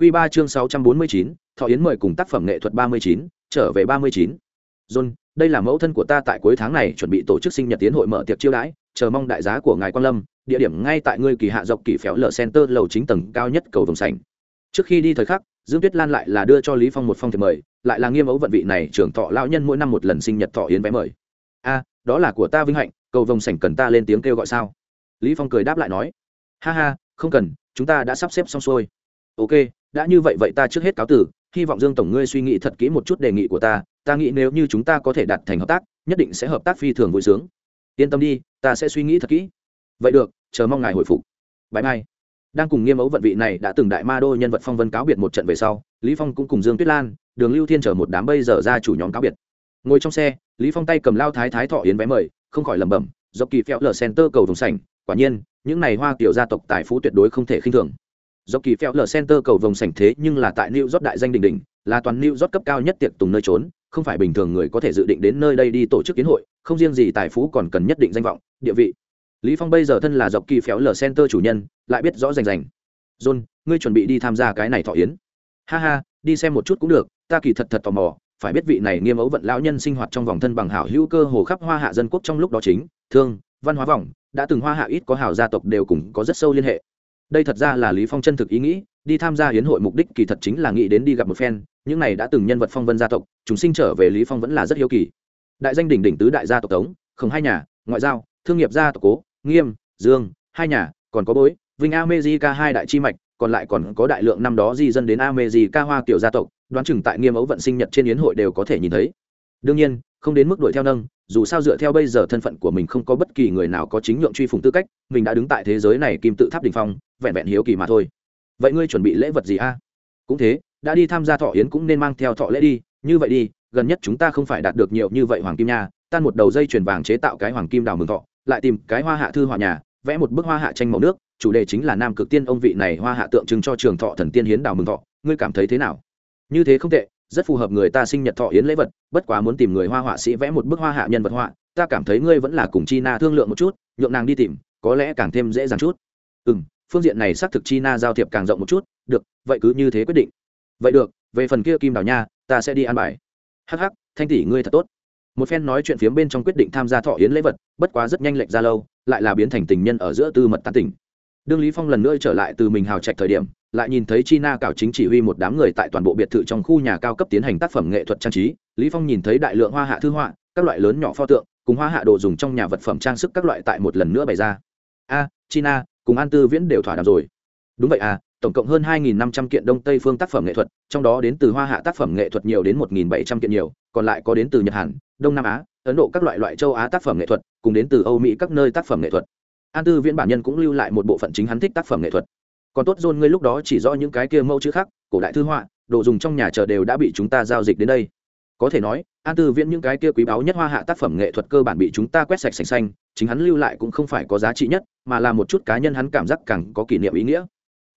Quy 3 chương 649, Thọ Yến mời cùng tác phẩm nghệ thuật 39, trở về 39. John, đây là mẫu thân của ta tại cuối tháng này chuẩn bị tổ chức sinh nhật tiến hội mở tiệc chiêu đãi, chờ mong đại giá của ngài Quang Lâm, địa điểm ngay tại ngươi kỳ hạ dọc kỳ phéo lở center lầu chính tầng cao nhất cầu vồng sảnh. Trước khi đi thời khắc, Dương Tuyết Lan lại là đưa cho Lý Phong một phong thiệp mời, lại là nghiêm ấu vận vị này trưởng thọ lão nhân mỗi năm một lần sinh nhật thọ yến vé mời. A, đó là của ta vinh hạnh, cầu vồng sảnh cần ta lên tiếng kêu gọi sao? Lý Phong cười đáp lại nói, ha ha, không cần, chúng ta đã sắp xếp xong xuôi. Ok, đã như vậy vậy ta trước hết cáo tử hy vọng dương tổng ngươi suy nghĩ thật kỹ một chút đề nghị của ta ta nghĩ nếu như chúng ta có thể đạt thành hợp tác, nhất định sẽ hợp tác phi thường vui sướng. Yên tâm đi, ta sẽ suy nghĩ thật kỹ. Vậy được, chờ mong ngài hồi phục. Bãi mai. Đang cùng nghiêm ấu vận vị này đã từng đại ma đô nhân vật phong vân cáo biệt một trận về sau, lý phong cũng cùng dương tuyết lan, đường lưu thiên chở một đám bây giờ ra chủ nhóm cáo biệt. Ngồi trong xe, lý phong tay cầm lao thái thái thọ yến vé mời, không khỏi lẩm bẩm dọc kỳ phèo lờ center cầu thùng sảnh, quả nhiên, những này hoa tiểu gia tộc tài phú tuyệt đối không thể khinh thường do kỳ phèo lờ center cầu vồng sảnh thế nhưng là tại new york đại danh đỉnh đỉnh, là toàn new york cấp cao nhất tiệc tùng nơi trốn, không phải bình thường người có thể dự định đến nơi đây đi tổ chức kiến hội, không riêng gì tài phú còn cần nhất định danh vọng, địa vị. Lý phong bây giờ thân là dọc kỳ phéo lờ center chủ nhân, lại biết rõ rành rành. John, ngươi chuẩn bị đi tham gia cái này thọ yến. Ha ha, đi xem một chút cũng được, ta kỳ thật thật tò mò, phải biết vị này nghiêm ấu vận lão nhân sinh hoạt trong vòng thân bằng hảo hữu cơ hồ khắp hoa hạ dân quốc trong lúc đó chính, thương, văn hóa vòng đã từng hoa hạ ít có hảo gia tộc đều cùng có rất sâu liên hệ đây thật ra là lý phong chân thực ý nghĩ, đi tham gia hiến hội mục đích kỳ thật chính là nghĩ đến đi gặp một phen, những này đã từng nhân vật phong vân gia tộc, chúng sinh trở về lý phong vẫn là rất hiếu kỳ. Đại danh đỉnh đỉnh tứ đại gia tộc tống, không hai nhà, ngoại giao, thương nghiệp gia tộc cố, nghiêm, dương, hai nhà, còn có bối, vinh amejica hai đại chi mạch, còn lại còn có đại lượng năm đó di dân đến amejica hoa kiểu gia tộc, đoán chừng tại nghiêm ấu vận sinh nhật trên yến hội đều có thể nhìn thấy. Đương nhiên, không đến mức đuổi theo nâng dù sao dựa theo bây giờ thân phận của mình không có bất kỳ người nào có chính nhượng truy phùng tư cách, mình đã đứng tại thế giới này kim tự tháp đình phong, vẹn vẹn hiếu kỳ mà thôi. Vậy ngươi chuẩn bị lễ vật gì a? Cũng thế, đã đi tham gia thọ yến cũng nên mang theo thọ lễ đi. Như vậy đi, gần nhất chúng ta không phải đạt được nhiều như vậy hoàng kim nha, tan một đầu dây chuyền vàng chế tạo cái hoàng kim đào mừng thọ, lại tìm cái hoa hạ thư họa nhà, vẽ một bức hoa hạ tranh màu nước, chủ đề chính là nam cực tiên ông vị này hoa hạ tượng trưng cho trường thọ thần tiên hiến đào mừng thọ, ngươi cảm thấy thế nào? Như thế không tệ rất phù hợp người ta sinh nhật thọ yến lễ vật, bất quá muốn tìm người hoa họa sĩ vẽ một bức hoa hạ nhân vật họa, ta cảm thấy ngươi vẫn là cùng chi na thương lượng một chút, nhượng nàng đi tìm, có lẽ càng thêm dễ dàng chút. Ừ m phương diện này xác thực chi na giao thiệp càng rộng một chút, được, vậy cứ như thế quyết định. Vậy được, về phần kia kim đào nha, ta sẽ đi ăn bài. Hh thanh tỷ ngươi thật tốt. Một phen nói chuyện phiếm bên trong quyết định tham gia thọ yến lễ vật, bất quá rất nhanh lệch ra lâu, lại là biến thành tình nhân ở giữa tư mật tán tỉnh. Đương lý phong lần nữa trở lại từ mình hào trạch thời điểm lại nhìn thấy china cảo chính chỉ huy một đám người tại toàn bộ biệt thự trong khu nhà cao cấp tiến hành tác phẩm nghệ thuật trang trí, lý phong nhìn thấy đại lượng hoa hạ thư họa, các loại lớn nhỏ pho tượng, cùng hoa hạ đồ dùng trong nhà vật phẩm trang sức các loại tại một lần nữa bày ra. A, china, cùng an tư viễn đều thỏa đàm rồi. Đúng vậy à tổng cộng hơn 2.500 kiện đông tây phương tác phẩm nghệ thuật, trong đó đến từ hoa hạ tác phẩm nghệ thuật nhiều đến 1.700 kiện nhiều, còn lại có đến từ nhật hàn, đông nam á, ấn độ các loại loại châu á tác phẩm nghệ thuật, cùng đến từ âu mỹ các nơi tác phẩm nghệ thuật. An tư viễn bản nhân cũng lưu lại một bộ phận chính hắn thích tác phẩm nghệ thuật còn tốt dôn ngươi lúc đó chỉ rõ những cái kia mẫu chữ khác, cổ đại thư họa, đồ dùng trong nhà chờ đều đã bị chúng ta giao dịch đến đây. Có thể nói, an tư viễn những cái kia quý báu nhất hoa hạ tác phẩm nghệ thuật cơ bản bị chúng ta quét sạch sành xanh, chính hắn lưu lại cũng không phải có giá trị nhất, mà là một chút cá nhân hắn cảm giác càng có kỷ niệm ý nghĩa.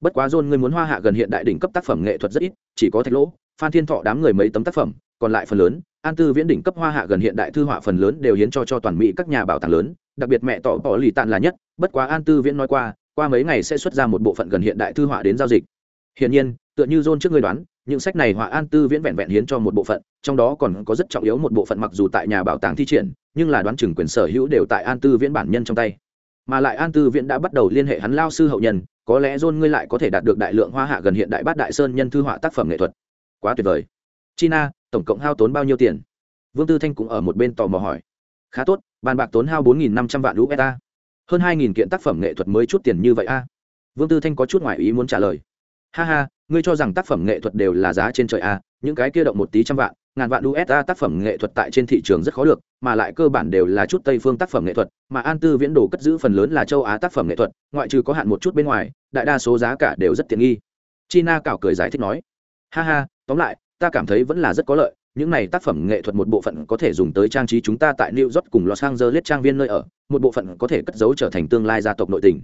Bất quá dôn ngươi muốn hoa hạ gần hiện đại đỉnh cấp tác phẩm nghệ thuật rất ít, chỉ có thạch lỗ, phan thiên thọ đám người mấy tấm tác phẩm, còn lại phần lớn, an tư viễn đỉnh cấp hoa hạ gần hiện đại thư họa phần lớn đều hiến cho cho toàn mỹ các nhà bảo tàng lớn, đặc biệt mẹ tỏ bỏ lì tạn là nhất, bất quá an tư viễn nói qua qua mấy ngày sẽ xuất ra một bộ phận gần hiện đại thư họa đến giao dịch. Hiển nhiên, tựa như john trước người đoán, những sách này họa an tư viễn vẹn vẹn hiến cho một bộ phận, trong đó còn có rất trọng yếu một bộ phận mặc dù tại nhà bảo tàng thi triển, nhưng là đoán chừng quyền sở hữu đều tại an tư viễn bản nhân trong tay. Mà lại an tư viễn đã bắt đầu liên hệ hắn lao sư hậu nhân, có lẽ john ngươi lại có thể đạt được đại lượng hoa hạ gần hiện đại bát đại sơn nhân thư họa tác phẩm nghệ thuật. Quá tuyệt vời. China, tổng cộng hao tốn bao nhiêu tiền? Vương tư thanh cũng ở một bên tò mò hỏi. Khá tốt, bàn bạc tốn hao bốn năm trăm vạn usd hơn hai nghìn kiện tác phẩm nghệ thuật mới chút tiền như vậy a. Vương tư thanh có chút ngoại ý muốn trả lời. Ha ha, ngươi cho rằng tác phẩm nghệ thuật đều là giá trên trời a, những cái kia động một tí trăm vạn, ngàn vạn usd tác phẩm nghệ thuật tại trên thị trường rất khó được, mà lại cơ bản đều là chút tây phương tác phẩm nghệ thuật, mà an tư viễn đồ cất giữ phần lớn là châu á tác phẩm nghệ thuật, ngoại trừ có hạn một chút bên ngoài, đại đa số giá cả đều rất tiện nghi. China cảo cười giải thích nói. Ha ha, tóm lại, ta cảm thấy vẫn là rất có lợi những này tác phẩm nghệ thuật một bộ phận có thể dùng tới trang trí chúng ta tại New York cùng Los Angeles trang viên nơi ở, một bộ phận có thể cất giấu trở thành tương lai gia tộc nội tình.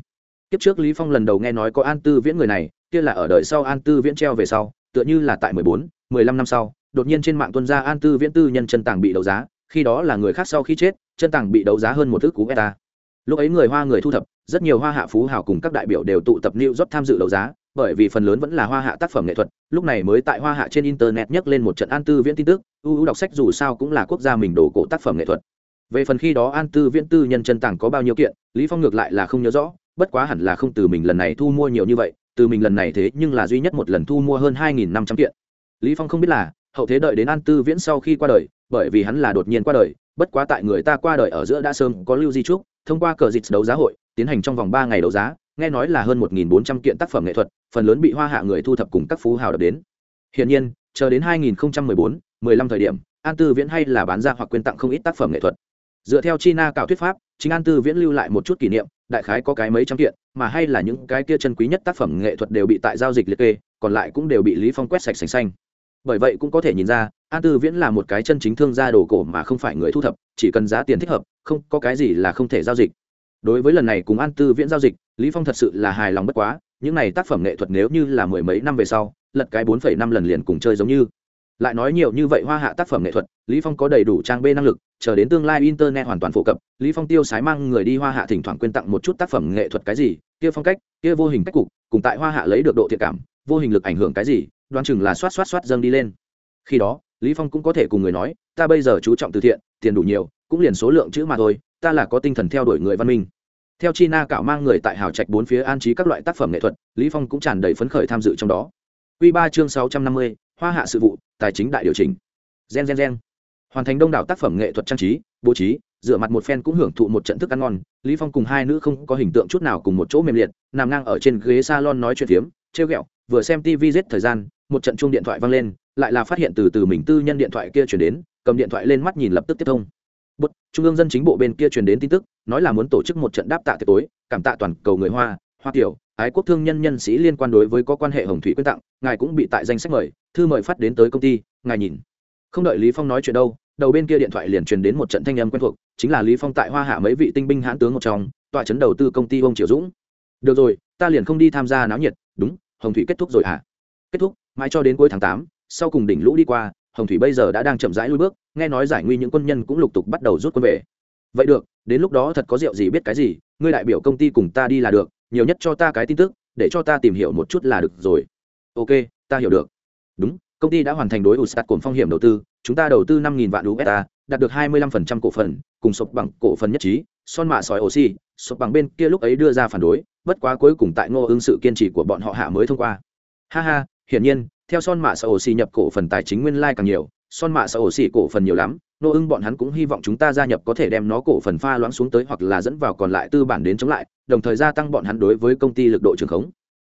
Tiếp trước Lý Phong lần đầu nghe nói có An Tư Viễn người này, kia là ở đời sau An Tư Viễn treo về sau, tựa như là tại 14, 15 năm sau, đột nhiên trên mạng tuân ra An Tư Viễn tư nhân chân tàng bị đấu giá, khi đó là người khác sau khi chết, chân tàng bị đấu giá hơn một thước cú beta. Lúc ấy người Hoa người thu thập, rất nhiều Hoa hạ phú hào cùng các đại biểu đều tụ tập New York tham dự đấu giá, bởi vì phần lớn vẫn là hoa hạ tác phẩm nghệ thuật, lúc này mới tại hoa hạ trên internet nhắc lên một trận an tư viễn tin tức ưu đọc sách dù sao cũng là quốc gia mình đổ cổ tác phẩm nghệ thuật. Về phần khi đó an tư viễn tư nhân chân tàng có bao nhiêu kiện, lý phong ngược lại là không nhớ rõ, bất quá hẳn là không từ mình lần này thu mua nhiều như vậy, từ mình lần này thế nhưng là duy nhất một lần thu mua hơn hai nghìn năm trăm kiện. Lý phong không biết là, hậu thế đợi đến an tư viễn sau khi qua đời, bởi vì hắn là đột nhiên qua đời, bất quá tại người ta qua đời ở giữa đã sớm có lưu di trúc, thông qua cờ dịch đấu giá hội, tiến hành trong vòng ba ngày đấu giá nghe nói là hơn một nghìn bốn trăm kiện tác phẩm nghệ thuật, phần lớn bị hoa hạ người thu thập cùng các phú hào đập đến. Hiện nhiên, chờ đến hai nghìn bốn 15 thời điểm, an tư viễn hay là bán ra hoặc quyên tặng không ít tác phẩm nghệ thuật. Dựa theo china cạo thuyết pháp, chính an tư viễn lưu lại một chút kỷ niệm, đại khái có cái mấy trăm kiện, mà hay là những cái kia chân quý nhất tác phẩm nghệ thuật đều bị tại giao dịch liệt kê, còn lại cũng đều bị lý phong quét sạch sành xanh. Bởi vậy cũng có thể nhìn ra, an tư viễn là một cái chân chính thương gia đồ cổ mà không phải người thu thập, chỉ cần giá tiền thích hợp, không có cái gì là không thể giao dịch. Đối với lần này cùng an tư viễn giao dịch lý phong thật sự là hài lòng bất quá, những này tác phẩm nghệ thuật nếu như là mười mấy năm về sau, lật cái bốn phẩy năm lần liền cùng chơi giống như. Lại nói nhiều như vậy hoa hạ tác phẩm nghệ thuật, lý phong có đầy đủ trang bê năng lực, chờ đến tương lai internet hoàn toàn phổ cập, lý phong tiêu sái mang người đi hoa hạ thỉnh thoảng quyên tặng một chút tác phẩm nghệ thuật cái gì, kia phong cách, kia vô hình cách cục, cùng tại hoa hạ lấy được độ thiện cảm, vô hình lực ảnh hưởng cái gì, đoán chừng là xoát xoát xoát dâng đi lên. Khi đó, lý phong cũng có thể cùng người nói, ta bây giờ chú trọng từ thiện, tiền đủ nhiều, cũng liền số lượng chữ mà thôi, ta là có tinh thần theo đuổi người văn minh theo china cạo mang người tại hào trạch bốn phía an trí các loại tác phẩm nghệ thuật, lý phong cũng tràn đầy phấn khởi tham dự trong đó. Quy ba chương sáu trăm năm mươi, hoa hạ sự vụ, tài chính đại điều chỉnh. Gen gen gen. Hoàn thành đông đảo tác phẩm nghệ thuật trang trí, bố trí dựa mặt một phen cũng hưởng thụ một trận thức ăn ngon, lý phong cùng hai nữ không có hình tượng chút nào cùng một chỗ mềm liệt, nằm ngang ở trên ghế salon nói chuyện phiếm, trêu ghẹo, vừa xem tv giết thời gian, một trận chuông điện thoại vang lên, lại là phát hiện từ từ mình tư nhân điện thoại kia chuyển đến, cầm điện thoại lên mắt nhìn lập tức tiếp thông. Bút, trung ương dân chính bộ bên kia truyền đến tin tức nói là muốn tổ chức một trận đáp tạ tiệc tối cảm tạ toàn cầu người hoa hoa kiểu ái quốc thương nhân nhân sĩ liên quan đối với có quan hệ hồng thủy quyên tặng ngài cũng bị tại danh sách mời thư mời phát đến tới công ty ngài nhìn. Không đợi lý phong nói chuyện đâu đầu bên kia điện thoại liền truyền đến một trận thanh âm quen thuộc chính là lý phong tại hoa hạ mấy vị tinh binh hãn tướng một trong tọa chấn đầu tư công ty ông triều dũng. Được rồi ta liền không đi tham gia náo nhiệt đúng hồng thủy kết thúc rồi à kết thúc mãi cho đến cuối tháng tám sau cùng đỉnh lũ đi qua hồng thủy bây giờ đã đang chậm rãi lui bước nghe nói giải nguy những quân nhân cũng lục tục bắt đầu rút quân về. Vậy được, đến lúc đó thật có rượu gì biết cái gì, ngươi đại biểu công ty cùng ta đi là được, nhiều nhất cho ta cái tin tức, để cho ta tìm hiểu một chút là được rồi. Ok, ta hiểu được. Đúng, công ty đã hoàn thành đối ustat cồn phong hiểm đầu tư, chúng ta đầu tư năm vạn usd đạt được hai mươi 25% cổ phần, cùng sụp bằng cổ phần nhất trí, son mạ sỏi oxy, sụp bằng bên kia lúc ấy đưa ra phản đối, bất quá cuối cùng tại ngô ứng sự kiên trì của bọn họ hạ mới thông qua. Ha ha, hiển nhiên, theo son mạ sỏi oxy nhập cổ phần tài chính nguyên lai càng nhiều son mạ sỏi oxy cổ phần nhiều lắm, nô ưng bọn hắn cũng hy vọng chúng ta gia nhập có thể đem nó cổ phần pha loãng xuống tới hoặc là dẫn vào còn lại tư bản đến chống lại, đồng thời gia tăng bọn hắn đối với công ty lực độ trường khống.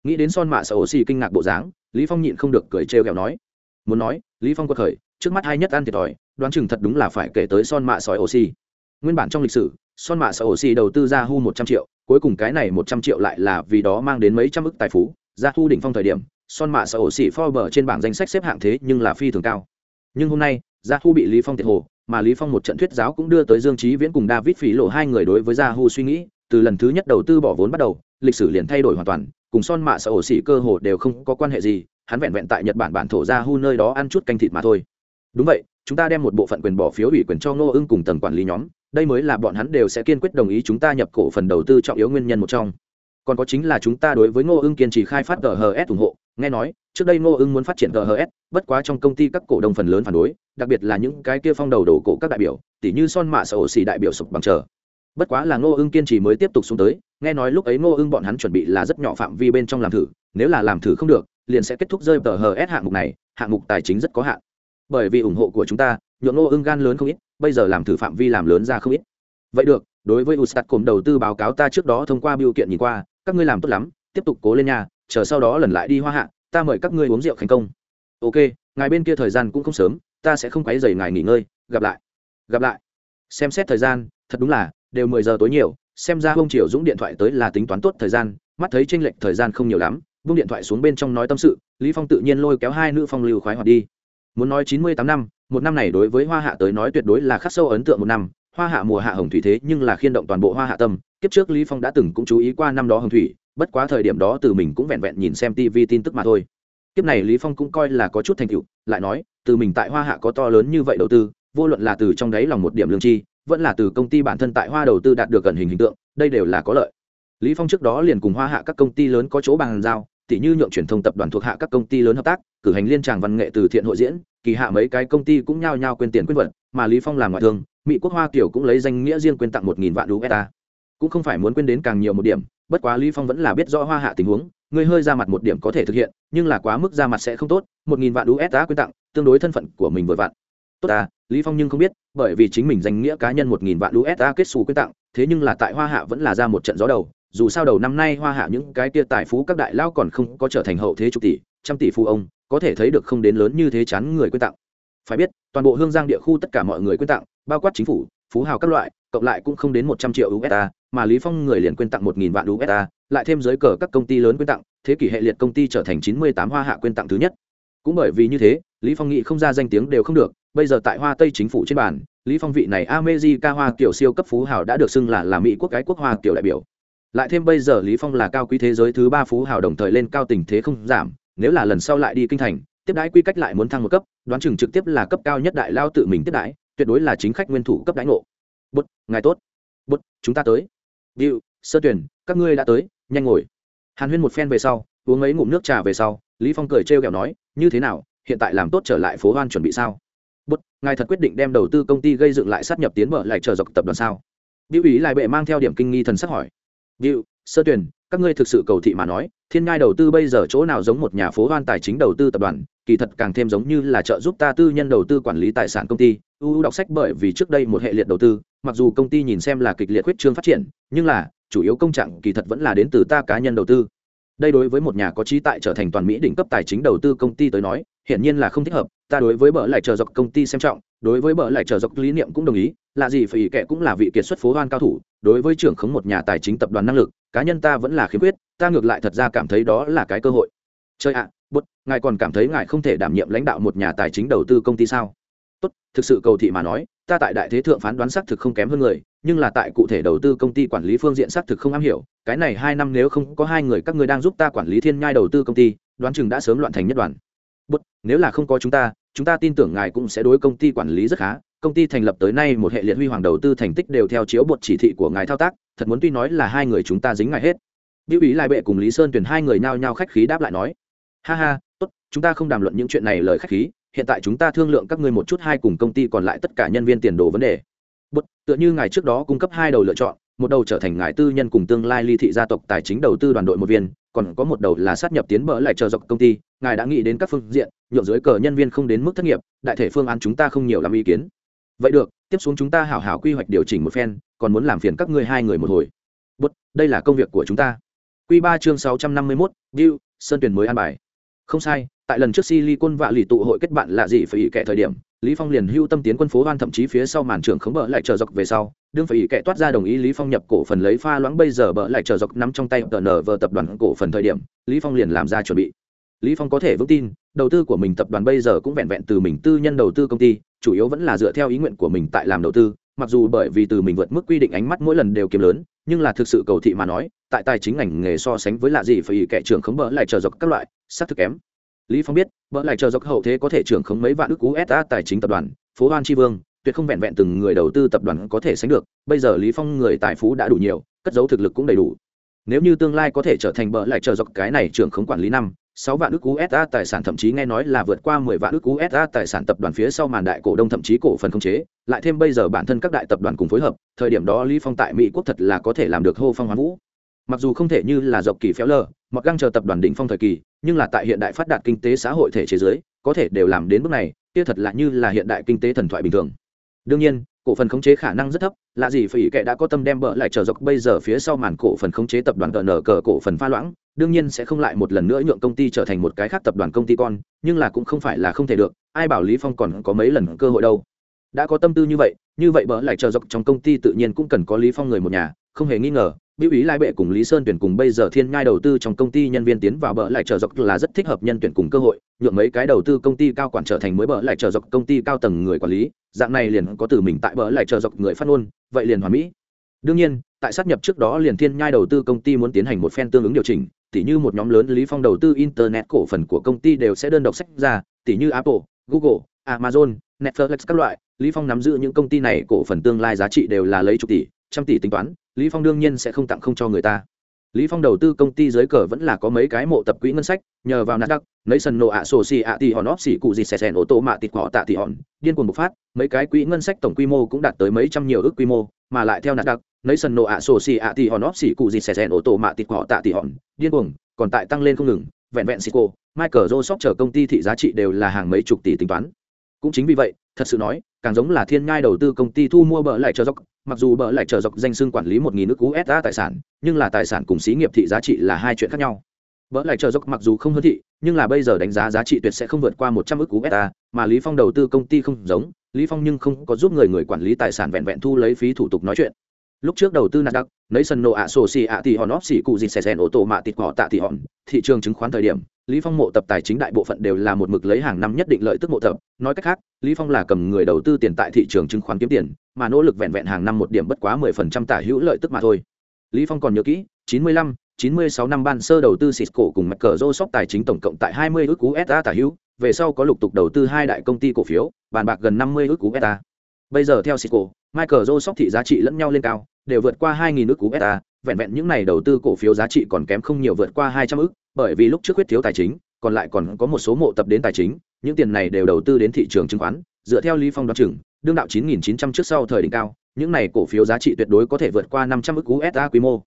Nghĩ đến son mạ sở ổ xỉ kinh ngạc bộ dáng, lý phong nhịn không được cười trêu ghẹo nói. Muốn nói, lý phong quật khởi, trước mắt hai nhất ăn thiệt thòi, đoán chừng thật đúng là phải kể tới son mạ sỏi oxy nguyên bản trong lịch sử, son mạ sỏi oxy đầu tư ra hu một trăm triệu, cuối cùng cái này một trăm triệu lại là vì đó mang đến mấy trăm ức tài phú. Ra hu đỉnh phong thời điểm, son mạ sỏi oxy Forbes trên bảng danh sách xếp hạng thế nhưng là phi thường cao nhưng hôm nay, gia hu bị lý phong tiệt hồ, mà lý phong một trận thuyết giáo cũng đưa tới dương trí viễn cùng david phí lộ hai người đối với gia hu suy nghĩ, từ lần thứ nhất đầu tư bỏ vốn bắt đầu, lịch sử liền thay đổi hoàn toàn, cùng son mạ sợ ổ xỉ cơ hồ đều không có quan hệ gì, hắn vẹn vẹn tại nhật bản bản thổ gia hu nơi đó ăn chút canh thịt mà thôi. Đúng vậy, chúng ta đem một bộ phận quyền bỏ phiếu ủy quyền cho ngô ưng cùng tầng quản lý nhóm, đây mới là bọn hắn đều sẽ kiên quyết đồng ý chúng ta nhập cổ phần đầu tư trọng yếu nguyên nhân một trong. Còn có chính là chúng ta đối với ngô ưng kiên trì khai phát ghs ủng hộ nghe nói, trước đây ngô ưng muốn phát triển ghs bất quá trong công ty các cổ đông phần lớn phản đối, đặc biệt là những cái kia phong đầu đổ cổ các đại biểu tỷ như son mạ sở ổ xì đại biểu sụp bằng chờ. Bất quá là ngô ưng kiên trì mới tiếp tục xuống tới, nghe nói lúc ấy ngô ưng bọn hắn chuẩn bị là rất nhỏ phạm vi bên trong làm thử, nếu là làm thử không được, liền sẽ kết thúc rơi tờ hạng mục này, hạng mục tài chính rất có hạn. Bởi vì ủng hộ của chúng ta nhuộm ngô ưng gan lớn không ít, bây giờ làm thử phạm vi làm lớn ra không ít. Vậy được, đối với ustat cùng đầu tư báo cáo ta trước đó thông qua biểu kiện nhìn qua, các ngươi làm tốt lắm, tiếp tục cố lên nhà chờ sau đó lần lại đi hoa hạ, ta mời các ngươi uống rượu thành công. Ok, ngài bên kia thời gian cũng không sớm, ta sẽ không quấy dày ngài nghỉ ngơi, gặp lại. Gặp lại. Xem xét thời gian, thật đúng là, đều mười giờ tối nhiều, xem ra ông triều dũng điện thoại tới là tính toán tốt thời gian, mắt thấy tranh lệch thời gian không nhiều lắm, vung điện thoại xuống bên trong nói tâm sự, lý phong tự nhiên lôi kéo hai nữ phong lưu khoái hoạt đi. Muốn nói chín mươi tám năm, một năm này đối với hoa hạ tới nói tuyệt đối là khắc sâu ấn tượng một năm, hoa hạ mùa hạ hồng thủy thế nhưng là khiên động toàn bộ hoa hạ tâm, kiếp trước lý phong đã từng cũng chú ý qua năm đó hồng thủy bất quá thời điểm đó từ mình cũng vẹn vẹn nhìn xem tv tin tức mà thôi. Kiếp này lý phong cũng coi là có chút thành tựu, lại nói, từ mình tại hoa hạ có to lớn như vậy đầu tư, vô luận là từ trong đấy lòng một điểm lương chi, vẫn là từ công ty bản thân tại hoa đầu tư đạt được gần hình hình tượng, đây đều là có lợi. Lý phong trước đó liền cùng hoa hạ các công ty lớn có chỗ bàn giao, tỉ như nhượng truyền thông tập đoàn thuộc hạ các công ty lớn hợp tác, cử hành liên tràng văn nghệ từ thiện hội diễn, kỳ hạ mấy cái công ty cũng nhao nhao quyên tiền quyên vật, mà lý phong làm ngoại thương, mỹ quốc hoa kiểu cũng lấy danh nghĩa riêng quyên tặng một nghìn vạn usd cũng không phải muốn quyên đến càng nhiều một điểm bất quá lý phong vẫn là biết rõ hoa hạ tình huống, người hơi ra mặt một điểm có thể thực hiện, nhưng là quá mức ra mặt sẽ không tốt, một nghìn vạn usd quyên tặng, tương đối thân phận của mình vừa vặn. Tốt à lý phong nhưng không biết, bởi vì chính mình danh nghĩa cá nhân một nghìn vạn usd kết xù quyên tặng, thế nhưng là tại hoa hạ vẫn là ra một trận gió đầu, dù sao đầu năm nay hoa hạ những cái kia tài phú các đại lao còn không có trở thành hậu thế chục tỷ, trăm tỷ phú ông, có thể thấy được không đến lớn như thế chán người quyên tặng. Phải biết, toàn bộ hương giang địa khu tất cả mọi người quyên tặng, bao quát chính phủ, phú hào các loại cộng lại cũng không đến một trăm triệu usd mà lý phong người liền quyên tặng một nghìn vạn usd lại thêm giới cờ các công ty lớn quyên tặng, thế kỷ hệ liệt công ty trở thành chín mươi tám hoa hạ quyên tặng thứ nhất. Cũng bởi vì như thế, lý phong nghĩ không ra danh tiếng đều không được, bây giờ tại hoa tây chính phủ trên bàn, lý phong vị này America hoa kiểu siêu cấp phú hào đã được xưng là là mỹ quốc cái quốc hoa kiểu đại biểu. Lại thêm bây giờ lý phong là cao quý thế giới thứ ba phú hào đồng thời lên cao tình thế không giảm, nếu là lần sau lại đi kinh thành, tiếp đãi quy cách lại muốn thăng một cấp, đoán chừng trực tiếp là cấp cao nhất đại lao tự mình tiếp đãi, tuyệt đối là chính khách nguyên thủ cấp đãi ngộ bút ngài tốt. Bút chúng ta tới. Điệu sơ tuyển các ngươi đã tới nhanh ngồi. Hàn huyên một phen về sau uống mấy ngụm nước trà về sau lý phong cười trêu ghẹo nói như thế nào hiện tại làm tốt trở lại phố hoan chuẩn bị sao? Bút ngài thật quyết định đem đầu tư công ty gây dựng lại sát nhập tiến mở lại chờ dọc tập đoàn sao? Biểu ý lại bệ mang theo điểm kinh nghi thần sắc hỏi. Diệu, Sơ tuyển các ngươi thực sự cầu thị mà nói, Thiên Ngai đầu tư bây giờ chỗ nào giống một nhà phố hoan tài chính đầu tư tập đoàn, kỳ thật càng thêm giống như là trợ giúp ta tư nhân đầu tư quản lý tài sản công ty. UU đọc sách bởi vì trước đây một hệ liệt đầu tư, mặc dù công ty nhìn xem là kịch liệt khuyết trương phát triển, nhưng là chủ yếu công trạng kỳ thật vẫn là đến từ ta cá nhân đầu tư. Đây đối với một nhà có trí tại trở thành toàn mỹ đỉnh cấp tài chính đầu tư công ty tới nói, hiển nhiên là không thích hợp. Ta đối với bỡ lại chờ dọc công ty xem trọng, đối với bỡ lại chờ dọc lý niệm cũng đồng ý, là gì phải kệ cũng là vị kiệt xuất phố hoan cao thủ, đối với trưởng khống một nhà tài chính tập đoàn năng lực cá nhân ta vẫn là khiếm khuyết ta ngược lại thật ra cảm thấy đó là cái cơ hội. Chơi ạ à, bút ngài còn cảm thấy ngài không thể đảm nhiệm lãnh đạo một nhà tài chính đầu tư công ty sao? Tốt thực sự cầu thị mà nói ta tại đại thế thượng phán đoán xác thực không kém hơn người nhưng là tại cụ thể đầu tư công ty quản lý phương diện xác thực không am hiểu cái này hai năm nếu không có hai người các người đang giúp ta quản lý thiên nhai đầu tư công ty đoán chừng đã sớm loạn thành nhất đoàn. Bút nếu là không có chúng ta chúng ta tin tưởng ngài cũng sẽ đối công ty quản lý rất khá công ty thành lập tới nay một hệ liệt huy hoàng đầu tư thành tích đều theo chiếu bột chỉ thị của ngài thao tác, thật muốn tuy nói là hai người chúng ta dính ngài hết. Biểu ý lai bệ cùng lý sơn tuyển hai người nhao nhao khách khí đáp lại nói, ha ha, tốt, chúng ta không đàm luận những chuyện này lời khách khí, hiện tại chúng ta thương lượng các ngươi một chút hai cùng công ty còn lại tất cả nhân viên tiền đồ vấn đề. Bột, tựa như ngài trước đó cung cấp hai đầu lựa chọn, một đầu trở thành ngài tư nhân cùng tương lai ly thị gia tộc tài chính đầu tư đoàn đội một viên, còn có một đầu là sát nhập tiến bỡ lại chờ dọc công ty, ngài đã nghĩ đến các phương diện, nhượng dưới cờ nhân viên không đến mức thất nghiệp, đại thể phương án chúng ta không nhiều làm ý kiến vậy được, tiếp xuống chúng ta hảo hảo quy hoạch điều chỉnh một phen, còn muốn làm phiền các ngươi hai người một hồi. Bút, đây là công việc của chúng ta. Q ba chương sáu trăm năm mươi mốt view sơn tuyển mới an bài. Không sai, tại lần trước si ly quân vạ lì tụ hội kết bạn là gì phải ý kệ thời điểm, lý phong liền hưu tâm tiến quân phố hoan thậm chí phía sau màn trưởng khống bỡ lại chờ dọc về sau. Đương phải ý kệ toát ra đồng ý lý phong nhập cổ phần lấy pha loãng bây giờ bỡ lại chờ dọc nắm trong tay tờ nở vờ tập đoàn cổ phần thời điểm, lý phong liền làm ra chuẩn bị. Lý phong có thể vững tin, đầu tư của mình tập đoàn bây giờ cũng vẹn vẹn từ mình tư nhân đầu tư công ty chủ yếu vẫn là dựa theo ý nguyện của mình tại làm đầu tư, mặc dù bởi vì từ mình vượt mức quy định ánh mắt mỗi lần đều kiếm lớn, nhưng là thực sự cầu thị mà nói, tại tài chính ngành nghề so sánh với lạ gì phải kẻ trưởng khống bỡ lại chờ dọc các loại sát thực kém. Lý phong biết, bỡ lại chờ dọc hậu thế có thể trưởng khống mấy vạn ước usa tài chính tập đoàn, phố hoan tri vương, tuyệt không vẹn vẹn từng người đầu tư tập đoàn có thể sánh được, bây giờ lý phong người tài phú đã đủ nhiều, cất giấu thực lực cũng đầy đủ. Nếu như tương lai có thể trở thành bỡ lại chờ dọc cái này trưởng khống quản lý năm sáu vạn ức USD tài sản thậm chí nghe nói là vượt qua mười vạn ức USD tài sản tập đoàn phía sau màn đại cổ đông thậm chí cổ phần khống chế, lại thêm bây giờ bản thân các đại tập đoàn cùng phối hợp, thời điểm đó Lý Phong tại Mỹ quốc thật là có thể làm được hô phong hoán vũ. Mặc dù không thể như là dọc kỳ phéo lờ, mặc găng chờ tập đoàn đỉnh phong thời kỳ, nhưng là tại hiện đại phát đạt kinh tế xã hội thể chế giới, có thể đều làm đến bước này, kia thật là như là hiện đại kinh tế thần thoại bình thường. Đương nhiên, cổ phần khống chế khả năng rất thấp là gì phải kệ đã có tâm đem bợ lại trở dọc bây giờ phía sau màn cổ phần khống chế tập đoàn cờ nở cờ cổ phần pha loãng, đương nhiên sẽ không lại một lần nữa nhượng công ty trở thành một cái khác tập đoàn công ty con, nhưng là cũng không phải là không thể được, ai bảo lý phong còn có mấy lần cơ hội đâu. Đã có tâm tư như vậy như vậy bợ lại chờ dọc trong công ty tự nhiên cũng cần có lý phong người một nhà, không hề nghi ngờ biểu ý lai bệ cùng lý sơn tuyển cùng bây giờ thiên ngai đầu tư trong công ty nhân viên tiến vào bờ lại trở dọc là rất thích hợp nhân tuyển cùng cơ hội, nhượng mấy cái đầu tư công ty cao quản trở thành mới bờ lại trở dọc công ty cao tầng người quản lý, dạng này liền có từ mình tại bờ lại trở dọc người phát ngôn, vậy liền hoàn mỹ. Đương nhiên, tại sát nhập trước đó liền thiên nhai đầu tư công ty muốn tiến hành một phen tương ứng điều chỉnh, tỉ như một nhóm lớn lý phong đầu tư internet cổ phần của công ty đều sẽ đơn độc sách ra, tỉ như apple, google, amazon, netflix các loại, lý phong nắm giữ những công ty này cổ phần tương lai giá trị đều là lấy chục tỷ trăm tỷ tính toán, lý phong đương nhiên sẽ không tặng không cho người ta. Lý phong đầu tư công ty dưới cờ vẫn là có mấy cái mộ tập quỹ ngân sách, nhờ vào nasdaq, lấy sân nộ ạ sổ xì ạ thì hòn óp xỉ cụ gì xè xèn ô tô mạ tịt họ tạ thì hòn, điên cuồng bộc phát, mấy cái quỹ ngân sách tổng quy mô cũng đạt tới mấy trăm nhiều ước quy mô, mà lại theo nasdaq, lấy sân nộ ạ sổ xì ạ thì hòn óp xỉ cụ gì xè xèn ô tô mạ tịt họ tạ thì hòn, điên cuồng, còn tại tăng lên không ngừng, vẹn vẹn xì cô michael joseph chờ công ty thị giá trị đều là hàng mấy chục tỷ tính toán. Cũng chính vì vậy, thật sự nói, càng giống là thiên ngai đầu tư công ty thu mua bờ lại cho dọc mặc dù bờ lại trở dọc danh xưng quản lý một nghìn nước usa tài sản, nhưng là tài sản cùng xí nghiệp thị giá trị là hai chuyện khác nhau. Bờ lại trở dọc mặc dù không hơn thị, nhưng là bây giờ đánh giá giá trị tuyệt sẽ không vượt qua một trăm ước usa mà lý phong đầu tư công ty không giống, lý phong nhưng không có giúp người người quản lý tài sản vẹn vẹn thu lấy phí thủ tục nói chuyện lúc trước đầu tư nasdaq nấy sân nộ ạ sổ xì ạ thì hòn óp xì cụ gì xẻ xèn ô tô mạ tịt cỏ tạ thì hòn. Thị trường chứng khoán thời điểm lý phong mộ tập tài chính đại bộ phận đều là một mực lấy hàng năm nhất định lợi tức mộ tập. Nói cách khác lý phong là cầm người đầu tư tiền tại thị trường chứng khoán kiếm tiền mà nỗ lực vẹn vẹn hàng năm một điểm bất quá 10% tả hữu lợi tức mà thôi. Lý phong còn nhớ kỹ 95 96 năm ban sơ đầu tư Cisco cùng mặt cờ Microsoft tài chính tổng cộng tại 20 ước USD tả hữu, về sau có lục tục đầu tư hai đại công ty cổ phiếu, bàn bạc gần 50 ước USD. Bây giờ theo Cisco, Microsoft thị giá trị lẫn nhau lên cao, đều vượt qua 2000 nước cú beta, vẹn vẹn những này đầu tư cổ phiếu giá trị còn kém không nhiều vượt qua 200 ức, bởi vì lúc trước quyết thiếu tài chính, còn lại còn có một số mộ tập đến tài chính, những tiền này đều đầu tư đến thị trường chứng khoán, dựa theo Lý Phong đoán chừng, đương đạo 9900 trước sau thời đỉnh cao, những này cổ phiếu giá trị tuyệt đối có thể vượt qua 500 ức USD quy mô.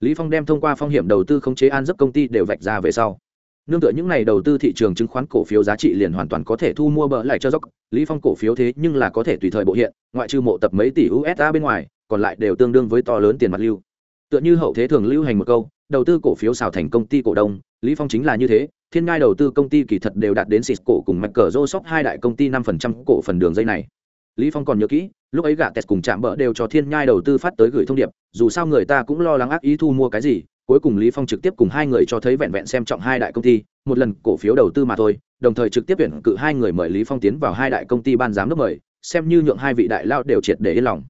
Lý Phong đem thông qua phong hiểm đầu tư khống chế an giấc công ty đều vạch ra về sau. Nương tựa những này đầu tư thị trường chứng khoán cổ phiếu giá trị liền hoàn toàn có thể thu mua bờ lại cho dốc. Lý Phong cổ phiếu thế nhưng là có thể tùy thời bộ hiện, ngoại trừ mộ tập mấy tỷ USD bên ngoài, còn lại đều tương đương với to lớn tiền mặt lưu. Tựa như hậu thế thường lưu hành một câu, đầu tư cổ phiếu xào thành công ty cổ đông, Lý Phong chính là như thế, thiên ngai đầu tư công ty kỳ thật đều đạt đến Cisco cùng mạch cờ rô sóc hai đại công ty 5% cổ phần đường dây này. Lý Phong còn nhớ kỹ, lúc ấy gạ tẹt cùng chạm bỡ đều cho thiên nhai đầu tư phát tới gửi thông điệp dù sao người ta cũng lo lắng ác ý thu mua cái gì cuối cùng lý phong trực tiếp cùng hai người cho thấy vẹn vẹn xem trọng hai đại công ty, một lần cổ phiếu đầu tư mà thôi, đồng thời trực tiếp tuyển cử hai người mời lý phong tiến vào hai đại công ty ban giám đốc mời, xem như nhượng hai vị đại lao đều triệt để yên lòng.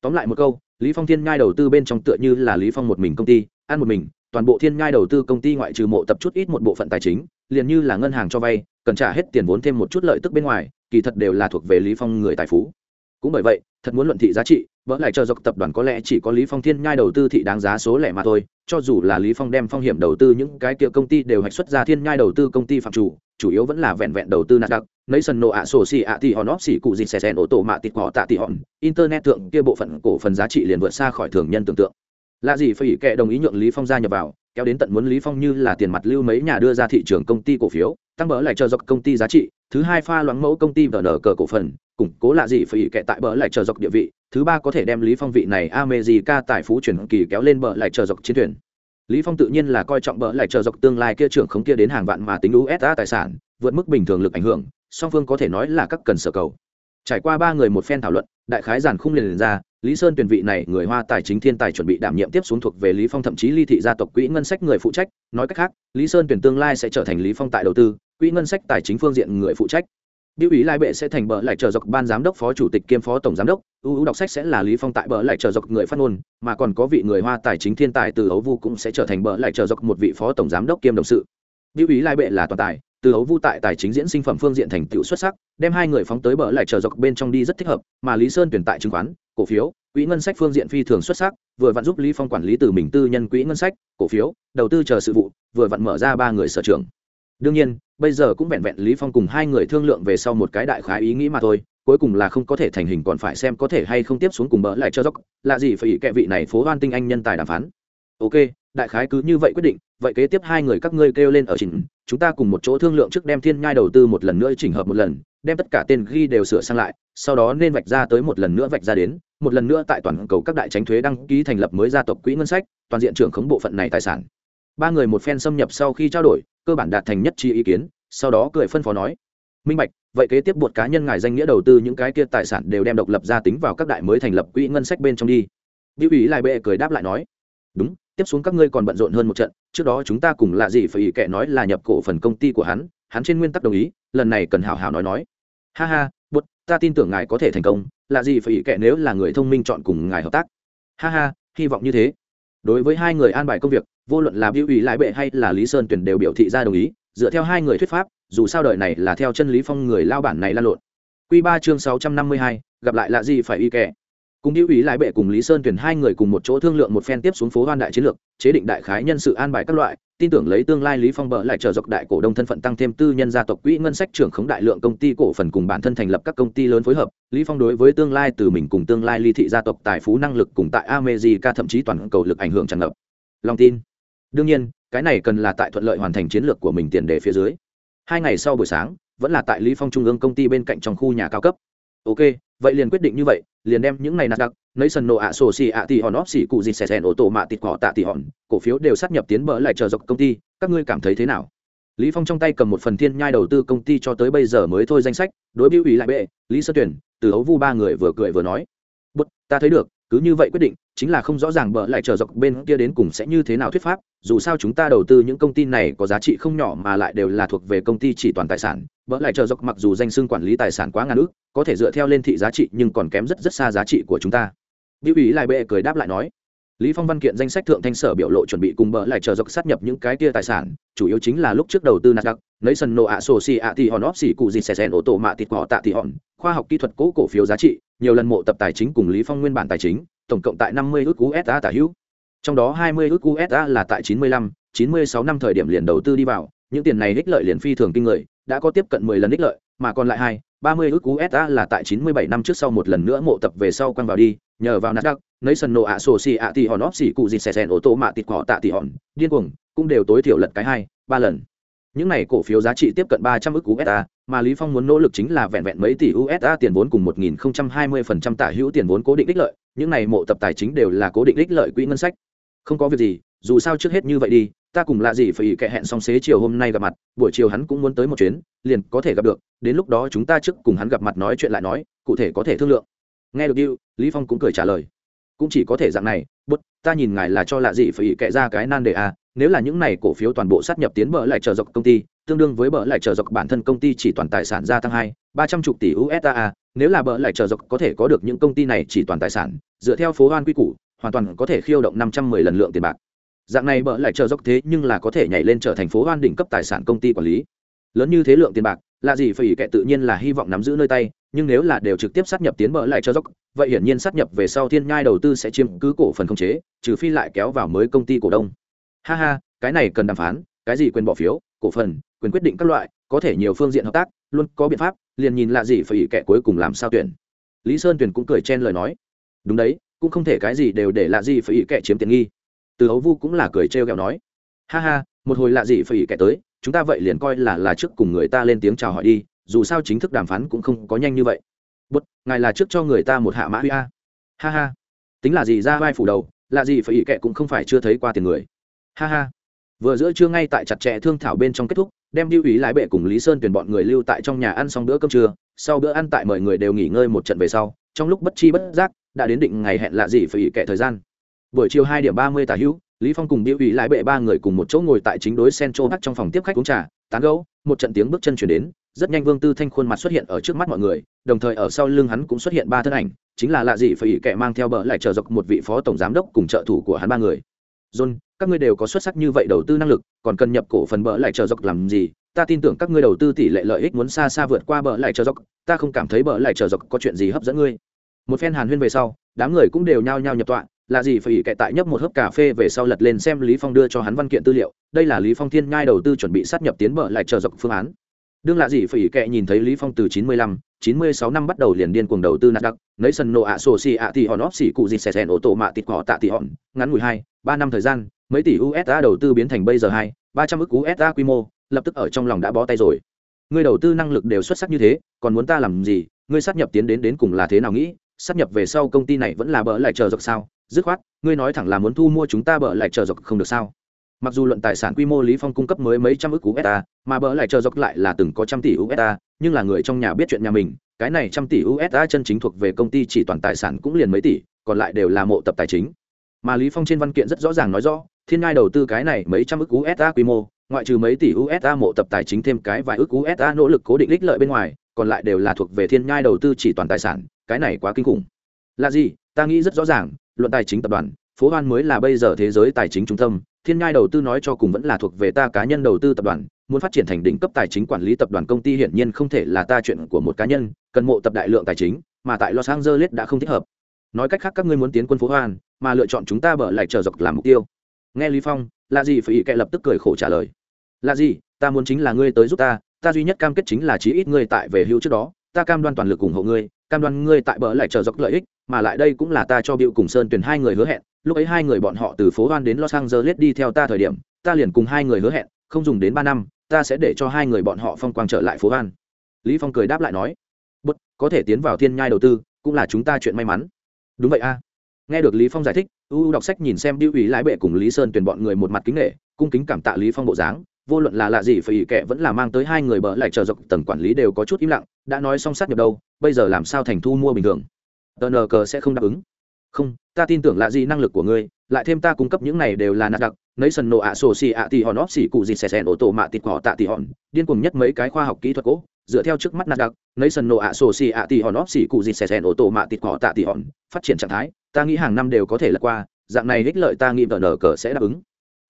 Tóm lại một câu, lý phong thiên Ngai đầu tư bên trong tựa như là lý phong một mình công ty, ăn một mình, toàn bộ thiên Ngai đầu tư công ty ngoại trừ mộ tập chút ít một bộ phận tài chính, liền như là ngân hàng cho vay, cần trả hết tiền vốn thêm một chút lợi tức bên ngoài, kỳ thật đều là thuộc về lý phong người tài phú. Cũng bởi vậy, thật muốn luận thị giá trị vỡ lại chờ dọc tập đoàn có lẽ chỉ có lý phong thiên nhai đầu tư thị đáng giá số lẻ mà thôi, cho dù là lý phong đem phong hiểm đầu tư những cái kia công ty đều hạch xuất ra thiên nhai đầu tư công ty phạm chủ chủ yếu vẫn là vẹn vẹn đầu tư nạt đặc nấy sân nộ ạ sổ xì ạ thì hòn óp xỉ cụ gì xè xèn ô tô mạ tịt họ tạ tị hòn internet thượng kia bộ phận cổ phần giá trị liền vượt xa khỏi thường nhân tưởng tượng. Là gì phải kệ đồng ý nhượng lý phong gia nhập vào kéo đến tận muốn lý phong như là tiền mặt lưu mấy nhà đưa ra thị trường công ty cổ phiếu tăng bỡ lại cho dọc công ty giá trị thứ hai pha loãng mẫu công ty vở nở cờ cổ phần củng cố là gì phải kệ tại bờ lại chờ dọc địa vị thứ ba có thể đem lý phong vị này America tài phú chuyển kỳ kéo lên bờ lại chờ dọc chiến thuyền. Lý phong tự nhiên là coi trọng bờ lại chờ dọc tương lai kia trưởng không kia đến hàng vạn mà tính USD tài sản vượt mức bình thường lực ảnh hưởng song phương có thể nói là các cần sở cầu. Trải qua ba người một phen thảo luận đại khái giản khung liền, liền ra lý sơn tuyển vị này người hoa tài chính thiên tài chuẩn bị đảm nhiệm tiếp xuống thuộc về lý phong thậm chí ly thị gia tộc quỹ ngân sách người phụ trách. Nói cách khác lý sơn tuyển tương lai sẽ trở thành lý phong tại đầu tư quỹ ngân sách tài chính phương diện người phụ trách. Biểu ý Lai Bệ sẽ thành bờ lại trở dọc ban giám đốc phó chủ tịch kiêm phó tổng giám đốc, ưu đọc sách sẽ là Lý Phong tại bờ lại trở dọc người phát ngôn, mà còn có vị người Hoa tài chính thiên tài từ Hấu Vu cũng sẽ trở thành bờ lại trở dọc một vị phó tổng giám đốc kiêm đồng sự. Biểu ý Lai Bệ là toàn tài, từ Hấu Vu tại tài chính diễn sinh phẩm phương diện thành tựu xuất sắc, đem hai người phóng tới bờ lại trở dọc bên trong đi rất thích hợp, mà Lý Sơn tuyển tại chứng khoán, cổ phiếu, quỹ ngân sách phương diện phi thường xuất sắc, vừa vặn giúp Lý Phong quản lý từ mình tư nhân quỹ ngân sách, cổ phiếu, đầu tư chờ sự vụ, vừa vặn mở ra ba người sở trưởng đương nhiên bây giờ cũng vẹn vẹn lý phong cùng hai người thương lượng về sau một cái đại khái ý nghĩ mà thôi cuối cùng là không có thể thành hình còn phải xem có thể hay không tiếp xuống cùng bỡ lại cho dốc là gì phải ý kệ vị này phố hoan tinh anh nhân tài đàm phán. Ok đại khái cứ như vậy quyết định vậy kế tiếp hai người các ngươi kêu lên ở chỉnh chúng ta cùng một chỗ thương lượng trước đem thiên nhai đầu tư một lần nữa chỉnh hợp một lần đem tất cả tên ghi đều sửa sang lại, sau đó nên vạch ra tới một lần nữa vạch ra đến, một lần nữa tại toàn cầu các đại tránh thuế đăng ký thành lập mới gia tộc quỹ ngân sách, toàn diện trưởng khống bộ phận này tài sản. Ba người một phen xâm nhập sau khi trao đổi, cơ bản đạt thành nhất trí ý kiến, sau đó cười phân phó nói, minh bạch, vậy kế tiếp buộc cá nhân ngài danh nghĩa đầu tư những cái kia tài sản đều đem độc lập ra tính vào các đại mới thành lập quỹ ngân sách bên trong đi. Biểu ý lại bệ cười đáp lại nói, đúng, tiếp xuống các ngươi còn bận rộn hơn một trận, trước đó chúng ta cùng là gì phải ý kệ nói là nhập cổ phần công ty của hắn hắn trên nguyên tắc đồng ý, lần này cần hào hào nói nói ha ha, bút, ta tin tưởng ngài có thể thành công là gì phải ý kệ nếu là người thông minh chọn cùng ngài hợp tác. Ha ha, hy vọng như thế. Đối với hai người an bài công việc, vô luận là biểu ủy lại bệ hay là lý sơn tuyển đều biểu thị ra đồng ý, dựa theo hai người thuyết pháp, dù sao đời này là theo chân lý phong người lao bản này lan lộn. Q ba chương sáu trăm năm mươi hai, gặp lại là gì phải y kệ. cùng hữu ý lại bệ cùng lý sơn tuyển hai người cùng một chỗ thương lượng một phen tiếp xuống phố hoan đại chiến lược, chế định đại khái nhân sự an bài các loại tin tưởng lấy tương lai lý phong bợ lại trở dọc đại cổ đông thân phận tăng thêm tư nhân gia tộc quỹ ngân sách trưởng khống đại lượng công ty cổ phần cùng bản thân thành lập các công ty lớn phối hợp, lý phong đối với tương lai từ mình cùng tương lai ly thị gia tộc tài phú năng lực cùng tại america thậm chí toàn cầu lực ảnh hưởng tràn ngập. Lòng tin. Đương nhiên, cái này cần là tại thuận lợi hoàn thành chiến lược của mình tiền đề phía dưới. Hai ngày sau buổi sáng, vẫn là tại lý phong trung ương công ty bên cạnh trong khu nhà cao cấp. Ok, vậy liền quyết định như vậy liền đem những này nạt đặc nấy sần nổ ạ sổ xì ạ tỉ hòn óp xì cụ gì xẻ xẻn ô tô, mạ tịt, cỏ tạ tỉ hòn cổ phiếu đều sát nhập tiến bỡ lại chờ dọc công ty. Các ngươi cảm thấy thế nào? Lý phong trong tay cầm một phần thiên nhai đầu tư công ty cho tới bây giờ mới thôi danh sách, đối biểu ủy lại bệ, lý sơ tuyển, từ ấu vu ba người vừa cười vừa nói. Bút ta thấy được cứ như vậy quyết định, chính là không rõ ràng bợ lại chờ dọc bên kia đến cùng sẽ như thế nào thuyết pháp, dù sao chúng ta đầu tư những công ty này có giá trị không nhỏ mà lại đều là thuộc về công ty chỉ toàn tài sản bợ lại chờ dọc mặc dù danh xưng quản lý tài sản quá ngàn ước có thể dựa theo lên thị giá trị nhưng còn kém rất rất xa giá trị của chúng ta. Biểu ý lại bệ cười đáp lại nói, lý phong văn kiện danh sách thượng thanh sở biểu lộ chuẩn bị cùng bợ lại chờ dọc sát nhập những cái kia tài sản, chủ yếu chính là lúc trước đầu tư nasdaq lấy sân nổ ạ sổ xì ạ thì hòn óp xì cụ gì xẻ xẻ ô tô mạ thịt họ tạ thì hòn, khoa học kỹ thuật cố cổ phiếu giá trị nhiều lần mộ tập tài chính cùng lý phong nguyên bản tài chính tổng cộng tại 50 ước USD tả hữu. Trong đó 20 ước USD là tại 95, 96 năm thời điểm liền đầu tư đi vào những tiền này ích lợi liền phi thường kinh người đã có tiếp cận 10 lần ích lợi mà còn lại hai 30 ước USD là tại 97 năm trước sau một lần nữa mộ tập về sau quăng vào đi nhờ vào Nasdaq, nation sân nổ ạ sổ xì ạ hòn óp xì cụ gì xẻ xèn ô tô mạ tịt cỏ tạ tỷ hòn điên cuồng cũng đều tối thiểu lật cái hai ba lần. Những này cổ phiếu giá trị tiếp cận 300 ức USD, mà Lý Phong muốn nỗ lực chính là vẹn vẹn mấy tỷ USD tiền vốn cùng 1020% tả hữu tiền vốn cố định ích lợi, những này mộ tập tài chính đều là cố định ích lợi quỹ ngân sách. Không có việc gì, dù sao trước hết như vậy đi, ta cùng là gì phải kệ hẹn xong xế chiều hôm nay gặp mặt, buổi chiều hắn cũng muốn tới một chuyến, liền có thể gặp được, đến lúc đó chúng ta trước cùng hắn gặp mặt nói chuyện lại nói, cụ thể có thể thương lượng. Nghe được điều, Lý Phong cũng cười trả lời. Cũng chỉ có thể dạng này, bút, ta nhìn ngài là cho lạ gì phải kệ ra cái nan đề à, nếu là những này cổ phiếu toàn bộ sát nhập tiến bờ lại chờ dọc công ty tương đương với bờ lại trở dọc bản thân công ty chỉ toàn tài sản gia tăng hai, ba trăm chục tỷ usd nếu là bờ lại trở dọc có thể có được những công ty này chỉ toàn tài sản, dựa theo phố hoan quy củ, hoàn toàn có thể khiêu động năm trăm mười lần lượng tiền bạc. Dạng này bờ lại trở dốc thế nhưng là có thể nhảy lên trở thành phố hoan đỉnh cấp tài sản công ty quản lý. Lớn như thế lượng tiền bạc là gì phải kệ tự nhiên là hy vọng nắm giữ nơi tay, nhưng nếu là đều trực tiếp sát nhập tiến bờ lại trở dốc vậy hiển nhiên sát nhập về sau thiên nhai đầu tư sẽ chiếm cứ cổ phần không chế, trừ phi lại kéo vào mới công ty cổ đông. Ha ha, cái này cần đàm phán, cái gì quyền bỏ phiếu, cổ phần quyền quyết định các loại, có thể nhiều phương diện hợp tác, luôn có biện pháp, liền nhìn lạ gì phải ý kẻ cuối cùng làm sao tuyển. Lý sơn tuyển cũng cười chen lời nói. Đúng đấy, cũng không thể cái gì đều để lạ gì phải ý kẻ chiếm tiện nghi. Từ hấu vu cũng là cười trêu ghẹo nói. Ha ha, một hồi lạ gì phải ý kẻ tới, chúng ta vậy liền coi là là trước cùng người ta lên tiếng chào hỏi đi, dù sao chính thức đàm phán cũng không có nhanh như vậy. Bút ngài là trước cho người ta một hạ mã huy a. Ha ha. Tính là gì ra vai phủ đầu là gì phải ý kệ cũng không phải chưa thấy qua tiền người. Ha ha vừa giữa trưa ngay tại chặt chẽ thương thảo bên trong kết thúc, đem lưu ý lái bệ cùng lý sơn tuyển bọn người lưu tại trong nhà ăn xong bữa cơm trưa, sau bữa ăn tại mời người đều nghỉ ngơi một trận về sau, trong lúc bất chi bất giác, đã đến định ngày hẹn lạ gì phải ý kệ thời gian. Buổi chiều hai điểm ba mươi tả hữu, lý phong cùng biểu ý lái bệ ba người cùng một chỗ ngồi tại chính đối central hắc trong phòng tiếp khách uống trà, tán gẫu, một trận tiếng bước chân chuyển đến, rất nhanh vương tư thanh khuôn mặt xuất hiện ở trước mắt mọi người, đồng thời ở sau lưng hắn cũng xuất hiện ba thân ảnh, chính là lạ gì phải ý kệ mang theo bờ lại chờ dọc một vị phó tổng giám đốc cùng trợ thủ của hắn ba người john các ngươi đều có xuất sắc như vậy đầu tư năng lực còn cần nhập cổ phần bỡ lại chờ dọc làm gì? Ta tin tưởng các ngươi đầu tư tỷ lệ lợi ích muốn xa xa vượt qua bỡ lại chờ dọc ta không cảm thấy bỡ lại chờ dọc có chuyện gì hấp dẫn ngươi. Một phen hàn huyên về sau đám người cũng đều nhao nhao nhập tọa. Là gì phải kệ tại nhấp một hớp cà phê về sau lật lên xem lý phong đưa cho hắn văn kiện tư liệu. Đây là lý phong thiên nhai đầu tư chuẩn bị sát nhập tiến bỡ lại chờ dọc phương án. Đương là gì phải kệ nhìn thấy lý phong từ 95, 96 năm bắt đầu liền điên cuồng đầu tư nạt đặc nấy sân nộ ạ sổ xì ạ thì hòn óp xì cụ gì xẻ xèn ô tô mạ tịt cỏ tạ tị hòn ngắn ngủi hai ba năm thời gian, mấy tỷ usd đầu tư biến thành bây giờ hai, ba trăm ức usd quy mô, lập tức ở trong lòng đã bó tay rồi. Ngươi đầu tư năng lực đều xuất sắc như thế, còn muốn ta làm gì? Ngươi sát nhập tiến đến đến cùng là thế nào nghĩ? Sát nhập về sau công ty này vẫn là bỡ lại chờ dọc sao? Dứt khoát, ngươi nói thẳng là muốn thu mua chúng ta bỡ lại chờ dọc không được sao? Mặc dù luận tài sản quy mô lý phong cung cấp mới mấy trăm ức usd mà bỡ lại chờ dọc lại là từng có trăm tỷ usd nhưng là người trong nhà biết chuyện nhà mình, cái này trăm tỷ usd chân chính thuộc về công ty chỉ toàn tài sản cũng liền mấy tỷ, còn lại đều là mộ tập tài chính mà lý phong trên văn kiện rất rõ ràng nói rõ, thiên ngai đầu tư cái này mấy trăm ức usd quy mô, ngoại trừ mấy tỷ usd mộ tập tài chính thêm cái vài ức usd nỗ lực cố định ích lợi bên ngoài, còn lại đều là thuộc về thiên ngai đầu tư chỉ toàn tài sản, cái này quá kinh khủng. Là gì? Ta nghĩ rất rõ ràng, luận tài chính tập đoàn, phố hoan mới là bây giờ thế giới tài chính trung tâm, thiên ngai đầu tư nói cho cùng vẫn là thuộc về ta cá nhân đầu tư tập đoàn, muốn phát triển thành đỉnh cấp tài chính quản lý tập đoàn công ty hiển nhiên không thể là ta chuyện của một cá nhân, cần mộ tập đại lượng tài chính, mà tại los angeles đã không thích hợp. Nói cách khác các ngươi muốn tiến quân phố hoan mà lựa chọn chúng ta bở lại chờ dọc làm mục tiêu nghe lý phong là gì phải kệ lập tức cười khổ trả lời là gì ta muốn chính là ngươi tới giúp ta ta duy nhất cam kết chính là chí ít ngươi tại về hưu trước đó ta cam đoan toàn lực ủng hộ ngươi cam đoan ngươi tại bờ lại chờ dọc lợi ích mà lại đây cũng là ta cho biểu cùng Sơn tuyển hai người hứa hẹn, lúc ấy hai người bọn họ từ phố Hoan đến Los Angeles đi theo ta thời điểm, ta liền cùng hai người hứa hẹn, không dùng đến ba năm, ta sẽ để cho hai người bọn họ phong quang trở lại phố Hoan. Lý Phong cười đáp lại nói, "Bất, có thể tiến vào thiên nhai đầu tư, cũng là chúng ta chuyện may mắn." Đúng vậy a. Nghe được Lý Phong giải thích, U đọc sách nhìn xem điêu ủy lái bệ cùng Lý Sơn tuyển bọn người một mặt kính nể, cung kính cảm tạ Lý Phong bộ dáng, vô luận là lạ gì phải kệ vẫn là mang tới hai người bỡ lại chờ dọc tầng quản lý đều có chút im lặng, đã nói xong sát nhập đâu, bây giờ làm sao thành thu mua bình thường. Tờ cờ sẽ không đáp ứng. Không ta tin tưởng là gì năng lực của ngươi lại thêm ta cung cấp những này đều là nạt đặc nấy sần nổ ạ sổ xì ạ tì hòn óp xì cụ gì xè xèn ô tô mạ tịt cỏ tạ tì hòn điên cuồng nhất mấy cái khoa học kỹ thuật cố dựa theo trước mắt nạt đặc nấy sần nổ ạ sổ xì ạ tì hòn óp xì cụ dịt xẻ xẻn ô tô mạ tịt cỏ tạ tì hòn, phát triển trạng thái, ta nghĩ hàng năm đều có thể lật qua, dạng này ích lợi ta nghĩ vợ nở cờ sẽ đáp ứng.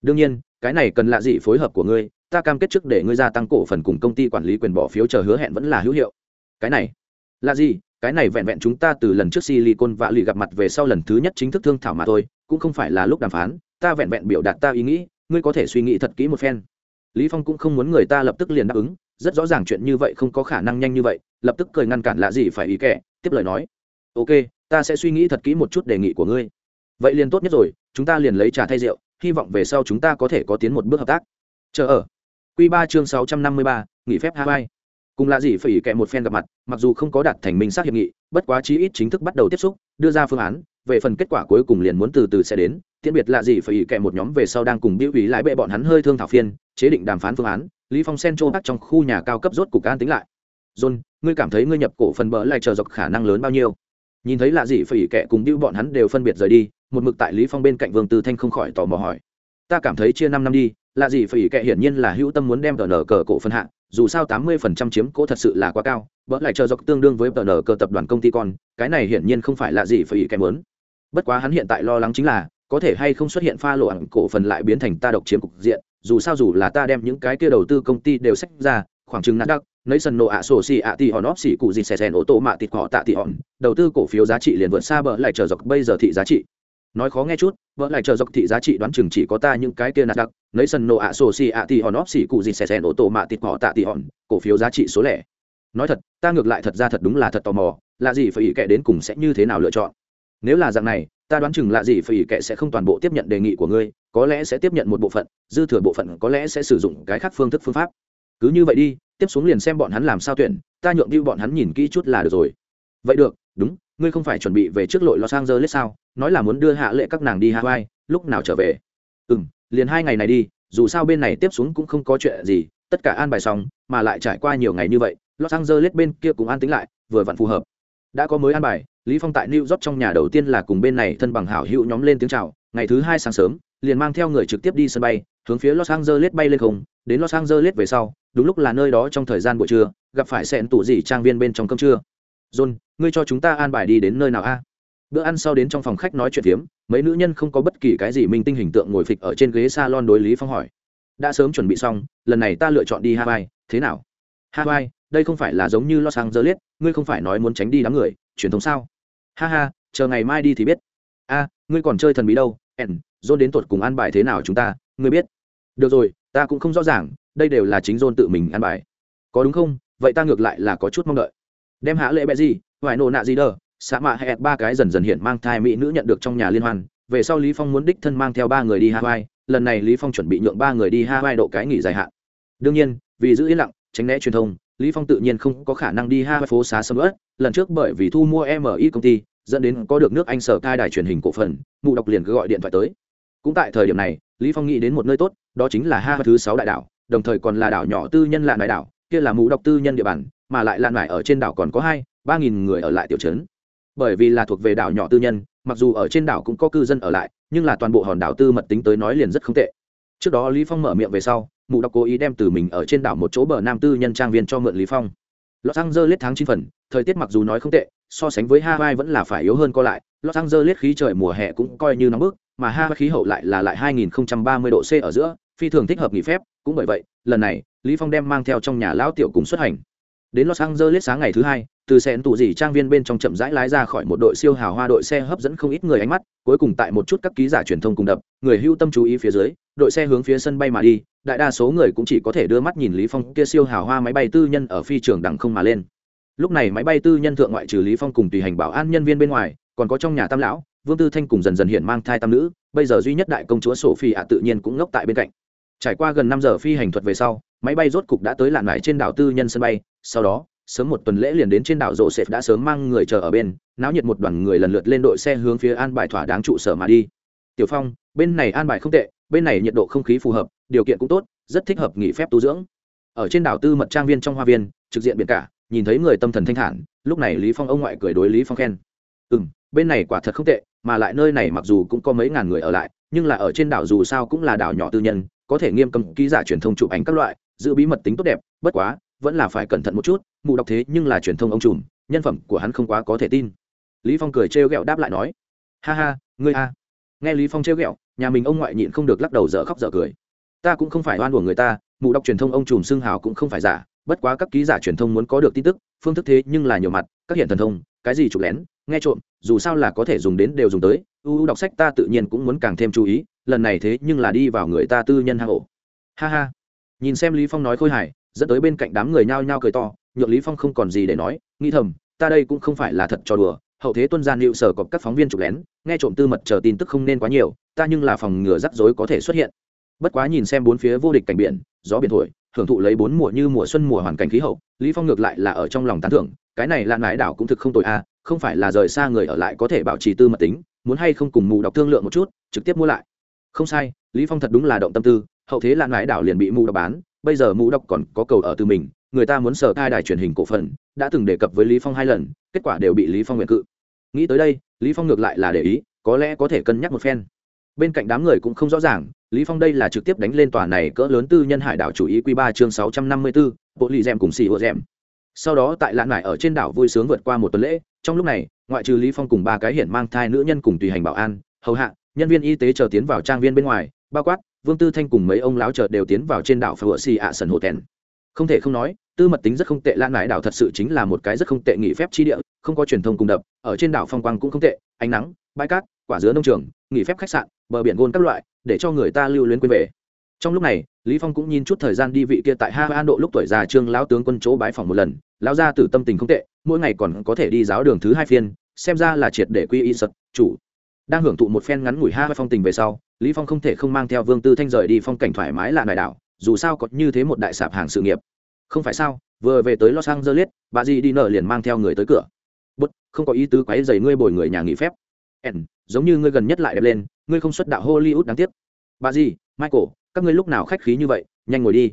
Đương nhiên, cái này cần lạ gì phối hợp của ngươi, ta cam kết trước để ngươi gia tăng cổ phần cùng công ty quản lý quyền bỏ phiếu chờ hứa hẹn vẫn là hữu hiệu. Cái này là gì cái này vẹn vẹn chúng ta từ lần trước silicon vạ lì gặp mặt về sau lần thứ nhất chính thức thương thảo mà thôi, cũng không phải là lúc đàm phán, ta vẹn vẹn biểu đạt ta ý nghĩ, ngươi có thể suy nghĩ thật kỹ một phen. Lý phong cũng không muốn người ta lập tức liền đáp ứng rất rõ ràng chuyện như vậy không có khả năng nhanh như vậy, lập tức cười ngăn cản lạ gì phải ý kẻ, tiếp lời nói. Ok, ta sẽ suy nghĩ thật kỹ một chút đề nghị của ngươi. Vậy liền tốt nhất rồi, chúng ta liền lấy trà thay rượu, hy vọng về sau chúng ta có thể có tiến một bước hợp tác. Chờ ở. Quy ba chương sáu trăm năm mươi ba, nghỉ phép hawaii. Cùng lạ gì phải kệ một phen gặp mặt, mặc dù không có đạt thành minh xác hiệp nghị, bất quá chí ít chính thức bắt đầu tiếp xúc, đưa ra phương án, về phần kết quả cuối cùng liền muốn từ từ sẽ đến tiễn biệt là gì phải kẻ một nhóm về sau đang cùng biểu ý lái bệ bọn hắn hơi thương thảo phiên, chế định đàm phán phương án, lý phong sen trô trong khu nhà cao cấp rốt cục an tính lại. John, ngươi cảm thấy ngươi nhập cổ phần bỡ lại chờ dọc khả năng lớn bao nhiêu? Nhìn thấy là gì phải kẻ cùng biểu bọn hắn đều phân biệt rời đi, một mực tại lý phong bên cạnh vương tư thanh không khỏi tò mò hỏi. Ta cảm thấy chia năm năm đi là gì phải kệ hiển nhiên là hữu tâm muốn đem tờ nở cờ cổ phần hạ, dù sao tám mươi phần trăm chiếm cố thật sự là quá cao bỡ lại chờ dọc tương đương với tờ nở cờ tập đoàn công ty con, cái này hiển nhiên không phải là gì phải kèm muốn. Bất quá hắn hiện tại lo lắng chính là có thể hay không xuất hiện pha lộ ẩn cổ phần lại biến thành ta độc chiếm cục diện, dù sao dù là ta đem những cái kia đầu tư công ty đều sách ra, khoảng chừng nát đắc nấy sân nổ ạ, sổ xì ạ, tì hòn óp xì cụ gì xè xèn ô tô mạ tịt họ tạ tì hòn. Đầu tư cổ phiếu giá trị liền vượt xa vợ lại chờ dọc bây giờ thị giá trị. Nói khó nghe chút vợ lại chờ dọc thị giá trị đoán chừng chỉ có ta những cái kia nạt đặc lấy sân nổ ạ, sổ xì ạ, tì hòn óp xì cụ gì xè xèn ô tô mạ tịt họ tạ tì hòn. Cổ phiếu giá trị số lẻ. Nói thật, ta ngược lại thật ra thật đúng là thật tò mò là gì phải ý kệ đến cùng sẽ như thế nào lựa chọn. Nếu là dạng này ta đoán chừng là gì phải kệ sẽ không toàn bộ tiếp nhận đề nghị của ngươi, có lẽ sẽ tiếp nhận một bộ phận, dư thừa bộ phận có lẽ sẽ sử dụng cái khác phương thức phương pháp. Cứ như vậy đi, tiếp xuống liền xem bọn hắn làm sao tuyển, ta nhượng đi bọn hắn nhìn kỹ chút là được rồi. Vậy được, đúng, ngươi không phải chuẩn bị về trước lội los angeles sao? Nói là muốn đưa hạ lệ các nàng đi hawaii, lúc nào trở về? Ừ m liền hai ngày này đi, dù sao bên này tiếp xuống cũng không có chuyện gì, tất cả an bài xong, mà lại trải qua nhiều ngày như vậy, los angeles bên kia cũng an tính lại, vừa vặn phù hợp đã có mới an bài, lý phong tại new york trong nhà đầu tiên là cùng bên này thân bằng hảo hữu nhóm lên tiếng chào. Ngày thứ hai sáng sớm, liền mang theo người trực tiếp đi sân bay, hướng phía los angeles bay lên không. Đến los angeles về sau, đúng lúc là nơi đó trong thời gian buổi trưa, gặp phải sẹn tủ gì trang viên bên trong cơm trưa. John, ngươi cho chúng ta an bài đi đến nơi nào a? Bữa ăn sau đến trong phòng khách nói chuyện phiếm, mấy nữ nhân không có bất kỳ cái gì minh tinh hình tượng ngồi phịch ở trên ghế salon đối lý phong hỏi. Đã sớm chuẩn bị xong, lần này ta lựa chọn đi hawaii, thế nào? Hawaii đây không phải là giống như los angeles, ngươi không phải nói muốn tránh đi đám người, truyền thống sao? Ha ha, chờ ngày mai đi thì biết. A, ngươi còn chơi thần bí đâu ẻn dôn đến tột cùng an bài thế nào chúng ta, ngươi biết. Được rồi, ta cũng không rõ ràng, đây đều là chính dôn tự mình an bài. Có đúng không? Vậy ta ngược lại là có chút mong đợi. Đem hạ lệ bẹ gì, hoài nổ nạ gì đờ, xã mạ hẹn ba cái dần dần hiện mang thai mỹ nữ nhận được trong nhà liên hoan. Về sau lý phong muốn đích thân mang theo ba người đi hawaii, lần này lý phong chuẩn bị nhượng ba người đi hawaii độ cái nghỉ dài hạn. Đương nhiên, vì giữ yên lặng, tránh né truyền thông lý phong tự nhiên không có khả năng đi hai phố xá sầm ớt. Lần trước bởi vì thu mua mi công ty, dẫn đến có được nước anh sở cai đài truyền hình cổ phần, mụ đọc liền cứ gọi điện thoại tới. Cũng tại thời điểm này, lý phong nghĩ đến một nơi tốt, đó chính là hai thứ sáu đại đảo, đồng thời còn là đảo nhỏ tư nhân lạn đại đảo, kia là mụ đọc tư nhân địa bàn, mà lại lạn ngoài ở trên đảo còn có hai, ba nghìn người ở lại tiểu trấn. Bởi vì là thuộc về đảo nhỏ tư nhân, mặc dù ở trên đảo cũng có cư dân ở lại, nhưng là toàn bộ hòn đảo tư mật tính tới nói liền rất không tệ trước đó lý phong mở miệng về sau, mụ đọc cố ý đem từ mình ở trên đảo một chỗ bờ nam tư nhân trang viên cho mượn lý phong. Los angeles tháng chín phần, thời tiết mặc dù nói không tệ, so sánh với hawaii vẫn là phải yếu hơn co lại. Los angeles khí trời mùa hè cũng coi như nóng bức, mà hawaii khí hậu lại là lại 2030 độ c ở giữa, phi thường thích hợp nghỉ phép. Cũng bởi vậy, lần này, lý phong đem mang theo trong nhà lão tiểu cùng xuất hành đến los angeles sáng ngày thứ hai, từ xe tù dỉ trang viên bên trong chậm rãi lái ra khỏi một đội siêu hào hoa đội xe hấp dẫn không ít người ánh mắt, cuối cùng tại một chút các ký giả truyền thông cùng đập, người hưu tâm chú ý phía dưới, đội xe hướng phía sân bay mà đi, đại đa số người cũng chỉ có thể đưa mắt nhìn lý phong kia siêu hào hoa máy bay tư nhân ở phi trường đằng không mà lên. Lúc này máy bay tư nhân thượng ngoại trừ lý phong cùng tùy hành bảo an nhân viên bên ngoài, còn có trong nhà tam lão, vương tư thanh cùng dần dần hiện mang thai tam nữ, bây giờ duy nhất đại công chúa sổ phi ạ tự nhiên cũng ngốc tại bên cạnh. Trải qua gần năm giờ phi hành thuật về sau máy bay rốt cục đã tới lạn lại trên đảo tư nhân sân bay, sau đó, sớm một tuần lễ liền đến trên đảo rộ sệt đã sớm mang người chờ ở bên, náo nhiệt một đoàn người lần lượt lên đội xe hướng phía an bài thỏa đáng trụ sở mà đi. Tiểu phong, bên này an bài không tệ, bên này nhiệt độ không khí phù hợp, điều kiện cũng tốt, rất thích hợp nghỉ phép tu dưỡng. Ở trên đảo tư mật trang viên trong hoa viên, trực diện biển cả, nhìn thấy người tâm thần thanh thản, lúc này lý phong ông ngoại cười đối lý phong khen. Ừ bên này quả thật không tệ, mà lại nơi này mặc dù cũng có mấy ngàn người ở lại, nhưng là ở trên đảo dù sao cũng là đảo nhỏ tư nhân, có thể nghiêm cấm ký giả truyền thông chụp ảnh các loại giữ bí mật tính tốt đẹp, bất quá, vẫn là phải cẩn thận một chút, mù đọc thế nhưng là truyền thông ông trùm, nhân phẩm của hắn không quá có thể tin. Lý phong cười trêu ghẹo đáp lại nói, ha ha, ngươi a. Nghe lý phong trêu ghẹo, nhà mình ông ngoại nhịn không được lắc đầu dở khóc dở cười. Ta cũng không phải oan của người ta, mù đọc truyền thông ông trùm xưng hào cũng không phải giả, bất quá các ký giả truyền thông muốn có được tin tức, phương thức thế nhưng là nhiều mặt, các hiện thần thông, cái gì chụp lén, nghe trộm, dù sao là có thể dùng đến đều dùng tới u đọc sách ta tự nhiên cũng muốn càng thêm chú ý, lần này thế nhưng là đi vào người ta tư nhân hang ổ. Ha ha nhìn xem lý phong nói khôi hài, dẫn tới bên cạnh đám người nhao nhao cười to, nhượng lý phong không còn gì để nói, nghĩ thầm, ta đây cũng không phải là thật cho đùa, hậu thế tuân gian liệu sở cọp các phóng viên chụp lén, nghe trộm tư mật chờ tin tức không nên quá nhiều, ta nhưng là phòng ngừa rắc rối có thể xuất hiện. Bất quá nhìn xem bốn phía vô địch cảnh biển, gió biển thổi, hưởng thụ lấy bốn mùa như mùa xuân mùa hoàn cảnh khí hậu, lý phong ngược lại là ở trong lòng tán thưởng, cái này là mãi đảo cũng thực không tồi a, không phải là rời xa người ở lại có thể bảo trì tư mật tính, muốn hay không cùng mù đọc thương lượng một chút, trực tiếp mua lại. Không sai, lý phong thật đúng là động tâm tư hậu thế lạn nãi đảo liền bị mù đọc bán bây giờ mù đọc còn có cầu ở từ mình người ta muốn sở thai đài truyền hình cổ phần đã từng đề cập với lý phong hai lần kết quả đều bị lý phong nguyện cự. Nghĩ tới đây lý phong ngược lại là để ý có lẽ có thể cân nhắc một phen. Bên cạnh đám người cũng không rõ ràng lý phong đây là trực tiếp đánh lên tòa này cỡ lớn tư nhân hải đảo chủ ý quy ba chương sáu trăm năm mươi 654, bộ lì dèm cùng xì hộ dèm sau đó tại lạn nải ở trên đảo vui sướng vượt qua một tuần lễ trong lúc này ngoại trừ lý phong cùng ba cái hiện mang thai nữ nhân cùng tùy hành bảo an hầu hạ nhân viên y tế chờ tiến vào trang viên bên ngoài bao quát vương tư thanh cùng mấy ông láo chợt đều tiến vào trên đảo phở xì ạ sần hồ tèn. Không thể không nói, tư mật tính rất không tệ, lan nải đảo thật sự chính là một cái rất không tệ nghỉ phép chi địa, không có truyền thông cùng đập, ở trên đảo phong quang cũng không tệ, ánh nắng, bãi cát, quả dứa nông trường, nghỉ phép khách sạn, bờ biển gôn các loại, để cho người ta lưu luyến quên về. Trong lúc này, lý phong cũng nhìn chút thời gian đi vị kia tại ha an độ lúc tuổi già trương lão tướng quân chỗ bái phòng một lần, lão gia tử tâm tình không tệ, mỗi ngày còn có thể đi giáo đường thứ hai phiên, xem ra là triệt để quy y sật, chủ đang hưởng thụ một phen ngắn ngủi ha phong tình về sau, lý phong không thể không mang theo vương tư thanh rời đi phong cảnh thoải mái là nài đảo, dù sao có như thế một đại sạp hàng sự nghiệp. Không phải sao, vừa về tới los angeles, bà dì đi nợ liền mang theo người tới cửa. Bút, không có ý tứ quấy giày ngươi bồi người nhà nghỉ phép. Ẻn giống như ngươi gần nhất lại đẹp lên, ngươi không xuất đạo hollywood đáng tiếc. Bà dì, michael, các ngươi lúc nào khách khí như vậy, nhanh ngồi đi.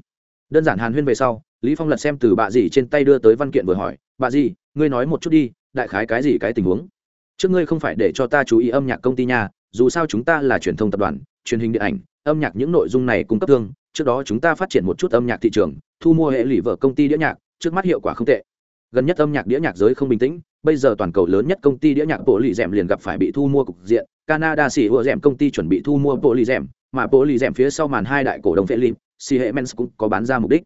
Đơn giản hàn huyên về sau, lý phong lật xem từ bà dì trên tay đưa tới văn kiện vừa hỏi, bà dì, ngươi nói một chút đi, đại khái cái gì cái tình huống? Trước ngươi không phải để cho ta chú ý âm nhạc công ty nhà dù sao chúng ta là truyền thông tập đoàn, truyền hình điện ảnh, âm nhạc những nội dung này cung cấp thương, trước đó chúng ta phát triển một chút âm nhạc thị trường, thu mua hệ lụy vợ công ty đĩa nhạc, trước mắt hiệu quả không tệ. Gần nhất âm nhạc đĩa nhạc giới không bình tĩnh, bây giờ toàn cầu lớn nhất công ty đĩa nhạc bộ lì rèm liền gặp phải bị thu mua cục diện, canada xỉ ùa rèm công ty chuẩn bị thu mua bộ lì rèm mà bộ lì rèm phía sau màn hai đại cổ đông lìm xì hệ mens cũng có bán ra mục đích.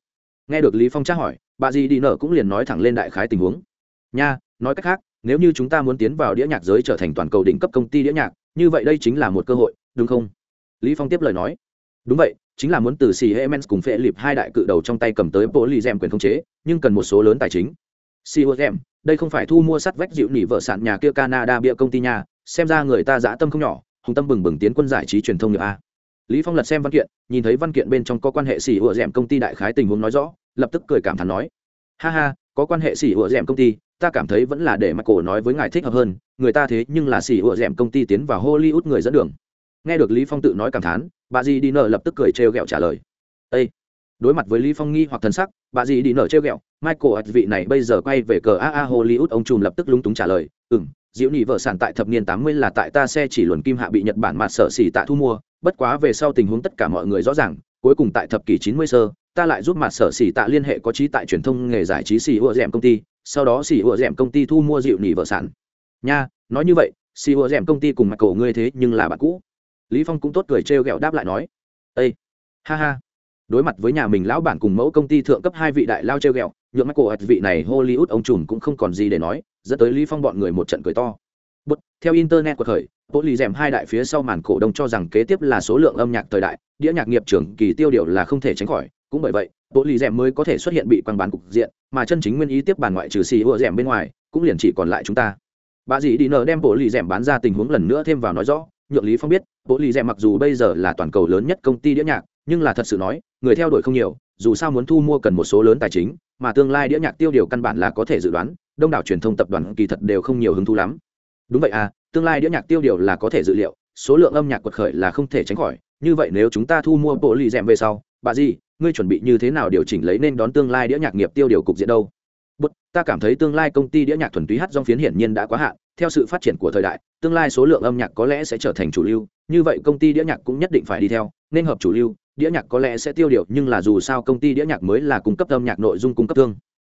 Nghe được lý phong tra hỏi, bà dì đi nở cũng liền nói thẳng lên đại khái tình huống. Nha, nói cách khác nếu như chúng ta muốn tiến vào đĩa nhạc giới trở thành toàn cầu đỉnh cấp công ty đĩa nhạc như vậy đây chính là một cơ hội đúng không? Lý phong tiếp lời nói. Đúng vậy chính là muốn từ xì Hemens cùng phệ lịp hai đại cự đầu trong tay cầm tới bộ lì quyền khống chế nhưng cần một số lớn tài chính. Xì Gem, đây không phải thu mua sắt vách dịu nỉ vợ sản nhà kia canada bia công ty nhà xem ra người ta dã tâm không nhỏ hùng tâm bừng bừng tiến quân giải trí truyền thông nghiệp a. Lý phong lật xem văn kiện nhìn thấy văn kiện bên trong có quan hệ xì ủa rèm công ty đại khái tình huống nói rõ lập tức cười cảm thán nói. Ha ha có quan hệ xì ủa rèm công ty ta cảm thấy vẫn là để mặt cổ nói với ngài thích hợp hơn, người ta thế nhưng là xì ủa rèm công ty tiến vào hollywood người dẫn đường. Nghe được lý phong tự nói cảm thán, bà dì đi nở lập tức cười trêu ghẹo trả lời. Ê! đối mặt với lý phong nghi hoặc thần sắc, bà dì đi nở trêu ghẹo, michael vị này bây giờ quay về cờ aa hollywood, ông trùm lập tức lúng túng trả lời. Ừm, diệu nhị vợ sản tại thập niên tám mươi là tại ta xe chỉ luồn kim hạ bị nhật bản mặt sợ xỉ tạ thu mua, bất quá về sau tình huống tất cả mọi người rõ ràng cuối cùng tại thập kỷ chín mươi sơ, ta lại giúp mặt sở xỉ tạ liên hệ có trí tại truyền thông nghề giải trí xỉ ủa rèm công ty, sau đó xỉ ủa rèm công ty thu mua dịu nỉ vợ sản. Nha, nói như vậy, xỉ ủa rèm công ty cùng mặt cổ ngươi thế nhưng là bạn cũ. Lý phong cũng tốt cười trêu ghẹo đáp lại nói, ê, ha ha. Đối mặt với nhà mình lão bản cùng mẫu công ty thượng cấp hai vị đại lao trêu ghẹo, nhượng michael vị này hollywood ông trùm cũng không còn gì để nói, dẫn tới lý phong bọn người một trận cười to theo internet của khởi, bộ lì rèm hai đại phía sau màn cổ đông cho rằng kế tiếp là số lượng âm nhạc thời đại đĩa nhạc nghiệp trưởng kỳ tiêu điều là không thể tránh khỏi. Cũng bởi vậy bộ lì rèm mới có thể xuất hiện bị quăng bán cục diện mà chân chính nguyên ý tiếp bàn ngoại trừ xì ưa rèm bên ngoài cũng liền chỉ còn lại chúng ta. Bà dì đi nở đem bộ lì rèm bán ra tình huống lần nữa thêm vào nói rõ nhượng lý phong biết bộ lì rèm mặc dù bây giờ là toàn cầu lớn nhất công ty đĩa nhạc nhưng là thật sự nói người theo đuổi không nhiều dù sao muốn thu mua cần một số lớn tài chính mà tương lai đĩa nhạc tiêu điều căn bản là có thể dự đoán đông đảo truyền thông tập đoàn kỳ thật đều không nhiều hứng thú lắm đúng vậy à tương lai đĩa nhạc tiêu điều là có thể dự liệu, số lượng âm nhạc quật khởi là không thể tránh khỏi. Như vậy nếu chúng ta thu mua bộ lì rèm về sau, bà gì, ngươi chuẩn bị như thế nào điều chỉnh lấy nên đón tương lai đĩa nhạc nghiệp tiêu điều cục diện đâu? Bất ta cảm thấy tương lai công ty đĩa nhạc thuần túy hát dòng phiến hiển nhiên đã quá hạn. Theo sự phát triển của thời đại, tương lai số lượng âm nhạc có lẽ sẽ trở thành chủ lưu, như vậy công ty đĩa nhạc cũng nhất định phải đi theo, nên hợp chủ lưu, đĩa nhạc có lẽ sẽ tiêu điều, nhưng là dù sao công ty đĩa nhạc mới là cung cấp âm nhạc nội dung cung cấp thương.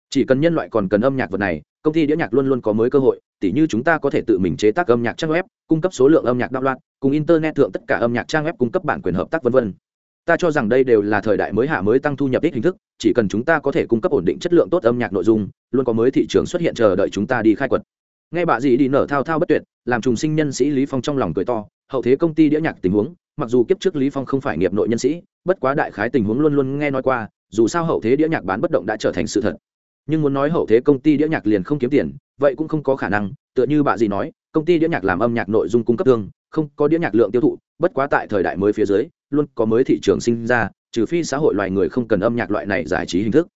Chỉ cần nhân loại còn cần âm nhạc vật này công ty đĩa nhạc luôn luôn có mới cơ hội, tỉ như chúng ta có thể tự mình chế tác âm nhạc trang web, cung cấp số lượng âm nhạc đạo loạn cùng internet thượng tất cả âm nhạc trang web cung cấp bản quyền hợp tác v v ta cho rằng đây đều là thời đại mới hạ mới tăng thu nhập ít hình thức, chỉ cần chúng ta có thể cung cấp ổn định chất lượng tốt âm nhạc nội dung, luôn có mới thị trường xuất hiện chờ đợi chúng ta đi khai quật. Nghe bà dì đi nở thao thao bất tuyệt, làm trùng sinh nhân sĩ lý phong trong lòng cười to, hậu thế công ty đĩa nhạc tình huống, mặc dù kiếp trước lý phong không phải nghiệp nội nhân sĩ, bất quá đại khái tình huống luôn luôn nghe nói qua, dù sao hậu thế đĩa nhạc bán bất động đã trở thành sự thật nhưng muốn nói hậu thế công ty đĩa nhạc liền không kiếm tiền, vậy cũng không có khả năng, tựa như bà dì nói, công ty đĩa nhạc làm âm nhạc nội dung cung cấp tương không có đĩa nhạc lượng tiêu thụ, bất quá tại thời đại mới phía dưới, luôn có mới thị trường sinh ra, trừ phi xã hội loài người không cần âm nhạc loại này giải trí hình thức.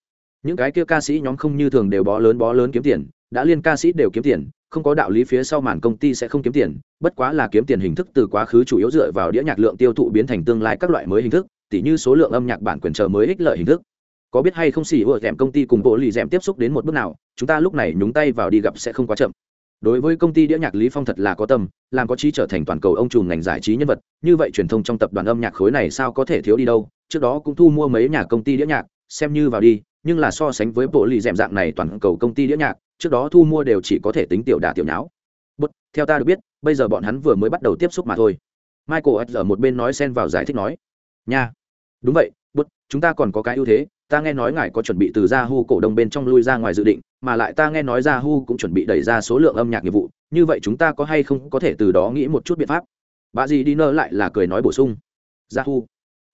Những cái kia ca sĩ nhóm không như thường đều bó lớn bó lớn kiếm tiền, đã liên ca sĩ đều kiếm tiền, không có đạo lý phía sau màn công ty sẽ không kiếm tiền, bất quá là kiếm tiền hình thức từ quá khứ chủ yếu dựa vào đĩa nhạc lượng tiêu thụ biến thành tương lai các loại mới hình thức, tỉ như số lượng âm nhạc bản quyền chờ mới ích lợi hình thức có biết hay không xỉ ủa rèm công ty cùng bộ lì rèm tiếp xúc đến một bước nào chúng ta lúc này nhúng tay vào đi gặp sẽ không quá chậm. Đối với công ty đĩa nhạc lý phong thật là có tâm làm có trí trở thành toàn cầu ông trùm ngành giải trí nhân vật như vậy truyền thông trong tập đoàn âm nhạc khối này sao có thể thiếu đi đâu trước đó cũng thu mua mấy nhà công ty đĩa nhạc xem như vào đi nhưng là so sánh với bộ lì rèm dạng này toàn cầu công ty đĩa nhạc trước đó thu mua đều chỉ có thể tính tiểu đà tiểu nháo. Bất, theo ta được biết bây giờ bọn hắn vừa mới bắt đầu tiếp xúc mà thôi. Michael ở một bên nói xen vào giải thích nói nha đúng vậy Bất, chúng ta còn có cái ưu thế ta nghe nói ngài có chuẩn bị từ Yahoo cổ đông bên trong lui ra ngoài dự định, mà lại ta nghe nói Yahoo cũng chuẩn bị đẩy ra số lượng âm nhạc nghiệp vụ, như vậy chúng ta có hay không có thể từ đó nghĩ một chút biện pháp. Bà gì đi nơ lại là cười nói bổ sung. Yahoo.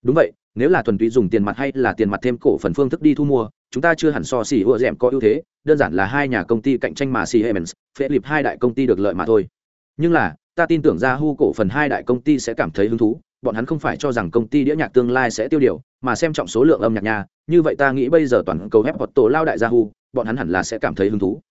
Đúng vậy, nếu là thuần túy dùng tiền mặt hay là tiền mặt thêm cổ phần phương thức đi thu mua, chúng ta chưa hẳn so xỉ ưa rèm có ưu thế, đơn giản là hai nhà công ty cạnh tranh mà Siemens, lịp hai đại công ty được lợi mà thôi. Nhưng là, ta tin tưởng Yahoo cổ phần hai đại công ty sẽ cảm thấy hứng thú, bọn hắn không phải cho rằng công ty đĩa nhạc tương lai sẽ tiêu điều, mà xem trọng số lượng âm nhạc nhà, như vậy ta nghĩ bây giờ toàn cầu hép hoặc tổ lao đại Yahoo, bọn hắn hẳn là sẽ cảm thấy hứng thú.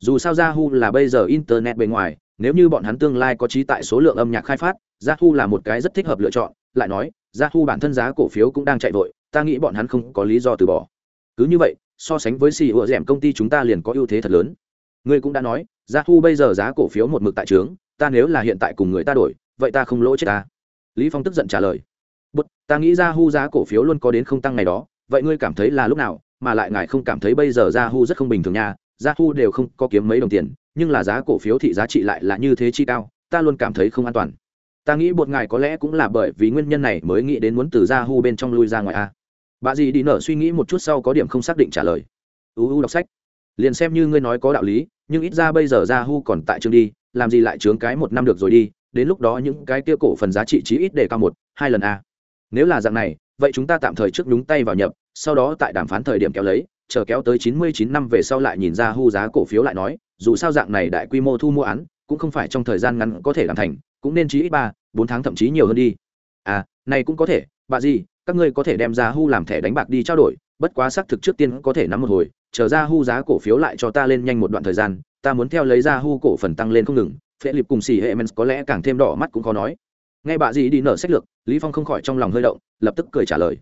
Dù sao Yahoo là bây giờ internet bên ngoài, nếu như bọn hắn tương lai có trí tại số lượng âm nhạc khai phát, Yahoo là một cái rất thích hợp lựa chọn, lại nói, Yahoo bản thân giá cổ phiếu cũng đang chạy vội, ta nghĩ bọn hắn không có lý do từ bỏ. Cứ như vậy, so sánh với xì ủa rèm công ty chúng ta liền có ưu thế thật lớn. Ngươi cũng đã nói, Yahoo bây giờ giá cổ phiếu một mực tại trướng, ta nếu là hiện tại cùng người ta đổi, vậy ta không lỗ chết ta. Lý Phong tức giận trả lời. Bút, ta nghĩ Ra Hu giá cổ phiếu luôn có đến không tăng ngày đó, vậy ngươi cảm thấy là lúc nào, mà lại ngài không cảm thấy bây giờ Ra Hu rất không bình thường nha, Hu đều không có kiếm mấy đồng tiền, nhưng là giá cổ phiếu thị giá trị lại là như thế chi cao, ta luôn cảm thấy không an toàn. Ta nghĩ bột ngài có lẽ cũng là bởi vì nguyên nhân này mới nghĩ đến muốn từ ra hu bên trong lui ra ngoài a. Bà dì đi nở suy nghĩ một chút sau có điểm không xác định trả lời. Uu đọc sách. Liền xem như ngươi nói có đạo lý nhưng ít ra bây giờ ra hu còn tại trường đi làm gì lại trướng cái một năm được rồi đi đến lúc đó những cái kia cổ phần giá trị chí ít để cao một, hai lần a. Nếu là dạng này, vậy chúng ta tạm thời trước đúng tay vào nhập, sau đó tại đàm phán thời điểm kéo lấy, chờ kéo tới chín mươi chín năm về sau lại nhìn ra hu giá cổ phiếu lại nói, dù sao dạng này đại quy mô thu mua án, cũng không phải trong thời gian ngắn có thể làm thành, cũng nên chí ít ba, bốn tháng thậm chí nhiều hơn đi. À này cũng có thể, bà gì, các ngươi có thể đem ra hu làm thẻ đánh bạc đi trao đổi, bất quá xác thực trước tiên có thể nắm một hồi, chờ ra hu giá cổ phiếu lại cho ta lên nhanh một đoạn thời gian, ta muốn theo lấy ra hu cổ phần tăng lên không ngừng phễ lịp cùng xì hệ men có lẽ càng thêm đỏ mắt cũng khó nói nghe bà dì đi nở sách lược lý phong không khỏi trong lòng hơi động lập tức cười trả lời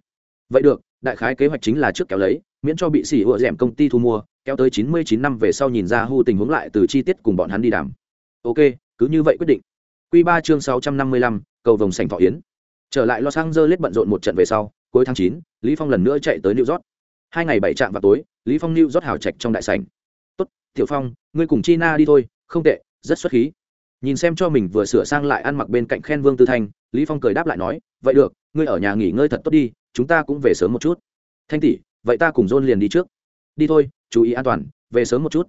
vậy được đại khái kế hoạch chính là trước kéo lấy miễn cho bị xỉ ựa rèm công ty thu mua kéo tới chín mươi chín năm về sau nhìn ra hu tình huống lại từ chi tiết cùng bọn hắn đi đàm ok cứ như vậy quyết định Quy ba chương 655, cầu vồng sảnh thọ yến. Trở lại Los Angeles bận rộn một trận về sau, cuối tháng chín, Lý Phong lần nữa chạy tới New York. Hai ngày bảy trạm vào tối, Lý Phong New York hào trạch trong đại sảnh. "Tốt, Tiểu Phong, ngươi cùng China đi thôi, không tệ, rất xuất khí." Nhìn xem cho mình vừa sửa sang lại ăn mặc bên cạnh khen Vương Tư Thanh, Lý Phong cười đáp lại nói, "Vậy được, ngươi ở nhà nghỉ ngơi thật tốt đi, chúng ta cũng về sớm một chút." "Thanh tỷ, vậy ta cùng John liền đi trước." đi thôi chú ý an toàn về sớm một chút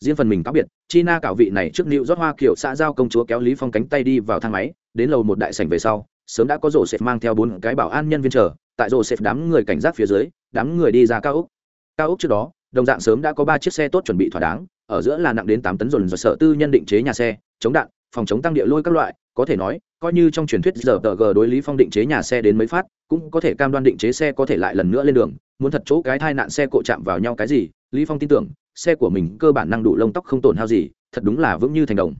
riêng phần mình cáo biệt chi na cảo vị này trước nịu rót hoa kiểu xã giao công chúa kéo lý phong cánh tay đi vào thang máy đến lầu một đại sảnh về sau sớm đã có rổ sệt mang theo bốn cái bảo an nhân viên chờ tại rổ sệt đám người cảnh giác phía dưới đám người đi ra cao ốc cao ốc trước đó đồng dạng sớm đã có ba chiếc xe tốt chuẩn bị thỏa đáng ở giữa là nặng đến tám tấn dồn dồn sở tư nhân định chế nhà xe chống đạn, phòng chống tăng địa lôi các loại, có thể nói, coi như trong truyền thuyết giờ tờ g đối lý phong định chế nhà xe đến mấy phát, cũng có thể cam đoan định chế xe có thể lại lần nữa lên đường. Muốn thật chỗ cái thai nạn xe cộ chạm vào nhau cái gì, lý phong tin tưởng, xe của mình cơ bản năng đủ lông tóc không tổn hao gì, thật đúng là vững như thành đồng.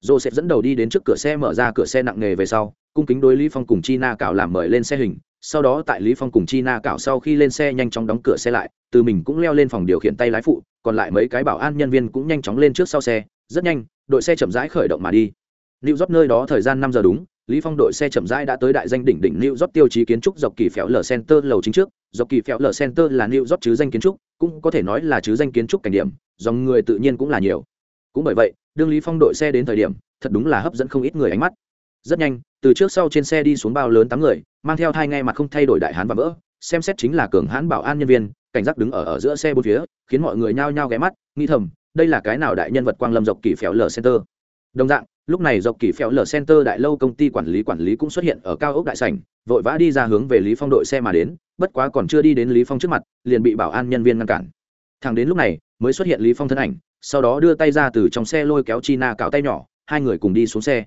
Dô sẽ dẫn đầu đi đến trước cửa xe mở ra cửa xe nặng nghề về sau, cung kính đối lý phong cùng chi na cạo làm mời lên xe hình. Sau đó tại lý phong cùng chi na cạo sau khi lên xe nhanh chóng đóng cửa xe lại, từ mình cũng leo lên phòng điều khiển tay lái phụ, còn lại mấy cái bảo an nhân viên cũng nhanh chóng lên trước sau xe. Rất nhanh đội xe chậm rãi khởi động mà đi lưu York nơi đó thời gian năm giờ đúng, Lý Phong đội xe chậm rãi đã tới đại danh đỉnh đỉnh lưu York tiêu chí kiến trúc dọc kỳ phèo lở center lầu chính trước, dọc kỳ phèo lở center là lưu York chứ danh kiến trúc, cũng có thể nói là chứ danh kiến trúc cảnh điểm, dòng người tự nhiên cũng là nhiều. Cũng bởi vậy, đương Lý Phong đội xe đến thời điểm, thật đúng là hấp dẫn không ít người ánh mắt. Rất nhanh, từ trước sau trên xe đi xuống bao lớn tám người, mang theo thai ngay mặt không thay đổi đại hán và vỡ, xem xét chính là cường hãn bảo an nhân viên, cảnh giác đứng ở ở giữa xe bốn phía, khiến mọi người nhao nhao ghé mắt, nghi thầm, đây là cái nào đại nhân vật quang lâm dọc kỳ phèo lờ center. Đồng dạng, lúc này dọc kỳ phèo lờ center đại lâu công ty quản lý quản lý cũng xuất hiện ở cao ốc đại sảnh vội vã đi ra hướng về lý phong đội xe mà đến bất quá còn chưa đi đến lý phong trước mặt liền bị bảo an nhân viên ngăn cản. Thẳng đến lúc này mới xuất hiện lý phong thân ảnh sau đó đưa tay ra từ trong xe lôi kéo china cạo tay nhỏ hai người cùng đi xuống xe.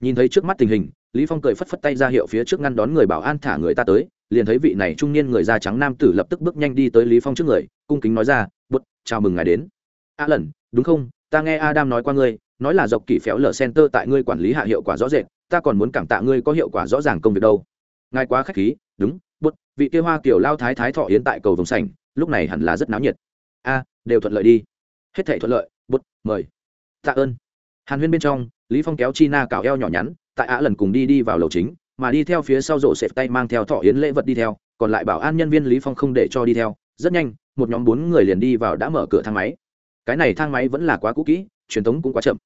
Nhìn thấy trước mắt tình hình lý phong cười phất phất tay ra hiệu phía trước ngăn đón người bảo an thả người ta tới liền thấy vị này trung niên người da trắng nam tử lập tức bước nhanh đi tới lý phong trước người cung kính nói ra bút chào mừng ngài đến a lần, đúng không? Ta nghe adam nói qua ngươi, nói là dọc kỷ phéo lở center tại ngươi quản lý hạ hiệu quả rõ rệt, ta còn muốn cảm tạ ngươi có hiệu quả rõ ràng công việc đâu. Ngài quá khách khí, đúng, bút, vị kia hoa kiểu lao thái thái thọ yến tại cầu vồng sành lúc này hẳn là rất náo nhiệt. A, đều thuận lợi đi. Hết thể thuận lợi, bút, mời. Tạ ơn. Hàn huyên bên trong, lý phong kéo chi na cào eo nhỏ nhắn, tại á lần cùng đi đi vào lầu chính, mà đi theo phía sau rổ xẹp tay mang theo thọ yến lễ vật đi theo, còn lại bảo an nhân viên lý phong không để cho đi theo. Rất nhanh, một nhóm bốn người liền đi vào đã mở cửa thang máy cái này thang máy vẫn là quá cũ kỹ, truyền thống cũng quá chậm.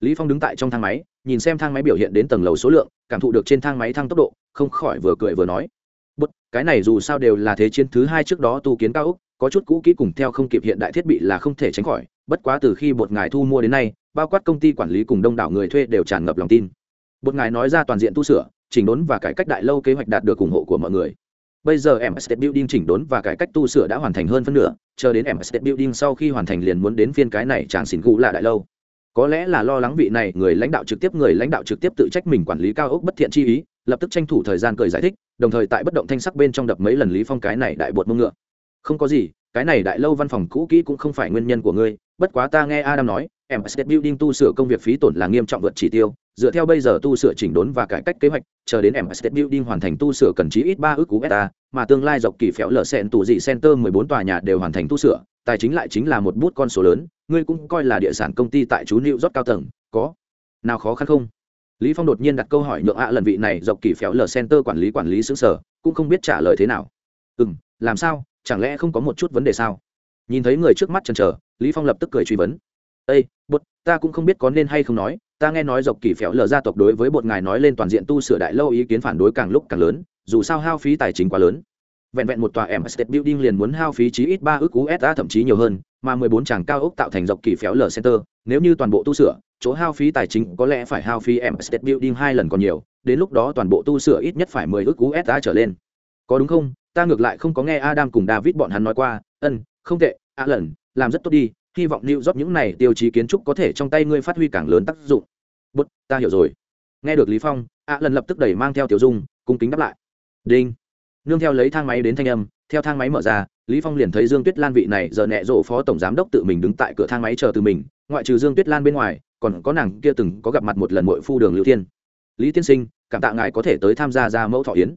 Lý phong đứng tại trong thang máy, nhìn xem thang máy biểu hiện đến tầng lầu số lượng, cảm thụ được trên thang máy thăng tốc độ, không khỏi vừa cười vừa nói, bất, cái này dù sao đều là thế chiến thứ hai trước đó tu kiến cao ốc, có chút cũ kỹ cùng theo không kịp hiện đại thiết bị là không thể tránh khỏi, bất quá từ khi bột ngài thu mua đến nay, bao quát công ty quản lý cùng đông đảo người thuê đều tràn ngập lòng tin. Bột ngài nói ra toàn diện tu sửa, chỉnh đốn và cải cách đại lâu kế hoạch đạt được ủng hộ của mọi người bây giờ em State Building chỉnh đốn và cải cách tu sửa đã hoàn thành hơn phân nửa, chờ đến em State Building sau khi hoàn thành liền muốn đến phiên cái này chàng xỉn gù lạ đại lâu. Có lẽ là lo lắng vị này, người lãnh đạo trực tiếp, người lãnh đạo trực tiếp tự trách mình quản lý cao ốc bất thiện chi ý, lập tức tranh thủ thời gian cười giải thích, đồng thời tại bất động thanh sắc bên trong đập mấy lần lý phong cái này đại bột mông ngựa. Không có gì, cái này đại lâu văn phòng cũ kỹ cũng không phải nguyên nhân của ngươi, bất quá ta nghe adam nói, em state building tu sửa công việc phí tổn là nghiêm trọng vượt chỉ tiêu dựa theo bây giờ tu sửa chỉnh đốn và cải cách kế hoạch chờ đến em building hoàn thành tu sửa cần chí ít ba ước cú beta mà tương lai dọc kỳ phéo lở sẹn tủ dị center 14 tòa nhà đều hoàn thành tu sửa tài chính lại chính là một bút con số lớn ngươi cũng coi là địa sản công ty tại chú New rót cao tầng có nào khó khăn không? Lý phong đột nhiên đặt câu hỏi nhượng ạ lần vị này dọc kỳ phéo lở center quản lý quản lý xứng sở cũng không biết trả lời thế nào. Ừm làm sao? Chẳng lẽ không có một chút vấn đề sao? Nhìn thấy người trước mắt chần chờ lý phong lập tức cười truy vấn. Ê, bột ta cũng không biết có nên hay không nói ta nghe nói dọc kỳ phéo lở gia tộc đối với bột ngài nói lên toàn diện tu sửa đại lâu ý kiến phản đối càng lúc càng lớn, dù sao hao phí tài chính quá lớn. Vẹn vẹn một tòa em state building liền muốn hao phí chí ít ba ước usd thậm chí nhiều hơn, mà mười bốn tràng cao ốc tạo thành dọc kỳ phéo lở center, nếu như toàn bộ tu sửa, chỗ hao phí tài chính có lẽ phải hao phí em state building hai lần còn nhiều, đến lúc đó toàn bộ tu sửa ít nhất phải mười ước usd trở lên. Có đúng không? Ta ngược lại không có nghe adam cùng david bọn hắn nói qua ân không tệ a lần làm rất tốt đi hy vọng New York những này tiêu chí kiến trúc có thể trong tay ngươi phát huy càng lớn tác dụng. Bất, ta hiểu rồi. Nghe được lý phong ạ lần lập tức đẩy mang theo tiểu dung cung kính đáp lại. Đinh. Nương theo lấy thang máy đến thanh âm theo thang máy mở ra lý phong liền thấy dương tuyết lan vị này giờ nẹ rộ phó tổng giám đốc tự mình đứng tại cửa thang máy chờ từ mình ngoại trừ dương tuyết lan bên ngoài còn có nàng kia từng có gặp mặt một lần muội phu đường lưu thiên. Lý tiên sinh cảm tạ ngài có thể tới tham gia ra mẫu thọ yến.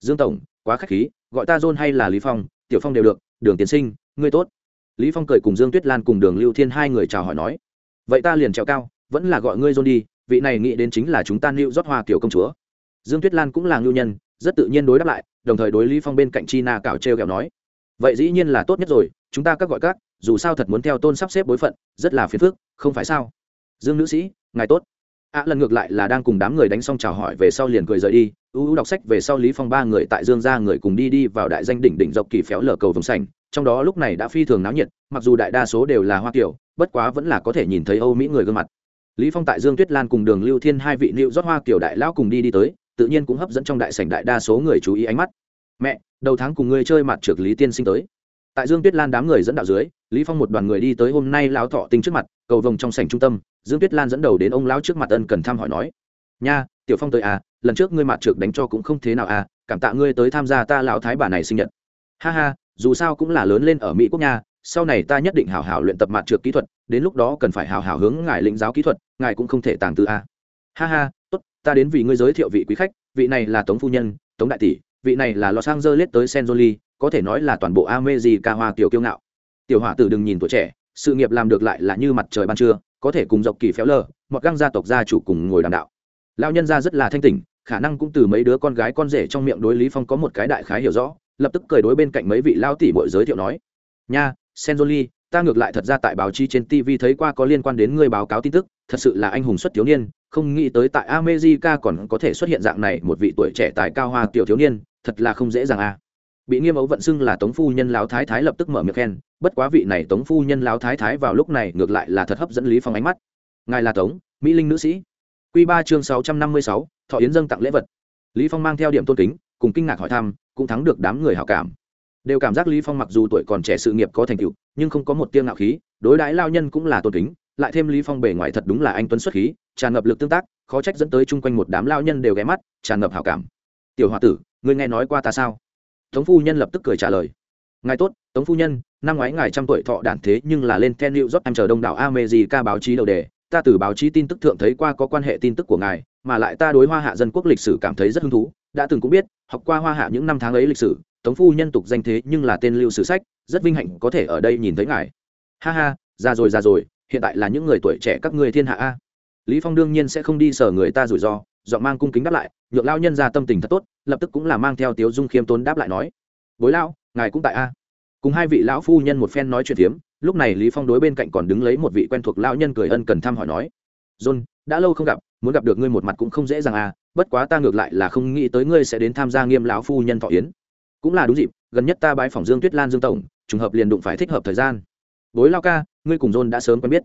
Dương tổng quá khách khí gọi ta john hay là lý phong tiểu phong đều được đường tiên sinh ngươi tốt lý phong cười cùng dương tuyết lan cùng đường lưu thiên hai người chào hỏi nói, vậy ta liền trèo cao, vẫn là gọi ngươi john đi, vị này nghĩ đến chính là chúng ta lưu rót hoa tiểu công chúa. Dương tuyết lan cũng là ngưu nhân, rất tự nhiên đối đáp lại, đồng thời đối lý phong bên cạnh chi na cạo treo kẹo nói, vậy dĩ nhiên là tốt nhất rồi, chúng ta các gọi các, dù sao thật muốn theo tôn sắp xếp bối phận, rất là phiền phức, không phải sao? Dương nữ sĩ, ngài tốt ạ lần ngược lại là đang cùng đám người đánh xong chào hỏi về sau liền cười rời đi. Ưu ưu đọc sách về sau lý phong ba người tại dương gia người cùng đi đi vào đại danh đỉnh đỉnh dọc kỳ phéo lở cầu vồng sành trong đó lúc này đã phi thường náo nhiệt, mặc dù đại đa số đều là hoa kiểu, bất quá vẫn là có thể nhìn thấy âu mỹ người gương mặt. Lý phong tại dương tuyết lan cùng đường lưu thiên hai vị liệu rót hoa kiểu đại lão cùng đi đi tới, tự nhiên cũng hấp dẫn trong đại sảnh đại đa số người chú ý ánh mắt. Mẹ, đầu tháng cùng ngươi chơi mặt trượt lý tiên sinh tới tại dương tuyết lan đám người dẫn đạo dưới, lý phong một đoàn người đi tới hôm nay lão thọ tinh trước mặt, cầu vồng trong sảnh trung tâm dương tuyết lan dẫn đầu đến ông lão trước mặt ân cần thăm hỏi nói, nha, tiểu phong tới à lần trước ngươi mặt trượt đánh cho cũng không thế nào à cảm tạ ngươi tới tham gia ta lão thái bà này sinh nhật ha ha, dù sao cũng là lớn lên ở mỹ quốc nha, sau này ta nhất định hào hào luyện tập mặt trượt kỹ thuật, đến lúc đó cần phải hào hào hướng ngài lĩnh giáo kỹ thuật, ngài cũng không thể tàng tư a ha ha, tốt, ta đến vì ngươi giới thiệu vị quý khách, vị này là tống phu nhân, tống đại tỷ, vị này là los angeles tới Senjoli có thể nói là toàn bộ ca hoa tiểu kiêu ngạo. Tiểu hỏa tử đừng nhìn tuổi trẻ, sự nghiệp làm được lại là như mặt trời ban trưa, có thể cùng dọc kỳ phéo lờ, một găng gia tộc gia chủ cùng ngồi đàm đạo. Lão nhân gia rất là thanh tỉnh, khả năng cũng từ mấy đứa con gái con rể trong miệng đối lý phong có một cái đại khái hiểu rõ, lập tức cười đối bên cạnh mấy vị lao tỷ muội giới thiệu nói, nha senjoli ta ngược lại thật ra tại báo chí trên tv thấy qua có liên quan đến ngươi báo cáo tin tức, thật sự là anh hùng xuất thiếu niên, không nghĩ tới tại america còn có thể xuất hiện dạng này một vị tuổi trẻ tài cao hoa tiểu thiếu niên, thật là không dễ dàng a bị nghiêm ấu vận xưng là tống phu nhân lão thái thái lập tức mở miệng khen, bất quá vị này tống phu nhân lão thái thái vào lúc này ngược lại là thật hấp dẫn lý phong ánh mắt. Ngài là tống, mỹ linh nữ sĩ. Quy ba chương sáu trăm năm mươi sáu, thọ yến dâng tặng lễ vật. Lý phong mang theo điểm tôn kính, cùng kinh ngạc hỏi thăm, cũng thắng được đám người hảo cảm. Đều cảm giác lý phong mặc dù tuổi còn trẻ sự nghiệp có thành tựu, nhưng không có một tiêu ngạo khí, đối đãi lao nhân cũng là tôn kính, lại thêm lý phong bề ngoài thật đúng là anh tuấn xuất khí, tràn ngập lực tương tác, khó trách dẫn tới chung quanh một đám lao nhân đều ghé mắt, tràn ngập hảo cảm. Tiểu hòa tử, ngươi nghe nói qua ta sao? Tống phu nhân lập tức cười trả lời. Ngài tốt, tống phu nhân, năm ngoái ngài trăm tuổi thọ đản thế nhưng là lên ten new job em chờ đông đảo america báo chí đầu đề. Ta từ báo chí tin tức thượng thấy qua có quan hệ tin tức của ngài, mà lại ta đối hoa hạ dân quốc lịch sử cảm thấy rất hứng thú. Đã từng cũng biết, học qua hoa hạ những năm tháng ấy lịch sử, tống phu nhân tục danh thế nhưng là tên lưu sử sách, rất vinh hạnh có thể ở đây nhìn thấy ngài. Ha ha ra rồi ra rồi, hiện tại là những người tuổi trẻ các ngươi thiên hạ a. Lý phong đương nhiên sẽ không đi sở người ta rủi ro dọn mang cung kính đáp lại, nhượng lao nhân ra tâm tình thật tốt, lập tức cũng là mang theo tiếu dung khiêm tốn đáp lại nói, bối lão, ngài cũng tại a. Cùng hai vị lão phu nhân một phen nói chuyện tiếm lúc này lý phong đối bên cạnh còn đứng lấy một vị quen thuộc lão nhân cười ân cần thăm hỏi nói, john, đã lâu không gặp, muốn gặp được ngươi một mặt cũng không dễ dàng à bất quá ta ngược lại là không nghĩ tới ngươi sẽ đến tham gia nghiêm lão phu nhân thọ yến. Cũng là đúng dịp, gần nhất ta bái phỏng dương tuyết lan dương tổng, trùng hợp liền đụng phải thích hợp thời gian. Bối lao ca, ngươi cùng john đã sớm quen biết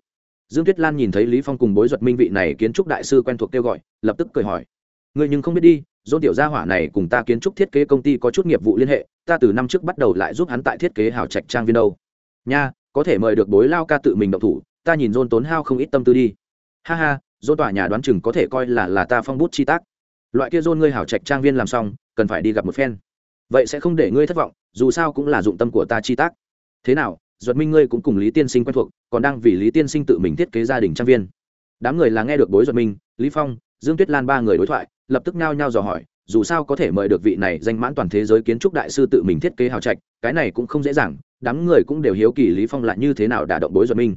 dương tuyết lan nhìn thấy lý phong cùng bối duật minh vị này kiến trúc đại sư quen thuộc kêu gọi, lập tức cười hỏi. Ngươi nhưng không biết đi, dôn tiểu gia hỏa này cùng ta kiến trúc thiết kế công ty có chút nghiệp vụ liên hệ, ta từ năm trước bắt đầu lại giúp hắn tại thiết kế hào trạch trang viên đâu. Nha, có thể mời được bối lao ca tự mình động thủ, ta nhìn dôn tốn hao không ít tâm tư đi. Ha ha, dôn tòa nhà đoán chừng có thể coi là là ta phong bút chi tác. Loại kia dôn ngươi hào trạch trang viên làm xong, cần phải đi gặp một phen. Vậy sẽ không để ngươi thất vọng, dù sao cũng là dụng tâm của ta chi tác. Thế nào duật minh ngươi cũng cùng lý tiên sinh quen thuộc, còn đang vì lý tiên sinh tự mình thiết kế gia đình trang viên. Đám người là nghe được bối duật minh, lý phong, dương tuyết lan ba người đối thoại, lập tức nhao nhao dò hỏi, dù sao có thể mời được vị này danh mãn toàn thế giới kiến trúc đại sư tự mình thiết kế hào trạch, cái này cũng không dễ dàng, đám người cũng đều hiếu kỳ lý phong lại như thế nào đả động bối duật minh.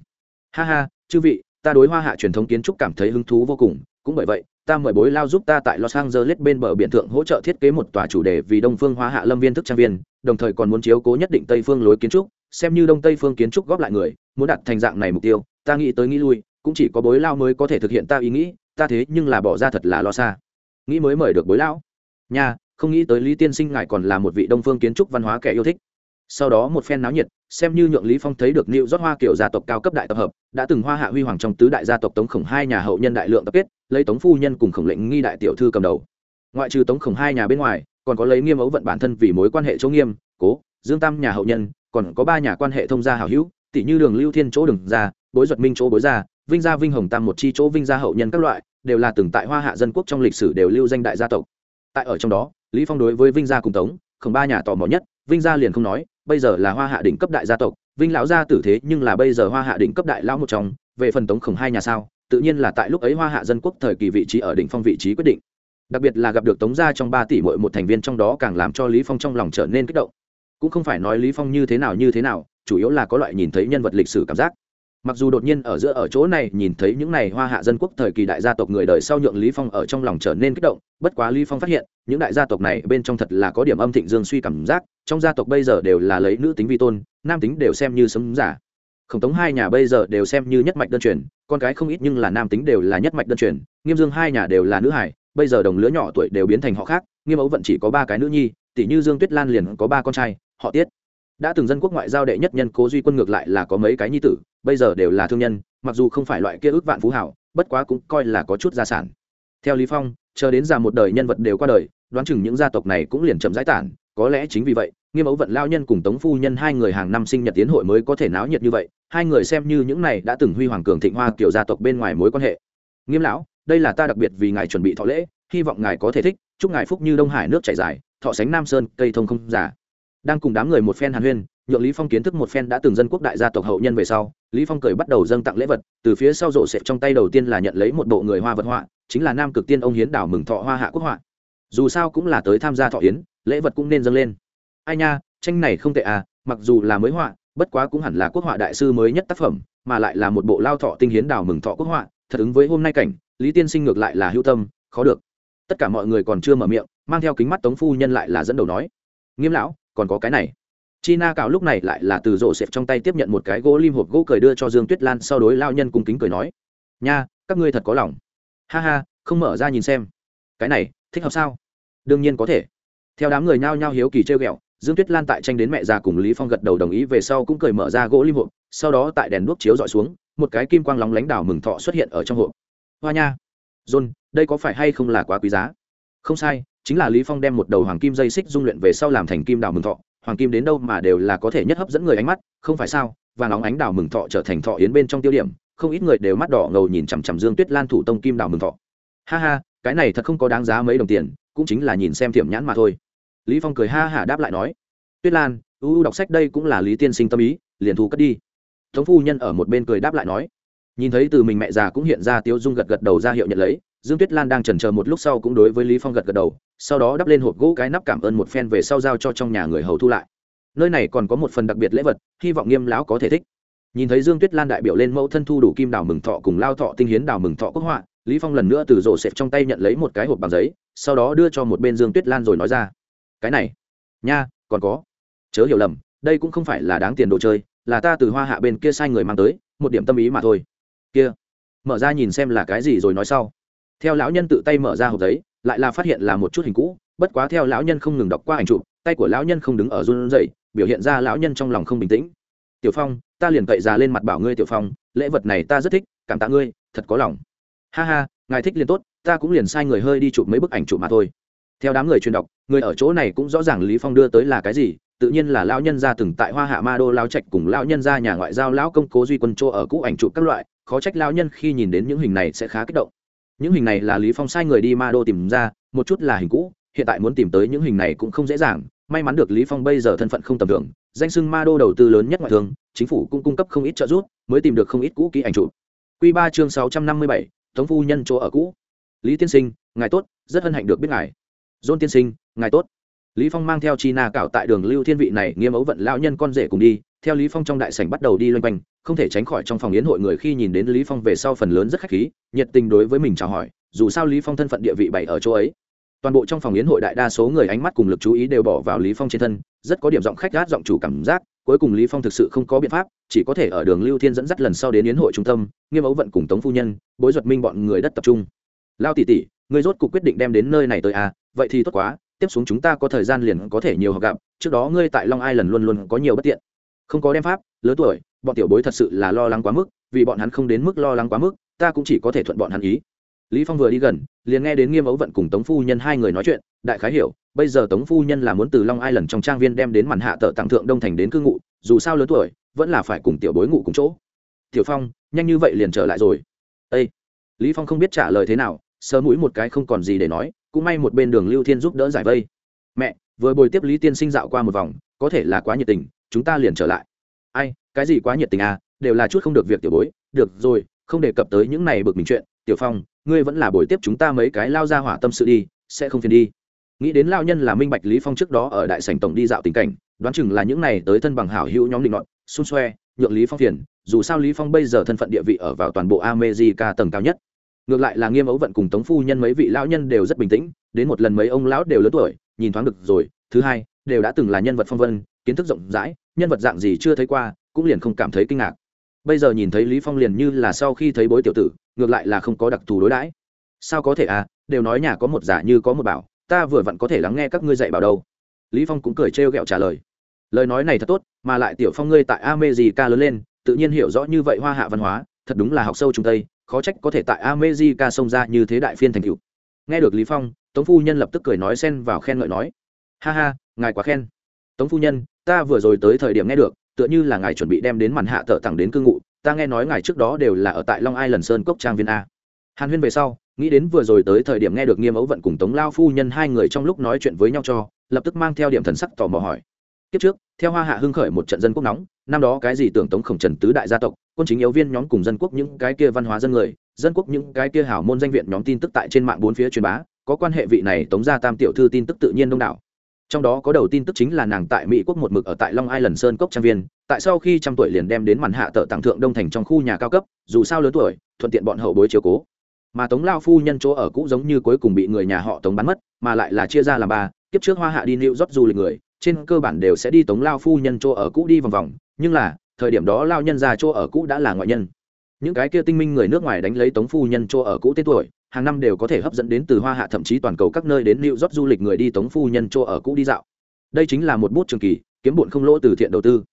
Ha ha, chư vị, ta đối hoa hạ truyền thống kiến trúc cảm thấy hứng thú vô cùng, cũng bởi vậy ta mời bối lao giúp ta tại los angeles bên bờ biển thượng hỗ trợ thiết kế một tòa chủ đề vì đông phương hoa hạ lâm viên thức trang viên đồng thời còn muốn chiếu cố nhất định tây phương lối kiến trúc xem như đông tây phương kiến trúc góp lại người muốn đặt thành dạng này mục tiêu ta nghĩ tới nghĩ lui cũng chỉ có bối lao mới có thể thực hiện ta ý nghĩ ta thế nhưng là bỏ ra thật là lo xa. Nghĩ mới mời được bối lao, nha không nghĩ tới lý tiên sinh ngài còn là một vị đông phương kiến trúc văn hóa kẻ yêu thích sau đó một phen náo nhiệt, xem như nhượng lý phong thấy được liệu rót hoa kiểu gia tộc cao cấp đại tập hợp, đã từng hoa hạ huy hoàng trong tứ đại gia tộc tống khổng hai nhà hậu nhân đại lượng tập kết, lấy tống phu nhân cùng khổng lệnh nghi đại tiểu thư cầm đầu. Ngoại trừ tống khổng hai nhà bên ngoài, còn có lấy nghiêm ấu vận bản thân vì mối quan hệ chỗ nghiêm, cố, dương tam nhà hậu nhân, còn có ba nhà quan hệ thông gia hảo hữu, tỷ như đường lưu thiên chỗ đường gia, bối duật minh chỗ bối gia, vinh gia vinh hồng tam một chi chỗ vinh gia hậu nhân các loại, đều là từng tại hoa hạ dân quốc trong lịch sử đều lưu danh đại gia tộc. Tại ở trong đó, lý phong đối với vinh gia cùng tống, khổng ba nhà tò mò nhất, vinh gia liền không nói bây giờ là hoa hạ đỉnh cấp đại gia tộc, vinh lão gia tử thế nhưng là bây giờ hoa hạ đỉnh cấp đại lão một trong, về phần tống khổng hai nhà sao, tự nhiên là tại lúc ấy hoa hạ dân quốc thời kỳ vị trí ở đỉnh phong vị trí quyết định. Đặc biệt là gặp được tống gia trong ba tỷ mỗi một thành viên trong đó càng làm cho lý phong trong lòng trở nên kích động. Cũng không phải nói lý phong như thế nào như thế nào, chủ yếu là có loại nhìn thấy nhân vật lịch sử cảm giác mặc dù đột nhiên ở giữa ở chỗ này nhìn thấy những này hoa hạ dân quốc thời kỳ đại gia tộc người đời sau nhượng lý phong ở trong lòng trở nên kích động, bất quá lý phong phát hiện, những đại gia tộc này bên trong thật là có điểm âm thịnh dương suy cảm giác, trong gia tộc bây giờ đều là lấy nữ tính vi tôn, nam tính đều xem như sống giả. Khổng tống hai nhà bây giờ đều xem như nhất mạch đơn truyền, con cái không ít nhưng là nam tính đều là nhất mạch đơn truyền, nghiêm dương hai nhà đều là nữ hải, bây giờ đồng lứa nhỏ tuổi đều biến thành họ khác, nghiêm ấu vận chỉ có ba cái nữ nhi, tỷ như dương tuyết lan liền có ba con trai, họ tiết. Đã từng dân quốc ngoại giao đệ nhất nhân cố duy quân ngược lại là có mấy cái nhi tử bây giờ đều là thương nhân, mặc dù không phải loại kia ước vạn phú hảo, bất quá cũng coi là có chút gia sản. Theo lý phong, chờ đến già một đời nhân vật đều qua đời, đoán chừng những gia tộc này cũng liền chậm giải tản, có lẽ chính vì vậy, nghiêm ấu vận lao nhân cùng tống phu nhân hai người hàng năm sinh nhật tiến hội mới có thể náo nhiệt như vậy, hai người xem như những này đã từng huy hoàng cường thịnh hoa kiểu gia tộc bên ngoài mối quan hệ. Nghiêm lão, đây là ta đặc biệt vì ngài chuẩn bị thọ lễ, hy vọng ngài có thể thích, chúc ngài phúc như đông hải nước chảy dài, thọ sánh nam sơn, cây thông không giả đang cùng đám người một phen hàn huyên, nhượng lý phong kiến thức một phen đã từng dân quốc đại gia tộc hậu nhân về sau lý phong cười bắt đầu dâng tặng lễ vật, từ phía sau rộ xẹp trong tay đầu tiên là nhận lấy một bộ người hoa vật họa, chính là nam cực tiên ông hiến đảo mừng thọ hoa hạ quốc họa. Dù sao cũng là tới tham gia thọ yến, lễ vật cũng nên dâng lên. Ai nha, tranh này không tệ à mặc dù là mới họa, bất quá cũng hẳn là quốc họa đại sư mới nhất tác phẩm, mà lại là một bộ lao thọ tinh hiến đảo mừng thọ quốc họa, thật ứng với hôm nay cảnh, lý tiên sinh ngược lại là hữu tâm, khó được. Tất cả mọi người còn chưa mở miệng, mang theo kính mắt tống phu nhân lại là dẫn đầu nói, nghiêm lão, còn có cái này chi na cạo lúc này lại là từ rộ xẹp trong tay tiếp nhận một cái gỗ lim hộp gỗ cười đưa cho dương tuyết lan, sau đối lao nhân cung kính cười nói, nha, các ngươi thật có lòng. Ha ha, không mở ra nhìn xem. Cái này, thích hợp sao? Đương nhiên có thể. Theo đám người nhao nhao hiếu kỳ trêu ghẹo, dương tuyết lan tại tranh đến mẹ già cùng lý phong gật đầu đồng ý về sau cũng cười mở ra gỗ lim hộp, sau đó tại đèn đuốc chiếu dọi xuống, một cái kim quang lóng lánh đảo mừng thọ xuất hiện ở trong hộp. Hoa nha, john, đây có phải hay không là quá quý giá? Không sai, chính là lý phong đem một đầu hoàng kim dây xích dung luyện về sau làm thành kim đào mừng thọ hoàng kim đến đâu mà đều là có thể nhất hấp dẫn người ánh mắt, không phải sao? Và nóng ánh đào mừng thọ trở thành thọ yến bên trong tiêu điểm, không ít người đều mắt đỏ ngầu nhìn chằm chằm dương tuyết lan thủ tông kim đào mừng thọ. Ha ha, cái này thật không có đáng giá mấy đồng tiền, cũng chính là nhìn xem thiểm nhãn mà thôi. Lý phong cười ha hả đáp lại nói, tuyết lan ưu đọc sách đây cũng là lý tiên sinh tâm ý, liền thu cất đi. Thống phu nhân ở một bên cười đáp lại nói, nhìn thấy từ mình mẹ già cũng hiện ra tiếu dung gật gật đầu ra hiệu nhận lấy dương tuyết lan đang chần chờ một lúc sau cũng đối với lý phong gật gật đầu, sau đó đắp lên hộp gỗ cái nắp cảm ơn một phen về sau giao cho trong nhà người hầu thu lại. Nơi này còn có một phần đặc biệt lễ vật, hy vọng nghiêm lão có thể thích. Nhìn thấy dương tuyết lan đại biểu lên mẫu thân thu đủ kim đào mừng thọ cùng lao thọ tinh hiến đào mừng thọ quốc họa, lý phong lần nữa từ rổ xẹp trong tay nhận lấy một cái hộp bằng giấy, sau đó đưa cho một bên dương tuyết lan rồi nói ra. Cái này, nha, còn có. Chớ hiểu lầm, đây cũng không phải là đáng tiền đồ chơi, là ta từ hoa hạ bên kia sai người mang tới, một điểm tâm ý mà thôi. Kia, mở ra nhìn xem là cái gì rồi nói sau theo lão nhân tự tay mở ra hộp giấy, lại là phát hiện là một chút hình cũ, bất quá theo lão nhân không ngừng đọc qua ảnh chụp, tay của lão nhân không đứng ở run rẩy, biểu hiện ra lão nhân trong lòng không bình tĩnh. Tiểu phong, ta liền cậy ra lên mặt bảo ngươi, tiểu phong, lễ vật này ta rất thích, cảm tạ ngươi, thật có lòng. Ha ha, ngài thích liền tốt, ta cũng liền sai người hơi đi chụp mấy bức ảnh chụp mà thôi. Theo đám người truyền đọc, người ở chỗ này cũng rõ ràng lý phong đưa tới là cái gì, tự nhiên là lão nhân gia từng tại hoa hạ ma đô lao trạch cùng lão nhân gia nhà ngoại giao lão công cố duy quân chỗ ở cũ ảnh chụp các loại, khó trách lão nhân khi nhìn đến những hình này sẽ khá kích động những hình này là lý phong sai người đi ma đô tìm ra một chút là hình cũ hiện tại muốn tìm tới những hình này cũng không dễ dàng. May mắn được lý phong bây giờ thân phận không tầm thường danh sưng ma đô đầu tư lớn nhất ngoại thương chính phủ cũng cung cấp không ít trợ giúp mới tìm được không ít cũ kỹ ảnh chụp. Quy ba chương sáu trăm năm mươi bảy, tống phu nhân chỗ ở cũ. Lý tiên sinh ngài tốt rất hân hạnh được biết ngài. John tiên sinh ngài tốt lý phong mang theo chi na cạo tại đường lưu thiên vị này, nghiêm ấu vận lão nhân con rể cùng đi. Theo lý phong trong đại sảnh bắt đầu đi loanh quanh, không thể tránh khỏi trong phòng yến hội người khi nhìn đến lý phong về sau phần lớn rất khách khí, nhiệt tình đối với mình chào hỏi. Dù sao lý phong thân phận địa vị bày ở chỗ ấy. Toàn bộ trong phòng yến hội đại đa số người ánh mắt cùng lực chú ý đều bỏ vào lý phong trên thân, rất có điểm giọng khách gát giọng chủ cảm giác. Cuối cùng lý phong thực sự không có biện pháp, chỉ có thể ở đường lưu thiên dẫn dắt lần sau đến yến hội trung tâm, nghiêm ấu vận cùng tống phu nhân, bối duật minh bọn người đất tập trung. Lao tỷ tỷ người rốt cuộc quyết định đem đến nơi này tới à? Vậy thì tốt quá tiếp xuống chúng ta có thời gian liền có thể nhiều gặp, trước đó ngươi tại long ai lần luôn luôn có nhiều bất tiện. Không có đem pháp lớn tuổi, bọn tiểu bối thật sự là lo lắng quá mức, vì bọn hắn không đến mức lo lắng quá mức, ta cũng chỉ có thể thuận bọn hắn ý. Lý phong vừa đi gần, liền nghe đến nghiêm ấu vận cùng tống phu nhân hai người nói chuyện, đại khái hiểu, bây giờ tống phu nhân là muốn từ long ai lần trong trang viên đem đến màn hạ tợ tặng thượng đông thành đến cư ngụ, dù sao lớn tuổi, vẫn là phải cùng tiểu bối ngụ cùng chỗ. Tiểu phong, nhanh như vậy liền trở lại rồi. Ê! lý phong không biết trả lời thế nào, sờ mũi một cái không còn gì để nói cũng may một bên đường lưu thiên giúp đỡ giải vây. Mẹ, vừa bồi tiếp lý tiên sinh dạo qua một vòng, có thể là quá nhiệt tình, chúng ta liền trở lại. Ai, cái gì quá nhiệt tình à đều là chút không được việc tiểu bối. Được rồi, không đề cập tới những này bực mình chuyện. Tiểu phong, ngươi vẫn là buổi tiếp chúng ta mấy cái lao ra hỏa tâm sự đi, sẽ không phiền đi. Nghĩ đến lao nhân là minh bạch lý phong trước đó ở đại sảnh tổng đi dạo tình cảnh, đoán chừng là những này tới thân bằng hảo hữu nhóm định luận xung xoe, nhượng lý phong phiền. Dù sao lý phong bây giờ thân phận địa vị ở vào toàn bộ america tầng cao nhất ngược lại là nghiêm ấu vận cùng tống phu nhân mấy vị lão nhân đều rất bình tĩnh, đến một lần mấy ông lão đều lớn tuổi, nhìn thoáng được rồi, thứ hai, đều đã từng là nhân vật phong vân, kiến thức rộng rãi, nhân vật dạng gì chưa thấy qua, cũng liền không cảm thấy kinh ngạc. Bây giờ nhìn thấy lý phong liền như là sau khi thấy bối tiểu tử, ngược lại là không có đặc thù đối đãi. Sao có thể à đều nói nhà có một giả như có một bảo, ta vừa vặn có thể lắng nghe các ngươi dạy bảo đâu. Lý phong cũng cười trêu ghẹo trả lời. Lời nói này thật tốt, mà lại tiểu phong ngươi tại ame gì ca lớn lên, tự nhiên hiểu rõ như vậy hoa hạ văn hóa, thật đúng là học sâu trung tây khó trách có thể tại america xông ra như thế đại phiên thành tựu. nghe được lý phong, tống phu nhân lập tức cười nói xen vào khen ngợi nói, ha ha, ngài quá khen tống phu nhân, ta vừa rồi tới thời điểm nghe được, tựa như là ngài chuẩn bị đem đến màn hạ tở tặng đến cư ngụ, ta nghe nói ngài trước đó đều là ở tại long island sơn cốc trang viên a hàn huyên về sau, nghĩ đến vừa rồi tới thời điểm nghe được nghiêm ấu vận cùng tống lao phu nhân hai người trong lúc nói chuyện với nhau cho, lập tức mang theo điểm thần sắc tò mò hỏi kiếp trước, theo hoa hạ hưng khởi một trận dân quốc nóng, năm đó cái gì tưởng tống khổng trần tứ đại gia tộc, quân chính yếu viên nhóm cùng dân quốc những cái kia văn hóa dân người, dân quốc những cái kia hảo môn danh viện nhóm tin tức tại trên mạng bốn phía truyền bá, có quan hệ vị này tống gia tam tiểu thư tin tức tự nhiên đông đảo. Trong đó có đầu tin tức chính là nàng tại mỹ quốc một mực ở tại long island sơn cốc trang viên, tại sau khi trăm tuổi liền đem đến màn hạ tợ tặng thượng đông thành trong khu nhà cao cấp, dù sao lớn tuổi, thuận tiện bọn hậu bối chiếu cố. Mà tống lao phu nhân chỗ ở cũ giống như cuối cùng bị người nhà họ tống bắn mất, mà lại là chia ra làm ba, kiếp trước hoa hạ đi nịu rót du lịch người trên cơ bản đều sẽ đi tống lao phu nhân chỗ ở cũ đi vòng vòng nhưng là thời điểm đó lao nhân ra chỗ ở cũ đã là ngoại nhân những cái kia tinh minh người nước ngoài đánh lấy tống phu nhân chỗ ở cũ tên tuổi hàng năm đều có thể hấp dẫn đến từ hoa hạ thậm chí toàn cầu các nơi đến lưu rót du lịch người đi tống phu nhân chỗ ở cũ đi dạo. Đây chính là một bút trường kỳ, kiếm bụn không lỗ từ thiện đầu tư.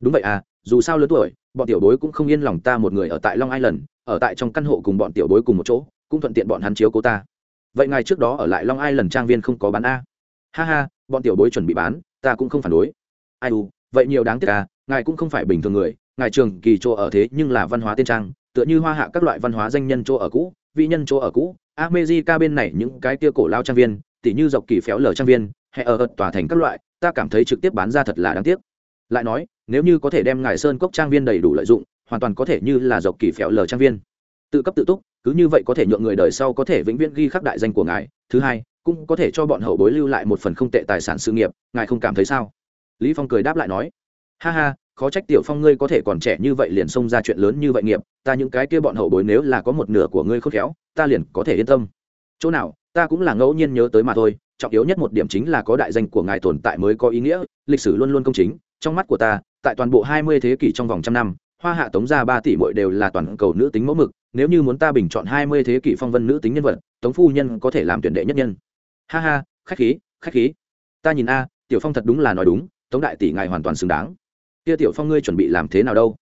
Đúng vậy à, dù sao lớn tuổi, bọn tiểu bối cũng không yên lòng ta một người ở tại Long Island, ở tại trong căn hộ cùng bọn tiểu bối cùng một chỗ, cũng thuận tiện bọn hắn chiếu cố ta. Vậy ngày trước đó ở lại Long Island trang viên không có bán a. Ha ha, bọn tiểu bối chuẩn bị bán, ta cũng không phản đối. Ai u, vậy nhiều đáng tiếc à, ngài cũng không phải bình thường người, ngài trường kỳ chỗ ở thế nhưng là văn hóa tiên trang, tựa như hoa hạ các loại văn hóa danh nhân chỗ ở cũ, vị nhân chỗ ở cũ, America bên này những cái tia cổ lao trang viên, tỉ như dọc kỳ phéo lở trang viên, hay ở ợt tòa thành các loại, ta cảm thấy trực tiếp bán ra thật là đáng tiếc. Lại nói, nếu như có thể đem ngài sơn cốc trang viên đầy đủ lợi dụng, hoàn toàn có thể như là dọc kỳ phéo lở trang viên. Tự cấp tự túc, cứ như vậy có thể nhượng người đời sau có thể vĩnh viễn ghi khắc đại danh của ngài. Thứ hai, cũng có thể cho bọn hậu bối lưu lại một phần không tệ tài sản sự nghiệp, ngài không cảm thấy sao? Lý Phong cười đáp lại nói, ha ha, khó trách tiểu phong ngươi có thể còn trẻ như vậy liền xông ra chuyện lớn như vậy nghiệp ta những cái kia bọn hậu bối nếu là có một nửa của ngươi khôn khéo ta liền có thể yên tâm chỗ nào ta cũng là ngẫu nhiên nhớ tới mà thôi trọng yếu nhất một điểm chính là có đại danh của ngài tồn tại mới có ý nghĩa lịch sử luôn luôn công chính trong mắt của ta tại toàn bộ hai mươi thế kỷ trong vòng trăm năm hoa hạ tống gia ba tỷ mỗi đều là toàn cầu nữ tính mẫu mực nếu như muốn ta bình chọn hai mươi thế kỷ phong vân nữ tính nhân vật tống phu nhân có thể làm tuyển đệ nhất nhân ha ha, khách khí khách khí. Ta nhìn a, tiểu phong thật đúng là nói đúng, tống đại tỷ ngài hoàn toàn xứng đáng. Kia tiểu phong ngươi chuẩn bị làm thế nào đâu?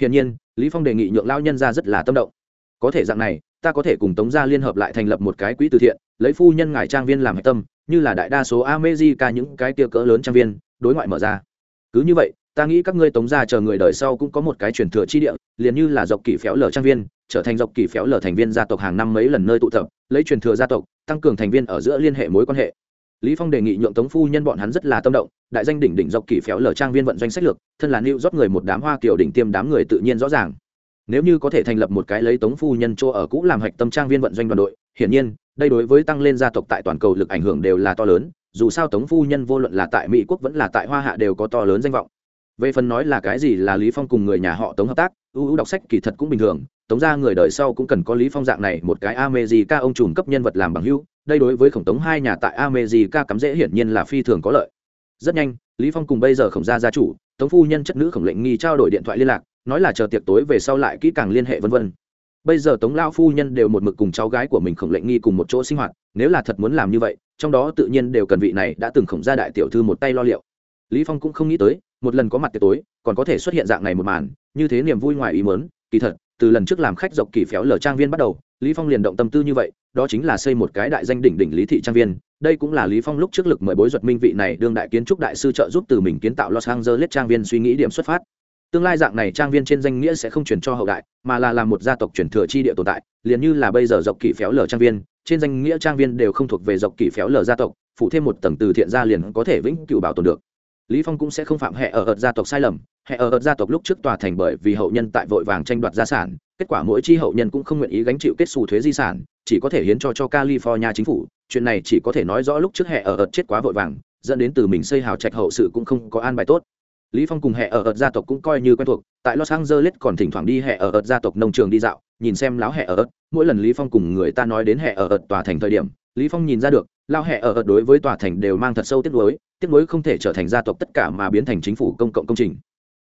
Hiển nhiên, lý phong đề nghị nhượng lao nhân ra rất là tâm động. Có thể dạng này, ta có thể cùng tống gia liên hợp lại thành lập một cái quỹ từ thiện, lấy phu nhân ngài trang viên làm hạch tâm, như là đại đa số amejica những cái kia cỡ lớn trang viên, đối ngoại mở ra. Cứ như vậy, ta nghĩ các ngươi tống gia chờ người đời sau cũng có một cái truyền thừa chi địa, liền như là dọc kỷ phéo lở trang viên trở thành dọc kỳ phéo lở thành viên gia tộc hàng năm mấy lần nơi tụ tập, lấy truyền thừa gia tộc, tăng cường thành viên ở giữa liên hệ mối quan hệ. Lý phong đề nghị nhượng tống phu nhân bọn hắn rất là tâm động, đại danh đỉnh đỉnh dọc kỳ phéo lở trang viên vận doanh sách lược, thân là lưu rót người một đám hoa kiểu đỉnh tiêm đám người tự nhiên rõ ràng. Nếu như có thể thành lập một cái lấy tống phu nhân chỗ ở cũ làm hạch tâm trang viên vận doanh đoàn đội, hiển nhiên, đây đối với tăng lên gia tộc tại toàn cầu lực ảnh hưởng đều là to lớn, dù sao tống phu nhân vô luận là tại mỹ quốc vẫn là tại hoa hạ đều có to lớn danh vọng về phần nói là cái gì là lý phong cùng người nhà họ tống hợp tác ưu ưu đọc sách kỳ thật cũng bình thường. Tống ra người đời sau cũng cần có lý phong dạng này một cái amejica ông trùm cấp nhân vật làm bằng hữu. Đây đối với khổng tống hai nhà tại amejica cắm dễ hiển nhiên là phi thường có lợi. Rất nhanh, lý phong cùng bây giờ khổng gia gia chủ, tống phu nhân chất nữ khổng lệnh nghi trao đổi điện thoại liên lạc, nói là chờ tiệc tối về sau lại kỹ càng liên hệ vân vân. Bây giờ tống lao phu nhân đều một mực cùng cháu gái của mình khổng lệnh nghi cùng một chỗ sinh hoạt, nếu là thật muốn làm như vậy, trong đó tự nhiên đều cần vị này đã từng khổng gia đại tiểu thư một tay lo liệu. Lý phong cũng không nghĩ tới một lần có mặt tiệc tối, còn có thể xuất hiện dạng này một màn, như thế niềm vui ngoài ý muốn, kỳ thật, từ lần trước làm khách dọc kỳ phéo lở trang viên bắt đầu, lý phong liền động tâm tư như vậy, đó chính là xây một cái đại danh đỉnh đỉnh lý thị trang viên, đây cũng là lý phong lúc trước lực mời bối duật minh vị này đương đại kiến trúc đại sư trợ giúp từ mình kiến tạo los angeles trang viên suy nghĩ điểm xuất phát. Tương lai dạng này trang viên trên danh nghĩa sẽ không truyền cho hậu đại, mà là làm một gia tộc truyền thừa chi địa tồn tại, liền như là bây giờ dọc kỳ phéo lở trang viên, trên danh nghĩa trang viên đều không thuộc về dọc kỳ phéo lở gia tộc, phụ thêm một tầng từ thiện gia liền có thể vĩnh cửu bảo tồn được lý phong cũng sẽ không phạm hệ ở ợt gia tộc sai lầm, hệ ở ợt gia tộc lúc trước tòa thành bởi vì hậu nhân tại vội vàng tranh đoạt gia sản, kết quả mỗi chi hậu nhân cũng không nguyện ý gánh chịu kết xù thuế di sản, chỉ có thể hiến cho cho california chính phủ. Chuyện này chỉ có thể nói rõ lúc trước hệ ở ợt chết quá vội vàng, dẫn đến từ mình xây hào trạch hậu sự cũng không có an bài tốt. Lý phong cùng hệ ở ợt gia tộc cũng coi như quen thuộc, tại los angeles còn thỉnh thoảng đi hệ ở ợt gia tộc nông trường đi dạo, nhìn xem láo hệ ở ợt. Mỗi lần lý phong cùng người ta nói đến hệ ở ợt tòa thành thời điểm, lý phong nhìn ra được lao hệ ở ợt đối với tòa thành đều mang thật sâu tiếc nuối tiếc nuối không thể trở thành gia tộc tất cả mà biến thành chính phủ công cộng công trình.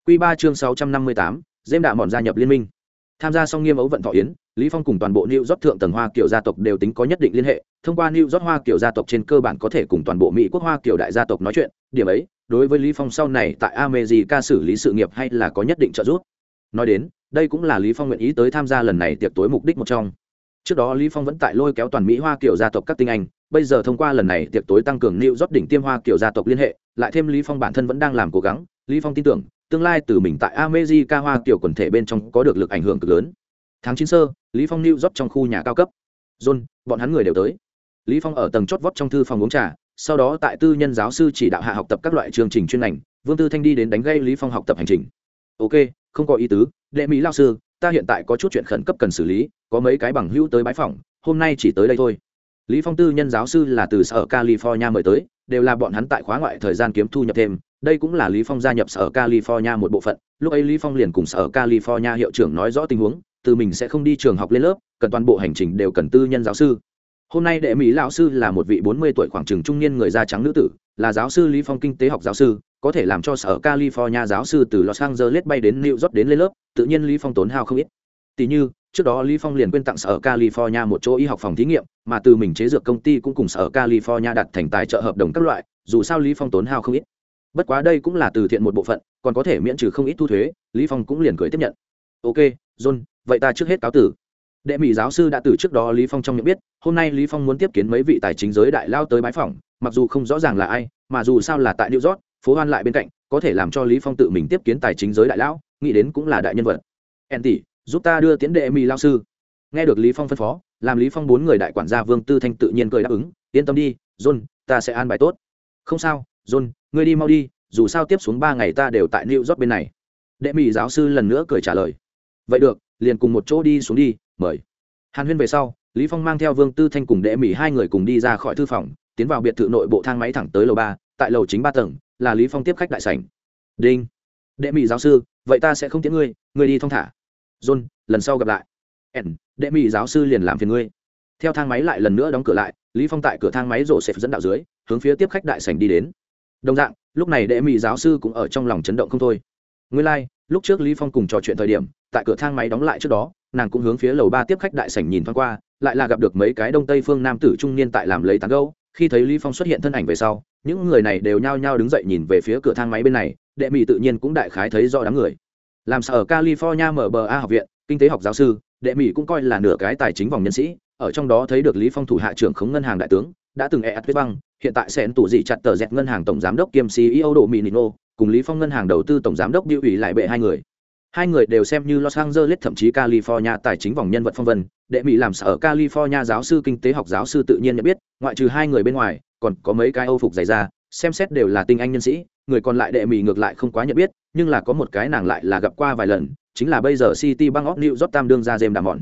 Quy ba chương sáu trăm năm mươi tám dêm đạ mòn gia nhập liên minh. Tham gia xong nghiêm ấu vận thọ yến, lý phong cùng toàn bộ new york thượng tầng hoa kiểu gia tộc đều tính có nhất định liên hệ. Thông qua new york hoa kiểu gia tộc trên cơ bản có thể cùng toàn bộ mỹ quốc hoa kiểu đại gia tộc nói chuyện, điểm ấy, đối với lý phong sau này tại america xử lý sự nghiệp hay là có nhất định trợ giúp. Nói đến, đây cũng là lý phong nguyện ý tới tham gia lần này tiệc tối mục đích một trong. Trước đó lý phong vẫn tại lôi kéo toàn mỹ hoa kiểu gia tộc các tinh anh bây giờ thông qua lần này tiệc tối tăng cường lưu rót đỉnh tiêm hoa kiểu gia tộc liên hệ, lại thêm lý phong bản thân vẫn đang làm cố gắng, lý phong tin tưởng, tương lai từ mình tại america hoa kiểu quần thể bên trong có được lực ảnh hưởng cực lớn. Tháng chín sơ, lý phong lưu rót trong khu nhà cao cấp. John, bọn hắn người đều tới. Lý phong ở tầng chót vót trong thư phòng uống trà, sau đó tại tư nhân giáo sư chỉ đạo hạ học tập các loại chương trình chuyên ngành, vương tư thanh đi đến đánh gây lý phong học tập hành trình. Ok, không có ý tứ, đệ mỹ lao sư, ta hiện tại có chút chuyện khẩn cấp cần xử lý, có mấy cái bằng hữu tới bãi phòng hôm nay chỉ tới đây thôi lý phong tư nhân giáo sư là từ sở california mời tới, đều là bọn hắn tại khóa ngoại thời gian kiếm thu nhập thêm. Đây cũng là lý phong gia nhập sở california một bộ phận. Lúc ấy lý phong liền cùng sở california hiệu trưởng nói rõ tình huống, từ mình sẽ không đi trường học lên lớp, cần toàn bộ hành trình đều cần tư nhân giáo sư. Hôm nay đệ mỹ lão sư là một vị bốn mươi tuổi khoảng chừng trung niên người da trắng nữ tử, là giáo sư lý phong kinh tế học giáo sư, có thể làm cho sở california giáo sư từ los angeles bay đến new york đến lên lớp, tự nhiên lý phong tốn hao không ít. Tỷ như trước đó lý phong liền quyên tặng sở california một chỗ y học phòng thí nghiệm, mà từ mình chế dược công ty cũng cùng sở california đặt thành tài trợ hợp đồng các loại, dù sao lý phong tốn hao không ít. Bất quá đây cũng là từ thiện một bộ phận, còn có thể miễn trừ không ít thu thuế, lý phong cũng liền cười tiếp nhận. Ok, john, vậy ta trước hết cáo tử. Đệ mỹ giáo sư đã từ trước đó lý phong trong nhận biết, hôm nay lý phong muốn tiếp kiến mấy vị tài chính giới đại lao tới bái phỏng, mặc dù không rõ ràng là ai, mà dù sao là tại new york, phố hoan lại bên cạnh, có thể làm cho lý phong tự mình tiếp kiến tài chính giới đại lão, nghĩ đến cũng là đại nhân vật. Andy tỷ giúp ta đưa tiến đệ mỹ lao sư. Nghe được lý phong phân phó, làm lý phong bốn người đại quản gia vương tư thanh tự nhiên cười đáp ứng, yên tâm đi, john, ta sẽ an bài tốt. Không sao, john, ngươi đi mau đi, dù sao tiếp xuống ba ngày ta đều tại new york bên này. Đệ mỹ giáo sư lần nữa cười trả lời. Vậy được, liền cùng một chỗ đi xuống đi, mời. Hàn huyên về sau, lý phong mang theo vương tư thanh cùng đệ mỹ hai người cùng đi ra khỏi thư phòng, tiến vào biệt thự nội bộ thang máy thẳng tới lầu ba, tại lầu chính ba tầng, là lý phong tiếp khách đại sảnh. Đinh. Đệ mỹ giáo sư, vậy ta sẽ không tiễn ngươi ngươi đi thong thả john lần sau gặp lại. Ẩn đệ mỹ giáo sư liền làm phiền ngươi. Theo thang máy lại lần nữa đóng cửa lại lý phong tại cửa thang máy rổ xẹp dẫn đạo dưới hướng phía tiếp khách đại sảnh đi đến. Đồng dạng lúc này đệ mỹ giáo sư cũng ở trong lòng chấn động không thôi. Nguyên lai like, lúc trước lý phong cùng trò chuyện thời điểm tại cửa thang máy đóng lại trước đó nàng cũng hướng phía lầu ba tiếp khách đại sảnh nhìn thoáng qua lại là gặp được mấy cái đông tây phương nam tử trung niên tại làm lấy tán gẫu. Khi thấy lý phong xuất hiện thân ảnh về sau những người này đều nhao nhao đứng dậy nhìn về phía cửa thang máy bên này đệ mỹ tự nhiên cũng đại khái thấy rõ đám người làm sao ở california mở học viện, kinh tế học giáo sư, đệ mỹ cũng coi là nửa cái tài chính vòng nhân sĩ, ở trong đó thấy được lý phong thủ hạ trưởng khống ngân hàng đại tướng, đã từng e tuyết băng, hiện tại sẽ tủ dị chặt tờ dẹt ngân hàng tổng giám đốc kiêm ceo độ mỹ nino cùng lý phong ngân hàng đầu tư tổng giám đốc điệu ủy lại bệ hai người. Hai người đều xem như los angeles, thậm chí california tài chính vòng nhân vật phong vân, đệ mỹ làm sở ở california giáo sư, kinh tế học giáo sư tự nhiên nhận biết, ngoại trừ hai người bên ngoài, còn có mấy cái âu phục dày ra xem xét đều là tinh anh nhân sĩ người còn lại đệ mỹ ngược lại không quá nhận biết, nhưng là có một cái nàng lại là gặp qua vài lần, chính là bây giờ city bang of new york tam đương ra jem đàm mòn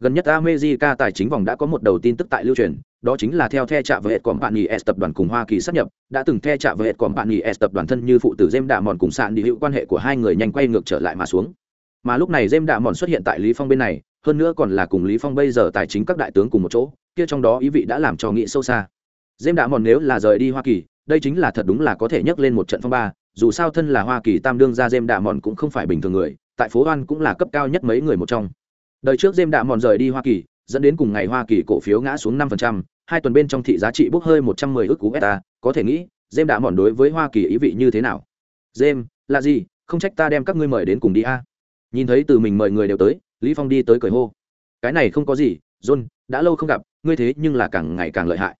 gần nhất america tài chính vòng đã có một đầu tin tức tại lưu truyền, đó chính là theo the trạ với hệ quản bạn nghỉ s tập đoàn cùng hoa kỳ sắp nhập, đã từng the trạ với hệ quản bạn nghỉ s tập đoàn thân như phụ tử jem đàm mòn cùng sạn đi hữu quan hệ của hai người nhanh quay ngược trở lại mà xuống. Mà lúc này jem đàm mòn xuất hiện tại lý phong bên này, hơn nữa còn là cùng lý phong bây giờ tài chính các đại tướng cùng một chỗ, kia trong đó ý vị đã làm cho nghĩ sâu xa. Dêm đạ mòn nếu là rời đi hoa kỳ đây chính là thật đúng là có thể nhấc lên một trận phong ba dù sao thân là hoa kỳ tam đương ra jem đạ mòn cũng không phải bình thường người tại phố oan cũng là cấp cao nhất mấy người một trong. Đời trước jem đạ mòn rời đi hoa kỳ dẫn đến cùng ngày hoa kỳ cổ phiếu ngã xuống 5%, hai tuần bên trong thị giá trị bốc hơi 110 ức cú beta có thể nghĩ jem đạ mòn đối với hoa kỳ ý vị như thế nào? Jem là gì? Không trách ta đem các ngươi mời đến cùng đi a. Nhìn thấy từ mình mời người đều tới lý phong đi tới cười hô. Cái này không có gì john đã lâu không gặp ngươi thế nhưng là càng ngày càng lợi hại.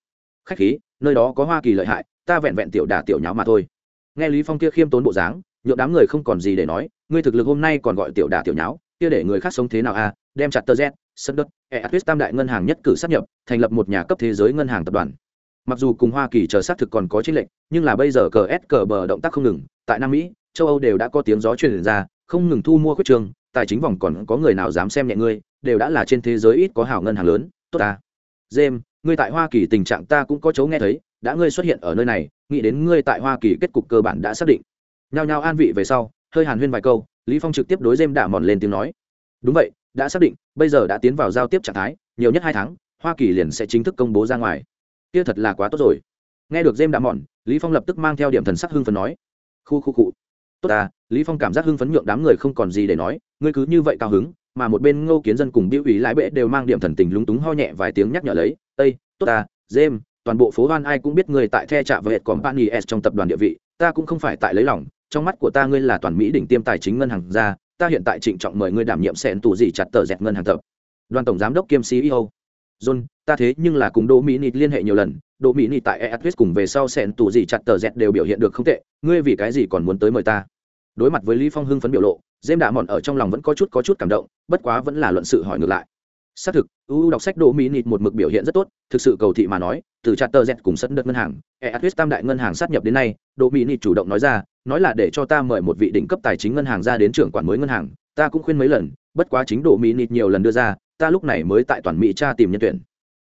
Khách khí nơi đó có hoa kỳ lợi hại ta vẹn vẹn tiểu đả tiểu nháo mà thôi. Nghe lý phong kia khiêm tốn bộ dáng, nhượng đám người không còn gì để nói, ngươi thực lực hôm nay còn gọi tiểu đả tiểu nháo, kia để người khác sống thế nào a đem chặt tơ z, sân đất eatwis tam đại ngân hàng nhất cử sắp nhập, thành lập một nhà cấp thế giới ngân hàng tập đoàn. Mặc dù cùng hoa kỳ chờ xác thực còn có chính lệnh nhưng là bây giờ cờ s cờ bờ động tác không ngừng, tại nam mỹ, châu âu đều đã có tiếng gió truyền ra, không ngừng thu mua khuyết trường, tài chính vòng còn có người nào dám xem nhẹ ngươi, đều đã là trên thế giới ít có hảo ngân hàng lớn, tốt ta james, ngươi tại hoa kỳ tình trạng ta cũng có chấu nghe thấy đã ngươi xuất hiện ở nơi này, nghĩ đến ngươi tại hoa kỳ kết cục cơ bản đã xác định. Nhao nhao an vị về sau, hơi hàn huyên vài câu, lý phong trực tiếp đối dêm đả mòn lên tiếng nói. Đúng vậy, đã xác định, bây giờ đã tiến vào giao tiếp trạng thái, nhiều nhất hai tháng, hoa kỳ liền sẽ chính thức công bố ra ngoài. Kia thật là quá tốt rồi. Nghe được dêm đạ mòn, lý phong lập tức mang theo điểm thần sắc hưng phấn nói. Khu khu cụ tốt à lý phong cảm giác hưng phấn nhượng đám người không còn gì để nói, ngươi cứ như vậy cao hứng, mà một bên ngô kiến dân cùng biểu ủy lái bệ đều mang điểm thần tình lúng túng ho nhẹ vài tiếng nhắc nhở lấy. Ây tốt à, ta dêm toàn bộ phố hoan ai cũng biết người tại the trạ và hệ company s trong tập đoàn địa vị, ta cũng không phải tại lấy lòng, trong mắt của ta ngươi là toàn mỹ đỉnh tiêm tài chính ngân hàng ra ta hiện tại trịnh trọng mời ngươi đảm nhiệm sẹn tù gì chặt tờ dẹt ngân hàng tập. Đoàn tổng giám đốc kiêm ceo john, ta thế nhưng là cùng đỗ mỹ nịt liên hệ nhiều lần, đỗ mỹ nịt tại eatwest cùng về sau sẹn tù gì chặt tờ dẹt đều biểu hiện được không tệ, ngươi vì cái gì còn muốn tới mời ta? Đối mặt với lý phong hưng phấn biểu lộ dêm đạ mòn ở trong lòng vẫn có chút có chút cảm động, bất quá vẫn là luận sự hỏi ngược lại xác thực uu đọc sách đỗ mỹ nịt một mực biểu hiện rất tốt, thực sự cầu thị mà nói, từ chặt tờ z cùng sân đất ngân hàng eatwest tam đại ngân hàng sát nhập đến nay, đỗ mỹ nịt chủ động nói ra, nói là để cho ta mời một vị đỉnh cấp tài chính ngân hàng ra đến trưởng quản mới ngân hàng, ta cũng khuyên mấy lần, bất quá chính đỗ mỹ nịt nhiều lần đưa ra, ta lúc này mới tại toàn mỹ tra tìm nhân tuyển.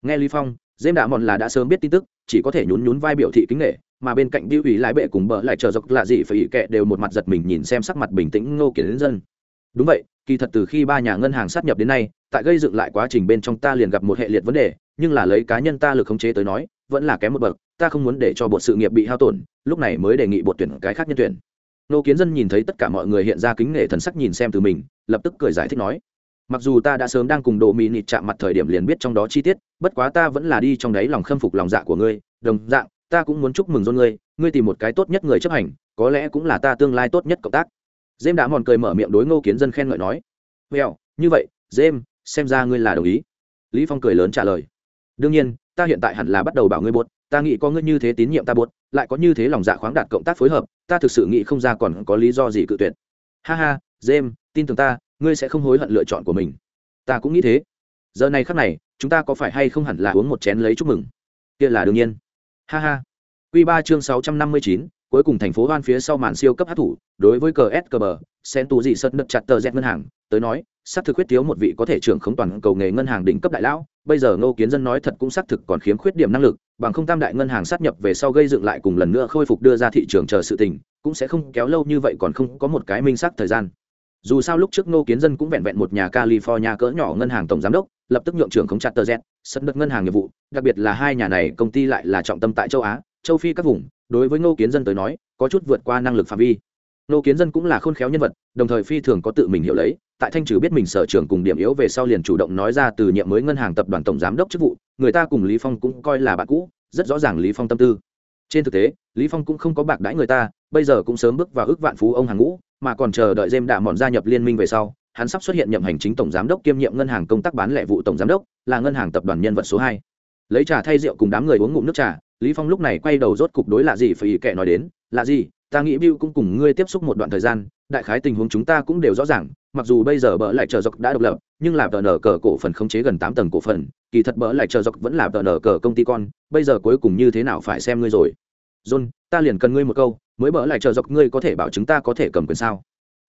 Nghe lý phong dêm đạ mòn là đã sớm biết tin tức, chỉ có thể nhún nhún vai biểu thị kính nghệ mà bên cạnh biểu ủy lái bệ cùng bờ lại chờ dọc lạ gì phải kệ đều một mặt giật mình nhìn xem sắc mặt bình tĩnh ngô kiến dân. Đúng vậy kỳ thật từ khi ba nhà ngân hàng sát nhập đến nay, tại gây dựng lại quá trình bên trong ta liền gặp một hệ liệt vấn đề, nhưng là lấy cá nhân ta lực khống chế tới nói, vẫn là kém một bậc, ta không muốn để cho bộ sự nghiệp bị hao tổn, lúc này mới đề nghị bộ tuyển cái khác nhân tuyển. Nô kiến dân nhìn thấy tất cả mọi người hiện ra kính nể thần sắc nhìn xem từ mình, lập tức cười giải thích nói, mặc dù ta đã sớm đang cùng đồ mì nịt chạm mặt thời điểm liền biết trong đó chi tiết, bất quá ta vẫn là đi trong đáy lòng khâm phục lòng dạ của ngươi, đồng dạng, ta cũng muốn chúc mừng dôn ngươi ngươi tìm một cái tốt nhất người chấp hành, có lẽ cũng là ta tương lai tốt nhất cộng tác dêm đã mòn cười mở miệng đối ngô kiến dân khen ngợi nói well như vậy dêm xem ra ngươi là đồng ý. Lý phong cười lớn trả lời, đương nhiên, ta hiện tại hẳn là bắt đầu bảo ngươi buốt, ta nghĩ có ngươi như thế tín nhiệm ta buốt, lại có như thế lòng dạ khoáng đạt cộng tác phối hợp, ta thực sự nghĩ không ra còn có lý do gì cự tuyệt. Ha ha dêm tin tưởng ta, ngươi sẽ không hối hận lựa chọn của mình. Ta cũng nghĩ thế. Giờ này khắc này, chúng ta có phải hay không hẳn là uống một chén lấy chúc mừng? Kia là đương nhiên. Ha ha. Quy ba chương sáu trăm năm mươi chín cuối cùng thành phố hoan phía sau màn siêu cấp hát thủ, đối với cờ s cờ bờ sen tù dị sật đập chặt tờ z ngân hàng, tới nói, xác thực khuyết thiếu một vị có thể trưởng khống toàn cầu nghề ngân hàng đỉnh cấp đại lão, bây giờ ngô kiến dân nói thật cũng xác thực còn khiếm khuyết điểm năng lực, bằng không tam đại ngân hàng sát nhập về sau gây dựng lại cùng lần nữa khôi phục đưa ra thị trường chờ sự tình, cũng sẽ không kéo lâu như vậy còn không có một cái minh xác thời gian. Dù sao lúc trước ngô kiến dân cũng vẹn vẹn một nhà california cỡ nhỏ ngân hàng tổng giám đốc, lập tức nhượng trưởng khống chặt tờ z sân đất ngân hàng nghiệp vụ, đặc biệt là hai nhà này công ty lại là trọng tâm tại châu á, châu phi các vùng đối với ngô kiến dân tới nói, có chút vượt qua năng lực phạm vi. Ngô kiến dân cũng là khôn khéo nhân vật, đồng thời phi thường có tự mình hiểu lấy, tại thanh trừ biết mình sở trường cùng điểm yếu về sau liền chủ động nói ra từ nhiệm mới ngân hàng tập đoàn tổng giám đốc chức vụ, người ta cùng lý phong cũng coi là bạn cũ, rất rõ ràng lý phong tâm tư. Trên thực tế, lý phong cũng không có bạc đãi người ta, bây giờ cũng sớm bước vào ước vạn phú ông hàng ngũ, mà còn chờ đợi dêm đạ mòn gia nhập liên minh về sau, hắn sắp xuất hiện nhậm hành chính tổng giám đốc kiêm nhiệm ngân hàng công tác bán lẻ vụ tổng giám đốc, là ngân hàng tập đoàn nhân vật số hai. Lấy trà thay rượu cùng đám người uống ngụm nước trà lý phong lúc này quay đầu rốt cục đối lạ gì phải kệ nói đến là gì ta nghĩ Bill cũng cùng ngươi tiếp xúc một đoạn thời gian, đại khái tình huống chúng ta cũng đều rõ ràng, mặc dù bây giờ bỡ lại chờ dọc đã độc lập, nhưng là tờ nở cờ cổ phần khống chế gần tám tầng cổ phần, kỳ thật bỡ lại chờ dọc vẫn là tờ nở cờ công ty con, bây giờ cuối cùng như thế nào phải xem ngươi rồi? John, ta liền cần ngươi một câu, mới bỡ lại chờ dọc ngươi có thể bảo chúng ta có thể cầm quyền sao?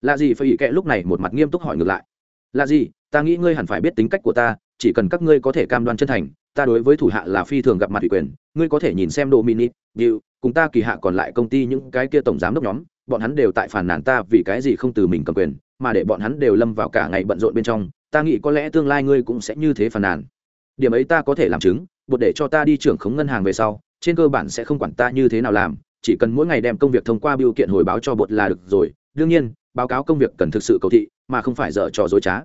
Là gì phải ý kệ lúc này một mặt nghiêm túc hỏi ngược lại. Là gì ta nghĩ ngươi hẳn phải biết tính cách của ta, chỉ cần các ngươi có thể cam đoan chân thành ta đối với thủ hạ là phi thường gặp mặt ủy quyền, ngươi có thể nhìn xem đồ mini điệu cùng ta kỳ hạ còn lại công ty những cái kia tổng giám đốc nhóm, bọn hắn đều tại phản nàn ta vì cái gì không từ mình cầm quyền, mà để bọn hắn đều lâm vào cả ngày bận rộn bên trong, ta nghĩ có lẽ tương lai ngươi cũng sẽ như thế phản nàn. Điểm ấy ta có thể làm chứng, bột để cho ta đi trưởng khống ngân hàng về sau, trên cơ bản sẽ không quản ta như thế nào làm, chỉ cần mỗi ngày đem công việc thông qua biểu kiện hồi báo cho bột là được rồi. Đương nhiên, báo cáo công việc cần thực sự cầu thị, mà không phải dở trò dối trá.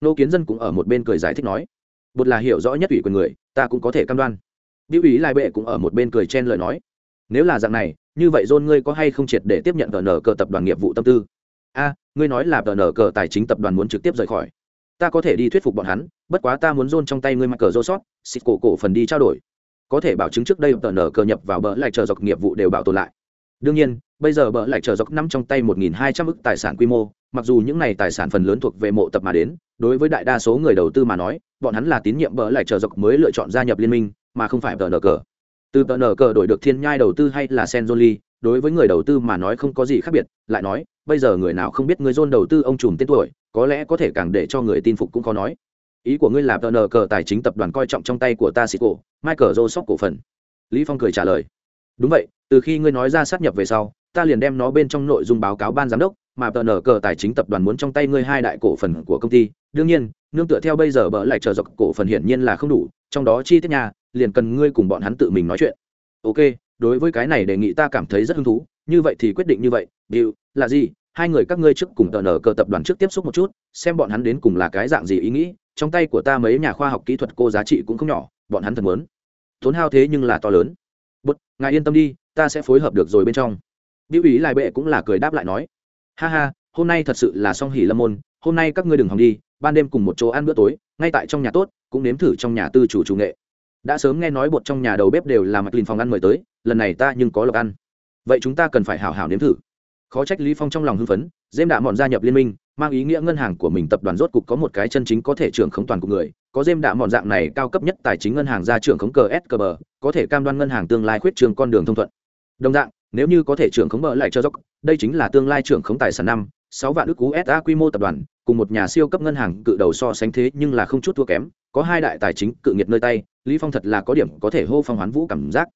Nô kiến dân cũng ở một bên cười giải thích nói bột là hiểu rõ nhất ủy quyền người, ta cũng có thể cam đoan. Biểu ý lai bệ cũng ở một bên cười chen lời nói. Nếu là dạng này, như vậy john ngươi có hay không triệt để tiếp nhận tờ nở cờ tập đoàn nghiệp vụ tâm tư? A, ngươi nói là tờ nở cờ tài chính tập đoàn muốn trực tiếp rời khỏi. Ta có thể đi thuyết phục bọn hắn, bất quá ta muốn john trong tay ngươi mặc cờ rô sót xịt cổ cổ phần đi trao đổi. Có thể bảo chứng trước đây tờ nở cờ nhập vào bờ lại chờ dọc nghiệp vụ đều bảo tồn lại. Đương nhiên bây giờ bợ lại trở dọc nắm trong tay 1.200 ức tài sản quy mô, mặc dù những này tài sản phần lớn thuộc về mộ tập mà đến, đối với đại đa số người đầu tư mà nói, bọn hắn là tín nhiệm bợ lại trở dọc mới lựa chọn gia nhập liên minh, mà không phải tờ nờ cờ. Từ tờ nờ cờ đổi được thiên nhai đầu tư hay là senzoli, đối với người đầu tư mà nói không có gì khác biệt, lại nói, bây giờ người nào không biết người dôn đầu tư ông trùm tên tuổi, có lẽ có thể càng để cho người tin phục cũng khó nói. Ý của ngươi là tờ nờ cờ tài chính tập đoàn coi trọng trong tay của ta xì cổ michael joseph cổ phần. Lý phong cười trả lời. Đúng vậy, từ khi ngươi nói ra sát nhập về sau ta liền đem nó bên trong nội dung báo cáo ban giám đốc, mà tờ nở cờ tài chính tập đoàn muốn trong tay ngươi hai đại cổ phần của công ty. Đương nhiên, nương tựa theo bây giờ bỡ lại chờ dọc cổ phần hiển nhiên là không đủ, trong đó chi tiết nhà, liền cần ngươi cùng bọn hắn tự mình nói chuyện. Ok, đối với cái này đề nghị ta cảm thấy rất hứng thú, như vậy thì quyết định như vậy. Điều là gì? Hai người các ngươi trước cùng tờ nở cờ tập đoàn trước tiếp xúc một chút, xem bọn hắn đến cùng là cái dạng gì ý nghĩ. Trong tay của ta mấy nhà khoa học kỹ thuật cô giá trị cũng không nhỏ, bọn hắn thật muốn. Tốn hao thế nhưng là to lớn. Bút ngài yên tâm đi, ta sẽ phối hợp được rồi bên trong biểu ý lại bệ cũng là cười đáp lại nói, ha ha, hôm nay thật sự là song hỉ lâm môn, hôm nay các ngươi đừng hòng đi, ban đêm cùng một chỗ ăn bữa tối, ngay tại trong nhà tốt, cũng nếm thử trong nhà tư chủ chủ nghệ. Đã sớm nghe nói bột trong nhà đầu bếp đều là mạch lìn phòng ăn mời tới, lần này ta nhưng có lộc ăn. Vậy chúng ta cần phải hảo hảo nếm thử. Khó trách lý phong trong lòng hưng phấn, dêm đạ mọn gia nhập liên minh, mang ý nghĩa ngân hàng của mình tập đoàn rốt cục có một cái chân chính có thể trưởng khống toàn của người, có dêm đạ mọn dạng này cao cấp nhất tài chính ngân hàng ra trưởng khống cờ s bờ có thể cam đoan ngân hàng tương lai khuyết trường con đường thông thuận. Đồng dạng nếu như có thể trưởng khống mở lại cho dốc, đây chính là tương lai trưởng khống tài sản năm, sáu vạn ước cú sa quy mô tập đoàn, cùng một nhà siêu cấp ngân hàng cự đầu so sánh thế nhưng là không chút thua kém, có hai đại tài chính cự nghiệt nơi tay, lý phong thật là có điểm có thể hô phong hoán vũ cảm giác.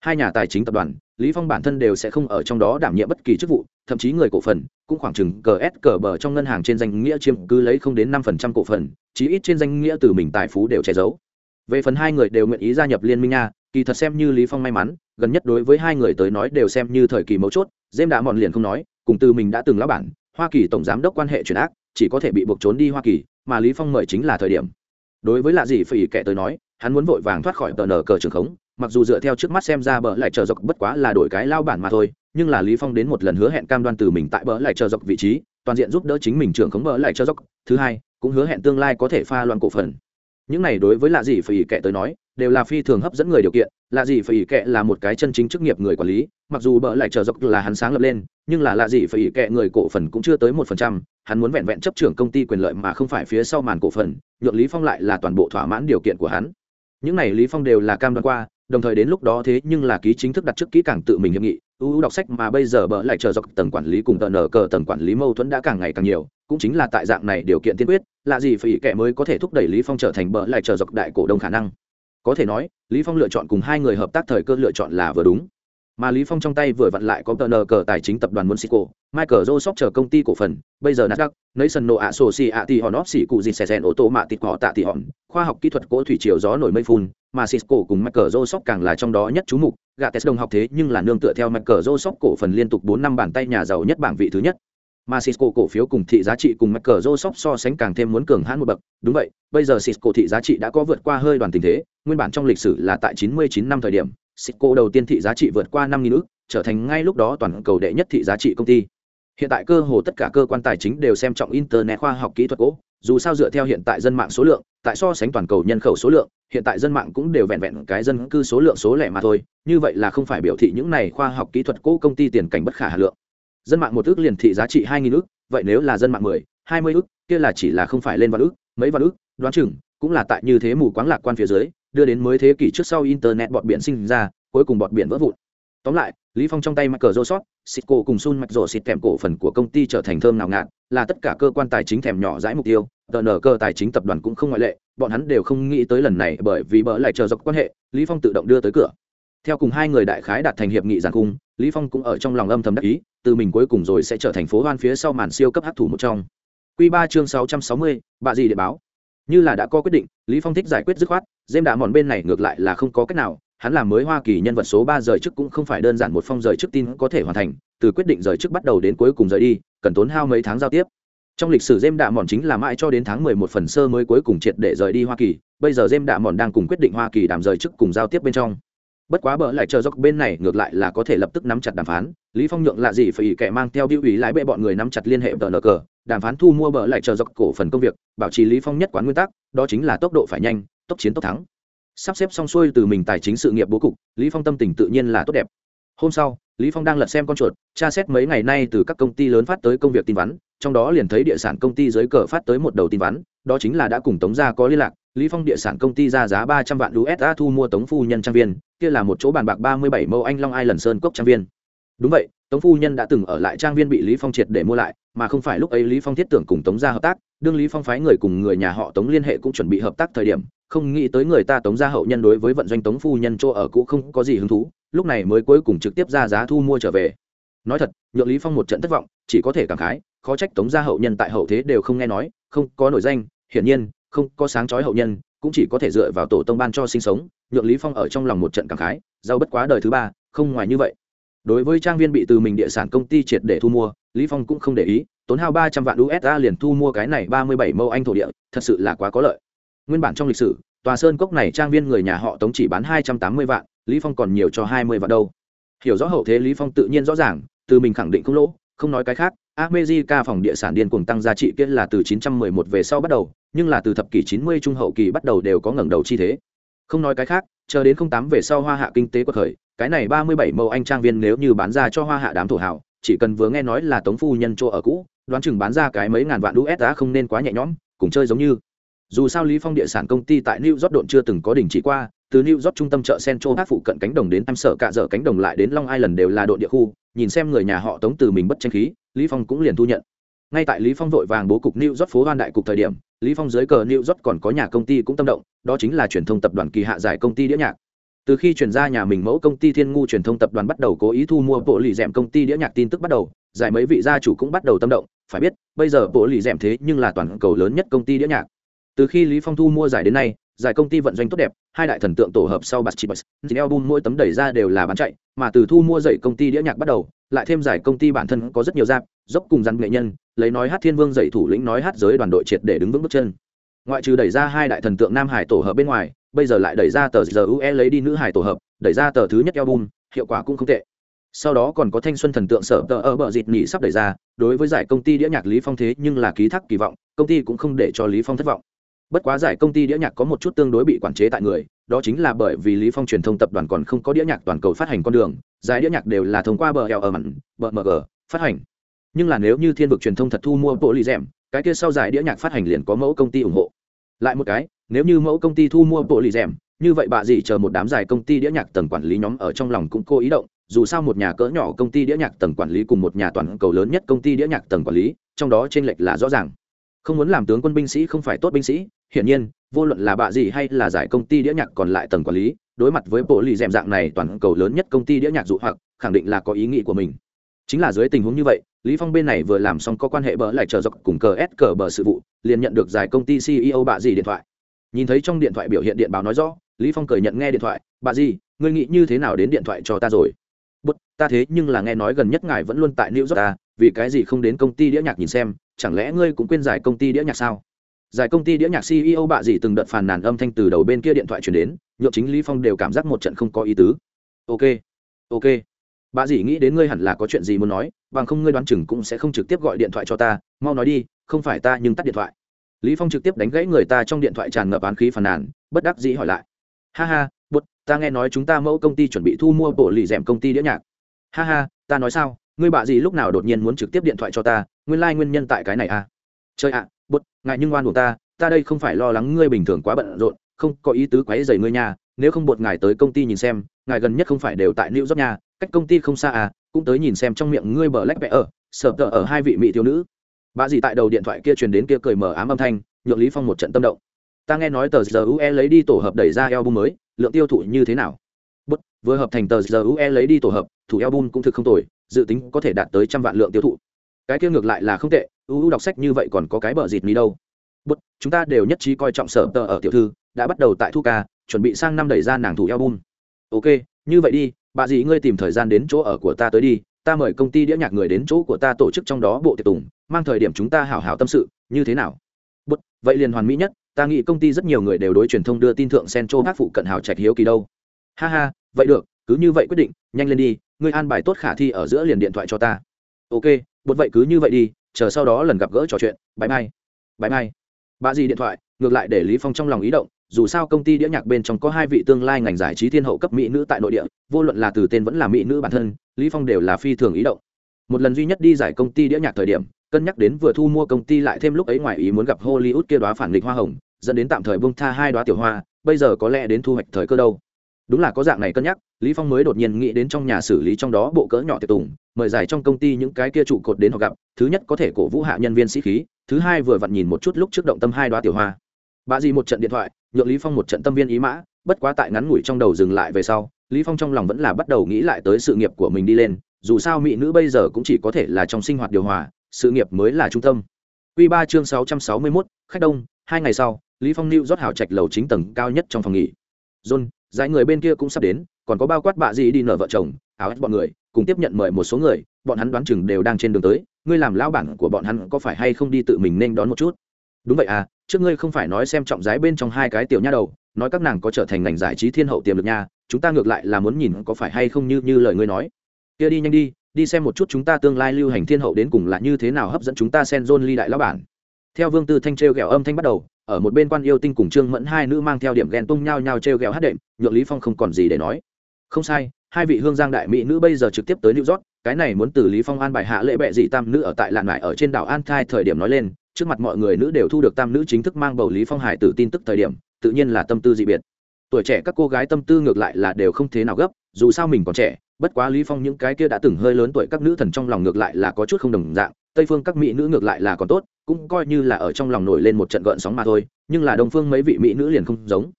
Hai nhà tài chính tập đoàn, lý phong bản thân đều sẽ không ở trong đó đảm nhiệm bất kỳ chức vụ, thậm chí người cổ phần, cũng khoảng chừng cờ s cờ bờ trong ngân hàng trên danh nghĩa chiếm cứ lấy không đến năm phần trăm cổ phần, chí ít trên danh nghĩa từ mình tài phú đều che giấu. Về phần hai người đều nguyện ý gia nhập liên minh nha kỳ thật xem như lý phong may mắn gần nhất đối với hai người tới nói đều xem như thời kỳ mấu chốt dêm đã mòn liền không nói, cùng từ mình đã từng lão bản, hoa kỳ tổng giám đốc quan hệ chuyển ác, chỉ có thể bị buộc trốn đi hoa kỳ, mà lý phong mời chính là thời điểm. Đối với lạ gì phỉ kệ tới nói, hắn muốn vội vàng thoát khỏi tờ nở cờ trường khống, mặc dù dựa theo trước mắt xem ra bờ lại chờ dọc bất quá là đổi cái lao bản mà thôi, nhưng là lý phong đến một lần hứa hẹn cam đoan từ mình tại bờ lại chờ dọc vị trí, toàn diện giúp đỡ chính mình trưởng khống bờ lại chờ dọc. Thứ hai, cũng hứa hẹn tương lai có thể pha loạn cổ phần. Những này đối với lạ gì phải kệ tới nói đều là phi thường hấp dẫn người điều kiện, lạ gì phải kệ là một cái chân chính chức nghiệp người quản lý, mặc dù bỡ lại chờ dọc là hắn sáng lập lên, nhưng là lạ gì phải kệ người cổ phần cũng chưa tới một phần trăm, hắn muốn vẹn vẹn chấp trưởng công ty quyền lợi mà không phải phía sau màn cổ phần, nhượng lý phong lại là toàn bộ thỏa mãn điều kiện của hắn. Những này lý phong đều là cam đoan qua, đồng thời đến lúc đó thế nhưng là ký chính thức đặt trước kỹ càng tự mình hiệp nghị ưu đọc sách mà bây giờ bỡ lại chờ dọc tầng quản lý cùng tờ nở cờ tầng quản lý mâu thuẫn đã càng ngày càng nhiều, cũng chính là tại dạng này điều kiện tiên quyết là gì phải kẻ mới có thể thúc đẩy lý phong trở thành bỡ lại chờ dọc đại cổ đông khả năng có thể nói lý phong lựa chọn cùng hai người hợp tác thời cơ lựa chọn là vừa đúng mà lý phong trong tay vừa vặn lại có tờ nờ cờ tài chính tập đoàn Monsico, Michael Joseph chờ công ty cổ phần, bây giờ Nasdaq, Nation No Associati hòn óp xỉ cụ gì xẻ xèn ô tô mạ tịt họ tạ tỷ hòn, khoa học kỹ thuật cỗ thủy triều gió nổi mây phun, mà Cisco cùng Michael Joseph càng là trong đó nhất chú mục, Gates đồng học thế nhưng là nương tựa theo Michael Joseph cổ phần liên tục 4 năm bàn tay nhà giàu nhất bảng vị thứ nhất. Mà Cisco cổ phiếu cùng thị giá trị cùng Microsoft so sánh càng thêm muốn cường hãn một bậc, đúng vậy, bây giờ Cisco thị giá trị đã có vượt qua hơi đoàn tình thế, nguyên bản trong lịch sử là tại 99 năm thời điểm, Cisco đầu tiên thị giá trị vượt qua 5000 ức, trở thành ngay lúc đó toàn cầu đệ nhất thị giá trị công ty. Hiện tại cơ hồ tất cả cơ quan tài chính đều xem trọng internet khoa học kỹ thuật cổ. dù sao dựa theo hiện tại dân mạng số lượng, tại so sánh toàn cầu nhân khẩu số lượng, hiện tại dân mạng cũng đều vẹn vẹn cái dân cư số lượng số lẻ mà thôi, như vậy là không phải biểu thị những này khoa học kỹ thuật cổ công ty tiền cảnh bất khả hà lượng. Dân mạng một ước liền thị giá trị 2000 ức, vậy nếu là dân mạng 10, 20 ức, kia là chỉ là không phải lên vạn ức, mấy vạn ức, đoán chừng cũng là tại như thế mù quáng lạc quan phía dưới, đưa đến mới thế kỷ trước sau internet bọt biển sinh ra, cuối cùng bọt biển vỡ vụn tóm lại lý phong trong tay mặc cờ rô sót cổ cùng Sun mặc rổ xịt thèm cổ phần của công ty trở thành thơm nào ngạt, là tất cả cơ quan tài chính thèm nhỏ dãi mục tiêu, TN cơ tài chính tập đoàn cũng không ngoại lệ, bọn hắn đều không nghĩ tới lần này bởi vì bỡ lại chờ dọc quan hệ, Lý Phong tự động đưa tới cửa. Theo cùng hai người đại khái đạt thành hiệp nghị giàn cung, Lý Phong cũng ở trong lòng âm thầm đắc ý, từ mình cuối cùng rồi sẽ trở thành phố hoan phía sau màn siêu cấp hắc thủ một trong. Quy 3 chương 660, bà gì để báo. Như là đã có quyết định, Lý Phong thích giải quyết dứt khoát, Dêm đã mòn bên này ngược lại là không có cách nào, hắn làm mới hoa kỳ nhân vật số ba rời trước cũng không phải đơn giản một phong rời trước tin có thể hoàn thành từ quyết định rời trước bắt đầu đến cuối cùng rời đi cần tốn hao mấy tháng giao tiếp trong lịch sử dêm đạ mòn chính là mãi cho đến tháng mười một phần sơ mới cuối cùng triệt để rời đi hoa kỳ bây giờ dêm đạ mòn đang cùng quyết định hoa kỳ đàm rời chức cùng giao tiếp bên trong bất quá bỡ lại chờ dốc bên này, ngược lại là có thể lập tức nắm chặt đàm phán. Lý phong nhượng là gì phải kẻ mang theo biểu ủy lái bệ bọn người nắm chặt liên hệ tờ nờ cờ. Đàm phán thu mua bỡ lại chờ dốc cổ phần công việc, bảo trì lý phong nhất quán nguyên tắc, đó chính là tốc độ phải nhanh, tốc chiến tốc thắng. Sắp xếp xong xuôi từ mình tài chính sự nghiệp bố cục, lý phong tâm tình tự nhiên là tốt đẹp. Hôm sau, lý phong đang lật xem con chuột, tra xét mấy ngày nay từ các công ty lớn phát tới công việc tin vắn, trong đó liền thấy địa sản công ty dưới cờ phát tới một đầu tin vắn, đó chính là đã cùng tống gia có liên lạc lý phong địa sản công ty ra giá ba trăm vạn usd thu mua tống phu nhân trang viên, kia là một chỗ bàn bạc ba mươi bảy mẫu anh long ai lần sơn cốc trang viên. Đúng vậy, tống phu nhân đã từng ở lại trang viên bị lý phong triệt để mua lại, mà không phải lúc ấy lý phong thiết tưởng cùng tống gia hợp tác, đương lý phong phái người cùng người nhà họ tống liên hệ cũng chuẩn bị hợp tác thời điểm, không nghĩ tới người ta tống gia hậu nhân đối với vận doanh tống phu nhân chỗ ở cũ không có gì hứng thú, lúc này mới cuối cùng trực tiếp ra giá thu mua trở về. Nói thật, nhượng lý phong một trận thất vọng, chỉ có thể cảm khái, khó trách tống gia hậu nhân tại hậu thế đều không nghe nói, không có nổi danh, hiển nhiên không có sáng chói hậu nhân cũng chỉ có thể dựa vào tổ tông ban cho sinh sống nhượng lý phong ở trong lòng một trận cảm khái giàu bất quá đời thứ ba không ngoài như vậy. Đối với trang viên bị từ mình địa sản công ty triệt để thu mua lý phong cũng không để ý tốn hao ba trăm vạn usd liền thu mua cái này ba mươi bảy mẫu anh thổ địa thật sự là quá có lợi. Nguyên bản trong lịch sử tòa sơn cốc này trang viên người nhà họ tống chỉ bán hai trăm tám mươi vạn lý phong còn nhiều cho hai mươi vạn đâu. Hiểu rõ hậu thế lý phong tự nhiên rõ ràng từ mình khẳng định không lỗ không nói cái khác America phòng địa sản điên cuồng tăng giá trị kia là từ 911 về sau bắt đầu, nhưng là từ thập kỷ 90 trung hậu kỳ bắt đầu đều có ngẩng đầu chi thế. Không nói cái khác, chờ đến 08 về sau Hoa Hạ kinh tế quật khởi, cái này 37 mẫu anh trang viên nếu như bán ra cho Hoa Hạ đám thổ hào, chỉ cần vừa nghe nói là Tống phu nhân chỗ ở cũ, đoán chừng bán ra cái mấy ngàn vạn USD không nên quá nhẹ nhõm, cùng chơi giống như. Dù sao Lý Phong địa sản công ty tại New York độn chưa từng có đỉnh chỉ qua, từ New York trung tâm chợ Central Park phụ cận cánh đồng đến em sở cả dở cánh đồng lại đến Long Island đều là độn địa khu, nhìn xem người nhà họ Tống từ mình bất tranh khí, Lý Phong cũng liền thu nhận ngay tại lý phong vội vàng bố cục new york phố hoan đại cục thời điểm, lý phong dưới cờ new york còn có nhà công ty cũng tâm động, đó chính là truyền thông tập đoàn kỳ hạ giải công ty đĩa nhạc. Từ khi chuyển ra nhà mình mẫu công ty thiên ngu truyền thông tập đoàn bắt đầu cố ý thu mua bộ lì dẻm công ty đĩa nhạc tin tức bắt đầu, giải mấy vị gia chủ cũng bắt đầu tâm động, phải biết, bây giờ bộ lì dẻm thế nhưng là toàn cầu lớn nhất công ty đĩa nhạc. Từ khi lý phong thu mua giải đến nay, giải công ty vận doanh tốt đẹp, hai đại thần tượng tổ hợp sau bạt chị bật album mỗi tấm đẩy ra đều là bán chạy, mà từ thu mua dậy công ty đĩa nhạc bắt đầu, lại thêm giải công ty bản thân có rất nhiều giáp dốc cùng rắn nghệ nhân lấy nói hát thiên vương dạy thủ lĩnh nói hát giới đoàn đội triệt để đứng vững bước chân. Ngoại trừ đẩy ra hai đại thần tượng nam hải tổ hợp bên ngoài, bây giờ lại đẩy ra tờ giờ ue lấy đi nữ hải tổ hợp, đẩy ra tờ thứ nhất album, hiệu quả cũng không tệ. Sau đó còn có thanh xuân thần tượng sở tờ ở bờ dịt nhị sắp đẩy ra, đối với giải công ty đĩa nhạc lý phong thế nhưng là ký thác kỳ vọng, công ty cũng không để cho lý phong thất vọng. Bất quá giải công ty đĩa nhạc có một chút tương đối bị quản chế tại người, đó chính là bởi vì lý phong truyền thông tập đoàn còn không có đĩa nhạc toàn cầu phát hành con đường, giải đĩa nhạc đều là thông qua bờ eo ở mặn, bờ mg phát hành nhưng là nếu như thiên vực truyền thông thật thu mua bộ lì rèm cái kia sau giải đĩa nhạc phát hành liền có mẫu công ty ủng hộ. Lại một cái, nếu như mẫu công ty thu mua bộ lì rèm như vậy bà gì chờ một đám giải công ty đĩa nhạc tầng quản lý nhóm ở trong lòng cũng cô ý động, dù sao một nhà cỡ nhỏ công ty đĩa nhạc tầng quản lý cùng một nhà toàn cầu lớn nhất công ty đĩa nhạc tầng quản lý, trong đó t r ê n lệch là rõ ràng. Không muốn làm tướng quân binh sĩ không phải tốt binh sĩ, hiển nhiên, vô luận là bà gì hay là giải công ty đĩa nhạc còn lại tầng quản lý, đối mặt với bộ lì rèm dạng này toàn cầu lớn nhất công ty đĩa nhạc dụ hoặc, khẳng định là có ý nghĩ của mình chính là dưới tình huống như vậy, lý phong bên này vừa làm xong có quan hệ bỡ lại chờ dọc cùng cờ s cờ bờ sự vụ, liền nhận được giải công ty ceo bà gì điện thoại. Nhìn thấy trong điện thoại biểu hiện điện báo nói rõ, lý phong cười nhận nghe điện thoại bà gì, ngươi nghĩ như thế nào đến điện thoại cho ta rồi? Bút, ta thế nhưng là nghe nói gần nhất ngài vẫn luôn tại new york ta, vì cái gì không đến công ty đĩa nhạc nhìn xem, chẳng lẽ ngươi cũng quên giải công ty đĩa nhạc sao? Giải công ty đĩa nhạc ceo bà gì từng đợt phàn nàn âm thanh từ đầu bên kia điện thoại truyền đến nhộn chính lý phong đều cảm giác một trận không có ý tứ. Ok ok bà dì nghĩ đến ngươi hẳn là có chuyện gì muốn nói bằng không ngươi đoán chừng cũng sẽ không trực tiếp gọi điện thoại cho ta mau nói đi không phải ta nhưng tắt điện thoại. Lý phong trực tiếp đánh gãy người ta trong điện thoại tràn ngập án khí phàn nàn bất đắc dĩ hỏi lại. Ha ha bút ta nghe nói chúng ta mẫu công ty chuẩn bị thu mua bộ lì rèm công ty đĩa nhạc. Ha ha ta nói sao ngươi bà dì lúc nào đột nhiên muốn trực tiếp điện thoại cho ta nguyên lai like nguyên nhân tại cái này à? Trời ạ à, bút ngại nhưng oan của ta ta đây không phải lo lắng ngươi bình thường quá bận rộn không có ý tứ quấy rầy ngươi nhà nếu không bột ngài tới công ty nhìn xem ngài gần nhất không phải đều tại New York nhà cách công ty không xa à cũng tới nhìn xem trong miệng ngươi bờ lách vẽ ở, sợ tờ ở hai vị mỹ thiếu nữ. Bà dì tại đầu điện thoại kia truyền đến kia cười mờ ám âm thanh, nhượng lý phong một trận tâm động. Ta nghe nói tờ giờ ue lấy đi tổ hợp đẩy ra album mới, lượng tiêu thụ như thế nào? Bất, vừa hợp thành tờ giờ ue lấy đi tổ hợp, thủ album cũng thực không tồi, dự tính có thể đạt tới trăm vạn lượng tiêu thụ. Cái kia ngược lại là không tệ uu đọc sách như vậy còn có cái bờ dịt mi đâu. Bất, chúng ta đều nhất trí coi trọng sở tờ ở tiểu thư, đã bắt đầu tại thu ca, chuẩn bị sang năm đẩy ra nàng thủ album. Ok, như vậy đi bà dì ngươi tìm thời gian đến chỗ ở của ta tới đi ta mời công ty đĩa nhạc người đến chỗ của ta tổ chức trong đó bộ tiệc tùng mang thời điểm chúng ta hảo hảo tâm sự như thế nào? Bút, vậy liền hoàn mỹ nhất ta nghĩ công ty rất nhiều người đều đối truyền thông đưa tin thượng central hát phụ cận hào trạch hiếu kỳ đâu. Ha ha vậy được cứ như vậy quyết định nhanh lên đi ngươi an bài tốt khả thi ở giữa liền điện thoại cho ta. Ok bột vậy cứ như vậy đi chờ sau đó lần gặp gỡ trò chuyện bãi mai bãi mai bà dì điện thoại ngược lại để lý phong trong lòng ý động dù sao công ty đĩa nhạc bên trong có hai vị tương lai ngành giải trí thiên hậu cấp mỹ nữ tại nội địa, vô luận là từ tên vẫn là mỹ nữ bản thân, lý phong đều là phi thường ý động. Một lần duy nhất đi giải công ty đĩa nhạc thời điểm, cân nhắc đến vừa thu mua công ty lại thêm lúc ấy ngoài ý muốn gặp hollywood kia đóa phản nghịch hoa hồng, dẫn đến tạm thời bung tha hai đóa tiểu hoa, bây giờ có lẽ đến thu hoạch thời cơ đâu. Đúng là có dạng này cân nhắc, lý phong mới đột nhiên nghĩ đến trong nhà xử lý trong đó bộ cỡ nhỏ tiệc tùng, mời giải trong công ty những cái kia trụ cột đến họ gặp, thứ nhất có thể cổ vũ hạ nhân viên sĩ khí, thứ hai vừa vặn nhìn một chút lúc trước động tâm hai đóa tiểu hoa. Bà gì một trận điện thoại nhượng lý phong một trận tâm viên ý mã bất quá tại ngắn ngủi trong đầu dừng lại về sau lý phong trong lòng vẫn là bắt đầu nghĩ lại tới sự nghiệp của mình đi lên dù sao mỹ nữ bây giờ cũng chỉ có thể là trong sinh hoạt điều hòa sự nghiệp mới là trung tâm. Quy ba chương sáu trăm sáu mươi 661, khách đông hai ngày sau lý phong lưu rót hào trạch lầu chính tầng cao nhất trong phòng nghỉ. John giải người bên kia cũng sắp đến còn có bao quát bạ gì đi nở vợ chồng áo hết bọn người cùng tiếp nhận mời một số người bọn hắn đoán chừng đều đang trên đường tới ngươi làm lão bản của bọn hắn có phải hay không đi tự mình nên đón một chút? Đúng vậy à trước ngươi không phải nói xem trọng giá bên trong hai cái tiểu nha đầu, nói các nàng có trở thành ngành giải trí thiên hậu tiềm lực nha, chúng ta ngược lại là muốn nhìn có phải hay không như như lời ngươi nói. Kia đi nhanh đi đi xem một chút chúng ta tương lai lưu hành thiên hậu đến cùng là như thế nào hấp dẫn chúng ta sen john ly đại lão bản. Theo vương tư thanh t r g ẹ o âm thanh bắt đầu, ở một bên quan yêu tinh cùng trương mẫn hai nữ mang theo điểm ghen tung nhau nhau t r g ẹ o hát đệm, nhượng lý phong không còn gì để nói. Không sai, hai vị hương giang đại mỹ nữ bây giờ trực tiếp tới new york, cái này muốn từ lý phong an bài hạ lễ bệ dị tam nữ ở tại lạn lại ở trên đảo an thai thời điểm nói lên trước mặt mọi người nữ đều thu được tam nữ chính thức mang bầu lý phong hải tử tin tức thời điểm, tự nhiên là tâm tư dị biệt. Tuổi trẻ các cô gái tâm tư ngược lại là đều không thế nào gấp, dù sao mình còn trẻ, bất quá lý phong những cái kia đã từng hơi lớn tuổi các nữ thần trong lòng ngược lại là có chút không đồng dạng, tây phương các mỹ nữ ngược lại là còn tốt, cũng coi như là ở trong lòng nổi lên một trận gợn sóng mà thôi, nhưng là đông phương mấy vị mỹ nữ liền không giống.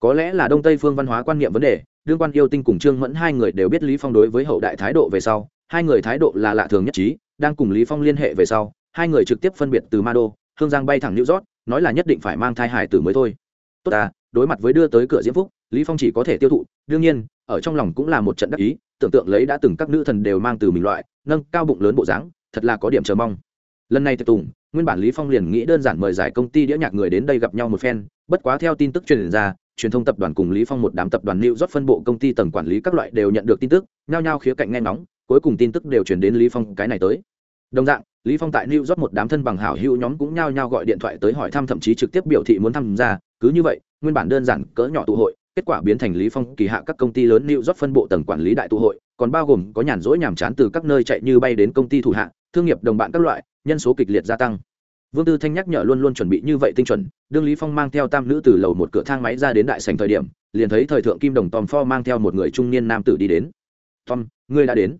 Có lẽ là đông tây phương văn hóa quan niệm vấn đề, đương quan yêu tinh cùng trương mẫn hai người đều biết lý phong đối với hậu đại thái độ về sau, hai người thái độ là lạ thường nhất trí, đang cùng lý phong liên hệ về sau hai người trực tiếp phân biệt từ ma đô hương giang bay thẳng new york, nói là nhất định phải mang thai hải tử mới thôi. Tốt à đối mặt với đưa tới cửa diễm phúc, lý phong chỉ có thể tiêu thụ, đương nhiên, ở trong lòng cũng là một trận đắc ý, tưởng tượng lấy đã từng các nữ thần đều mang từ mình loại, nâng cao bụng lớn bộ dáng, thật là có điểm chờ mong. Lần này tiệc tùng, nguyên bản lý phong liền nghĩ đơn giản mời giải công ty đĩa nhạc người đến đây gặp nhau một phen, bất quá theo tin tức truyền ra, truyền thông tập đoàn cùng lý phong một đám tập đoàn lưu rót phân bộ công ty tầng quản lý các loại đều nhận được tin tức, nhao nhao khía cạnh nghe ngóng, cuối cùng tin tức đều truyền đến lý phong cái này tới đồng dạng, lý phong tại new york một đám thân bằng hảo hữu nhóm cũng nhao nhao gọi điện thoại tới hỏi thăm, thậm chí trực tiếp biểu thị muốn tham gia. Cứ như vậy, nguyên bản đơn giản cỡ nhỏ tụ hội, kết quả biến thành lý phong kỳ hạ các công ty lớn new york phân bộ tầng quản lý đại tụ hội, còn bao gồm có nhàn rỗi nhàm chán từ các nơi chạy như bay đến công ty thủ hạ, thương nghiệp đồng bạn các loại, nhân số kịch liệt gia tăng. Vương tư thanh nhắc nhở luôn luôn chuẩn bị như vậy tinh chuẩn, đương lý phong mang theo tam nữ từ lầu một cửa thang máy ra đến đại sảnh thời điểm, liền thấy thời thượng kim đồng tom pho mang theo một người trung niên nam tử đi đến. Tom, ngươi đã đến?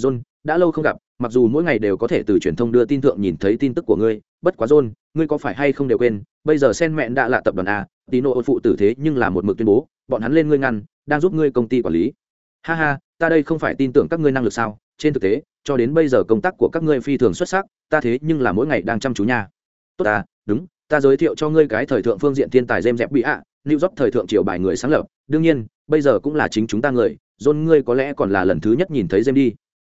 John, đã lâu không gặp mặc dù mỗi ngày đều có thể từ truyền thông đưa tin thượng nhìn thấy tin tức của ngươi bất quá john ngươi có phải hay không đều quên bây giờ sen mẹn đã là tập đoàn a tí ôn phụ tử thế nhưng là một mực tuyên bố bọn hắn lên ngươi ngăn đang giúp ngươi công ty quản lý. Ha ha ta đây không phải tin tưởng các ngươi năng lực sao? Trên thực tế cho đến bây giờ công tác của các ngươi phi thường xuất sắc ta thế nhưng là mỗi ngày đang chăm chú nha. Tốt ta đúng ta giới thiệu cho ngươi cái thời thượng phương diện thiên tài dêm dẹp bị ạ lưu dốc thời thượng triều bài người sáng lập. Đương nhiên bây giờ cũng là chính chúng ta người John, ngươi có lẽ còn là lần thứ nhất nhìn thấy dêm đi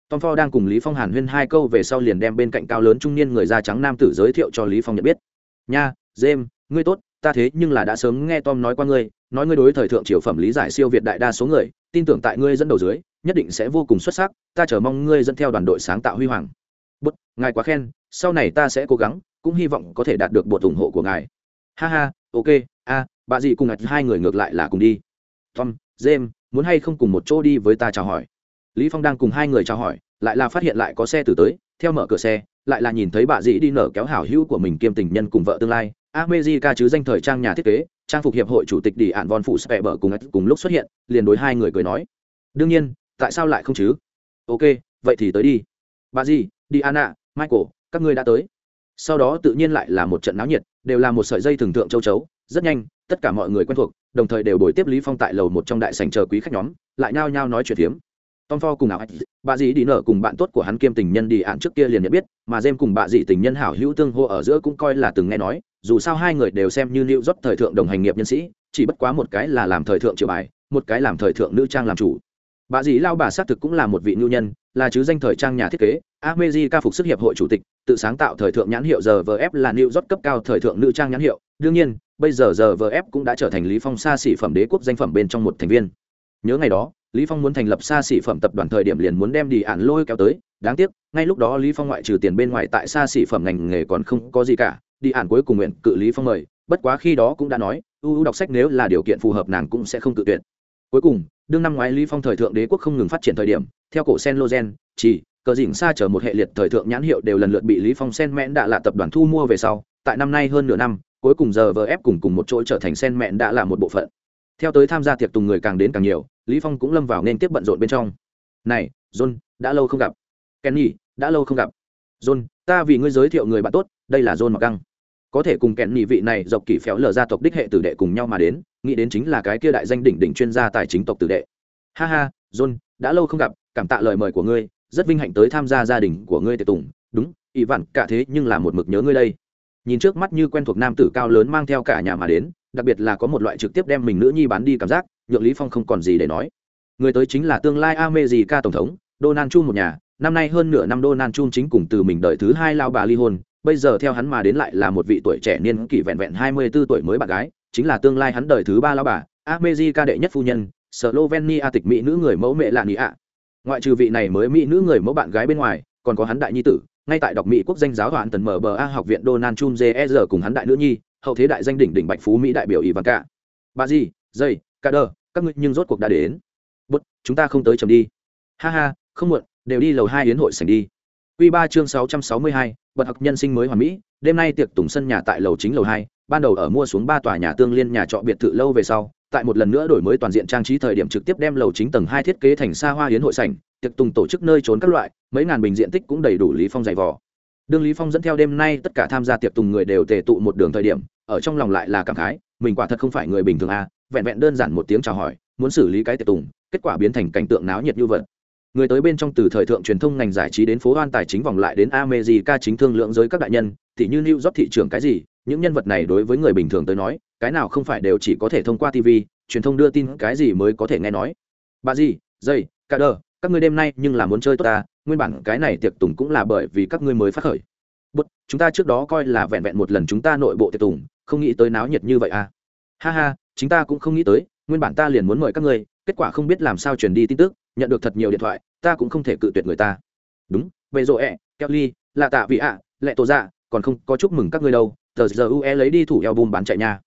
tom ford đang cùng lý phong hàn huyên hai câu về sau liền đem bên cạnh cao lớn trung niên người da trắng nam tử giới thiệu cho lý phong nhận biết. Nha, james, ngươi tốt, ta thế nhưng là đã sớm nghe tom nói qua ngươi, nói ngươi đối thời thượng triều phẩm lý giải siêu việt đại đa số người, tin tưởng tại ngươi dẫn đầu dưới, nhất định sẽ vô cùng xuất sắc, ta chờ mong ngươi dẫn theo đoàn đội sáng tạo huy hoàng. Bút ngài quá khen, sau này ta sẽ cố gắng, cũng hy vọng có thể đạt được bột ủng hộ của ngài. Ha ha, ok, a, bà dì cùng ngạch hai người ngược lại là cùng đi. Tom, james, muốn hay không cùng một chỗ đi với ta chào hỏi? Lý phong đang cùng hai người chào hỏi lại là phát hiện lại có xe từ tới theo mở cửa xe lại là nhìn thấy bà dì đi nở kéo hảo hữu của mình kiêm tình nhân cùng vợ tương lai America chứ danh thời trang nhà thiết kế, trang phục hiệp hội chủ tịch Đi ạn Von phụ sẽ bở cùng cùng lúc xuất hiện, liền đối hai người cười nói: "Đương nhiên, tại sao lại không chứ? Ok, vậy thì tới đi. Bà dĩ đi anna Michael, các ngươi đã tới." Sau đó tự nhiên lại là một trận náo nhiệt, đều là một sợi dây thường tượng châu chấu, rất nhanh, tất cả mọi người quen thuộc, đồng thời đều buổi tiếp Lý Phong tại lầu một trong đại sảnh chờ quý khách nhóm, lại nhao nhao nói chuyện phiếm. Tom Ford cùng ảo bà dì đi nở cùng bạn tốt của hắn kiêm tình nhân đi ạn trước kia liền nhận biết, mà James cùng bà dì tình nhân hảo hữu tương hô ở giữa cũng coi là từng nghe nói, dù sao hai người đều xem như lưu rót thời thượng đồng hành nghiệp nhân sĩ, chỉ bất quá một cái là làm thời thượng triều bài, một cái làm thời thượng nữ trang làm chủ. Bà dì lao bà xác thực cũng là một vị nhu nhân, là chứ danh thời trang nhà thiết kế, America phục sức hiệp hội chủ tịch, tự sáng tạo thời thượng nhãn hiệu giờ GVF là New York cấp cao thời thượng nữ trang nhãn hiệu. Đương nhiên, bây giờ giờ GVF cũng đã trở thành Lý Phong xa xỉ phẩm đế quốc danh phẩm bên trong một thành viên. Nhớ ngày đó, lý phong muốn thành lập xa xỉ phẩm tập đoàn thời điểm liền muốn đem đi ản lôi kéo tới. Đáng tiếc ngay lúc đó lý phong ngoại trừ tiền bên ngoài tại xa xỉ phẩm ngành nghề còn không có gì cả. Đi ản cuối cùng nguyện cự lý phong mời. Bất quá khi đó cũng đã nói ưu đọc sách nếu là điều kiện phù hợp nàng cũng sẽ không tự tuyển cuối cùng đương năm ngoái lý phong thời thượng đế quốc không ngừng phát triển thời điểm theo cổ sen logen chỉ cờ dỉnh xa chờ một hệ liệt thời thượng nhãn hiệu đều lần lượt bị lý phong sen mẹn đã là tập đoàn thu mua về sau. Tại năm nay hơn nửa năm cuối cùng giờ vờ ép cùng cùng một chỗ trở thành sen mẹn đã là một bộ phận theo tới tham gia tiệc tùng người càng đến càng nhiều, lý phong cũng lâm vào nên tiếp bận rộn bên trong. Này, john, đã lâu không gặp. Kenny, đã lâu không gặp. John, ta vì ngươi giới thiệu người bạn tốt, đây là john mặc găng có thể cùng kenny vị này dọc kỷ phéo lờ gia tộc đích hệ tử đệ cùng nhau mà đến, nghĩ đến chính là cái kia đại danh đỉnh đỉnh chuyên gia tài chính tộc tử đệ. Ha ha, john, đã lâu không gặp, cảm tạ lời mời của ngươi, rất vinh hạnh tới tham gia gia đình của ngươi tiệc tùng. Đúng, ỷ vặn cả thế nhưng là một mực nhớ ngươi đây. Nhìn trước mắt như quen thuộc nam tử cao lớn mang theo cả nhà mà đến đặc biệt là có một loại trực tiếp đem mình nữ nhi bán đi cảm giác, nhượng lý phong không còn gì để nói. Người tới chính là tương lai america tổng thống, donald trump một nhà, năm nay hơn nửa năm donald trump chính cùng từ mình đợi thứ hai lao bà ly hôn, bây giờ theo hắn mà đến lại là một vị tuổi trẻ niên kỷ vẹn vẹn hai mươi 24 tuổi mới bạn gái, chính là tương lai hắn đời thứ ba lao bà, america đệ nhất phu nhân, slovenia tịch mỹ nữ người mẫu mẹ lạ nị ạ. Ngoại trừ vị này mới mỹ nữ người mẫu bạn gái bên ngoài, còn có hắn đại nhi tử, ngay tại đọc mỹ quốc danh giáo hoạn tần mở bờ a học viện donald trump jr cùng hắn đại nữ nhi hậu thế đại danh đỉnh đỉnh bạch phú mỹ đại biểu ivanka. Bà gì, dây, cả đờ, các ngươi nhưng rốt cuộc đã đến. Bút, chúng ta không tới chầm đi. Ha ha, không muộn, đều đi lầu hai yến hội sảnh đi. Quy ba chương sáu trăm sáu mươi hai bật học nhân sinh mới hoàn mỹ, đêm nay tiệc tùng sân nhà tại lầu chính lầu hai, ban đầu ở mua xuống ba tòa nhà tương liên nhà trọ biệt thự lâu về sau, tại một lần nữa đổi mới toàn diện trang trí thời điểm trực tiếp đem lầu chính tầng hai thiết kế thành xa hoa yến hội sảnh, tiệc tùng tổ chức nơi trốn các loại, mấy ngàn bình diện tích cũng đầy đủ lý phong dày vò. Đương lý phong dẫn theo đêm nay tất cả tham gia tiệc tùng người đều tề tụ một đường thời điểm ở trong lòng lại là cảm khái mình quả thật không phải người bình thường à vẹn vẹn đơn giản một tiếng chào hỏi muốn xử lý cái tiệc tùng kết quả biến thành cảnh tượng náo nhiệt như vậy người tới bên trong từ thời thượng truyền thông ngành giải trí đến phố hoan tài chính vòng lại đến America chính thương lượng giới các đại nhân, thì như New York thị trường cái gì, những nhân vật này đối với người bình thường tới nói, cái nào không phải đều chỉ có thể thông qua TV, truyền thông đưa tin cái gì mới có thể nghe nói. Bà gì, dây, cả đờ, các ngươi đêm nay nhưng là muốn chơi tốt ta, nguyên bản cái này tiệc tùng cũng là bởi vì các ngươi mới phát khởi. Bất, chúng ta trước đó coi là vẹn vẹn một lần chúng ta nội bộ tiệc tùng, không nghĩ tới náo nhiệt như vậy à. Ha ha, chính ta cũng không nghĩ tới, nguyên bản ta liền muốn mời các ngươi, kết quả không biết làm sao truyền đi tin tức, nhận được thật nhiều điện thoại ta cũng không thể cự tuyệt người ta. Đúng vậy rộ ẹ kelly là tạ vị ạ lệ tổ dạ còn không có chúc mừng các ngươi đâu tờ giờ ue lấy đi thủ eo bùm bán chạy nha.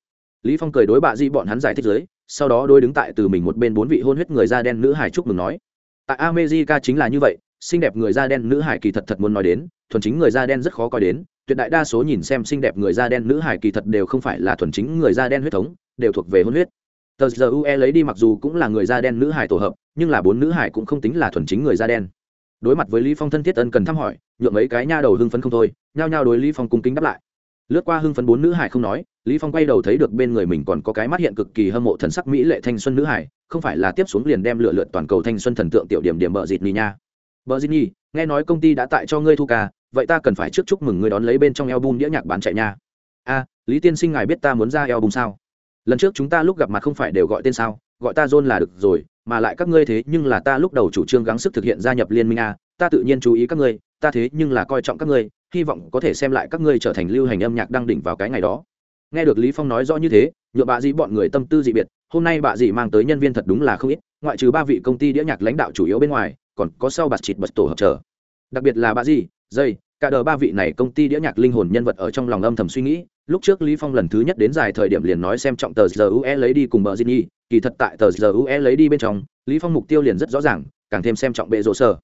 Lý phong cười đối bạ di bọn hắn giải thích giới sau đó đôi đứng tại từ mình một bên bốn vị hôn huyết người da đen nữ hải chúc mừng nói. Tại america chính là như vậy xinh đẹp người da đen nữ hải kỳ thật thật muốn nói đến thuần chính người da đen rất khó coi đến tuyệt đại đa số nhìn xem xinh đẹp người da đen nữ hải kỳ thật đều không phải là thuần chính người da đen huyết thống, đều thuộc về hôn huyết. Tờ giờ ue lấy đi mặc dù cũng là người da đen nữ hải tổ hợp, nhưng là bốn nữ hải cũng không tính là thuần chính người da đen. Đối mặt với lý phong thân thiết ân cần thăm hỏi, nhượng mấy cái nha đầu hưng phấn không thôi, nhao nhao đối lý phong cung kính đáp lại. Lướt qua hưng phấn bốn nữ hải không nói, lý phong quay đầu thấy được bên người mình còn có cái mắt hiện cực kỳ hâm mộ thần sắc mỹ lệ thanh xuân nữ hải không phải là tiếp xuống liền đem lựa lượt toàn cầu thanh xuân thần tượng tiểu điểm điểm bờ dịt nhì nha. Bờ dịt nhì, nghe nói công ty đã tại cho ngươi thu ca vậy ta cần phải trước chúc mừng ngươi đón lấy bên trong album đĩa nhạc bán chạy nha. A, lý tiên sinh ngài biết ta muốn ra album sao? Lần trước chúng ta lúc gặp mặt không phải đều gọi tên sao? Gọi ta john là được rồi, mà lại các ngươi thế nhưng là ta lúc đầu chủ trương gắng sức thực hiện gia nhập liên minh a, ta tự nhiên chú ý các ngươi, ta thế nhưng là coi trọng các ngươi, hy vọng có thể xem lại các ngươi trở thành lưu hành âm nhạc đăng đỉnh vào cái ngày đó. Nghe được lý phong nói rõ như thế, nhựa bạ dĩ bọn người tâm tư dị biệt, hôm nay bạ dĩ mang tới nhân viên thật đúng là không ít, ngoại trừ ba vị công ty đĩa nhạc lãnh đạo chủ yếu bên ngoài, còn có sau bạt chịt bật tổ hợp trợ đặc biệt là bạ dĩ dây, cả đờ ba vị này công ty đĩa nhạc linh hồn nhân vật ở trong lòng âm thầm suy nghĩ, lúc trước lý phong lần thứ nhất đến dài thời điểm liền nói xem trọng tờ giờ ue lấy đi cùng bờ Nhi kỳ thật tại tờ giờ ue lấy đi bên trong, lý phong mục tiêu liền rất rõ ràng, càng thêm xem trọng bệ rộ sở.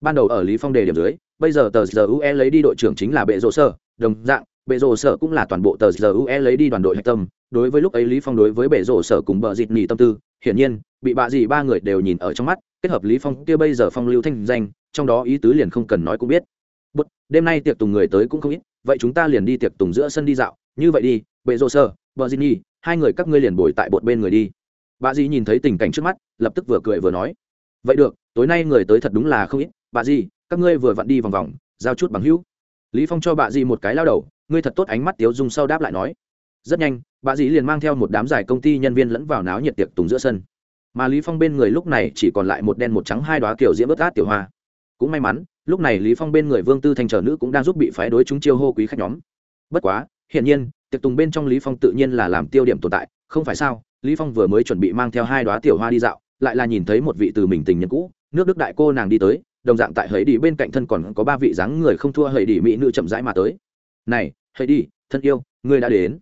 Ban đầu ở lý phong đề điểm dưới, bây giờ tờ giờ ue lấy đi đội trưởng chính là bệ rộ sở, đồng dạng, bệ rộ sở cũng là toàn bộ tờ giờ ue lấy đi đoàn đội hạch tâm. Đối với lúc ấy lý phong đối với bệ rộ sở cùng bờ dịt Nhi tâm tư, hiển nhiên, bị bạ gì ba người đều nhìn ở trong mắt, kết hợp lý phong kia bây giờ phong lưu thanh danh, trong đó ý tứ liền không cần nói cũng biết đêm nay tiệc tùng người tới cũng không ít, vậy chúng ta liền đi tiệc tùng giữa sân đi dạo. Như vậy đi, bệ rô sơ vợ di nhi hai người các ngươi liền bồi tại bột bên người đi. Bà di nhìn thấy tình cảnh trước mắt, lập tức vừa cười vừa nói. Vậy được, tối nay người tới thật đúng là không ít. Bà di các ngươi vừa vặn đi vòng vòng, giao chút bằng hữu. Lý phong cho bà di một cái lao đầu, ngươi thật tốt ánh mắt tiếu dung sau đáp lại nói. Rất nhanh, bà dĩ liền mang theo một đám giải công ty nhân viên lẫn vào náo nhiệt tiệc tùng giữa sân. Mà lý phong bên người lúc này chỉ còn lại một đen một trắng hai đóa kiểu diễm bớt át tiểu hoa. Cũng may mắn lúc này lý phong bên người vương tư thanh trở nữ cũng đang giúp bị phái đối chúng chiêu hô quý khách nhóm bất quá hiển nhiên tiệc tùng bên trong lý phong tự nhiên là làm tiêu điểm tồn tại không phải sao lý phong vừa mới chuẩn bị mang theo hai đóa tiểu hoa đi dạo lại là nhìn thấy một vị từ mình tình nhân cũ nước đức đại cô nàng đi tới đồng dạng tại hấy đi bên cạnh thân còn có ba vị dáng người không thua hấy đi mỹ nữ chậm rãi mà tới này hấy đi thân yêu ngươi đã đến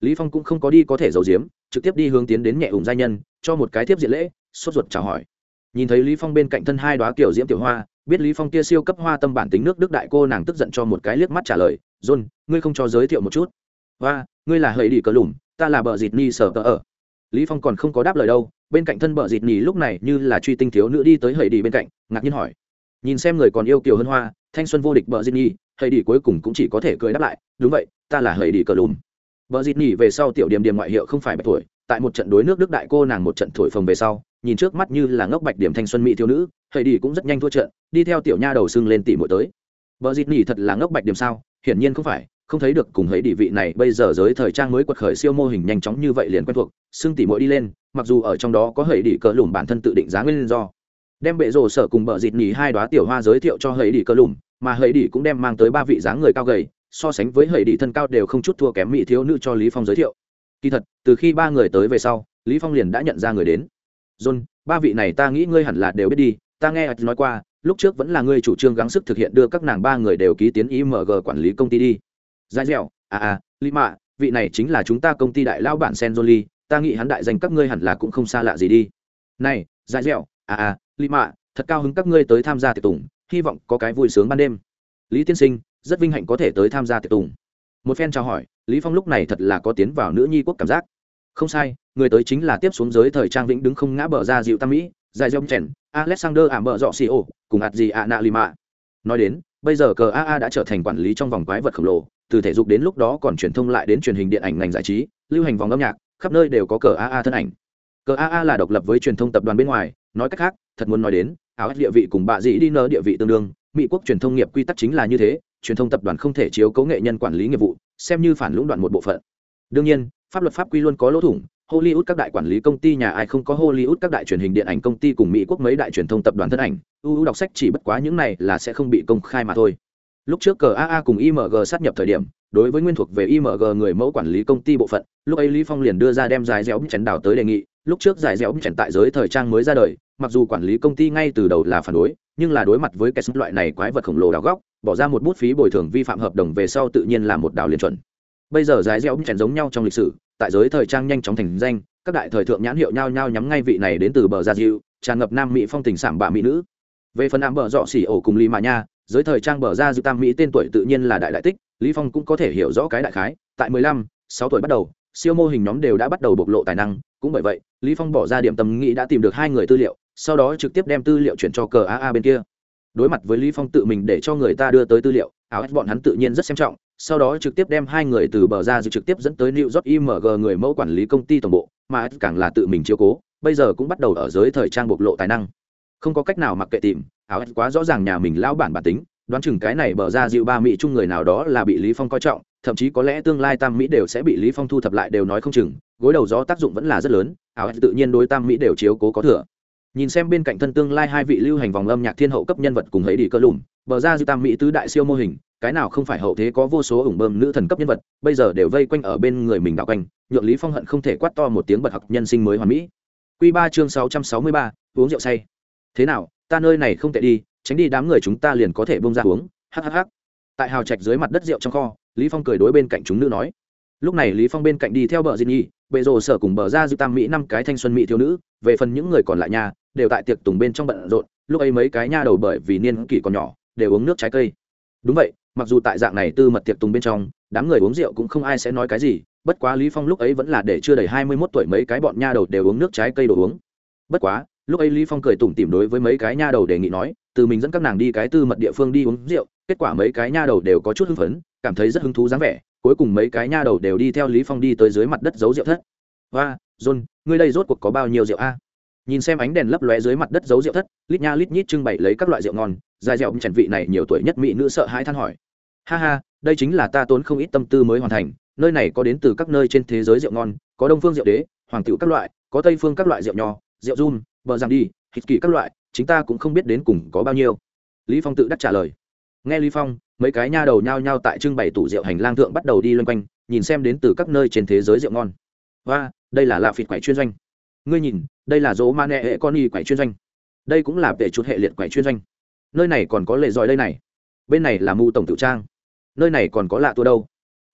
lý phong cũng không có đi có thể giấu giếm trực tiếp đi hướng tiến đến nhẹ ủng gia nhân cho một cái tiếp diện lễ sốt ruột chào hỏi nhìn thấy lý phong bên cạnh thân hai đóa kiểu diễm tiểu hoa biết lý phong kia siêu cấp hoa tâm bản tính nước đức đại cô nàng tức giận cho một cái liếc mắt trả lời, john, ngươi không cho giới thiệu một chút. Và ngươi là hầy đi cờ lùm, ta là bờ dịt ni sở tờ ở. Lý phong còn không có đáp lời đâu, bên cạnh thân bờ dịt nhì lúc này như là truy tinh thiếu nữ đi tới hầy đi bên cạnh, ngạc nhiên hỏi. Nhìn xem người còn yêu kiều hơn hoa, thanh xuân vô địch bờ dịt nhì hầy đi cuối cùng cũng chỉ có thể cười đáp lại, đúng vậy, ta là hầy đi cờ lùm. Bờ dịt nhì về sau tiểu điểm điểm ngoại hiệu không phải bạch tuổi tại một trận đối nước đức đại cô nàng một trận thổi phồng về sau nhìn trước mắt như là ngốc bạch điểm thanh xuân mỹ thiếu nữ hệ đi cũng rất nhanh thua trận, đi theo tiểu nha đầu xưng lên tỷ mỗi tới. Bờ dịt nỉ thật là ngốc bạch điểm sao? Hiển nhiên không phải, không thấy được cùng thấy địa vị này, bây giờ giới thời trang mới quật khởi siêu mô hình nhanh chóng như vậy liền quen thuộc xưng tỉ mỗi đi lên, mặc dù ở trong đó có hệ đi cỡ lùm bản thân tự định giá nguyên do. Đem bệ rồ sở cùng bờ dịt nhì hai đoá tiểu hoa giới thiệu cho hầy đi cơ lùm, mà hầy đi cũng đem mang tới ba vị dáng người cao gầy, so sánh với hầy đi thân cao đều không chút thua kém mỹ thiếu nữ cho lý phong giới thiệu. Kỳ thật, từ khi ba người tới về sau, lý phong liền đã nhận ra người đến john, ba vị này ta nghĩ ngươi hẳn là đều biết đi, ta nghe nói qua, lúc trước vẫn là ngươi chủ trương gắng sức thực hiện đưa các nàng ba người đều ký tiến img quản lý công ty đi. Dài dẻo à à lý mạ, vị này chính là chúng ta công ty đại lao bản sen jolie ta nghĩ hắn đại danh các ngươi hẳn là cũng không xa lạ gì đi. Này dài dẻo à à lý mạ, thật cao hứng các ngươi tới tham gia tiệc tùng, hy vọng có cái vui sướng ban đêm. Lý tiên sinh, rất vinh hạnh có thể tới tham gia tiệc tùng. Một phen chào hỏi, lý phong lúc này thật là có tiến vào nữ nhi quốc cảm giác không sai, người tới chính là tiếp xuống giới thời trang vĩnh đứng không ngã bờ ra dịu tam mỹ, dài dông chèn, alexander ảm bờ dọ xì ô cùng hạt gì ạ nạ lima nói đến, bây giờ cờ aa đã trở thành quản lý trong vòng quái vật khổng lồ, từ thể dục đến lúc đó còn truyền thông lại đến truyền hình điện ảnh ngành giải trí, lưu hành vòng âm nhạc, khắp nơi đều có cờ aa thân ảnh. Cờ aa là độc lập với truyền thông tập đoàn bên ngoài, nói cách khác, thật muốn nói đến, áo địa vị cùng bạ dĩ đi nơ địa vị tương đương, mỹ quốc truyền thông nghiệp quy tắc chính là như thế, truyền thông tập đoàn không thể chiếu cấu nghệ nhân quản lý nghiệp vụ, xem như phản lũng đoạn một bộ phận. Đương nhiên pháp luật pháp quy luôn có lỗ thủng. Hollywood các đại quản lý công ty, nhà ai không có hollywood các đại truyền hình điện ảnh công ty cùng mỹ quốc mấy đại truyền thông tập đoàn thân ảnh. Uu đọc sách chỉ bất quá những này là sẽ không bị công khai mà thôi. Lúc trước cờ aa cùng img sát nhập thời điểm, đối với nguyên thuộc về img người mẫu quản lý công ty bộ phận, lúc ấy lý phong liền đưa ra đem dài dẻo chén đảo tới đề nghị. Lúc trước dài dẻo chén tại giới thời trang mới ra đời, mặc dù quản lý công ty ngay từ đầu là phản đối, nhưng là đối mặt với cái loại này quái vật khổng lồ đào góc, bỏ ra một bút phí bồi thường vi phạm hợp đồng về sau tự nhiên là một đào liền chuẩn bây giờ giải dẻo chèn giống nhau trong lịch sử tại giới thời trang nhanh chóng thành danh các đại thời thượng nhãn hiệu nhau nhau nhắm ngay vị này đến từ bờ gia diệu tràn ngập nam mỹ phong tình sảm bạ mỹ nữ. Về phần ám bờ dọ xỉ ổ cùng lý mà nha giới thời trang bờ ra diệu tam mỹ tên tuổi tự nhiên là đại đại tích lý phong cũng có thể hiểu rõ cái đại khái. Tại 15, 6 tuổi bắt đầu siêu mô hình nhóm đều đã bắt đầu bộc lộ tài năng. Cũng bởi vậy lý phong bỏ ra điểm tâm nghĩ đã tìm được hai người tư liệu sau đó trực tiếp đem tư liệu chuyển cho cờ a bên kia. Đối mặt với lý phong tự mình để cho người ta đưa tới tư liệu áo bọn hắn tự nhiên rất xem trọng sau đó trực tiếp đem hai người từ bờ ra dự trực tiếp dẫn tới New York IMG người mẫu quản lý công ty tổng bộ, mà càng là tự mình chiếu cố, bây giờ cũng bắt đầu ở giới thời trang bộc lộ tài năng. Không có cách nào mặc kệ tìm, áo quá rõ ràng nhà mình lão bản bản tính, đoán chừng cái này bờ ra dịu ba mỹ chung người nào đó là bị Lý Phong coi trọng, thậm chí có lẽ tương lai Tam Mỹ đều sẽ bị Lý Phong thu thập lại đều nói không chừng, gối đầu gió tác dụng vẫn là rất lớn, áo tự nhiên đối Tam Mỹ đều chiếu cố có thừa. Nhìn xem bên cạnh thân tương lai hai vị lưu hành vòng âm nhạc thiên hậu cấp nhân vật cùng hễ đi cơ lùm, bờ ra dịu Tam Mỹ tứ đại siêu mô hình, cái nào không phải hậu thế có vô số ủng bơm nữ thần cấp nhân vật, bây giờ đều vây quanh ở bên người mình đạo quanh, nhượng lý phong hận không thể quát to một tiếng bật học nhân sinh mới hoàn mỹ. Quy ba chương sáu sáu mươi ba, uống rượu say. Thế nào, ta nơi này không tệ đi, tránh đi đám người chúng ta liền có thể bông ra uống hhh tại hào trạch dưới mặt đất rượu trong kho, lý phong cười đối bên cạnh chúng nữ nói. Lúc này lý phong bên cạnh đi theo bờ diên nhi, bệ rồ sở cùng bờ ra dư tam mỹ năm cái thanh xuân mỹ thiếu nữ, về phần những người còn lại nhà, đều tại tiệc tùng bên trong bận rộn, lúc ấy mấy cái nha đầu bởi vì niên kỷ còn nhỏ, đều uống nước trái cây. Đúng vậy mặc dù tại dạng này tư mật tiệc tùng bên trong, đám người uống rượu cũng không ai sẽ nói cái gì, bất quá lý phong lúc ấy vẫn là để chưa đầy hai mươi 21 tuổi mấy cái bọn nha đầu đều uống nước trái cây đồ uống. Bất quá, lúc ấy lý phong cười tủm tỉm đối với mấy cái nha đầu đề nghị nói, từ mình dẫn các nàng đi cái tư mật địa phương đi uống rượu, kết quả mấy cái nha đầu đều có chút hưng phấn, cảm thấy rất hứng thú dáng vẻ, cuối cùng mấy cái nha đầu đều đi theo lý phong đi tới dưới mặt đất giấu rượu thất. Và john, ngươi đây rốt cuộc có bao nhiêu rượu a? Nhìn xem ánh đèn lấp lóe dưới mặt đất giấu rượu thất, lít nha lít nhít trưng bày lấy các loại rượu ngon, dài dẻo trần vị này nhiều tuổi nhất mỹ nữ sợ hãi than hỏi. Ha ha, đây chính là ta tốn không ít tâm tư mới hoàn thành, nơi này có đến từ các nơi trên thế giới rượu ngon, có đông phương rượu đế, hoàng tiểu các loại, có tây phương các loại rượu nho, rượu run bờ giang đi, hít kỳ các loại, chính ta cũng không biết đến cùng có bao nhiêu. Lý phong tự đắc trả lời. Nghe lý phong, mấy cái nha đầu nhao nhao tại trưng bày tủ rượu hành lang thượng bắt đầu đi loanh quanh, nhìn xem đến từ các nơi trên thế giới rượu ngon. Và đây là lạ phịt quẩy chuyên doanh ngươi nhìn, đây là dỗ man hệ con y quẩy chuyên doanh. Đây cũng là vệ chuột hệ liệt quẩy chuyên doanh. Nơi này còn có lệ giỏi đây này. Bên này là mù tổng tự trang. Nơi này còn có lạ tua đâu.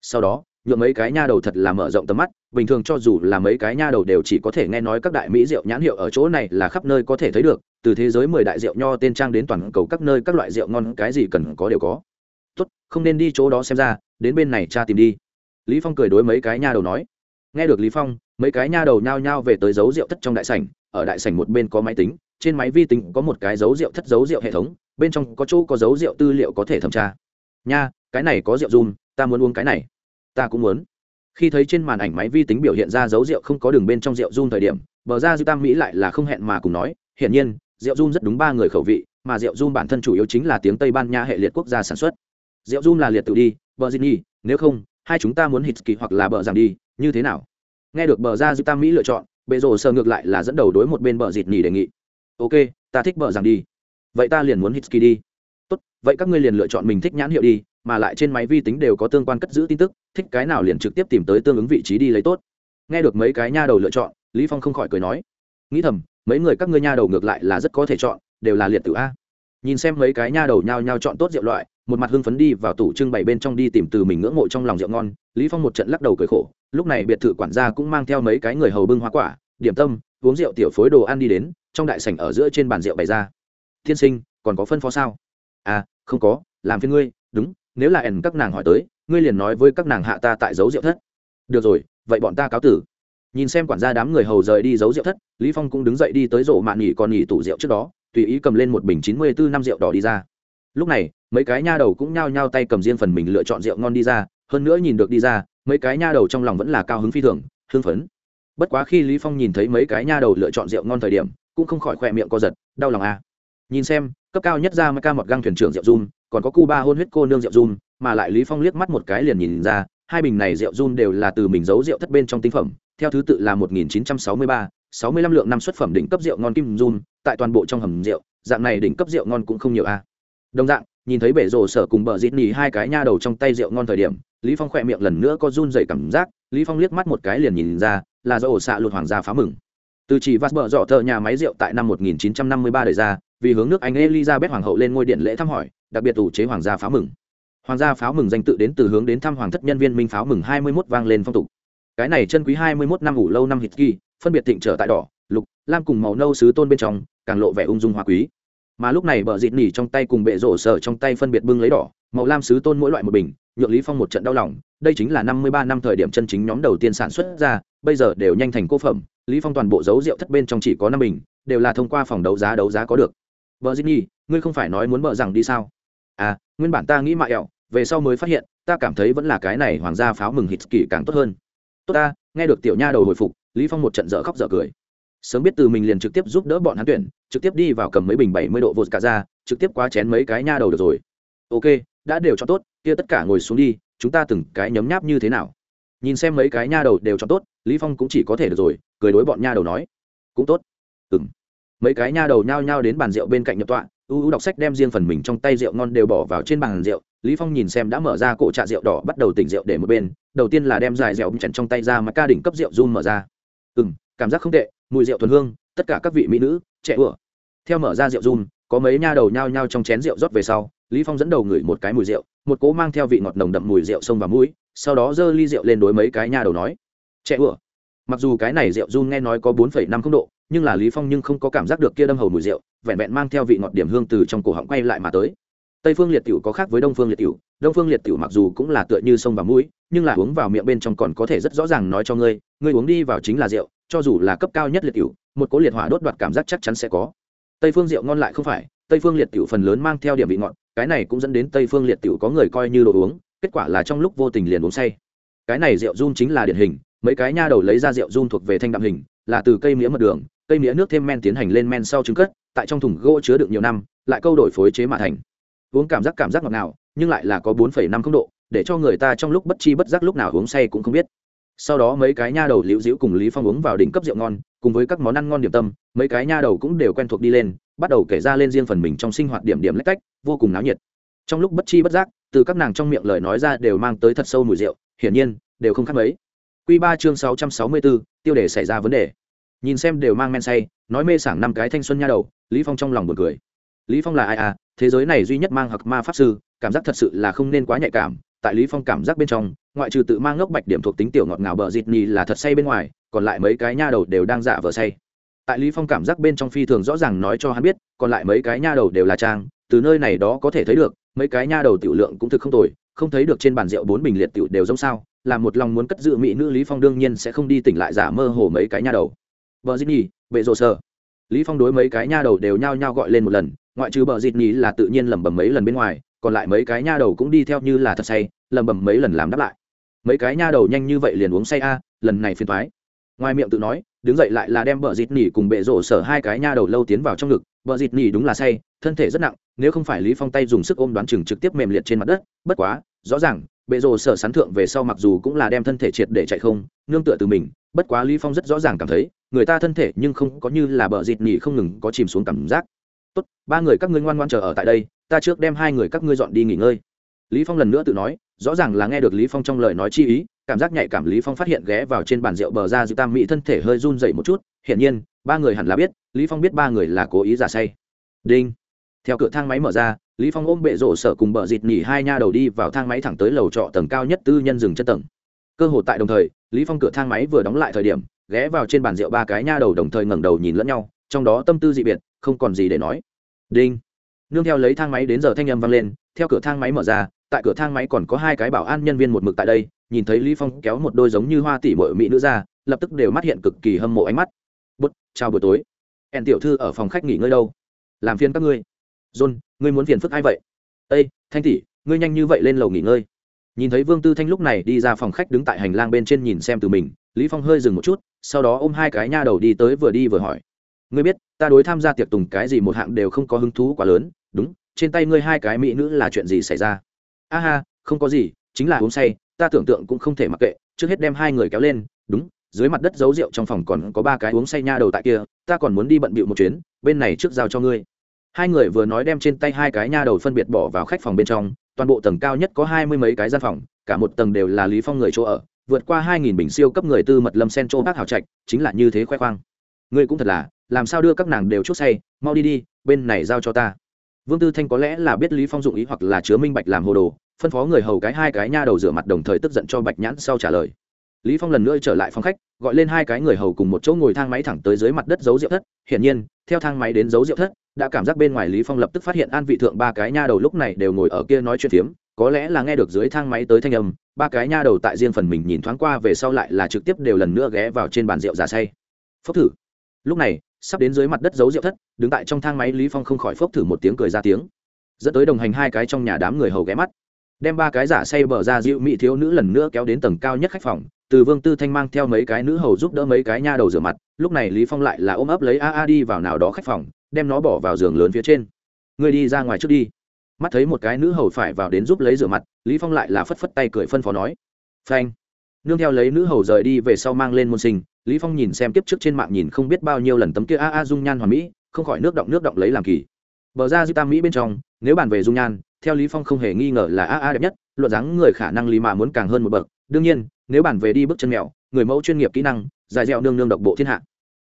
Sau đó, nhuộm mấy cái nha đầu thật là mở rộng tầm mắt, bình thường cho dù là mấy cái nha đầu đều chỉ có thể nghe nói các đại mỹ rượu nhãn hiệu ở chỗ này là khắp nơi có thể thấy được, từ thế giới mười đại rượu nho tên trang đến toàn cầu các nơi các loại rượu ngon cái gì cần có đều có. Tốt, không nên đi chỗ đó xem ra, đến bên này cha tìm đi. Lý phong cười đối mấy cái nha đầu nói. Nghe được lý phong mấy cái nha đầu nhao nhao về tới dấu rượu thất trong đại sảnh, ở đại sảnh một bên có máy tính, trên máy vi tính có một cái dấu rượu thất dấu rượu hệ thống, bên trong có chỗ có dấu rượu tư liệu có thể thẩm tra. Nha, cái này có rượu run, ta muốn uống cái này. Ta cũng muốn. Khi thấy trên màn ảnh máy vi tính biểu hiện ra dấu rượu không có đường bên trong rượu run thời điểm, bờ ra dư tam mỹ lại là không hẹn mà cùng nói, hiển nhiên, rượu run rất đúng ba người khẩu vị, mà rượu run bản thân chủ yếu chính là tiếng tây ban nha hệ liệt quốc gia sản xuất. Rượu run là liệt tự đi, bờ dinh nhi, nếu không, hai chúng ta muốn hít kỳ hoặc là bờ giảm đi, như thế nào? Nghe được bờ ra dư tam mỹ lựa chọn, bệ rồ sờ ngược lại là dẫn đầu đối một bên bờ dịt nhì đề nghị. Ok, ta thích bờ rằng đi. Vậy ta liền muốn hitsky đi. Tốt, vậy các ngươi liền lựa chọn mình thích nhãn hiệu đi, mà lại trên máy vi tính đều có tương quan cất giữ tin tức, thích cái nào liền trực tiếp tìm tới tương ứng vị trí đi lấy tốt. Nghe được mấy cái nha đầu lựa chọn, lý phong không khỏi cười nói. Nghĩ thầm, mấy người các ngươi nha đầu ngược lại là rất có thể chọn, đều là liệt tử a. Nhìn xem mấy cái nha đầu nhao nhao chọn tốt rượu loại, một mặt hưng phấn đi vào tủ trưng bày bên trong đi tìm từ mình ngưỡng mộ trong lòng rượu ngon, lý phong một trận lắc đầu cười khổ lúc này biệt thự quản gia cũng mang theo mấy cái người hầu bưng hoa quả, điểm tâm, uống rượu tiểu phối đồ ăn đi đến, trong đại sảnh ở giữa trên bàn rượu bày ra. Thiên sinh, còn có phân phó sao? À không có, làm phiên ngươi, đúng, nếu là ẻn các nàng hỏi tới, ngươi liền nói với các nàng hạ ta tại giấu rượu thất. Được rồi, vậy bọn ta cáo tử. Nhìn xem quản gia đám người hầu rời đi giấu rượu thất, lý phong cũng đứng dậy đi tới rổ mạn nghỉ còn nghỉ tủ rượu trước đó, tùy ý cầm lên một bình chín mươi bốn năm rượu đỏ đi ra. Lúc này, mấy cái nha đầu cũng nhao nhao tay cầm riêng phần mình lựa chọn rượu ngon đi ra, hơn nữa nhìn được đi ra mấy cái nha đầu trong lòng vẫn là cao hứng phi thường hưng phấn bất quá khi lý phong nhìn thấy mấy cái nha đầu lựa chọn rượu ngon thời điểm cũng không khỏi khỏe miệng co giật đau lòng à nhìn xem cấp cao nhất ra mấy ca một găng thuyền trưởng rượu run còn có Cuba hôn huyết cô nương rượu run mà lại lý phong liếc mắt một cái liền nhìn ra hai bình này rượu run đều là từ mình giấu rượu thất bên trong tinh phẩm theo thứ tự là 1963, 65 lượng năm xuất phẩm đỉnh cấp rượu ngon kim run tại toàn bộ trong hầm rượu dạng này đỉnh cấp rượu ngon cũng không nhiều a à. đồng dạng nhìn thấy bể rổ sở cùng bờ dịt nỉ hai cái nha đầu trong tay rượu ngon thời điểm lý phong khỏe miệng lần nữa có run dày cảm giác, lý phong liếc mắt một cái liền nhìn ra, là do ổ xạ lụt hoàng gia phá mừng. Từ chỉ vắt bờ dọ thợ nhà máy rượu tại năm 1953 đời ra, vì hướng nước anh elizabeth hoàng hậu lên ngôi điện lễ thăm hỏi, đặc biệt ủ chế hoàng gia pháo mừng. Hoàng gia pháo mừng danh tự đến từ hướng đến thăm hoàng thất nhân viên minh pháo mừng 21 vang lên phong tục. Cái này chân quý 21 năm ủ lâu năm hít kỳ phân biệt thịnh trở tại đỏ, lục, lam cùng màu nâu sứ tôn bên trong, càng lộ vẻ ung dung hoa quý mà lúc này bờ dịt nỉ trong tay cùng bệ rổ sở trong tay phân biệt bưng lấy đỏ, màu lam sứ tôn mỗi loại một bình, nhượng lý phong một trận đau lòng, đây chính là năm mươi ba năm thời điểm chân chính nhóm đầu tiên sản xuất ra, bây giờ đều nhanh thành cô phẩm, lý phong toàn bộ dấu rượu thất bên trong chỉ có năm bình, đều là thông qua phòng đấu giá đấu giá có được. Bờ dịt nỉ, ngươi không phải nói muốn bờ rằng đi sao? À nguyên bản ta nghĩ mạ ẹo về sau mới phát hiện, ta cảm thấy vẫn là cái này hoàng gia pháo mừng hít kỳ càng tốt hơn. Tốt ta, nghe được tiểu nha đầu hồi phục, lý phong một trận dở khóc dở cười sớm biết từ mình liền trực tiếp giúp đỡ bọn hắn tuyển, trực tiếp đi vào cầm mấy bình bảy mươi độ vột cả ra, trực tiếp quá chén mấy cái nha đầu được rồi. Ok, đã đều cho tốt, kia tất cả ngồi xuống đi, chúng ta từng cái nhấm nháp như thế nào? Nhìn xem mấy cái nha đầu đều cho tốt, lý phong cũng chỉ có thể được rồi, cười đối bọn nha đầu nói. Cũng tốt. Ừm. Mấy cái nha đầu nhao nhao đến bàn rượu bên cạnh nhập tọa, u u đọc sách đem riêng phần mình trong tay rượu ngon đều bỏ vào trên bàn rượu. Lý phong nhìn xem đã mở ra cổ trà rượu đỏ, bắt đầu tỉnh rượu để một bên, đầu tiên là đem dài rượu chèn trong tay ra mà ca đỉnh cấp rượu run mở ra. Ừm, cảm giác không tệ mùi rượu thuần hương tất cả các vị mỹ nữ trẻ ủa. Theo mở ra rượu run có mấy nha đầu nhao nhao trong chén rượu rót về sau lý phong dẫn đầu ngửi một cái mùi rượu một cố mang theo vị ngọt nồng đậm mùi rượu sông vào mũi sau đó dơ ly rượu lên đối mấy cái nha đầu nói trẻ ủa. Mặc dù cái này rượu run nghe nói có 4,5 không độ nhưng là lý phong nhưng không có cảm giác được kia đâm hầu mùi rượu vẹn vẹn mang theo vị ngọt điểm hương từ trong cổ họng quay lại mà tới. Tây phương liệt tiểu có khác với đông phương liệt tiểu đông phương liệt tiểu mặc dù cũng là tựa như sông vào mũi nhưng là uống vào miệng bên trong còn có thể rất rõ ràng nói cho ngươi ngươi uống đi vào chính là rượu cho dù là cấp cao nhất liệt tiểu một cố liệt hỏa đốt đoạt cảm giác chắc chắn sẽ có. Tây phương rượu ngon lại không phải, tây phương liệt tiểu phần lớn mang theo điểm vị ngọt, cái này cũng dẫn đến tây phương liệt tiểu có người coi như đồ uống, kết quả là trong lúc vô tình liền uống say. Cái này rượu run chính là điển hình, mấy cái nha đầu lấy ra rượu run thuộc về thanh đạm hình, là từ cây mía mật đường, cây mía nước thêm men tiến hành lên men sau trứng cất, tại trong thùng gỗ chứa đựng nhiều năm, lại câu đổi phối chế mà thành. Uống cảm giác cảm giác ngọt ngào, nhưng lại là có bốn năm không độ, để cho người ta trong lúc bất chi bất giác lúc nào uống say cũng không biết sau đó mấy cái nha đầu liễu diễu cùng lý phong uống vào đỉnh cấp rượu ngon, cùng với các món ăn ngon điểm tâm, mấy cái nha đầu cũng đều quen thuộc đi lên, bắt đầu kể ra lên riêng phần mình trong sinh hoạt điểm điểm lách cách, vô cùng náo nhiệt. Trong lúc bất chi bất giác, từ các nàng trong miệng lời nói ra đều mang tới thật sâu mùi rượu, hiển nhiên, đều không khác mấy. Quy ba chương sáu trăm sáu mươi bốn tiêu đề xảy ra vấn đề. Nhìn xem đều mang men say, nói mê sảng năm cái thanh xuân nha đầu, lý phong trong lòng buồn cười. Lý phong là ai à? Thế giới này duy nhất mang hặc ma pháp sư, cảm giác thật sự là không nên quá nhạy cảm tại lý phong cảm giác bên trong, ngoại trừ tự mang ngốc bạch điểm thuộc tính tiểu ngọt ngào bờ dịt nhì là thật say bên ngoài, còn lại mấy cái nha đầu đều đang giả vờ say. Tại lý phong cảm giác bên trong phi thường rõ ràng nói cho hắn biết, còn lại mấy cái nha đầu đều là trang, từ nơi này đó có thể thấy được, mấy cái nha đầu tiểu lượng cũng thực không tồi, không thấy được trên bàn rượu bốn bình liệt tiểu đều giống sao là một lòng muốn cất giữ mỹ nữ lý phong đương nhiên sẽ không đi tỉnh lại giả mơ hồ mấy cái nha đầu. Vợ dịt nhì, bệ rồ sơ lý phong đối mấy cái nha đầu đều nhao nhao gọi lên một lần, ngoại trừ bờ dịt nhì là tự nhiên lẩm bẩm mấy lần bên ngoài còn lại mấy cái nha đầu cũng đi theo như là thật say lầm bầm mấy lần làm đáp lại. Mấy cái nha đầu nhanh như vậy liền uống say a, lần này phiền thoái ngoài miệng tự nói, đứng dậy lại là đem bờ dịt nỉ cùng bệ rổ sở hai cái nha đầu lâu tiến vào trong ngực. Bờ dịt nỉ đúng là say, thân thể rất nặng, nếu không phải lý phong tay dùng sức ôm đoán chừng trực tiếp mềm liệt trên mặt đất, bất quá, rõ ràng, bệ rổ sở sán thượng về sau mặc dù cũng là đem thân thể triệt để chạy không, nương tựa từ mình, bất quá lý phong rất rõ ràng cảm thấy, người ta thân thể nhưng không có như là bờ dịt nỉ không ngừng có chìm xuống cảm giác. Tốt, ba người các ngươi ngoan ngoan chờ ở tại đây ta trước đem hai người các ngươi dọn đi nghỉ ngơi. Lý phong lần nữa tự nói, rõ ràng là nghe được lý phong trong lời nói chi ý, cảm giác nhạy cảm lý phong phát hiện ghé vào trên bàn rượu bờ ra dư tam mỹ thân thể hơi run rẩy một chút, hiển nhiên, ba người hẳn là biết, lý phong biết ba người là cố ý giả say. Đinh. Theo cửa thang máy mở ra, lý phong ôm bệ rổ sở cùng bờ dịt nhỉ hai nha đầu đi vào thang máy thẳng tới lầu trọ tầng cao nhất tư nhân dừng chân tầng. Cơ hội tại đồng thời, lý phong cửa thang máy vừa đóng lại thời điểm, ghé vào trên bàn rượu ba cái nha đầu đồng thời ngẩng đầu nhìn lẫn nhau, trong đó tâm tư dị biệt, không còn gì để nói. Đinh nương theo lấy thang máy đến giờ thanh âm vang lên, theo cửa thang máy mở ra, tại cửa thang máy còn có hai cái bảo an nhân viên một mực tại đây, nhìn thấy lý phong kéo một đôi giống như hoa tỷ bội mỹ nữ ra, lập tức đều mắt hiện cực kỳ hâm mộ ánh mắt. Bút, chào buổi tối. Hẹn tiểu thư ở phòng khách nghỉ ngơi đâu? Làm phiền các ngươi. John, ngươi muốn phiền phức ai vậy? Ây thanh tỷ, ngươi nhanh như vậy lên lầu nghỉ ngơi. Nhìn thấy vương tư thanh lúc này đi ra phòng khách đứng tại hành lang bên trên nhìn xem từ mình, lý phong hơi dừng một chút, sau đó ôm hai cái nha đầu đi tới vừa đi vừa hỏi. Ngươi biết, ta đối tham gia tiệc tùng cái gì một hạng đều không có hứng thú quá lớn đúng, trên tay ngươi hai cái mỹ nữ là chuyện gì xảy ra? A ha, không có gì, chính là uống say, ta tưởng tượng cũng không thể mặc kệ, trước hết đem hai người kéo lên, đúng, dưới mặt đất giấu rượu trong phòng còn có ba cái uống say nha đầu tại kia, ta còn muốn đi bận bịu một chuyến, bên này trước giao cho ngươi. Hai người vừa nói đem trên tay hai cái nha đầu phân biệt bỏ vào khách phòng bên trong, toàn bộ tầng cao nhất có hai mươi mấy cái gian phòng, cả một tầng đều là lý phong người chỗ ở, vượt qua hai nghìn bình siêu cấp người tư mật lâm sen chỗ bác hào trạch, chính là như thế khoe khoang. Ngươi cũng thật là, làm sao đưa các nàng đều chút say, mau đi đi, bên này giao cho ta vương tư thanh có lẽ là biết lý phong dụng ý hoặc là chứa minh bạch làm hồ đồ, phân phó người hầu cái hai cái nha đầu rửa mặt đồng thời tức giận cho bạch nhãn sau trả lời. Lý phong lần nữa trở lại phòng khách, gọi lên hai cái người hầu cùng một chỗ ngồi thang máy thẳng tới dưới mặt đất giấu rượu thất. Hiển nhiên, theo thang máy đến giấu rượu thất, đã cảm giác bên ngoài lý phong lập tức phát hiện an vị thượng ba cái nha đầu lúc này đều ngồi ở kia nói chuyện phiếm. Có lẽ là nghe được dưới thang máy tới thanh âm, ba cái nha đầu tại riêng phần mình nhìn thoáng qua về sau lại là trực tiếp đều lần nữa ghé vào trên bàn rượu giả say. Phốc thử. Lúc này sắp đến dưới mặt đất giấu rượu thất, đứng tại trong thang máy lý phong không khỏi phốc thử một tiếng cười ra tiếng. Dẫn tới đồng hành hai cái trong nhà đám người hầu ghé mắt. Đem ba cái giả say bờ ra dịu mỹ thiếu nữ lần nữa kéo đến tầng cao nhất khách phòng, từ vương tư thanh mang theo mấy cái nữ hầu giúp đỡ mấy cái nha đầu rửa mặt, lúc này lý phong lại là ôm ấp lấy a a đi vào nào đó khách phòng, đem nó bỏ vào giường lớn phía trên. Người đi ra ngoài trước đi. Mắt thấy một cái nữ hầu phải vào đến giúp lấy rửa mặt, lý phong lại là phất phất tay cười phân phó nói. Phanh nương theo lấy nữ hầu rời đi về sau mang lên môn sinh, lý phong nhìn xem tiếp trước trên mạng nhìn không biết bao nhiêu lần tấm kia a a dung nhan hoàn mỹ, không khỏi nước động nước động lấy làm kỳ. Bờ ra dư tam mỹ bên trong, nếu bàn về dung nhan, theo lý phong không hề nghi ngờ là a a đẹp nhất, luận dáng người khả năng lý mà muốn càng hơn một bậc. Đương nhiên, nếu bàn về đi bước chân mèo người mẫu chuyên nghiệp kỹ năng, dài dẻo nương nương độc bộ thiên hạ.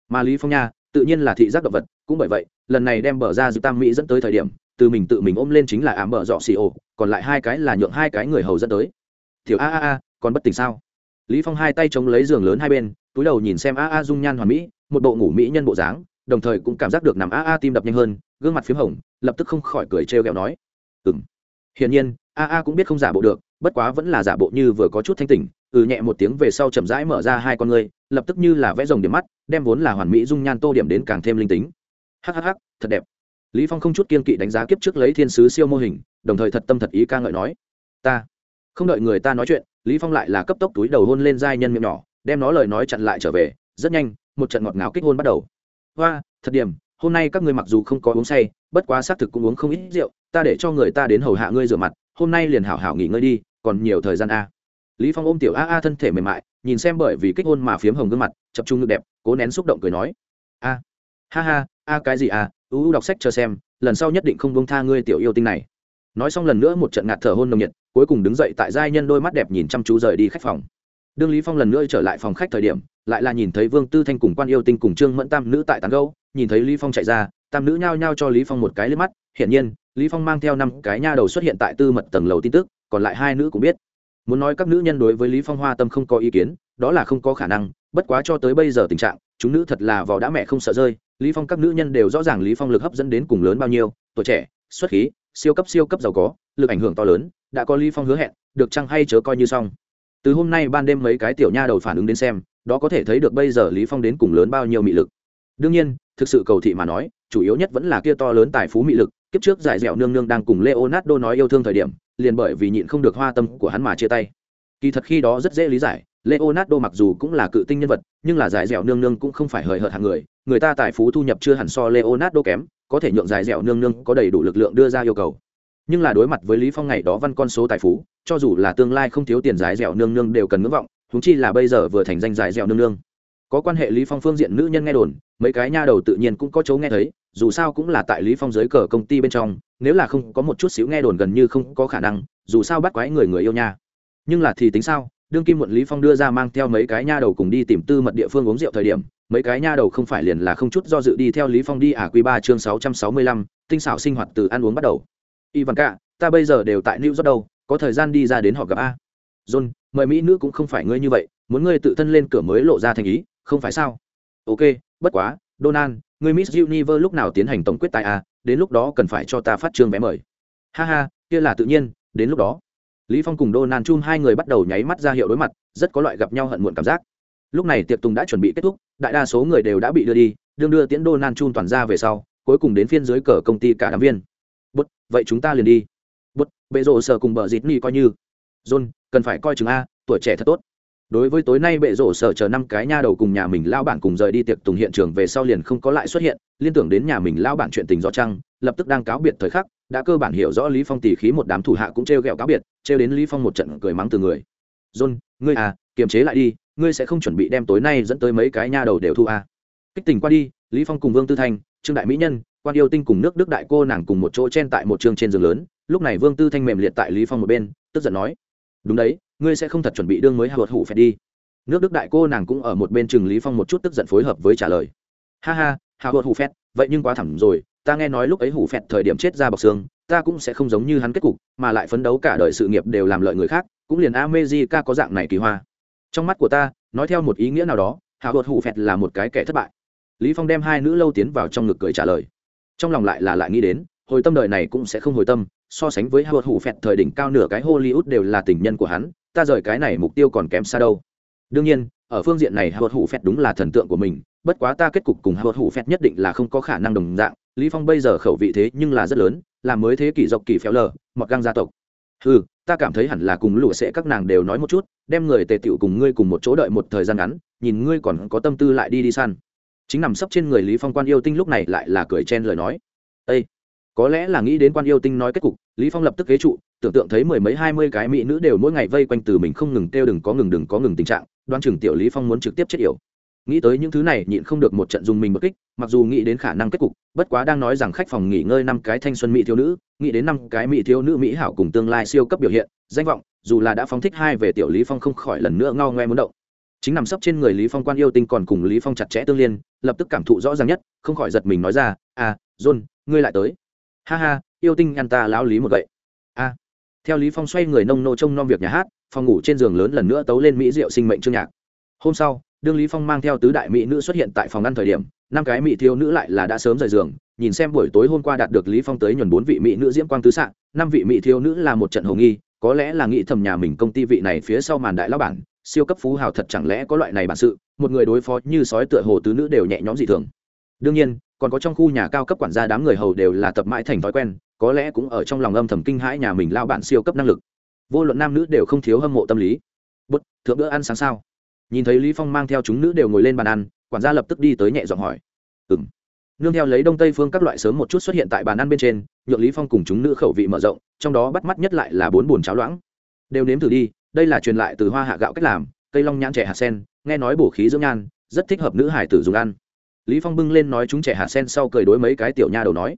Mà lý phong nha, tự nhiên là thị giác động vật, cũng bởi vậy, lần này đem bờ ra dư tam mỹ dẫn tới thời điểm, từ mình tự mình ôm lên chính là ám bờ dọ xì ổ, còn lại hai cái là nhượng hai cái người hầu dẫn tới. Thiểu a a a, còn bất tỉnh sao? Lý phong hai tay chống lấy giường lớn hai bên, túi đầu nhìn xem a a dung nhan hoàn mỹ, một bộ ngủ mỹ nhân bộ dáng, đồng thời cũng cảm giác được nằm a a tim đập nhanh hơn, gương mặt phím hồng, lập tức không khỏi cười trêu ghẹo nói, ừm. Hiển nhiên, a a cũng biết không giả bộ được, bất quá vẫn là giả bộ như vừa có chút thanh tỉnh ừ nhẹ một tiếng về sau chậm rãi mở ra hai con ngươi, lập tức như là vẽ rồng điểm mắt, đem vốn là hoàn mỹ dung nhan tô điểm đến càng thêm linh tính. Hhh thật đẹp. Lý phong không chút kiên kỵ đánh giá kiếp trước lấy thiên sứ siêu mô hình, đồng thời thật tâm thật ý ca ngợi nói, ta không đợi người ta nói chuyện, lý phong lại là cấp tốc túi đầu hôn lên giai nhân miệng nhỏ, đem nó lời nói chặn lại trở về, rất nhanh, một trận ngọt ngào kích hôn bắt đầu. Hoa, thật điểm, hôm nay các ngươi mặc dù không có uống say, bất quá xác thực cũng uống không ít rượu, ta để cho người ta đến hầu hạ ngươi rửa mặt, hôm nay liền hảo hảo nghỉ ngơi đi, còn nhiều thời gian a. Lý phong ôm tiểu a a thân thể mềm mại, nhìn xem bởi vì kích hôn mà phiếm hồng gương mặt, chập trung ngực đẹp, cố nén xúc động cười nói, a, ha ha, a cái gì a, u đọc sách chờ xem, lần sau nhất định không buông tha ngươi tiểu yêu tinh này nói xong lần nữa một trận ngạt thở hôn nồng nhiệt, cuối cùng đứng dậy tại giai nhân đôi mắt đẹp nhìn chăm chú rời đi khách phòng. Đương lý phong lần nữa trở lại phòng khách thời điểm, lại là nhìn thấy vương tư thanh cùng quan yêu tinh cùng trương mẫn tam nữ tại tán gâu nhìn thấy lý phong chạy ra, tam nữ nhao nhao cho lý phong một cái lên mắt, hiển nhiên, lý phong mang theo năm cái nha đầu xuất hiện tại tư mật tầng lầu tin tức, còn lại hai nữ cũng biết. Muốn nói các nữ nhân đối với lý phong hoa tâm không có ý kiến, đó là không có khả năng, bất quá cho tới bây giờ tình trạng, chúng nữ thật là vò đã mẹ không sợ rơi, lý phong các nữ nhân đều rõ ràng lý phong lực hấp dẫn đến cùng lớn bao nhiêu, tuổi trẻ, xuất khí siêu cấp siêu cấp giàu có, lực ảnh hưởng to lớn, đã có lý phong hứa hẹn, được chăng hay chớ coi như xong. Từ hôm nay ban đêm mấy cái tiểu nha đầu phản ứng đến xem, đó có thể thấy được bây giờ lý phong đến cùng lớn bao nhiêu mị lực. Đương nhiên, thực sự cầu thị mà nói, chủ yếu nhất vẫn là kia to lớn tài phú mị lực, kiếp trước giải dẻo nương nương đang cùng leonardo nói yêu thương thời điểm, liền bởi vì nhịn không được hoa tâm của hắn mà chia tay. Kỳ thật khi đó rất dễ lý giải leonardo mặc dù cũng là cự tinh nhân vật, nhưng là giải dẻo nương nương cũng không phải hời hợt hàng người. Người ta tài phú thu nhập chưa hẳn so leonardo kém, có thể nhượng giải dẻo nương nương có đầy đủ lực lượng đưa ra yêu cầu. Nhưng là đối mặt với lý phong ngày đó văn con số tài phú, cho dù là tương lai không thiếu tiền giải dẻo nương nương đều cần ngưỡng vọng chúng chi là bây giờ vừa thành danh giải dẻo nương nương. Có quan hệ lý phong phương diện nữ nhân nghe đồn, mấy cái nha đầu tự nhiên cũng có chỗ nghe thấy, dù sao cũng là tại lý phong dưới cờ công ty bên trong, nếu là không có một chút xíu nghe đồn gần như không có khả năng, dù sao bắt quái người người yêu nha. Nhưng là thì tính sao? Đương kim muộn lý phong đưa ra mang theo mấy cái nha đầu cùng đi tìm tư mật địa phương uống rượu thời điểm mấy cái nha đầu không phải liền là không chút do dự đi theo lý phong đi à quy ba chương 665, tinh xảo sinh hoạt từ ăn uống bắt đầu. Ivan cả ta bây giờ đều tại new york đâu có thời gian đi ra đến họ gặp a. John mời mỹ nữ cũng không phải ngươi như vậy muốn ngươi tự thân lên cửa mới lộ ra thành ý không phải sao? Ok bất quá donald ngươi miss universe lúc nào tiến hành tổng quyết tại a đến lúc đó cần phải cho ta phát trương vé mời. Ha ha kia là tự nhiên đến lúc đó lý phong cùng donald chung hai người bắt đầu nháy mắt ra hiệu đối mặt, rất có loại gặp nhau hận muộn cảm giác. Lúc này tiệc tùng đã chuẩn bị kết thúc, đại đa số người đều đã bị đưa đi, đương đưa tiễn donald chung toàn ra về sau, cuối cùng đến phiên dưới cờ công ty cả đám viên. Bút, vậy chúng ta liền đi. Bút, bệ rộ sở cùng bờ dịt ni coi như. John, cần phải coi chừng a, tuổi trẻ thật tốt. Đối với tối nay bệ rộ sở chờ năm cái nha đầu cùng nhà mình lao bản cùng rời đi tiệc tùng hiện trường về sau liền không có lại xuất hiện, liên tưởng đến nhà mình lao bản chuyện tình rõ trăng lập tức đang cáo biệt thời khắc đã cơ bản hiểu rõ lý phong tỉ khí một đám thủ hạ cũng trêu ghẹo cáo biệt trêu đến lý phong một trận cười mắng từ người john ngươi à kiềm chế lại đi ngươi sẽ không chuẩn bị đem tối nay dẫn tới mấy cái nha đầu đều thu à. kích tình qua đi lý phong cùng vương tư thanh trương đại mỹ nhân quan yêu tinh cùng nước đức đại cô nàng cùng một chỗ chen tại một trường trên giường lớn lúc này vương tư thanh mềm liệt tại lý phong một bên tức giận nói đúng đấy ngươi sẽ không thật chuẩn bị đương mới hạ hụt hủ phải đi nước đức đại cô nàng cũng ở một bên chừng lý phong một chút tức giận phối hợp với trả lời ha ha hạ hụt hủ phét, vậy nhưng quá thẳng rồi ta nghe nói lúc ấy hủ phẹt thời điểm chết ra bọc xương, ta cũng sẽ không giống như hắn kết cục, mà lại phấn đấu cả đời sự nghiệp đều làm lợi người khác, cũng liền America có dạng này kỳ hoa. Trong mắt của ta, nói theo một ý nghĩa nào đó, hạ hụt hủ phẹt là một cái kẻ thất bại. Lý phong đem hai nữ lâu tiến vào trong ngực cười trả lời. Trong lòng lại là lại nghĩ đến, hồi tâm đời này cũng sẽ không hồi tâm, so sánh với howard hủ phẹt thời đỉnh cao nửa cái hollywood đều là tình nhân của hắn, ta rời cái này mục tiêu còn kém xa đâu. Đương nhiên, ở phương diện này howard hủ phẹt đúng là thần tượng của mình, bất quá ta kết cục cùng howard hủ phẹt nhất định là không có khả năng đồng dạng lý phong bây giờ khẩu vị thế nhưng là rất lớn là mới thế kỷ dọc kỳ phéo lờ mọt găng gia tộc. Ừ ta cảm thấy hẳn là cùng lũ sẽ các nàng đều nói một chút, đem người tề tiệu cùng ngươi cùng một chỗ đợi một thời gian ngắn, nhìn ngươi còn có tâm tư lại đi đi săn. Chính nằm sấp trên người lý phong quan yêu tinh lúc này lại là cười chen lời nói. Ê! có lẽ là nghĩ đến quan yêu tinh nói kết cục, lý phong lập tức ghế trụ, tưởng tượng thấy mười mấy, hai mươi cái mỹ nữ đều mỗi ngày vây quanh từ mình không ngừng kêu đừng có ngừng đừng có ngừng tình trạng, đoan trưởng tiểu lý phong muốn trực tiếp chết yểu nghĩ tới những thứ này, nhịn không được một trận dùng mình bất kích, mặc dù nghĩ đến khả năng kết cục, bất quá đang nói rằng khách phòng nghỉ ngơi năm cái thanh xuân mỹ thiếu nữ, nghĩ đến năm cái mỹ thiếu nữ mỹ hảo cùng tương lai siêu cấp biểu hiện, danh vọng, dù là đã phóng thích hai về tiểu lý phong không khỏi lần nữa ngao ngoe muốn động. Chính nằm sấp trên người lý phong quan yêu tinh còn cùng lý phong chặt chẽ tương liên, lập tức cảm thụ rõ ràng nhất, không khỏi giật mình nói ra à john, ngươi lại tới. Ha ha, yêu tinh ăn ta lão lý một vậy a. Theo lý phong xoay người nông nô trông nom việc nhà hát, phòng ngủ trên giường lớn lần nữa tấu lên mỹ diệu sinh mệnh chương nhạc. Hôm sau đương lý phong mang theo tứ đại mỹ nữ xuất hiện tại phòng ăn thời điểm, năm cái mỹ thiếu nữ lại là đã sớm rời giường, nhìn xem buổi tối hôm qua đạt được lý phong tới nhuần bốn vị mỹ nữ diễm quang tứ sạng năm vị mỹ thiếu nữ là một trận hồng nghi, có lẽ là nghĩ thầm nhà mình công ty vị này phía sau màn đại lão bản, siêu cấp phú hào thật chẳng lẽ có loại này bản sự, một người đối phó như sói tựa hồ tứ nữ đều nhẹ nhõm dị thường. Đương nhiên, còn có trong khu nhà cao cấp quản gia đám người hầu đều là tập mãi thành thói quen, có lẽ cũng ở trong lòng âm thầm kinh hãi nhà mình lao bản siêu cấp năng lực. Vô luận nam nữ đều không thiếu hâm mộ tâm lý. Bất thượng bữa ăn sáng sao? Nhìn thấy lý phong mang theo chúng nữ đều ngồi lên bàn ăn, quản gia lập tức đi tới nhẹ giọng hỏi. Ừm. Nương theo lấy đông tây phương các loại sớm một chút xuất hiện tại bàn ăn bên trên, nhượng lý phong cùng chúng nữ khẩu vị mở rộng, trong đó bắt mắt nhất lại là bốn bồn cháo loãng. Đều nếm thử đi, đây là truyền lại từ hoa hạ gạo cách làm, cây long nhãn trẻ hạt sen, nghe nói bổ khí dưỡng nhan, rất thích hợp nữ hải tử dùng ăn. Lý phong bưng lên nói chúng trẻ hạt sen sau cười đối mấy cái tiểu nha đầu nói.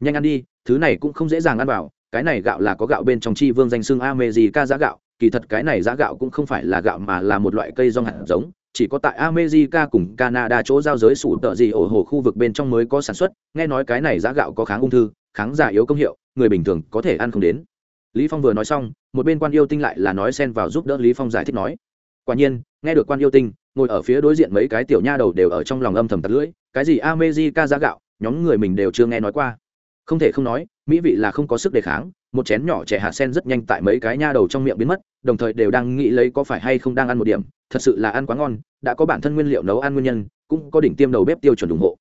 Nhanh ăn đi, thứ này cũng không dễ dàng ăn vào, cái này gạo là có gạo bên trong chi vương danh xưng America giá gạo kỳ thật cái này giá gạo cũng không phải là gạo mà là một loại cây rong hạt giống, chỉ có tại America cùng Canada chỗ giao giới sủ tợ gì ổ hồ khu vực bên trong mới có sản xuất. Nghe nói cái này giá gạo có kháng ung thư, kháng giả yếu công hiệu, người bình thường có thể ăn không đến. Lý phong vừa nói xong, một bên quan yêu tinh lại là nói xen vào giúp đỡ lý phong giải thích nói, quả nhiên, nghe được quan yêu tinh, ngồi ở phía đối diện mấy cái tiểu nha đầu đều ở trong lòng âm thầm tật lưỡi, cái gì America giá gạo, nhóm người mình đều chưa nghe nói qua. Không thể không nói mỹ vị là không có sức đề kháng, một chén nhỏ trẻ hạt sen rất nhanh tại mấy cái nha đầu trong miệng biến mất, đồng thời đều đang nghĩ lấy có phải hay không đang ăn một điểm, thật sự là ăn quá ngon, đã có bản thân nguyên liệu nấu ăn nguyên nhân, cũng có đỉnh tiêm đầu bếp tiêu chuẩn ủng hộ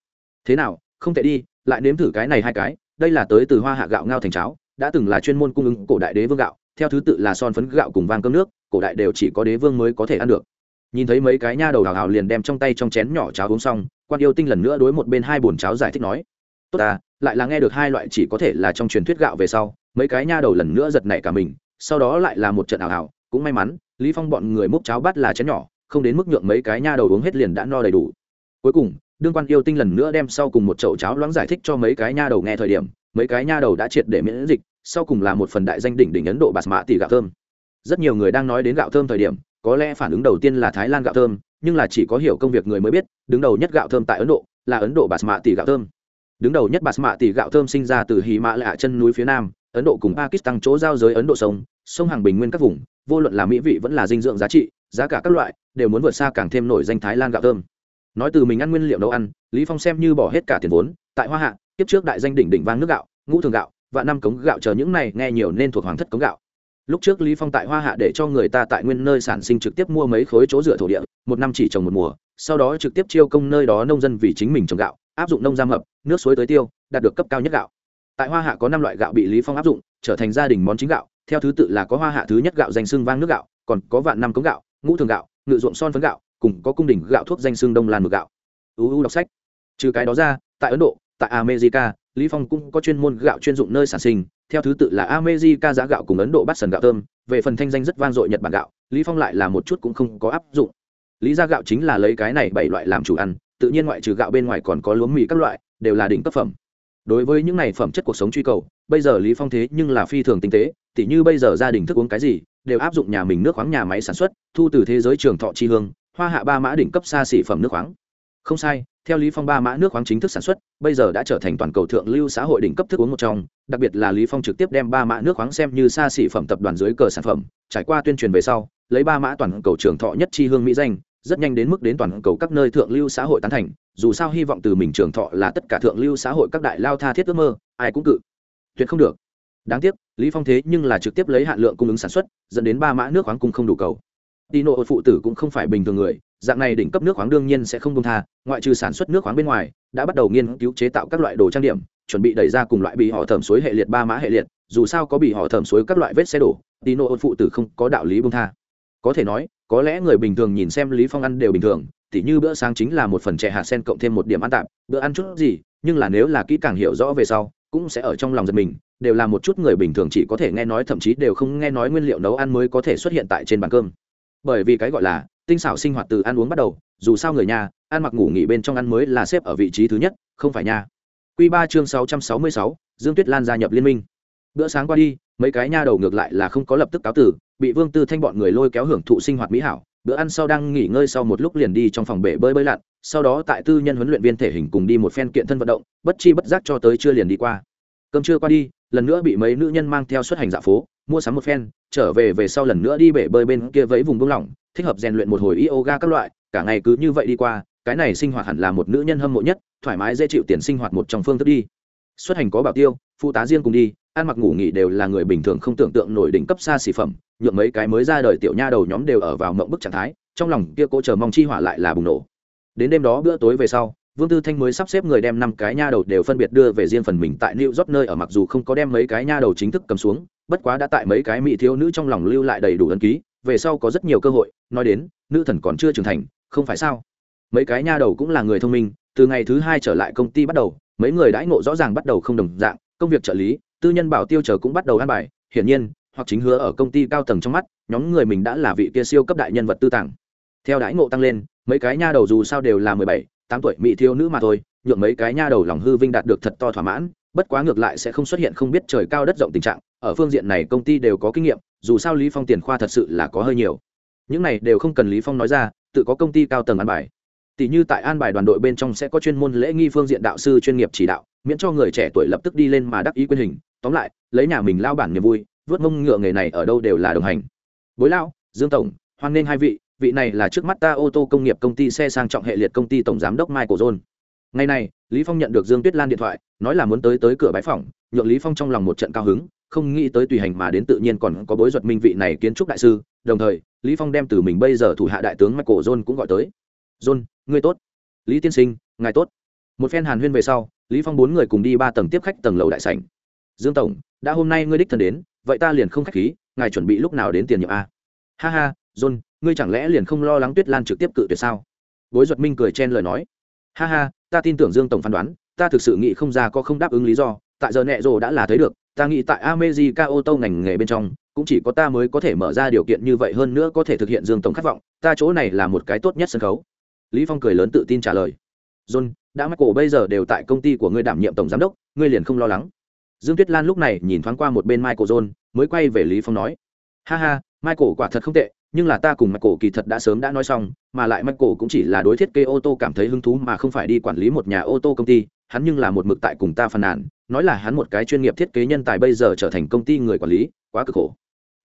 thế nào, không thể đi, lại nếm thử cái này hai cái, đây là tới từ hoa hạ gạo ngao thành cháo, đã từng là chuyên môn cung ứng cổ đại đế vương gạo, theo thứ tự là son phấn gạo cùng vang cơm nước, cổ đại đều chỉ có đế vương mới có thể ăn được nhìn thấy mấy cái nha đầu hào hào liền đem trong tay trong chén nhỏ cháo uống xong, quan yêu tinh lần nữa đối một bên hai bồn cháo giải thích nói, tốt à lại là nghe được hai loại chỉ có thể là trong truyền thuyết gạo về sau, mấy cái nha đầu lần nữa giật nảy cả mình, sau đó lại là một trận ảo ảo, cũng may mắn, lý phong bọn người múc cháo bát là chén nhỏ, không đến mức nhượng mấy cái nha đầu uống hết liền đã no đầy đủ. Cuối cùng, đương quan yêu tinh lần nữa đem sau cùng một chậu cháo loãng giải thích cho mấy cái nha đầu nghe thời điểm, mấy cái nha đầu đã triệt để miễn dịch, sau cùng là một phần đại danh đỉnh đỉnh ấn độ bạt mạ tỷ gạo thơm. Rất nhiều người đang nói đến gạo thơm thời điểm, có lẽ phản ứng đầu tiên là thái lan gạo thơm, nhưng là chỉ có hiểu công việc người mới biết, đứng đầu nhất gạo thơm tại ấn độ là ấn độ bạt mạ tỷ gạo thơm đứng đầu nhất bạt mạ tỷ gạo thơm sinh ra từ hì mã lạ chân núi phía nam, ấn độ cùng pakistan chỗ giao giới ấn độ sông sông hàng bình nguyên các vùng, vô luận là mỹ vị vẫn là dinh dưỡng giá trị, giá cả các loại, đều muốn vượt xa càng thêm nổi danh thái lan gạo thơm. Nói từ mình ăn nguyên liệu nấu ăn, lý phong xem như bỏ hết cả tiền vốn, tại hoa hạ tiếp trước đại danh đỉnh đỉnh vang nước gạo, ngũ thường gạo và năm cống gạo chờ những này nghe nhiều nên thuộc hoàng thất cống gạo. Lúc trước lý phong tại hoa hạ để cho người ta tại nguyên nơi sản sinh trực tiếp mua mấy khối chỗ rửa thổ địa, một năm chỉ trồng một mùa, sau đó trực tiếp chiêu công nơi đó nông dân vì chính mình trồng gạo áp dụng nông gia mập, nước suối tới tiêu, đạt được cấp cao nhất gạo. Tại hoa hạ có năm loại gạo bị lý phong áp dụng, trở thành gia đình món chính gạo. Theo thứ tự là có hoa hạ thứ nhất gạo danh xưng vang nước gạo, còn có vạn năm cống gạo, ngũ thường gạo, ngự ruộng son phấn gạo, cùng có cung đỉnh gạo thuốc danh xưng đông lan mực gạo. Uu đọc sách. Trừ cái đó ra, tại ấn độ, tại america, lý phong cũng có chuyên môn gạo chuyên dụng nơi sản sinh. Theo thứ tự là america giá gạo cùng ấn độ bắt sần gạo thơm. Về phần thanh danh rất vang dội nhật bản gạo, lý phong lại là một chút cũng không có áp dụng. Lý ra gạo chính là lấy cái này bảy loại làm chủ ăn tự nhiên ngoại trừ gạo bên ngoài còn có lúa mì các loại, đều là đỉnh cấp phẩm. Đối với những này phẩm chất cuộc sống truy cầu, bây giờ lý phong thế nhưng là phi thường tinh tế, tỉ như bây giờ gia đình thức uống cái gì, đều áp dụng nhà mình nước khoáng nhà máy sản xuất, thu từ thế giới trường thọ chi hương, hoa hạ ba mã đỉnh cấp xa xỉ phẩm nước khoáng. Không sai, theo lý phong ba mã nước khoáng chính thức sản xuất, bây giờ đã trở thành toàn cầu thượng lưu xã hội đỉnh cấp thức uống một trong, đặc biệt là lý phong trực tiếp đem ba mã nước khoáng xem như xa xỉ phẩm tập đoàn dưới cờ sản phẩm, trải qua tuyên truyền về sau, lấy ba mã toàn cầu trường thọ nhất chi hương mỹ danh rất nhanh đến mức đến toàn cầu các nơi thượng lưu xã hội tán thành dù sao hy vọng từ mình trường thọ là tất cả thượng lưu xã hội các đại lao tha thiết ước mơ ai cũng cự. Tuyệt không được. Đáng tiếc lý phong thế nhưng là trực tiếp lấy hạn lượng cung ứng sản xuất dẫn đến ba mã nước khoáng cung không đủ cầu. Tino phụ tử cũng không phải bình thường người, dạng này đỉnh cấp nước khoáng đương nhiên sẽ không công tha, ngoại trừ sản xuất nước khoáng bên ngoài, đã bắt đầu nghiên cứu chế tạo các loại đồ trang điểm, chuẩn bị đẩy ra cùng loại bị họ thẩm suối hệ liệt ba mã hệ liệt, dù sao có bị họ thẩm suối các loại vết xe đổ, Tino phụ tử không có đạo lý bông tha. Có thể nói, có lẽ người bình thường nhìn xem Lý Phong ăn đều bình thường, tỉ như bữa sáng chính là một phần chè hạt sen cộng thêm một điểm ăn tạm, bữa ăn chút gì, nhưng là nếu là kỹ càng hiểu rõ về sau, cũng sẽ ở trong lòng giật mình, đều là một chút người bình thường chỉ có thể nghe nói thậm chí đều không nghe nói nguyên liệu nấu ăn mới có thể xuất hiện tại trên bàn cơm. Bởi vì cái gọi là tinh xảo sinh hoạt từ ăn uống bắt đầu dù sao người nhà ăn mặc ngủ nghỉ bên trong ăn mới là xếp ở vị trí thứ nhất không phải nha. Quy ba chương sáu trăm sáu mươi sáu dương tuyết lan gia nhập liên minh. Bữa sáng qua đi mấy cái nha đầu ngược lại là không có lập tức cáo tử bị vương tư thanh bọn người lôi kéo hưởng thụ sinh hoạt mỹ hảo, bữa ăn sau đang nghỉ ngơi sau một lúc liền đi trong phòng bể bơi bơi lặn, sau đó tại tư nhân huấn luyện viên thể hình cùng đi một phen kiện thân vận động, bất chi bất giác cho tới chưa liền đi qua. Cơm trưa qua đi, lần nữa bị mấy nữ nhân mang theo xuất hành dạ phố, mua sắm một phen, trở về về sau lần nữa đi bể bơi bên kia với vùng buông lỏng, thích hợp rèn luyện một hồi yoga các loại, cả ngày cứ như vậy đi qua, cái này sinh hoạt hẳn là một nữ nhân hâm mộ nhất, thoải mái dễ chịu tiền sinh hoạt một trong phương thức đi. Xuất hành có bảo tiêu, phụ tá riêng cùng đi ăn mặc ngủ nghỉ đều là người bình thường không tưởng tượng nổi đỉnh cấp xa xỉ phẩm, Nhượng mấy cái mới ra đời tiểu nha đầu nhóm đều ở vào mộng bức trạng thái, trong lòng kia cô chờ mong chi hỏa lại là bùng nổ. Đến đêm đó bữa tối về sau, vương tư thanh mới sắp xếp người đem năm cái nha đầu đều phân biệt đưa về riêng phần mình tại new york nơi ở mặc dù không có đem mấy cái nha đầu chính thức cầm xuống, bất quá đã tại mấy cái mỹ thiếu nữ trong lòng lưu lại đầy đủ ấn ký, về sau có rất nhiều cơ hội, nói đến, nữ thần còn chưa trưởng thành, không phải sao? Mấy cái nha đầu cũng là người thông minh, từ ngày thứ hai trở lại công ty bắt đầu, mấy người đãi ngộ rõ ràng bắt đầu không đồng dạng, công việc trợ lý tư nhân bảo tiêu chờ cũng bắt đầu ăn bài, hiển nhiên, hoặc chính hứa ở công ty cao tầng trong mắt, nhóm người mình đã là vị kia siêu cấp đại nhân vật tư tàng. Theo đãi ngộ tăng lên, mấy cái nha đầu dù sao đều là mười bảy, tám tuổi mỹ thiếu nữ mà thôi, nhượng mấy cái nha đầu lòng hư vinh đạt được thật to thỏa mãn, bất quá ngược lại sẽ không xuất hiện không biết trời cao đất rộng tình trạng, ở phương diện này công ty đều có kinh nghiệm, dù sao lý phong tiền khoa thật sự là có hơi nhiều. Những này đều không cần lý phong nói ra, tự có công ty cao tầng an bài. Tỷ như tại an bài đoàn đội bên trong sẽ có chuyên môn lễ nghi phương diện đạo sư chuyên nghiệp chỉ đạo, miễn cho người trẻ tuổi lập tức đi lên mà đắc ý quyền hình tóm lại, lấy nhà mình lao bản niềm vui, vớt mông ngựa nghề này ở đâu đều là đồng hành. Bối lão, dương tổng, hoan nghênh hai vị vị này là trước mắt ta ô tô công nghiệp công ty xe sang trọng hệ liệt công ty tổng giám đốc michael john ngày này, lý phong nhận được dương tuyết lan điện thoại, nói là muốn tới tới cửa bãi phòng nhượng lý phong trong lòng một trận cao hứng, không nghĩ tới tùy hành mà đến tự nhiên còn có bối duật minh vị này kiến trúc đại sư, đồng thời, lý phong đem từ mình bây giờ thủ hạ đại tướng michael john cũng gọi tới. John ngươi tốt. Lý tiên sinh, ngài tốt. Một phen hàn huyên về sau, lý phong bốn người cùng đi ba tầng tiếp khách tầng lầu đại sảnh dương tổng, đã hôm nay ngươi đích thân đến, vậy ta liền không khách khí, ngài chuẩn bị lúc nào đến tiền nhiệm a? Ha ha, john, ngươi chẳng lẽ liền không lo lắng tuyết lan trực tiếp cự tuyệt sao? Bối duật minh cười chen lời nói. Ha ha, ta tin tưởng dương tổng phán đoán, ta thực sự nghĩ không ra có không đáp ứng lý do, tại giờ nẹ rồ đã là thấy được, ta nghĩ tại amejica ô tô ngành nghề bên trong, cũng chỉ có ta mới có thể mở ra điều kiện như vậy hơn nữa có thể thực hiện dương tổng khát vọng, ta chỗ này là một cái tốt nhất sân khấu. Lý phong cười lớn tự tin trả lời. John, đã mắc cổ bây giờ đều tại công ty của ngươi đảm nhiệm tổng giám đốc, ngươi liền không lo lắng dương tuyết lan lúc này nhìn thoáng qua một bên michael john mới quay về lý phong nói, ha ha, michael quả thật không tệ, nhưng là ta cùng michael kỳ thật đã sớm đã nói xong, mà lại michael cũng chỉ là đối thiết kế ô tô cảm thấy hứng thú mà không phải đi quản lý một nhà ô tô công ty, hắn nhưng là một mực tại cùng ta phàn nàn, nói là hắn một cái chuyên nghiệp thiết kế nhân tài bây giờ trở thành công ty người quản lý, quá cực khổ.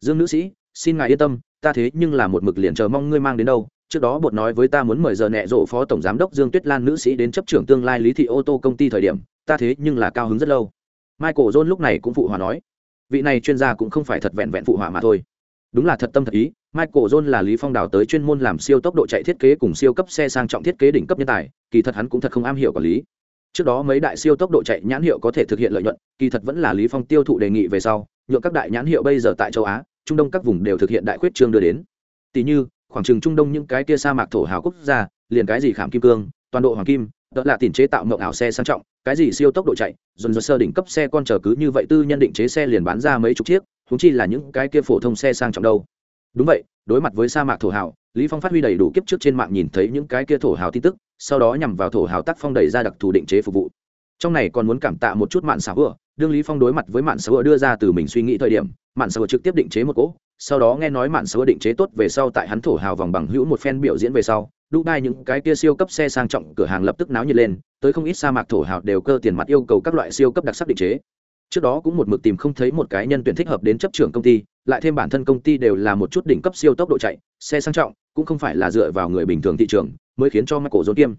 Dương nữ sĩ, xin ngài yên tâm, ta thế nhưng là một mực liền chờ mong ngươi mang đến đâu, trước đó bột nói với ta muốn mời giờ nẹ rộ phó tổng giám đốc dương tuyết lan nữ sĩ đến chấp trưởng tương lai lý thị ô tô công ty thời điểm, ta thế nhưng là cao hứng rất lâu michael john lúc này cũng phụ hòa nói, vị này chuyên gia cũng không phải thật vẹn vẹn phụ hòa mà thôi. Đúng là thật tâm thật ý, michael john là lý phong đào tới chuyên môn làm siêu tốc độ chạy thiết kế cùng siêu cấp xe sang trọng thiết kế đỉnh cấp nhân tài, kỳ thật hắn cũng thật không am hiểu quản lý. Trước đó mấy đại siêu tốc độ chạy nhãn hiệu có thể thực hiện lợi nhuận, kỳ thật vẫn là lý phong tiêu thụ đề nghị về sau, nhượng các đại nhãn hiệu bây giờ tại châu á, trung đông các vùng đều thực hiện đại khuyết trương đưa đến. Tỷ như, khoảng trừng trung đông những cái kia sa mạc thổ hào quốc gia, liền cái gì khảm kim cương, toàn độ hoàng kim, đó là tiền chế tạo mộng ảo xe sang trọng cái gì siêu tốc độ chạy, dồn dồn sơ đỉnh cấp xe con chờ cứ như vậy tư nhân định chế xe liền bán ra mấy chục chiếc thúng chi là những cái kia phổ thông xe sang trọng đâu. Đúng vậy, đối mặt với sa mạc thổ hào, lý phong phát huy đầy đủ kiếp trước trên mạng nhìn thấy những cái kia thổ hào tin tức, sau đó nhằm vào thổ hào tác phong đẩy ra đặc thù định chế phục vụ. Trong này còn muốn cảm tạ một chút mạn xã vừa đương lý phong đối mặt với mạn xã vừa đưa ra từ mình suy nghĩ thời điểm, mạn xã vừa trực tiếp định chế một cỗ, sau đó nghe nói mạn xã vừa định chế tốt về sau tại hắn thổ hào vòng bằng hữu một phen biểu diễn về sau Dubai những cái kia siêu cấp xe sang trọng cửa hàng lập tức náo nhiệt lên, tới không ít sa mạc thổ hào đều cơ tiền mặt yêu cầu các loại siêu cấp đặc sắc định chế. Trước đó cũng một mực tìm không thấy một cái nhân tuyển thích hợp đến chấp trưởng công ty, lại thêm bản thân công ty đều là một chút đỉnh cấp siêu tốc độ chạy, xe sang trọng, cũng không phải là dựa vào người bình thường thị trường, mới khiến cho Michael John kiêm.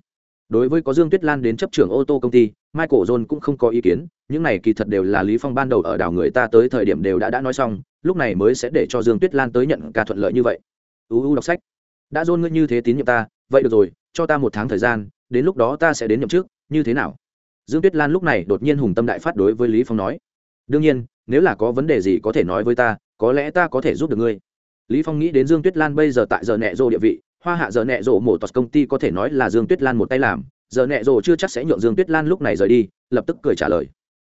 Đối với có Dương Tuyết Lan đến chấp trưởng ô tô công ty, Michael John cũng không có ý kiến, những này kỳ thật đều là Lý Phong ban đầu ở đảo người ta tới thời điểm đều đã đã nói xong, lúc này mới sẽ để cho Dương Tuyết Lan tới nhận ca thuận lợi như vậy. UU đọc sách. Đã John ngươi như thế tín nhiệm ta, vậy được rồi, cho ta một tháng thời gian đến lúc đó ta sẽ đến nhậm chức như thế nào? Dương tuyết lan lúc này đột nhiên hùng tâm đại phát đối với lý phong nói. Đương nhiên nếu là có vấn đề gì có thể nói với ta có lẽ ta có thể giúp được ngươi. Lý phong nghĩ đến dương tuyết lan bây giờ tại giờ nẹ rộ địa vị hoa hạ giờ nẹ rộ mổ tọt công ty có thể nói là dương tuyết lan một tay làm giờ nẹ rộ chưa chắc sẽ nhượng dương tuyết lan lúc này rời đi lập tức cười trả lời.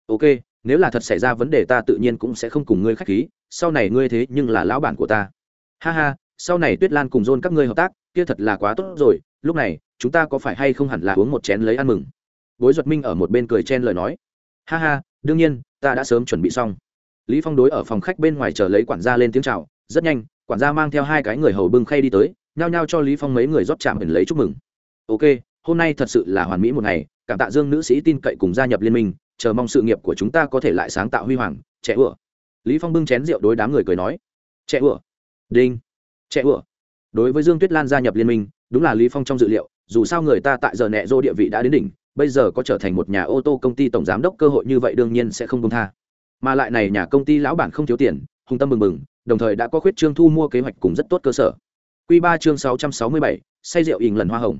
Ok nếu là thật xảy ra vấn đề ta tự nhiên cũng sẽ không cùng ngươi khách khí sau này ngươi thế nhưng là lão bản của ta. Ha ha sau này tuyết lan cùng dôn các ngươi hợp tác, kia thật là quá tốt rồi, lúc này, chúng ta có phải hay không hẳn là uống một chén lấy ăn mừng? Bối duật minh ở một bên cười chen lời nói. Ha ha, đương nhiên, ta đã sớm chuẩn bị xong. Lý phong đối ở phòng khách bên ngoài chờ lấy quản gia lên tiếng chào, rất nhanh, quản gia mang theo hai cái người hầu bưng khay đi tới, nhao nhao cho lý phong mấy người rót chạm ẩn lấy chúc mừng. Ok, hôm nay thật sự là hoàn mỹ một ngày, cảm tạ dương nữ sĩ tin cậy cùng gia nhập liên minh, chờ mong sự nghiệp của chúng ta có thể lại sáng tạo huy hoàng, trẻ ủa. Lý phong bưng chén rượu đối đám người cười nói. Trẻ ủa. Đinh trẻ ủa. Đối với dương tuyết lan gia nhập liên minh, đúng là lý phong trong dự liệu, dù sao người ta tại giờ nẹ dô địa vị đã đến đỉnh, bây giờ có trở thành một nhà ô tô công ty tổng giám đốc cơ hội như vậy đương nhiên sẽ không công tha. Mà lại này nhà công ty lão bản không thiếu tiền, hùng tâm mừng mừng, đồng thời đã có khuyết trương thu mua kế hoạch cùng rất tốt cơ sở. Quy ba chương sáu trăm sáu mươi bảy, say rượu ỉn lần hoa hồng.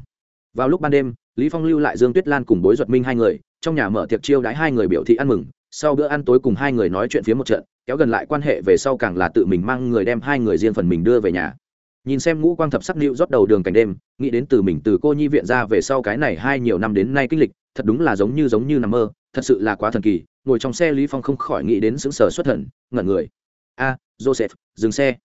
Vào lúc ban đêm, lý phong lưu lại dương tuyết lan cùng bối duật minh hai người, trong nhà mở tiệc chiêu đãi hai người biểu thị ăn mừng, sau bữa ăn tối cùng hai người nói chuyện phía một trận, kéo gần lại quan hệ về sau càng là tự mình mang người đem hai người riêng phần mình đưa về nhà nhìn xem ngũ quang thập sắc lưu rót đầu đường cảnh đêm nghĩ đến từ mình từ cô nhi viện ra về sau cái này hai nhiều năm đến nay kinh lịch thật đúng là giống như giống như nằm mơ thật sự là quá thần kỳ ngồi trong xe lý phong không khỏi nghĩ đến xứng sở xuất thần ngẩn người a joseph dừng xe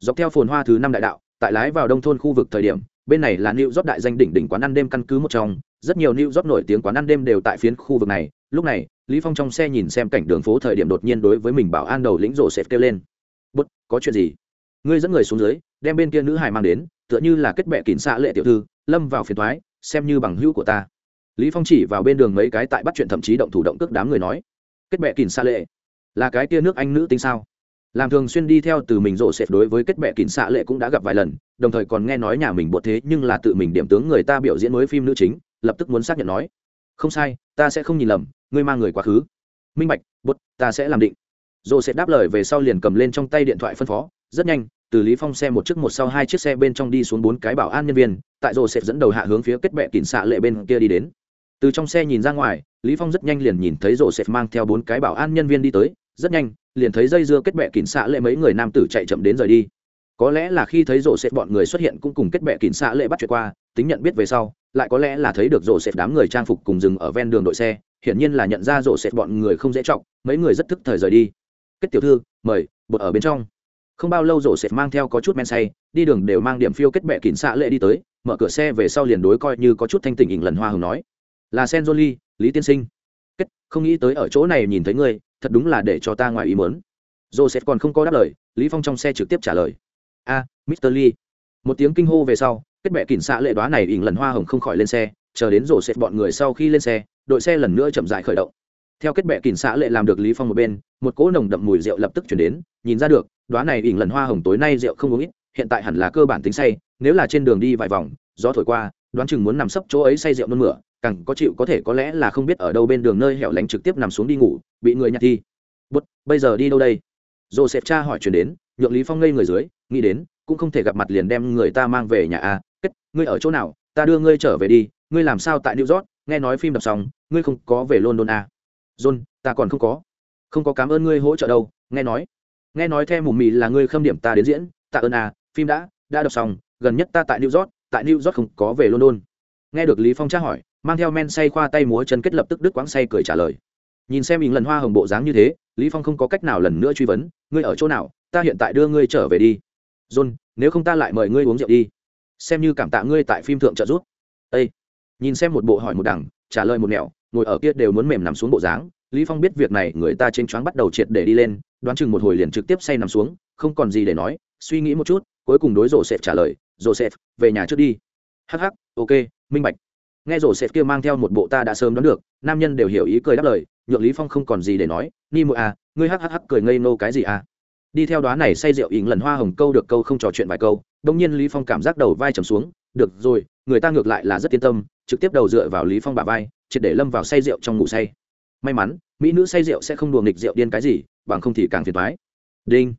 dọc theo phồn hoa thứ năm đại đạo tại lái vào đông thôn khu vực thời điểm bên này là New rót đại danh đỉnh đỉnh quán ăn đêm căn cứ một trong, rất nhiều New rót nổi tiếng quán ăn đêm đều tại phiến khu vực này. Lúc này, Lý Phong trong xe nhìn xem cảnh đường phố thời điểm đột nhiên đối với mình bảo an đầu lĩnh joseph kêu lên. "Bút, có chuyện gì?" Ngươi dẫn người xuống dưới, đem bên kia nữ hài mang đến, tựa như là kết bệ kín xạ lệ tiểu thư, lâm vào phiền thoái xem như bằng hữu của ta. Lý phong chỉ vào bên đường mấy cái tại bắt chuyện thậm chí động thủ động cước đám người nói, kết bệ kín xạ lệ, là cái kia nước anh nữ tính sao? Làm thường xuyên đi theo từ mình rộ sệt đối với kết bệ kín xạ lệ cũng đã gặp vài lần, đồng thời còn nghe nói nhà mình bột thế nhưng là tự mình điểm tướng người ta biểu diễn mới phim nữ chính, lập tức muốn xác nhận nói, không sai, ta sẽ không nhìn lầm, ngươi mang người quá khứ. Minh bạch bột ta sẽ làm định. Rộ sệt đáp lời về sau liền cầm lên trong tay điện thoại phân phó, rất nhanh từ lý phong xe một chiếc một sau hai chiếc xe bên trong đi xuống bốn cái bảo an nhân viên, tại rồi sẽ dẫn đầu hạ hướng phía kết bệ kín xạ lệ bên kia đi đến. Từ trong xe nhìn ra ngoài, lý phong rất nhanh liền nhìn thấy rồ sẽ mang theo bốn cái bảo an nhân viên đi tới, rất nhanh, liền thấy dây dưa kết bệ kín xạ lệ mấy người nam tử chạy chậm đến rời đi. Có lẽ là khi thấy rồ sẽ bọn người xuất hiện cũng cùng kết bệ kín xạ lệ bắt chuyện qua, tính nhận biết về sau, lại có lẽ là thấy được rồ sẽ đám người trang phục cùng dừng ở ven đường đội xe, hiển nhiên là nhận ra rồ sẽ bọn người không dễ trọng mấy người rất thức thời rời đi. Kết tiểu thư, mời, bột ở bên trong không bao lâu rổ sệt mang theo có chút men say đi đường đều mang điểm phiêu kết bẹ kín xạ lệ đi tới mở cửa xe về sau liền đối coi như có chút thanh tình ỉnh lần hoa hồng nói. Là sen jolie lý tiên sinh. Kết không nghĩ tới ở chỗ này nhìn thấy ngươi thật đúng là để cho ta ngoài ý mớn joseph còn không có đáp lời lý phong trong xe trực tiếp trả lời. A à, mr lee. Một tiếng kinh hô về sau kết bệ kỉnh xạ lệ đoá này ỉn lần hoa hồng không khỏi lên xe chờ đến rổ xếp bọn người sau khi lên xe đội xe lần nữa chậm dại khởi động theo kết bệ kỉnh xã lệ làm được lý phong một bên, một cỗ nồng đậm mùi rượu lập tức chuyển đến, nhìn ra được đoá này ỉn lần hoa hồng tối nay rượu không uống ít, hiện tại hẳn là cơ bản tính say, nếu là trên đường đi vài vòng, gió thổi qua, đoán chừng muốn nằm sấp chỗ ấy say rượu nôn mửa, càng có chịu có thể có lẽ là không biết ở đâu bên đường nơi hẻo lánh trực tiếp nằm xuống đi ngủ, bị người nhặt thi bút, bây giờ đi đâu đây? Joseph cha hỏi chuyển đến, nhượng lý phong ngây người dưới, nghĩ đến, cũng không thể gặp mặt liền đem người ta mang về nhà a kết, ngươi ở chỗ nào? Ta đưa ngươi trở về đi, ngươi làm sao tại new york? Nghe nói phim đọc xong, ngươi không có về london a john ta còn không có. Không có cảm ơn ngươi hỗ trợ đâu nghe nói. Nghe nói theo mù mì là ngươi khâm điểm ta đến diễn. Tạ ơn à, phim đã đã đọc xong gần nhất ta tại new york tại new york không có về london. Nghe được lý phong tra hỏi mang theo men say khoa tay múa chân kết lập tức đứt quãng say cười trả lời. Nhìn xem mình lần hoa hồng bộ dáng như thế lý phong không có cách nào lần nữa truy vấn ngươi ở chỗ nào? Ta hiện tại đưa ngươi trở về đi. John nếu không ta lại mời ngươi uống rượu đi. Xem như cảm tạ ngươi tại phim thượng trợ giúp. Ê! nhìn xem một bộ hỏi một đằng trả lời một nẻo ngồi ở kia đều muốn mềm nằm xuống bộ dáng, lý phong biết việc này, người ta trên choáng bắt đầu triệt để đi lên, đoán chừng một hồi liền trực tiếp say nằm xuống, không còn gì để nói, suy nghĩ một chút, cuối cùng đối rổ sệt trả lời rổ sệt về nhà trước đi. Hắc hắc, ok, minh bạch. Nghe rổ sệt kia mang theo một bộ ta đã sớm đoán được, nam nhân đều hiểu ý cười đáp lời, nhượng lý phong không còn gì để nói, ni mụi à ngươi hắc hắc hắc cười ngây nô cái gì à? Đi theo đó này say rượu ỉn lần hoa hồng câu được câu không trò chuyện vài câu đông nhiên lý phong cảm giác đầu vai trầm xuống, được rồi, người ta ngược lại là rất yên tâm, trực tiếp đầu dựa vào lý phong bả vai triệt để lâm vào say rượu trong ngủ say. May mắn, mỹ nữ say rượu sẽ không đùa nghịch rượu điên cái gì, bằng không thì càng phiền toái. Đinh.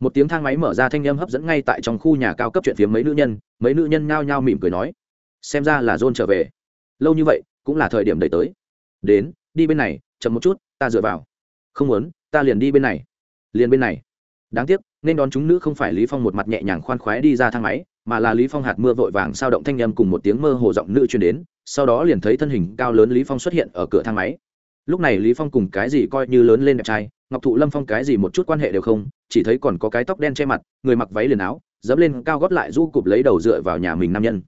Một tiếng thang máy mở ra thanh âm hấp dẫn ngay tại trong khu nhà cao cấp chuyện phía mấy nữ nhân, mấy nữ nhân nhao nhao mỉm cười nói. Xem ra là john trở về. Lâu như vậy, cũng là thời điểm đẩy tới. Đến, đi bên này, chậm một chút, ta dựa vào. Không muốn, ta liền đi bên này. Liền bên này. Đáng tiếc, nên đón chúng nữ không phải lý phong một mặt nhẹ nhàng khoan khoái đi ra thang máy, mà là lý phong hạt mưa vội vàng sao động thanh âm cùng một tiếng mơ hồ giọng nữ truyền đến sau đó liền thấy thân hình cao lớn lý phong xuất hiện ở cửa thang máy. Lúc này lý phong cùng cái gì coi như lớn lên đẹp trai, ngọc thụ lâm phong cái gì một chút quan hệ đều không, chỉ thấy còn có cái tóc đen che mặt, người mặc váy liền áo, dẫm lên cao gót lại du cụp lấy đầu dựa vào nhà mình nam nhân.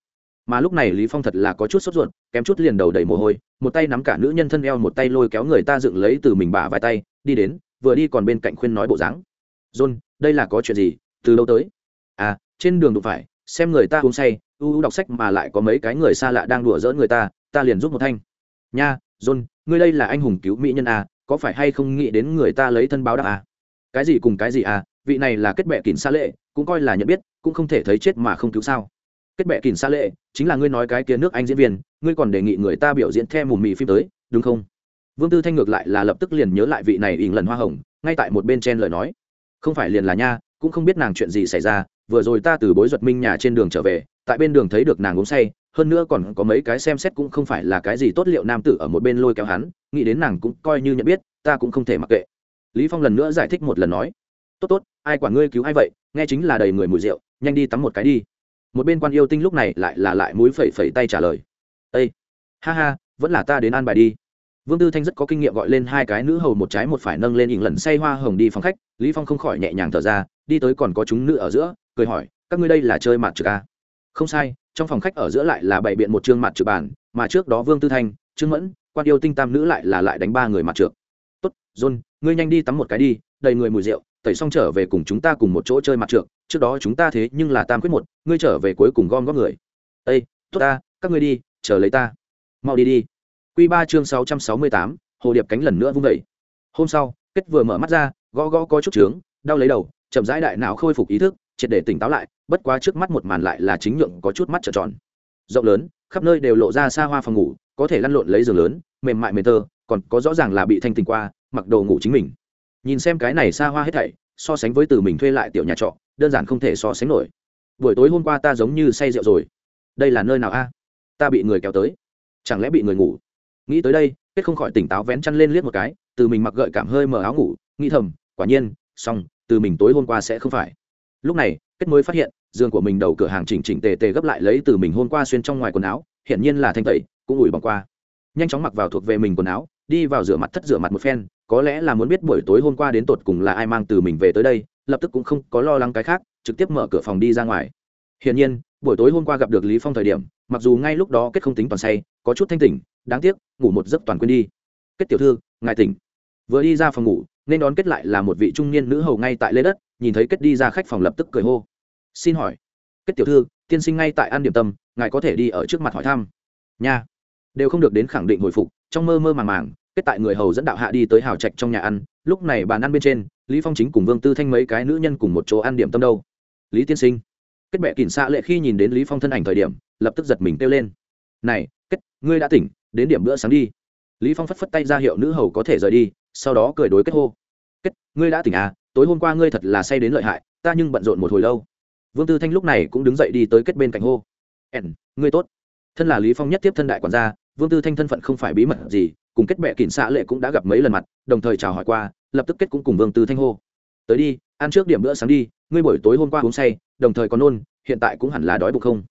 Mà lúc này lý phong thật là có chút sốt ruột, kém chút liền đầu đầy mồ hôi, một tay nắm cả nữ nhân thân eo một tay lôi kéo người ta dựng lấy từ mình bả vai tay, đi đến, vừa đi còn bên cạnh khuyên nói bộ dáng. John, đây là có chuyện gì? Từ đâu tới? À trên đường đụng phải, xem người ta uống say u u đọc sách mà lại có mấy cái người xa lạ đang đùa giỡn người ta ta liền giúp một thanh. Nha john ngươi đây là anh hùng cứu mỹ nhân à, có phải hay không nghĩ đến người ta lấy thân báo đáp à? cái gì cùng cái gì à vị này là kết bệ kỉn xa lệ cũng coi là nhận biết cũng không thể thấy chết mà không cứu sao. Kết bệ kỉn xa lệ chính là ngươi nói cái kia nước anh diễn viên ngươi còn đề nghị người ta biểu diễn theo mùm mì phim tới đúng không? Vương tư thanh ngược lại là lập tức liền nhớ lại vị này ỉn lần hoa hồng ngay tại một bên chen lời nói. Không phải liền là nha cũng không biết nàng chuyện gì xảy ra vừa rồi ta từ bối duật minh nhà trên đường trở về tại bên đường thấy được nàng uống say, hơn nữa còn có mấy cái xem xét cũng không phải là cái gì tốt liệu nam tử ở một bên lôi kéo hắn, nghĩ đến nàng cũng coi như nhận biết, ta cũng không thể mặc kệ. Lý phong lần nữa giải thích một lần nói, tốt tốt, ai quản ngươi cứu ai vậy, nghe chính là đầy người mùi rượu, nhanh đi tắm một cái đi. Một bên quan yêu tinh lúc này lại là lại mũi phẩy phẩy tay trả lời ây ha ha, vẫn là ta đến an bài đi. Vương tư thanh rất có kinh nghiệm gọi lên hai cái nữ hầu một trái một phải nâng lên ỉn lần say hoa hồng đi phòng khách, lý phong không khỏi nhẹ nhàng thở ra, đi tới còn có chúng nữ ở giữa, cười hỏi, các ngươi đây là chơi mặt trực à? Không sai, trong phòng khách ở giữa lại là bày biện một chương mặt trực bàn, mà trước đó vương tư thanh, trương mẫn, quan yêu tinh tam nữ lại là lại đánh ba người mặt trượt tốt, john, ngươi nhanh đi tắm một cái đi, đầy người mùi rượu, tẩy xong trở về cùng chúng ta cùng một chỗ chơi mặt trượt trước đó chúng ta thế nhưng là tam quyết một, ngươi trở về cuối cùng gom góp người. Ây tốt ta, các ngươi đi, chờ lấy ta. Mau đi đi. Q ba chương sáu trăm sáu mươi tám, hồ điệp cánh lần nữa vung vẩy hôm sau, kết vừa mở mắt ra, gõ gõ có chút trướng đau lấy đầu, chậm rãi đại não khôi phục ý thức triệt để tỉnh táo lại, bất quá trước mắt một màn lại là chính nhượng có chút mắt trợn tròn. Rộng lớn, khắp nơi đều lộ ra xa hoa phòng ngủ, có thể lăn lộn lấy giường lớn, mềm mại mềm tơ, còn có rõ ràng là bị thanh tình qua, mặc đồ ngủ chính mình. Nhìn xem cái này xa hoa hết thảy, so sánh với từ mình thuê lại tiểu nhà trọ, đơn giản không thể so sánh nổi. Buổi tối hôm qua ta giống như say rượu rồi. Đây là nơi nào a? À? Ta bị người kéo tới. Chẳng lẽ bị người ngủ? Nghĩ tới đây, kết không khỏi tỉnh táo vén chăn lên liếc một cái, từ mình mặc gợi cảm hơi mở áo ngủ, nghĩ thầm, quả nhiên, xong, từ mình tối hôm qua sẽ không phải lúc này, kết mới phát hiện, giường của mình đầu cửa hàng chỉnh chỉnh tề tề gấp lại lấy từ mình hôm qua xuyên trong ngoài quần áo, hiển nhiên là thanh tẩy, cũng ủi bằng qua. Nhanh chóng mặc vào thuộc về mình quần áo, đi vào rửa mặt thất rửa mặt một phen, có lẽ là muốn biết buổi tối hôm qua đến tột cùng là ai mang từ mình về tới đây, lập tức cũng không có lo lắng cái khác, trực tiếp mở cửa phòng đi ra ngoài. Hiển nhiên, buổi tối hôm qua gặp được lý phong thời điểm, mặc dù ngay lúc đó kết không tính toàn say, có chút thanh tỉnh, đáng tiếc, ngủ một giấc toàn quên đi. Kết tiểu thư, ngài tỉnh. Vừa đi ra phòng ngủ, nên đón kết lại là một vị trung niên nữ hầu ngay tại lê đất nhìn thấy kết đi ra khách phòng lập tức cười hô. Xin hỏi, kết tiểu thư, tiên sinh ngay tại ăn điểm tâm, ngài có thể đi ở trước mặt hỏi thăm? Nha. Đều không được đến khẳng định hồi phục, trong mơ mơ màng màng, kết tại người hầu dẫn đạo hạ đi tới hào trạch trong nhà ăn, lúc này bàn ăn bên trên, lý phong chính cùng vương tư thanh mấy cái nữ nhân cùng một chỗ ăn điểm tâm đâu. Lý tiên sinh. Kết bệ kỉnh xạ lệ khi nhìn đến lý phong thân ảnh thời điểm, lập tức giật mình kêu lên. Này, kết, ngươi đã tỉnh, đến điểm bữa sáng đi. Lý phong phất phất tay ra hiệu nữ hầu có thể rời đi, sau đó cười đối kết hô. Kết, ngươi đã tỉnh à? Tối hôm qua ngươi thật là say đến lợi hại, ta nhưng bận rộn một hồi lâu. Vương tư thanh lúc này cũng đứng dậy đi tới kết bên cạnh hô. Ẻn, ngươi tốt. Thân là lý phong nhất tiếp thân đại quản gia, vương tư thanh thân phận không phải bí mật gì, cùng kết bệ kỉnh xạ lệ cũng đã gặp mấy lần mặt, đồng thời chào hỏi qua, lập tức kết cũng cùng vương tư thanh hô. Tới đi, ăn trước điểm bữa sáng đi, ngươi buổi tối hôm qua uống say, đồng thời còn nôn, hiện tại cũng hẳn là đói bụng không?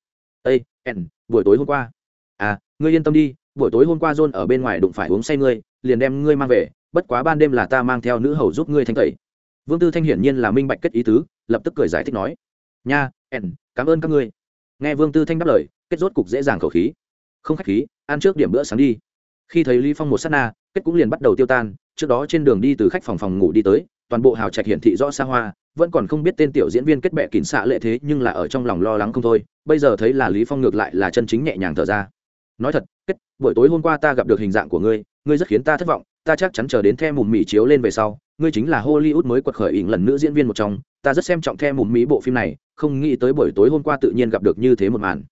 Ây ẻn, buổi tối hôm qua. À ngươi yên tâm đi, buổi tối hôm qua john ở bên ngoài đụng phải uống say ngươi, liền đem ngươi mang về, bất quá ban đêm là ta mang theo nữ hầu giúp ngươi thanh tẩy vương tư thanh hiển nhiên là minh bạch kết ý tứ, lập tức cười giải thích nói, nha, ẻn, cảm ơn các ngươi. Nghe vương tư thanh đáp lời, kết rốt cục dễ dàng khẩu khí. Không khách khí, ăn trước điểm bữa sáng đi. Khi thấy lý phong một sát na, kết cũng liền bắt đầu tiêu tan, trước đó trên đường đi từ khách phòng phòng ngủ đi tới, toàn bộ hào trạch hiển thị rõ xa hoa, vẫn còn không biết tên tiểu diễn viên kết bệ kín xạ lệ thế nhưng là ở trong lòng lo lắng không thôi, bây giờ thấy là lý phong ngược lại là chân chính nhẹ nhàng thở ra. Nói thật, kết, buổi tối hôm qua ta gặp được hình dạng của ngươi ngươi rất khiến ta thất vọng, ta chắc chắn chờ đến theo mùm mì chiếu lên về sau ngươi chính là hollywood mới quật khởi ỉn lần nữ diễn viên một trong, ta rất xem trọng theo mùm mỹ bộ phim này, không nghĩ tới buổi tối hôm qua tự nhiên gặp được như thế một màn.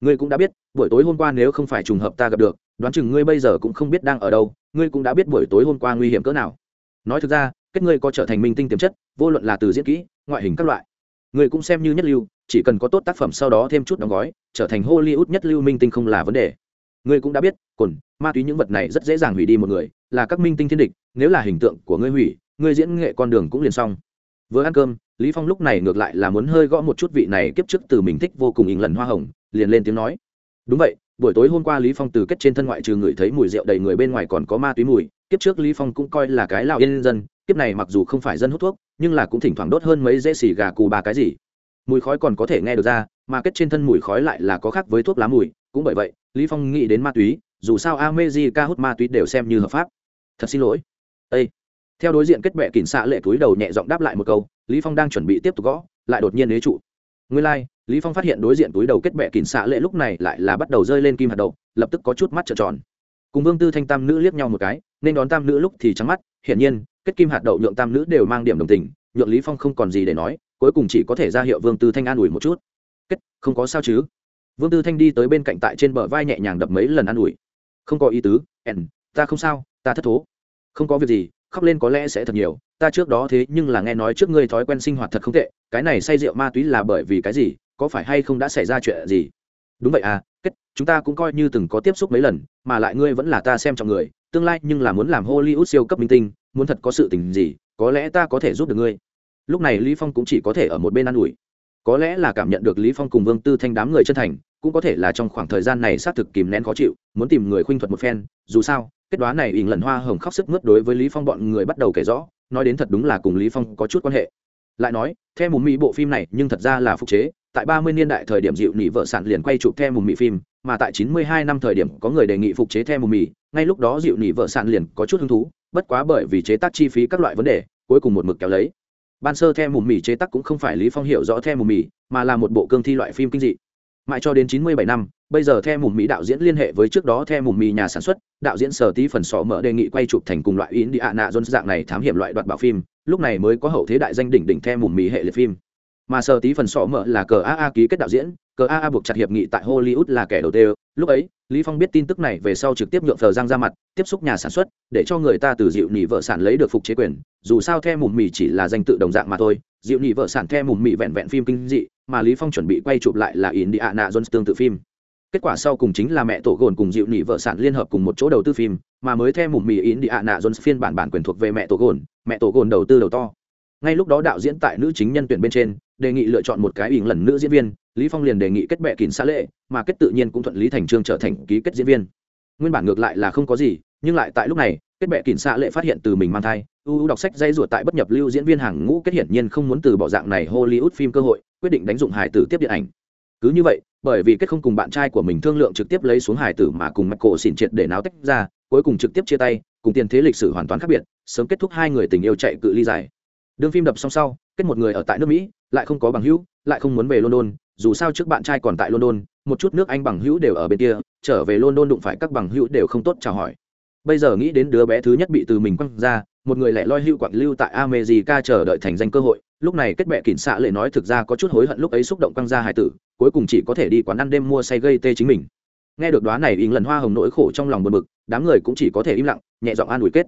Ngươi cũng đã biết, buổi tối hôm qua nếu không phải trùng hợp ta gặp được, đoán chừng ngươi bây giờ cũng không biết đang ở đâu, ngươi cũng đã biết buổi tối hôm qua nguy hiểm cỡ nào. Nói thực ra, kết ngươi có trở thành minh tinh tiềm chất, vô luận là từ diễn kỹ, ngoại hình các loại, ngươi cũng xem như nhất lưu, chỉ cần có tốt tác phẩm sau đó thêm chút đóng gói, trở thành hollywood nhất lưu minh tinh không là vấn đề. Ngươi cũng đã biết cồn ma túy những vật này rất dễ dàng hủy đi một người, là các minh tinh thiên địch, nếu là hình tượng của ngươi hủy ngươi diễn nghệ con đường cũng liền xong. Vừa ăn cơm, lý phong lúc này ngược lại là muốn hơi gõ một chút vị này kiếp trước từ mình thích vô cùng ỉn lần hoa hồng, liền lên tiếng nói. Đúng vậy, buổi tối hôm qua lý phong từ kết trên thân ngoại trừ người thấy mùi rượu đầy người bên ngoài còn có ma túy mùi, kiếp trước lý phong cũng coi là cái lão yên dân, kiếp này mặc dù không phải dân hút thuốc, nhưng là cũng thỉnh thoảng đốt hơn mấy dễ xì gà cù bà cái gì. Mùi khói còn có thể nghe được ra, mà kết trên thân mùi khói lại là có khác với thuốc lá mùi, cũng bởi vậy, lý phong nghĩ đến ma túy, dù sao America hút ma túy đều xem như hợp pháp. Thật xin lỗi. Ê! Theo đối diện kết bệ kỉnh xạ lệ túi đầu nhẹ giọng đáp lại một câu lý phong đang chuẩn bị tiếp tục gõ lại đột nhiên ế trụ. Nguyên lai like, lý phong phát hiện đối diện túi đầu kết bệ kỉnh xạ lệ lúc này lại là bắt đầu rơi lên kim hạt đậu lập tức có chút mắt trợn tròn. Cùng vương tư thanh tam nữ liếc nhau một cái nên đón tam nữ lúc thì trắng mắt hiển nhiên kết kim hạt đậu nhượng tam nữ đều mang điểm đồng tình nhượng lý phong không còn gì để nói cuối cùng chỉ có thể ra hiệu vương tư thanh an ủi một chút. Kết không có sao chứ? Vương tư thanh đi tới bên cạnh tại trên bờ vai nhẹ nhàng đập mấy lần an ủi. Không có ý tứ ẻn ta không sao ta thất thố. Không có việc gì khóc lên có lẽ sẽ thật nhiều, ta trước đó thế nhưng là nghe nói trước ngươi thói quen sinh hoạt thật không tệ, cái này say rượu ma túy là bởi vì cái gì, có phải hay không đã xảy ra chuyện gì? Đúng vậy à kết, chúng ta cũng coi như từng có tiếp xúc mấy lần, mà lại ngươi vẫn là ta xem trọng người, tương lai nhưng là muốn làm hollywood siêu cấp minh tinh, muốn thật có sự tình gì, có lẽ ta có thể giúp được ngươi. Lúc này lý phong cũng chỉ có thể ở một bên an ủi. Có lẽ là cảm nhận được lý phong cùng vương tư thanh đám người chân thành, cũng có thể là trong khoảng thời gian này xác thực kìm nén khó chịu, muốn tìm người khuynh thuật một phen, dù sao kết đoán này ỉn lần hoa hồng khóc sức mướt đối với lý phong bọn người bắt đầu kể rõ, nói đến thật đúng là cùng lý phong có chút quan hệ. Lại nói theo mùm mỹ bộ phim này nhưng thật ra là phục chế, tại 30 niên đại thời điểm dịu nỉ vợ sản liền quay chụp theo mùm mỹ phim, mà tại 92 năm thời điểm có người đề nghị phục chế theo mùm mỹ ngay lúc đó dịu nỉ vợ sản liền có chút hứng thú, bất quá bởi vì chế tác chi phí các loại vấn đề, cuối cùng một mực kéo lấy. Ban sơ theo mùm mì chế tác cũng không phải lý phong hiểu rõ theo mùm mì mà là một bộ cương thi loại phim kinh dị mãi cho đến 97 năm, bây giờ theo mùm mỹ đạo diễn liên hệ với trước đó theo mùm mỹ nhà sản xuất, đạo diễn sở tí phần sọ mở đề nghị quay chụp thành cùng loại in đi ạ nạ dôn dạng này thám hiểm loại đoạt bảo phim, lúc này mới có hậu thế đại danh đỉnh đỉnh theo mùm mỹ hệ liệt phim. Mà sở tí phần sọ mở là cờ aa ký kết đạo diễn, cờ aa buộc chặt hiệp nghị tại hollywood là kẻ đầu tiên. Lúc ấy, lý phong biết tin tức này về sau trực tiếp nhượng thờ giang ra mặt, tiếp xúc nhà sản xuất, để cho người ta từ dịu nỉ vợ sản lấy được phục chế quyền. Dù sao theo mùm mì chỉ là danh tự đồng dạng mà thôi, dịu nỉ vợ sản theo mùm mì vẹn vẹn phim kinh dị mà lý phong chuẩn bị quay chụp lại là indiana jones tương tự phim. Kết quả sau cùng chính là mẹ tổ gồn cùng dịu nỉ vợ sản liên hợp cùng một chỗ đầu tư phim, mà mới theo mùm mì indiana jones phiên bản bản quyền thuộc về mẹ tổ gồn, mẹ tổ gồn đầu tư đầu to. Ngay lúc đó đạo diễn tại nữ chính nhân tuyển bên trên, đề nghị lựa chọn một cái ỉn lần nữ diễn viên, lý phong liền đề nghị kết bệ kín xã lệ, mà kết tự nhiên cũng thuận lý thành trương trở thành ký kết diễn viên. Nguyên bản ngược lại là không có gì, nhưng lại tại lúc này, kết bệ kín xa lệ phát hiện từ mình mang thai ưu đọc sách dây ruột tại bất nhập lưu diễn viên hàng ngũ, kết hiển nhiên không muốn từ bỏ dạng này hollywood phim cơ hội quyết định đánh dụng hải tử tiếp điện ảnh. Cứ như vậy, bởi vì kết không cùng bạn trai của mình thương lượng trực tiếp lấy xuống hải tử mà cùng mặt cổ xỉn triệt để náo tách ra, cuối cùng trực tiếp chia tay, cùng tiền thế lịch sử hoàn toàn khác biệt, sớm kết thúc hai người tình yêu chạy cự ly dài. Đương phim đập xong sau, kết một người ở tại nước mỹ, lại không có bằng hữu, lại không muốn về london, dù sao trước bạn trai còn tại london, một chút nước anh bằng hữu đều ở bên kia, trở về london đụng phải các bằng hữu đều không tốt chào hỏi. Bây giờ nghĩ đến đứa bé thứ nhất bị từ mình quăng ra một người lẻ loi hưu quặng lưu tại america chờ đợi thành danh cơ hội. Lúc này kết bè kỉnh xạ lệ nói thực ra có chút hối hận lúc ấy xúc động quăng ra hải tử, cuối cùng chỉ có thể đi quán ăn đêm mua say gây tê chính mình. Nghe được đóa này ý lần hoa hồng nỗi khổ trong lòng buồn bực, đám người cũng chỉ có thể im lặng, nhẹ giọng an ủi kết.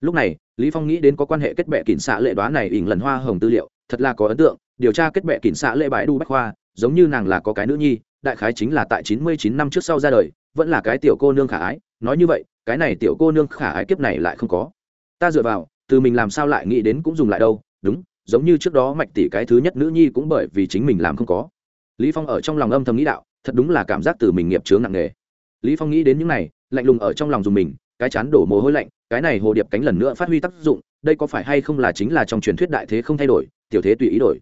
Lúc này, lý phong nghĩ đến có quan hệ kết bè kỉnh xạ lệ đóa này yến lần hoa hồng tư liệu, thật là có ấn tượng, điều tra kết bè kỉnh xạ lệ bãi đu bách khoa, giống như nàng là có cái nữ nhi, đại khái chính là tại chín mươi chín năm trước sau ra đời, vẫn là cái tiểu cô nương khả ái, nói như vậy, cái này tiểu cô nương khả ái kiếp này lại không có ta dựa vào, từ mình làm sao lại nghĩ đến cũng dùng lại đâu, đúng, giống như trước đó mạch tỷ cái thứ nhất nữ nhi cũng bởi vì chính mình làm không có. Lý phong ở trong lòng âm thầm nghĩ đạo, thật đúng là cảm giác từ mình nghiệp chướng nặng nề. Lý phong nghĩ đến những này, lạnh lùng ở trong lòng dùng mình, cái chán đổ mồ hôi lạnh, cái này hồ điệp cánh lần nữa phát huy tác dụng, đây có phải hay không là chính là trong truyền thuyết đại thế không thay đổi, tiểu thế tùy ý đổi.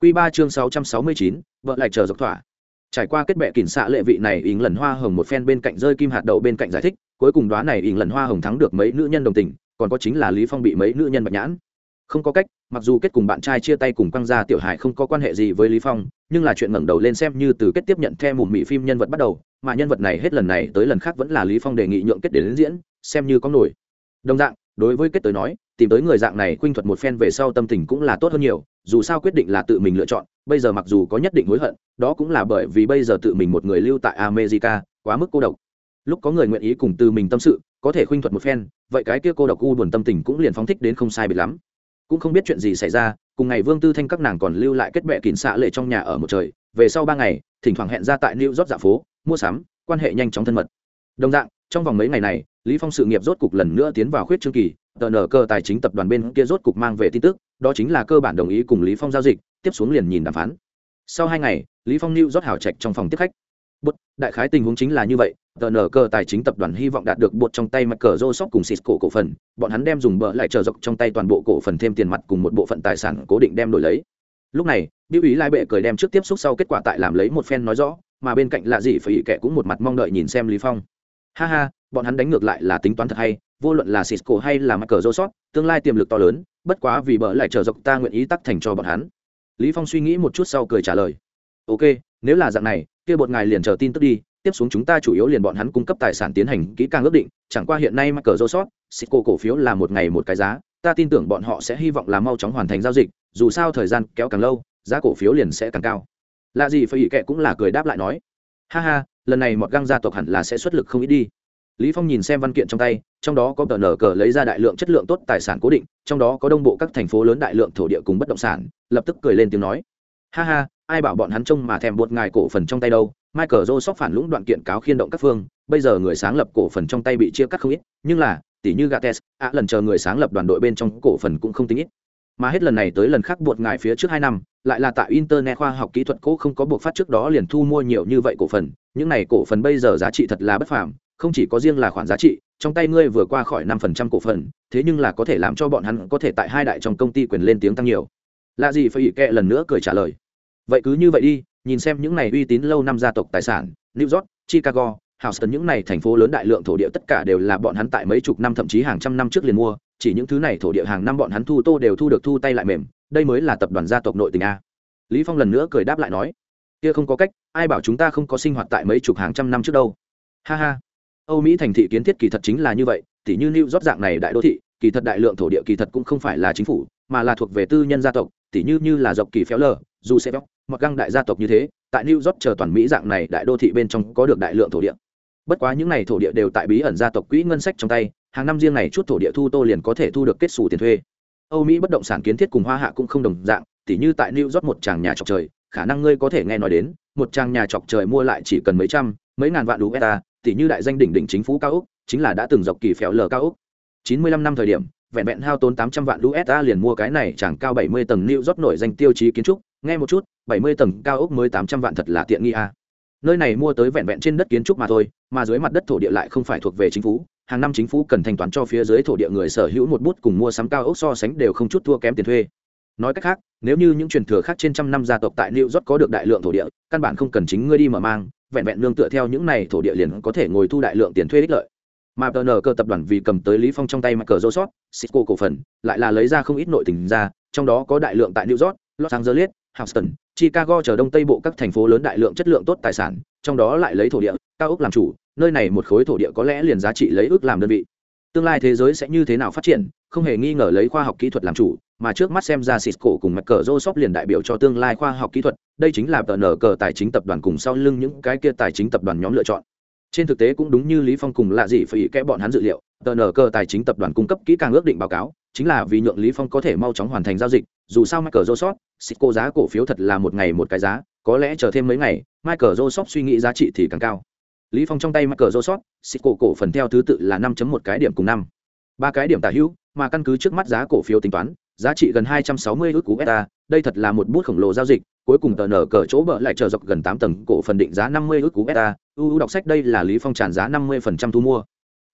Quy ba chương sáu trăm sáu mươi chín, vợ lại chờ dọc thỏa. Trải qua kết bệ kỉnh xạ lệ vị này ỉng lần hoa hồng một phen bên cạnh rơi kim hạt đậu bên cạnh giải thích, cuối cùng đoán này ỉng lần hoa hồng thắng được mấy nữ nhân đồng tình còn có chính là lý phong bị mấy nữ nhân bạch nhãn. Không có cách, mặc dù kết cùng bạn trai chia tay cùng quăng ra tiểu hải không có quan hệ gì với lý phong, nhưng là chuyện ngẩng đầu lên xem như từ kết tiếp nhận theo mùm mỹ phim nhân vật bắt đầu, mà nhân vật này hết lần này tới lần khác vẫn là lý phong đề nghị nhượng kết để đến diễn, xem như có nổi. Đồng dạng, đối với kết tới nói, tìm tới người dạng này khuynh thuật một phen về sau tâm tình cũng là tốt hơn nhiều, dù sao quyết định là tự mình lựa chọn, bây giờ mặc dù có nhất định hối hận, đó cũng là bởi vì bây giờ tự mình một người lưu tại america, quá mức cô độc. Lúc có người nguyện ý cùng từ mình tâm sự, có thể khuynh thuật một phen vậy cái kia cô độc u buồn tâm tình cũng liền phóng thích đến không sai biệt lắm. Cũng không biết chuyện gì xảy ra, cùng ngày vương tư thanh các nàng còn lưu lại kết bệ kín xạ lệ trong nhà ở một trời. Về sau ba ngày, thỉnh thoảng hẹn ra tại new york dạ phố, mua sắm, quan hệ nhanh chóng thân mật. Đồng dạng, trong vòng mấy ngày này, lý phong sự nghiệp rốt cục lần nữa tiến vào khuyết trương kỳ, tờ nở cơ tài chính tập đoàn bên kia rốt cục mang về tin tức, đó chính là cơ bản đồng ý cùng lý phong giao dịch, tiếp xuống liền nhìn đàm phán. Sau hai ngày, lý phong new rót hảo trạch trong phòng tiếp khách. Bút đại khái tình huống chính là như vậy tờ nở tài chính tập đoàn hy vọng đạt được bột trong tay mặt cờ rô sóc cùng xịt cổ cổ phần bọn hắn đem dùng bờ lại chờ dọc trong tay toàn bộ cổ phần thêm tiền mặt cùng một bộ phận tài sản cố định đem đổi lấy lúc này biểu ý lai bệ cười đem trước tiếp xúc sau kết quả tại làm lấy một phen nói rõ mà bên cạnh là gì phải ý kệ cũng một mặt mong đợi nhìn xem lý phong ha ha bọn hắn đánh ngược lại là tính toán thật hay vô luận là Cisco hay là Michael Joseph, tương lai tiềm lực to lớn, bất quá vì bỡ lại chờ dọc ta nguyện ý tắc thành cho bọn hắn. Lý Phong suy nghĩ một chút sau cười trả lời. Ok, nếu là dạng này, kia bột ngài liền chờ tin tức đi, tiếp xuống chúng ta chủ yếu liền bọn hắn cung cấp tài sản tiến hành kỹ càng ước định, chẳng qua hiện nay Michael Joseph, xịt cổ cổ phiếu là một ngày một cái giá, ta tin tưởng bọn họ sẽ hy vọng là mau chóng hoàn thành giao dịch, dù sao thời gian kéo càng lâu, giá cổ phiếu liền sẽ càng cao. Là gì phải ý kệ cũng là cười đáp lại nói. Ha ha, lần này một găng gia tộc hẳn là sẽ xuất lực không ít đi lý phong nhìn xem văn kiện trong tay trong đó có tờ nở cờ lấy ra đại lượng chất lượng tốt tài sản cố định trong đó có đông bộ các thành phố lớn đại lượng thổ địa cùng bất động sản lập tức cười lên tiếng nói ha ha ai bảo bọn hắn trông mà thèm buột ngài cổ phần trong tay đâu? Michael joseph phản lũng đoạn kiện cáo khiên động các phương, bây giờ người sáng lập cổ phần trong tay bị chia cắt không ít, nhưng là tỷ như gates, ạ, lần chờ người sáng lập đoàn đội bên trong cổ phần cũng không tính ít. Mà hết lần này tới lần khác buộc ngài phía trước hai năm, lại là tại internet khoa học kỹ thuật cũ không có buộc phát trước đó liền thu mua nhiều như vậy cổ phần. Những này cổ phần bây giờ giá trị thật là bất phàm, không chỉ có riêng là khoản giá trị, trong tay ngươi vừa qua khỏi năm phần trăm cổ phần, thế nhưng là có thể làm cho bọn hắn có thể tại hai đại trong công ty quyền lên tiếng tăng nhiều. Là gì phải ỉ kệ lần nữa cười trả lời vậy cứ như vậy đi nhìn xem những này uy tín lâu năm gia tộc tài sản new york chicago houston những này thành phố lớn đại lượng thổ địa tất cả đều là bọn hắn tại mấy chục năm thậm chí hàng trăm năm trước liền mua chỉ những thứ này thổ địa hàng năm bọn hắn thu tô đều thu được thu tay lại mềm đây mới là tập đoàn gia tộc nội tình a. Lý phong lần nữa cười đáp lại nói kia không có cách ai bảo chúng ta không có sinh hoạt tại mấy chục hàng trăm năm trước đâu. Ha ha. Âu Mỹ thành thị kiến thiết kỳ thật chính là như vậy, tỉ như New York dạng này đại đô thị, kỳ thật đại lượng thổ địa kỳ thật cũng không phải là chính phủ, mà là thuộc về tư nhân gia tộc, tỉ như như là dọc kỳ phéo lờ, dù sẽ một găng đại gia tộc như thế, tại New York chờ toàn Mỹ dạng này đại đô thị bên trong có được đại lượng thổ địa. Bất quá những này thổ địa đều tại bí ẩn gia tộc quỹ ngân sách trong tay, hàng năm riêng này chút thổ địa thu tô liền có thể thu được kết xù tiền thuê. Âu Mỹ bất động sản kiến thiết cùng Hoa Hạ cũng không đồng dạng, tỉ như tại New York một tràng nhà trọc trời, khả năng ngươi có thể nghe nói đến, một tràng nhà trọc trời mua lại chỉ cần mấy trăm, mấy ngàn vạn USD, tỉ như đại danh đỉnh đỉnh chính phủ cao úc chính là đã từng dọc kỳ phèo lờ cao úc chín mươi lăm năm thời điểm vẹn vẹn hao tốn tám trăm vạn usd liền mua cái này chẳng cao bảy mươi tầng new rót nổi danh tiêu chí kiến trúc nghe một chút, bảy mươi tầng cao ốc mới tám trăm vạn thật là tiện nghi a nơi này mua tới vẹn vẹn trên đất kiến trúc mà thôi, mà dưới mặt đất thổ địa lại không phải thuộc về chính phủ. Hàng năm chính phủ cần thanh toán cho phía dưới thổ địa người sở hữu một bút cùng mua sắm cao ốc so sánh đều không chút thua kém tiền thuê. Nói cách khác, nếu như những truyền thừa khác trên trăm năm gia tộc tại new york có được đại lượng thổ địa, căn bản không cần chính ngươi đi mở mang, vẹn vẹn nương tựa theo những này thổ địa liền có thể ngồi thu đại lượng tiền thuê ích lợi. Mà tờ nờ cơ tập đoàn vì cầm tới lý phong trong tay mà cờ rô sót cisco cổ phần, lại là lấy ra không ít nội tình ra, trong đó có đại lượng tại new york, los angeles houston chicago chờ đông tây bộ các thành phố lớn đại lượng chất lượng tốt tài sản trong đó lại lấy thổ địa cao ốc làm chủ nơi này một khối thổ địa có lẽ liền giá trị lấy ước làm đơn vị tương lai thế giới sẽ như thế nào phát triển không hề nghi ngờ lấy khoa học kỹ thuật làm chủ mà trước mắt xem ra Cisco cùng mặt cờ Joseph liền đại biểu cho tương lai khoa học kỹ thuật, đây chính là tờ nở cờ tài chính tập đoàn cùng sau lưng những cái kia tài chính tập đoàn nhóm lựa chọn. Trên thực tế cũng đúng như Lý Phong cùng lạ gì phải kẽ bọn hắn dự liệu, tờ nở cờ tài chính tập đoàn cung cấp kỹ càng ước định báo cáo, chính là vì nhượng Lý Phong có thể mau chóng hoàn thành giao dịch, dù sao Michael Joseph, Cisco giá cổ phiếu thật là một ngày một cái giá, có lẽ chờ thêm mấy ngày, Michael Joseph suy nghĩ giá trị thì càng cao. Lý Phong trong tay Michael Joseph, Cisco cổ phần theo thứ tự là 5.1 cái điểm cùng năm ba cái điểm tả hữu, mà căn cứ trước mắt giá cổ phiếu tính toán, giá trị gần 260 ức cú beta, đây thật là một bút khổng lồ giao dịch, cuối cùng tờ nở cờ chỗ bợ lại chờ dọc gần 8 tầng cổ phần định giá 50 ức cú beta, đọc sách đây là Lý Phong tràn giá 50% thu mua.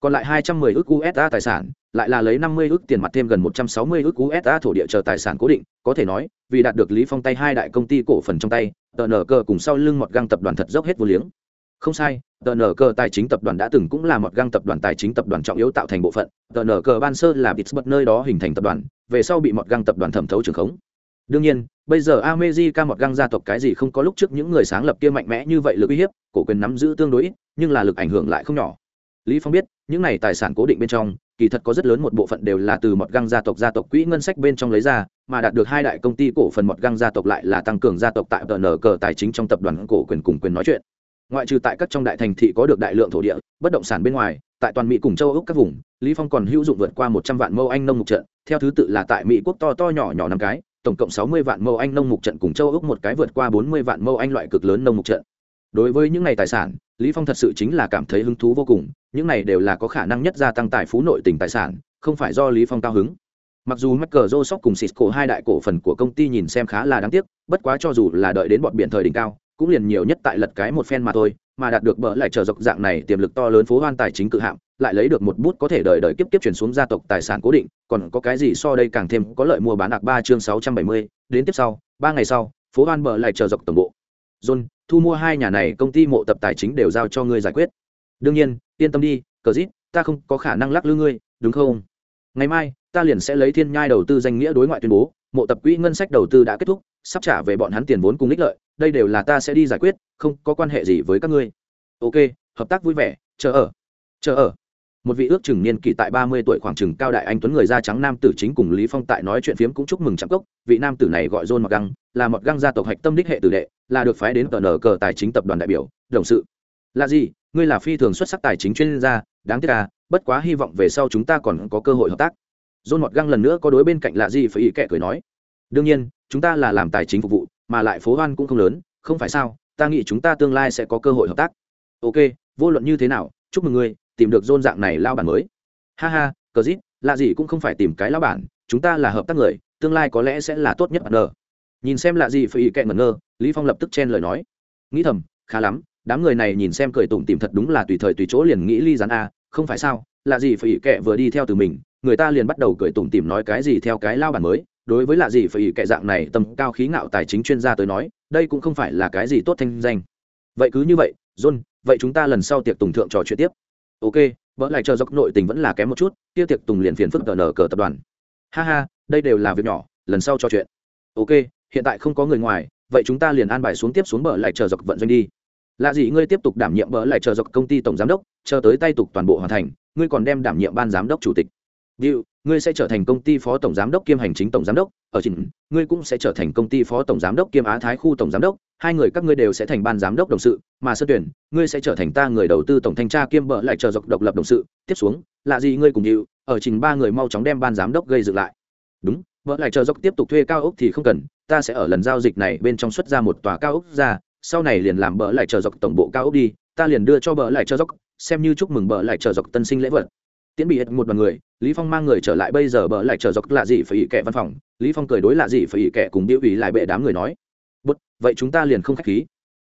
Còn lại 210 ức USD tài sản, lại là lấy 50 ức tiền mặt thêm gần 160 ức USD thổ địa chờ tài sản cố định, có thể nói, vì đạt được Lý Phong tay hai đại công ty cổ phần trong tay, TNK cùng sau lưng một găng tập đoàn thật dốc hết vô liếng. Không sai TNK tài chính tập đoàn đã từng cũng là một găng tập đoàn tài chính tập đoàn trọng yếu tạo thành bộ phận TNK ban sơ là Pittsburgh nơi đó hình thành tập đoàn về sau bị một găng tập đoàn thẩm thấu trường khống. Đương nhiên bây giờ America một găng gia tộc cái gì không có lúc trước những người sáng lập kia mạnh mẽ như vậy lực uy hiếp cổ quyền nắm giữ tương đối ít nhưng là lực ảnh hưởng lại không nhỏ. Lý phong biết những này tài sản cố định bên trong, kỳ thật có rất lớn một bộ phận đều là từ một găng gia tộc gia tộc quỹ ngân sách bên trong lấy ra, mà đạt được hai đại công ty cổ phần một găng gia tộc lại là tăng cường gia tộc tại tờ nở cờ tài chính trong tập đoàn cổ quyền cùng quyền nói chuyện. Ngoại trừ tại các trong đại thành thị có được đại lượng thổ địa, bất động sản bên ngoài, tại toàn mỹ cùng châu Âu các vùng, lý phong còn hữu dụng vượt qua một trăm vạn mẫu anh nông mục trận, theo thứ tự là tại mỹ quốc to to nhỏ nhỏ năm cái, tổng cộng sáu mươi vạn mẫu anh nông mục trận cùng châu Âu một cái vượt qua bốn mươi vạn mẫu anh loại cực lớn nông mục trận đối với những này tài sản, lý phong thật sự chính là cảm thấy hứng thú vô cùng, những này đều là có khả năng nhất gia tăng tài phú nội tình tài sản, không phải do lý phong cao hứng. Mặc dù Microsoft cùng Cisco hai đại cổ phần của công ty nhìn xem khá là đáng tiếc, bất quá cho dù là đợi đến bọn biển thời đỉnh cao, cũng liền nhiều nhất tại lật cái một phen mà thôi, mà đạt được bỡ lại trở dọc dạng này tiềm lực to lớn phố hoan tài chính cự hạm, lại lấy được một bút có thể đợi đợi kiếp kiếp chuyển xuống gia tộc tài sản cố định, còn có cái gì so đây càng thêm có lợi mua bán đặc ba chương sáu trăm bảy mươi, đến tiếp sau, ba ngày sau, phố hoan bỡ lại chờ dọc tổng bộ. John thu mua hai nhà này công ty mộ tập tài chính đều giao cho ngươi giải quyết. Đương nhiên, yên tâm đi, cờ dít ta không có khả năng lắc lư ngươi, đúng không? Ngày mai, ta liền sẽ lấy thiên nhai đầu tư danh nghĩa đối ngoại tuyên bố, mộ tập quỹ ngân sách đầu tư đã kết thúc, sắp trả về bọn hắn tiền vốn cùng ích lợi, đây đều là ta sẽ đi giải quyết, không có quan hệ gì với các ngươi. Ok, hợp tác vui vẻ, chờ ở chờ ở. Một vị ước chừng niên kỷ tại ba mươi tuổi khoảng chừng cao đại anh tuấn người da trắng nam tử chính cùng lý phong tại nói chuyện phiếm cũng chúc mừng chạm cốc, vị nam tử này gọi john mọt găng là một găng gia tộc hạch tâm đích hệ tử đệ là được phái đến tờ nở cờ tài chính tập đoàn đại biểu, đồng sự. Là gì? Ngươi là phi thường xuất sắc tài chính chuyên gia, đáng tiếc à bất quá hy vọng về sau chúng ta còn có cơ hội hợp tác. John mọt găng lần nữa có đối bên cạnh là gì phải ý kệ cười nói. Đương nhiên, chúng ta là làm tài chính phục vụ, mà lại phố hoan cũng không lớn, không phải sao, ta nghĩ chúng ta tương lai sẽ có cơ hội hợp tác. Ok, vô luận như thế nào, chúc mừng ngươi, tìm được dôn dạng này lao bản mới. Ha ha, cờ dít lạ gì cũng không phải tìm cái lao bản, chúng ta là hợp tác người, tương lai có lẽ sẽ là tốt nhất bạn nờ nhìn xem lạ gì phải ý kẹn ngẩn ngơ, lý phong lập tức chen lời nói. Nghĩ thầm, khá lắm, đám người này nhìn xem cười tủm tìm thật đúng là tùy thời tùy chỗ liền nghĩ ly rán a, không phải sao, lạ gì phải ý vừa đi theo từ mình, người ta liền bắt đầu cười tủm tìm nói cái gì theo cái lao bản mới. Đối với lạ gì phải ý kệ dạng này, tầm cao khí ngạo tài chính chuyên gia tới nói, đây cũng không phải là cái gì tốt thanh danh. Vậy cứ như vậy, john, vậy chúng ta lần sau tiệc tùng thượng trò chuyện tiếp. Ok vỡ lại chờ dọc nội tình vẫn là kém một chút tiêu tiệc tùng liền phiền phức tờ nở cờ tập đoàn. Ha ha, đây đều là việc nhỏ, lần sau trò chuyện. Ok hiện tại không có người ngoài vậy chúng ta liền an bài xuống tiếp xuống bờ lại chờ dọc vận doanh đi. Lạ gì ngươi tiếp tục đảm nhiệm bờ lại chờ dọc công ty tổng giám đốc chờ tới tay tục toàn bộ hoàn thành ngươi còn đem đảm nhiệm ban giám đốc chủ tịch. Điều, ngươi sẽ trở thành công ty phó tổng giám đốc kiêm hành chính tổng giám đốc, ở trình, ngươi cũng sẽ trở thành công ty phó tổng giám đốc kiêm Á Thái khu tổng giám đốc, hai người các ngươi đều sẽ thành ban giám đốc đồng sự, mà sơ tuyển, ngươi sẽ trở thành ta người đầu tư tổng thanh tra kiêm bợ lại chờ dọc độc lập đồng sự, tiếp xuống, là gì ngươi cùng Bill, ở trình ba người mau chóng đem ban giám đốc gây dựng lại. Đúng, vợ lại chờ dốc tiếp tục thuê cao ốc thì không cần, ta sẽ ở lần giao dịch này bên trong xuất ra một tòa cao ốc ra, sau này liền làm bỡ lại chờ dọc tổng bộ cao ốc đi, ta liền đưa cho bỡ lại chờ dọc, xem như chúc mừng bỡ lại chờ dọc tân sinh lễ vật. Tiễn bị hết một đoàn người lý phong mang người trở lại bây giờ bỡ lại chờ dọc lạ gì phải ý kẻ văn phòng lý phong cười đối lạ gì phải ý kẻ cùng điệu ý lại bệ đám người nói bút vậy chúng ta liền không khách khí.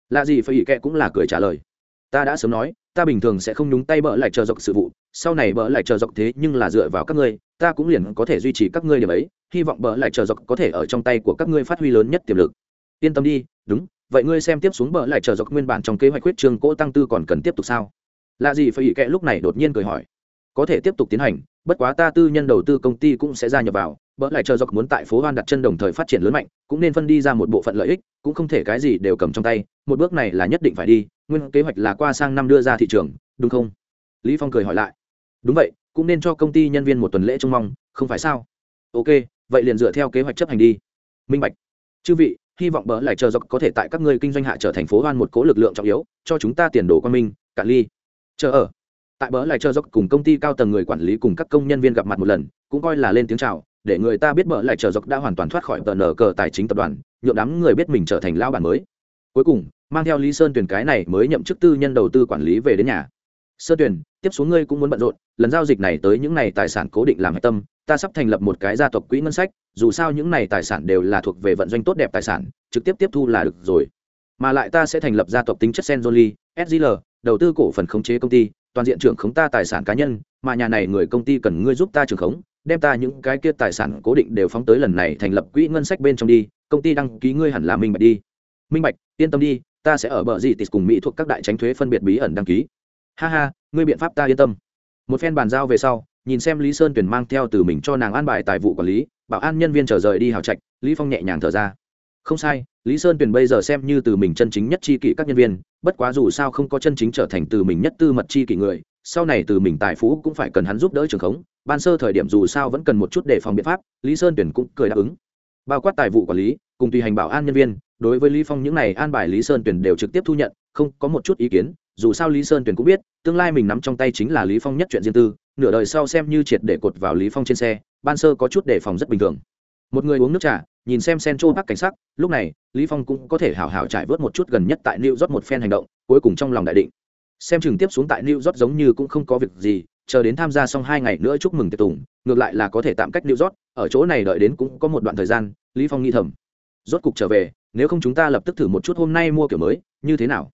Lạ gì phải ý kẻ cũng là cười trả lời ta đã sớm nói ta bình thường sẽ không nhúng tay bỡ lại chờ dọc sự vụ sau này bỡ lại chờ dọc thế nhưng là dựa vào các ngươi ta cũng liền có thể duy trì các ngươi điểm ấy hy vọng bờ lại chờ dọc có thể ở trong tay của các ngươi phát huy lớn nhất tiềm lực. Yên tâm đi, đúng, vậy ngươi xem tiếp xuống bờ lại chờ dọc nguyên bản trong kế hoạch quyết trường cỗ tăng tư còn cần tiếp tục sao? Là gì phải ý kệ lúc này đột nhiên cười hỏi. Có thể tiếp tục tiến hành, bất quá ta tư nhân đầu tư công ty cũng sẽ gia nhập vào bỡ lại chờ dọc muốn tại phố hoan đặt chân đồng thời phát triển lớn mạnh, cũng nên phân đi ra một bộ phận lợi ích, cũng không thể cái gì đều cầm trong tay, một bước này là nhất định phải đi, nguyên kế hoạch là qua sang năm đưa ra thị trường, đúng không? Lý phong cười hỏi lại. Đúng vậy, cũng nên cho công ty nhân viên một tuần lễ trông mong, không phải sao? Ok vậy liền dựa theo kế hoạch chấp hành đi. Minh bạch. Chư vị, hy vọng bỡ lại chờ dọc có thể tại các ngươi kinh doanh hạ trở thành phố hoan một cố lực lượng trọng yếu, cho chúng ta tiền đồ quan minh, cả ly. Chờ ở. Tại bỡ lại chờ dốc cùng công ty cao tầng người quản lý cùng các công nhân viên gặp mặt một lần, cũng coi là lên tiếng chào, để người ta biết bỡ lại chờ dốc đã hoàn toàn thoát khỏi tờ nở cờ tài chính tập đoàn, nhượng đám người biết mình trở thành lao bản mới. Cuối cùng, mang theo lý sơn tuyển cái này mới nhậm chức tư nhân đầu tư quản lý về đến nhà. Sơ tuyển tiếp xuống ngươi cũng muốn bận rộn lần giao dịch này tới những này tài sản cố định làm hạch tâm ta sắp thành lập một cái gia tộc quỹ ngân sách dù sao những này tài sản đều là thuộc về vận doanh tốt đẹp tài sản trực tiếp tiếp thu là được rồi mà lại ta sẽ thành lập gia tộc tính chất Senzoli, SGL, đầu tư cổ phần khống chế công ty, toàn diện trưởng khống ta tài sản cá nhân, mà nhà này người công ty cần ngươi giúp ta trưởng khống, đem ta những cái kia tài sản cố định đều phóng tới lần này thành lập quỹ ngân sách bên trong đi, công ty đăng ký ngươi hẳn là minh bạch đi. Minh bạch, yên tâm đi, ta sẽ ở bờ gì tịt cùng Mỹ thuộc các đại tránh thuế phân biệt bí ẩn đăng ký. Ha ha, ngươi biện pháp ta yên tâm. Một phen bàn giao về sau, nhìn xem Lý Sơn tuyển mang theo từ mình cho nàng an bài tài vụ quản lý, bảo an nhân viên trở rời đi hào trạch, Lý Phong nhẹ nhàng thở ra. Không sai, lý sơn tuyền bây giờ xem như từ mình chân chính nhất chi kỷ các nhân viên bất quá dù sao không có chân chính trở thành từ mình nhất tư mật chi kỷ người sau này từ mình tài phú cũng phải cần hắn giúp đỡ trường khống ban sơ thời điểm dù sao vẫn cần một chút đề phòng biện pháp lý sơn tuyển cũng cười đáp ứng bao quát tài vụ quản lý cùng tùy hành bảo an nhân viên đối với lý phong những này an bài lý sơn tuyển đều trực tiếp thu nhận không có một chút ý kiến dù sao lý sơn tuyển cũng biết tương lai mình nắm trong tay chính là lý phong nhất chuyện riêng tư nửa đời sau xem như triệt để cột vào lý phong trên xe ban sơ có chút đề phòng rất bình thường một người uống nước trà nhìn xem Central Bắc cảnh sắc, lúc này, Lý Phong cũng có thể hào hào trải vớt một chút gần nhất tại New York một phen hành động, cuối cùng trong lòng đại định. Xem chừng tiếp xuống tại New York giống như cũng không có việc gì, chờ đến tham gia xong hai ngày nữa chúc mừng tiệc tùng, ngược lại là có thể tạm cách New York, ở chỗ này đợi đến cũng có một đoạn thời gian, Lý Phong nghĩ thầm. Rốt cục trở về, nếu không chúng ta lập tức thử một chút hôm nay mua kiểu mới, như thế nào?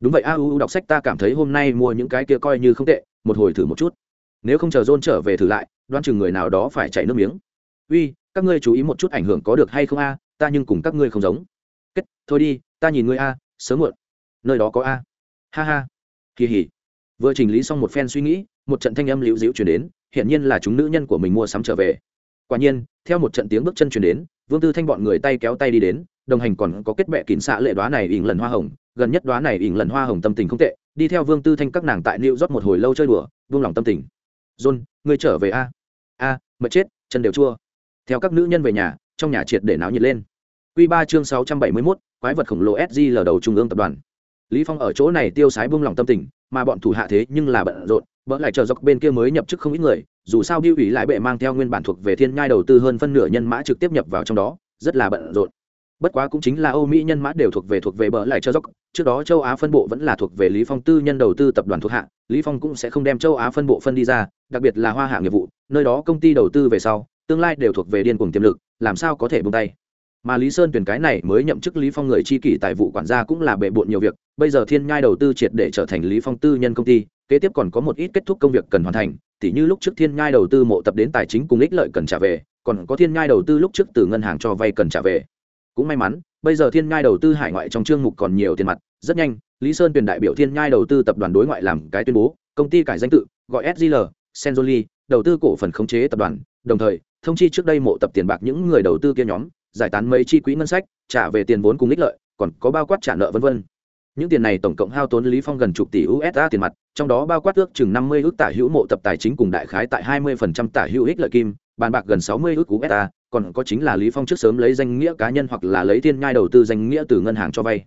Đúng vậy a u đọc sách ta cảm thấy hôm nay mua những cái kia coi như không tệ, một hồi thử một chút. Nếu không chờ John trở về thử lại, đoán chừng người nào đó phải chảy nước miếng. Uy, các ngươi chú ý một chút ảnh hưởng có được hay không a ta nhưng cùng các ngươi không giống. Kết thôi đi ta nhìn ngươi a sớm muộn. Nơi đó có a. Ha ha. Kỳ hỉ. Vừa chỉnh lý xong một phen suy nghĩ một trận thanh âm liễu diễu chuyển đến hiển nhiên là chúng nữ nhân của mình mua sắm trở về. Quả nhiên theo một trận tiếng bước chân chuyển đến vương tư thanh bọn người tay kéo tay đi đến đồng hành còn có kết bệ kín xạ lệ đoá này ỉn lần hoa hồng gần nhất đoá này ỉn lần hoa hồng tâm tình không tệ, đi theo vương tư thanh các nàng tại new rót một hồi lâu chơi đùa vương lòng tâm tình. John, ngươi trở về a? A, mệt chết, chân đều chua. Theo các nữ nhân về nhà, trong nhà triệt để náo nhiệt lên. Q ba chương sáu trăm bảy mươi mốt, quái vật khổng lồ sg lờ đầu trung ương tập đoàn. Lý phong ở chỗ này tiêu sái buông lòng tâm tình, mà bọn thủ hạ thế nhưng là bận rộn vỡ lại chờ dọc bên kia mới nhập chức không ít người, dù sao biêu ủy lại bệ mang theo nguyên bản thuộc về thiên nhai đầu tư hơn phân nửa nhân mã trực tiếp nhập vào trong đó, rất là bận rộn. Bất quá cũng chính là âu mỹ nhân mã đều thuộc về thuộc về bờ lại cho dốc trước đó châu á phân bộ vẫn là thuộc về lý phong tư nhân đầu tư tập đoàn thuộc hạ, lý phong cũng sẽ không đem châu á phân bộ phân đi ra, đặc biệt là hoa hạ nghiệp vụ, nơi đó công ty đầu tư về sau, tương lai đều thuộc về điên cuồng tiềm lực, làm sao có thể buông tay. Mà lý sơn tuyển cái này mới nhậm chức lý phong người chi kỷ tài vụ quản gia cũng là bệ bộn nhiều việc, bây giờ thiên nhai đầu tư triệt để trở thành lý phong tư nhân công ty, kế tiếp còn có một ít kết thúc công việc cần hoàn thành, tỉ như lúc trước thiên nhai đầu tư mộ tập đến tài chính cùng ích lợi cần trả về, còn có thiên nhai đầu tư lúc trước từ ngân hàng cho vay cần trả về. Cũng may mắn bây giờ thiên nhai đầu tư hải ngoại trong chương mục còn nhiều tiền mặt, rất nhanh, lý sơn tuyển đại biểu thiên nhai đầu tư tập đoàn đối ngoại làm cái tuyên bố, công ty cải danh tự, gọi sgl senzoli, đầu tư cổ phần khống chế tập đoàn. Đồng thời, thông chi trước đây mộ tập tiền bạc những người đầu tư kia nhóm, giải tán mấy chi quỹ ngân sách, trả về tiền vốn cùng ích lợi, còn có bao quát trả nợ vân vân. Những tiền này tổng cộng hao tốn lý phong gần chục tỷ usd tiền mặt, trong đó bao quát ước chừng 50 ước tả hữu mộ tập tài chính cùng đại khái tại 20% tả hữu ích lợi kim, bàn bạc gần 60 ước usd còn có chính là lý phong trước sớm lấy danh nghĩa cá nhân hoặc là lấy thiên nhai đầu tư danh nghĩa từ ngân hàng cho vay.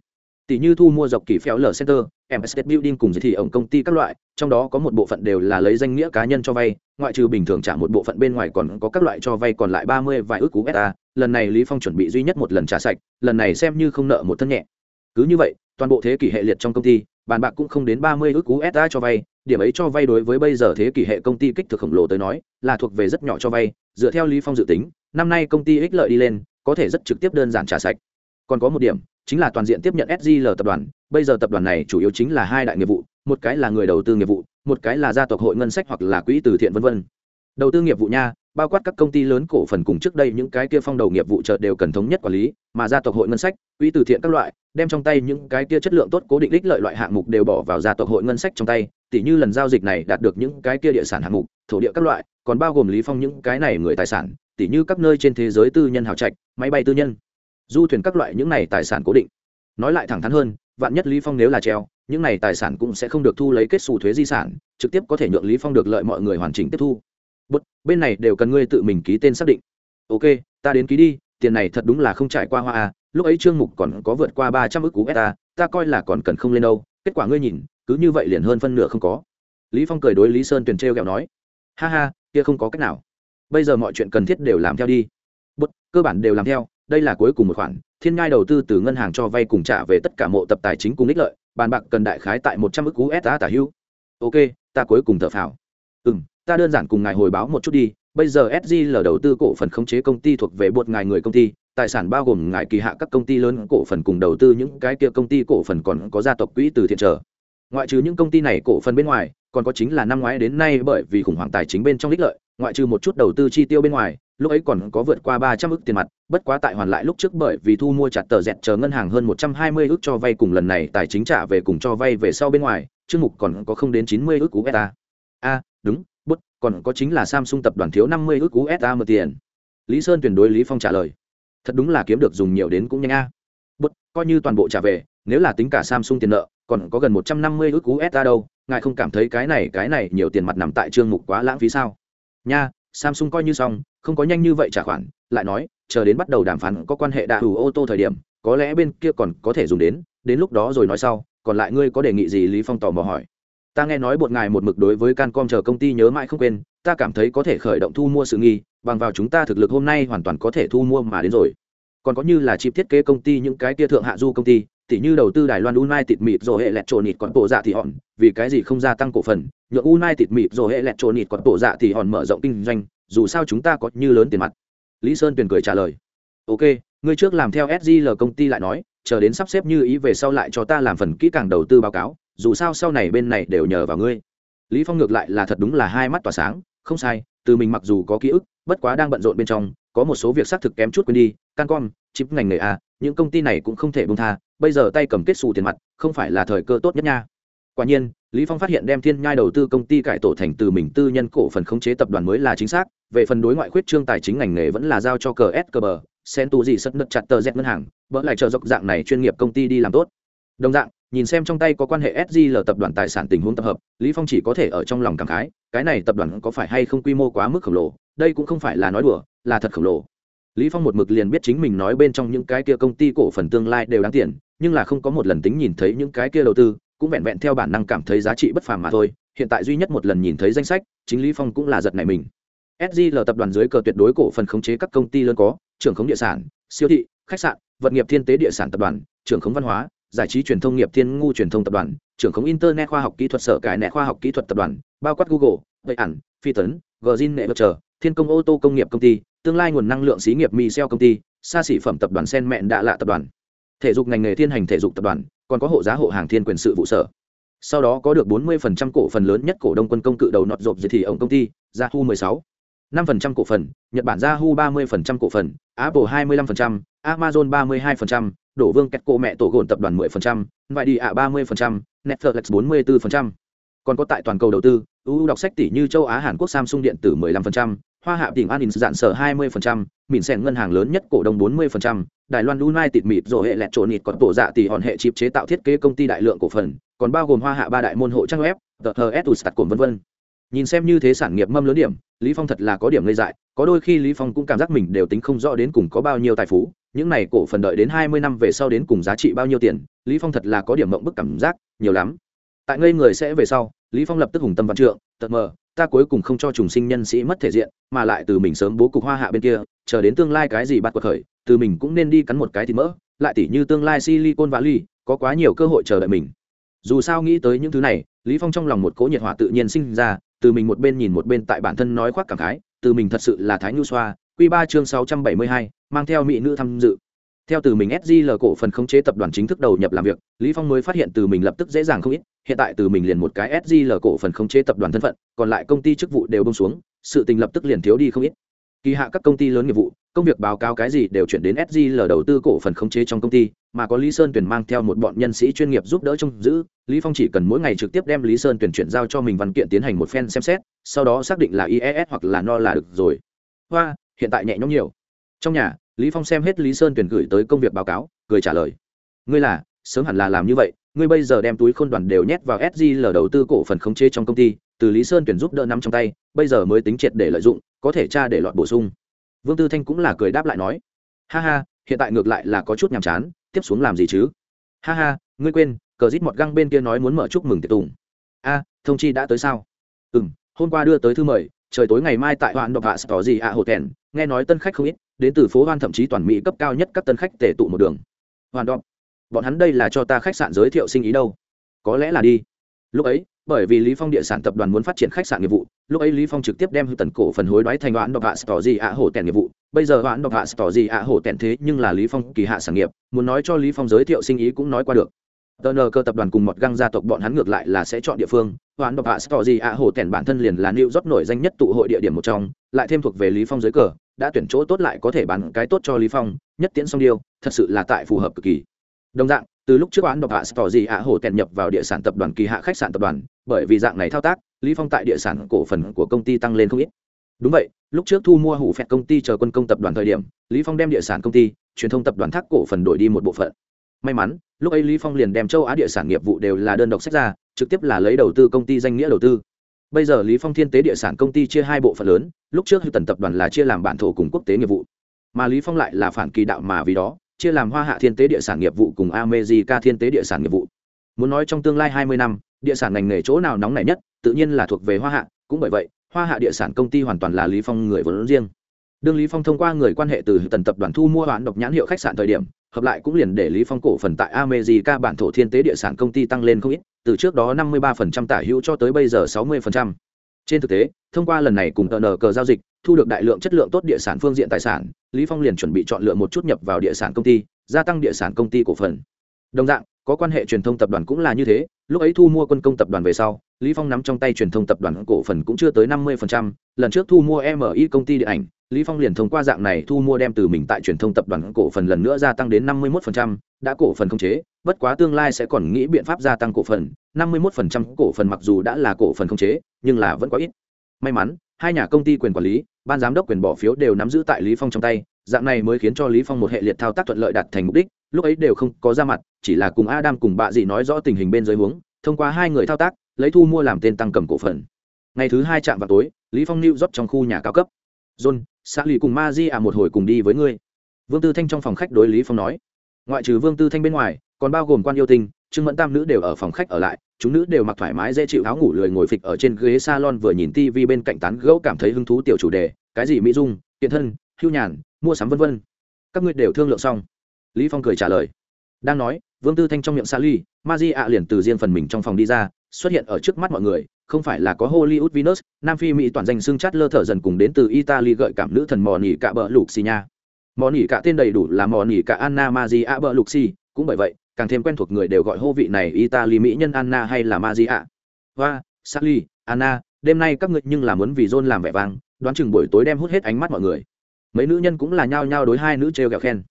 Tỷ như thu mua dọc kỳ phéo lở center msd building cùng giới thị ổng công ty các loại, trong đó có một bộ phận đều là lấy danh nghĩa cá nhân cho vay, ngoại trừ bình thường trả một bộ phận bên ngoài còn có các loại cho vay còn lại ba mươi vài ước cú beta lần này lý phong chuẩn bị duy nhất một lần trả sạch, lần này xem như không nợ một thân nhẹ. Cứ như vậy, toàn bộ thế kỷ hệ liệt trong công ty, bàn bạc cũng không đến ba mươi ước cú beta cho vay, điểm ấy cho vay đối với bây giờ thế kỷ hệ công ty kích thước khổng lồ tới nói, là thuộc về rất nhỏ cho vay, dựa theo lý phong dự tính năm nay công ty ích lợi đi lên có thể rất trực tiếp đơn giản trả sạch. Còn có một điểm chính là toàn diện tiếp nhận SGL tập đoàn, bây giờ tập đoàn này chủ yếu chính là hai đại nghiệp vụ, một cái là người đầu tư nghiệp vụ một cái là gia tộc hội ngân sách hoặc là quỹ từ thiện v v đầu tư nghiệp vụ nha bao quát các công ty lớn cổ phần cùng trước đây những cái kia phong đầu nghiệp vụ chợt đều cần thống nhất quản lý mà gia tộc hội ngân sách quỹ từ thiện các loại đem trong tay những cái kia chất lượng tốt cố định đích lợi loại hạng mục đều bỏ vào gia tộc hội ngân sách trong tay tỉ như lần giao dịch này đạt được những cái kia địa sản hạng mục thổ địa các loại còn bao gồm lý phong những cái này người tài sản tỉ như các nơi trên thế giới tư nhân hào trạch máy bay tư nhân du thuyền các loại những này tài sản cố định. Nói lại thẳng thắn hơn vạn nhất lý phong nếu là treo những này tài sản cũng sẽ không được thu lấy kết xù thuế di sản trực tiếp có thể nhượng lý phong được lợi mọi người hoàn chỉnh tiếp thu. Bút, bên này đều cần ngươi tự mình ký tên xác định. Ok ta đến ký đi tiền này thật đúng là không trải qua hoa à lúc ấy trương mục còn có vượt qua ba trăm ức cú beta ta coi là còn cần không lên đâu kết quả ngươi nhìn cứ như vậy liền hơn phân nửa không có. Lý phong cười đối lý sơn tuyền treo kẹo nói. Ha ha kia không có cách nào bây giờ mọi chuyện cần thiết đều làm theo đi. Bất cơ bản đều làm theo, đây là cuối cùng một khoản, thiên ngai đầu tư từ ngân hàng cho vay cùng trả về tất cả mộ tập tài chính cùng ích lợi, bàn bạc cần đại khái tại một trăm ước usd tả hưu. Ok, ta cuối cùng thở phào. Ừ ta đơn giản cùng ngài hồi báo một chút đi, bây giờ sg đầu tư cổ phần khống chế công ty thuộc về bột ngài người công ty, tài sản bao gồm ngài kỳ hạ các công ty lớn cổ phần cùng đầu tư những cái kia công ty cổ phần còn có gia tộc quỹ từ thiện trở. Ngoại trừ những công ty này cổ phần bên ngoài còn có chính là năm ngoái đến nay bởi vì khủng hoảng tài chính bên trong đích lợi, ngoại trừ một chút đầu tư chi tiêu bên ngoài, lúc ấy còn có vượt qua ba trăm ước tiền mặt, bất quá tại hoàn lại lúc trước bởi vì thu mua chặt tờ dẹt chờ ngân hàng hơn một trăm hai mươi ước cho vay cùng lần này tài chính trả về cùng cho vay về sau bên ngoài, chương mục còn có không đến chín mươi ước cú beta a. Đúng, bút, còn có chính là samsung tập đoàn thiếu năm mươi ước cú beta một tiền. Lý sơn tuyển đối lý phong trả lời. Thật đúng là kiếm được dùng nhiều đến cũng nhanh a. Bút, coi như toàn bộ trả về, nếu là tính cả samsung tiền nợ, còn có gần một trăm năm mươi ước cú beta đâu ngài không cảm thấy cái này cái này nhiều tiền mặt nằm tại chương mục quá lãng phí sao? Nha, samsung coi như xong, không có nhanh như vậy trả khoản, lại nói, chờ đến bắt đầu đàm phán có quan hệ đạ hủ ô tô thời điểm, có lẽ bên kia còn có thể dùng đến đến lúc đó rồi nói sau, còn lại ngươi có đề nghị gì lý phong tò mò hỏi. Ta nghe nói bột ngài một mực đối với cancom chờ công ty nhớ mãi không quên, ta cảm thấy có thể khởi động thu mua sự nghi, bằng vào chúng ta thực lực hôm nay hoàn toàn có thể thu mua mà đến rồi. Còn có như là chip thiết kế công ty, những cái tia thượng hạ du công ty tỉ như đầu tư đài loan unai mịt rồi hệ lẹt trộn nịt còn bộ dạ thì hòn, vì cái gì không gia tăng cổ phần, nhượng unai mịt rồi hệ lẹt trộn nịt còn bộ dạ thì hòn mở rộng kinh doanh, dù sao chúng ta có như lớn tiền mặt. Lý sơn tuyền cười trả lời. Ok, ngươi trước làm theo sgl công ty lại nói, chờ đến sắp xếp như ý về sau lại cho ta làm phần kỹ càng đầu tư báo cáo, dù sao sau này bên này đều nhờ vào ngươi. Lý phong ngược lại là thật đúng là hai mắt tỏa sáng, không sai, từ mình mặc dù có ký ức, bất quá đang bận rộn bên trong có một số việc xác thực kém chút quên đi, can con, chip ngành nghề a, những công ty này cũng không thể buông tha, bây giờ tay cầm kết xù tiền mặt, không phải là thời cơ tốt nhất nha. Quả nhiên, lý phong phát hiện đem thiên nhai đầu tư công ty cải tổ thành từ mình tư nhân cổ phần khống chế tập đoàn mới là chính xác, về phần đối ngoại khuyết trương tài chính ngành nghề vẫn là giao cho cờ s cờ bờ sen tu gì sất nứt chặt tờ z ngân hàng vỡ lại chờ dọc dạng này chuyên nghiệp công ty đi làm tốt. Đồng dạng, nhìn xem trong tay có quan hệ sgl tập đoàn tài sản tình huống tập hợp, lý phong chỉ có thể ở trong lòng cảm khái cái này tập đoàn có phải hay không quy mô quá mức khổng lồ, đây cũng không phải là nói đùa, là thật khổng lồ. Lý phong một mực liền biết chính mình nói bên trong những cái kia công ty cổ phần tương lai đều đáng tiền, nhưng là không có một lần tính nhìn thấy những cái kia đầu tư, cũng vẹn vẹn theo bản năng cảm thấy giá trị bất phàm mà thôi. Hiện tại duy nhất một lần nhìn thấy danh sách, chính lý phong cũng là giật này mình. Sgl tập đoàn dưới cờ tuyệt đối cổ phần khống chế các công ty lớn có, trưởng khống địa sản, siêu thị, khách sạn, vật nghiệp thiên tế địa sản tập đoàn, trưởng khống văn hóa, giải trí truyền thông nghiệp thiên ngu truyền thông tập đoàn trưởng khống internet khoa học kỹ thuật sở cải nẹ khoa học kỹ thuật tập đoàn bao quát google vậy ẩn phi tấn gzin nệ vật chờ thiên công ô tô công nghiệp công ty tương lai nguồn năng lượng xí nghiệp mi công ty xa xỉ phẩm tập đoàn sen mẹn đạ lạ tập đoàn. Thể dục ngành nghề thiên hành thể dục tập đoàn còn có hộ giá hộ hàng thiên quyền sự vụ sở. Sau đó có được 40% cổ phần lớn nhất cổ đông quân công cự đầu nọt rộp dịch thì ông công ty yahoo 16 5% cổ phần nhật bản yahoo 30% cổ phần apple 25%, amazon 32%, đổ vương kẹt cổ mẹ tổ gồn tập đoàn 10%, vài đi ạ 30%, netflix 44%. còn có tại toàn cầu đầu tư uu đọc sách tỷ như châu á hàn quốc samsung điện tử 15%, hoa hạ tỉnh an in dạn sở 20%, Mỉn Sen ngân hàng lớn nhất cổ đông 40%, đài loan united mịt rồi hệ lẹt trộn nịt còn tổ dạ tỷ hòn hệ chip chế tạo thiết kế công ty đại lượng cổ phần còn bao gồm hoa hạ ba đại môn hộ trang web tờ hờ s cồn vân vân nhìn xem như thế sản nghiệp mâm lớn điểm lý phong thật là có điểm ngây dại có đôi khi lý phong cũng cảm giác mình đều tính không rõ đến cùng có bao nhiêu tài phú những này cổ phần đợi đến 20 năm về sau đến cùng giá trị bao nhiêu tiền, lý phong thật là có điểm mộng bức cảm giác, nhiều lắm. Tại ngây người sẽ về sau, lý phong lập tức hùng tâm văn trượng tật mờ, ta cuối cùng không cho trùng sinh nhân sĩ mất thể diện, mà lại từ mình sớm bố cục hoa hạ bên kia, chờ đến tương lai cái gì bắt quật khởi, từ mình cũng nên đi cắn một cái thì mỡ, lại tỉ như tương lai silicon valley, có quá nhiều cơ hội chờ đợi mình. Dù sao nghĩ tới những thứ này, lý phong trong lòng một cỗ nhiệt hỏa tự nhiên sinh ra, từ mình một bên nhìn một bên tại bản thân nói khoác cảm khái, từ mình thật sự là thái nhu xoa quy ba chương sáu trăm bảy mươi hai, mang theo mỹ nữ tham dự. Theo từ mình sgl cổ phần khống chế tập đoàn chính thức đầu nhập làm việc, lý phong mới phát hiện từ mình lập tức dễ dàng không ít, hiện tại từ mình liền một cái sgl cổ phần khống chế tập đoàn thân phận, còn lại công ty chức vụ đều bông xuống, sự tình lập tức liền thiếu đi không ít. Kỳ hạ các công ty lớn nghiệp vụ, công việc báo cáo cái gì đều chuyển đến sgl đầu tư cổ phần khống chế trong công ty, mà có lý sơn tuyển mang theo một bọn nhân sĩ chuyên nghiệp giúp đỡ trông giữ, lý phong chỉ cần mỗi ngày trực tiếp đem lý sơn tuyển chuyển giao cho mình văn kiện tiến hành một phen xem xét, sau đó xác định là ies hoặc là no là được rồi. Hoa hiện tại nhẹ nhõm nhiều. Trong nhà, lý phong xem hết lý sơn tuyển gửi tới công việc báo cáo, cười trả lời. Ngươi là, sớm hẳn là làm như vậy, ngươi bây giờ đem túi khôn đoàn đều nhét vào sgl đầu tư cổ phần khống chế trong công ty, từ lý sơn tuyển giúp đỡ nắm trong tay, bây giờ mới tính triệt để lợi dụng, có thể tra để loại bổ sung. Vương tư thanh cũng là cười đáp lại nói. Ha ha, hiện tại ngược lại là có chút nhàm chán, tiếp xuống làm gì chứ? Ha ha, ngươi quên, cờ rít mọt găng bên kia nói muốn mở chúc mừng tiệc tùng. A, thông chi đã tới sao? Ừ m hôm qua đưa tới thư mời trời tối ngày mai tại hoạn độc hạ sở gì ạ hồ tèn, nghe nói tân khách không ít, đến từ phố hoan thậm chí toàn mỹ cấp cao nhất các tân khách tề tụ một đường. Hoàn đọc bọn hắn đây là cho ta khách sạn giới thiệu sinh ý đâu? Có lẽ là đi. Lúc ấy, bởi vì lý phong địa sản tập đoàn muốn phát triển khách sạn nghiệp vụ, lúc ấy lý phong trực tiếp đem hư tần cổ phần hối đoái thành đoán độc hạ sở gì ạ hổ tèn nghiệp vụ. Bây giờ đoán độc hạ sở gì ạ hổ tèn thế nhưng là lý phong kỳ hạ sản nghiệp, muốn nói cho lý phong giới thiệu sinh ý cũng nói qua được tờ nờ cơ tập đoàn cùng một găng gia tộc bọn hắn ngược lại là sẽ chọn địa phương. Hoán độc hạ story ạ hổ tèn bản thân liền là new rót nổi danh nhất tụ hội địa điểm một trong, lại thêm thuộc về lý phong dưới cờ, đã tuyển chỗ tốt lại có thể bán cái tốt cho lý phong, nhất tiễn song điêu, thật sự là tại phù hợp cực kỳ. Đồng dạng, từ lúc trước hoán độc hạ story ạ hổ tèn nhập vào địa sản tập đoàn kỳ hạ khách sạn tập đoàn, bởi vì dạng này thao tác, lý phong tại địa sản cổ phần của công ty tăng lên không ít. Đúng vậy, lúc trước thu mua hủ phẹt công ty chờ quân công tập đoàn thời điểm, lý phong đem địa sản công ty, truyền thông tập đoàn thác cổ phần đổi đi một bộ phận. May mắn lúc ấy lý phong liền đem châu á địa sản nghiệp vụ đều là đơn độc sách ra, trực tiếp là lấy đầu tư công ty danh nghĩa đầu tư. Bây giờ lý phong thiên tế địa sản công ty chia hai bộ phận lớn, lúc trước hư tần tập đoàn là chia làm bản thổ cùng quốc tế nghiệp vụ. Mà lý phong lại là phản kỳ đạo mà vì đó, chia làm hoa hạ thiên tế địa sản nghiệp vụ cùng america thiên tế địa sản nghiệp vụ. Muốn nói trong tương lai 20 năm, địa sản ngành nghề chỗ nào nóng nảy nhất, tự nhiên là thuộc về hoa hạ. Cũng bởi vậy, hoa hạ địa sản công ty hoàn toàn là lý phong người vốn riêng đương lý phong thông qua người quan hệ từ tần tập đoàn thu mua hoán độc nhãn hiệu khách sạn thời điểm, hợp lại cũng liền để lý phong cổ phần tại america bản thổ thiên tế địa sản công ty tăng lên không ít, từ trước đó 53% tả hữu cho tới bây giờ 60%. trên thực tế, thông qua lần này cùng tờ nờ cờ giao dịch, thu được đại lượng chất lượng tốt địa sản phương diện tài sản, lý phong liền chuẩn bị chọn lựa một chút nhập vào địa sản công ty, gia tăng địa sản công ty cổ phần đồng dạng, có quan hệ truyền thông tập đoàn cũng là như thế, lúc ấy thu mua quân công tập đoàn về sau lý phong nắm trong tay truyền thông tập đoàn cổ phần cũng chưa tới 50%, lần trước thu mua mi công ty điện ảnh lý phong liền thông qua dạng này thu mua đem từ mình tại truyền thông tập đoàn cổ phần lần nữa gia tăng đến 51%, đã cổ phần không chế bất quá tương lai sẽ còn nghĩ biện pháp gia tăng cổ phần. 51% cổ phần mặc dù đã là cổ phần không chế nhưng là vẫn có ít. May mắn hai nhà công ty quyền quản lý ban giám đốc quyền bỏ phiếu đều nắm giữ tại lý phong trong tay dạng này mới khiến cho lý phong một hệ liệt thao tác thuận lợi đạt thành mục đích lúc ấy đều không có ra mặt chỉ là cùng adam cùng bạ dị nói rõ tình hình bên dưới huống thông qua hai người thao tác lấy thu mua làm tên tăng cầm cổ phần. Ngày thứ hai chạm vào tối, lý phong lưu rót trong khu nhà cao cấp. John xã lì cùng ma di à một hồi cùng đi với ngươi. Vương tư thanh trong phòng khách đối lý phong nói. Ngoại trừ vương tư thanh bên ngoài, còn bao gồm quan yêu tinh, trương mẫn tam nữ đều ở phòng khách ở lại, chúng nữ đều mặc thoải mái dễ chịu áo ngủ lười ngồi phịch ở trên ghế salon vừa nhìn tivi bên cạnh tán gẫu cảm thấy hứng thú tiểu chủ đề, cái gì mỹ dung, kiện thân, hưu nhàn, mua sắm vân vân. Các ngươi đều thương lượng xong. Lý phong cười trả lời. Đang nói, vương tư thanh trong miệng sally ma di ạ à liền từ riêng phần mình trong phòng đi ra xuất hiện ở trước mắt mọi người, không phải là có hollywood venus, nam phi mỹ toàn danh xưng chát lơ thở dần cùng đến từ italy gợi cảm nữ thần mò nỉ cả bờ lục xì nha. Mò nỉ cả tên đầy đủ là mò nỉ cả anna Maria bờ lục xì, cũng bởi vậy, càng thêm quen thuộc người đều gọi hô vị này italy mỹ nhân anna hay là Maria. và sally, anna, đêm nay các ngươi nhưng là muốn vì john làm vẻ vang, đoán chừng buổi tối đem hút hết ánh mắt mọi người. Mấy nữ nhân cũng là nhao nhao đối hai nữ trêu ghẹo khen.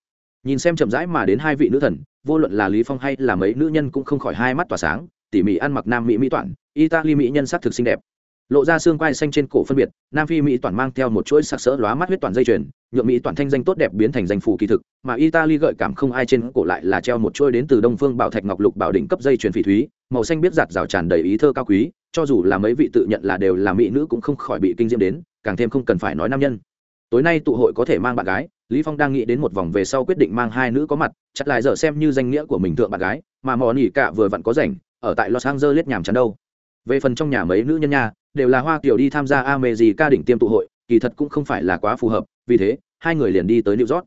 Nhìn xem chậm rãi mà đến hai vị nữ thần, vô luận là lý phong hay là mấy nữ nhân cũng không khỏi hai mắt tỏa sáng tỉ mỉ ăn mặc nam mỹ mỹ toản, italy mỹ nhân sắc thực xinh đẹp. Lộ ra xương quai xanh trên cổ phân biệt, nam phi mỹ toàn mang theo một chuỗi sặc sỡ lóa mắt huyết toàn dây chuyền nhuộm mỹ toàn thanh danh tốt đẹp biến thành danh phủ kỳ thực, mà italy gợi cảm không ai trên cổ lại là treo một chuỗi đến từ đông phương bảo thạch ngọc lục bảo đỉnh cấp dây chuyền phỉ thúy, màu xanh biết giặt rào tràn đầy ý thơ cao quý, cho dù là mấy vị tự nhận là đều là mỹ nữ cũng không khỏi bị kinh diễm đến, càng thêm không cần phải nói nam nhân. Tối nay tụ hội có thể mang bạn gái, lý phong đang nghĩ đến một vòng về sau quyết định mang hai nữ có mặt, chặt lại giờ xem như danh nghĩa của mình thượng bạn gái, mà mò nỉ cả vừa vặn có rảnh ở tại los angeles nhàm chán đâu. Về phần trong nhà mấy nữ nhân nha đều là hoa kiểu đi tham gia ame ca đỉnh tiêm tụ hội kỳ thật cũng không phải là quá phù hợp vì thế hai người liền đi tới new york.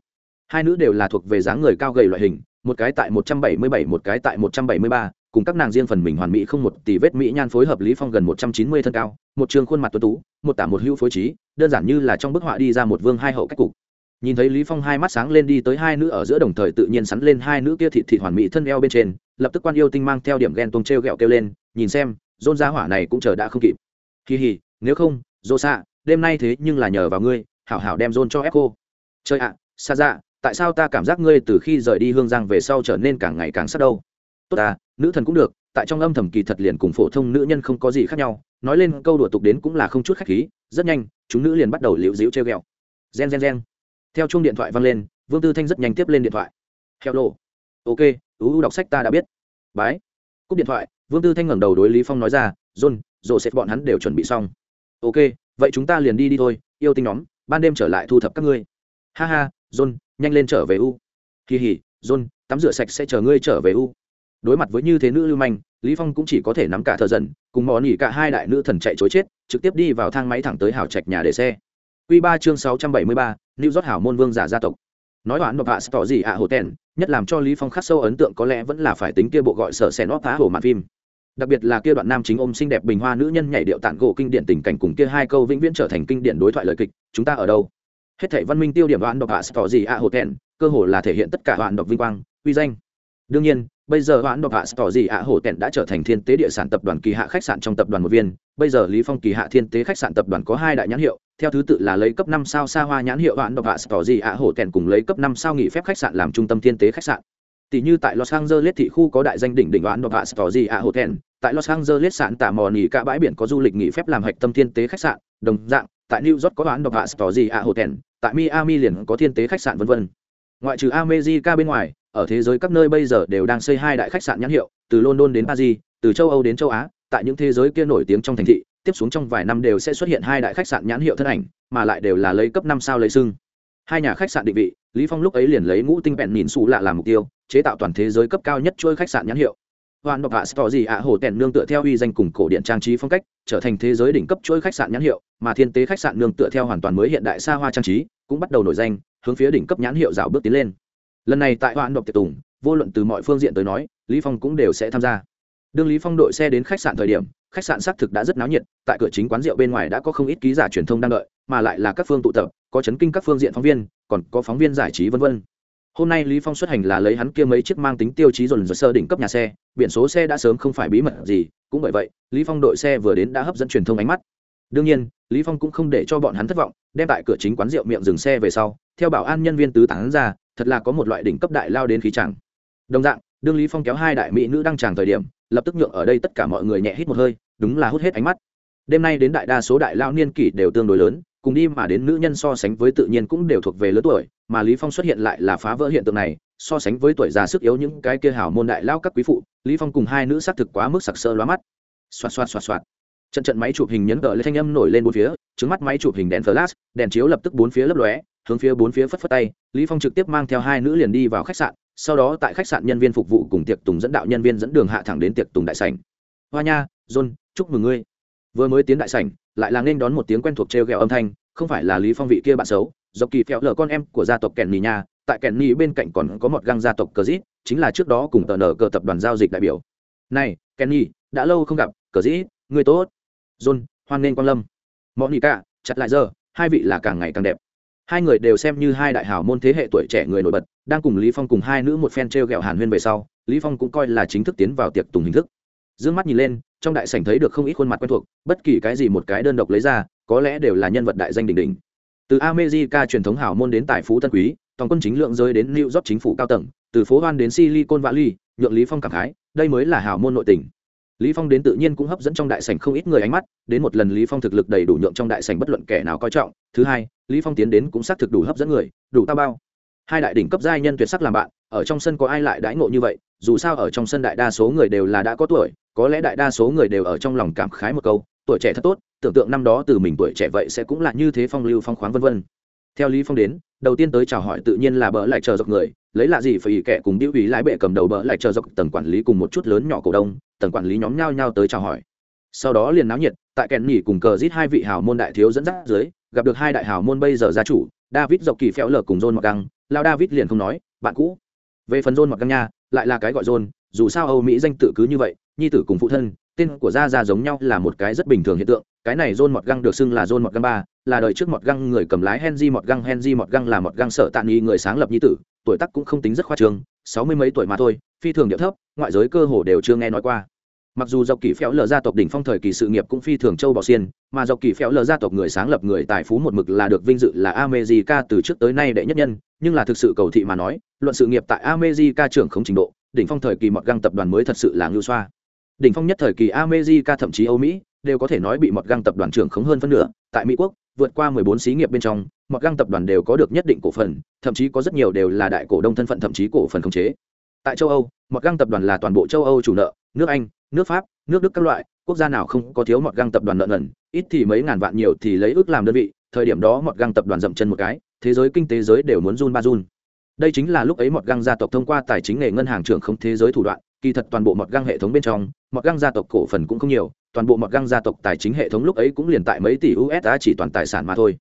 Hai nữ đều là thuộc về dáng người cao gầy loại hình một cái tại 177 một cái tại 173, cùng các nàng riêng phần mình hoàn mỹ không một tỷ vết mỹ nhan phối hợp lý phong gần 190 thân cao một trường khuôn mặt tuấn tú một tả một hữu phối trí đơn giản như là trong bức họa đi ra một vương hai hậu cách cục nhìn thấy lý phong hai mắt sáng lên đi tới hai nữ ở giữa đồng thời tự nhiên sắn lên hai nữ kia thịt thịt hoàn mỹ thân eo bên trên, lập tức quan yêu tinh mang theo điểm ghen tông treo gẹo kêu lên, nhìn xem dôn ra hỏa này cũng chờ đã không kịp. Kỳ hì nếu không dô xạ đêm nay thế nhưng là nhờ vào ngươi, hảo hảo đem dôn cho ép cô. Chơi ạ xa dạ tại sao ta cảm giác ngươi từ khi rời đi hương giang về sau trở nên càng ngày càng sắc đâu? Tốt à nữ thần cũng được, tại trong âm thầm kỳ thật liền cùng phổ thông nữ nhân không có gì khác nhau, nói lên câu đùa tục đến cũng là không chút khách khí, rất nhanh, chúng nữ liền bắt đầu liễu diễu treo gẹo gen gen gen theo chuông điện thoại vang lên vương tư thanh rất nhanh tiếp lên điện thoại. Theo lộ ok ưu đọc sách ta đã biết. Bái. Cúp điện thoại vương tư thanh ngẩng đầu đối lý phong nói ra john rồi sẽ bọn hắn đều chuẩn bị xong. Ok vậy chúng ta liền đi đi thôi yêu tinh nhóm ban đêm trở lại thu thập các ngươi. Ha ha john nhanh lên trở về u. Kỳ hỉ john tắm rửa sạch sẽ chờ ngươi trở về u. Đối mặt với như thế nữ lưu manh lý phong cũng chỉ có thể nắm cả thờ dần cùng mò nỉ cả hai đại nữ thần chạy chối chết trực tiếp đi vào thang máy thẳng tới hào trạch nhà để xe. Quy ba chương sáu trăm bảy mươi ba, lưu rót hảo môn vương giả gia tộc. Nói đoán bập hạ tỏ gì ạ hồ tèn, nhất làm cho lý phong khắc sâu ấn tượng có lẽ vẫn là phải tính kia bộ gọi sở sen óp phá hồ mạn phim. Đặc biệt là kia đoạn nam chính ôm xinh đẹp bình hoa nữ nhân nhảy điệu tản gỗ kinh điển tình cảnh cùng kia hai câu vĩnh viễn trở thành kinh điển đối thoại lời kịch, chúng ta ở đâu? Hết thảy văn minh tiêu điểm đoán độc hạ tỏ gì ạ hồ tèn, cơ hồ là thể hiện tất cả đoạn độc vinh quang, uy danh. Đương nhiên, bây giờ đoạn độc hạ tỏ gì ạ hồ tèn đã trở thành thiên tế địa sản tập đoàn kỳ hạ khách sạn trong tập đoàn một viên, bây giờ lý phong kỳ hạ thiên tế khách sạn tập đoàn có hai đại nhãn hiệu theo thứ tự là lấy cấp năm sao xa hoa nhãn hiệu hoãn độc hạ tỏ gì ạ hổ kèn cùng lấy cấp năm sao nghỉ phép khách sạn làm trung tâm thiên tế khách sạn. Tỷ như tại los angeles thị khu có đại danh đỉnh đỉnh hoãn độc hạ tỏ gì ạ hổ kèn, tại los angeles sạn tả mò nghỉ cả bãi biển có du lịch nghỉ phép làm hạch tâm thiên tế khách sạn, đồng dạng, tại new york có hoãn độc hạ tỏ gì ạ hổ kèn, tại miami liền có thiên tế khách sạn vân vân. Ngoại trừ america bên ngoài, ở thế giới các nơi bây giờ đều đang xây hai đại khách sạn nhãn hiệu, từ london đến paris, từ châu âu đến châu á, tại những thế giới kia nổi tiếng trong thành thị tiếp xuống trong vài năm đều sẽ xuất hiện hai đại khách sạn nhãn hiệu thân ảnh, mà lại đều là lấy cấp năm sao lấy sưng. Hai nhà khách sạn định vị, lý phong lúc ấy liền lấy ngũ tinh vẹn nhìn xù lạ làm mục tiêu, chế tạo toàn thế giới cấp cao nhất chuỗi khách sạn nhãn hiệu. Hoàn độc hạ gì ạ, hồ tèn nương tựa theo uy danh cùng cổ điện trang trí phong cách, trở thành thế giới đỉnh cấp chuỗi khách sạn nhãn hiệu, mà thiên tế khách sạn nương tựa theo hoàn toàn mới hiện đại xa hoa trang trí, cũng bắt đầu nổi danh, hướng phía đỉnh cấp nhãn hiệu dạo bước tiến lên. Lần này tại Hoàn độc tiệc tùng, vô luận từ mọi phương diện tới nói, lý phong cũng đều sẽ tham gia đương lý phong đội xe đến khách sạn thời điểm, khách sạn xác thực đã rất náo nhiệt, tại cửa chính quán rượu bên ngoài đã có không ít ký giả truyền thông đang đợi, mà lại là các phương tụ tập, có chấn kinh các phương diện phóng viên, còn có phóng viên giải trí vân vân. Hôm nay lý phong xuất hành là lấy hắn kia mấy chiếc mang tính tiêu chí dồn dồn sơ đỉnh cấp nhà xe, biển số xe đã sớm không phải bí mật gì, cũng bởi vậy, lý phong đội xe vừa đến đã hấp dẫn truyền thông ánh mắt. Đương nhiên, lý phong cũng không để cho bọn hắn thất vọng, đem tại cửa chính quán rượu miệng dừng xe về sau, theo bảo an nhân viên tứ tán ra, thật là có một loại đỉnh cấp đại lao đến khí chẳng. Đồng dạng, đương lý phong kéo hai đại mỹ nữ đang tràng thời điểm lập tức nhượng ở đây tất cả mọi người nhẹ hít một hơi, đúng là hút hết ánh mắt. Đêm nay đến đại đa số đại lao niên kỷ đều tương đối lớn, cùng đi mà đến nữ nhân so sánh với tự nhiên cũng đều thuộc về lứa tuổi, mà lý phong xuất hiện lại là phá vỡ hiện tượng này, so sánh với tuổi già sức yếu những cái kia hảo môn đại lao các quý phụ, lý phong cùng hai nữ xác thực quá mức sặc sỡ lóa mắt. Xoạt xoạt xoạt xoạt. Trận trận máy chụp hình nhấn gợi lên thanh âm nổi lên bốn phía, trứng mắt máy chụp hình đèn flash, đèn chiếu lập tức bốn phía lấp lóe, hướng phía bốn phía phất phất tay, lý phong trực tiếp mang theo hai nữ liền đi vào khách sạn sau đó tại khách sạn nhân viên phục vụ cùng tiệc tùng dẫn đạo nhân viên dẫn đường hạ thẳng đến tiệc tùng đại sảnh. Hoa nha, john, chúc mừng ngươi. Vừa mới tiến đại sảnh, lại là nên đón một tiếng quen thuộc treo gẹo âm thanh, không phải là lý phong vị kia bạn xấu, dọc kỳ phèo lờ con em của gia tộc kèn nì nha, tại kèn nì bên cạnh còn có một găng gia tộc cờ dít, chính là trước đó cùng tờ nở cờ tập đoàn giao dịch đại biểu. Này, kèn nì, đã lâu không gặp, cờ dít người tốt. John, hoan nghênh quan lâm. Mọi người cả chặt lại giờ, hai vị là càng ngày càng đẹp hai người đều xem như hai đại hào môn thế hệ tuổi trẻ người nổi bật, đang cùng lý phong cùng hai nữ một phen treo gẹo hàn huyên về sau, lý phong cũng coi là chính thức tiến vào tiệc tùng hình thức. Dương mắt nhìn lên, trong đại sảnh thấy được không ít khuôn mặt quen thuộc, bất kỳ cái gì một cái đơn độc lấy ra, có lẽ đều là nhân vật đại danh đỉnh đỉnh. Từ america truyền thống hào môn đến tài phú tân quý, toàn quân chính lượng rơi đến new york chính phủ cao tầng, từ phố hoan đến silicon valley, nhượng lý phong cảm khái, đây mới là hào môn nội tình lý phong đến tự nhiên cũng hấp dẫn trong đại sảnh không ít người ánh mắt, đến một lần lý phong thực lực đầy đủ nhượng trong đại sảnh bất luận kẻ nào coi trọng. Thứ hai, lý phong tiến đến cũng xác thực đủ hấp dẫn người, đủ tao bao. Hai đại đỉnh cấp giai nhân tuyệt sắc làm bạn, ở trong sân có ai lại đãi ngộ như vậy? Dù sao ở trong sân đại đa số người đều là đã có tuổi, có lẽ đại đa số người đều ở trong lòng cảm khái một câu, tuổi trẻ thật tốt, tưởng tượng năm đó từ mình tuổi trẻ vậy sẽ cũng là như thế phong lưu phong khoáng vân vân. Theo lý phong đến đầu tiên tới chào hỏi tự nhiên là bỡ lại chờ dọc người, lấy lạ gì phải ý kẻ cùng điệu ý lái bệ cầm đầu bỡ lại chờ dọc tầng quản lý cùng một chút lớn nhỏ cổ đông, tầng quản lý nhóm nhau nhau tới chào hỏi. Sau đó liền náo nhiệt, tại kèn nhỉ cùng cờ giết hai vị hào môn đại thiếu dẫn dắt dưới, gặp được hai đại hào môn bây giờ gia chủ, david dọc kỳ phéo lở cùng john mặc găng. Lao david liền không nói, bạn cũ. Về phần john mặc găng nha, lại là cái gọi john, dù sao âu mỹ danh tự cứ như vậy, nhi tử cùng phụ thân tên của gia gia giống nhau là một cái rất bình thường hiện tượng cái này john mọt găng được xưng là john mọt găng ba là đời trước mọt găng người cầm lái henry mọt găng henry mọt găng là mọt găng sở tạ nghi người sáng lập nhi tử tuổi tác cũng không tính rất khoa trương, sáu mươi mấy tuổi mà thôi phi thường địa thấp ngoại giới cơ hồ đều chưa nghe nói qua. Mặc dù dọc kỳ phéo lờ gia tộc đỉnh phong thời kỳ sự nghiệp cũng phi thường châu bò xiên mà dọc kỳ phéo lờ gia tộc người sáng lập người tài phú một mực là được vinh dự là america từ trước tới nay đệ nhất nhân nhưng là thực sự cầu thị mà nói luận sự nghiệp tại america trưởng không trình độ đỉnh phong thời kỳ mọt găng tập đoàn mới thật sự là ngưu xoa đỉnh phong nhất thời kỳ america, thậm chí âu mỹ, đều có thể nói bị mọt găng tập đoàn trưởng khống hơn phân nửa. Tại mỹ quốc, vượt qua 14 xí nghiệp bên trong, mọt găng tập đoàn đều có được nhất định cổ phần, thậm chí có rất nhiều đều là đại cổ đông thân phận, thậm chí cổ phần khống chế. Tại châu âu, mọt găng tập đoàn là toàn bộ châu âu chủ nợ, nước anh, nước pháp, nước đức các loại, quốc gia nào không có thiếu mọt găng tập đoàn nợ nần, ít thì mấy ngàn vạn nhiều thì lấy ước làm đơn vị. Thời điểm đó mọt găng tập đoàn dậm chân một cái, thế giới kinh tế giới đều muốn run ba run đây chính là lúc ấy mọt găng gia tộc thông qua tài chính nghề ngân hàng trưởng không thế giới thủ đoạn, kỳ thật toàn bộ mọt găng hệ thống bên trong, mọt găng gia tộc cổ phần cũng không nhiều, toàn bộ mọt găng gia tộc tài chính hệ thống lúc ấy cũng liền tại mấy tỷ usd chỉ toàn tài sản mà thôi.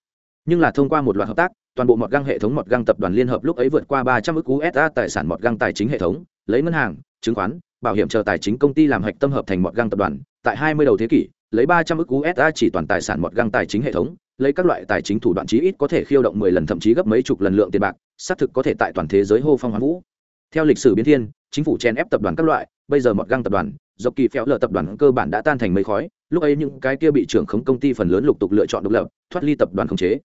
Nhưng là thông qua một loạt hợp tác, toàn bộ mọt găng hệ thống mọt găng tập đoàn liên hợp lúc ấy vượt qua ba trăm ước usd tài sản mọt găng tài chính hệ thống, lấy ngân hàng, chứng khoán, bảo hiểm chờ tài chính công ty làm hạch tâm hợp thành mọt găng tập đoàn, tại hai mươi đầu thế kỷ, lấy ba trăm ước usd chỉ toàn tài sản mọt găng tài chính hệ thống lấy các loại tài chính thủ đoạn chí ít có thể khiêu động mười lần thậm chí gấp mấy chục lần lượng tiền bạc, xác thực có thể tại toàn thế giới hô phong hoán vũ theo lịch sử biến thiên, chính phủ chen ép tập đoàn các loại, bây giờ mọt găng tập đoàn, dọc kỳ phéo lở tập đoàn cơ bản đã tan thành mấy khói, lúc ấy những cái kia bị trưởng khống công ty phần lớn lục tục lựa chọn độc lập, thoát ly tập đoàn khống chế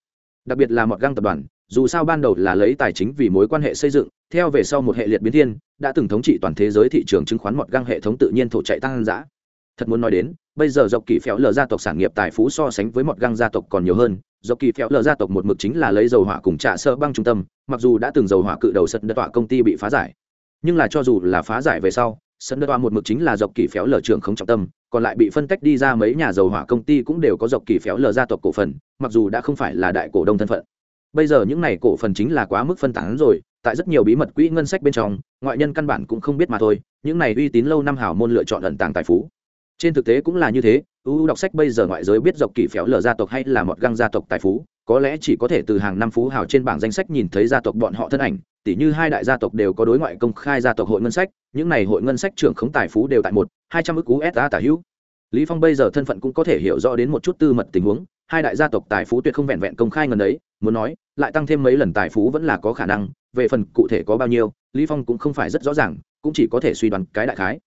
đặc biệt là mọt găng tập đoàn, dù sao ban đầu là lấy tài chính vì mối quan hệ xây dựng, theo về sau một hệ liệt biến thiên, đã từng thống trị toàn thế giới thị trường chứng khoán mọt găng hệ thống tự nhiên thổ chạy tăng dã thật muốn nói đến, bây giờ dọc kỳ phéo lờ gia tộc sản nghiệp tài phú so sánh với mọt găng gia tộc còn nhiều hơn. Dọc kỳ phéo lờ gia tộc một mực chính là lấy dầu hỏa cùng trạ sơ băng trung tâm, mặc dù đã từng dầu hỏa cự đầu sân đất tọa công ty bị phá giải, nhưng là cho dù là phá giải về sau sân đất tọa một mực chính là dọc kỳ phéo lờ trưởng không trọng tâm, còn lại bị phân tách đi ra mấy nhà dầu hỏa công ty cũng đều có dọc kỳ phéo lờ gia tộc cổ phần, mặc dù đã không phải là đại cổ đông thân phận. Bây giờ những này cổ phần chính là quá mức phân tán rồi, tại rất nhiều bí mật quỹ ngân sách bên trong, ngoại nhân căn bản cũng không biết mà thôi, những này uy tín lâu năm hào môn lựa chọn ẩn tàng tài phú trên thực tế cũng là như thế Uu đọc sách bây giờ ngoại giới biết dọc kỳ phéo lờ gia tộc hay là mọt găng gia tộc tài phú, có lẽ chỉ có thể từ hàng năm phú hào trên bảng danh sách nhìn thấy gia tộc bọn họ thân ảnh, tỉ như hai đại gia tộc đều có đối ngoại công khai gia tộc hội ngân sách, những này hội ngân sách trưởng khống tài phú đều tại một, hai trăm ước cú sa tả hữu. Lý phong bây giờ thân phận cũng có thể hiểu rõ đến một chút tư mật tình huống, hai đại gia tộc tài phú tuyệt không vẹn vẹn công khai ngần ấy, muốn nói, lại tăng thêm mấy lần tài phú vẫn là có khả năng, về phần cụ thể có bao nhiêu, lý phong cũng không phải rất rõ ràng, cũng chỉ có thể suy đoán cái đại khái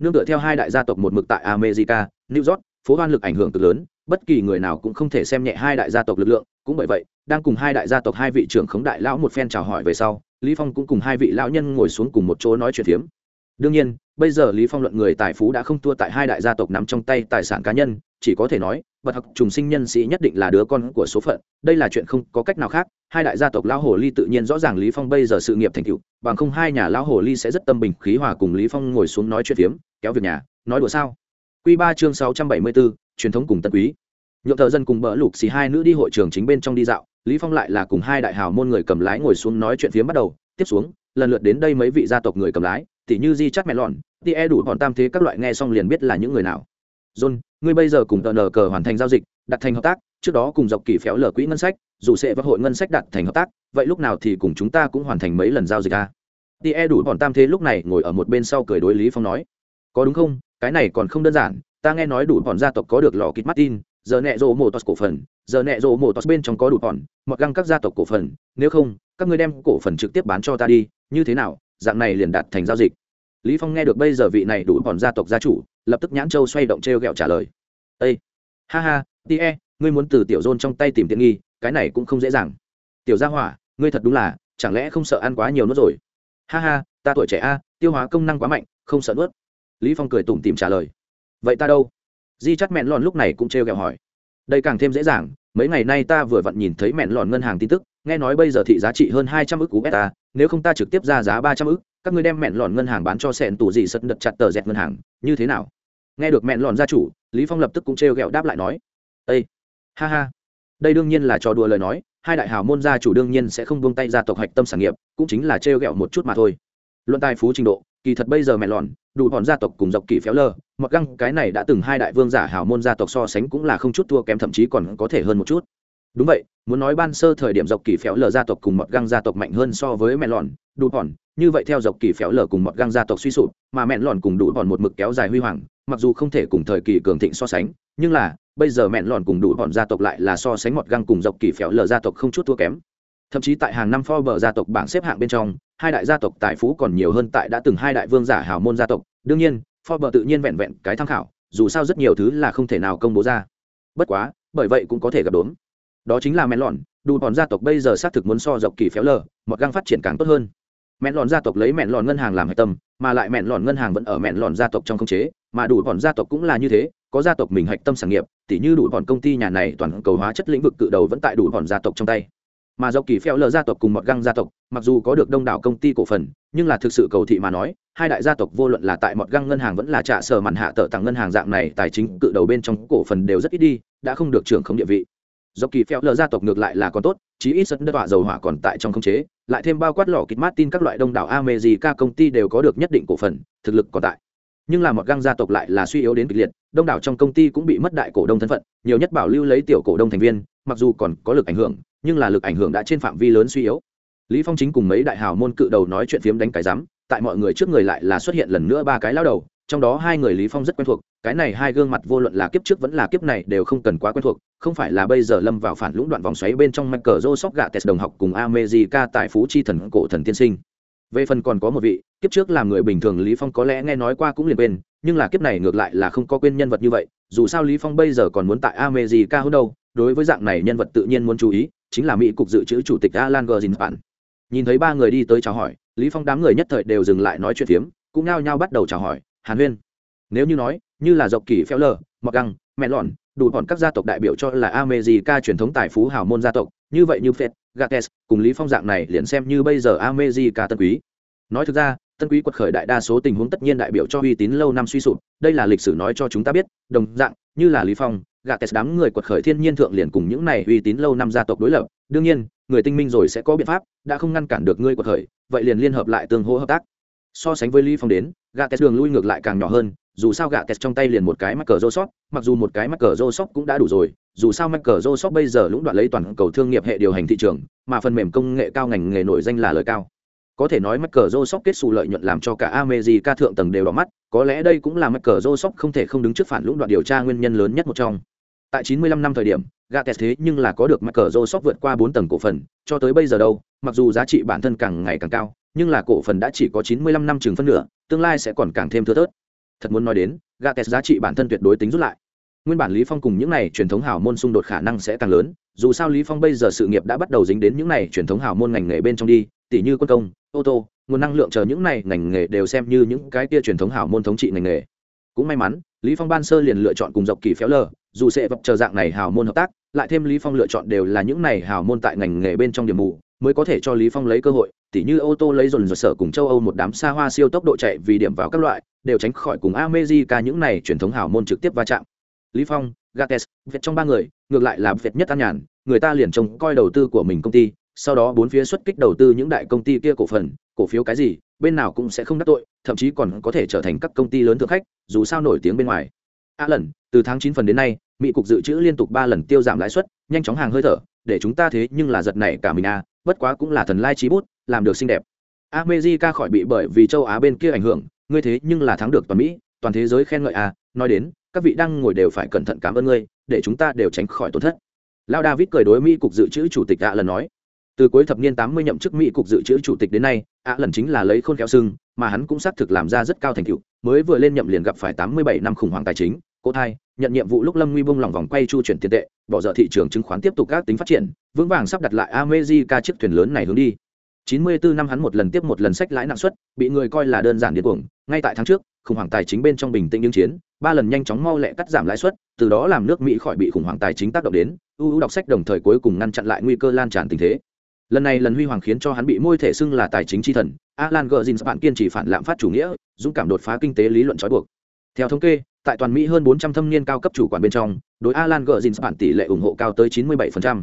nương tựa theo hai đại gia tộc một mực tại america, new york, phố hoan lực ảnh hưởng cực lớn, bất kỳ người nào cũng không thể xem nhẹ hai đại gia tộc lực lượng. Cũng bởi vậy, đang cùng hai đại gia tộc hai vị trưởng khống đại lão một phen chào hỏi về sau, lý phong cũng cùng hai vị lão nhân ngồi xuống cùng một chỗ nói chuyện phiếm. Đương nhiên, bây giờ lý phong luận người tài phú đã không thua tại hai đại gia tộc nắm trong tay tài sản cá nhân, chỉ có thể nói bật học trùng sinh nhân sĩ nhất định là đứa con của số phận. Đây là chuyện không có cách nào khác, hai đại gia tộc lão hồ ly tự nhiên rõ ràng lý phong bây giờ sự nghiệp thành tựu, bằng không hai nhà lão hồ ly sẽ rất tâm bình khí hòa cùng lý phong ngồi xuống nói chuyện phiếm kéo việc nhà nói đùa sao? Quy ba chương sáu trăm bảy mươi 674, truyền thống cùng tân quý. Nhượng thợ dân cùng bỡ lục xì hai nữ đi hội trường chính bên trong đi dạo lý phong lại là cùng hai đại hào môn người cầm lái ngồi xuống nói chuyện phiếm bắt đầu. Tiếp xuống lần lượt đến đây mấy vị gia tộc người cầm lái tỉ như di chắt mẹ lọn ti e đủ bọn tam thế các loại nghe xong liền biết là những người nào. John ngươi bây giờ cùng tờ nờ cờ hoàn thành giao dịch đặt thành hợp tác trước đó cùng dọc kỳ phéo lở quỹ ngân sách dù sẽ và hội ngân sách đặt thành hợp tác vậy lúc nào thì cùng chúng ta cũng hoàn thành mấy lần giao dịch a à? ti e đủ bọn tam thế lúc này ngồi ở một bên sau cười đối lý phong nói có đúng không? Cái này còn không đơn giản, ta nghe nói đủ bọn gia tộc có được lò kịt martin, giờ nẹ rộ mổ tos cổ phần, giờ nẹ rộ mổ tos bên trong có đủ bọn mặc găng các gia tộc cổ phần. Nếu không, các ngươi đem cổ phần trực tiếp bán cho ta đi, như thế nào? Dạng này liền đạt thành giao dịch. Lý phong nghe được bây giờ vị này đủ bọn gia tộc gia chủ, lập tức nhãn châu xoay động treo gẹo trả lời. Ê! Ha ha tie ngươi muốn từ tiểu dôn trong tay tìm tiện nghi, cái này cũng không dễ dàng. Tiểu gia hỏa, ngươi thật đúng là, chẳng lẽ không sợ ăn quá nhiều nữa rồi? Ha ha, ta tuổi trẻ a, tiêu hóa công năng quá mạnh, không sợ nuốt lý phong cười tủm tỉm trả lời. Vậy ta đâu? Di chắt mẹn lòn lúc này cũng trêu ghẹo hỏi. Đây càng thêm dễ dàng, mấy ngày nay ta vừa vặn nhìn thấy mẹn lòn ngân hàng tin tức, nghe nói bây giờ thị giá trị hơn hai trăm ức cú beta nếu không ta trực tiếp ra giá ba trăm ức, các ngươi đem mẹn lòn ngân hàng bán cho sẹn tù gì sật đật chặt tờ dẹt ngân hàng, như thế nào? Nghe được mẹn lòn gia chủ, lý phong lập tức cũng trêu ghẹo đáp lại nói. Ây ha ha, đây đương nhiên là trò đùa lời nói, hai đại hào môn gia chủ đương nhiên sẽ không buông tay ra tộc hạch tâm sản nghiệp, cũng chính là trêu ghẹo một chút mà thôi. Luận tài phú trình độ kỳ thật bây giờ mẹ lòn, đủ bọn gia tộc cùng dọc kỳ phéo lơ, mặc găng, cái này đã từng hai đại vương giả hào môn gia tộc so sánh cũng là không chút thua kém, thậm chí còn có thể hơn một chút. Đúng vậy, muốn nói ban sơ thời điểm dọc kỳ phéo lờ gia tộc cùng mọt găng gia tộc mạnh hơn so với mẹ lòn, đủ bọn, như vậy theo dọc kỳ phéo lờ cùng mọt găng gia tộc suy sụp, mà mẹ lòn cùng đủ bọn một mực kéo dài huy hoàng, mặc dù không thể cùng thời kỳ cường thịnh so sánh, nhưng là, bây giờ mẹ lòn cùng đủ bọn gia tộc lại là so sánh mọt găng cùng dọc kỳ phéo lờ gia tộc không chút thua kém. Thậm chí tại hàng năm Forbes gia tộc bảng xếp hạng bên trong hai đại gia tộc tài phú còn nhiều hơn tại đã từng hai đại vương giả hào môn gia tộc. Đương nhiên, Forbes tự nhiên vẹn vẹn cái tham khảo, dù sao rất nhiều thứ là không thể nào công bố ra. Bất quá, bởi vậy cũng có thể gặp đốn. Đó chính là mẹn lòn đủ bọn gia tộc bây giờ xác thực muốn so dọc kỳ phéo lờ mọt găng phát triển càng tốt hơn. Mẹn lòn gia tộc lấy mẹn lòn ngân hàng làm hạch tâm, mà lại mẹn lòn ngân hàng vẫn ở mẹn lòn gia tộc trong khống chế, mà đủ bọn gia tộc cũng là như thế, có gia tộc mình hạch tâm sản nghiệp, tỉ như đủ bọn công ty nhà này toàn cầu hóa chất lĩnh vực cự đầu vẫn tại đủ bọn gia tộc trong tay mà do kỳ phèo lờ gia tộc cùng mọt găng gia tộc, mặc dù có được đông đảo công ty cổ phần, nhưng là thực sự cầu thị mà nói, hai đại gia tộc vô luận là tại mọt găng ngân hàng vẫn là trả sở mặn hạ tờ tặng ngân hàng dạng này, tài chính cự đầu bên trong cổ phần đều rất ít đi, đã không được trưởng không địa vị. Do kỳ phèo lờ gia tộc ngược lại là còn tốt, chí ít sân đất tọa dầu hỏa còn tại trong khống chế, lại thêm bao quát lò kịch tin các loại đông đảo amejica công ty đều có được nhất định cổ phần, thực lực còn tại. Nhưng là một găng gia tộc lại là suy yếu đến kịch liệt, đông đảo trong công ty cũng bị mất đại cổ đông thân phận, nhiều nhất bảo lưu lấy tiểu cổ đông thành viên, mặc dù còn có lực ảnh hưởng nhưng là lực ảnh hưởng đã trên phạm vi lớn suy yếu. Lý phong chính cùng mấy đại hào môn cự đầu nói chuyện phiếm đánh cái rắm tại mọi người trước người lại là xuất hiện lần nữa ba cái lao đầu, trong đó hai người lý phong rất quen thuộc, cái này hai gương mặt vô luận là kiếp trước vẫn là kiếp này đều không cần quá quen thuộc, không phải là bây giờ lâm vào phản lũng đoạn vòng xoáy bên trong mạch cờ rô sóc gạ tes đồng học cùng america tại phú chi thần cổ thần tiên sinh. Về phần còn có một vị, kiếp trước làm người bình thường lý phong có lẽ nghe nói qua cũng liền quên, nhưng là kiếp này ngược lại là không có quên nhân vật như vậy, dù sao lý phong bây giờ còn muốn tại america hơn đâu, đối với dạng này nhân vật tự nhiên muốn chú ý chính là mỹ cục dự trữ chủ tịch alan bạn nhìn thấy ba người đi tới chào hỏi lý phong đám người nhất thời đều dừng lại nói chuyện phiếm cũng nao nhau bắt đầu chào hỏi hàn huyên nếu như nói như là dọc kỳ phèo lờ mặc găng mẹ lòn đủ bọn các gia tộc đại biểu cho là America truyền thống tài phú hào môn gia tộc, như vậy như Fed, Gates, cùng Lý Phong dạng này liền xem như bây giờ America tân quý. Nói thực ra, tân quý quật khởi đại đa số tình huống tất nhiên đại biểu cho uy tín lâu năm suy sụp, đây là lịch sử nói cho chúng ta biết, đồng dạng như là Lý Phong, Gates đám người quật khởi thiên nhiên thượng liền cùng những này uy tín lâu năm gia tộc đối lập, đương nhiên, người tinh minh rồi sẽ có biện pháp, đã không ngăn cản được ngươi quật khởi, vậy liền liên hợp lại tương hỗ hợp tác. So sánh với Lý Phong đến, Gates đường lui ngược lại càng nhỏ hơn, dù sao gạ tes trong tay liền một cái mắc cờ rô sót mặc dù một cái mắc cờ rô sót cũng đã đủ rồi dù sao mắc cờ rô sót bây giờ lũng đoạn lấy toàn cầu thương nghiệp hệ điều hành thị trường mà phần mềm công nghệ cao ngành nghề nổi danh là lời cao. Có thể nói mắc cờ rô kết xù lợi nhuận làm cho cả America thượng tầng đều đỏ mắt có lẽ đây cũng là mắc cờ rô không thể không đứng trước phản lũng đoạn điều tra nguyên nhân lớn nhất một trong tại 95 năm thời điểm gã kẹt thế nhưng là có được mặt cờ rô sót vượt qua bốn tầng cổ phần, cho tới bây giờ đâu, mặc dù giá trị bản thân càng ngày càng cao, nhưng là cổ phần đã chỉ có 95 năm chừng phân nửa, tương lai sẽ còn càng thêm thưa thớt. Thật muốn nói đến gates giá trị bản thân tuyệt đối tính rút lại. Nguyên bản lý phong cùng những này truyền thống hào môn xung đột khả năng sẽ càng lớn, dù sao lý phong bây giờ sự nghiệp đã bắt đầu dính đến những này truyền thống hào môn ngành nghề bên trong đi, tỉ như quân công, ô tô, nguồn năng lượng chờ những này ngành nghề đều xem như những cái kia truyền thống hào môn thống trị ngành nghề. Cũng may mắn, lý phong ban sơ liền lựa chọn cùng dọc kỳ phéo lờ dù sẽ vập chờ dạng này hào môn hợp tác lại thêm lý phong lựa chọn đều là những này hào môn tại ngành nghề bên trong điểm mù mới có thể cho lý phong lấy cơ hội tỉ như ô tô lấy dồn dồn sở cùng châu âu một đám xa hoa siêu tốc độ chạy vì điểm vào các loại đều tránh khỏi cùng America những này truyền thống hào môn trực tiếp va chạm. Lý Phong, Gates, Việt trong ba người, ngược lại là Việt nhất an nhàn, người ta liền trông coi đầu tư của mình công ty, sau đó bốn phía xuất kích đầu tư những đại công ty kia cổ phần, cổ phiếu cái gì, bên nào cũng sẽ không đắc tội, thậm chí còn có thể trở thành các công ty lớn thượng khách, dù sao nổi tiếng bên ngoài. A lần, từ tháng chín phần đến nay, Mỹ cục dự trữ liên tục ba lần tiêu giảm lãi suất, nhanh chóng hàng hơi thở, để chúng ta thế nhưng là giật này cả mình a, bất quá cũng là thần lai trí bút, làm được xinh đẹp. America khỏi bị bởi vì châu Á bên kia ảnh hưởng, ngươi thế nhưng là thắng được toàn mỹ toàn thế giới khen ngợi à nói đến các vị đang ngồi đều phải cẩn thận cảm ơn ngươi để chúng ta đều tránh khỏi tổn thất. Lao david cười đối mỹ cục dự trữ chủ tịch a lần nói. Từ cuối thập niên tám mươi nhậm chức mỹ cục dự trữ chủ tịch đến nay a lần chính là lấy khôn khéo sưng mà hắn cũng xác thực làm ra rất cao thành tựu mới vừa lên nhậm liền gặp phải tám mươi bảy năm khủng hoảng tài chính cố thai nhận nhiệm vụ lúc lâm nguy bung lòng vòng quay chu chuyển tiền tệ bỏ dở thị trường chứng khoán tiếp tục các tính phát triển vững vàng sắp đặt lại America chiếc thuyền lớn này hướng đi 94 năm hắn một lần tiếp một lần sách lãi nặng suất, bị người coi là đơn giản điên cuồng, ngay tại tháng trước, khủng hoảng tài chính bên trong bình tĩnh những chiến, ba lần nhanh chóng mau lẹ cắt giảm lãi suất, từ đó làm nước Mỹ khỏi bị khủng hoảng tài chính tác động đến, ưu đọc sách đồng thời cuối cùng ngăn chặn lại nguy cơ lan tràn tình thế. Lần này lần huy hoàng khiến cho hắn bị môi thể xưng là tài chính chi thần, Alan Greenspan bạn kiên trì phản lạm phát chủ nghĩa, dũng cảm đột phá kinh tế lý luận trói buộc. Theo thống kê, tại toàn Mỹ hơn 400 thâm niên cao cấp chủ quản bên trong, đối Alan Greenspan tỷ lệ ủng hộ cao tới 97%.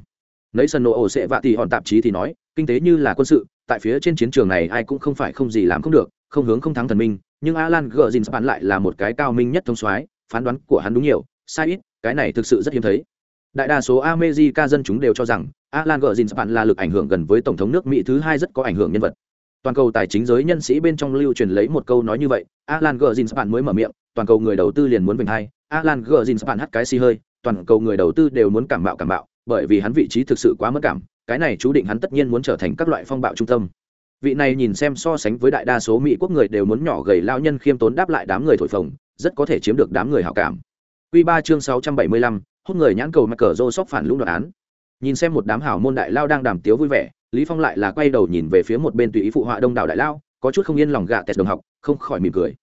Nấy sân nổ ổ sẽ vạ tỷ hòn tạp chí thì nói, kinh tế như là quân sự, tại phía trên chiến trường này ai cũng không phải không gì làm không được, không hướng không thắng thần minh, nhưng Alan Greenspan lại là một cái cao minh nhất thông soái, phán đoán của hắn đúng nhiều, sai ít, cái này thực sự rất hiếm thấy. Đại đa số America dân chúng đều cho rằng Alan Greenspan là lực ảnh hưởng gần với tổng thống nước Mỹ thứ hai rất có ảnh hưởng nhân vật. Toàn cầu tài chính giới nhân sĩ bên trong lưu truyền lấy một câu nói như vậy, Alan Greenspan mới mở miệng, toàn cầu người đầu tư liền muốn bình hai alan gờ dìn span hắt cái xì hơi toàn cầu người đầu tư đều muốn cảm bạo cảm bạo bởi vì hắn vị trí thực sự quá mất cảm cái này chú định hắn tất nhiên muốn trở thành các loại phong bạo trung tâm vị này nhìn xem so sánh với đại đa số mỹ quốc người đều muốn nhỏ gầy lao nhân khiêm tốn đáp lại đám người thổi phồng rất có thể chiếm được đám người hảo cảm Quy 3 chương 675, hút người nhãn cầu mắc cờ rô sóc phản lũng đoạn án. Nhìn xem một đám hảo môn đại lao đang đàm tiếu vui vẻ, Lý Phong lại là quay đầu nhìn về phía một bên tùy ý phụ họa đông đảo đại lao, có chút không yên lòng gạ tẹt đồng học, không khỏi mỉm cười.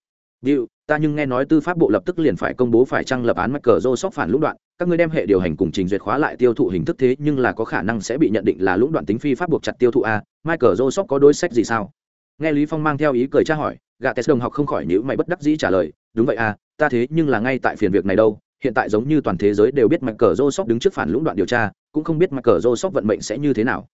Điều, ta nhưng nghe nói tư pháp bộ lập tức liền phải công bố phải chăng lập án mắc cờ rô sóc phản lũng đoạn, các ngươi đem hệ điều hành cùng trình duyệt khóa lại tiêu thụ hình thức thế nhưng là có khả năng sẽ bị nhận định là lũng đoạn tính phi pháp buộc chặt tiêu thụ a, Michael Joseph có đối sách gì sao? Nghe Lý Phong mang theo ý cười tra hỏi, gạ tẹt đồng học không khỏi nhíu mày bất đắc dĩ trả lời, đúng vậy à ta thế nhưng là ngay tại phiền việc này đâu, hiện tại giống như toàn thế giới đều biết michael cờ Joseph đứng trước phản lũng đoạn điều tra, cũng không biết michael cờ Joseph vận mệnh sẽ như thế nào.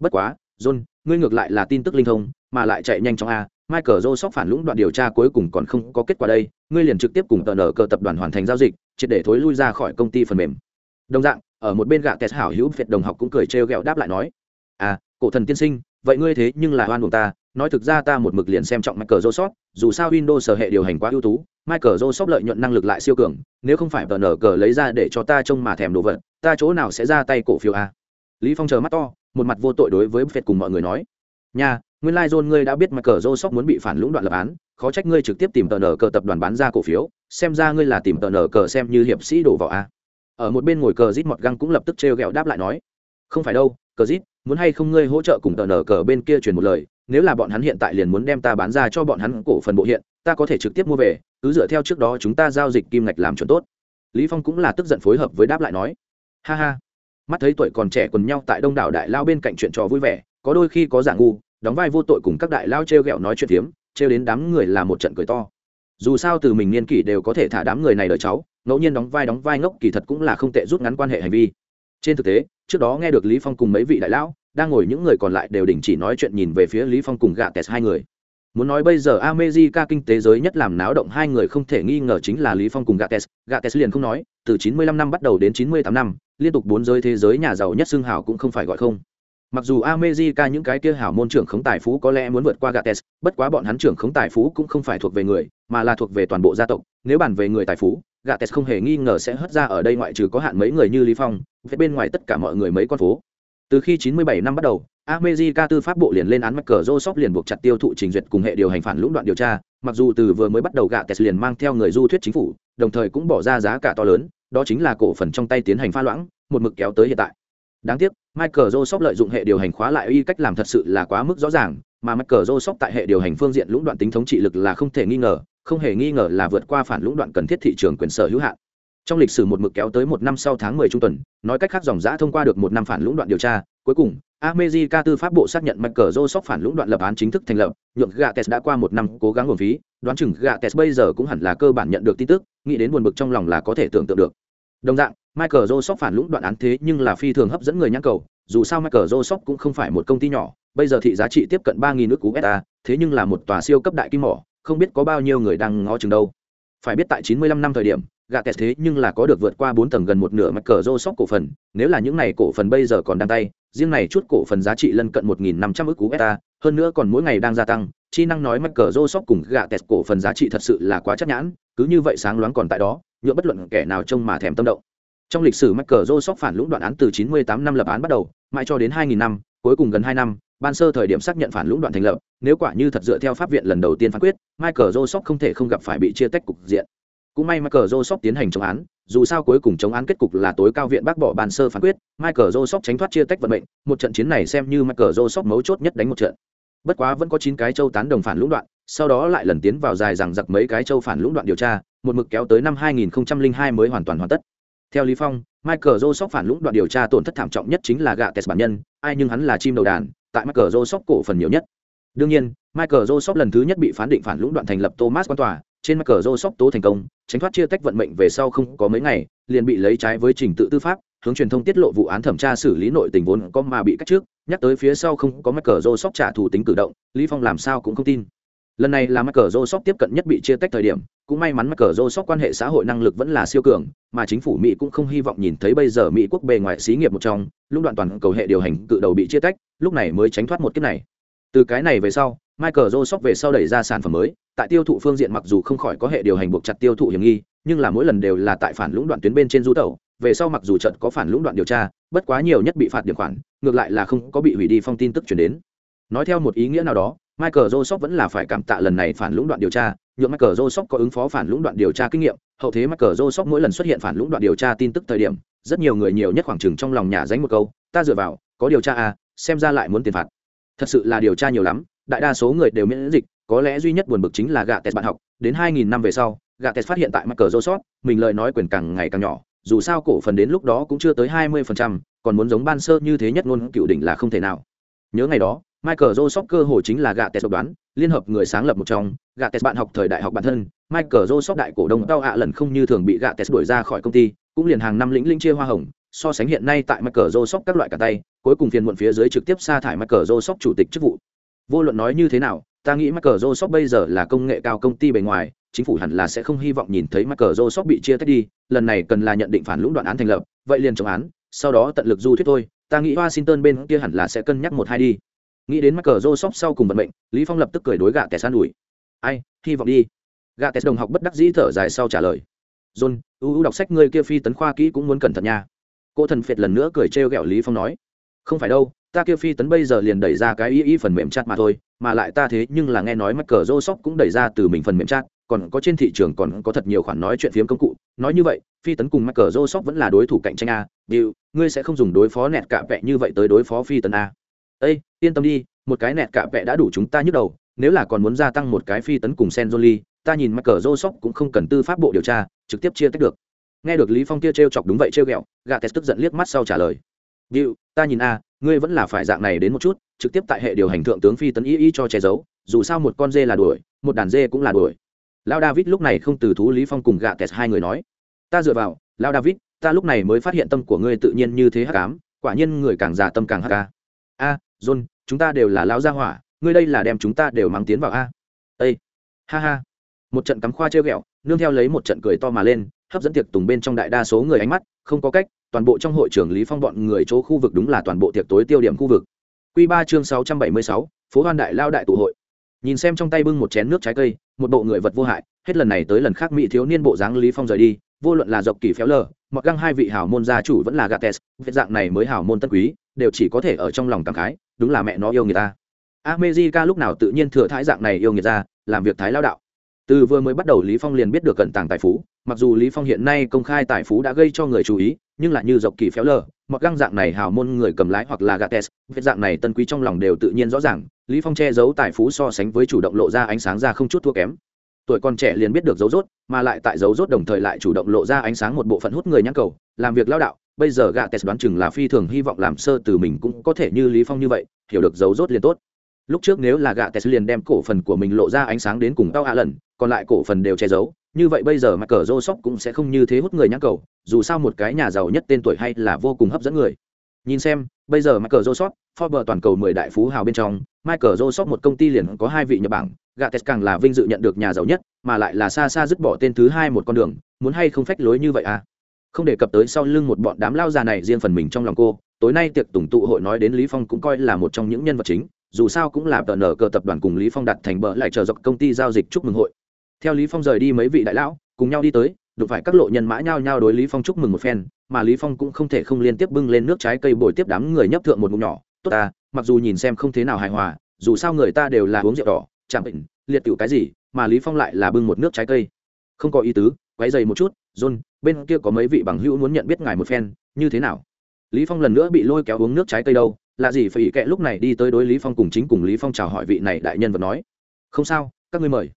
Bất quá, John, ngươi ngược lại là tin tức linh thông, mà lại chạy nhanh chóng a, Michael Joseph phản lũng đoạn điều tra cuối cùng còn không có kết quả đây, ngươi liền trực tiếp cùng tờ nở cờ tập đoàn hoàn thành giao dịch, triệt để thối lui ra khỏi công ty phần mềm. Đồng dạng, ở một bên gạ tẹt hảo hữu Việt đồng học cũng cười trêu ghẹo đáp lại nói: "À, cổ thần tiên sinh, vậy ngươi thế nhưng là oan uổng ta, nói thực ra ta một mực liền xem trọng Michael Joseph, dù sao Windows sở hệ điều hành quá ưu tú, Michael Joseph lợi nhuận năng lực lại siêu cường, nếu không phải tờ nở cờ lấy ra để cho ta trông mà thèm đồ vật, ta chỗ nào sẽ ra tay cổ phiếu a?" Lý Phong chờ mắt to, một mặt vô tội đối với Việt cùng mọi người nói: "Nha, nguyên lai ngươi đã biết mà cờ Joseph muốn bị phản lũng đoạn lập án, khó trách ngươi trực tiếp tìm tờ nở cờ tập đoàn bán ra cổ phiếu, xem ra ngươi là tìm tờ nở cờ xem như hiệp sĩ đổ vào a. Ở một bên ngồi cờ rít mọt găng cũng lập tức trêu ghẹo đáp lại nói, không phải đâu, cờ rít, muốn hay không ngươi hỗ trợ cùng tờ nở cờ bên kia truyền một lời, nếu là bọn hắn hiện tại liền muốn đem ta bán ra cho bọn hắn cổ phần bộ hiện, ta có thể trực tiếp mua về, cứ dựa theo trước đó chúng ta giao dịch kim ngạch làm chuẩn tốt. Lý Phong cũng là tức giận phối hợp với đáp lại nói, ha ha, mắt thấy tuổi còn trẻ quần nhau tại đông đảo đại lao bên cạnh chuyện trò vui vẻ, có đôi khi có giả ngu, đóng vai vô tội cùng các đại lao treo gẹo nói chuyện phiếm treo đến đám người là một trận cười to. Dù sao từ mình niên kỷ đều có thể thả đám người này đợi cháu ngẫu nhiên đóng vai đóng vai ngốc kỳ thật cũng là không tệ rút ngắn quan hệ hành vi. Trên thực tế trước đó nghe được lý phong cùng mấy vị đại lão đang ngồi những người còn lại đều đình chỉ nói chuyện nhìn về phía lý phong cùng gạ tes hai người. Muốn nói bây giờ America kinh tế giới nhất làm náo động hai người không thể nghi ngờ chính là Lý Phong cùng Gates, Gates liền không nói, từ 95 năm bắt đầu đến 98 năm, liên tục bốn giới thế giới nhà giàu nhất xưng hào cũng không phải gọi không. Mặc dù America những cái kia hảo môn trưởng khống tài phú có lẽ muốn vượt qua Gates, bất quá bọn hắn trưởng khống tài phú cũng không phải thuộc về người, mà là thuộc về toàn bộ gia tộc. Nếu bàn về người tài phú, Gates không hề nghi ngờ sẽ hất ra ở đây ngoại trừ có hạn mấy người như Lý Phong, phía bên ngoài tất cả mọi người mấy con phố. Từ khi 97 năm bắt đầu, America tư pháp bộ liền lên án Microsoft liền buộc chặt tiêu thụ trình duyệt cùng hệ điều hành phản lũng đoạn điều tra, mặc dù từ vừa mới bắt đầu Gates liền mang theo người du thuyết chính phủ, đồng thời cũng bỏ ra giá cả to lớn, đó chính là cổ phần trong tay tiến hành pha loãng, một mực kéo tới hiện tại. Đáng tiếc, Michael Joseph lợi dụng hệ điều hành khóa lại y cách làm thật sự là quá mức rõ ràng, mà Michael Joseph tại hệ điều hành phương diện lũng đoạn tính thống trị lực là không thể nghi ngờ, không hề nghi ngờ là vượt qua phản lũng đoạn cần thiết thị trường quyền sở hữu hạn. Trong lịch sử một mực kéo tới một năm sau tháng 10 trung tuần, nói cách khác dòng giã thông qua được một năm phản lũng đoạn điều tra, cuối cùng, America tư pháp bộ xác nhận Michael Joseph phản lũng đoạn lập án chính thức thành lập, nhượng Gates đã qua một năm cố gắng nguồn phí, đoán chừng Gates bây giờ cũng hẳn là cơ bản nhận được tin tức, nghĩ đến buồn bực trong lòng là có thể tưởng tượng được. Đồng dạng, Michael Joseph phản lũng đoạn án thế nhưng là phi thường hấp dẫn người nhãn cầu, dù sao Michael Joseph cũng không phải một công ty nhỏ, bây giờ thị giá trị tiếp cận 3000 nước USD, thế nhưng là một tòa siêu cấp đại kim mỏ, không biết có bao nhiêu người đang ngó chừng đâu. Phải biết tại 95 năm thời điểm, gạ kẹt thế nhưng là có được vượt qua 4 tầng gần một nửa Michael Joseph cổ phần, nếu là những này cổ phần bây giờ còn đang tay, riêng này chút cổ phần giá trị lân cận 1500 ức USD, hơn nữa còn mỗi ngày đang gia tăng, chi năng nói Michael Joseph cùng gạ kẹt cổ phần giá trị thật sự là quá chắc nhãn, cứ như vậy sáng loáng còn tại đó, nhựa bất luận kẻ nào trông mà thèm tâm động trong lịch sử Michael sóc phản lũng đoạn án từ 98 năm lập án bắt đầu, mãi cho đến 2000 năm, cuối cùng gần 2 năm, ban sơ thời điểm xác nhận phản lũng đoạn thành lập, nếu quả như thật dựa theo pháp viện lần đầu tiên phán quyết, Michael Joseph không thể không gặp phải bị chia tách cục diện. Cũng may Michael Joseph tiến hành chống án, dù sao cuối cùng chống án kết cục là tối cao viện bác bỏ ban sơ phán quyết, Michael Joseph tránh thoát chia tách vận mệnh, một trận chiến này xem như Michael Joseph mấu chốt nhất đánh một trận. Bất quá vẫn có 9 cái châu tán đồng phản lũng đoạn, sau đó lại lần tiến vào dài rằng giặc mấy cái châu phản lũng đoạn điều tra, một mực kéo tới năm 2002 mới hoàn toàn hoàn tất. Theo Lý Phong, Michael Joseph phản lũng đoạn điều tra tổn thất thảm trọng nhất chính là gạ test bản nhân, ai nhưng hắn là chim đầu đàn, tại Michael Joseph cổ phần nhiều nhất. Đương nhiên, Michael Joseph lần thứ nhất bị phán định phản lũng đoạn thành lập Thomas quan tòa, trên Michael Joseph tố thành công, tránh thoát chia tách vận mệnh về sau không có mấy ngày, liền bị lấy trái với trình tự tư pháp, hướng truyền thông tiết lộ vụ án thẩm tra xử lý nội tình vốn có mà bị cách trước, nhắc tới phía sau không có Michael Joseph trả thù tính cử động, Lý Phong làm sao cũng không tin. Lần này là Michael Joseph tiếp cận nhất bị chia tách thời điểm, cũng may mắn Michael Joseph quan hệ xã hội năng lực vẫn là siêu cường, mà chính phủ Mỹ cũng không hy vọng nhìn thấy bây giờ Mỹ quốc bề ngoài xí nghiệp một trong, lúc đoạn toàn cầu hệ điều hành cự đầu bị chia tách, lúc này mới tránh thoát một kiếp này. Từ cái này về sau, Michael Joseph về sau đẩy ra sản phẩm mới, tại tiêu thụ phương diện mặc dù không khỏi có hệ điều hành buộc chặt tiêu thụ hiểm nghi nhưng là mỗi lần đều là tại phản lũng đoạn tuyến bên trên du tẩu về sau mặc dù trận có phản lũng đoạn điều tra bất quá nhiều nhất bị phạt điểm khoản ngược lại là không có bị hủy đi phong tin tức chuyển đến nói theo một ý nghĩa nào đó michael joseph vẫn là phải cảm tạ lần này phản lũng đoạn điều tra. Nhượng michael joseph có ứng phó phản lũng đoạn điều tra kinh nghiệm. Hậu thế michael joseph mỗi lần xuất hiện phản lũng đoạn điều tra tin tức thời điểm rất nhiều người nhiều nhất khoảng chừng trong lòng nhà dánh một câu ta dựa vào có điều tra à xem ra lại muốn tiền phạt. Thật sự là điều tra nhiều lắm đại đa số người đều miễn dịch có lẽ duy nhất buồn bực chính là gạ tẹt bạn học. Đến 2000 năm về sau gạ tẹt phát hiện tại michael joseph mình lời nói quyền càng ngày càng nhỏ dù sao cổ phần đến lúc đó cũng chưa tới 20%, còn muốn giống ban sơ như thế nhất ngôn cựu đỉnh là không thể nào. Nhớ ngày đó michael joseph cơ hồ chính là gạ tẹt độc đoán liên hợp người sáng lập một trong gạ tẹt bạn học thời đại học bản thân michael joseph đại cổ đông tao ạ lần không như thường bị gạ tẹt đuổi ra khỏi công ty cũng liền hàng năm lĩnh linh chia hoa hồng so sánh hiện nay tại michael joseph các loại cả tay cuối cùng phiền muộn phía dưới trực tiếp sa thải michael joseph chủ tịch chức vụ vô luận nói như thế nào ta nghĩ michael joseph bây giờ là công nghệ cao công ty bề ngoài chính phủ hẳn là sẽ không hy vọng nhìn thấy Michael Joseph bị chia tách đi, lần này cần là nhận định phản lũng đoạn án thành lập, vậy liền chống án, sau đó tận lực du thuyết thôi, ta nghĩ Washington bên kia hẳn là sẽ cân nhắc một hai đi. Nghĩ đến Michael Joseph sau cùng vận mệnh, Lý Phong lập tức cười đối gạ tẻ san ủi. Ai, hy vọng đi. Gạ tẻ đồng học bất đắc dĩ thở dài sau trả lời. John, ưu ưu đọc sách ngươi kia phi tấn khoa kỹ cũng muốn cẩn thận nha. Cô thần phệt lần nữa cười trêu ghẹo Lý Phong nói. Không phải đâu, ta kia phi tấn bây giờ liền đẩy ra cái y y phần mềm chat mà thôi, mà lại ta thế nhưng là nghe nói mắc cờ rô sóc cũng đẩy ra từ mình phần mềm chat, còn có trên thị trường còn có thật nhiều khoản nói chuyện phiếm công cụ nói như vậy phi tấn cùng mắc cờ rô sóc vẫn là đối thủ cạnh tranh a điều ngươi sẽ không dùng đối phó nẹt cạ vẹ như vậy tới đối phó phi tấn a ây yên tâm đi một cái nẹt cạ vẹ đã đủ chúng ta nhức đầu nếu là còn muốn gia tăng một cái phi tấn cùng sen Jolie, ta nhìn mắc cờ rô sóc cũng không cần tư pháp bộ điều tra trực tiếp chia tách được. Nghe được lý phong kia trêu chọc đúng vậy trêu ghẹo gạ tes tức giận liếc mắt sau trả lời. Điệu ta nhìn a ngươi vẫn là phải dạng này đến một chút trực tiếp tại hệ điều hành thượng tướng phi tấn y y cho che giấu dù sao một con dê là đuổi một đàn dê cũng là đuổi. Lao david lúc này không từ thú lý phong cùng gạ tes hai người nói. Ta dựa vào lao david ta lúc này mới phát hiện tâm của ngươi tự nhiên như thế hắc ám quả nhiên người càng già tâm càng hắc a a john chúng ta đều là lao gia hỏa ngươi đây là đem chúng ta đều mang tiến vào a. Ây ha ha. Một trận cắm khoa treo ghẹo nương theo lấy một trận cười to mà lên hấp dẫn tiệc tùng bên trong đại đa số người ánh mắt không có cách toàn bộ trong hội trưởng lý phong bọn người chỗ khu vực đúng là toàn bộ tiệc tối tiêu điểm khu vực. Quy ba chương sáu trăm bảy mươi sáu, phố hoan đại lao đại tụ hội. Nhìn xem trong tay bưng một chén nước trái cây một bộ người vật vô hại hết lần này tới lần khác mỹ thiếu niên bộ dáng lý phong rời đi vô luận là dọc kỳ phéo lờ mặc găng hai vị hảo môn gia chủ vẫn là gates việc dạng này mới hảo môn tân quý đều chỉ có thể ở trong lòng cảm khái, đúng là mẹ nó yêu người ta. America lúc nào tự nhiên thừa thái dạng này yêu người ta làm việc thái lao đạo. Từ vừa mới bắt đầu lý phong liền biết được cận tàng tài phú, mặc dù lý phong hiện nay công khai tài phú đã gây cho người chú ý, nhưng lại như dọc kỳ phéo lờ, mặc găng dạng này hào môn người cầm lái hoặc là gates vết dạng này tân quý trong lòng đều tự nhiên rõ ràng, lý phong che giấu tài phú so sánh với chủ động lộ ra ánh sáng ra không chút thua kém. Tuổi còn trẻ liền biết được dấu rốt, mà lại tại dấu rốt đồng thời lại chủ động lộ ra ánh sáng một bộ phận hút người nhãn cầu, làm việc lao đạo bây giờ gạ tes đoán chừng là phi thường hy vọng làm sơ từ mình cũng có thể như lý phong như vậy hiểu được dấu rốt liền tốt lúc trước nếu là gạ tes liền đem cổ phần của mình lộ ra ánh sáng đến cùng tao hạ lần còn lại cổ phần đều che giấu như vậy bây giờ mà cờ rô sóc cũng sẽ không như thế hút người nhãn cầu dù sao một cái nhà giàu nhất tên tuổi hay là vô cùng hấp dẫn người nhìn xem bây giờ Michael Joseph, Forbes toàn cầu 10 đại phú hào bên trong, Michael Joseph một công ty liền có hai vị nhập bảng, Gates càng là vinh dự nhận được nhà giàu nhất, mà lại là xa xa dứt bỏ tên thứ hai một con đường, muốn hay không phách lối như vậy à? Không đề cập tới sau lưng một bọn đám lao già này riêng phần mình trong lòng cô, tối nay tiệc tùng tụ hội nói đến Lý Phong cũng coi là một trong những nhân vật chính, dù sao cũng là tờ nở cờ tập đoàn cùng Lý Phong đặt thành bờ lại chờ dọc công ty giao dịch chúc mừng hội. Theo Lý Phong rời đi mấy vị đại lão, cùng nhau đi tới, đụng phải các lộ nhân mã nhao nhao đối Lý Phong chúc mừng một phen, mà lý phong cũng không thể không liên tiếp bưng lên nước trái cây bồi tiếp đám người nhấp thượng một ngụm nhỏ tốt ta mặc dù nhìn xem không thế nào hài hòa dù sao người ta đều là uống rượu đỏ chẳng bệnh liệt tiểu cái gì mà lý phong lại là bưng một nước trái cây không có ý tứ quấy dày một chút, john, bên kia có mấy vị bằng hữu muốn nhận biết ngài một phen, như thế nào? Lý phong lần nữa bị lôi kéo uống nước trái cây đâu là gì phải kệ lúc này đi tới đối lý phong cùng chính cùng lý phong chào hỏi vị này đại nhân vật nói, không sao, các ngươi mời.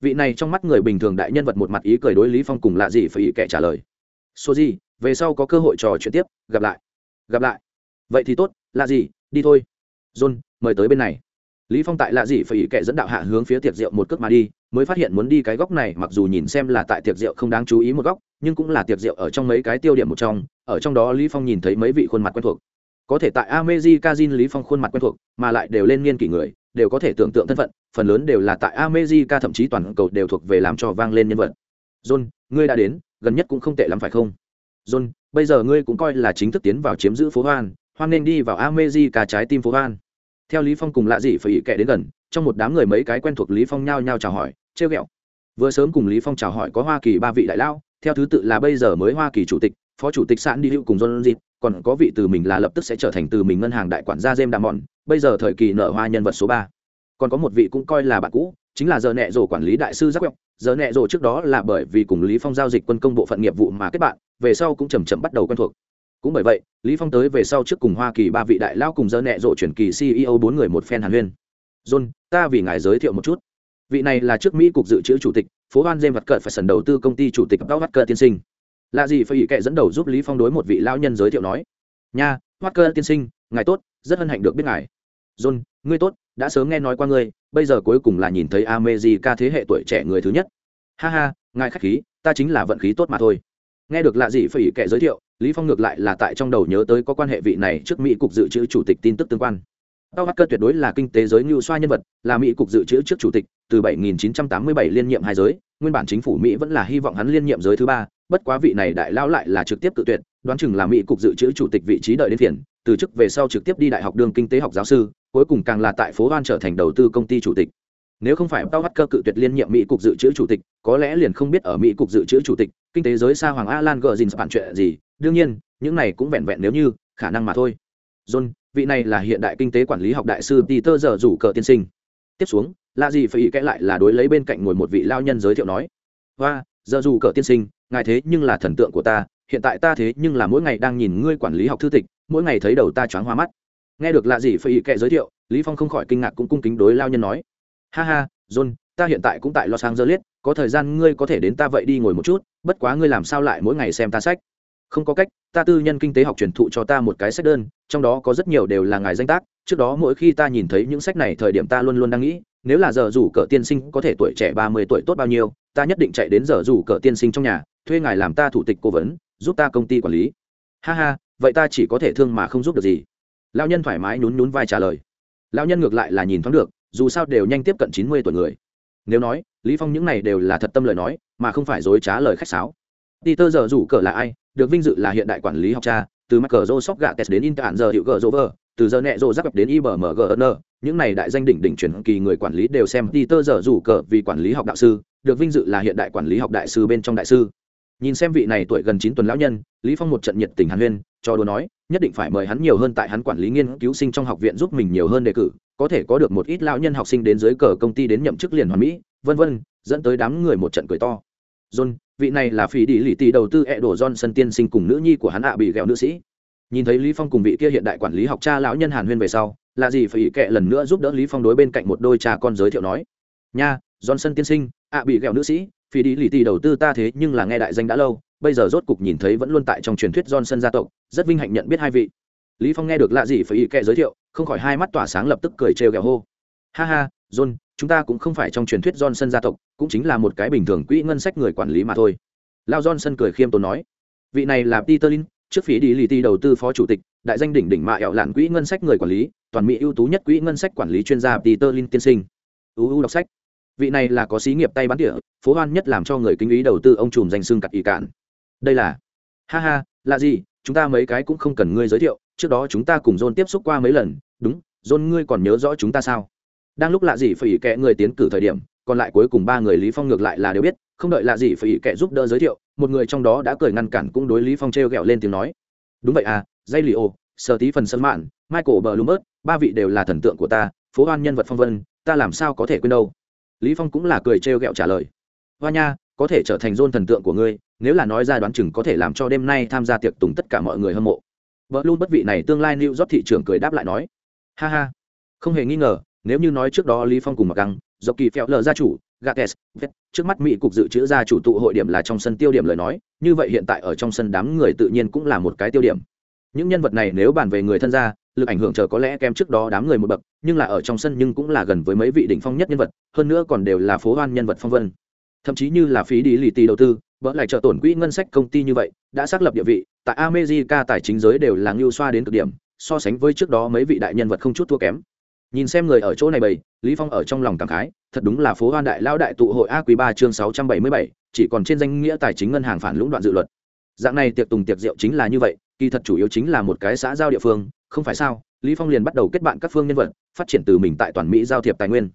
Vị này trong mắt người bình thường đại nhân vật một mặt ý cười đối lý phong cùng là gì phải kệ trả lời, số gì, về sau có cơ hội trò chuyện tiếp, gặp lại gặp lại. Vậy thì tốt là gì, đi thôi. John, mời tới bên này. Lý phong tại lạ gì phải kệ dẫn đạo hạ hướng phía tiệc rượu một cước mà đi mới phát hiện muốn đi cái góc này mặc dù nhìn xem là tại tiệc rượu không đáng chú ý một góc nhưng cũng là tiệc rượu ở trong mấy cái tiêu điểm một trong ở trong đó lý phong nhìn thấy mấy vị khuôn mặt quen thuộc có thể tại Ameji Kazin Lý Phong khuôn mặt quen thuộc, mà lại đều lên niên kỷ người, đều có thể tưởng tượng thân phận, phần lớn đều là tại Amezi thậm chí toàn cầu đều thuộc về làm cho vang lên nhân vật. John, ngươi đã đến, gần nhất cũng không tệ lắm phải không? john bây giờ ngươi cũng coi là chính thức tiến vào chiếm giữ phố hoan hoan nên đi vào Ameji trái tim phố hoan theo lý phong cùng lạ gì phải ý kệ đến gần trong một đám người mấy cái quen thuộc lý phong nhao nhao chào hỏi, trêu ghẹo. Vừa sớm cùng lý phong chào hỏi có hoa kỳ ba vị đại lao theo thứ tự là bây giờ mới hoa kỳ chủ tịch, phó chủ tịch sạn đi hữu cùng john dịp còn có vị từ mình là lập tức sẽ trở thành từ mình ngân hàng đại quản gia James đàm bây giờ thời kỳ nở hoa nhân vật số ba. Còn có một vị cũng coi là bạn cũ, chính là giờ nẹ rổ quản lý đại sư giác quẹo giờ nẹ rổ trước đó là bởi vì cùng lý phong giao dịch quân công bộ phận nghiệp vụ mà kết bạn, về sau cũng chầm chậm bắt đầu quen thuộc. Cũng bởi vậy, lý phong tới về sau trước cùng hoa kỳ ba vị đại lao cùng giờ nẹ rổ chuyển kỳ ceo bốn người một phen hàn huyên john, ta vì ngài giới thiệu một chút. Vị này là trước mỹ cục dự trữ chủ tịch, phố hoan dêm vật cợt phải sần đầu tư công ty chủ tịch bao vắt cơ tiên sinh. Là gì phải ý kệ dẫn đầu giúp lý phong đối một vị lão nhân giới thiệu nói, nha hoắt cơ tiên sinh, ngài tốt, rất hân hạnh được biết ngài. John, ngươi tốt, đã sớm nghe nói qua ngươi, bây giờ cuối cùng là nhìn thấy America thế hệ tuổi trẻ người thứ nhất. Ha ha, ngài khách khí, ta chính là vận khí tốt mà thôi. Nghe được lạ gì phải ý kệ giới thiệu, lý phong ngược lại là tại trong đầu nhớ tới có quan hệ vị này trước mỹ cục dự trữ chủ tịch tin tức tương quan. Tao Hacker tuyệt đối là kinh tế giới như xoa nhân vật, là Mỹ cục dự trữ trước chủ tịch, từ 7987 liên nhiệm hai giới, nguyên bản chính phủ Mỹ vẫn là hy vọng hắn liên nhiệm giới thứ ba, bất quá vị này đại lao lại là trực tiếp tự tuyệt, đoán chừng là Mỹ cục dự trữ chủ tịch vị trí đợi đến phiền, từ chức về sau trực tiếp đi đại học đường kinh tế học giáo sư, cuối cùng càng là tại phố Hoan trở thành đầu tư công ty chủ tịch. Nếu không phải Tao Hacker cự tuyệt liên nhiệm Mỹ cục dự trữ chủ tịch, có lẽ liền không biết ở Mỹ cục dự trữ chủ tịch, kinh tế giới xa hoàng Alan Gordon bản chuyện gì, đương nhiên, những này cũng vẹn vẹn nếu như, khả năng mà thôi. John, vị này là hiện đại kinh tế quản lý học đại sư peter giờ rủ cờ tiên sinh. Tiếp xuống là gì phải ý kẽ lại là đối lấy bên cạnh ngồi một vị lao nhân giới thiệu nói và giờ rủ cờ tiên sinh ngài thế nhưng là thần tượng của ta hiện tại ta thế nhưng là mỗi ngày đang nhìn ngươi quản lý học thư tịch mỗi ngày thấy đầu ta choáng hoa mắt. Nghe được là gì phải ý kệ giới thiệu lý phong không khỏi kinh ngạc cũng cung kính đối lao nhân nói ha ha john ta hiện tại cũng tại los angeles có thời gian ngươi có thể đến ta vậy đi ngồi một chút bất quá ngươi làm sao lại mỗi ngày xem ta sách? Không có cách, ta tư nhân kinh tế học truyền thụ cho ta một cái sách đơn, trong đó có rất nhiều đều là ngài danh tác, trước đó mỗi khi ta nhìn thấy những sách này thời điểm ta luôn luôn đang nghĩ, nếu là giờ rủ cờ tiên sinh có thể tuổi trẻ ba mươi tuổi tốt bao nhiêu, ta nhất định chạy đến giờ rủ cờ tiên sinh trong nhà, thuê ngài làm ta thủ tịch cố vấn, giúp ta công ty quản lý. Ha ha, vậy ta chỉ có thể thương mà không giúp được gì. Lao nhân thoải mái nhún nhún vai trả lời. Lao nhân ngược lại là nhìn thoáng được, dù sao đều nhanh tiếp cận chín mươi tuổi người. Nếu nói, lý phong những này đều là thật tâm lời nói, mà không phải dối trá lời khách sáo. Peter giờ rủ cờ là ai? Được vinh dự là hiện đại quản lý học cha từ mắc cờ rô sóc gạ đến in tản giờ hiệu cờ rô từ giờ nẹ rô giáp đến ibmgn những này đại danh đỉnh đỉnh truyền kỳ người quản lý đều xem peter giờ rủ cờ vì quản lý học đạo sư được vinh dự là hiện đại quản lý học đại sư bên trong đại sư. Nhìn xem vị này tuổi gần chín tuần lão nhân lý phong một trận nhiệt tình hàn huyên cho đùa nói nhất định phải mời hắn nhiều hơn tại hắn quản lý nghiên cứu sinh trong học viện giúp mình nhiều hơn đề cử có thể có được một ít lão nhân học sinh đến dưới cờ công ty đến nhậm chức liền hoàn mỹ vân vân dẫn tới đám người một trận cười to. John, vị này là phỉ đi lì tỷ đầu tư ẹ đổ johnson tiên sinh cùng nữ nhi của hắn ạ bị ghẹo nữ sĩ. Nhìn thấy lý phong cùng vị kia hiện đại quản lý học cha lão nhân hàn huyên về sau, là gì phải kệ lần nữa giúp đỡ lý phong đối bên cạnh một đôi cha con giới thiệu nói. Nha johnson tiên sinh, ạ bị ghẹo nữ sĩ, phỉ đi lì tỷ đầu tư ta thế nhưng là nghe đại danh đã lâu, bây giờ rốt cục nhìn thấy vẫn luôn tại trong truyền thuyết johnson gia tộc, rất vinh hạnh nhận biết hai vị. Lý phong nghe được lạ gì phải kệ giới thiệu, không khỏi hai mắt tỏa sáng lập tức cười trêu ghẹo hô. Ha ha, john chúng ta cũng không phải trong truyền thuyết johnson gia tộc, cũng chính là một cái bình thường quỹ ngân sách người quản lý mà thôi. Lao johnson cười khiêm tốn nói. Vị này là peter lin, trước phí đi lì ti đầu tư phó chủ tịch, đại danh đỉnh đỉnh mạ ẹo lạn quỹ ngân sách người quản lý, toàn mỹ ưu tú nhất quỹ ngân sách quản lý chuyên gia peter lin tiên sinh. Uu đọc sách. Vị này là có xí nghiệp tay bán địa, phố hoan nhất làm cho người kinh ý đầu tư ông trùm danh xưng cặt ý cạn. Đây là. Ha ha, là gì? Chúng ta mấy cái cũng không cần ngươi giới thiệu, trước đó chúng ta cùng john tiếp xúc qua mấy lần, đúng, john ngươi còn nhớ rõ chúng ta sao? Đang lúc lạ gì phải kệ người tiến cử thời điểm, còn lại cuối cùng ba người lý phong ngược lại là đều biết, không đợi lạ gì phải kệ giúp đỡ giới thiệu, một người trong đó đã cười ngăn cản cũng đối lý phong treo gẹo lên tiếng nói. Đúng vậy à dây lì ô sở tí phần sân mạn, michael bloomberg, ba vị đều là thần tượng của ta, phố hoan nhân vật phong vân, ta làm sao có thể quên đâu? Lý phong cũng là cười treo gẹo trả lời. Hoa nha, có thể trở thành dôn thần tượng của ngươi, nếu là nói ra đoán chừng có thể làm cho đêm nay tham gia tiệc tùng tất cả mọi người hâm mộ. Vợ luôn bất vị này tương lai lưu rót thị trường cười đáp lại nói. Ha ha, không hề nghi ngờ nếu như nói trước đó lý phong cùng mặc găng, do kỳ phèo lờ gia chủ, gates trước mắt mỹ cục dự trữ gia chủ tụ hội điểm là trong sân tiêu điểm lời nói, như vậy hiện tại ở trong sân đám người tự nhiên cũng là một cái tiêu điểm. Những nhân vật này nếu bàn về người thân gia, lực ảnh hưởng chờ có lẽ kém trước đó đám người một bậc, nhưng là ở trong sân nhưng cũng là gần với mấy vị đỉnh phong nhất nhân vật, hơn nữa còn đều là phố hoan nhân vật phong vân. Thậm chí như là phí đi lì tì đầu tư, vỡ lại trợ tổn quỹ ngân sách công ty như vậy, đã xác lập địa vị, tại america tài chính giới đều là ngưu xoa đến cực điểm, so sánh với trước đó mấy vị đại nhân vật không chút thua kém nhìn xem người ở chỗ này bầy, lý phong ở trong lòng cảm khái, thật đúng là phố hoan đại lao đại tụ hội a quý ba chương sáu trăm bảy mươi bảy, chỉ còn trên danh nghĩa tài chính ngân hàng phản lũng đoạn dự luật. Dạng này tiệc tùng tiệc rượu chính là như vậy, kỳ thật chủ yếu chính là một cái xã giao địa phương, không phải sao? Lý phong liền bắt đầu kết bạn các phương nhân vật, phát triển từ mình tại toàn mỹ giao thiệp tài nguyên.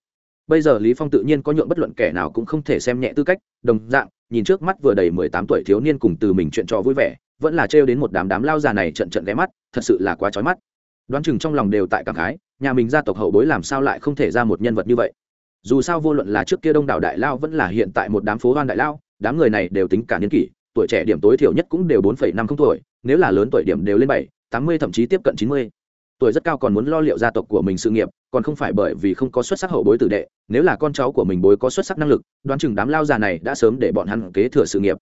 Bây giờ lý phong tự nhiên có nhượng bất luận kẻ nào cũng không thể xem nhẹ tư cách, đồng dạng, nhìn trước mắt vừa đầy mười tám tuổi thiếu niên cùng từ mình chuyện trò vui vẻ, vẫn là trêu đến một đám đám lao già này trận trận ghé mắt, thật sự là quá chói mắt. Đoán chừng trong lòng đều tại cảm khái nhà mình gia tộc hậu bối làm sao lại không thể ra một nhân vật như vậy? Dù sao vô luận là trước kia đông đảo đại lao vẫn là hiện tại một đám phố hoan đại lao, đám người này đều tính cả niên kỷ, tuổi trẻ điểm tối thiểu nhất cũng đều bốn năm không tuổi, nếu là lớn tuổi điểm đều lên bảy, tám mươi, thậm chí tiếp cận chín mươi. Tuổi rất cao còn muốn lo liệu gia tộc của mình sự nghiệp, còn không phải bởi vì không có xuất sắc hậu bối tử đệ, nếu là con cháu của mình bối có xuất sắc năng lực, đoán chừng đám lao già này đã sớm để bọn hắn kế thừa sự nghiệp.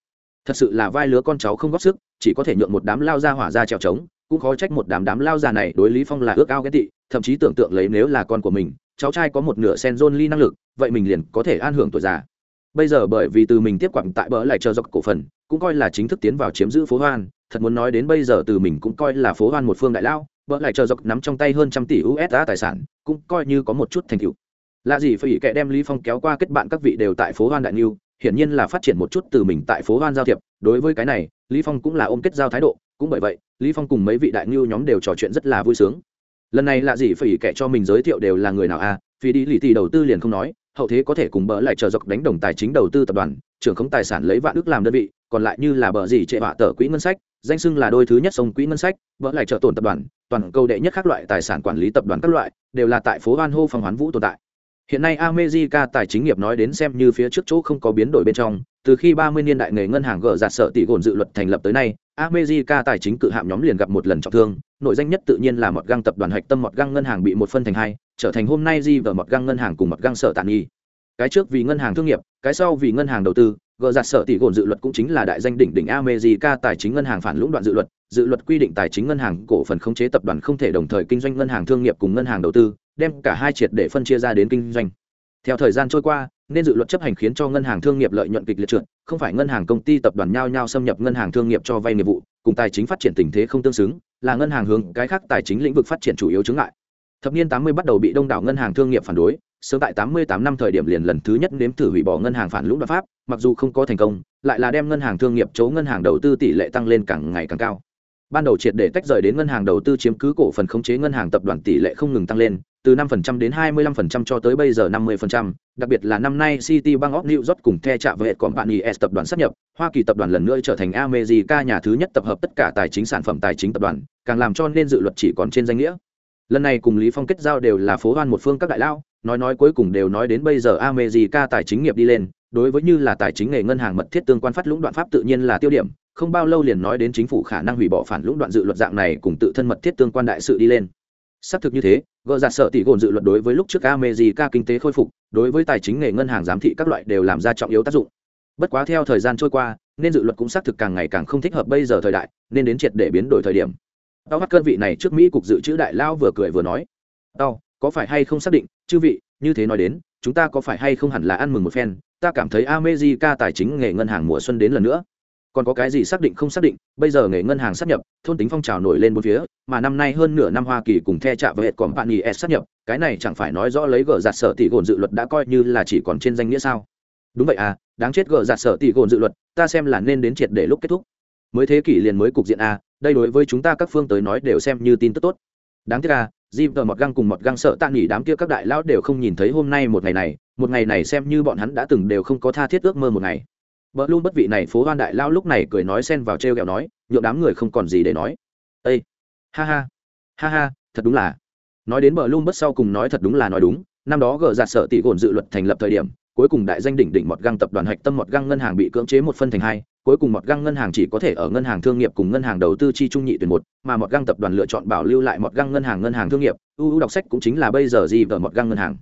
Thật sự là vai lứa con cháu không góp sức, chỉ có thể nhượng một đám lao ra hỏa ra trèo trống cũng khó trách một đám đám lao già này đối lý phong là ước ao ghét tị, thậm chí tưởng tượng lấy nếu là con của mình, cháu trai có một nửa sen john ly năng lực, vậy mình liền có thể an hưởng tuổi già. Bây giờ bởi vì từ mình tiếp quản tại bỡ lại chờ dọc cổ phần, cũng coi là chính thức tiến vào chiếm giữ phố hoan, thật muốn nói đến bây giờ từ mình cũng coi là phố hoan một phương đại lao bỡ lại chờ dọc nắm trong tay hơn trăm tỷ usd tài sản, cũng coi như có một chút thành tựu. Là gì phải kệ đem lý phong kéo qua kết bạn các vị đều tại phố hoan đại niu hiển nhiên là phát triển một chút từ mình tại phố hoan giao thiệp. Đối với cái này, lý phong cũng là ôm kết giao thái độ cũng bởi vậy, lý phong cùng mấy vị đại ngưu nhóm đều trò chuyện rất là vui sướng. Lần này là gì phải kệ cho mình giới thiệu đều là người nào à? Vì đi lì tì đầu tư liền không nói, hậu thế có thể cùng bỡ lại chờ dọc đánh đồng tài chính đầu tư tập đoàn, trưởng không tài sản lấy vạn đức làm đơn vị, còn lại như là bờ gì trệ bạ tờ quỹ ngân sách, danh xưng là đôi thứ nhất sông quỹ ngân sách, bỡ lại trợ tổn tập đoàn, toàn cầu đệ nhất các loại tài sản quản lý tập đoàn các loại, đều là tại phố hoan hô phong hoán vũ tồn tại. Hiện nay America tài chính nghiệp nói đến xem như phía trước chỗ không có biến đổi bên trong từ khi 30 niên đại nghề ngân hàng gỡ giạt sợ tỷ gồn dự luật thành lập tới nay, America tài chính cự hạm nhóm liền gặp một lần trọng thương, nội danh nhất tự nhiên là một găng tập đoàn hạch tâm một găng ngân hàng bị một phân thành hai, trở thành hôm nay di và một găng ngân hàng cùng một găng sợ tàn nghi. Cái trước vì ngân hàng thương nghiệp, cái sau vì ngân hàng đầu tư gỡ giạt sở tỷ gồn dự luật cũng chính là đại danh đỉnh đỉnh America tài chính ngân hàng phản lũng đoạn dự luật dự luật quy định tài chính ngân hàng cổ phần khống chế tập đoàn không thể đồng thời kinh doanh ngân hàng thương nghiệp cùng ngân hàng đầu tư, đem cả hai triệt để phân chia ra đến kinh doanh. Theo thời gian trôi qua nên dự luật chấp hành khiến cho ngân hàng thương nghiệp lợi nhuận kịch liệt trượt không phải ngân hàng công ty tập đoàn nhao nhao xâm nhập ngân hàng thương nghiệp cho vay nghiệp vụ cùng tài chính phát triển tình thế không tương xứng là ngân hàng hướng cái khác tài chính lĩnh vực phát triển chủ yếu chứng ngại thập niên tám mươi bắt đầu bị đông đảo ngân hàng thương nghiệp phản đối sớm tại 88 năm thời điểm liền lần thứ nhất nếm thử hủy bỏ ngân hàng phản lũng đoạn pháp, mặc dù không có thành công, lại là đem ngân hàng thương nghiệp chấu ngân hàng đầu tư tỷ lệ tăng lên càng ngày càng cao. Ban đầu triệt để tách rời đến ngân hàng đầu tư chiếm cứ cổ phần khống chế ngân hàng tập đoàn tỷ lệ không ngừng tăng lên, từ 5% đến 25% cho tới bây giờ 50%, đặc biệt là năm nay City Bank of New York cùng The Trạm vệ Company S tập đoàn sáp nhập, Hoa Kỳ tập đoàn lần nữa trở thành America nhà thứ nhất tập hợp tất cả tài chính sản phẩm tài chính tập đoàn, càng làm cho nên dự luật chỉ còn trên danh nghĩa. Lần này cùng Lý Phong kết giao đều là phố hoan một phương các đại lao, nói nói cuối cùng đều nói đến bây giờ America tài chính nghiệp đi lên, đối với như là tài chính nghề ngân hàng mật thiết tương quan phát lũng đoạn pháp tự nhiên là tiêu điểm, không bao lâu liền nói đến chính phủ khả năng hủy bỏ phản lũng đoạn dự luật dạng này cùng tự thân mật thiết tương quan đại sự đi lên. Xác thực như thế, gỡ giặt sợ tỷ gồn dự luật đối với lúc trước amejica kinh tế khôi phục, đối với tài chính nghề ngân hàng giám thị các loại đều làm ra trọng yếu tác dụng. Bất quá theo thời gian trôi qua, nên dự luật cũng xác thực càng ngày càng không thích hợp bây giờ thời đại, nên đến triệt để biến đổi thời điểm. Tao bắt cơn vị này trước Mỹ cục dự trữ đại lao vừa cười vừa nói. Tao, có phải hay không xác định chư vị như thế nói đến chúng ta có phải hay không hẳn là ăn mừng một phen ta cảm thấy amejica tài chính nghề ngân hàng mùa xuân đến lần nữa còn có cái gì xác định không xác định bây giờ nghề ngân hàng sắp nhập thôn tính phong trào nổi lên bốn phía mà năm nay hơn nửa năm hoa kỳ cùng the trạ với hệ còn bạn s sắp nhập cái này chẳng phải nói rõ lấy gờ giặt sở tỷ gồn dự luật đã coi như là chỉ còn trên danh nghĩa sao? Đúng vậy à đáng chết gờ giặt sở tỷ gồn dự luật ta xem là nên đến triệt để lúc kết thúc. Mới thế kỷ liền mới cục diện a đây đối với chúng ta các phương tới nói đều xem như tin tức tốt. Đáng tiếc à Jim tờ một găng cùng một găng sợ tạ nghỉ đám kia các đại lão đều không nhìn thấy hôm nay một ngày này, một ngày này xem như bọn hắn đã từng đều không có tha thiết ước mơ một ngày bờ luôn bất vị này phố hoan đại lao lúc này cười nói xen vào treo ghẹo nói, nhượng đám người không còn gì để nói. Ê! Ha ha! Ha ha, thật đúng là. Nói đến bờ luôn bất sau cùng nói thật đúng là nói đúng, năm đó gỡ giạt sợ tỷ gọn dự luật thành lập thời điểm, cuối cùng đại danh đỉnh đỉnh một găng tập đoàn hạch tâm một găng ngân hàng bị cưỡng chế một phân thành hai cuối cùng một găng ngân hàng chỉ có thể ở ngân hàng thương nghiệp cùng ngân hàng đầu tư chi trung nhị tuyển một mà một găng tập đoàn lựa chọn bảo lưu lại một găng ngân hàng ngân hàng thương nghiệp ưu đọc sách cũng chính là bây giờ gì ở một găng ngân hàng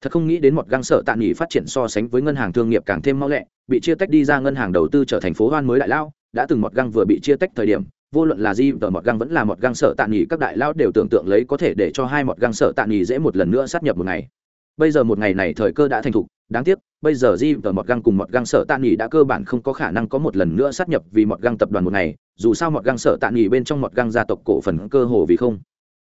thật không nghĩ đến một găng sợ tạm nghỉ phát triển so sánh với ngân hàng thương nghiệp càng thêm mau lẹ bị chia tách đi ra ngân hàng đầu tư trở thành phố hoan mới đại lao đã từng một găng vừa bị chia tách thời điểm vô luận là di ở một găng vẫn là một găng sợ tạm nghỉ các đại lao đều tưởng tượng lấy có thể để cho hai một găng sợ tạm nghỉ dễ một lần nữa sát nhập một ngày bây giờ một ngày này thời cơ đã thành thục đáng tiếc bây giờ di tờ mọt găng cùng mọt găng sợ tạ nghỉ đã cơ bản không có khả năng có một lần nữa sát nhập vì mọt găng tập đoàn một ngày dù sao mọt găng sợ tạ nghỉ bên trong mọt găng gia tộc cổ phần cơ hồ vì không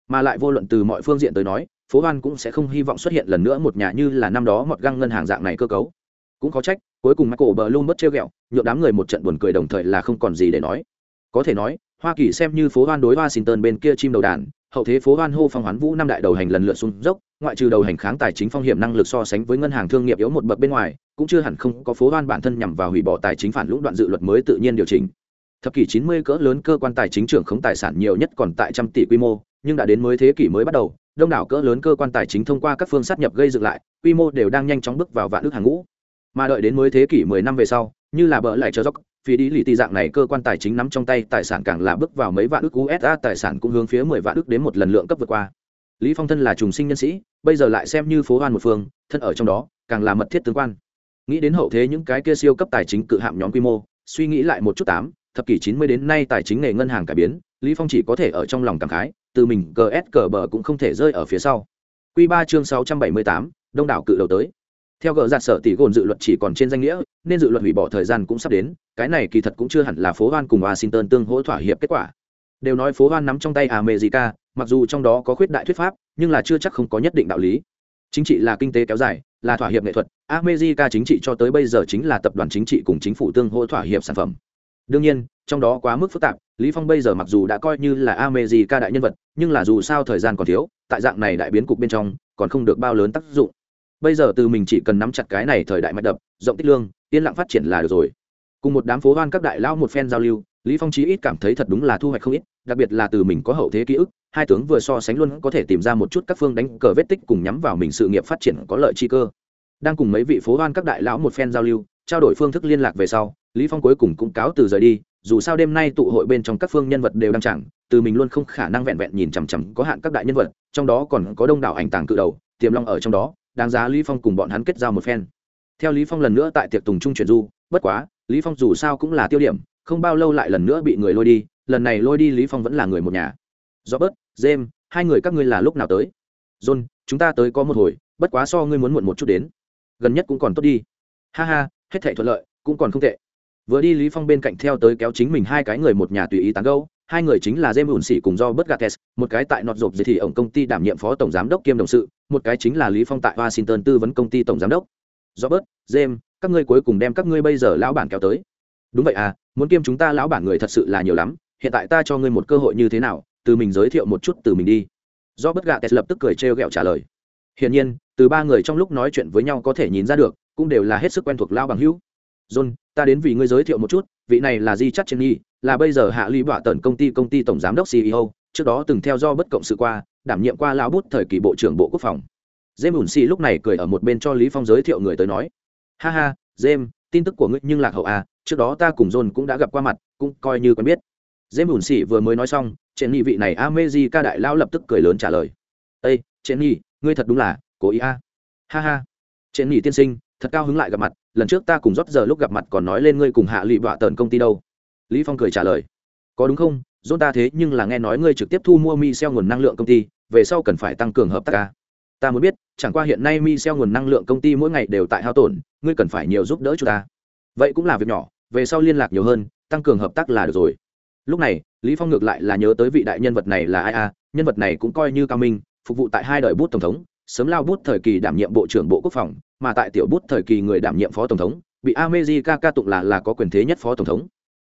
mà lại vô luận từ mọi phương diện tới nói phố hoan cũng sẽ không hy vọng xuất hiện lần nữa một nhà như là năm đó mọt găng ngân hàng dạng này cơ cấu. Cũng có trách, cuối cùng michael bờ luôn mất treo ghẹo, nhượng đám người một trận buồn cười đồng thời là không còn gì để nói. Có thể nói, hoa kỳ xem như phố hoan đối washington bên kia chim đầu đàn, hậu thế phố hoan hô phong hoán vũ năm đại đầu hành lần lượt xuống dốc, ngoại trừ đầu hành kháng tài chính phong hiểm năng lực so sánh với ngân hàng thương nghiệp yếu một bậc bên ngoài, cũng chưa hẳn không có phố hoan bản thân nhằm vào hủy bỏ tài chính phản lũng đoạn dự luật mới tự nhiên điều chỉnh. Thập kỷ 90 cỡ lớn cơ quan tài chính trưởng khống tài sản nhiều nhất còn tại trăm tỷ quy mô, nhưng đã đến mới thế kỷ mới bắt đầu đông đảo cỡ lớn cơ quan tài chính thông qua các phương sát nhập gây dựng lại, quy mô đều đang nhanh chóng bước vào vạn ước hàng ngũ. Mà đợi đến mới thế kỷ 10 năm về sau, như là bỡ lại chờ dốc, phí đi lì tì dạng này cơ quan tài chính nắm trong tay tài sản càng là bước vào mấy vạn ước usa tài sản cũng hướng phía 10 vạn ước đến một lần lượng cấp vượt qua. Lý phong thân là trùng sinh nhân sĩ, bây giờ lại xem như phố hoan một phương, thân ở trong đó, càng là mật thiết tương quan. Nghĩ đến hậu thế những cái kia siêu cấp tài chính cự hạm nhóm quy mô, suy nghĩ lại một chút tám, thập kỷ 90 đến nay tài chính nghề ngân hàng cải biến, lý phong chỉ có thể ở trong lòng cảm khái từ mình cờ s cờ bờ cũng không thể rơi ở phía sau. Quy ba chương 678, đông đảo cự đầu tới. Theo gỡ giặt sở tỷ gồn dự luật chỉ còn trên danh nghĩa nên dự luật hủy bỏ thời gian cũng sắp đến cái này kỳ thật cũng chưa hẳn là phố hoan cùng washington tương hỗ thỏa hiệp kết quả. Đều nói phố hoan nắm trong tay america mặc dù trong đó có khuyết đại thuyết pháp nhưng là chưa chắc không có nhất định đạo lý. Chính trị là kinh tế kéo dài là thỏa hiệp nghệ thuật america chính trị cho tới bây giờ chính là tập đoàn chính trị cùng chính phủ tương hỗ thỏa hiệp sản phẩm. Đương nhiên trong đó quá mức phức tạp lý phong bây giờ mặc dù đã coi như là america đại nhân vật, nhưng là dù sao thời gian còn thiếu, tại dạng này đại biến cục bên trong, còn không được bao lớn tác dụng. Bây giờ từ mình chỉ cần nắm chặt cái này thời đại mạch đập, rộng tích lương, yên lặng phát triển là được rồi. Cùng một đám phố hoan các đại lao một phen giao lưu, lý phong chí ít cảm thấy thật đúng là thu hoạch không ít, đặc biệt là từ mình có hậu thế ký ức, hai tướng vừa so sánh luôn có thể tìm ra một chút các phương đánh cờ vết tích cùng nhắm vào mình sự nghiệp phát triển có lợi chi cơ. Đang cùng mấy vị phố hoan các đại lão một phen giao lưu, trao đổi phương thức liên lạc về sau, lý phong cuối cùng cũng cáo từ rời đi dù sao đêm nay tụ hội bên trong các phương nhân vật đều đang chẳng, từ mình luôn không khả năng vẹn vẹn nhìn chằm chằm có hạn các đại nhân vật, trong đó còn có đông đảo ảnh tàng cự đầu, tiềm long ở trong đó, đáng giá lý phong cùng bọn hắn kết giao một phen. Theo lý phong lần nữa tại tiệc tùng trung chuyển du, bất quá, lý phong dù sao cũng là tiêu điểm, không bao lâu lại lần nữa bị người lôi đi, lần này lôi đi lý phong vẫn là người một nhà. Robert, james, hai người các ngươi là lúc nào tới? John, chúng ta tới có một hồi, bất quá so ngươi muốn muộn một chút đến. Gần nhất cũng còn tốt đi. Ha ha, hết thảy thuận lợi, cũng còn không tệ vừa đi lý phong bên cạnh theo tới kéo chính mình hai cái người một nhà tùy ý tán gẫu, hai người chính là James sĩ cùng do bất gates, một cái tại nọt rộp dưới thì ổng công ty đảm nhiệm phó tổng giám đốc kiêm đồng sự, một cái chính là lý phong tại washington tư vấn công ty tổng giám đốc. Robert, james, các ngươi cuối cùng đem các ngươi bây giờ lão bản kéo tới. Đúng vậy à muốn kiêm chúng ta lão bản người thật sự là nhiều lắm, hiện tại ta cho ngươi một cơ hội như thế nào, từ mình giới thiệu một chút từ mình đi. Do bất gates lập tức cười trêu ghẹo trả lời. Hiển nhiên, từ ba người trong lúc nói chuyện với nhau có thể nhìn ra được, cũng đều là hết sức quen thuộc lão bằng hữu john, ta đến vì ngươi giới thiệu một chút, vị này là di chắc trên nhi, là bây giờ hạ lý bọa tần công ty công ty tổng giám đốc ceo trước đó từng theo do bất cộng sự qua, đảm nhiệm qua lão bút thời kỳ bộ trưởng bộ quốc phòng. Jem ủn xì lúc này cười ở một bên cho lý phong giới thiệu người tới nói. Ha ha jem tin tức của ngươi nhưng lạc hậu à trước đó ta cùng john cũng đã gặp qua mặt, cũng coi như quen biết. Jem ủn xì vừa mới nói xong trên nhi vị này amezi ca đại lão lập tức cười lớn trả lời. Ê trên nhi, ngươi thật đúng là cố ý à. ha ha. Trên nhi tiên sinh, thật cao hứng lại gặp mặt lần trước ta cùng rót giờ lúc gặp mặt còn nói lên ngươi cùng hạ lụy bọa tần công ty đâu. Lý phong cười trả lời, có đúng không? Dốt ta thế nhưng là nghe nói ngươi trực tiếp thu mua mi xeo nguồn năng lượng công ty, về sau cần phải tăng cường hợp tác ca ta muốn biết, chẳng qua hiện nay mi xeo nguồn năng lượng công ty mỗi ngày đều tại hao tổn, ngươi cần phải nhiều giúp đỡ chúng ta. Vậy cũng là việc nhỏ, về sau liên lạc nhiều hơn, tăng cường hợp tác là được rồi. Lúc này, lý phong ngược lại là nhớ tới vị đại nhân vật này là ai a nhân vật này cũng coi như cao minh, phục vụ tại hai đời bút tổng thống sớm lao bút thời kỳ đảm nhiệm bộ trưởng bộ quốc phòng, mà tại tiểu bút thời kỳ người đảm nhiệm phó tổng thống, bị america ca tụng là là có quyền thế nhất phó tổng thống.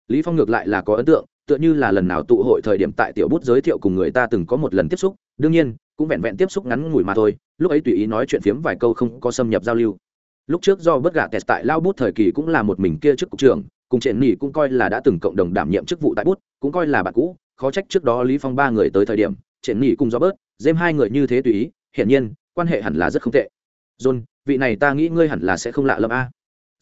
Lý phong ngược lại là có ấn tượng, tựa như là lần nào tụ hội thời điểm tại tiểu bút giới thiệu cùng người ta từng có một lần tiếp xúc, đương nhiên, cũng vẹn vẹn tiếp xúc ngắn ngủi mà thôi, lúc ấy tùy ý nói chuyện phiếm vài câu không có xâm nhập giao lưu. Lúc trước do bất gạ tẹt tại lao bút thời kỳ cũng là một mình kia chức cục trưởng, cùng trịnh nỉ cũng coi là đã từng cộng đồng đảm nhiệm chức vụ tại bút, cũng coi là bạn cũ, khó trách trước đó lý phong ba người tới thời điểm trịnh nỉ cùng do bớt, dêm hai người như thế tùy ý, hiển nhiên quan hệ hẳn là rất không tệ. John, vị này ta nghĩ ngươi hẳn là sẽ không lạ lẫm a.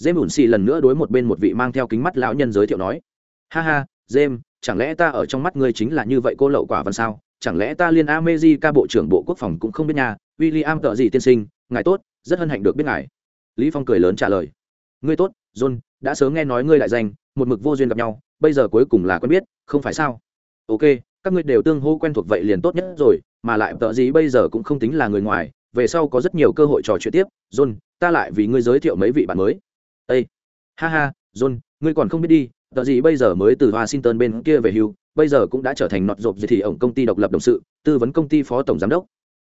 James ủn xì lần nữa đối một bên một vị mang theo kính mắt lão nhân giới thiệu nói, ha ha, James, chẳng lẽ ta ở trong mắt ngươi chính là như vậy cô lậu quả văn sao? Chẳng lẽ ta liên America bộ trưởng bộ quốc phòng cũng không biết nhà William tợ gì tiên sinh, ngài tốt, rất hân hạnh được biết ngài. Lý Phong cười lớn trả lời, ngươi tốt, John, đã sớm nghe nói ngươi lại danh, một mực vô duyên gặp nhau, bây giờ cuối cùng là quen biết, không phải sao? Ok, các ngươi đều tương hô quen thuộc vậy liền tốt nhất rồi, mà lại tợ gì bây giờ cũng không tính là người ngoài về sau có rất nhiều cơ hội trò chuyện tiếp, john, ta lại vì ngươi giới thiệu mấy vị bạn mới. Ây ha ha, john, ngươi còn không biết đi, tờ gì bây giờ mới từ washington bên kia về hưu, bây giờ cũng đã trở thành nọt rộp gì thì ổng công ty độc lập đồng sự, tư vấn công ty phó tổng giám đốc.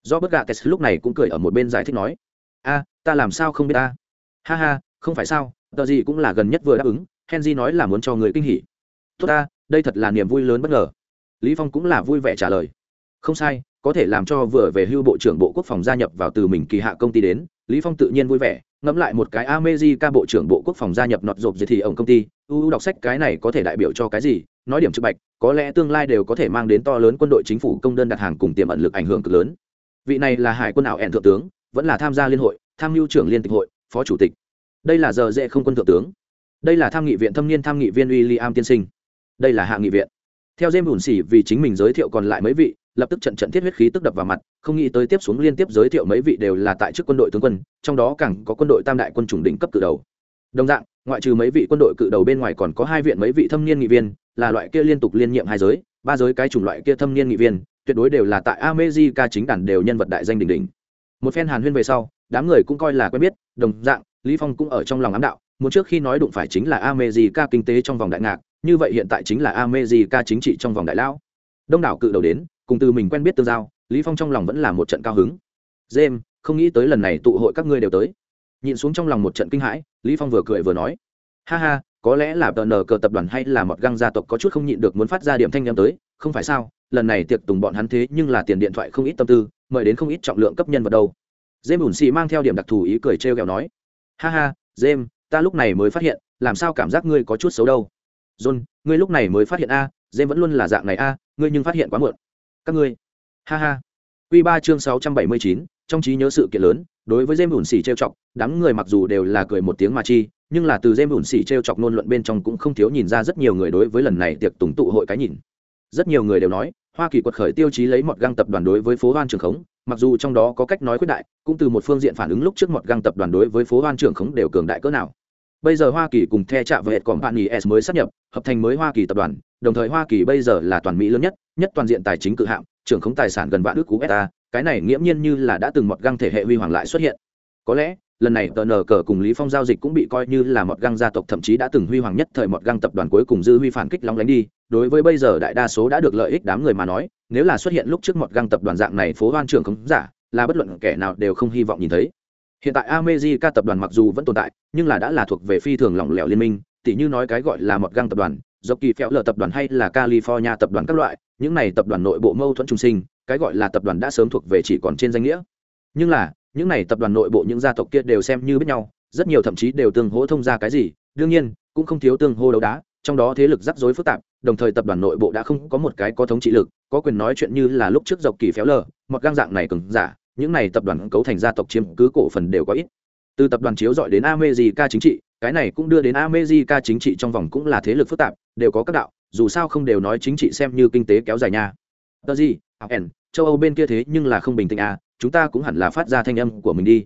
Do bất gạ tes lúc này cũng cười ở một bên giải thích nói, a, ta làm sao không biết ta? Ha ha, không phải sao, tờ gì cũng là gần nhất vừa đáp ứng, henry nói là muốn cho người kinh hỉ. Tốt ta, đây thật là niềm vui lớn bất ngờ. Lý phong cũng là vui vẻ trả lời. Không sai có thể làm cho vừa về hưu bộ trưởng bộ quốc phòng gia nhập vào từ mình kỳ hạ công ty đến lý phong tự nhiên vui vẻ ngẫm lại một cái America bộ trưởng bộ quốc phòng gia nhập nọt rộp gì thì ông công ty uu đọc sách cái này có thể đại biểu cho cái gì nói điểm trực bạch có lẽ tương lai đều có thể mang đến to lớn quân đội chính phủ công đơn đặt hàng cùng tiềm ẩn lực ảnh hưởng cực lớn. Vị này là hải quân ảo ẻn thượng tướng vẫn là tham gia liên hội tham mưu trưởng liên tịch hội phó chủ tịch. Đây là giờ dễ không quân thượng tướng. Đây là tham nghị viện thâm niên tham nghị viên William tiên sinh. Đây là hạ nghị viện. Theo James Bùn Sỉ vì chính mình giới thiệu còn lại mấy vị, lập tức trận trận thiết huyết khí tức đập vào mặt, không nghĩ tới tiếp xuống liên tiếp giới thiệu mấy vị đều là tại chức quân đội tướng quân, trong đó càng có quân đội tam đại quân chủng đỉnh cấp cự đầu. Đồng dạng, ngoại trừ mấy vị quân đội cự đầu bên ngoài còn có hai viện mấy vị thâm niên nghị viên, là loại kia liên tục liên nhiệm hai giới, ba giới cái chủng loại kia thâm niên nghị viên, tuyệt đối đều là tại America chính đàn đều nhân vật đại danh đỉnh đỉnh. Một phen hàn huyên về sau, đám người cũng coi là quen biết, đồng dạng, Lý Phong cũng ở trong lòng ám đạo, muốn trước khi nói đụng phải chính là America kinh tế trong vòng đại ngạc, như vậy hiện tại chính là America chính trị trong vòng đại lão. Đông đảo cự đầu đến, cùng từ mình quen biết tương giao, Lý Phong trong lòng vẫn là một trận cao hứng. James, không nghĩ tới lần này tụ hội các ngươi đều tới. Nhìn xuống trong lòng một trận kinh hãi, Lý Phong vừa cười vừa nói: "Ha ha, có lẽ là tờ nờ cờ tập đoàn hay là một găng gia tộc có chút không nhịn được muốn phát ra điểm thanh em tới, không phải sao? Lần này tiệc tùng bọn hắn thế nhưng là tiền điện thoại không ít tâm tư, mời đến không ít trọng lượng cấp nhân vật đâu." James ủn xì mang theo điểm đặc thù ý cười trêu ghẹo nói: "Ha ha, James, ta lúc này mới phát hiện, làm sao cảm giác ngươi có chút xấu đâu?" John, ngươi lúc này mới phát hiện a, James vẫn luôn là dạng này a, ngươi nhưng phát hiện quá muộn. Các ngươi. Ha ha. Quy ba chương 679, trong trí nhớ sự kiện lớn, đối với James Bùn Sỉ trêu chọc, đám người mặc dù đều là cười một tiếng mà chi, nhưng là từ James Bùn Sỉ trêu chọc nôn luận bên trong cũng không thiếu nhìn ra rất nhiều người đối với lần này tiệc tùng tụ hội cái nhìn. Rất nhiều người đều nói, Hoa Kỳ quật khởi tiêu chí lấy một găng tập đoàn đối với phố Hoan trường khống, mặc dù trong đó có cách nói quyết đại, cũng từ một phương diện phản ứng lúc trước một găng tập đoàn đối với phố Hoan trường khống đều cường đại cỡ nào bây giờ hoa kỳ cùng the trạ vệ còn bạn nghỉ s mới sắp nhập, hợp thành mới hoa kỳ tập đoàn, đồng thời hoa kỳ bây giờ là toàn mỹ lớn nhất nhất toàn diện tài chính cự hạng trưởng khống tài sản gần vạn ước cú beta cái này nghiễm nhiên như là đã từng một găng thể hệ huy hoàng lại xuất hiện. Có lẽ, lần này tờ nờ cờ cùng lý phong giao dịch cũng bị coi như là một găng gia tộc thậm chí đã từng huy hoàng nhất thời một găng tập đoàn cuối cùng dư huy phản kích long lánh đi. Đối với bây giờ đại đa số đã được lợi ích đám người mà nói, nếu là xuất hiện lúc trước một găng tập đoàn dạng này phố hoan trưởng khống giả, là bất luận kẻ nào đều không hy vọng nhìn thấy hiện tại America tập đoàn mặc dù vẫn tồn tại, nhưng là đã là thuộc về phi thường lỏng lẻo liên minh, tỉ như nói cái gọi là một găng tập đoàn dọc kỳ phèo lờ tập đoàn hay là california tập đoàn các loại, những này tập đoàn nội bộ mâu thuẫn trung sinh, cái gọi là tập đoàn đã sớm thuộc về chỉ còn trên danh nghĩa. Nhưng là, những này tập đoàn nội bộ những gia tộc kia đều xem như biết nhau, rất nhiều thậm chí đều tương hỗ thông ra cái gì, đương nhiên, cũng không thiếu tương hô đấu đá, trong đó thế lực rắc rối phức tạp, đồng thời tập đoàn nội bộ đã không có một cái có thống trị lực, có quyền nói chuyện như là lúc trước dọc kỳ phéo lờ một gang dạng này cứng giả những này tập đoàn cấu thành gia tộc chiếm cứ cổ phần đều có ít. Từ tập đoàn chiếu dọi đến America chính trị, cái này cũng đưa đến America chính trị trong vòng cũng là thế lực phức tạp, đều có các đạo, dù sao không đều nói chính trị xem như kinh tế kéo dài nha. Tờ gì? À, N châu âu bên kia thế nhưng là không bình tĩnh à chúng ta cũng hẳn là phát ra thanh âm của mình đi.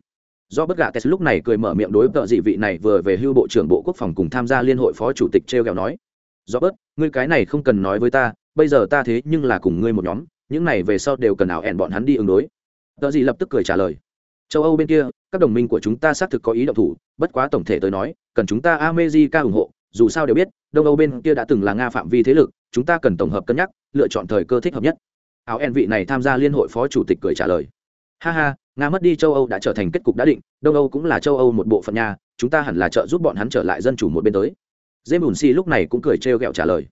Do bất gạ tes lúc này cười mở miệng đối tợ dị vị này vừa về hưu bộ trưởng bộ quốc phòng cùng tham gia liên hội phó chủ tịch t r nói. Do bớt ngươi cái này không cần nói với ta, bây giờ ta thế nhưng là cùng ngươi một nhóm, những này về sau đều cần ảo ẻn bọn hắn đi ứng đối tợ gì lập tức cười trả lời. Châu âu bên kia, các đồng minh của chúng ta xác thực có ý động thủ, bất quá tổng thể tới nói, cần chúng ta america ủng hộ, dù sao đều biết, đông âu bên kia đã từng là nga phạm vi thế lực, chúng ta cần tổng hợp cân nhắc, lựa chọn thời cơ thích hợp nhất. Áo en vị này tham gia liên hội phó chủ tịch cười trả lời. Ha ha, nga mất đi châu âu đã trở thành kết cục đã định, đông âu cũng là châu âu một bộ phận nhà, chúng ta hẳn là trợ giúp bọn hắn trở lại dân chủ một bên tới. Zemunsi si lúc này cũng cười trêu ghẹo trả lời.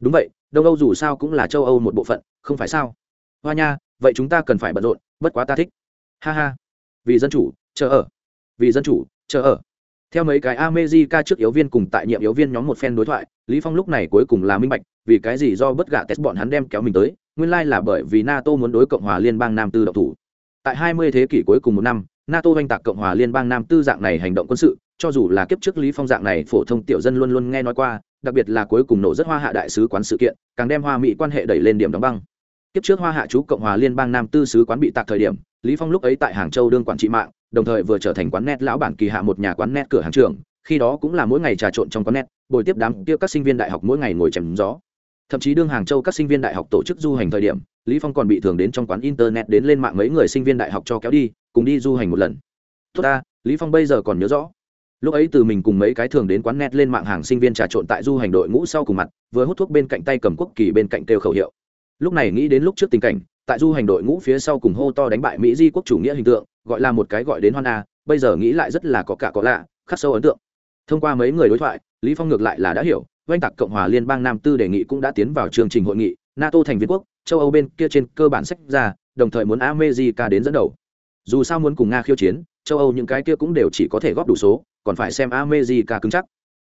Đúng vậy, đông âu dù sao cũng là châu âu một bộ phận, không phải sao? Hoa nha, vậy chúng ta cần phải bận rộn bất quá ta thích ha ha vì dân chủ chờ ở vì dân chủ chờ ở theo mấy cái America trước yếu viên cùng tại nhiệm yếu viên nhóm một phen đối thoại, Lý Phong lúc này cuối cùng là minh bạch, vì cái gì do bất gạ test bọn hắn đem kéo mình tới, nguyên lai là bởi vì NATO muốn đối Cộng hòa Liên bang Nam Tư động thủ. Tại 20 thế kỷ cuối cùng một năm, NATO doanh tạc Cộng hòa Liên bang Nam Tư dạng này hành động quân sự, cho dù là kiếp trước Lý Phong dạng này phổ thông tiểu dân luôn luôn nghe nói qua, đặc biệt là cuối cùng nổ rất hoa hạ đại sứ quán sự kiện, càng đem Hoa Mỹ quan hệ đẩy lên điểm đóng băng. Kiếp trước Hoa Hạ chú Cộng hòa Liên bang Nam Tư sứ quán bị tạc thời điểm, Lý Phong lúc ấy tại Hàng Châu đương quản trị mạng, đồng thời vừa trở thành quán net lão bản kỳ hạ một nhà quán net cửa hàng trưởng. khi đó cũng là mỗi ngày trà trộn trong quán net bồi tiếp đám kia các sinh viên đại học mỗi ngày ngồi chèm gió. Thậm chí đương hàng châu các sinh viên đại học tổ chức du hành thời điểm lý phong còn bị thường đến trong quán internet đến lên mạng mấy người sinh viên đại học cho kéo đi cùng đi du hành một lần. Tốt ta lý phong bây giờ còn nhớ rõ. Lúc ấy từ mình cùng mấy cái thường đến quán net lên mạng hàng sinh viên trà trộn tại du hành đội ngũ sau cùng mặt vừa hút thuốc bên cạnh tay cầm quốc kỳ bên cạnh kêu khẩu hiệu lúc này nghĩ đến lúc trước tình cảnh, tại du hành đội ngũ phía sau cùng hô to đánh bại mỹ di quốc chủ nghĩa hình tượng, gọi là một cái gọi đến hoan a, bây giờ nghĩ lại rất là có cả có lạ, khắc sâu ấn tượng. Thông qua mấy người đối thoại, lý phong ngược lại là đã hiểu, oanh tạc cộng hòa liên bang nam tư đề nghị cũng đã tiến vào chương trình hội nghị, nato thành viên quốc, châu âu bên kia trên cơ bản sách ra, đồng thời muốn america đến dẫn đầu. Dù sao muốn cùng nga khiêu chiến, châu âu những cái kia cũng đều chỉ có thể góp đủ số, còn phải xem america cứng chắc.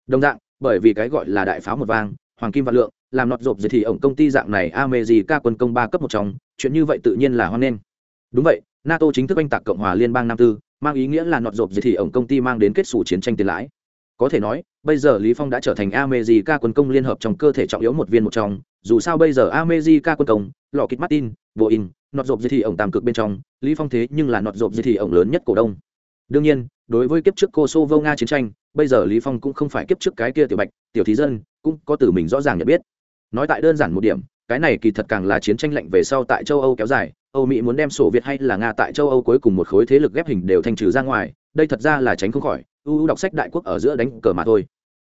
Đồng dạng, bởi vì cái gọi là đại pháo một vang, hoàng kim và lượng làm nọt rộp gì thì ổng công ty dạng này america quân công ba cấp một trong, chuyện như vậy tự nhiên là hoan nghênh. Đúng vậy, nato chính thức oanh tạc cộng hòa liên bang nam tư, mang ý nghĩa là nọt rộp gì thì ổng công ty mang đến kết xù chiến tranh tiền lãi. Có thể nói, bây giờ lý phong đã trở thành america quân công liên hợp trong cơ thể trọng yếu một viên một trong, dù sao bây giờ america quân công lò kịch martin, boeing nọt rộp gì thì ổng tam cực bên trong, lý phong thế nhưng là nọt rộp gì thì ổng lớn nhất cổ đông. Đương nhiên, đối với kiếp trước kosovo nga chiến tranh, bây giờ lý phong cũng không phải kiếp trước cái kia tiểu bạch, tiểu thí dân, cũng có từ mình rõ ràng nhận biết nói tại đơn giản một điểm, cái này kỳ thật càng là chiến tranh lạnh về sau tại châu âu kéo dài, âu mỹ muốn đem sổ việt hay là nga tại châu âu cuối cùng một khối thế lực ghép hình đều thanh trừ ra ngoài, đây thật ra là tránh không khỏi ưu đọc sách đại quốc ở giữa đánh cờ mà thôi.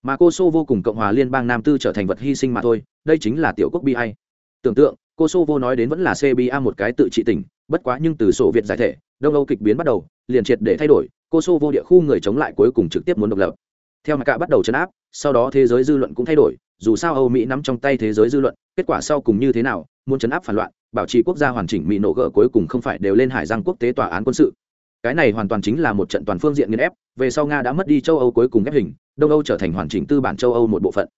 Mà kosovo cùng cộng hòa liên bang nam tư trở thành vật hy sinh mà thôi, đây chính là tiểu quốc bi hay tưởng tượng, kosovo nói đến vẫn là cba một cái tự trị tỉnh, bất quá nhưng từ sổ việt giải thể, đông âu kịch biến bắt đầu, liền triệt để thay đổi, kosovo địa khu người chống lại cuối cùng trực tiếp muốn độc lập theo mặt cả bắt đầu chấn áp, sau đó thế giới dư luận cũng thay đổi, dù sao âu mỹ nắm trong tay thế giới dư luận, kết quả sau cùng như thế nào, muốn chấn áp phản loạn, bảo trì quốc gia hoàn chỉnh mỹ nổ gỡ cuối cùng không phải đều lên hải giang quốc tế tòa án quân sự. Cái này hoàn toàn chính là một trận toàn phương diện nghiên ép, về sau nga đã mất đi châu âu cuối cùng ghép hình, đông âu trở thành hoàn chỉnh tư bản châu âu một bộ phận.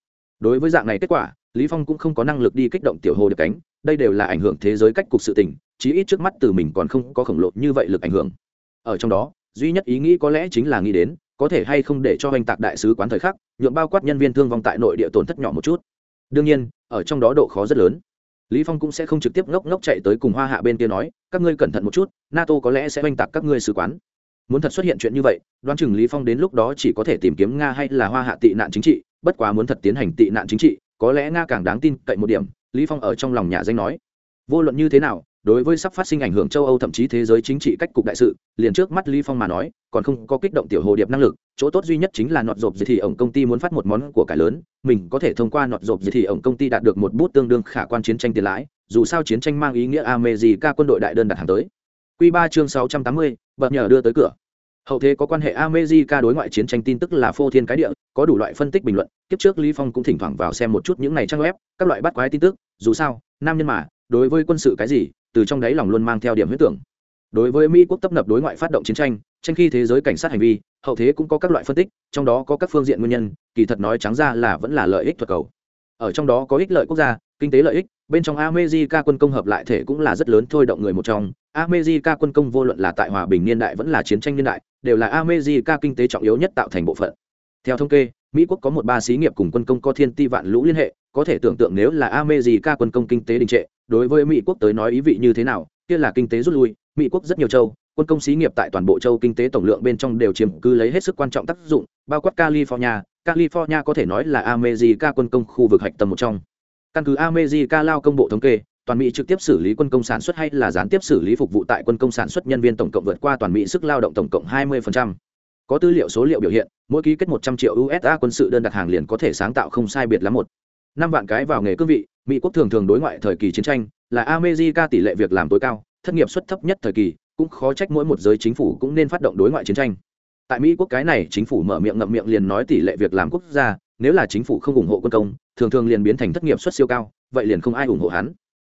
Đối với dạng này kết quả, lý phong cũng không có năng lực đi kích động tiểu hồ được cánh, đây đều là ảnh hưởng thế giới cách cục sự tình, chí ít trước mắt từ mình còn không có khổng lồ như vậy lực ảnh hưởng. Ở trong đó, duy nhất ý nghĩ có lẽ chính là nghĩ đến có thể hay không để cho hành tạc đại sứ quán thời khắc nhuộm bao quát nhân viên thương vong tại nội địa tổn thất nhỏ một chút. Đương nhiên, ở trong đó độ khó rất lớn. Lý phong cũng sẽ không trực tiếp ngốc ngốc chạy tới cùng hoa hạ bên kia nói, các ngươi cẩn thận một chút, nato có lẽ sẽ oanh tạc các ngươi sứ quán. Muốn thật xuất hiện chuyện như vậy, đoán chừng lý phong đến lúc đó chỉ có thể tìm kiếm nga hay là hoa hạ tị nạn chính trị, bất quá muốn thật tiến hành tị nạn chính trị, có lẽ nga càng đáng tin cậy một điểm, lý phong ở trong lòng nhà danh nói. Vô luận như thế nào đối với sắp phát sinh ảnh hưởng châu âu thậm chí thế giới chính trị cách cục đại sự liền trước mắt lý phong mà nói còn không có kích động tiểu hồ điệp năng lực chỗ tốt duy nhất chính là nọt rộp gì thì ổng công ty muốn phát một món của cải lớn mình có thể thông qua nọt rộp gì thì ổng công ty đạt được một bút tương đương khả quan chiến tranh tiền lãi dù sao chiến tranh mang ý nghĩa America quân đội đại đơn đặt hàng tới. Quy 3 chương 680, bật nhờ đưa tới cửa. Hậu thế có quan hệ America đối ngoại chiến tranh tin tức là phô thiên cái địa có đủ loại phân tích bình luận kiếp trước lý phong cũng thỉnh thoảng vào xem một chút những này trang web các loại bắt quái tin tức dù sao nam nhân mà đối với quân sự cái gì từ trong đáy lòng luôn mang theo điểm huyết tưởng. Đối với mỹ quốc tấp nập đối ngoại phát động chiến tranh tranh khi thế giới cảnh sát hành vi, hậu thế cũng có các loại phân tích, trong đó có các phương diện nguyên nhân, kỳ thật nói trắng ra là vẫn là lợi ích thuật cầu. Ở trong đó có ích lợi quốc gia, kinh tế lợi ích, bên trong America quân công hợp lại thể cũng là rất lớn thôi động người một trong. America quân công vô luận là tại hòa bình niên đại vẫn là chiến tranh niên đại, đều là America kinh tế trọng yếu nhất tạo thành bộ phận. Theo thống kê, mỹ quốc có một ba xí nghiệp cùng quân công có thiên ti vạn lũ liên hệ, có thể tưởng tượng nếu là America quân công kinh tế đình trệ đối với mỹ quốc tới nói ý vị như thế nào, kia là kinh tế rút lui, mỹ quốc rất nhiều châu, quân công xí nghiệp tại toàn bộ châu kinh tế tổng lượng bên trong đều chiếm cứ lấy hết sức quan trọng tác dụng, bao quát california. California có thể nói là america quân công khu vực hạch tâm một trong. Căn cứ america lao công bộ thống kê, toàn mỹ trực tiếp xử lý quân công sản xuất hay là gián tiếp xử lý phục vụ tại quân công sản xuất nhân viên tổng cộng vượt qua toàn mỹ sức lao động tổng cộng 20%. có tư liệu số liệu biểu hiện, mỗi ký kết 100 triệu usd quân sự đơn đặt hàng liền có thể sáng tạo không sai biệt lắm một. Năm vạn cái vào nghề cương vị mỹ quốc thường thường đối ngoại thời kỳ chiến tranh là america tỷ lệ việc làm tối cao, thất nghiệp suất thấp nhất thời kỳ, cũng khó trách mỗi một giới chính phủ cũng nên phát động đối ngoại chiến tranh. Tại mỹ quốc cái này, chính phủ mở miệng ngậm miệng liền nói tỷ lệ việc làm quốc gia, nếu là chính phủ không ủng hộ quân công, thường thường liền biến thành thất nghiệp suất siêu cao, vậy liền không ai ủng hộ hắn.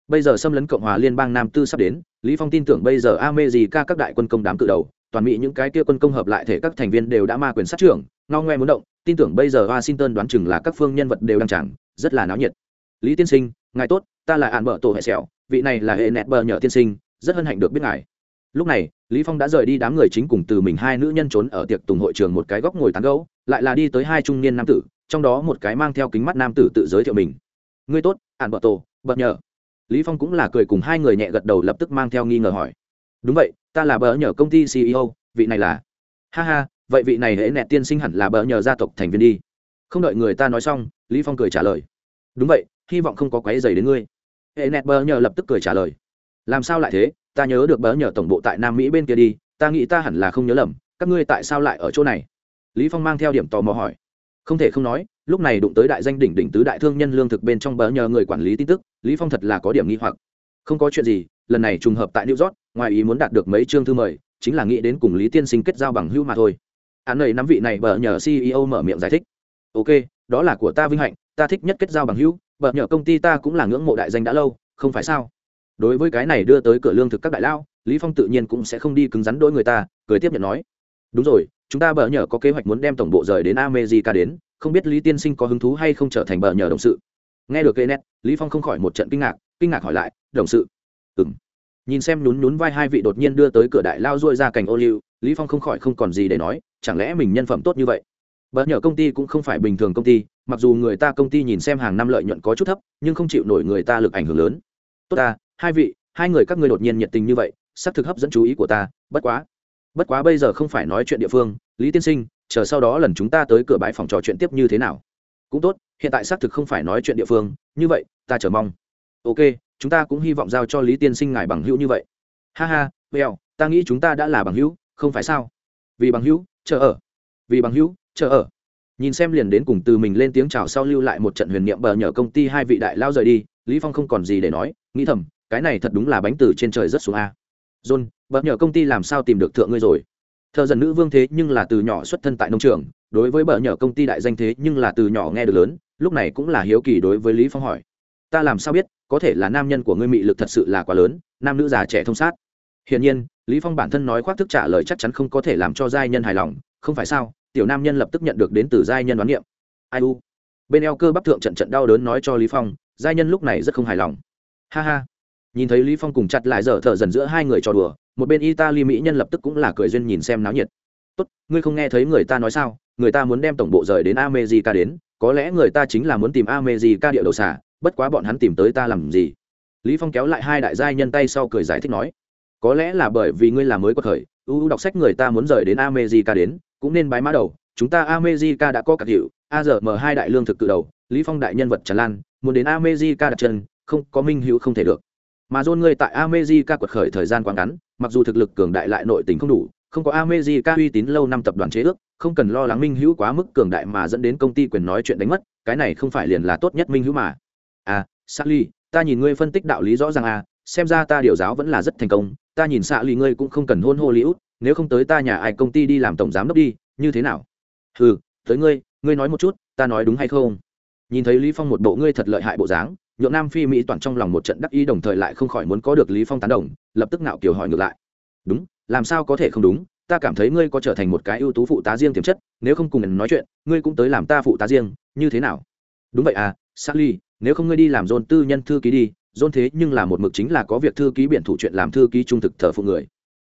Bây giờ xâm lấn cộng hòa liên bang nam tư sắp đến, lý phong tin tưởng bây giờ america các đại quân công đám cự đầu, toàn mỹ những cái kia quân công hợp lại thể các thành viên đều đã ma quyền sát trưởng, ngao ngoe muốn động, tin tưởng bây giờ washington đoán chừng là các phương nhân vật đều đang chẳng, rất là náo nhiệt lý tiên sinh, ngài tốt, ta là ạn bợ tổ hệ sẹo, vị này là hệ nẹt bờ nhờ tiên sinh, rất hân hạnh được biết ngài. Lúc này, lý phong đã rời đi đám người chính cùng từ mình hai nữ nhân trốn ở tiệc tùng hội trường một cái góc ngồi tán gẫu, lại là đi tới hai trung niên nam tử, trong đó một cái mang theo kính mắt nam tử tự giới thiệu mình. Ngươi tốt ạn bợ tổ, bợ nhờ. Lý phong cũng là cười cùng hai người nhẹ gật đầu lập tức mang theo nghi ngờ hỏi. Đúng vậy, ta là bờ nhờ công ty ceo vị này là. Ha ha, vậy vị này hệ nẹt tiên sinh hẳn là bờ nhờ gia tộc thành viên đi. Không đợi người ta nói xong, lý phong cười trả lời. Đúng vậy hy vọng không có quấy dày đến ngươi. Hệ nẹt bờ nhờ lập tức cười trả lời. Làm sao lại thế? Ta nhớ được bờ nhờ tổng bộ tại nam mỹ bên kia đi, ta nghĩ ta hẳn là không nhớ lầm, các ngươi tại sao lại ở chỗ này? Lý phong mang theo điểm tò mò hỏi. Không thể không nói, lúc này đụng tới đại danh đỉnh đỉnh tứ đại thương nhân lương thực bên trong bờ nhờ người quản lý tin tức, lý phong thật là có điểm nghi hoặc. Không có chuyện gì, lần này trùng hợp tại new york, ngoài ý muốn đạt được mấy chương thư mời, chính là nghĩ đến cùng lý tiên sinh kết giao bằng hữu mà thôi. Án này nắm vị này bờ nhờ ceo mở miệng giải thích. Ok, đó là của ta vinh hạnh, ta thích nhất kết giao bằng hữu bợ nhờ công ty ta cũng là ngưỡng mộ đại danh đã lâu, không phải sao? Đối với cái này đưa tới cửa lương thực các đại lao lý phong tự nhiên cũng sẽ không đi cứng rắn đôi người ta, cười tiếp nhận nói. Đúng rồi, chúng ta bợ nhờ có kế hoạch muốn đem tổng bộ rời đến america đến, không biết lý tiên sinh có hứng thú hay không trở thành bợ nhờ đồng sự? Nghe được cây nét lý phong không khỏi một trận kinh ngạc kinh ngạc hỏi lại, đồng sự? Ừm. Nhìn xem nhún nhún vai hai vị đột nhiên đưa tới cửa đại lao ruôi ra cành ô liu, lý phong không khỏi không còn gì để nói, chẳng lẽ mình nhân phẩm tốt như vậy? Bợ nhờ công ty cũng không phải bình thường công ty mặc dù người ta công ty nhìn xem hàng năm lợi nhuận có chút thấp, nhưng không chịu nổi người ta lực ảnh hưởng lớn. Tốt ta, hai vị, hai người các ngươi đột nhiên nhiệt tình như vậy, xác thực hấp dẫn chú ý của ta, bất quá. Bất quá bây giờ không phải nói chuyện địa phương, lý tiên sinh, chờ sau đó lần chúng ta tới cửa bãi phòng trò chuyện tiếp như thế nào? Cũng tốt, hiện tại xác thực không phải nói chuyện địa phương, như vậy, ta chờ mong. Ok, chúng ta cũng hy vọng giao cho lý tiên sinh ngài bằng hữu như vậy. Ha ha well ta nghĩ chúng ta đã là bằng hữu, không phải sao? Vì bằng hữu, chờ ở. Vì bằng hữu, chờ ở nhìn xem liền đến cùng từ mình lên tiếng chào sau lưu lại một trận huyền niệm bờ nhờ công ty hai vị đại lao rời đi, lý phong không còn gì để nói, nghĩ thầm, cái này thật đúng là bánh từ trên trời rất xuống a. John, bờ nhờ công ty làm sao tìm được thượng ngươi rồi? Thợ dần nữ vương thế nhưng là từ nhỏ xuất thân tại nông trường, đối với bờ nhờ công ty đại danh thế nhưng là từ nhỏ nghe được lớn, lúc này cũng là hiếu kỳ đối với lý phong hỏi. Ta làm sao biết, có thể là nam nhân của ngươi mị lực thật sự là quá lớn, nam nữ già trẻ thông sát. Hiển nhiên, lý phong bản thân nói khoác thức trả lời chắc chắn không có thể làm cho giai nhân hài lòng, không phải sao? Tiểu nam nhân lập tức nhận được đến từ giai nhân đoán niệm. Ai u? Bên eo cơ bắp thượng trận trận đau đớn nói cho lý phong, giai nhân lúc này rất không hài lòng. Ha ha. Nhìn thấy lý phong cùng chặt lại dở thở dần giữa hai người trò đùa, một bên italy mỹ nhân lập tức cũng là cười duyên nhìn xem náo nhiệt. Tốt, ngươi không nghe thấy người ta nói sao? Người ta muốn đem tổng bộ rời đến america đến, có lẽ người ta chính là muốn tìm america địa đầu xả bất quá bọn hắn tìm tới ta làm gì? Lý phong kéo lại hai đại giai nhân tay sau cười giải thích nói, có lẽ là bởi vì ngươi là mới có thời ưu đọc sách người ta muốn rời đến america đến cũng nên bái mã đầu chúng ta amejica đã có cả hiệu azm hai đại lương thực cự đầu lý phong đại nhân vật tràn lan muốn đến amejica đặt chân không có minh hữu không thể được mà dôn ngươi tại amejica quật khởi thời gian quá ngắn, mặc dù thực lực cường đại lại nội tình không đủ, không có amejica uy tín lâu năm tập đoàn chế ước, không cần lo lắng minh hữu quá mức cường đại mà dẫn đến công ty quyền nói chuyện đánh mất, cái này không phải liền là tốt nhất minh hữu mà. À, Sally, ta nhìn ngươi phân tích đạo lý rõ ràng à, xem ra ta điều giáo vẫn là rất thành công, ta nhìn Sally ngươi cũng không cần hôn hô liễu nếu không tới ta nhà ai công ty đi làm tổng giám đốc đi, như thế nào? Hừ, tới ngươi, ngươi nói một chút, ta nói đúng hay không? Nhìn thấy Lý Phong một bộ ngươi thật lợi hại bộ dáng, nhượng nam phi mỹ toàn trong lòng một trận đắc ý đồng thời lại không khỏi muốn có được lý phong tán đồng lập tức nạo kiều hỏi ngược lại đúng làm sao có thể không đúng ta cảm thấy ngươi có trở thành một cái ưu tú phụ tá riêng tiềm chất nếu không cùng nói chuyện ngươi cũng tới làm ta phụ tá riêng như thế nào đúng vậy à sally nếu không ngươi đi làm dôn tư nhân thư ký đi dôn thế nhưng là một mực chính là có việc thư ký biển thủ chuyện làm thư ký trung thực thờ phụ người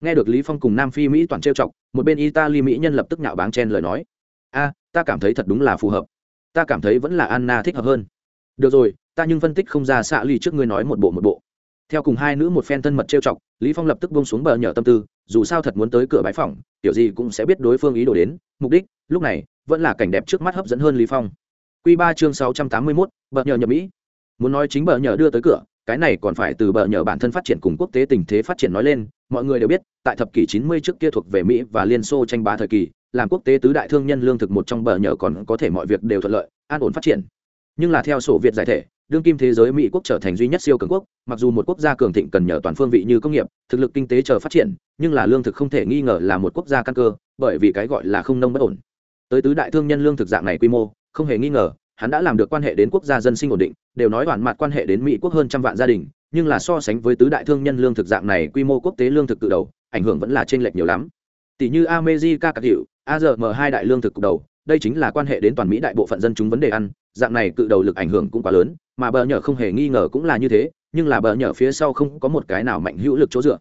nghe được lý phong cùng nam phi mỹ toàn trêu chọc một bên italy mỹ nhân lập tức nhạo báng chen lời nói. A ta cảm thấy thật đúng là phù hợp. Ta cảm thấy vẫn là anna thích hợp hơn. Được rồi ta nhưng phân tích không ra xạ ly trước ngươi nói một bộ một bộ. Theo cùng hai nữ một phen thân mật trêu chọc lý phong lập tức bông xuống bờ nhờ tâm tư dù sao thật muốn tới cửa bãi phòng tiểu gì cũng sẽ biết đối phương ý đồ đến mục đích lúc này vẫn là cảnh đẹp trước mắt hấp dẫn hơn lý phong. Quy ba chương sáu trăm tám mươi 681, bờ nhờ nhập mỹ. Muốn nói chính bờ nhờ đưa tới cửa cái này còn phải từ bờ nhờ bản thân phát triển cùng quốc tế tình thế phát triển nói lên mọi người đều biết, tại thập kỷ 90 trước kia thuộc về mỹ và liên xô tranh bá thời kỳ, làm quốc tế tứ đại thương nhân lương thực một trong bờ nhờ còn có thể mọi việc đều thuận lợi, an ổn phát triển. Nhưng là theo sổ việt giải thể, đương kim thế giới mỹ quốc trở thành duy nhất siêu cường quốc, mặc dù một quốc gia cường thịnh cần nhờ toàn phương vị như công nghiệp, thực lực kinh tế chờ phát triển, nhưng là lương thực không thể nghi ngờ là một quốc gia căn cơ, bởi vì cái gọi là không nông bất ổn. Tới tứ đại thương nhân lương thực dạng này quy mô, không hề nghi ngờ, hắn đã làm được quan hệ đến quốc gia dân sinh ổn định, đều nói đoạn mặt quan hệ đến mỹ quốc hơn trăm vạn gia đình nhưng là so sánh với tứ đại thương nhân lương thực dạng này, quy mô quốc tế lương thực cự đầu, ảnh hưởng vẫn là t r ê n lệch nhiều lắm. Tỷ như amejica các hiệu azm hai đại lương thực cự đầu, đây chính là quan hệ đến toàn mỹ đại bộ phận dân chúng vấn đề ăn, dạng này cự đầu lực ảnh hưởng cũng quá lớn, mà bờ nhờ không hề nghi ngờ cũng là như thế, nhưng là bờ nhờ phía sau không có một cái nào mạnh hữu lực chỗ dựa.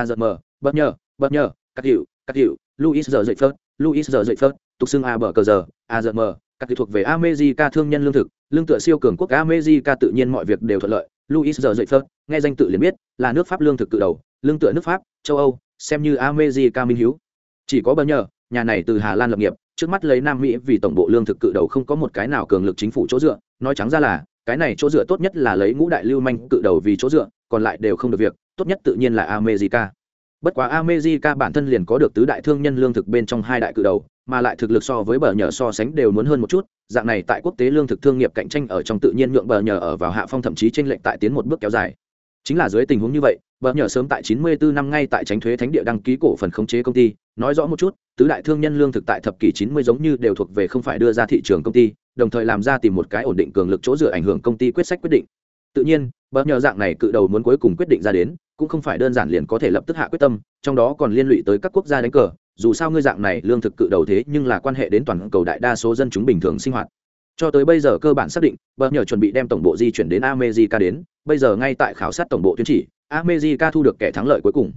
Azm bờ nhờ bờ nhờ các hiệu các hiệu luis giờ dậy phớt luis giờ dậy phớt, tục xưng a bờ cờ giờ azm các hiệu thuộc về amejica thương nhân lương thực, lương tựa siêu cường quốc amejica tự nhiên mọi việc đều thuận lợi Louis giờ dậy phớt nghe danh tự liền biết, là nước pháp lương thực cự đầu, lương tựa nước pháp, châu âu, xem như America minh hiếu. Chỉ có bờ nhờ, nhà này từ hà lan lập nghiệp, trước mắt lấy nam mỹ vì tổng bộ lương thực cự đầu không có một cái nào cường lực chính phủ chỗ dựa, nói trắng ra là, cái này chỗ dựa tốt nhất là lấy ngũ đại lưu manh cự đầu vì chỗ dựa, còn lại đều không được việc, tốt nhất tự nhiên là america. Bất quá america bản thân liền có được tứ đại thương nhân lương thực bên trong hai đại cự đầu, mà lại thực lực so với bờ nhờ so sánh đều muốn hơn một chút dạng này tại quốc tế lương thực thương nghiệp cạnh tranh ở trong tự nhiên nhượng bờ nhờ ở vào hạ phong thậm chí trên lệnh tại tiến một bước kéo dài. Chính là dưới tình huống như vậy, bờ nhờ sớm tại 94 năm ngay tại tránh thuế thánh địa đăng ký cổ phần khống chế công ty, nói rõ một chút, tứ đại thương nhân lương thực tại thập kỷ 90 giống như đều thuộc về không phải đưa ra thị trường công ty, đồng thời làm ra tìm một cái ổn định cường lực chỗ dựa ảnh hưởng công ty quyết sách quyết định. Tự nhiên, bờ nhờ dạng này cự đầu muốn cuối cùng quyết định ra đến, cũng không phải đơn giản liền có thể lập tức hạ quyết tâm, trong đó còn liên lụy tới các quốc gia đánh cờ dù sao ngươi dạng này lương thực cự đầu thế nhưng là quan hệ đến toàn cầu đại đa số dân chúng bình thường sinh hoạt. Cho tới bây giờ cơ bản xác định, bờ nhờ chuẩn bị đem tổng bộ di chuyển đến amejica đến, bây giờ ngay tại khảo sát tổng bộ tuyên chỉ amejica thu được kẻ thắng lợi cuối cùng.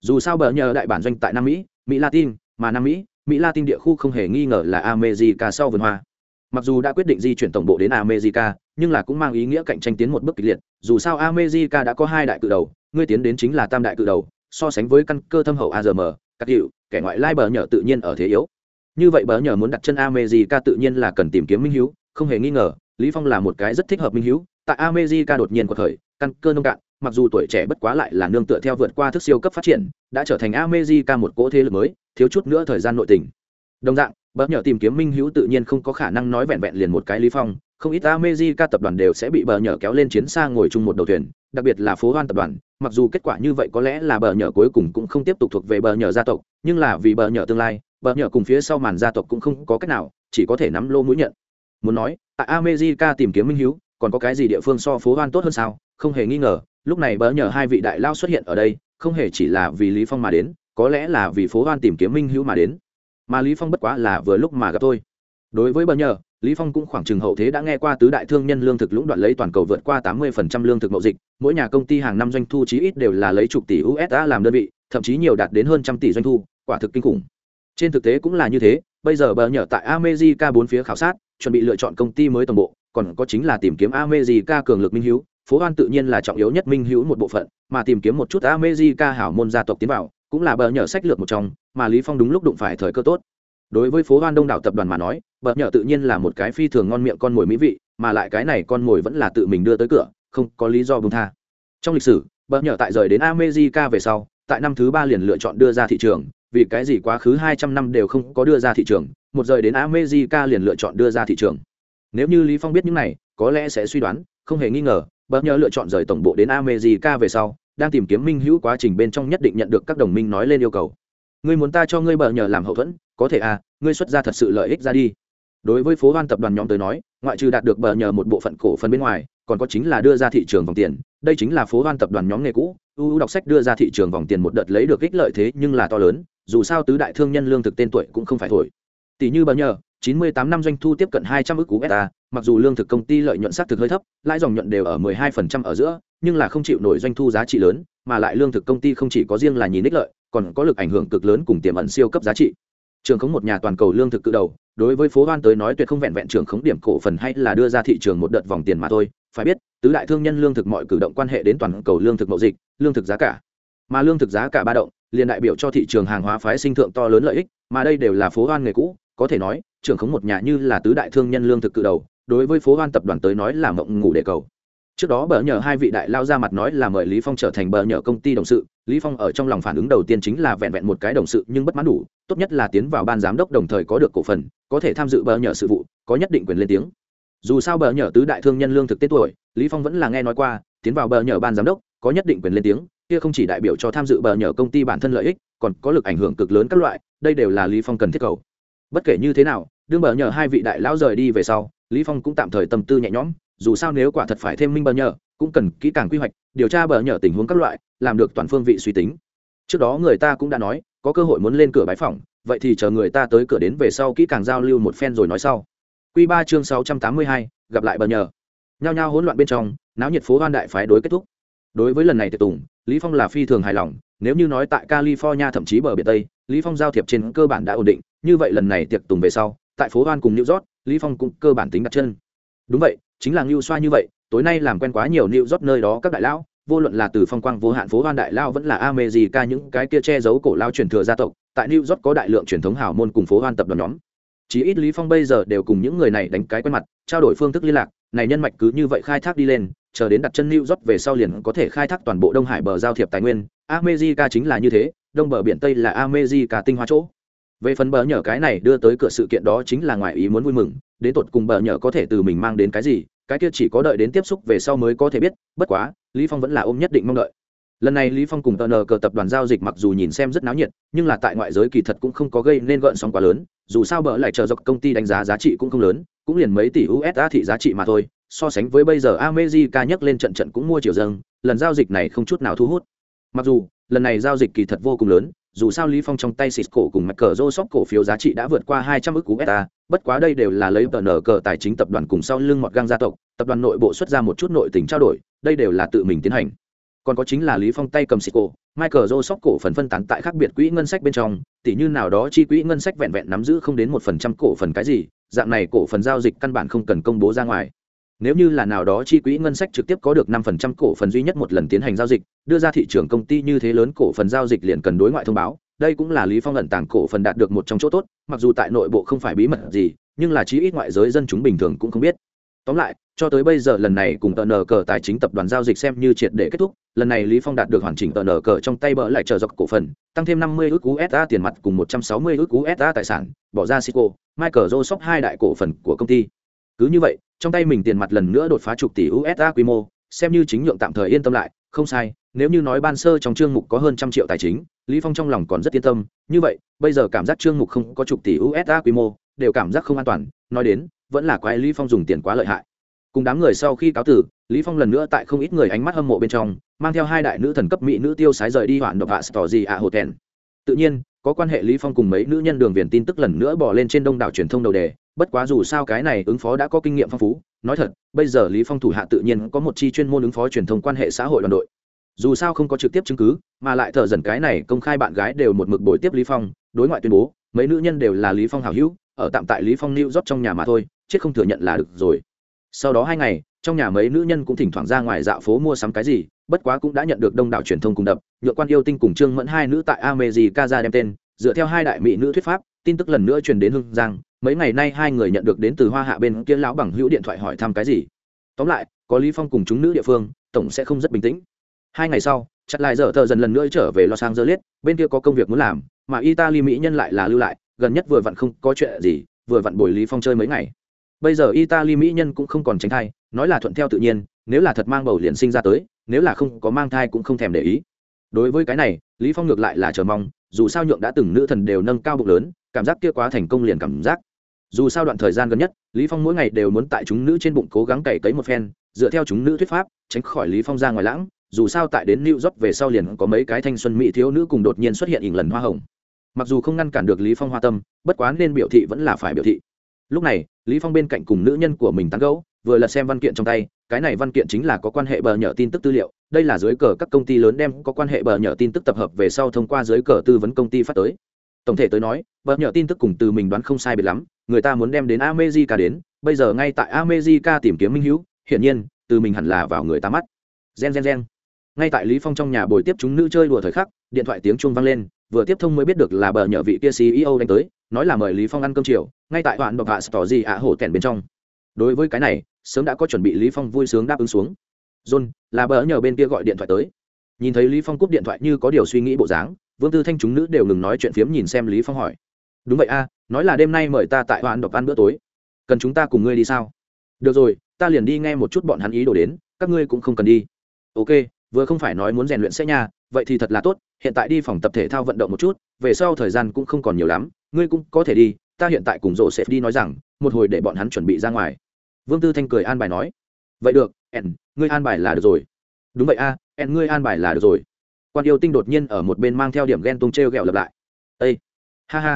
Dù sao bờ nhờ đại bản doanh tại nam mỹ mỹ latin, mà nam mỹ mỹ latin địa khu không hề nghi ngờ là amejica sau vườn hoa. Mặc dù đã quyết định di chuyển tổng bộ đến amejica nhưng là cũng mang ý nghĩa cạnh tranh tiến một bước kịch liệt. Dù sao amejica đã có hai đại cự đầu, ngươi tiến đến chính là tam đại cự đầu, so sánh với căn cơ thâm hậu azm các hiệu kẻ ngoại lai bờ nhờ tự nhiên ở thế yếu. Như vậy bờ nhờ muốn đặt chân america tự nhiên là cần tìm kiếm minh hiếu không hề nghi ngờ lý phong là một cái rất thích hợp minh hiếu. Tại america đột nhiên của thời căn cơ nông cạn mặc dù tuổi trẻ bất quá lại là nương tựa theo vượt qua thức siêu cấp phát triển đã trở thành america một cỗ thế lực mới thiếu chút nữa thời gian nội tình. Đồng dạng bờ nhờ tìm kiếm minh hữu tự nhiên không có khả năng nói vẹn vẹn liền một cái lý phong không ít America tập đoàn đều sẽ bị bờ nhờ kéo lên chiến xa ngồi chung một đầu thuyền, đặc biệt là phố hoan tập đoàn, mặc dù kết quả như vậy có lẽ là bờ nhờ cuối cùng cũng không tiếp tục thuộc về bờ nhờ gia tộc, nhưng là vì bờ nhờ tương lai, bờ nhờ cùng phía sau màn gia tộc cũng không có cách nào, chỉ có thể nắm lô mũi nhận. Muốn nói, tại America tìm kiếm minh hiếu, còn có cái gì địa phương so phố hoan tốt hơn sao? Không hề nghi ngờ, lúc này bờ nhờ hai vị đại lao xuất hiện ở đây, không hề chỉ là vì Lý Phong mà đến, có lẽ là vì phố hoan tìm kiếm minh hiếu mà đến. Mà Lý Phong bất quá là vừa lúc mà gặp tôi. Đối với bờ nhờ, Lý Phong cũng khoảng chừng hậu thế đã nghe qua tứ đại thương nhân lương thực lũng đoạn lấy toàn cầu vượt qua 80% lương thực mậu dịch, mỗi nhà công ty hàng năm doanh thu chí ít đều là lấy chục tỷ USD làm đơn vị, thậm chí nhiều đạt đến hơn trăm tỷ doanh thu, quả thực kinh khủng. Trên thực tế cũng là như thế, bây giờ bờ nhờ tại America bốn phía khảo sát, chuẩn bị lựa chọn công ty mới tổng bộ, còn có chính là tìm kiếm America cường lực minh hữu, phố Hoan tự nhiên là trọng yếu nhất minh hữu một bộ phận, mà tìm kiếm một chút America hảo môn gia tộc tiến vào, cũng là bờ nhờ sách lược một trong, mà Lý Phong đúng lúc đụng phải thời cơ tốt đối với phố hoan đông đảo tập đoàn mà nói bờ nhờ tự nhiên là một cái phi thường ngon miệng con mồi mỹ vị, mà lại cái này con mồi vẫn là tự mình đưa tới cửa, không có lý do bông tha. Trong lịch sử, bờ nhờ tại rời đến america về sau, tại năm thứ ba liền lựa chọn đưa ra thị trường, vì cái gì quá khứ hai trăm năm đều không có đưa ra thị trường, một rời đến america liền lựa chọn đưa ra thị trường. Nếu như lý phong biết những này, có lẽ sẽ suy đoán, không hề nghi ngờ, bờ nhờ lựa chọn rời tổng bộ đến america về sau, đang tìm kiếm minh hữu quá trình bên trong nhất định nhận được các đồng minh nói lên yêu cầu. Ngươi muốn ta cho ngươi bờ nhờ làm hậu thuẫn, có thể à ngươi xuất ra thật sự lợi ích ra đi đối với phố hoan tập đoàn nhóm tới nói ngoại trừ đạt được bờ nhờ một bộ phận cổ phần bên ngoài còn có chính là đưa ra thị trường vòng tiền. Đây chính là phố hoan tập đoàn nhóm nghề cũ. Ưu đọc sách đưa ra thị trường vòng tiền một đợt lấy được ích lợi thế nhưng là to lớn dù sao tứ đại thương nhân lương thực tên tuổi cũng không phải thổi. Tỷ như bờ nhờ 98 năm doanh thu tiếp cận 200 ức cú mặc dù lương thực công ty lợi nhuận xác thực hơi thấp, lãi dòng nhuận đều ở 12% ở giữa, nhưng là không chịu nổi doanh thu giá trị lớn, mà lại lương thực công ty không chỉ có riêng là nhìn ích lợi, còn có lực ảnh hưởng cực lớn cùng tiềm ẩn siêu cấp giá trị trường khống một nhà toàn cầu lương thực cự đầu, đối với phố hoan tới nói tuyệt không vẹn vẹn trường khống điểm cổ phần hay là đưa ra thị trường một đợt vòng tiền mà thôi. Phải biết, tứ đại thương nhân lương thực mọi cử động quan hệ đến toàn cầu lương thực mậu dịch, lương thực giá cả. Mà lương thực giá cả ba động, liền đại biểu cho thị trường hàng hóa phái sinh thượng to lớn lợi ích, mà đây đều là phố hoan nghề cũ, có thể nói, trường khống một nhà như là tứ đại thương nhân lương thực cự đầu, đối với phố hoan tập đoàn tới nói là mộng ngủ để cầu trước đó bờ nhờ hai vị đại lao ra mặt nói là mời lý phong trở thành bờ nhờ công ty đồng sự. Lý phong ở trong lòng phản ứng đầu tiên chính là vẹn vẹn một cái đồng sự nhưng bất mãn đủ, tốt nhất là tiến vào ban giám đốc đồng thời có được cổ phần, có thể tham dự bờ nhờ sự vụ, có nhất định quyền lên tiếng. Dù sao bờ nhờ tứ đại thương nhân lương thực tế tuổi, lý phong vẫn là nghe nói qua, tiến vào bờ nhờ ban giám đốc, có nhất định quyền lên tiếng, kia không chỉ đại biểu cho tham dự bờ nhờ công ty bản thân lợi ích, còn có lực ảnh hưởng cực lớn các loại, đây đều là lý phong cần thiết cầu. Bất kể như thế nào, đương bờ nhờ hai vị đại lão rời đi về sau, lý phong cũng tạm thời tâm tư nhẹ nhõm dù sao nếu quả thật phải thêm minh bờ nhờ, cũng cần kỹ càng quy hoạch, điều tra bờ nhờ tình huống các loại, làm được toàn phương vị suy tính. Trước đó người ta cũng đã nói, có cơ hội muốn lên cửa bái phòng vậy thì chờ người ta tới cửa đến về sau kỹ càng giao lưu một phen rồi nói sau. Q ba chương sáu trăm tám mươi hai, gặp lại bờ nhờ. Nhao nhao hỗn loạn bên trong, náo nhiệt phố hoan đại phái đối kết thúc. Đối với lần này tiệc tùng, lý phong là phi thường hài lòng, nếu như nói tại california thậm chí bờ biển tây, lý phong giao thiệp trên cơ bản đã ổn định, như vậy lần này tiệc tùng về sau, tại phố hoan cùng new york, lý phong cũng cơ bản tính đặt chân. Đúng vậy chính là ngưu xoa như vậy tối nay làm quen quá nhiều nịu rót nơi đó các đại lão vô luận là từ phong quang vô hạn phố hoan đại lao vẫn là America những cái kia che giấu cổ lao truyền thừa gia tộc, tại New York có đại lượng truyền thống hào môn cùng phố hoan tập đoàn nhóm. Chỉ ít Lý Phong bây giờ đều cùng những người này đánh cái quen mặt, trao đổi phương thức liên lạc, này nhân mạch cứ như vậy khai thác đi lên, chờ đến đặt chân New York về sau liền có thể khai thác toàn bộ Đông Hải bờ giao thiệp tài nguyên, America chính là như thế, đông bờ biển Tây là America tinh hoa chỗ. Về phần bờ nhờ cái này đưa tới cửa sự kiện đó chính là ngoài ý muốn vui mừng, đến tột cùng bờ nhờ có thể từ mình mang đến cái gì, cái kia chỉ có đợi đến tiếp xúc về sau mới có thể biết, bất quá, lý phong vẫn là ôm nhất định mong đợi. Lần này lý phong cùng tờ nờ cờ tập đoàn giao dịch mặc dù nhìn xem rất náo nhiệt, nhưng là tại ngoại giới kỳ thật cũng không có gây nên gợn sóng quá lớn, dù sao bờ lại chờ dọc công ty đánh giá giá trị cũng không lớn, cũng liền mấy tỷ usd thị giá trị mà thôi, so sánh với bây giờ America nhấc lên trận trận cũng mua chiều dâng, lần giao dịch này không chút nào thu hút. Mặc dù, lần này giao dịch kỳ thật vô cùng lớn dù sao lý phong trong tay Cisco cùng mặt cờ cổ phiếu giá trị đã vượt qua hai trăm ức cú beta bất quá đây đều là lấy tờ nở cờ tài chính tập đoàn cùng sau lưng mọt gang gia tộc tập đoàn nội bộ xuất ra một chút nội tình trao đổi đây đều là tự mình tiến hành. Còn có chính là lý phong tay cầm Cisco, michael rô cổ phần phân tán tại khác biệt quỹ ngân sách bên trong tỷ như nào đó chi quỹ ngân sách vẹn vẹn nắm giữ không đến một phần trăm cổ phần cái gì dạng này cổ phần giao dịch căn bản không cần công bố ra ngoài nếu như là nào đó chi quỹ ngân sách trực tiếp có được năm phần trăm cổ phần duy nhất một lần tiến hành giao dịch đưa ra thị trường công ty như thế lớn cổ phần giao dịch liền cần đối ngoại thông báo. Đây cũng là lý phong ẩn tàng cổ phần đạt được một trong chỗ tốt mặc dù tại nội bộ không phải bí mật gì nhưng là chí ít ngoại giới dân chúng bình thường cũng không biết. Tóm lại cho tới bây giờ lần này cùng tờ cờ tài chính tập đoàn giao dịch xem như triệt để kết thúc lần này lý phong đạt được hoàn chỉnh tờ cờ trong tay bỡ lại chờ dọc cổ phần tăng thêm 50 ức usd tiền mặt cùng 160 ức usd tài sản bỏ ra Cisco, michael joseph hai đại cổ phần của công ty. Cứ như vậy trong tay mình tiền mặt lần nữa đột phá chục tỷ usd quy mô, xem như chính nhượng tạm thời yên tâm lại, không sai, nếu như nói ban sơ trong chương mục có hơn trăm triệu tài chính, lý phong trong lòng còn rất yên tâm, như vậy, bây giờ cảm giác chương mục không có chục tỷ usd quy mô, đều cảm giác không an toàn, nói đến, vẫn là quái lý phong dùng tiền quá lợi hại. Cùng đám người sau khi cáo tử, lý phong lần nữa tại không ít người ánh mắt hâm mộ bên trong, mang theo hai đại nữ thần cấp mỹ nữ tiêu sái rời đi hoạn độc hạ tỏ gì ạ hồ tèn tự nhiên, có quan hệ lý phong cùng mấy nữ nhân đường viền tin tức lần nữa bỏ lên trên đông đảo truyền thông đầu đề bất quá dù sao cái này ứng phó đã có kinh nghiệm phong phú, nói thật, bây giờ lý phong thủ hạ tự nhiên có một chi chuyên môn ứng phó truyền thông quan hệ xã hội đoàn đội. Dù sao không có trực tiếp chứng cứ, mà lại thở dần cái này công khai bạn gái đều một mực buổi tiếp lý phong, đối ngoại tuyên bố, mấy nữ nhân đều là lý phong hảo hữu, ở tạm tại lý phong lưu rót trong nhà mà thôi, chết không thừa nhận là được rồi. Sau đó hai ngày, trong nhà mấy nữ nhân cũng thỉnh thoảng ra ngoài dạo phố mua sắm cái gì, bất quá cũng đã nhận được đông đảo truyền thông cùng đập nhựa quan yêu tinh cùng trương mẫn hai nữ tại ameji kaza đem tên, dựa theo hai đại mỹ nữ thuyết pháp tin tức lần nữa truyền đến hưng giang, mấy ngày nay hai người nhận được đến từ hoa hạ bên kia lão bằng hữu điện thoại hỏi thăm cái gì. Tóm lại, có lý phong cùng chúng nữ địa phương, tổng sẽ không rất bình tĩnh. Hai ngày sau, chặt lại giờ thợ dần lần nữa trở về lò sang dơ liết bên kia có công việc muốn làm, mà italy mỹ nhân lại là lưu lại, gần nhất vừa vặn không có chuyện gì, vừa vặn bồi lý phong chơi mấy ngày. Bây giờ italy mỹ nhân cũng không còn tránh thai, nói là thuận theo tự nhiên, nếu là thật mang bầu liền sinh ra tới, nếu là không có mang thai cũng không thèm để ý. Đối với cái này, lý phong ngược lại là chờ mong dù sao nhượng đã từng nữ thần đều nâng cao bụng lớn, cảm giác kia quá thành công liền cảm giác. Dù sao đoạn thời gian gần nhất, lý phong mỗi ngày đều muốn tại chúng nữ trên bụng cố gắng cày cấy một phen, dựa theo chúng nữ thuyết pháp, tránh khỏi lý phong ra ngoài lãng, dù sao tại đến new york về sau liền có mấy cái thanh xuân mỹ thiếu nữ cùng đột nhiên xuất hiện ỉn lần hoa hồng. Mặc dù không ngăn cản được lý phong hoa tâm, bất quá nên biểu thị vẫn là phải biểu thị. Lúc này, lý phong bên cạnh cùng nữ nhân của mình tán gẫu, vừa là xem văn kiện trong tay, cái này văn kiện chính là có quan hệ bờ nhờ tin tức tư liệu đây là dưới cờ các công ty lớn đem có quan hệ bờ nhờ tin tức tập hợp về sau thông qua dưới cờ tư vấn công ty phát tới. Tổng thể tới nói, bờ nhờ tin tức cùng từ mình đoán không sai biệt lắm, người ta muốn đem đến amejica đến, bây giờ ngay tại amejica tìm kiếm minh hữu, hiển nhiên, từ mình hẳn là vào người ta mắt. Gen gen gen. Ngay tại lý phong trong nhà bồi tiếp chúng nữ chơi đùa thời khắc, điện thoại tiếng chuông vang lên, vừa tiếp thông mới biết được là bờ nhờ vị kia ceo đánh tới, nói là mời lý phong ăn cơm chiều, ngay tại đoạn độc hạ tỏ gì ạ hổ tèn bên trong. Đối với cái này, sớm đã có chuẩn bị lý phong vui sướng đáp ứng xuống john, là bờ nhờ bên kia gọi điện thoại tới. Nhìn thấy lý phong cúp điện thoại như có điều suy nghĩ bộ dáng, vương tư thanh chúng nữ đều ngừng nói chuyện phiếm nhìn xem lý phong hỏi. Đúng vậy a, nói là đêm nay mời ta tại Đoàn độc ăn bữa tối. Cần chúng ta cùng ngươi đi sao? Được rồi, ta liền đi nghe một chút bọn hắn ý đồ đến, các ngươi cũng không cần đi. Ok, vừa không phải nói muốn rèn luyện sẽ nha, vậy thì thật là tốt, hiện tại đi phòng tập thể thao vận động một chút, về sau thời gian cũng không còn nhiều lắm, ngươi cũng có thể đi, ta hiện tại cùng rộ sẽ đi nói rằng, một hồi để bọn hắn chuẩn bị ra ngoài. Vương tư thanh cười an bài nói. Vậy được ẻn ngươi an bài là được rồi. Đúng vậy a à, ngươi an bài là được rồi. Quan yêu tinh đột nhiên ở một bên mang theo điểm ghen tung t r e o g ẹ o lập lại. Ây ha ha.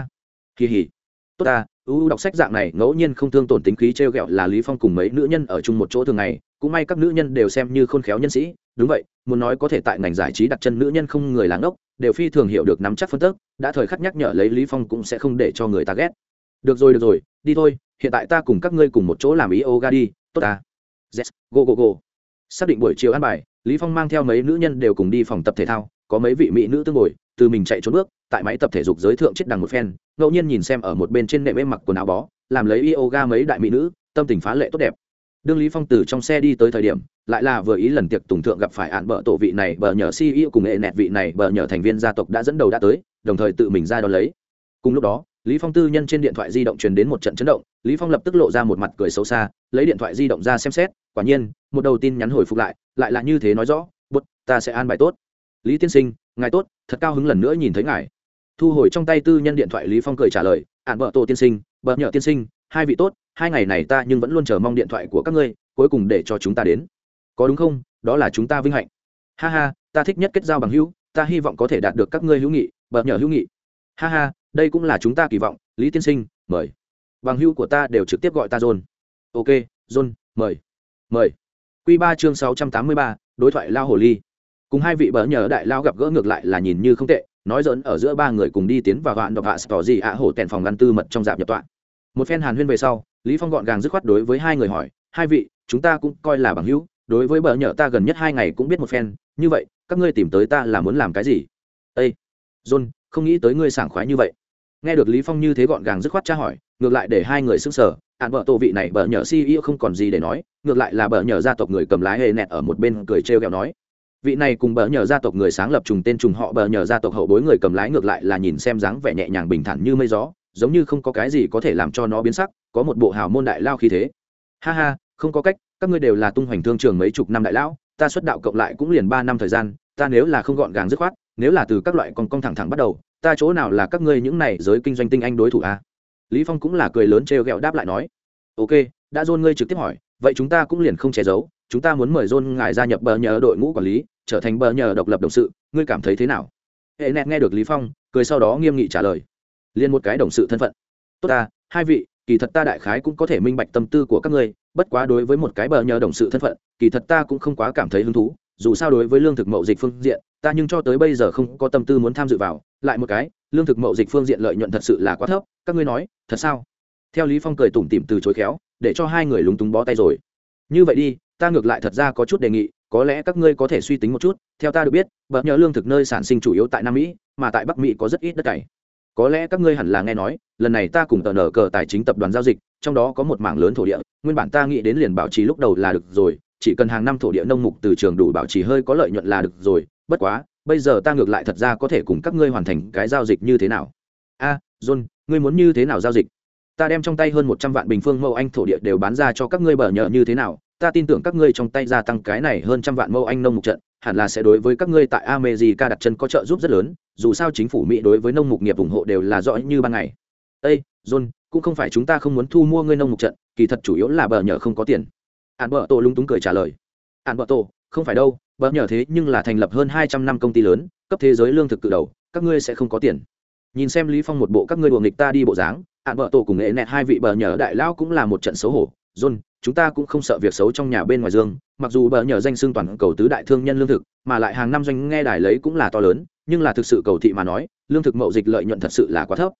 Kỳ hỉ. Tốt ta ưu đọc sách dạng này ngẫu nhiên không thương tổn tính khí t r e o g ẹ o là lý phong cùng mấy nữ nhân ở chung một chỗ thường ngày. Cũng may các nữ nhân đều xem như khôn khéo nhân sĩ. Đúng vậy muốn nói có thể tại ngành giải trí đặt chân nữ nhân không người láng ốc đều phi thường hiểu được nắm chắc phân tức đã thời khắc nhắc nhở lấy lý phong cũng sẽ không để cho người ta ghét. Được rồi được rồi đi thôi hiện tại ta cùng các ngươi cùng một chỗ làm ý yoga đi. Tốt ta yes, go go go. Xác định buổi chiều ăn bài, lý phong mang theo mấy nữ nhân đều cùng đi phòng tập thể thao, có mấy vị mỹ nữ tương ngồi, từ mình chạy trốn bước, tại máy tập thể dục giới thượng chết đằng một phen, ngẫu nhiên nhìn xem ở một bên trên nệm êm mặc quần áo bó, làm lấy yoga mấy đại mỹ nữ, tâm tình phá lệ tốt đẹp. Đương lý phong từ trong xe đi tới thời điểm, lại là vừa ý lần tiệc tùng thượng gặp phải án bợ tổ vị này bờ nhờ ceo cùng nghệ nẹt vị này bờ nhờ thành viên gia tộc đã dẫn đầu đã tới, đồng thời tự mình ra đón lấy. Cùng lúc đó, lý phong tư nhân trên điện thoại di động truyền đến một trận chấn động lý phong lập tức lộ ra một mặt cười xấu xa, lấy điện thoại di động ra xem xét, quả nhiên, một đầu tin nhắn hồi phục lại lại là như thế nói rõ bút ta sẽ an bài tốt. Lý tiên sinh, ngài tốt, thật cao hứng lần nữa nhìn thấy ngài. Thu hồi trong tay tư nhân điện thoại, lý phong cười trả lời ạn vợ tổ tiên sinh, bợ nhợ tiên sinh, hai vị tốt, hai ngày này ta nhưng vẫn luôn chờ mong điện thoại của các ngươi, cuối cùng để cho chúng ta đến. Có đúng không? Đó là chúng ta vinh hạnh. Ha ha, ta thích nhất kết giao bằng hữu, ta hy vọng có thể đạt được các ngươi hữu nghị, bợ nhờ hữu nghị. Ha ha, đây cũng là chúng ta kỳ vọng, lý tiên sinh, mời bằng hữu của ta đều trực tiếp gọi ta john. Ok, john, mời. Mời. Q ba chương sáu trăm tám mươi ba, đối thoại lao hồ ly. Cùng hai vị bỡ nhờ đại lao gặp gỡ ngược lại là nhìn như không tệ, nói dỡn ở giữa ba người cùng đi tiến vào đoạn độc hạ tỏ gì ạ hổ tèn phòng ngăn tư mật trong dạp nhập tọa. Một phen hàn huyên về sau, lý phong gọn gàng dứt khoát đối với hai người hỏi, hai vị, chúng ta cũng coi là bằng hữu, đối với bỡ nhờ ta gần nhất hai ngày cũng biết một phen, như vậy, các ngươi tìm tới ta là muốn làm cái gì? Ây john, không nghĩ tới ngươi sảng khoái như vậy nghe được lý phong như thế gọn gàng dứt khoát tra hỏi, ngược lại để hai người sững sờ ạn vợ tổ vị này bỡ nhờ ceo không còn gì để nói, ngược lại là bỡ nhờ gia tộc người cầm lái hề nẹt ở một bên cười trêu ghẹo nói. Vị này cùng bờ nhờ gia tộc người sáng lập trùng tên trùng họ bờ nhờ gia tộc hậu bối người cầm lái ngược lại là nhìn xem dáng vẻ nhẹ nhàng bình thản như mây gió, giống như không có cái gì có thể làm cho nó biến sắc, có một bộ hào môn đại lao khí thế. Ha ha, không có cách, các ngươi đều là tung hoành thương trường mấy chục năm đại lão, ta xuất đạo cộng lại cũng liền ba năm thời gian, ta nếu là không gọn gàng dứt khoát, nếu là từ các loại con cong thẳng thẳng bắt đầu ta chỗ nào là các ngươi những này giới kinh doanh tinh anh đối thủ à? lý phong cũng là cười lớn trêu ghẹo đáp lại nói, ok, đã dôn ngươi trực tiếp hỏi, vậy chúng ta cũng liền không che giấu, chúng ta muốn mời dôn ngài gia nhập bờ nhờ đội ngũ quản lý, trở thành bờ nhờ độc lập đồng sự, ngươi cảm thấy thế nào hệ nẹt nghe được lý phong, cười sau đó nghiêm nghị trả lời liên một cái đồng sự thân phận tốt ta, hai vị, kỳ thật ta đại khái cũng có thể minh bạch tâm tư của các ngươi, bất quá đối với một cái bờ nhờ đồng sự thân phận, kỳ thật ta cũng không quá cảm thấy hứng thú, dù sao đối với lương thực mậu dịch phương diện, ta nhưng cho tới bây giờ không có tâm tư muốn tham dự vào lại một cái, lương thực mậu dịch phương diện lợi nhuận thật sự là quá thấp, các ngươi nói, thật sao? Theo lý phong cười tủm tỉm từ chối khéo, để cho hai người lúng túng bó tay rồi. Như vậy đi, ta ngược lại thật ra có chút đề nghị, có lẽ các ngươi có thể suy tính một chút, theo ta được biết bậc nhờ lương thực nơi sản sinh chủ yếu tại nam mỹ, mà tại bắc mỹ có rất ít đất cày. Có lẽ các ngươi hẳn là nghe nói, lần này ta cùng tờ nở cờ tài chính tập đoàn giao dịch, trong đó có một mảng lớn thổ địa, nguyên bản ta nghĩ đến liền bảo trì lúc đầu là được rồi, chỉ cần hàng năm thổ địa nông mục từ trường đủ bảo trì hơi có lợi nhuận là được rồi, bất quá bây giờ ta ngược lại thật ra có thể cùng các ngươi hoàn thành cái giao dịch như thế nào a john ngươi muốn như thế nào giao dịch ta đem trong tay hơn một trăm vạn bình phương mẫu anh thổ địa đều bán ra cho các ngươi bờ nhờ như thế nào ta tin tưởng các ngươi trong tay gia tăng cái này hơn trăm vạn mẫu anh nông mục trận hẳn là sẽ đối với các ngươi tại America đặt chân có trợ giúp rất lớn, dù sao chính phủ Mỹ đối với nông mục nghiệp ủng hộ đều là rõ như ban ngày. ây John, cũng không phải chúng ta không muốn thu mua ngươi nông mục trận, kỳ thật chủ yếu là bờ nhờ không có tiền. ạn bờ tổ lúng túng cười trả lời. ạn bờ tổ, không phải đâu, bỡ nhờ thế nhưng là thành lập hơn hai trăm năm công ty lớn, cấp thế giới lương thực cự đầu, các ngươi sẽ không có tiền. Nhìn xem Lý Phong một bộ các ngươi đùa nghịch ta đi bộ dáng, ạn bợ tổ cùng nghệ nẹt hai vị bờ nhờ đại lão cũng là một trận xấu hổ. John, chúng ta cũng không sợ việc xấu trong nhà bên ngoài dương mặc dù bờ nhờ danh xưng toàn cầu tứ đại thương nhân lương thực mà lại hàng năm doanh nghe đài lấy cũng là to lớn nhưng là thực sự cầu thị mà nói lương thực mậu dịch lợi nhuận thật sự là quá thấp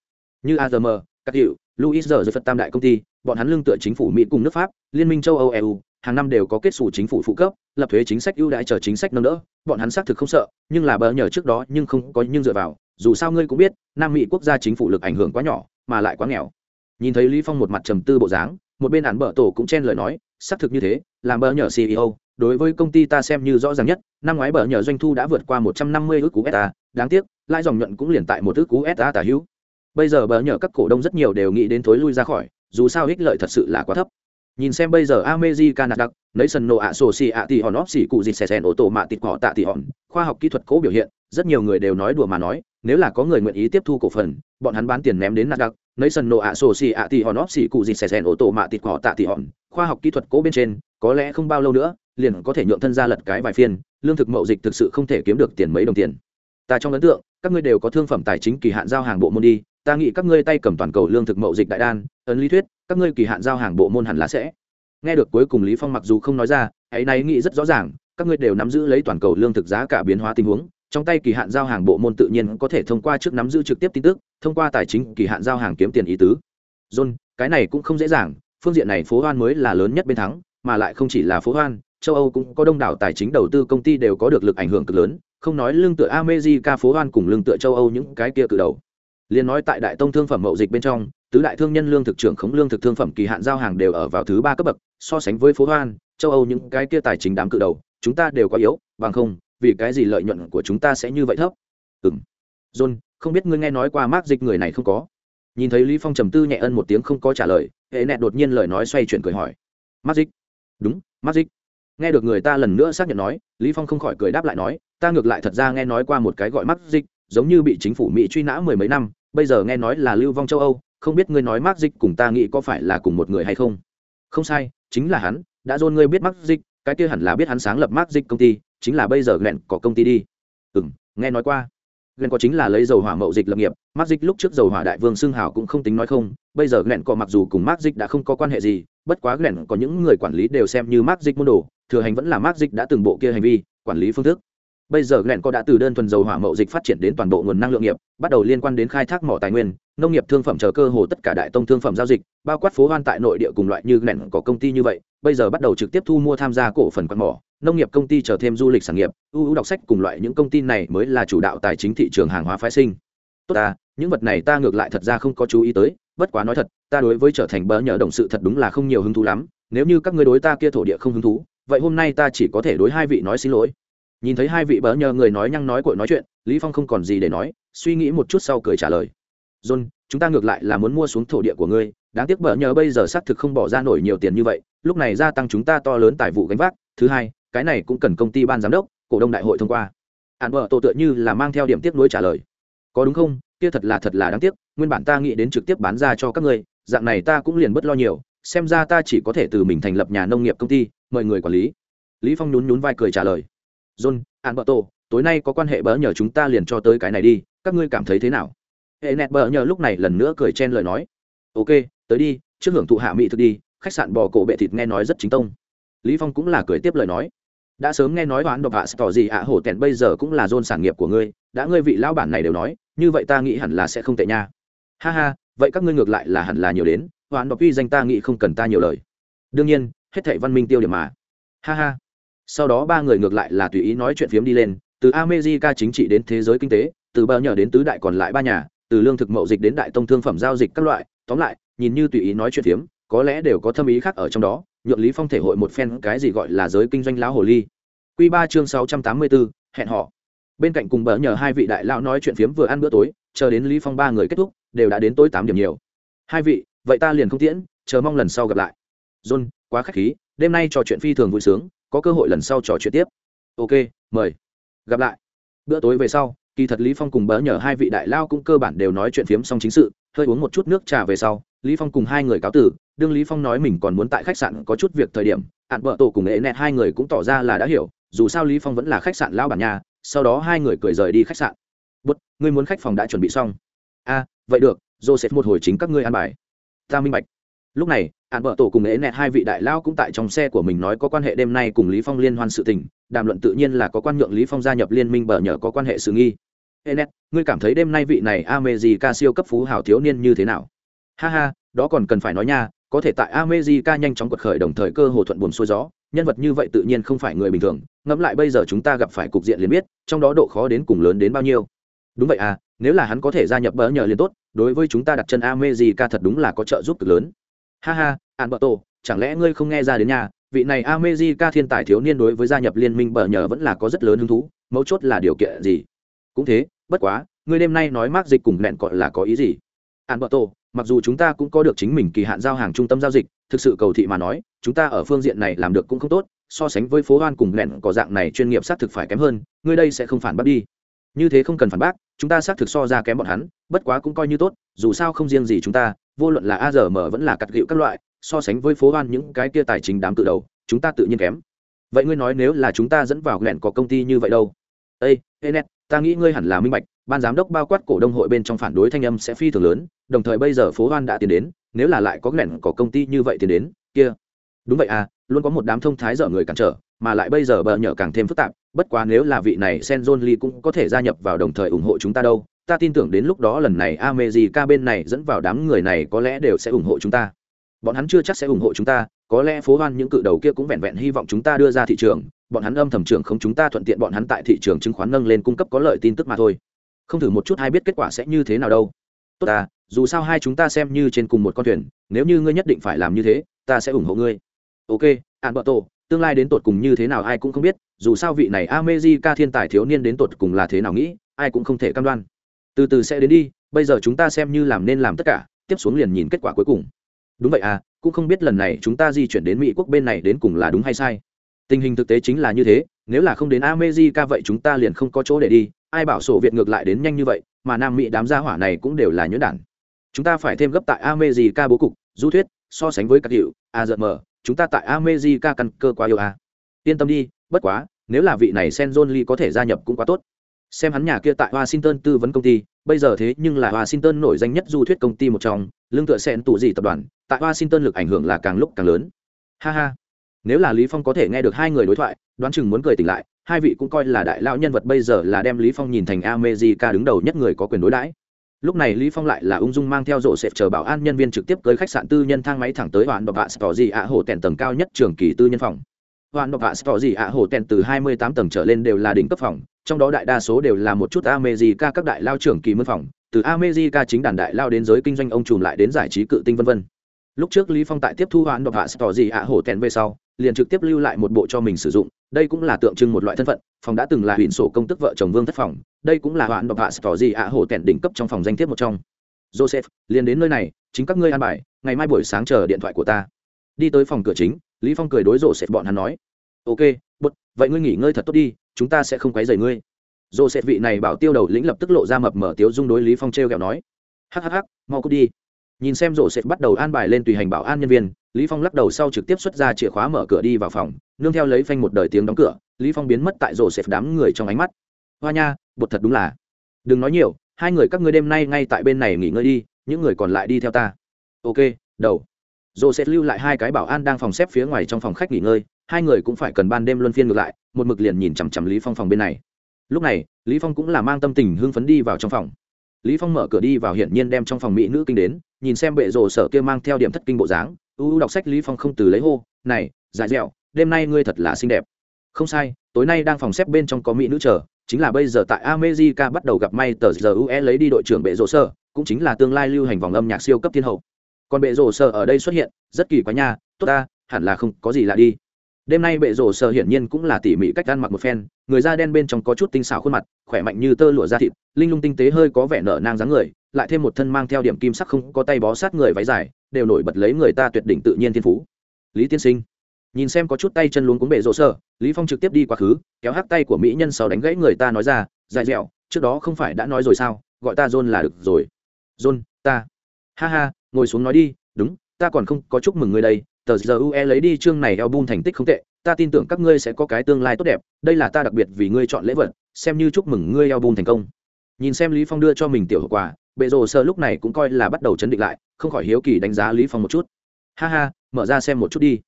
như azm các hiệu luis giờ phật tam đại công ty bọn hắn lương tựa chính phủ mỹ cùng nước pháp liên minh châu âu eu hàng năm đều có kết xù chính phủ phụ cấp, lập thuế chính sách ưu đãi chờ chính sách nâng đỡ. Bọn hắn xác thực không sợ, nhưng là bờ nhờ trước đó nhưng không có nhưng dựa vào. Dù sao ngươi cũng biết, nam mỹ quốc gia chính phủ lực ảnh hưởng quá nhỏ, mà lại quá nghèo. Nhìn thấy lý phong một mặt trầm tư bộ dáng, một bên án bờ tổ cũng chen lời nói, xác thực như thế, làm bờ nhờ ceo đối với công ty ta xem như rõ ràng nhất, năm ngoái bờ nhờ doanh thu đã vượt qua một trăm năm mươi ước cú sa đáng tiếc, lãi dòng nhuận cũng liền tại một ước cú sa tả hữu. Bây giờ bờ nhờ các cổ đông rất nhiều đều nghĩ đến thối lui ra khỏi, dù sao ích lợi thật sự là quá thấp nhìn xem bây giờ ameji canada lấy sân nổ ạ sổ xì ạ tỷ hòn óp xì cụ dịt xè xèn ô tô mạ tịt cỏ tạ tỷ hòn. Khoa học kỹ thuật cố biểu hiện, rất nhiều người đều nói đùa mà nói, nếu là có người nguyện ý tiếp thu cổ phần, bọn hắn bán tiền ném đến nạt lấy sân nổ ạ sổ xì ạ tỷ hòn óp xì cụ gì xè xèn ô tô mạ tịt cỏ tạ tỷ hòn. Khoa học kỹ thuật cố bên trên, có lẽ không bao lâu nữa, liền có thể nhượng thân ra lật cái vài phiên, lương thực mậu dịch thực sự không thể kiếm được tiền mấy đồng tiền. Ta trong ấn tượng, các ngươi đều có thương phẩm tài chính kỳ hạn giao hàng bộ môn đi, ta nghĩ các ngươi tay cầm toàn cầu lương thực mậu dịch đại đan, ấn lý thuyết các ngươi kỳ hạn giao hàng bộ môn hẳn là sẽ. Nghe được cuối cùng lý phong mặc dù không nói ra hãy nay nghĩ rất rõ ràng, các ngươi đều nắm giữ lấy toàn cầu lương thực giá cả biến hóa tình huống, trong tay kỳ hạn giao hàng bộ môn tự nhiên có thể thông qua trước nắm giữ trực tiếp tin tức, thông qua tài chính kỳ hạn giao hàng kiếm tiền ý tứ. John, cái này cũng không dễ dàng, phương diện này phố hoan mới là lớn nhất bên thắng, mà lại không chỉ là phố hoan, châu âu cũng có đông đảo tài chính đầu tư công ty đều có được lực ảnh hưởng cực lớn, không nói lương tựa America, phố hoan cùng lương tựa châu âu những cái kia cự đầu. Liền nói tại đại tông thương phẩm mậu dịch bên trong tứ đại thương nhân lương thực trưởng khống lương thực thương phẩm kỳ hạn giao hàng đều ở vào thứ ba cấp bậc, so sánh với phố hoan, châu âu những cái kia tài chính đám cự đầu, chúng ta đều quá yếu, bằng không, vì cái gì lợi nhuận của chúng ta sẽ như vậy thấp? Ừ m john, không biết ngươi nghe nói qua mác dịch người này không có? Nhìn thấy lý phong trầm tư nhẹ ân một tiếng không có trả lời, hệ nẹt đột nhiên lời nói xoay chuyển cười hỏi. Mác dịch đúng mác dịch nghe được người ta lần nữa xác nhận nói, lý phong không khỏi cười đáp lại nói, ta ngược lại thật ra nghe nói qua một cái gọi mác dịch giống như bị chính phủ mỹ truy nã mười mấy năm, bây giờ nghe nói là lưu vong châu âu không biết ngươi nói mắc dịch cùng ta nghĩ có phải là cùng một người hay không. Không sai, chính là hắn, đã dôn ngươi biết mắc dịch, cái kia hẳn là biết hắn sáng lập mắc dịch công ty, chính là bây giờ nghẹn có công ty đi. Ừ m nghe nói qua. Ghen có chính là lấy dầu hỏa mậu dịch lập nghiệp mắc dịch lúc trước dầu hỏa đại vương xưng hào cũng không tính nói không, bây giờ ghen có mặc dù cùng mắc dịch đã không có quan hệ gì, bất quá ghen có những người quản lý đều xem như mắc dịch môn đồ, thừa hành vẫn là mắc dịch đã từng bộ kia hành vi, quản lý phương thức bây giờ glen có đã từ đơn thuần dầu hỏa mậu dịch phát triển đến toàn bộ nguồn năng lượng nghiệp, bắt đầu liên quan đến khai thác mỏ tài nguyên, nông nghiệp thương phẩm chờ cơ hồ tất cả đại tông thương phẩm giao dịch, bao quát phố hoan tại nội địa cùng loại như glen có công ty như vậy, bây giờ bắt đầu trực tiếp thu mua tham gia cổ phần quạt mỏ, nông nghiệp công ty chờ thêm du lịch sản nghiệp, ưu ưu đọc sách cùng loại những công ty này mới là chủ đạo tài chính thị trường hàng hóa phái sinh. Tốt ta, những vật này ta ngược lại thật ra không có chú ý tới, bất quá nói thật, ta đối với trở thành bỡ nhờ đồng sự thật đúng là không nhiều hứng thú lắm, nếu như các ngươi đối ta kia thổ địa không hứng thú, vậy hôm nay ta chỉ có thể đối hai vị nói xin lỗi nhìn thấy hai vị bỡ nhờ người nói nhăng nói cội nói chuyện, lý phong không còn gì để nói, suy nghĩ một chút sau cười trả lời. John, chúng ta ngược lại là muốn mua xuống thổ địa của ngươi, đáng tiếc bỡ nhờ bây giờ xác thực không bỏ ra nổi nhiều tiền như vậy, lúc này gia tăng chúng ta to lớn tài vụ gánh vác. Thứ hai, cái này cũng cần công ty ban giám đốc, cổ đông đại hội thông qua. Hạn vợ tổ tựa như là mang theo điểm tiếp nối trả lời. Có đúng không? Kia thật là thật là đáng tiếc, nguyên bản ta nghĩ đến trực tiếp bán ra cho các ngươi, dạng này ta cũng liền bất lo nhiều, xem ra ta chỉ có thể từ mình thành lập nhà nông nghiệp công ty, mời người quản lý. Lý phong nhún nhún vai cười trả lời john an bờ tổ tối nay có quan hệ bỡ nhờ chúng ta liền cho tới cái này đi, các ngươi cảm thấy thế nào? Hệ nẹt bỡ nhờ lúc này lần nữa cười chen lời nói. Ok, tới đi, trước hưởng thụ hạ mỹ thực đi, khách sạn bò cổ bệ thịt nghe nói rất chính tông. Lý phong cũng là cười tiếp lời nói. Đã sớm nghe nói đoán độc hạ tỏ gì ạ, hổ tẹn bây giờ cũng là dôn sản nghiệp của ngươi, đã ngươi vị lão bản này đều nói, như vậy ta nghĩ hẳn là sẽ không tệ nha. Ha ha, vậy các ngươi ngược lại là hẳn là nhiều đến, hoán độc uy danh ta nghĩ không cần ta nhiều lời. Đương nhiên, hết thảy văn minh tiêu điểm mà. Ha ha sau đó ba người ngược lại là tùy ý nói chuyện phiếm đi lên, từ america chính trị đến thế giới kinh tế, từ bao nhờ đến tứ đại còn lại ba nhà, từ lương thực mậu dịch đến đại tông thương phẩm giao dịch các loại, tóm lại, nhìn như tùy ý nói chuyện phiếm, có lẽ đều có thâm ý khác ở trong đó, nhượng lý phong thể hội một phen cái gì gọi là giới kinh doanh lão hồ ly. Quy ba chương sáu trăm tám mươi bốn, hẹn họ bên cạnh cùng bờ nhờ hai vị đại lão nói chuyện phiếm vừa ăn bữa tối, chờ đến lý phong ba người kết thúc, đều đã đến tối tám điểm nhiều. Hai vị, vậy ta liền không tiễn, chờ mong lần sau gặp lại. John, quá khách khí, đêm nay trò chuyện phi thường vui sướng có cơ hội lần sau trò chuyện tiếp. Ok, mời. Gặp lại. Bữa tối về sau, kỳ thật lý phong cùng bỡ nhờ hai vị đại lao cũng cơ bản đều nói chuyện phiếm xong chính sự, hơi uống một chút nước trà về sau, lý phong cùng hai người cáo tử, đương lý phong nói mình còn muốn tại khách sạn có chút việc thời điểm ạn vợ tổ cùng nghệ nẹt hai người cũng tỏ ra là đã hiểu, dù sao lý phong vẫn là khách sạn lao bản nhà, sau đó hai người cười rời đi khách sạn. Bút, ngươi muốn khách phòng đã chuẩn bị xong. A vậy được, joseph một hồi chính các ngươi ăn bài. Ta minh bạch lúc này hạn vợ tổ cùng ế nẹt hai vị đại lao cũng tại trong xe của mình nói có quan hệ đêm nay cùng lý phong liên hoan sự tình, đàm luận tự nhiên là có quan nhượng lý phong gia nhập liên minh bờ nhờ có quan hệ sự nghi. Ế nẹt, ngươi cảm thấy đêm nay vị này amejica siêu cấp phú hào thiếu niên như thế nào? Ha ha, đó còn cần phải nói nha, có thể tại amejica nhanh chóng quật khởi đồng thời cơ hồ thuận buồn xuôi gió, nhân vật như vậy tự nhiên không phải người bình thường, ngẫm lại bây giờ chúng ta gặp phải cục diện liền biết, trong đó độ khó đến cùng lớn đến bao nhiêu. Đúng vậy à nếu là hắn có thể gia nhập bờ nhờ liền tốt, đối với chúng ta đặt chân amejica thật đúng là có trợ giúp cực lớn ha ha ạn bợ tổ chẳng lẽ ngươi không nghe ra đến nhà, vị này amejica thiên tài thiếu niên đối với gia nhập liên minh bờ nhờ vẫn là có rất lớn hứng thú, mấu chốt là điều kiện gì? Cũng thế, bất quá, ngươi đêm nay nói mác dịch cùng nẹn cọt là có ý gì? An bợ tổ mặc dù chúng ta cũng có được chính mình kỳ hạn giao hàng trung tâm giao dịch, thực sự cầu thị mà nói, chúng ta ở phương diện này làm được cũng không tốt, so sánh với phố hoan cùng nẹn có dạng này chuyên nghiệp xác thực phải kém hơn, ngươi đây sẽ không phản bác đi. Như thế không cần phản bác, chúng ta xác thực so ra kém bọn hắn, bất quá cũng coi như tốt, dù sao không riêng gì chúng ta vô luận là ARM vẫn là cặt gịu các loại, so sánh với phố hoan những cái kia tài chính đám tự đầu, chúng ta tự nhiên kém vậy ngươi nói nếu là chúng ta dẫn vào nghẹn có công ty như vậy đâu ê, Enet. ta nghĩ ngươi hẳn là minh bạch, ban giám đốc bao quát cổ đông hội bên trong phản đối thanh âm sẽ phi thường lớn, đồng thời bây giờ phố hoan đã tiến đến, nếu là lại có nghẹn có công ty như vậy tiến đến, kia đúng vậy à luôn có một đám thông thái dở người cản trở, mà lại bây giờ bờ nhở càng thêm phức tạp, bất quá nếu là vị này Senzon lee cũng có thể gia nhập vào đồng thời ủng hộ chúng ta đâu ta tin tưởng đến lúc đó lần này America bên này dẫn vào đám người này có lẽ đều sẽ ủng hộ chúng ta. Bọn hắn chưa chắc sẽ ủng hộ chúng ta, có lẽ phố hoan những cự đầu kia cũng vẹn vẹn hy vọng chúng ta đưa ra thị trường, bọn hắn âm thầm trưởng không chúng ta thuận tiện bọn hắn tại thị trường chứng khoán nâng lên cung cấp có lợi tin tức mà thôi. Không thử một chút hay biết kết quả sẽ như thế nào đâu. Tốt ta, dù sao hai chúng ta xem như trên cùng một con thuyền, nếu như ngươi nhất định phải làm như thế, ta sẽ ủng hộ ngươi. Ok, Alberto, tương lai đến tột cùng như thế nào ai cũng không biết, dù sao vị này America thiên tài thiếu niên đến tột cùng là thế nào nghĩ, ai cũng không thể cam đoan từ từ sẽ đến đi, bây giờ chúng ta xem như làm nên làm tất cả, tiếp xuống liền nhìn kết quả cuối cùng. Đúng vậy à cũng không biết lần này chúng ta di chuyển đến mỹ quốc bên này đến cùng là đúng hay sai. Tình hình thực tế chính là như thế, nếu là không đến amejica vậy chúng ta liền không có chỗ để đi, ai bảo sổ việt ngược lại đến nhanh như vậy, mà nam mỹ đám gia hỏa này cũng đều là nhuyễn đản. Chúng ta phải thêm gấp tại amejica bố cục, du thuyết, so sánh với các hiệu à, azm chúng ta tại America căn cơ quá yêu à. yên tâm đi, bất quá, nếu là vị này sen john lee có thể gia nhập cũng quá tốt xem hắn nhà kia tại washington tư vấn công ty, bây giờ thế nhưng là washington nổi danh nhất du thuyết công ty một trong, lương tựa sen tù gì tập đoàn, tại washington lực ảnh hưởng là càng lúc càng lớn. Ha ha. Nếu là lý phong có thể nghe được hai người đối thoại, đoán chừng muốn cười tỉnh lại, hai vị cũng coi là đại lão nhân vật bây giờ là đem lý phong nhìn thành america đứng đầu nhất người có quyền đối đãi. Lúc này lý phong lại là ung dung mang theo rộ sệt chờ bảo an nhân viên trực tiếp tới khách sạn tư nhân thang máy thẳng tới hoàn và bạ tỏ gì ạ hồ tèn tầng cao nhất trường kỳ tư nhân phòng hoàn độc hạ tỏ gì ạ, hồ tèn từ 28 tầng trở lên đều là đỉnh cấp phòng, trong đó đại đa số đều là một chút america các đại lao trưởng kỳ mướn phòng, từ america chính đàn đại lao đến giới kinh doanh ông trùm lại đến giải trí cự tinh vân vân. Lúc trước lý phong tại tiếp thu hoãn độc hạ tỏ gì ạ, hồ tèn về sau, liền trực tiếp lưu lại một bộ cho mình sử dụng, đây cũng là tượng trưng một loại thân phận, phòng đã từng là huyện sổ công tức vợ chồng vương thất phòng, đây cũng là hoãn độc hạ tỏ gì ạ, hồ tèn đỉnh cấp trong phòng danh thiếp một trong. Joseph, liền đến nơi này, chính các ngươi an bài, ngày mai buổi sáng chờ điện thoại của ta. Đi tới phòng cửa chính lý phong cười đối joseph bọn hắn nói, ok bút vậy ngươi nghỉ ngơi thật tốt đi, chúng ta sẽ không quấy rầy ngươi. Joseph vị này bảo tiêu đầu lĩnh lập tức lộ ra mập mở tiếu dung đối lý phong treo kẹo nói, hắc hắc hắc, mau cút đi. Nhìn xem rộ sẽ bắt đầu an bài lên tùy hành bảo an nhân viên, lý phong lắc đầu sau trực tiếp xuất ra chìa khóa mở cửa đi vào phòng, nương theo lấy phanh một đời tiếng đóng cửa, lý phong biến mất tại rộ sẽ đám người trong ánh mắt. Hoa nha bột thật đúng là, đừng nói nhiều, hai người các ngươi đêm nay ngay tại bên này nghỉ ngơi đi, những người còn lại đi theo ta. Ok, đầu joseph sẽ lưu lại hai cái bảo an đang phòng xếp phía ngoài trong phòng khách nghỉ ngơi, hai người cũng phải cần ban đêm luân phiên ngược lại, một mực liền nhìn chằm chằm lý phong phòng bên này. Lúc này, lý phong cũng là mang tâm tình hưng phấn đi vào trong phòng. Lý phong mở cửa đi vào hiển nhiên đem trong phòng mỹ nữ kinh đến, nhìn xem bệ rồ sở kia mang theo điểm thất kinh bộ dáng, u đọc sách lý phong không từ lấy hô, này dại dẻo đêm nay ngươi thật là xinh đẹp. Không sai, tối nay đang phòng xếp bên trong có mỹ nữ chờ, chính là bây giờ tại America bắt đầu gặp may tờ giờ UE lấy đi đội trưởng bệ rồ sở, cũng chính là tương lai lưu hành vòng âm nhạc siêu cấp thiên hậu còn bệ rổ sở ở đây xuất hiện, rất kỳ quá nha, tốt ta, hẳn là không có gì lạ đi. Đêm nay bệ rổ sở hiển nhiên cũng là tỉ mỉ cách ăn mặc một phen, người da đen bên trong có chút tinh xảo khuôn mặt, khỏe mạnh như tơ lụa da thịt, linh lung tinh tế hơi có vẻ nở nang dáng người, lại thêm một thân mang theo điểm kim sắc không có tay bó sát người váy dài, đều nổi bật lấy người ta tuyệt đỉnh tự nhiên thiên phú. Lý tiên sinh, nhìn xem có chút tay chân luống cuống bệ rổ sở, lý phong trực tiếp đi quá khứ, kéo hắc tay của mỹ nhân sau đánh gãy người ta nói ra, dài dẻo, trước đó không phải đã nói rồi sao, gọi ta john là được rồi. John, ta. Ha ha ngồi xuống nói đi, đúng, ta còn không có chúc mừng ngươi đây, tờ giờ ue lấy đi chương này album thành tích không tệ, ta tin tưởng các ngươi sẽ có cái tương lai tốt đẹp, đây là ta đặc biệt vì ngươi chọn lễ vật, xem như chúc mừng ngươi album thành công. Nhìn xem lý phong đưa cho mình tiểu hậu quả bệ rồ sơ lúc này cũng coi là bắt đầu chấn định lại, không khỏi hiếu kỳ đánh giá lý phong một chút. Ha ha, mở ra xem một chút đi.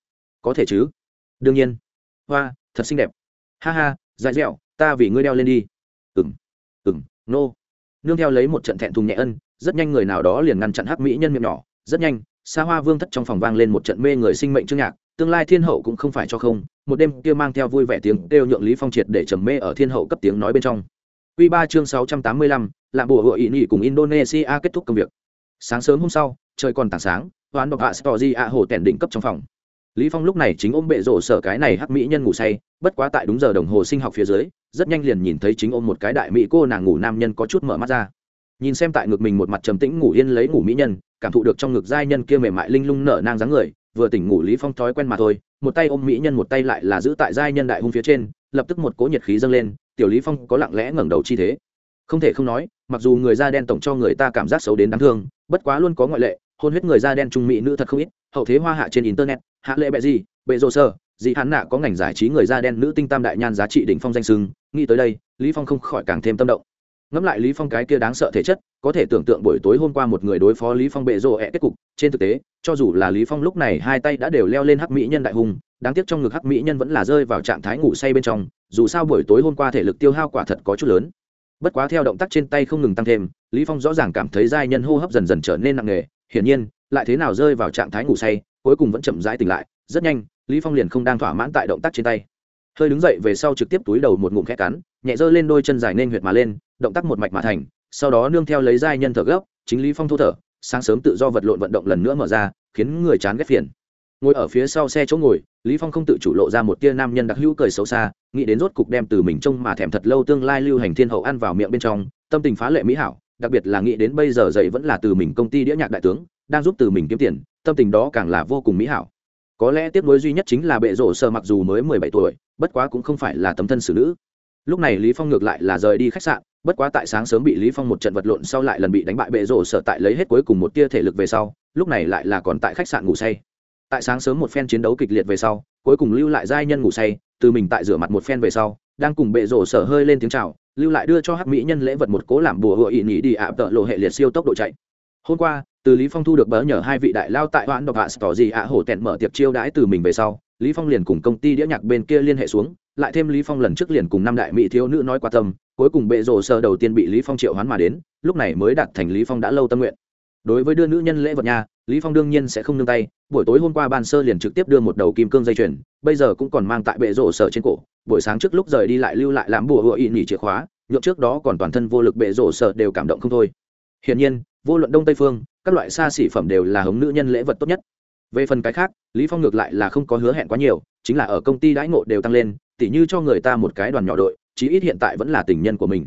Có thể chứ. Đương nhiên. Hoa, thật xinh đẹp. Ha ha dài dẻo ta vì ngươi đeo lên đi. Ừm ừm, nô nương theo lấy một trận thẹn thùng nhẹ ân rất nhanh người nào đó liền ngăn chặn hắc mỹ nhân miệng nhỏ. Rất nhanh xa hoa vương thất trong phòng vang lên một trận mê người sinh mệnh chương nhạc. Tương lai thiên hậu cũng không phải cho không. Một đêm kia mang theo vui vẻ tiếng kêu nhượng lý phong triệt để trầm mê ở thiên hậu cấp tiếng nói bên trong. Quy ba chương sáu trăm tám mươi lăm, làm bùa hội ý cùng indonesia kết thúc công việc. Sáng sớm hôm sau trời còn tảng sáng toán độc hạ story a hồ tẻn đỉnh cấp trong phòng. Lý phong lúc này chính ôm bệ rổ sở cái này hắc mỹ nhân ngủ say bất quá tại đúng giờ đồng hồ sinh học phía dưới rất nhanh liền nhìn thấy chính ôm một cái đại mỹ cô nàng ngủ nam nhân có chút mở mắt ra. Nhìn xem tại ngực mình một mặt trầm tĩnh ngủ yên lấy ngủ mỹ nhân, cảm thụ được trong ngực giai nhân kia mềm mại linh lung nở nang dáng người, vừa tỉnh ngủ lý phong thói quen mà thôi, một tay ôm mỹ nhân một tay lại là giữ tại giai nhân đại hung phía trên, lập tức một cỗ nhiệt khí dâng lên, tiểu lý phong có lặng lẽ ngẩng đầu chi thế. Không thể không nói, mặc dù người da đen tổng cho người ta cảm giác xấu đến đáng thương, bất quá luôn có ngoại lệ, hôn huyết người da đen trung mỹ nữ thật không ít, hậu thế hoa hạ trên internet, hạ lệ bệ gì, bệ rồ sơ dị hắn nạ có ngành giải trí người da đen nữ tinh tam đại nhan giá trị đỉnh phong danh sưng nghĩ tới đây, lý phong không khỏi càng thêm tâm động. Ngẫm lại lý phong cái kia đáng sợ thể chất, có thể tưởng tượng buổi tối hôm qua một người đối phó lý phong bệ rộ ẹ kết cục, trên thực tế, cho dù là lý phong lúc này hai tay đã đều leo lên hắc mỹ nhân đại hùng, đáng tiếc trong ngực hắc mỹ nhân vẫn là rơi vào trạng thái ngủ say bên trong, dù sao buổi tối hôm qua thể lực tiêu hao quả thật có chút lớn. Bất quá theo động tác trên tay không ngừng tăng thêm, lý phong rõ ràng cảm thấy giai nhân hô hấp dần dần trở nên nặng nề, hiển nhiên, lại thế nào rơi vào trạng thái ngủ say, cuối cùng vẫn chậm rãi tỉnh lại, rất nhanh lý phong liền không đang thỏa mãn tại động tác trên tay. Hơi đứng dậy về sau trực tiếp túi đầu một ngụm khẽ cắn, nhẹ giơ lên đôi chân dài nên huyệt mà lên, động tác một mạch mà thành, sau đó nương theo lấy giai nhân thở gấp, chính lý phong thu thở, sáng sớm tự do vật lộn vận động lần nữa mở ra, khiến người chán ghét phiền. Ngồi ở phía sau xe chỗ ngồi, lý phong không tự chủ lộ ra một tia nam nhân đặc hữu cười xấu xa, nghĩ đến rốt cục đem từ mình trông mà thèm thật lâu tương lai lưu hành thiên hậu ăn vào miệng bên trong, tâm tình phá lệ mỹ hảo, đặc biệt là nghĩ đến bây giờ dậy vẫn là từ mình công ty đĩa nhạc đại tướng, đang giúp từ mình kiếm tiền, tâm tình đó càng là vô cùng mỹ hảo có lẽ tiếp nối duy nhất chính là bệ rổ sơ mặc dù mới mười bảy tuổi, bất quá cũng không phải là tấm thân xử nữ. Lúc này lý phong ngược lại là rời đi khách sạn, bất quá tại sáng sớm bị lý phong một trận vật lộn sau lại lần bị đánh bại bệ rổ sở tại lấy hết cuối cùng một tia thể lực về sau, lúc này lại là còn tại khách sạn ngủ say. Tại sáng sớm một phen chiến đấu kịch liệt về sau, cuối cùng lưu lại giai nhân ngủ say, từ mình tại rửa mặt một phen về sau, đang cùng bệ rổ sở hơi lên tiếng chào, lưu lại đưa cho hắc mỹ nhân lễ vật một cố làm bùa hựa ỉ nhị đi ạ, tợ lộ hệ liệt siêu tốc độ chạy. Hôm qua từ lý phong thu được bỡ nhờ hai vị đại lao tại hoãn độc hạ tỏ gì ạ hổ tẹn mở tiệc chiêu đãi từ mình về sau, lý phong liền cùng công ty đĩa nhạc bên kia liên hệ xuống, lại thêm lý phong lần trước liền cùng năm đại mỹ thiếu nữ nói qua tâm, cuối cùng bệ rổ sơ đầu tiên bị lý phong triệu hoán mà đến, lúc này mới đạt thành lý phong đã lâu tâm nguyện. Đối với đưa nữ nhân lễ vật nhà lý phong đương nhiên sẽ không nương tay, buổi tối hôm qua ban sơ liền trực tiếp đưa một đầu kim cương dây chuyền, bây giờ cũng còn mang tại bệ rổ sở trên cổ, buổi sáng trước lúc rời đi lại lưu lại làm bùa hựa ỵ nhỉ chìa khóa, nhượng trước đó còn toàn thân vô lực bệ rổ sở đều cảm động không thôi. Hiển nhiên vô luận đông tây phương, các loại xa xỉ phẩm đều là hống nữ nhân lễ vật tốt nhất. Về phần cái khác, lý phong ngược lại là không có hứa hẹn quá nhiều, chính là ở công ty đãi ngộ đều tăng lên, tỉ như cho người ta một cái đoàn nhỏ đội, chí ít hiện tại vẫn là tình nhân của mình.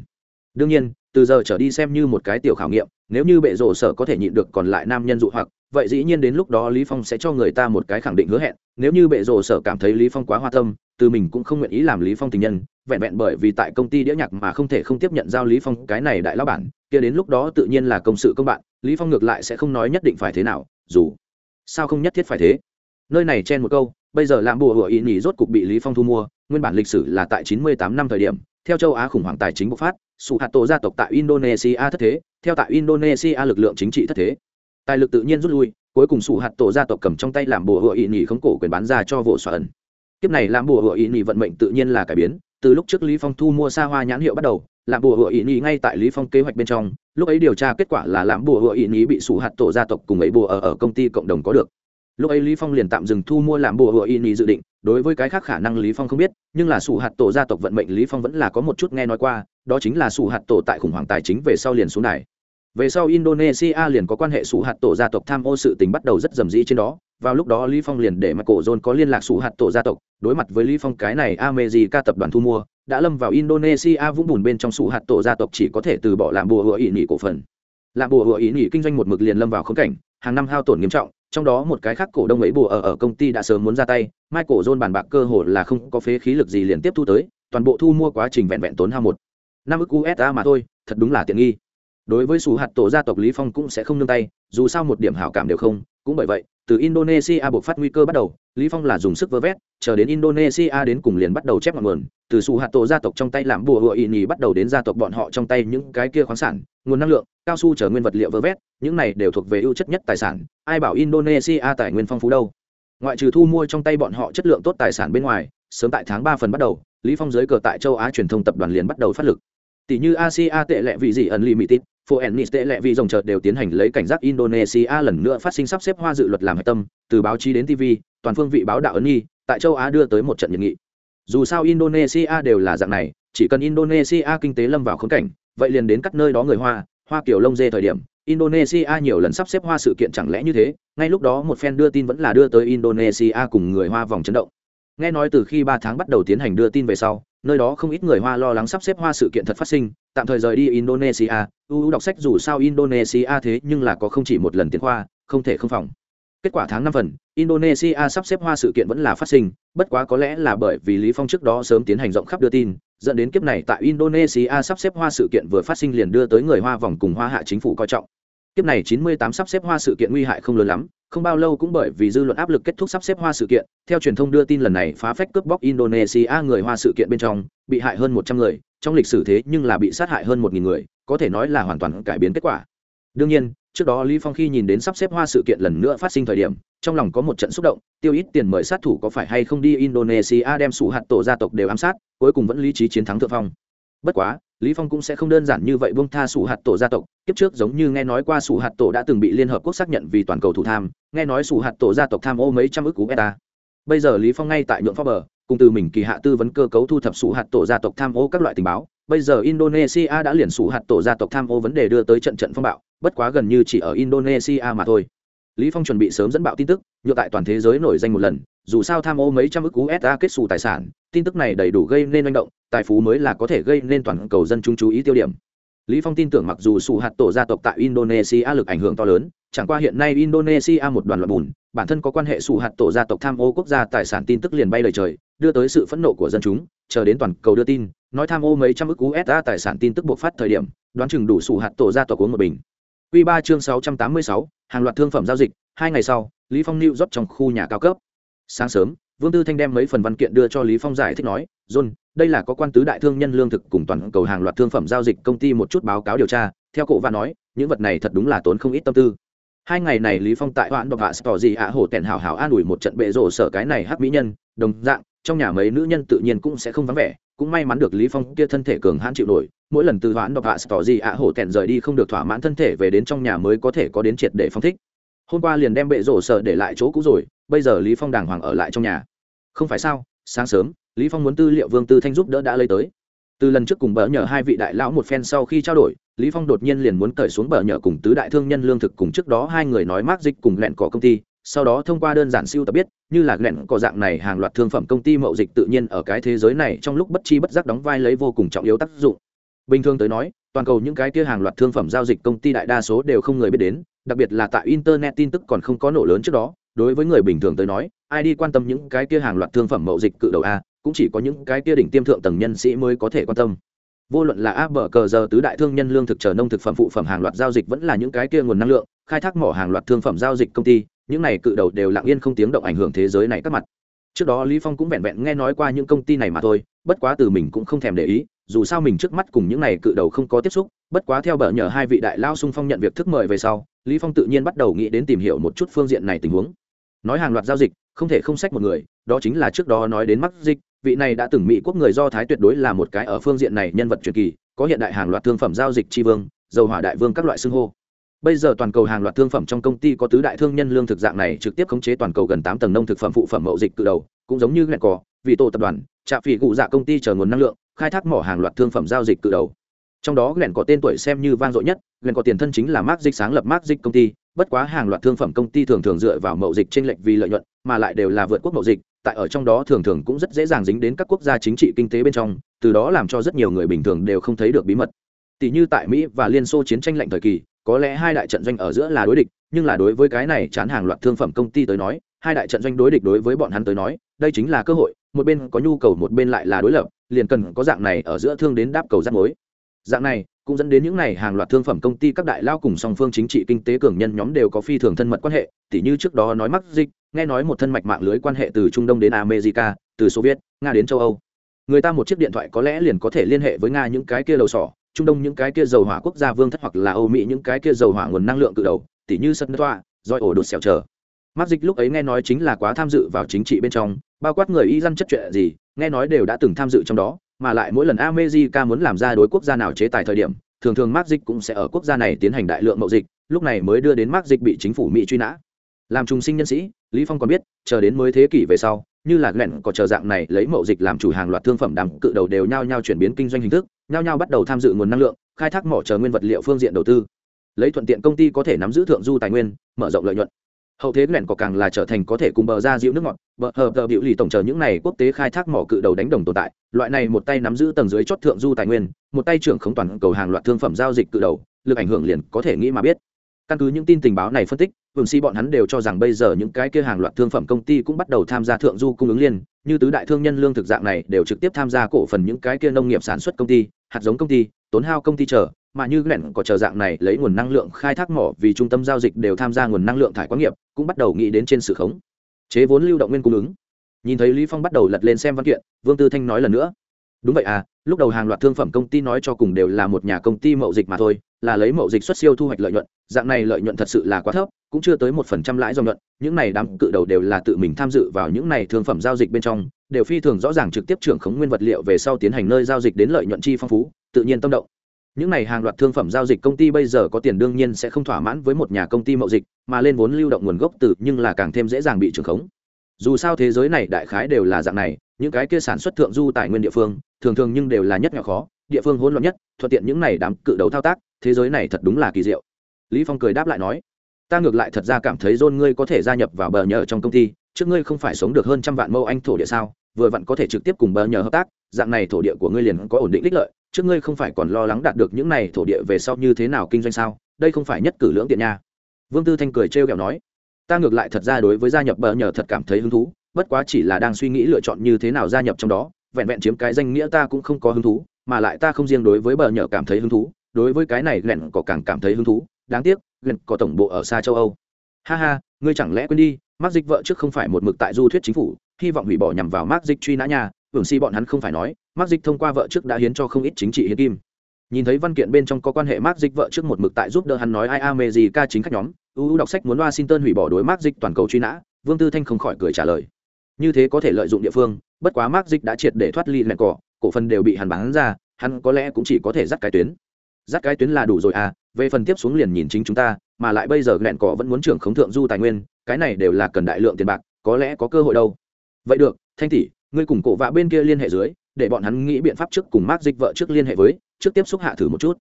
Đương nhiên, từ giờ trở đi xem như một cái tiểu khảo nghiệm, nếu như bệ rổ sở có thể nhịn được còn lại nam nhân dụ hoặc, vậy dĩ nhiên đến lúc đó lý phong sẽ cho người ta một cái khẳng định hứa hẹn, nếu như bệ rổ sở cảm thấy lý phong quá hoa tâm, từ mình cũng không nguyện ý làm lý phong tình nhân, vẹn vẹn bởi vì tại công ty đĩa nhạc mà không thể không tiếp nhận giao lý phong cái này đại lão bản kia đến lúc đó tự nhiên là công sự công bạn, lý phong ngược lại sẽ không nói nhất định phải thế nào, dù sao không nhất thiết phải thế. Nơi này chen một câu, bây giờ làm bùa hủa ý nhỉ rốt cục bị lý phong thu mua, nguyên bản lịch sử là tại 98 năm thời điểm, theo châu á khủng hoảng tài chính bộc phát sụ hạt tổ gia tộc tại indonesia thất thế, theo tại indonesia lực lượng chính trị thất thế. Tài lực tự nhiên rút lui, cuối cùng sụ hạt tổ gia tộc cầm trong tay làm bùa hủa ý nhỉ không cổ quyền bán ra cho vỗ xoa ẩn kiếp này làm bùa hủa ý nhỉ vận mệnh tự nhiên là cải biến, từ lúc trước lý phong thu mua xa hoa nhãn hiệu bắt đầu làm bùa hựa ý nghĩ ngay tại lý phong kế hoạch bên trong, lúc ấy điều tra kết quả là làm bùa hựa ý nghĩ bị sủ hạt tổ gia tộc cùng ấy bùa ở ở công ty cộng đồng có được. Lúc ấy lý phong liền tạm dừng thu mua làm bùa hựa ý nghĩ dự định, đối với cái khác khả năng lý phong không biết, nhưng là sủ hạt tổ gia tộc vận mệnh lý phong vẫn là có một chút nghe nói qua, đó chính là sủ hạt tổ tại khủng hoảng tài chính về sau liền xuống này về sau indonesia liền có quan hệ sủ hạt tổ gia tộc tham ô sự tình bắt đầu rất dầm dĩ trên đó, vào lúc đó lý phong liền để mặt cổ john có liên lạc sủ hạt tổ gia tộc, đối mặt với lý phong cái này america tập đoàn thu mua đã lâm vào indonesia vũng bùn bên trong sụ hạt tổ gia tộc chỉ có thể từ bỏ làm bùa hựa ý nghỉ cổ phần. Làm bùa hựa ý nghỉ kinh doanh một mực liền lâm vào khốn cảnh, hàng năm hao tổn nghiêm trọng, trong đó một cái khác cổ đông ấy bùa ở ở công ty đã sớm muốn ra tay, michael john bàn bạc cơ hội là không có phế khí lực gì liền tiếp thu tới, toàn bộ thu mua quá trình vẹn vẹn tốn hao một năm ức usd mà thôi, thật đúng là tiện nghi. Đối với sủ hạt tổ gia tộc lý phong cũng sẽ không nương tay, dù sao một điểm hảo cảm đều không, cũng bởi vậy, từ indonesia buộc phát nguy cơ bắt đầu, lý phong là dùng sức vơ vét, chờ đến indonesia đến cùng liền bắt đầu chép ngọn nguồn từ sủ hạt tổ gia tộc trong tay làm bùa hựa ị nhì bắt đầu đến gia tộc bọn họ trong tay những cái kia khoáng sản, nguồn năng lượng, cao su chở nguyên vật liệu vơ vét, những này đều thuộc về ưu chất nhất tài sản, ai bảo indonesia tài nguyên phong phú đâu. Ngoại trừ thu mua trong tay bọn họ chất lượng tốt tài sản bên ngoài, sớm tại tháng ba phần bắt đầu, lý phong dưới cờ tại châu á truyền thông tập đoàn liền bắt đầu phát lực. Tỷ như asia tệ lệ vị gì ẩn limited phố ennis tệ lệ vị dòng chợt đều tiến hành lấy cảnh giác indonesia lần nữa phát sinh sắp xếp hoa dự luật làm hạch tâm, từ báo chí đến tv toàn phương vị báo đạo ấn nhi tại châu á đưa tới một trận nhiệt nghị dù sao indonesia đều là dạng này chỉ cần indonesia kinh tế lâm vào khốn cảnh vậy liền đến cắt nơi đó người hoa hoa kiểu lông dê thời điểm indonesia nhiều lần sắp xếp hoa sự kiện chẳng lẽ như thế ngay lúc đó một fan đưa tin vẫn là đưa tới indonesia cùng người hoa vòng chấn động. Nghe nói từ khi ba tháng bắt đầu tiến hành đưa tin về sau nơi đó không ít người hoa lo lắng sắp xếp hoa sự kiện thật phát sinh tạm thời rời đi indonesia ưu đọc sách dù sao indonesia thế nhưng là có không chỉ một lần tiến hoa, không thể không phòng kết quả tháng năm phần, indonesia sắp xếp hoa sự kiện vẫn là phát sinh, bất quá có lẽ là bởi vì lý phong trước đó sớm tiến hành rộng khắp đưa tin, dẫn đến kiếp này tại indonesia sắp xếp hoa sự kiện vừa phát sinh liền đưa tới người hoa vòng cùng hoa hạ chính phủ coi trọng. Kiếp này 98 sắp xếp hoa sự kiện nguy hại không lớn lắm, không bao lâu cũng bởi vì dư luận áp lực kết thúc sắp xếp hoa sự kiện, theo truyền thông đưa tin lần này phá phách cướp bóc indonesia người hoa sự kiện bên trong, bị hại hơn một trăm người, trong lịch sử thế nhưng là bị sát hại hơn một nghìn người, có thể nói là hoàn toàn cải biến kết quả. Đương nhiên trước đó lý phong khi nhìn đến sắp xếp hoa sự kiện lần nữa phát sinh thời điểm, trong lòng có một trận xúc động, tiêu ít tiền mời sát thủ có phải hay không đi indonesia đem sủ hạt tổ gia tộc đều ám sát, cuối cùng vẫn lý trí chiến thắng thượng phong. Bất quá, lý phong cũng sẽ không đơn giản như vậy buông tha sủ hạt tổ gia tộc, kiếp trước giống như nghe nói qua sủ hạt tổ đã từng bị liên hợp quốc xác nhận vì toàn cầu thủ tham, nghe nói sủ hạt tổ gia tộc tham ô mấy trăm ức cú beta. Bây giờ lý phong ngay tại nhượng pháp bờ, cùng từ mình kỳ hạ tư vấn cơ cấu thu thập sủ hạt tổ gia tộc tham ô các loại tình báo bây giờ indonesia đã liền sủ hạt tổ gia tộc tham ô vấn đề đưa tới trận trận phong bạo, bất quá gần như chỉ ở indonesia mà thôi. Lý phong chuẩn bị sớm dẫn bạo tin tức nhựa tại toàn thế giới nổi danh một lần, dù sao tham ô mấy trăm ức usd kết xù tài sản, tin tức này đầy đủ gây nên manh động, tài phú mới là có thể gây nên toàn cầu dân chúng chú ý tiêu điểm. Lý phong tin tưởng mặc dù sủ hạt tổ gia tộc tại indonesia lực ảnh hưởng to lớn, chẳng qua hiện nay indonesia một đoàn loạn bùn, bản thân có quan hệ sủ hạt tổ gia tộc tham ô quốc gia tài sản tin tức liền bay lời trời, đưa tới sự phẫn nộ của dân chúng chờ đến toàn cầu đưa tin nói tham ô mấy trăm ức usd tài sản tin tức buộc phát thời điểm đoán chừng đủ sủ hạt tổ ra tòa cuốn một bình. Quy 3 chương 686, hàng loạt thương phẩm giao dịch, hai ngày sau lý phong lưu rót trong khu nhà cao cấp. Sáng sớm vương tư thanh đem mấy phần văn kiện đưa cho lý phong giải thích nói john đây là có quan tứ đại thương nhân lương thực cùng toàn cầu hàng loạt thương phẩm giao dịch công ty một chút báo cáo điều tra theo cụ và nói những vật này thật đúng là tốn không ít tâm tư. Hai ngày này lý phong tại hoãn độc hạ tỏ gì ạ hổ tèn hảo hảo an ủi một trận bệ rổ sở cái này hắc mỹ nhân đồng dạng trong nhà mấy nữ nhân tự nhiên cũng sẽ không vắng vẻ, cũng may mắn được lý phong kia thân thể cường hãn chịu nổi, mỗi lần từ hoãn đọc hạ tỏ gì ạ hổ tẹn rời đi không được thỏa mãn thân thể về đến trong nhà mới có thể có đến triệt để phong thích. Hôm qua liền đem bệ rổ sợ để lại chỗ cũ rồi, bây giờ lý phong đàng hoàng ở lại trong nhà. Không phải sao, sáng sớm, lý phong muốn tư liệu vương tư thanh giúp đỡ đã lấy tới. Từ lần trước cùng bờ nhờ hai vị đại lão một phen sau khi trao đổi, lý phong đột nhiên liền muốn cởi xuống bờ nhờ cùng tứ đại thương nhân lương thực cùng trước đó hai người nói mác dịch cùng lẹn cỏ công ty sau đó thông qua đơn giản siêu tập biết, như là lẹn có dạng này hàng loạt thương phẩm công ty mậu dịch tự nhiên ở cái thế giới này trong lúc bất chi bất giác đóng vai lấy vô cùng trọng yếu tác dụng. Bình thường tới nói, toàn cầu những cái kia hàng loạt thương phẩm giao dịch công ty đại đa số đều không người biết đến, đặc biệt là tại internet tin tức còn không có nổ lớn trước đó, đối với người bình thường tới nói, ai đi quan tâm những cái kia hàng loạt thương phẩm mậu dịch cự đầu a, cũng chỉ có những cái kia đỉnh tiêm thượng tầng nhân sĩ mới có thể quan tâm. Vô luận là áp bờ cờ giờ tứ đại thương nhân lương thực chờ nông thực phẩm phụ phẩm hàng loạt giao dịch vẫn là những cái kia nguồn năng lượng, khai thác mỏ hàng loạt thương phẩm giao dịch công ty những này cự đầu đều lặng yên không tiếng động ảnh hưởng thế giới này các mặt. Trước đó lý phong cũng vẹn vẹn nghe nói qua những công ty này mà thôi, bất quá từ mình cũng không thèm để ý, dù sao mình trước mắt cùng những này cự đầu không có tiếp xúc, bất quá theo bờ nhờ hai vị đại lao xung phong nhận việc thức mời về sau, lý phong tự nhiên bắt đầu nghĩ đến tìm hiểu một chút phương diện này tình huống. Nói hàng loạt giao dịch, không thể không sách một người, đó chính là trước đó nói đến mắc dịch vị này đã từng mỹ quốc người do thái tuyệt đối là một cái ở phương diện này nhân vật truyền kỳ, có hiện đại hàng loạt thương phẩm giao dịch tri vương, dầu hỏa đại vương các loại xưng hô bây giờ toàn cầu hàng loạt thương phẩm trong công ty có tứ đại thương nhân lương thực dạng này trực tiếp khống chế toàn cầu gần tám tầng nông thực phẩm phụ phẩm mậu dịch từ đầu, cũng giống như lẹn cò vị tổ tập đoàn trạm phỉ cụ dạ công ty chờ nguồn năng lượng, khai thác mỏ hàng loạt thương phẩm giao dịch từ đầu. Trong đó Glenn có tên tuổi xem như vang dội nhất Glenn có tiền thân chính là mark dịch sáng lập mark dịch công ty, bất quá hàng loạt thương phẩm công ty thường thường dựa vào mậu dịch trên lệnh vì lợi nhuận, mà lại đều là vượt quốc mậu dịch, tại ở trong đó thường thường cũng rất dễ dàng dính đến các quốc gia chính trị kinh tế bên trong, từ đó làm cho rất nhiều người bình thường đều không thấy được bí mật. Tỷ như tại mỹ và liên xô chiến tranh lạnh thời kỳ có lẽ hai đại trận doanh ở giữa là đối địch, nhưng là đối với cái này chán hàng loạt thương phẩm công ty tới nói, hai đại trận doanh đối địch đối với bọn hắn tới nói, đây chính là cơ hội, một bên có nhu cầu một bên lại là đối lập, liền cần có dạng này ở giữa thương đến đáp cầu rắt mối. Dạng này, cũng dẫn đến những này hàng loạt thương phẩm công ty các đại lao cùng song phương chính trị kinh tế cường nhân nhóm đều có phi thường thân mật quan hệ, tỉ như trước đó nói mắc dịch nghe nói một thân mạch mạng lưới quan hệ từ trung đông đến america, từ soviet nga đến châu âu. Người ta một chiếc điện thoại có lẽ liền có thể liên hệ với nga những cái kia đầu sỏ trung đông những cái kia dầu hỏa quốc gia vương thất hoặc là âu mỹ những cái kia dầu hỏa nguồn năng lượng cự đầu tỉ như sân toa doi ổ đột xẻo chờ mắc dịch lúc ấy nghe nói chính là quá tham dự vào chính trị bên trong bao quát người y dân chất chuyện gì nghe nói đều đã từng tham dự trong đó mà lại mỗi lần America muốn làm ra đối quốc gia nào chế tài thời điểm, thường thường Mark Dịch cũng sẽ ở quốc gia này tiến hành đại lượng mậu dịch, lúc này mới đưa đến Mark Dịch bị chính phủ Mỹ truy nã. Làm trùng sinh nhân sĩ, Lý Phong còn biết, chờ đến mới thế kỷ về sau, như là lẹn có chờ dạng này lấy mậu dịch làm chủ hàng loạt thương phẩm đám cự đầu đều nhao nhao chuyển biến kinh doanh hình thức, nhao nhao bắt đầu tham dự nguồn năng lượng, khai thác mỏ chờ nguyên vật liệu phương diện đầu tư. Lấy thuận tiện công ty có thể nắm giữ thượng du tài nguyên, mở rộng lợi nhuận hậu thế lẹn có càng là trở thành có thể cùng bờ ra dịu nước ngọt bờ hờ tờ biểu lì tổng chờ những này quốc tế khai thác mỏ cự đầu đánh đồng tồn tại loại này một tay nắm giữ tầng dưới chót thượng du tài nguyên một tay trưởng không toàn cầu hàng loạt thương phẩm giao dịch cự đầu lực ảnh hưởng liền có thể nghĩ mà biết căn cứ những tin tình báo này phân tích, vương si bọn hắn đều cho rằng bây giờ những cái kia hàng loạt thương phẩm công ty cũng bắt đầu tham gia thượng du cung ứng liên, như tứ đại thương nhân lương thực dạng này đều trực tiếp tham gia cổ phần những cái kia nông nghiệp sản xuất công ty, hạt giống công ty, tốn hao công ty chờ, mà như lẻn có chờ dạng này lấy nguồn năng lượng khai thác mỏ vì trung tâm giao dịch đều tham gia nguồn năng lượng thải quán nghiệp, cũng bắt đầu nghĩ đến trên sự khống. Chế vốn lưu động nguyên cung ứng. Nhìn thấy lý phong bắt đầu lật lên xem văn kiện, vương tư thanh nói lần nữa. Đúng vậy à lúc đầu hàng loạt thương phẩm công ty nói cho cùng đều là một nhà công ty mậu dịch mà thôi, là lấy mậu dịch xuất siêu thu hoạch lợi nhuận dạng này lợi nhuận thật sự là quá thấp, cũng chưa tới một phần trăm lãi dòng nhuận, những này đám cự đầu đều là tự mình tham dự vào những này thương phẩm giao dịch bên trong, đều phi thường rõ ràng trực tiếp trưởng khống nguyên vật liệu về sau tiến hành nơi giao dịch đến lợi nhuận chi phong phú, tự nhiên tâm động. Những này hàng loạt thương phẩm giao dịch công ty bây giờ có tiền đương nhiên sẽ không thỏa mãn với một nhà công ty mậu dịch, mà lên vốn lưu động nguồn gốc từ nhưng là càng thêm dễ dàng bị trưởng khống. Dù sao thế giới này đại khái đều là dạng này, những cái kia sản xuất thượng du tài nguyên địa phương, thường thường nhưng đều là nhất nhỏ khó, địa phương hỗn loạn nhất, thuận tiện những này đám cự đầu thao tác, thế giới này thật đúng là kỳ diệu lý phong cười đáp lại nói, ta ngược lại thật ra cảm thấy John ngươi có thể gia nhập vào bờ nhờ trong công ty, trước ngươi không phải sống được hơn trăm vạn mẫu anh thổ địa sao, vừa vặn có thể trực tiếp cùng bờ nhờ hợp tác, dạng này thổ địa của ngươi liền có ổn định đích lợi, trước ngươi không phải còn lo lắng đạt được những này thổ địa về sau như thế nào kinh doanh sao, đây không phải nhất cử lưỡng tiện nha. Vương tư thanh cười trêu ghẹo nói, ta ngược lại thật ra đối với gia nhập bờ nhờ thật cảm thấy hứng thú, bất quá chỉ là đang suy nghĩ lựa chọn như thế nào gia nhập trong đó, vẹn vẹn chiếm cái danh nghĩa ta cũng không có hứng thú, mà lại ta không riêng đối với bờ nhờ cảm thấy hứng thú, đối với cái này lẹn có càng cảm thấy hứng thú đáng tiếc gần có tổng bộ ở xa châu âu. Ha ha, ngươi chẳng lẽ quên đi mắc dịch vợ trước không phải một mực tại du thuyết chính phủ, hy vọng hủy bỏ nhằm vào mắc dịch truy nã nhà hưởng si bọn hắn không phải nói mắc dịch thông qua vợ trước đã hiến cho không ít chính trị hiến kim. Nhìn thấy văn kiện bên trong có quan hệ mắc dịch vợ trước một mực tại giúp đỡ hắn nói ai a mê gì ca chính khách nhóm ưu đọc sách muốn washington hủy bỏ đối mắc dịch toàn cầu truy nã, vương tư thanh không khỏi cười trả lời. Như thế có thể lợi dụng địa phương, bất quá mắc dịch đã triệt để thoát ly lẹn cỏ, cổ phần đều bị hắn bán ra, hắn có lẽ cũng chỉ có thể dắt cái tuyến dắt cái tuyến là đủ rồi à về phần tiếp xuống liền nhìn chính chúng ta mà lại bây giờ ghẹn cỏ vẫn muốn trưởng khống thượng du tài nguyên cái này đều là cần đại lượng tiền bạc có lẽ có cơ hội đâu. Vậy được thanh tỷ ngươi cùng cổ vạ bên kia liên hệ dưới để bọn hắn nghĩ biện pháp trước cùng mác dịch vợ trước liên hệ với trước tiếp xúc hạ thử một chút.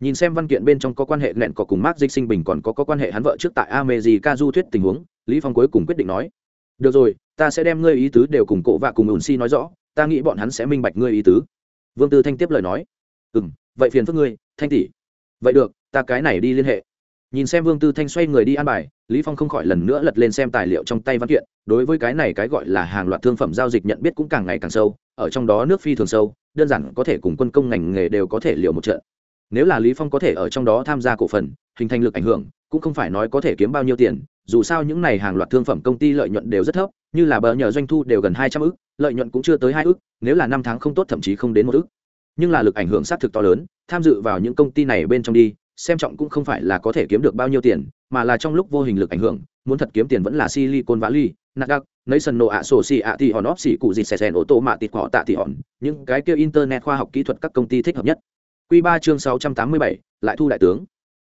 Nhìn xem văn kiện bên trong có quan hệ lẹn có cùng mác dịch sinh bình còn có, có quan hệ hắn vợ trước tại amejica du thuyết tình huống lý phong cuối cùng quyết định nói. Được rồi ta sẽ đem ngươi ý tứ đều cùng cổ vạ cùng ủn si nói rõ ta nghĩ bọn hắn sẽ minh bạch ngươi ý tứ. Vương tư thanh tiếp lời nói. Ừ vậy phiền phức ngươi thanh tỷ. Vậy được, ta cái này đi liên hệ. Nhìn xem vương tư thanh xoay người đi an bài, lý phong không khỏi lần nữa lật lên xem tài liệu trong tay văn kiện, đối với cái này cái gọi là hàng loạt thương phẩm giao dịch nhận biết cũng càng ngày càng sâu, ở trong đó nước phi thường sâu, đơn giản có thể cùng quân công ngành nghề đều có thể liệu một trận. Nếu là lý phong có thể ở trong đó tham gia cổ phần, hình thành lực ảnh hưởng, cũng không phải nói có thể kiếm bao nhiêu tiền, dù sao những này hàng loạt thương phẩm công ty lợi nhuận đều rất thấp, như là bờ nhờ doanh thu đều gần hai trăm ức, lợi nhuận cũng chưa tới hai ức, nếu là năm tháng không tốt thậm chí không đến một ức nhưng là lực ảnh hưởng xác thực to lớn tham dự vào những công ty này bên trong đi xem trọng cũng không phải là có thể kiếm được bao nhiêu tiền mà là trong lúc vô hình lực ảnh hưởng muốn thật kiếm tiền vẫn là silicon valley nasdaq nấy no nổ ạ sổ xì ạ thì hòn óp xì cụ gì xè xèn ô tô mạ tịt họ tạ thì hòn những cái kia internet khoa học kỹ thuật các công ty thích hợp nhất. Q ba chương sáu trăm tám mươi bảy lại thu đại tướng.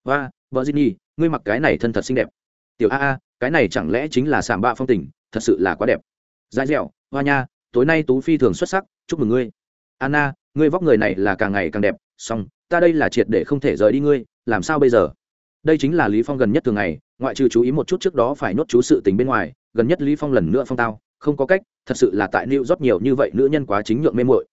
Và vợ Ginny, ngươi mặc cái này thân thật xinh đẹp. Tiểu a a cái này chẳng lẽ chính là sảm bạ phong tình thật sự là quá đẹp. Dai dẻo hoa nha tối nay tú phi thường xuất sắc chúc mừng ngươi. Anna ngươi vóc người này là càng ngày càng đẹp song ta đây là triệt để không thể rời đi ngươi, làm sao bây giờ? Đây chính là lý phong gần nhất thường ngày, ngoại trừ chú ý một chút trước đó phải nốt chú sự tình bên ngoài, gần nhất lý phong lần nữa phong tao, không có cách, thật sự là tại new rót nhiều như vậy nữ nhân quá chính nhượng mê muội.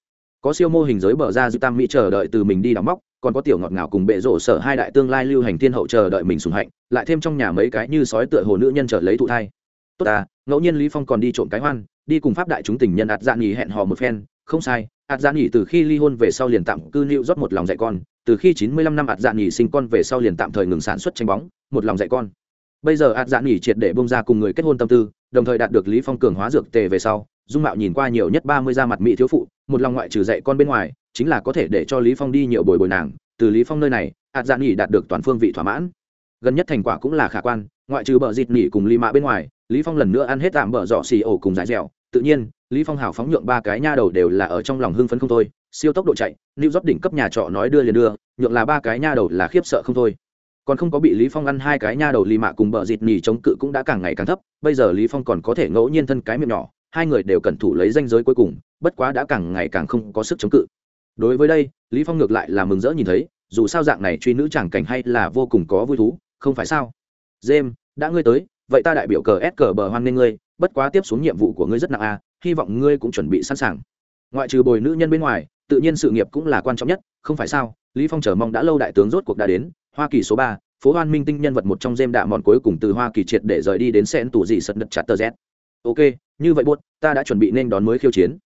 Có siêu mô hình giới bờ ra dư tam mỹ chờ đợi từ mình đi đóng móc, còn có tiểu ngọt ngào cùng bệ rổ sở hai đại tương lai lưu hành thiên hậu chờ đợi mình sùng hạnh, lại thêm trong nhà mấy cái như sói tựa hồ nữ nhân trở lấy thụ thai tốt à ngẫu nhiên lý phong còn đi trộm cái hoan, đi cùng pháp đại chúng tình nhân ạt dạ nghỉ hẹn hò một phen, không sai, ạt dạ nghỉ từ khi ly hôn về sau liền tạm cư lưu rót một lòng dạy con, từ khi 95 năm ạt dạ nghỉ sinh con về sau liền tạm thời ngừng sản xuất tranh bóng, một lòng dạy con. Bây giờ ạt dạ nghỉ triệt để bông ra cùng người kết hôn tâm tư, đồng thời đạt được lý phong cường hóa dược tề về sau, dung mạo nhìn qua nhiều nhất ba mươi da mặt mỹ thiếu phụ, một lòng ngoại trừ dạy con bên ngoài, chính là có thể để cho lý phong đi nhiều bồi bồi nàng, từ lý phong nơi này, ạt dạ nghỉ đạt được toàn phương vị thỏa mãn. Gần nhất thành quả cũng là khả quan ngoại trừ bờ dịt nỉ cùng ly mạ bên ngoài, lý phong lần nữa ăn hết tạm bờ dọ xì ổ cùng giải dẻo. Tự nhiên, lý phong hào phóng nhượng ba cái nha đầu đều là ở trong lòng hưng phấn không thôi. Siêu tốc độ chạy lưu rót đỉnh cấp nhà trọ nói đưa liền đưa, nhượng là ba cái nha đầu là khiếp sợ không thôi. Còn không có bị lý phong ăn hai cái nha đầu lì mạ cùng bờ dịt nhì chống cự cũng đã càng ngày càng thấp, bây giờ lý phong còn có thể ngẫu nhiên thân cái miệng nhỏ, hai người đều cẩn thủ lấy danh giới cuối cùng, bất quá đã càng ngày càng không có sức chống cự. Đối với đây, lý phong ngược lại là mừng rỡ nhìn thấy, dù sao dạng này truy nữ chẳng cảnh hay là vô cùng có vui thú, không phải sao? James đã ngươi tới, vậy ta đại biểu cờ s cờ bờ hoan nên ngươi, bất quá tiếp xuống nhiệm vụ của ngươi rất nặng a hy vọng ngươi cũng chuẩn bị sẵn sàng. Ngoại trừ bồi nữ nhân bên ngoài, tự nhiên sự nghiệp cũng là quan trọng nhất, không phải sao? Lý phong chờ mong đã lâu đại tướng rốt cuộc đã đến, hoa kỳ số ba, phố hoan minh tinh nhân vật một trong dêm đạ mòn cuối cùng từ hoa kỳ triệt để rời đi đến sen tủ dị sật đất chặt tờ z ok, như vậy buốt, ta đã chuẩn bị nên đón mới khiêu chiến.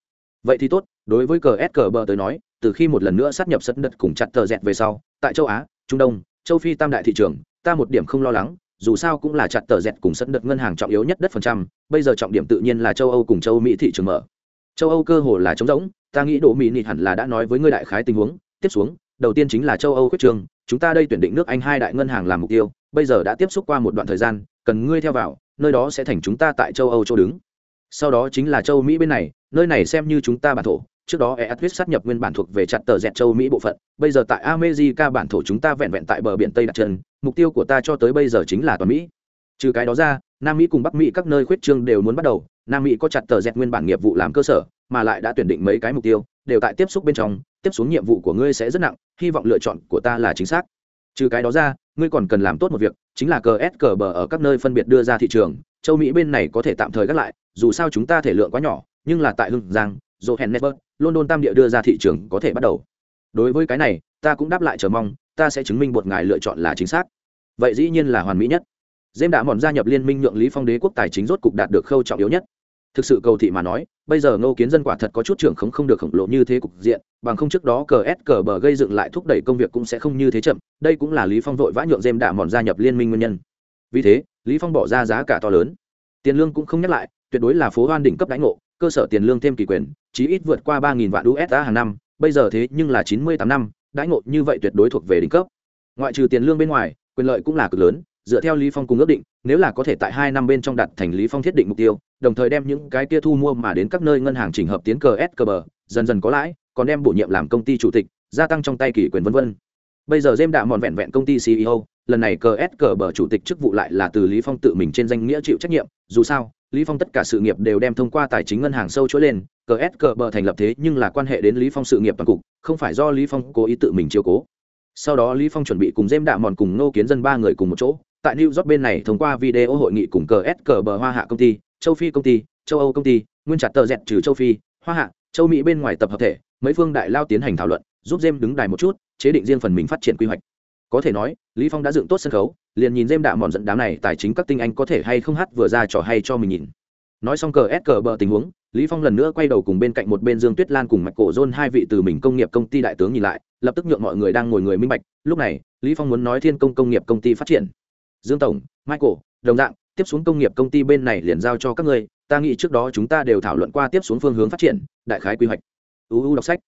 Vậy thì tốt, đối với cờ s cờ bờ tới nói, từ khi một lần nữa sát nhập sân đất cùng chặt tờ z về sau, tại châu á, trung đông, châu phi tam đại thị trường, ta một điểm không lo lắng dù sao cũng là chặt tờ dẹt cùng sân đợt ngân hàng trọng yếu nhất đất phần trăm, bây giờ trọng điểm tự nhiên là châu âu cùng châu mỹ thị trường mở. Châu âu cơ hồ là trống rỗng, ta nghĩ đỗ mỹ nị hẳn là đã nói với ngươi đại khái tình huống. Tiếp xuống, đầu tiên chính là châu âu quyết trường, chúng ta đây tuyển định nước anh hai đại ngân hàng làm mục tiêu, bây giờ đã tiếp xúc qua một đoạn thời gian, cần ngươi theo vào, nơi đó sẽ thành chúng ta tại châu âu chỗ đứng. Sau đó chính là châu mỹ bên này, nơi này xem như chúng ta bản thổ trước đó EATWIS sát nhập nguyên bản thuộc về chặt tờ dẹt châu Mỹ bộ phận, bây giờ tại America bản thổ chúng ta vẹn vẹn tại bờ biển Tây đặt chân, mục tiêu của ta cho tới bây giờ chính là toàn Mỹ. Trừ cái đó ra, Nam Mỹ cùng Bắc Mỹ các nơi khuyết trương đều muốn bắt đầu, Nam Mỹ có chặt tờ dẹt nguyên bản nghiệp vụ làm cơ sở, mà lại đã tuyển định mấy cái mục tiêu, đều tại tiếp xúc bên trong, tiếp xuống nhiệm vụ của ngươi sẽ rất nặng, hy vọng lựa chọn của ta là chính xác. Trừ cái đó ra, ngươi còn cần làm tốt một việc, chính là cờ S cờ bờ ở các nơi phân biệt đưa ra thị trường, châu Mỹ bên này có thể tạm thời gác lại, dù sao chúng ta thể lượng quá nhỏ, nhưng là tại Hưng Giang, Johannesburg, London tam địa đưa ra thị trường có thể bắt đầu. Đối với cái này, ta cũng đáp lại chờ mong, ta sẽ chứng minh một ngài lựa chọn là chính xác. Vậy dĩ nhiên là hoàn mỹ nhất. Dêm đã mòn gia nhập liên minh nhượng Lý Phong đế quốc tài chính rốt cục đạt được khâu trọng yếu nhất. Thực sự cầu thị mà nói, bây giờ Ngô Kiến dân quả thật có chút trưởng không không được khổng lồ như thế cục diện, bằng không trước đó cờ S cờ bờ gây dựng lại thúc đẩy công việc cũng sẽ không như thế chậm, đây cũng là Lý Phong vội vã nhượng Dêm đã mòn gia nhập liên minh nguyên nhân vì thế lý phong bỏ ra giá cả to lớn tiền lương cũng không nhắc lại tuyệt đối là phố hoan đỉnh cấp đánh ngộ cơ sở tiền lương thêm kỳ quyền, chí ít vượt qua ba nghìn vạn usd hàng năm, bây giờ thế nhưng là chín mươi tám năm, đãi ngộ như vậy tuyệt đối thuộc về đỉnh cấp. Ngoại trừ tiền lương bên ngoài, quyền lợi cũng là cực lớn, dựa theo lý phong cùng ước định, nếu là có thể tại hai năm bên trong đặt thành lý phong thiết định mục tiêu, đồng thời đem những cái kia thu mua mà đến các nơi ngân hàng chỉnh hợp tiến cờ s cờ bờ dần dần có lãi, còn đem bổ nhiệm làm công ty chủ tịch, gia tăng trong tay kỷ quyền vân vân. Bây giờ jem đã mòn vẹn vẹn công ty ceo lần này cờ s cờ bờ chủ tịch chức vụ lại là từ lý phong tự mình trên danh nghĩa chịu trách nhiệm. Dù sao, lý phong tất cả sự nghiệp đều đem thông qua tài chính ngân hàng sâu chuỗi lên. Cờ s cờ bờ thành lập thế nhưng là quan hệ đến lý phong sự nghiệp toàn cục, không phải do lý phong cố ý tự mình chiếu cố. Sau đó lý phong chuẩn bị cùng dêm đạ mòn cùng nô kiến dân ba người cùng một chỗ. Tại new york bên này thông qua video hội nghị cùng cờ s cờ bờ hoa hạ công ty, châu phi công ty, châu âu công ty, nguyên chặt tờ dẹt trừ châu phi, hoa hạ, châu mỹ bên ngoài tập hợp thể, mấy phương đại lao tiến hành thảo luận, giúp dêm đứng đài một chút, chế định riêng phần mình phát triển quy hoạch có thể nói, lý phong đã dựng tốt sân khấu, liền nhìn dêm đạ mòn dẫn đám này tài chính các tinh anh có thể hay không hát vừa ra trò hay cho mình nhìn. Nói xong cờ s cờ bờ tình huống, lý phong lần nữa quay đầu cùng bên cạnh một bên dương tuyết lan cùng mạch cổ john hai vị từ mình công nghiệp công ty đại tướng nhìn lại, lập tức nhượng mọi người đang ngồi người minh bạch, lúc này, lý phong muốn nói thiên công công nghiệp công ty phát triển. Dương tổng, michael, đồng dạng, tiếp xuống công nghiệp công ty bên này liền giao cho các ngươi, ta nghĩ trước đó chúng ta đều thảo luận qua tiếp xuống phương hướng phát triển, đại khái quy hoạch. Uu đọc sách.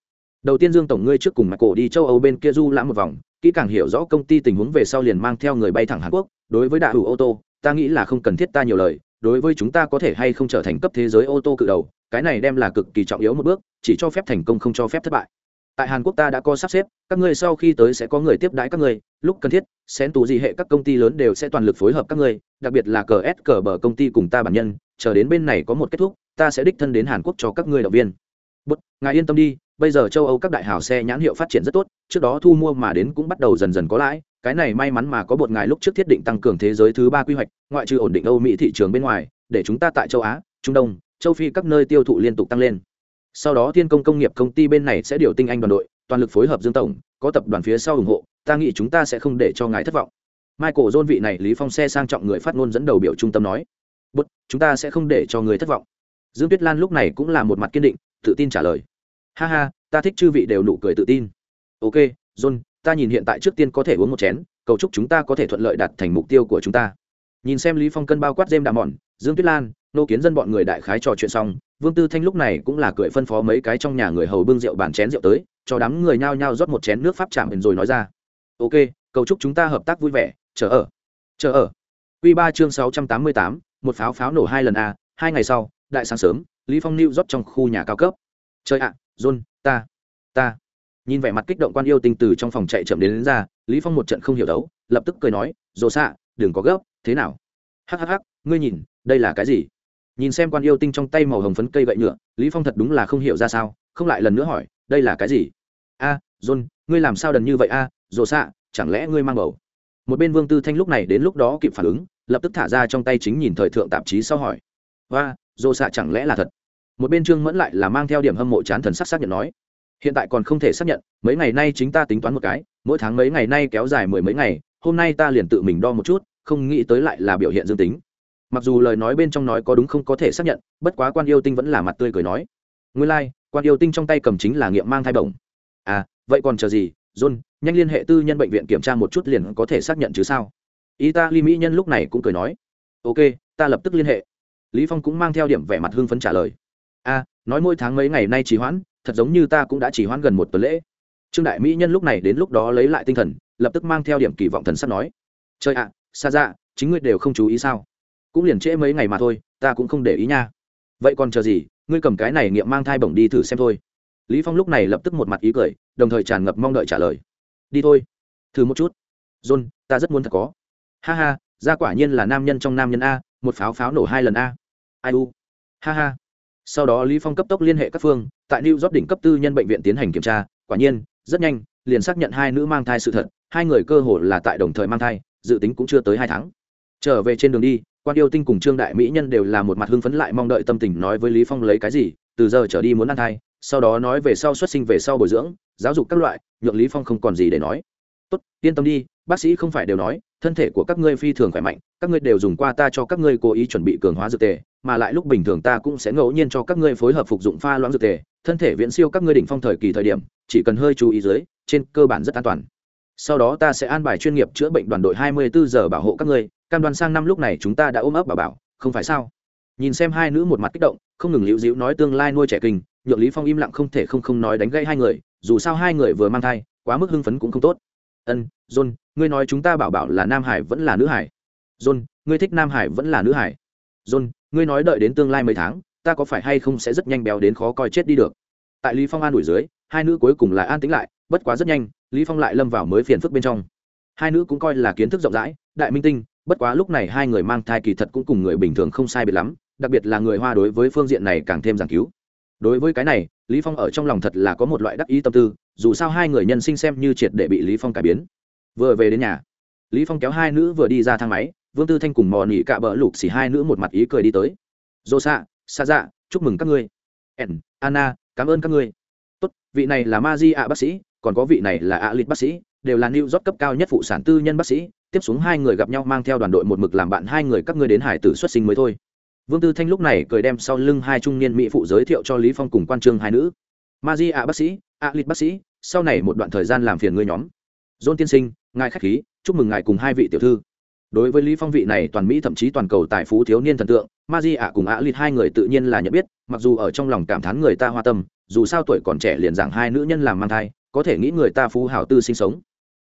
Đầu tiên dương tổng ngươi trước cùng michael đi châu âu bên kia du lãm một vòng kỹ càng hiểu rõ công ty tình huống về sau liền mang theo người bay thẳng hàn quốc. Đối với đại hữu ô tô, ta nghĩ là không cần thiết ta nhiều lời. Đối với chúng ta có thể hay không trở thành cấp thế giới ô tô cự đầu, cái này đem là cực kỳ trọng yếu một bước, chỉ cho phép thành công không cho phép thất bại. Tại hàn quốc ta đã có sắp xếp, các ngươi sau khi tới sẽ có người tiếp đãi các ngươi. Lúc cần thiết, xén tù gì hệ các công ty lớn đều sẽ toàn lực phối hợp các ngươi, đặc biệt là cờ s cờ bờ công ty cùng ta bản nhân. Chờ đến bên này có một kết thúc, ta sẽ đích thân đến hàn quốc cho các ngươi động viên. Bất ngài yên tâm đi bây giờ châu âu các đại hào xe nhãn hiệu phát triển rất tốt, trước đó thu mua mà đến cũng bắt đầu dần dần có lãi, cái này may mắn mà có một ngài lúc trước thiết định tăng cường thế giới thứ ba quy hoạch, ngoại trừ ổn định âu mỹ thị trường bên ngoài, để chúng ta tại châu á, trung đông, châu phi các nơi tiêu thụ liên tục tăng lên. Sau đó thiên công công nghiệp công ty bên này sẽ điều tinh anh đoàn đội, toàn lực phối hợp dương tổng, có tập đoàn phía sau ủng hộ, ta nghĩ chúng ta sẽ không để cho ngài thất vọng. Michael john vị này lý phong xe sang trọng người phát ngôn dẫn đầu biểu trung tâm nói, bút, chúng ta sẽ không để cho người thất vọng. Dương tuyết lan lúc này cũng là một mặt kiên định, tự tin trả lời ha ha, ta thích chư vị đều nụ cười tự tin. Ok, john, ta nhìn hiện tại trước tiên có thể uống một chén, cầu chúc chúng ta có thể thuận lợi đạt thành mục tiêu của chúng ta. Nhìn xem lý phong cân bao quát dêm đạm mòn dương tuyết lan, nô kiến dân bọn người đại khái trò chuyện xong, vương tư thanh lúc này cũng là cười phân phó mấy cái trong nhà người hầu bưng rượu bàn chén rượu tới, cho đám người nhao nhao rót một chén nước pháp chạm rồi nói ra. Ok, cầu chúc chúng ta hợp tác vui vẻ, chờ ở chờ ở. Quy ba chương sáu trăm tám mươi tám, một pháo pháo nổ hai lần a, hai ngày sau, đại sáng sớm, lý phong lưu rót trong khu nhà cao cấp. Trời ạ john ta ta. Nhìn vẻ mặt kích động quan yêu tinh từ trong phòng chạy chậm đến, đến ra lý phong một trận không hiểu đấu lập tức cười nói dồ xạ đừng có gấp thế nào? Hắc hắc, ngươi nhìn đây là cái gì? Nhìn xem quan yêu tinh trong tay màu hồng phấn cây gậy nhựa lý phong thật đúng là không hiểu ra sao không lại lần nữa hỏi đây là cái gì? A john ngươi làm sao đần như vậy a? À, dồ xạ chẳng lẽ ngươi mang bầu? Một bên vương tư thanh lúc này đến lúc đó kịp phản ứng lập tức thả ra trong tay chính nhìn thời thượng tạp chí sau hỏi. Và dồ xạ chẳng lẽ là thật? Một bên trương mẫn lại là mang theo điểm hâm mộ chán thần sắc xác nhận nói hiện tại còn không thể xác nhận mấy ngày nay chính ta tính toán một cái mỗi tháng mấy ngày nay kéo dài mười mấy ngày hôm nay ta liền tự mình đo một chút không nghĩ tới lại là biểu hiện dương tính. Mặc dù lời nói bên trong nói có đúng không có thể xác nhận bất quá quan yêu tinh vẫn là mặt tươi cười nói nguyên lai、like, quan yêu tinh trong tay cầm chính là nghiệm mang thai bổng. À vậy còn chờ gì john nhanh liên hệ tư nhân bệnh viện kiểm tra một chút liền có thể xác nhận chứ sao? Y ta ly mỹ nhân lúc này cũng cười nói ok ta lập tức liên hệ. Lý phong cũng mang theo điểm vẻ mặt hưng phấn trả lời a à, nói mỗi tháng mấy ngày nay trì hoãn thật giống như ta cũng đã trì hoãn gần một tuần lễ. Trương đại mỹ nhân lúc này đến lúc đó lấy lại tinh thần lập tức mang theo điểm kỳ vọng thần sắp nói. Trời ạ xa ra dạ, chính ngươi đều không chú ý sao? Cũng liền trễ mấy ngày mà thôi ta cũng không để ý nha. Vậy còn chờ gì ngươi cầm cái này nghiệm mang thai bổng đi thử xem thôi. Lý phong lúc này lập tức một mặt ý cười đồng thời tràn ngập mong đợi trả lời. Đi thôi. Thử một chút. John ta rất muốn thật có. Ha ha ra quả nhiên là nam nhân trong nam nhân a một pháo pháo nổ hai lần a. Ai u? Ha ha sau đó lý phong cấp tốc liên hệ các phương, tại new york đỉnh cấp tư nhân bệnh viện tiến hành kiểm tra, quả nhiên, rất nhanh, liền xác nhận hai nữ mang thai sự thật, hai người cơ hồ là tại đồng thời mang thai, dự tính cũng chưa tới hai tháng. Trở về trên đường đi, quan yêu tinh cùng trương đại mỹ nhân đều là một mặt hưng phấn lại mong đợi tâm tình nói với lý phong lấy cái gì, từ giờ trở đi muốn ăn thai, sau đó nói về sau xuất sinh về sau bồi dưỡng, giáo dục các loại, nhượng lý phong không còn gì để nói. Tốt, yên tâm đi, bác sĩ không phải đều nói, thân thể của các ngươi phi thường khỏe mạnh, các ngươi đều dùng qua ta cho các ngươi cố ý chuẩn bị cường hóa dược tề mà lại lúc bình thường ta cũng sẽ ngẫu nhiên cho các ngươi phối hợp phục dụng pha loãng dược tề, thân thể viễn siêu các ngươi đỉnh phong thời kỳ thời điểm, chỉ cần hơi chú ý dưới, trên cơ bản rất an toàn. Sau đó ta sẽ an bài chuyên nghiệp chữa bệnh đoàn đội 24 giờ bảo hộ các ngươi, cam đoan sang năm lúc này chúng ta đã ôm ấp bảo bảo, không phải sao? Nhìn xem hai nữ một mặt kích động, không ngừng liễu dĩu nói tương lai nuôi trẻ kinh, nhượng lý phong im lặng không thể không không nói đánh gãy hai người, dù sao hai người vừa mang thai, quá mức hưng phấn cũng không tốt. Ân, john, ngươi nói chúng ta bảo bảo là nam hải vẫn là nữ hải? John, ngươi thích nam hải vẫn là nữ hải? John ngươi nói đợi đến tương lai mấy tháng, ta có phải hay không sẽ rất nhanh béo đến khó coi chết đi được? Tại lý phong an đuổi dưới, hai nữ cuối cùng là an tĩnh lại, bất quá rất nhanh, lý phong lại lâm vào mới phiền phức bên trong. Hai nữ cũng coi là kiến thức rộng rãi, đại minh tinh, bất quá lúc này hai người mang thai kỳ thật cũng cùng người bình thường không sai biệt lắm, đặc biệt là người hoa đối với phương diện này càng thêm giảng cứu. Đối với cái này, lý phong ở trong lòng thật là có một loại đắc ý tâm tư, dù sao hai người nhân sinh xem như triệt để bị lý phong cải biến. Vừa về đến nhà, lý phong kéo hai nữ vừa đi ra thang máy vương tư thanh cùng mò nỉ cạ bỡ lục xỉ hai nữ một mặt ý cười đi tới. Dô xạ xa dạ chúc mừng các ngươi. Ẩn anna, cảm ơn các ngươi. Tốt, vị này là ma di ạ bác sĩ, còn có vị này là ạ lịch bác sĩ, đều là new job cấp cao nhất phụ sản tư nhân bác sĩ. Tiếp xuống hai người gặp nhau mang theo đoàn đội một mực làm bạn hai người các ngươi đến hải tử xuất sinh mới thôi. Vương tư thanh lúc này cười đem sau lưng hai trung niên mỹ phụ giới thiệu cho lý phong cùng quan trương hai nữ. Ma di ạ bác sĩ, ạ lịch bác sĩ, sau này một đoạn thời gian làm phiền ngươi nhóm. Dôn tiên sinh, ngài khách khí, chúc mừng ngài cùng hai vị tiểu thư đối với lý phong vị này toàn mỹ thậm chí toàn cầu tài phú thiếu niên thần tượng, ma di ạ cùng ạ lịt hai người tự nhiên là nhận biết, mặc dù ở trong lòng cảm thán người ta hoa tâm, dù sao tuổi còn trẻ liền giảng hai nữ nhân làm mang thai, có thể nghĩ người ta phú hảo tư sinh sống.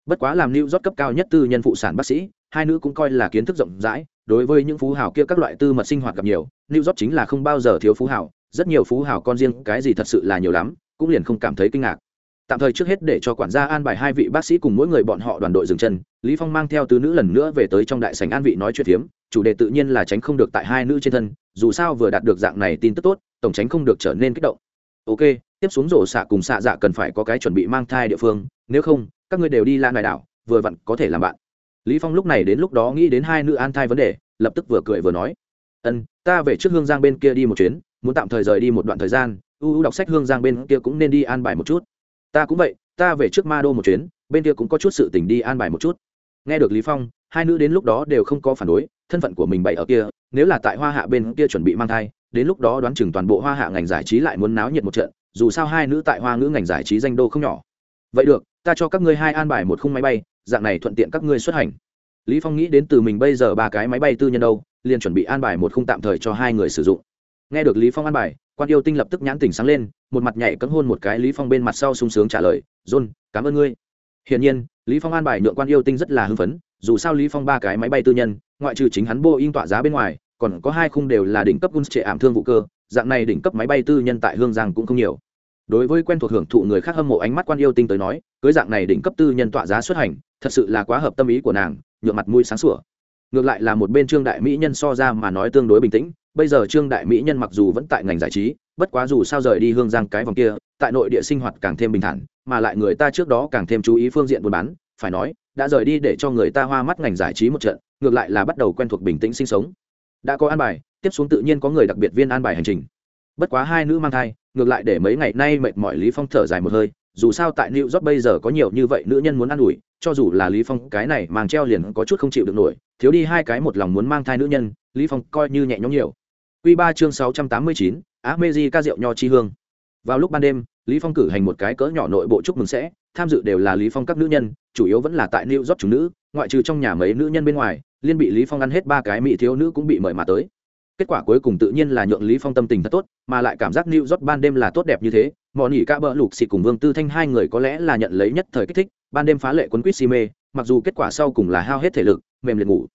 Bất quá làm lưu rót cấp cao nhất tư nhân phụ sản bác sĩ, hai nữ cũng coi là kiến thức rộng rãi, đối với những phú hảo kia các loại tư mật sinh hoạt gặp nhiều lưu rót chính là không bao giờ thiếu phú hảo rất nhiều phú hảo con riêng, cái gì thật sự là nhiều lắm, cũng liền không cảm thấy kinh ngạc tạm thời trước hết để cho quản gia an bài hai vị bác sĩ cùng mỗi người bọn họ đoàn đội dừng chân. Lý phong mang theo tứ nữ lần nữa về tới trong đại sảnh an vị nói chuyện hiếm. chủ đề tự nhiên là tránh không được tại hai nữ trên thân, dù sao vừa đạt được dạng này tin tức tốt, tổng tránh không được trở nên kích động. Ok, tiếp xuống rổ xạ cùng xạ dạ cần phải có cái chuẩn bị mang thai địa phương, nếu không, các ngươi đều đi lan đại đảo, vừa vặn có thể làm bạn. Lý phong lúc này đến lúc đó nghĩ đến hai nữ an thai vấn đề, lập tức vừa cười vừa nói, ân, ta về trước hương giang bên kia đi một chuyến, muốn tạm thời rời đi một đoạn thời gian, u u đọc sách hương giang bên kia cũng nên đi an bài một chút ta cũng vậy, ta về trước ma đô một chuyến, bên kia cũng có chút sự tình đi an bài một chút. Nghe được lý phong, hai nữ đến lúc đó đều không có phản đối, thân phận của mình bày ở kia, nếu là tại hoa hạ bên kia chuẩn bị mang thai, đến lúc đó đoán chừng toàn bộ hoa hạ ngành giải trí lại muốn náo nhiệt một trận, dù sao hai nữ tại hoa ngữ ngành giải trí danh đô không nhỏ. Vậy được, ta cho các ngươi hai an bài một khung máy bay, dạng này thuận tiện các ngươi xuất hành. Lý phong nghĩ đến từ mình bây giờ ba cái máy bay tư nhân đâu, liền chuẩn bị an bài một khung tạm thời cho hai người sử dụng nghe được lý phong an bài, quan yêu tinh lập tức nhãn tỉnh sáng lên, một mặt nhảy cấm hôn một cái lý phong bên mặt sau sung sướng trả lời, john, cảm ơn ngươi. Hiển nhiên, lý phong an bài nhượng quan yêu tinh rất là hưng phấn, dù sao lý phong ba cái máy bay tư nhân, ngoại trừ chính hắn boeing tọa giá bên ngoài, còn có hai khung đều là đỉnh cấp gun trệ ảm thương vụ cơ, dạng này đỉnh cấp máy bay tư nhân tại hương giang cũng không nhiều. Đối với quen thuộc hưởng thụ người khác hâm mộ ánh mắt quan yêu tinh tới nói, cưới dạng này đỉnh cấp tư nhân tọa giá xuất hành, thật sự là quá hợp tâm ý của nàng, nhượng mặt mũi sáng sủa ngược lại là một bên trương đại mỹ nhân so ra mà nói tương đối bình tĩnh, bây giờ trương đại mỹ nhân mặc dù vẫn tại ngành giải trí, bất quá dù sao rời đi hương giang cái vòng kia, tại nội địa sinh hoạt càng thêm bình thản, mà lại người ta trước đó càng thêm chú ý phương diện buôn bán, phải nói, đã rời đi để cho người ta hoa mắt ngành giải trí một trận, ngược lại là bắt đầu quen thuộc bình tĩnh sinh sống. Đã có an bài, tiếp xuống tự nhiên có người đặc biệt viên an bài hành trình. Bất quá hai nữ mang thai, ngược lại để mấy ngày nay mệt mỏi lý phong thở dài một hơi dù sao tại new york bây giờ có nhiều như vậy nữ nhân muốn ăn ủi cho dù là lý phong cái này mang treo liền có chút không chịu được nổi thiếu đi hai cái một lòng muốn mang thai nữ nhân lý phong coi như nhẹ nhõm nhiều. Quy ba chương sáu trăm tám mươi chín, Ameji ca rượu nho chi hương. Vào lúc ban đêm lý phong cử hành một cái cỡ nhỏ nội bộ chúc mừng sẽ tham dự đều là lý phong các nữ nhân chủ yếu vẫn là tại new york chúng nữ ngoại trừ trong nhà mấy nữ nhân bên ngoài liên bị lý phong ăn hết ba cái mỹ thiếu nữ cũng bị mời mà tới kết quả cuối cùng tự nhiên là nhượng lý phong tâm tình thật tốt, mà lại cảm giác new york ban đêm là tốt đẹp như thế. Mò nỉ ca bỡ lục xì cùng vương tư thanh hai người có lẽ là nhận lấy nhất thời kích thích, ban đêm phá lệ quấn quýt si mê, mặc dù kết quả sau cùng là hao hết thể lực, mềm liệt ngủ.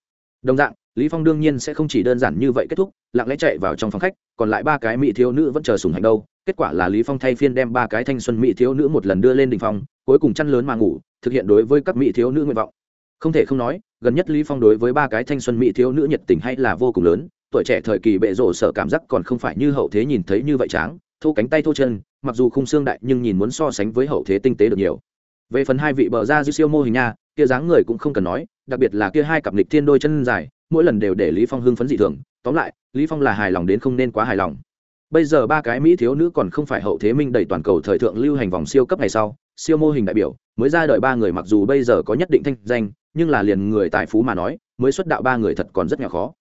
Đồng dạng, lý phong đương nhiên sẽ không chỉ đơn giản như vậy kết thúc, lặng lẽ chạy vào trong phòng khách, còn lại ba cái mỹ thiếu nữ vẫn chờ sùng hành đâu. Kết quả là lý phong thay phiên đem ba cái thanh xuân mỹ thiếu nữ một lần đưa lên đỉnh phòng, cuối cùng chăn lớn mà ngủ, thực hiện đối với các mỹ thiếu nữ nguyện vọng. Không thể không nói, gần nhất lý phong đối với ba cái thanh xuân mỹ thiếu nữ nhiệt tình hay là vô cùng lớn tuổi trẻ thời kỳ bệ rổ sở cảm giác còn không phải như hậu thế nhìn thấy như vậy tráng, thô cánh tay thô chân, mặc dù khung xương đại nhưng nhìn muốn so sánh với hậu thế tinh tế được nhiều. Về phần hai vị bờ ra dư siêu mô hình nha, kia dáng người cũng không cần nói, đặc biệt là kia hai cặp lịch thiên đôi chân dài, mỗi lần đều để lý phong hưng phấn dị thường. Tóm lại, lý phong là hài lòng đến không nên quá hài lòng. Bây giờ ba cái mỹ thiếu nữ còn không phải hậu thế minh đầy toàn cầu thời thượng lưu hành vòng siêu cấp này sau, siêu mô hình đại biểu, mới ra đời ba người mặc dù bây giờ có nhất định thanh danh, nhưng là liền người tài phú mà nói, mới xuất đạo ba người thật còn rất nhỏ khó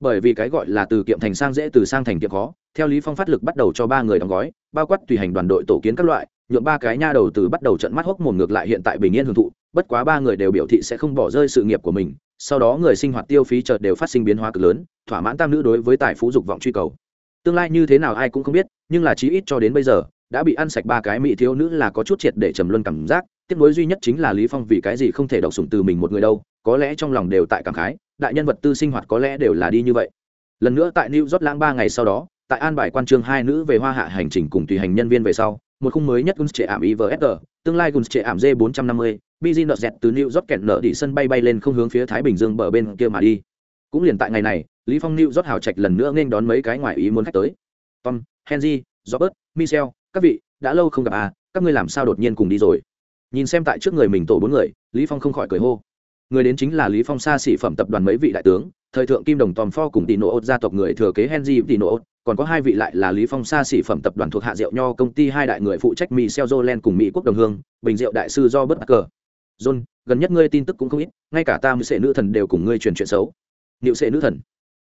bởi vì cái gọi là từ kiệm thành sang dễ, từ sang thành kiệm khó, theo lý phong phát lực bắt đầu cho ba người đóng gói, bao quát tùy hành đoàn đội tổ kiến các loại nhuộm ba cái nha đầu từ bắt đầu trận mắt hốc mồm ngược lại hiện tại bình yên hưởng thụ, bất quá ba người đều biểu thị sẽ không bỏ rơi sự nghiệp của mình, sau đó người sinh hoạt tiêu phí chợt đều phát sinh biến hóa cực lớn, thỏa mãn tam nữ đối với tài phú dục vọng truy cầu. Tương lai như thế nào ai cũng không biết, nhưng là chí ít cho đến bây giờ, đã bị ăn sạch ba cái mỹ thiếu nữ là có chút triệt để trầm luân cảm giác tiếc nối duy nhất chính là lý phong vì cái gì không thể độc sủng từ mình một người đâu, có lẽ trong lòng đều tại cảm khái đại nhân vật tư sinh hoạt có lẽ đều là đi như vậy. Lần nữa tại new york lãng ba ngày sau đó, tại an bài quan trương hai nữ về hoa hạ hành trình cùng tùy hành nhân viên về sau, một khung mới nhất guns trẻ ảm ivsg tương lai guns trẻ ảm g 450 business jet từ new york kẹn nợ đi sân bay bay lên không hướng phía thái bình dương bờ bên kia mà đi. Cũng liền tại ngày này, lý phong new york hào trạch lần nữa nên đón mấy cái ngoại ý muốn khách tới. Tom, henry, robert, michel, các vị, đã lâu không gặp à các ngươi làm sao đột nhiên cùng đi rồi? Nhìn xem tại trước người mình tổ bốn người, lý phong không khỏi cười hô người đến chính là lý phong xa xỉ phẩm tập đoàn mấy vị đại tướng, thời thượng kim đồng tòm pho cùng tỷ nộ ốt gia tộc người thừa kế henry tỷ nộ ốt, còn có hai vị lại là lý phong xa xỉ phẩm tập đoàn thuộc hạ rượu nho công ty hai đại người phụ trách mỹ xeo jolen cùng mỹ quốc đồng hương, bình rượu đại sư do bất cờ. John, gần nhất ngươi tin tức cũng không ít, ngay cả ta Sệ nữ thần đều cùng ngươi truyền chuyện xấu. Liệu sệ nữ thần.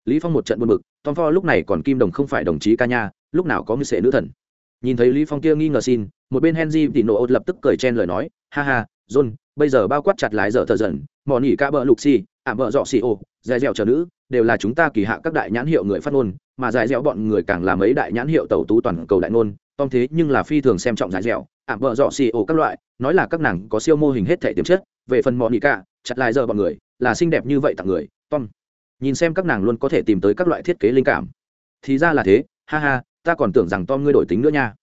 Lý phong một trận buồn bực, tom pho lúc này còn kim đồng không phải đồng chí ca nha, lúc nào có ngư sệ nữ thần? Nhìn thấy lý phong kia nghi ngờ xin, một bên henry thì nổ lập tức cười chen lời nói, ha ha john, bây giờ bao quát chặt lái giờ thợ dần mò nỉ ca bờ lục xì ảm bờ dọ xì ô dài dẻo chờ nữ, đều là chúng ta kỳ hạ các đại nhãn hiệu người phát ngôn, mà dài dẻo bọn người càng là mấy đại nhãn hiệu tẩu tú toàn cầu đại ngôn tom thế nhưng là phi thường xem trọng dài dẻo ảm bờ dọ xì ô các loại, nói là các nàng có siêu mô hình hết thể tiềm chất, về phần mò nỉ ca chặt lái giờ bọn người, là xinh đẹp như vậy tặng người tom nhìn xem các nàng luôn có thể tìm tới các loại thiết kế linh cảm. Thì ra là thế, ha ha, ta còn tưởng rằng tom ngươi đổi tính nữa nha.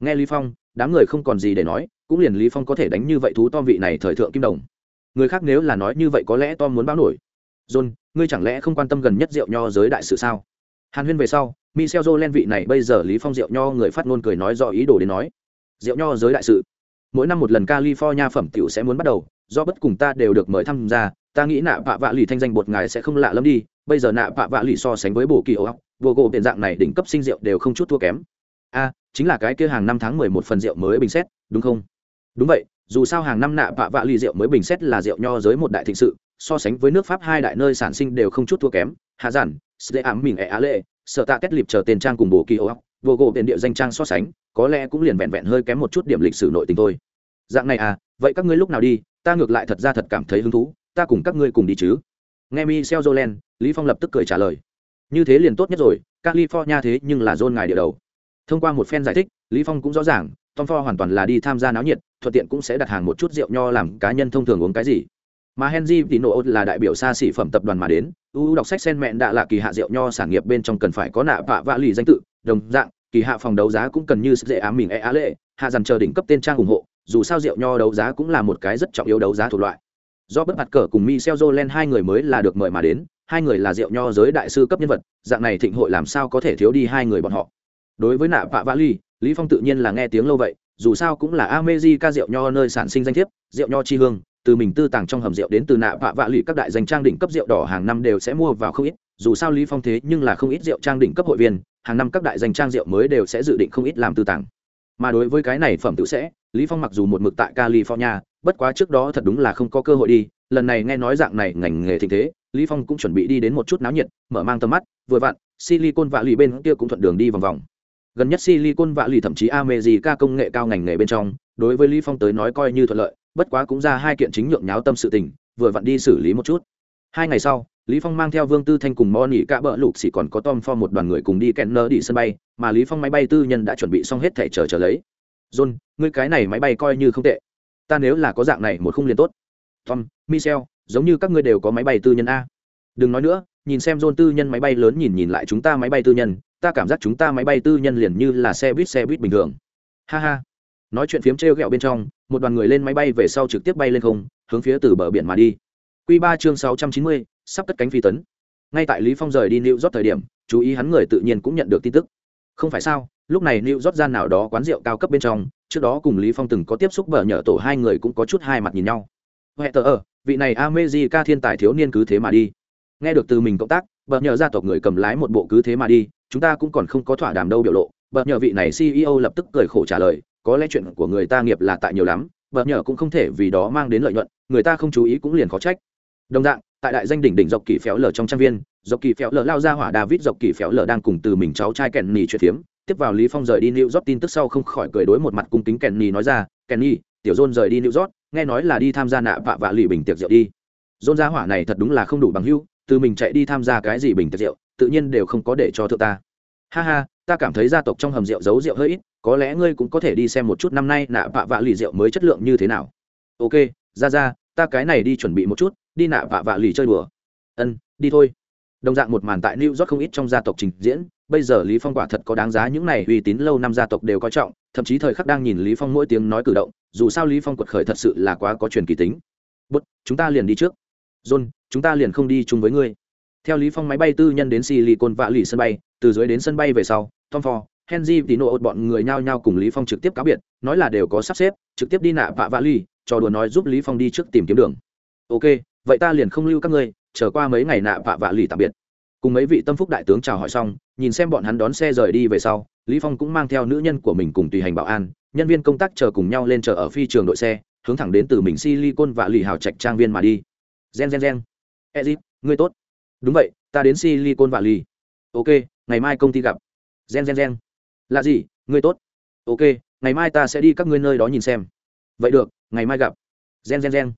Nghe lý phong, đám người không còn gì để nói cũng liền lý phong có thể đánh như vậy thú tom vị này thời thượng kim đồng. Người khác nếu là nói như vậy có lẽ tom muốn báo nổi. John, ngươi chẳng lẽ không quan tâm gần nhất rượu nho giới đại sự sao? Hàn huyên về sau, michel jolen vị này bây giờ lý phong rượu nho người phát ngôn cười nói rõ ý đồ đến nói. Rượu nho giới đại sự. Mỗi năm một lần california phẩm tiểu sẽ muốn bắt đầu, do bất cùng ta đều được mời tham gia, ta nghĩ nạ vạ vạ lì thanh danh bột ngài sẽ không lạ lắm đi, bây giờ nạ vạ vạ lì so sánh với bổ kỳ ốc vô gỗ tiền dạng này đỉnh cấp sinh rượu đều không chút thua kém. A, chính là cái kia hàng năm tháng mười một phần rượu mới bình xét, đúng không? Đúng vậy, dù sao hàng năm nạ vạ vạ lì rượu mới bình xét là rượu nho giới một đại thịnh sự, so sánh với nước pháp hai đại nơi sản sinh đều không chút thua kém. Hạ giản, sê ám mình ẻ á lệ sợ tạ kết liệp chờ tiền trang cùng bổ kỳ ốc vô gộ tiền địa danh trang so sánh, có lẽ cũng liền vẹn vẹn hơi kém một chút điểm lịch sử nội tình thôi. Dạng này à vậy các ngươi lúc nào đi, ta ngược lại thật ra thật cảm thấy hứng thú, ta cùng các ngươi cùng đi chứ. Nghe mi xeo jolen, lý phong lập tức cười trả lời. Như thế liền tốt nhất rồi, california thế nhưng là dôn ngài địa đầu. Thông qua một phen giải thích, lý phong cũng rõ ràng, tom ford hoàn toàn là đi tham gia náo nhiệt thuận tiện cũng sẽ đặt hàng một chút rượu nho làm cá nhân thông thường uống cái gì mà henry thì nộ là đại biểu xa xỉ phẩm tập đoàn mà đến u đọc sách sen mẹn đã là kỳ hạ rượu nho sản nghiệp bên trong cần phải có nạ vạ vạ lì danh tự đồng dạng kỳ hạ phòng đấu giá cũng cần như dễ ám mình e á lệ hạ dần chờ đỉnh cấp tên trang ủng hộ dù sao rượu nho đấu giá cũng là một cái rất trọng yếu đấu giá thuộc loại do bất mặt cờ cùng Michel Jolen hai người mới là được mời mà đến, hai người là rượu nho giới đại sư cấp nhân vật, dạng này thịnh hội làm sao có thể thiếu đi hai người bọn họ. Đối với nạ Vạ vạ Ly, Lý Phong tự nhiên là nghe tiếng lâu vậy, dù sao cũng là Amejica rượu nho nơi sản sinh danh thiếp, rượu nho chi hương, từ mình tư tàng trong hầm rượu đến từ nạ Vạ vạ lụy các đại danh trang đỉnh cấp rượu đỏ hàng năm đều sẽ mua vào không ít, dù sao Lý Phong thế nhưng là không ít rượu trang đỉnh cấp hội viên, hàng năm các đại danh trang rượu mới đều sẽ dự định không ít làm tư tàng. Mà đối với cái này phẩm tự sẽ, Lý Phong mặc dù một mực tại California, bất quá trước đó thật đúng là không có cơ hội đi lần này nghe nói dạng này ngành nghề thịnh thế lý phong cũng chuẩn bị đi đến một chút náo nhiệt mở mang tầm mắt vừa vặn silicon vạ lì bên kia cũng thuận đường đi vòng vòng gần nhất silicon vạ lì thậm chí america công nghệ cao ngành nghề bên trong, đối với lý phong tới nói coi như thuận lợi, bất quá cũng ra hai kiện chính nhượng nháo tâm sự tình, vừa vặn đi xử lý một chút. Hai ngày sau, lý phong mang theo vương tư thanh cùng Moni cả bợ lục xỉ còn có tom for một đoàn người cùng đi kẹn nơ đi sân bay, mà lý phong máy bay tư nhân đã chuẩn bị xong hết thẻ chờ chờ lấy. John, ngươi cái này máy bay coi như không tệ. Ta nếu là có dạng này một khung liền tốt. Tom, michel, giống như các ngươi đều có máy bay tư nhân a. Đừng nói nữa nhìn xem dôn tư nhân máy bay lớn nhìn nhìn lại chúng ta máy bay tư nhân, ta cảm giác chúng ta máy bay tư nhân liền như là xe buýt xe buýt bình thường. Ha ha. Nói chuyện phiếm t r bên trong, một đoàn người lên máy bay về sau trực tiếp bay lên không, hướng phía từ bờ biển mà đi. Q ba chương sáu trăm chín mươi, sắp cất cánh phi tấn. Ngay tại lý phong rời đi new york thời điểm, chú ý hắn người tự nhiên cũng nhận được tin tức. Không phải sao, lúc này new york gian nào đó quán rượu cao cấp bên trong, trước đó cùng lý phong từng có tiếp xúc bờ nhở tổ hai người cũng có chút hai mặt nhìn nhau. Huệ tờ ở, vị này amejica thiên tài thiếu niên cứ thế mà đi nghe được từ mình cộng tác bờ nhờ gia tộc người cầm lái một bộ cứ thế mà đi, chúng ta cũng còn không có thỏa đàm đâu biểu lộ. Bờ nhờ vị này ceo lập tức cười khổ trả lời, có lẽ chuyện của người ta nghiệp là tại nhiều lắm bờ nhờ cũng không thể vì đó mang đến lợi nhuận, người ta không chú ý cũng liền khó trách. Đồng dạng, tại đại danh đỉnh đỉnh dọc kỳ phéo lở trong trang viên, dọc kỳ phéo lở lao ra hỏa david, dọc kỳ phéo lở đang cùng từ mình cháu trai kèn nỉ chuyện phiếm. Tiếp vào lý phong rời đi new york, tin tức sau không khỏi cười đối một mặt cung kính kenny nói ra, kenny, tiểu john rời đi new york, nghe nói là đi tham gia nạ vạ vạ lì bình tiệc rượu đi. John gia hỏa này thật đúng là không đủ bằng hưu từ mình chạy đi tham gia cái gì bình tiệc rượu, tự nhiên đều không có để cho thượng ta. Ha ha, ta cảm thấy gia tộc trong hầm rượu giấu rượu hơi ít, có lẽ ngươi cũng có thể đi xem một chút năm nay nạ vạ vạ lì rượu mới chất lượng như thế nào. Ok, ra ra, ta cái này đi chuẩn bị một chút, đi nạ vạ vạ lì chơi đùa. Ân, đi thôi. Đồng dạng một màn tại new york không ít trong gia tộc trình diễn, bây giờ lý phong quả thật có đáng giá những này uy tín lâu năm gia tộc đều coi trọng, thậm chí thời khắc đang nhìn lý phong mỗi tiếng nói cử động, dù sao lý phong quật khởi thật sự là quá có truyền kỳ tính. Bút, chúng ta liền đi trước. John chúng ta liền không đi chung với ngươi. Theo lý phong máy bay tư nhân đến silicon vạ lì sân bay từ dưới đến sân bay về sau tom ford henry Tino, bọn người nhao nhao cùng lý phong trực tiếp cáo biệt nói là đều có sắp xếp trực tiếp đi nạ vạ vạ lì trò đùa nói giúp lý phong đi trước tìm kiếm đường. Ok vậy ta liền không lưu các ngươi chờ qua mấy ngày nạ vạ vạ lì tạm biệt. Cùng mấy vị tâm phúc đại tướng chào hỏi xong nhìn xem bọn hắn đón xe rời đi về sau lý phong cũng mang theo nữ nhân của mình cùng tùy hành bảo an nhân viên công tác chờ cùng nhau lên chờ ở phi trường đội xe hướng thẳng đến từ mình silicon và lì hào trạch trang viên mà đi. Gen gen gen ezip ngươi tốt. Đúng vậy, ta đến silicon valley. Lì ok, ngày mai công ty gặp. Gen gen gen. Là gì, ngươi tốt. Ok, ngày mai ta sẽ đi các ngươi nơi đó nhìn xem. Vậy được, ngày mai gặp. Gen gen gen.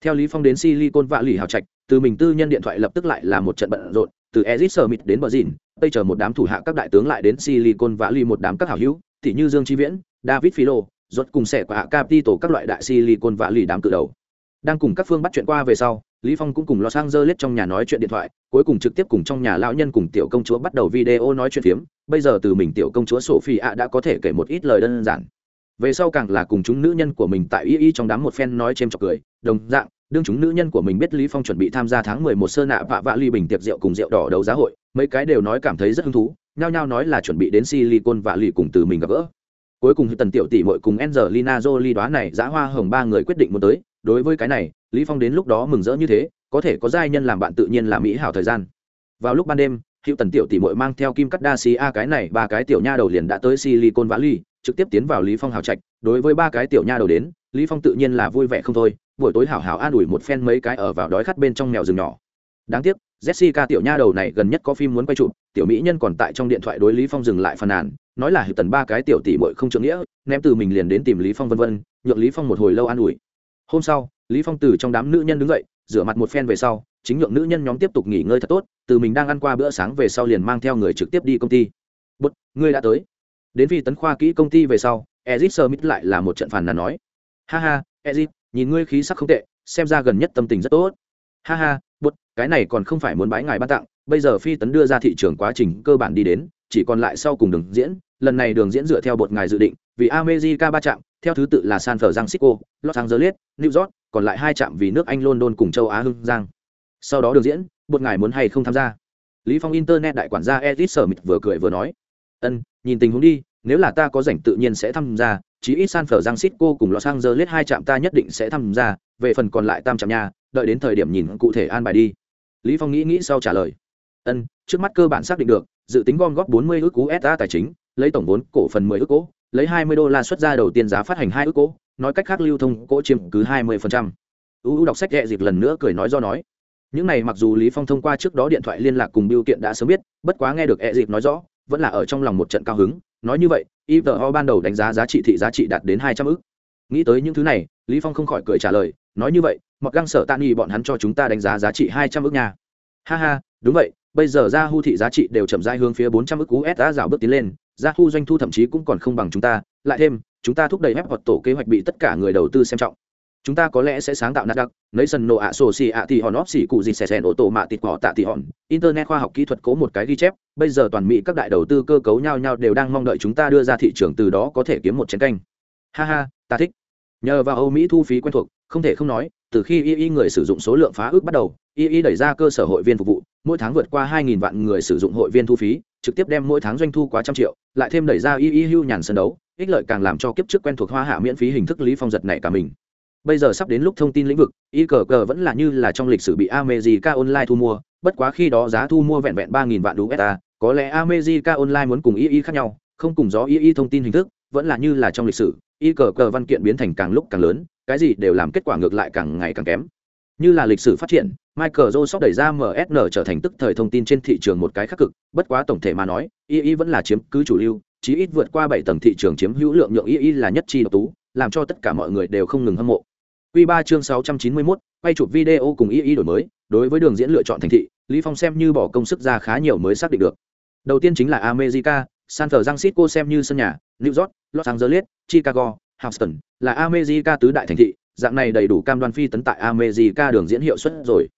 Theo lý phong đến silicon vạ lì hào trạch, từ mình tư nhân điện thoại lập tức lại là một trận bận rộn, từ ezit summit đến bờ dìn đây chờ một đám thủ hạ các đại tướng lại đến silicon vạ lì một đám các hảo hữu, tỉ như dương chi viễn, david philo rốt cùng sẽ của hạ tổ các loại đại silicon vạ lì đám cự đầu. Đang cùng các phương bắt chuyện qua về sau lý phong cũng cùng los angeles trong nhà nói chuyện điện thoại, cuối cùng trực tiếp cùng trong nhà lão nhân cùng tiểu công chúa bắt đầu video nói chuyện phiếm. Bây giờ từ mình tiểu công chúa sophie ạ đã có thể kể một ít lời đơn giản. Về sau càng là cùng chúng nữ nhân của mình tại y y trong đám một phen nói chêm chọc cười, đồng dạng, đương chúng nữ nhân của mình biết lý phong chuẩn bị tham gia tháng mười một sơ nạ vạ vạ ly bình tiệc rượu cùng rượu đỏ đấu giá hội, mấy cái đều nói cảm thấy rất hứng thú, nhao nhao nói là chuẩn bị đến silicon vạ lì cùng từ mình gặp gỡ. Cuối cùng tần tiểu tỷ muội cùng Angelina Jolie đoán này giá hoa hồng ba người quyết định muốn tới, đối với cái này lý phong đến lúc đó mừng rỡ như thế, có thể có giai nhân làm bạn tự nhiên là mỹ hảo thời gian. Vào lúc ban đêm hiệu tần tiểu tỷ muội mang theo kim cắt đa xí a cái này, ba cái tiểu nha đầu liền đã tới silicon valley, trực tiếp tiến vào lý phong hào trạch. Đối với ba cái tiểu nha đầu đến, lý phong tự nhiên là vui vẻ không thôi, buổi tối hảo hảo an ủi một phen mấy cái ở vào đói khát bên trong mèo rừng nhỏ. Đáng tiếc, jessica tiểu nha đầu này gần nhất có phim muốn quay chụp, tiểu mỹ nhân còn tại trong điện thoại đối lý phong dừng lại phàn nàn, nói là hiệu tần ba cái tiểu tỷ muội không trượng nghĩa, ném từ mình liền đến tìm lý phong vân vân, nhượng lý phong một hồi lâu an ủi. Hôm sau lý phong từ trong đám nữ nhân đứng dậy, rửa mặt một phen về sau, chính nhượng nữ nhân nhóm tiếp tục nghỉ ngơi thật tốt, từ mình đang ăn qua bữa sáng về sau liền mang theo người trực tiếp đi công ty. Bút ngươi đã tới. Đến vì tấn khoa kỹ công ty về sau, ezit smith lại là một trận phàn nàn nói. Ha ha, ezit, nhìn ngươi khí sắc không tệ, xem ra gần nhất tâm tình rất tốt. Ha ha bút cái này còn không phải muốn bái ngài ban tặng, bây giờ phi tấn đưa ra thị trường quá trình cơ bản đi đến, chỉ còn lại sau cùng đường diễn, lần này đường diễn dựa theo bột ngài dự định, vì america ba trạm, theo thứ tự là san francisco, los angeles, new york còn lại hai trạm vì nước anh, london cùng châu á hưng giang. Sau đó đường diễn bột ngài muốn hay không tham gia? Lý phong internet đại quản gia edit sở mịt vừa cười vừa nói. Ân, nhìn tình huống đi, nếu là ta có rảnh tự nhiên sẽ tham gia, chí ít san francisco cùng los angeles hai trạm ta nhất định sẽ tham gia, về phần còn lại tam trạm nhà, đợi đến thời điểm nhìn cụ thể an bài đi. Lý phong nghĩ nghĩ sau trả lời. Ân, trước mắt cơ bản xác định được, dự tính gom góp 40 ước usd tài chính, lấy tổng vốn cổ phần 10 ước cố lấy 20 đô la xuất ra đầu tiên giá phát hành hai ước cổ, nói cách khác lưu thông cỗ chiếm cứ 20%. uu đọc sách ghẹ dịp lần nữa cười nói do nói. Những này mặc dù lý phong thông qua trước đó điện thoại liên lạc cùng biêu kiện đã sớm biết bất quá nghe được ẹ dịp nói rõ vẫn là ở trong lòng một trận cao hứng nói như vậy ivo ban đầu đánh giá giá trị thị giá trị đạt đến hai trăm ức nghĩ tới những thứ này lý phong không khỏi cười trả lời nói như vậy mặc găng sở tan nghi bọn hắn cho chúng ta đánh giá giá trị hai trăm ức nha. Ha ha đúng vậy bây giờ ra hu thị giá trị đều chậm rãi hướng phía bốn trăm ức usd rào bước tiến lên ra thu doanh thu thậm chí cũng còn không bằng chúng ta, lại thêm, chúng ta thúc đẩy phép hoặc tổ kế hoạch bị tất cả người đầu tư xem trọng. Chúng ta có lẽ sẽ sáng tạo nát đặc lấy sân nổ ạ sổ xì ạ thì hòn óp xì cụ gì xẻ xẻn ô tô mạ tịt cỏ tạ thì hòn. Internet khoa học kỹ thuật cố một cái ghi chép, bây giờ toàn mỹ các đại đầu tư cơ cấu nhau nhau đều đang mong đợi chúng ta đưa ra thị trường từ đó có thể kiếm một chén canh. Ha ha, ta thích. Nhờ vào âu mỹ thu phí quen thuộc, không thể không nói, từ khi y y người sử dụng số lượng phá ước bắt đầu, y y đẩy ra cơ sở hội viên phục vụ, mỗi tháng vượt qua 2.000 vạn người sử dụng hội viên thu phí trực tiếp đem mỗi tháng doanh thu quá trăm triệu, lại thêm đẩy ra y y hưu nhàn sân đấu, ích lợi càng làm cho kiếp trước quen thuộc hoa hạ miễn phí hình thức lý phong giật này cả mình. Bây giờ sắp đến lúc thông tin lĩnh vực, y cờ cờ vẫn là như là trong lịch sử bị amejica online thu mua, bất quá khi đó giá thu mua vẹn vẹn ba nghìn vạn usd có lẽ amejica online muốn cùng y y khác nhau, không cùng gió y y thông tin hình thức, vẫn là như là trong lịch sử, y cờ cờ văn kiện biến thành càng lúc càng lớn, cái gì đều làm kết quả ngược lại càng ngày càng kém như là lịch sử phát triển michael joseph đẩy ra msn trở thành tức thời thông tin trên thị trường một cái khắc cực bất quá tổng thể mà nói y y vẫn là chiếm cứ chủ lưu chí ít vượt qua bảy tầng thị trường chiếm hữu lượng nhượng y y là nhất chi độc tú làm cho tất cả mọi người đều không ngừng hâm mộ Quy ba chương 691, quay chụp video cùng y y đổi mới, đối với đường diễn lựa chọn thành thị, Lý Phong xem như bỏ công sức ra khá nhiều mới xác định được. Đầu tiên chính là America, San Francisco xem như sân nhà, New York, Los Angeles, Chicago, Houston, là America tứ đại thành thị, dạng này đầy đủ cam đoan phi tấn tại America đường diễn hiệu suất rồi.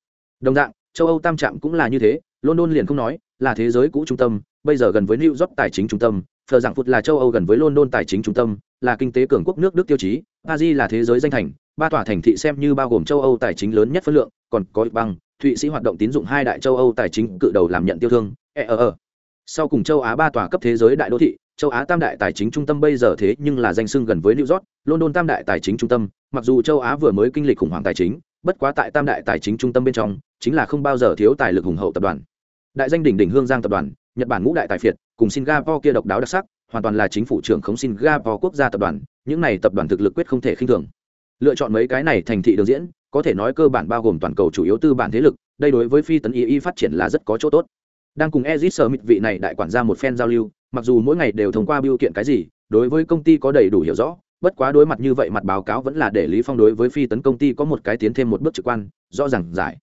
Đồng dạng, châu Âu tam trạm cũng là như thế, London liền không nói, là thế giới cũ trung tâm, bây giờ gần với New York tài chính trung tâm, Phờ dạng phụt là châu Âu gần với London tài chính trung tâm, là kinh tế cường quốc nước Đức tiêu chí, Paris là thế giới danh thành, ba tòa thành thị xem như bao gồm châu Âu tài chính lớn nhất phân lượng, còn có băng, Thụy Sĩ hoạt động tín dụng hai đại châu Âu tài chính cự đầu làm nhận tiêu thương, e -e -e. Sau cùng châu Á ba tòa cấp thế giới đại đô thị, châu Á tam đại tài chính trung tâm bây giờ thế nhưng là danh xưng gần với New York, London tam đại tài chính trung tâm, mặc dù châu Á vừa mới kinh lịch khủng hoảng tài chính, bất quá tại tam đại tài chính trung tâm bên trong, chính là không bao giờ thiếu tài lực hùng hậu tập đoàn. Đại danh đỉnh đỉnh Hương Giang tập đoàn, Nhật Bản ngũ đại tài phiệt, cùng Singapore kia độc đáo đặc sắc, hoàn toàn là chính phủ trưởng khống Singapore quốc gia tập đoàn, những này tập đoàn thực lực quyết không thể khinh thường. Lựa chọn mấy cái này thành thị đường diễn, có thể nói cơ bản bao gồm toàn cầu chủ yếu tư bản thế lực, đây đối với phi tấn y y phát triển là rất có chỗ tốt. Đang cùng Ezit mịt vị này đại quản gia một phen giao lưu, mặc dù mỗi ngày đều thông qua biểu kiện cái gì, đối với công ty có đầy đủ hiểu rõ, bất quá đối mặt như vậy mặt báo cáo vẫn là để Lý Phong đối với phi tấn công ty có một cái tiến thêm một bước trực quan, rõ ràng giải.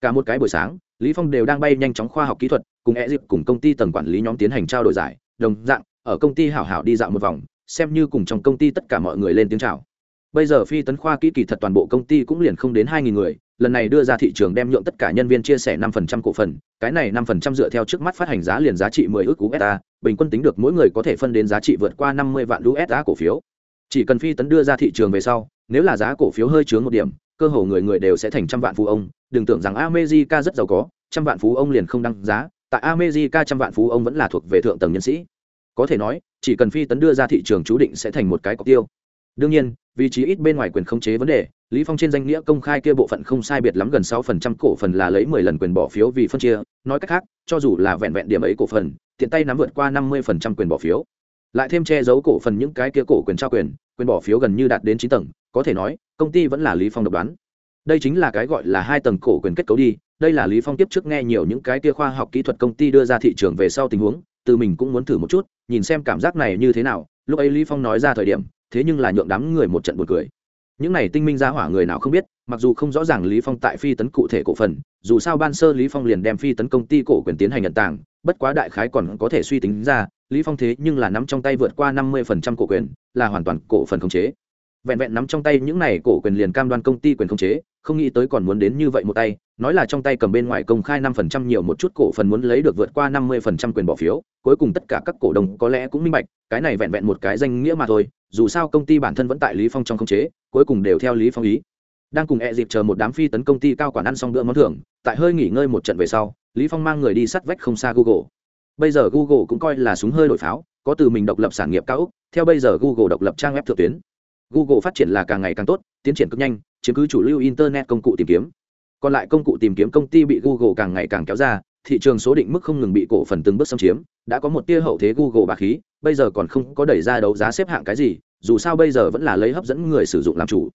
Cả một cái buổi sáng, Lý Phong đều đang bay nhanh chóng khoa học kỹ thuật, cùng e dịp cùng công ty tầng quản lý nhóm tiến hành trao đổi giải, đồng dạng, ở công ty hảo hảo đi dạo một vòng, xem như cùng trong công ty tất cả mọi người lên tiếng chào bây giờ phi tấn khoa kỹ kỳ thật toàn bộ công ty cũng liền không đến hai nghìn người lần này đưa ra thị trường đem nhượng tất cả nhân viên chia sẻ năm phần trăm cổ phần cái này năm phần trăm dựa theo trước mắt phát hành giá liền giá trị mười ước usd bình quân tính được mỗi người có thể phân đến giá trị vượt qua năm mươi vạn usd cổ phiếu chỉ cần phi tấn đưa ra thị trường về sau, nếu là giá cổ phiếu hơi chướng một điểm, cơ hồ người người đều sẽ thành trăm vạn phú ông. Đừng tưởng rằng amejica rất giàu có, trăm vạn phú ông liền không đăng giá. Tại amejica trăm vạn phú ông vẫn là thuộc về thượng tầng nhân sĩ. Có thể nói, chỉ cần phi tấn đưa ra thị trường chú định sẽ thành một cái cọc tiêu. Đương nhiên vị trí ít bên ngoài quyền khống chế vấn đề, lý phong trên danh nghĩa công khai kia bộ phận không sai biệt lắm gần sáu phần trăm cổ phần là lấy mười lần quyền bỏ phiếu vì phân chia. Nói cách khác, cho dù là vẹn vẹn điểm ấy cổ phần, tiện tay nắm vượt qua năm mươi phần trăm quyền bỏ phiếu lại thêm che giấu cổ phần những cái kia cổ quyền trao quyền quyền bỏ phiếu gần như đạt đến chín tầng, có thể nói, công ty vẫn là lý phong độc đoán. Đây chính là cái gọi là hai tầng cổ quyền kết cấu đi, đây là lý phong tiếp trước nghe nhiều những cái kia khoa học kỹ thuật công ty đưa ra thị trường về sau tình huống, từ mình cũng muốn thử một chút, nhìn xem cảm giác này như thế nào, lúc ấy lý phong nói ra thời điểm, thế nhưng là nhượng đám người một trận buồn cười. Những này tinh minh ra hỏa người nào không biết, mặc dù không rõ ràng lý phong tại phi tấn cụ thể cổ phần, dù sao ban sơ lý phong liền đem phi tấn công ty cổ quyền tiến hành nhận tàng, bất quá đại khái còn có thể suy tính ra lý phong thế nhưng là nắm trong tay vượt qua 50% cổ quyền, là hoàn toàn cổ phần khống chế. Vẹn vẹn nắm trong tay những này cổ quyền liền cam đoan công ty quyền khống chế, không nghĩ tới còn muốn đến như vậy một tay, nói là trong tay cầm bên ngoài công khai 5% nhiều một chút cổ phần muốn lấy được vượt qua 50% quyền bỏ phiếu, cuối cùng tất cả các cổ đông có lẽ cũng minh bạch, cái này vẹn vẹn một cái danh nghĩa mà thôi, dù sao công ty bản thân vẫn tại lý phong trong khống chế, cuối cùng đều theo lý phong ý. Đang cùng e dịp chờ một đám phi tấn công ty cao quản ăn xong bữa món thưởng, tại hơi nghỉ ngơi một trận về sau, lý phong mang người đi sắt vách không xa google bây giờ google cũng coi là súng hơi đổi pháo, có từ mình độc lập sản nghiệp cao úc, theo bây giờ google độc lập trang web thượng tuyến. Google phát triển là càng ngày càng tốt, tiến triển cực nhanh, chiếm cứ chủ lưu internet công cụ tìm kiếm. Còn lại công cụ tìm kiếm công ty bị google càng ngày càng kéo ra, thị trường số định mức không ngừng bị cổ phần từng bước xâm chiếm, đã có một tia hậu thế google bà khí, bây giờ còn không có đẩy ra đấu giá xếp hạng cái gì, dù sao bây giờ vẫn là lấy hấp dẫn người sử dụng làm chủ.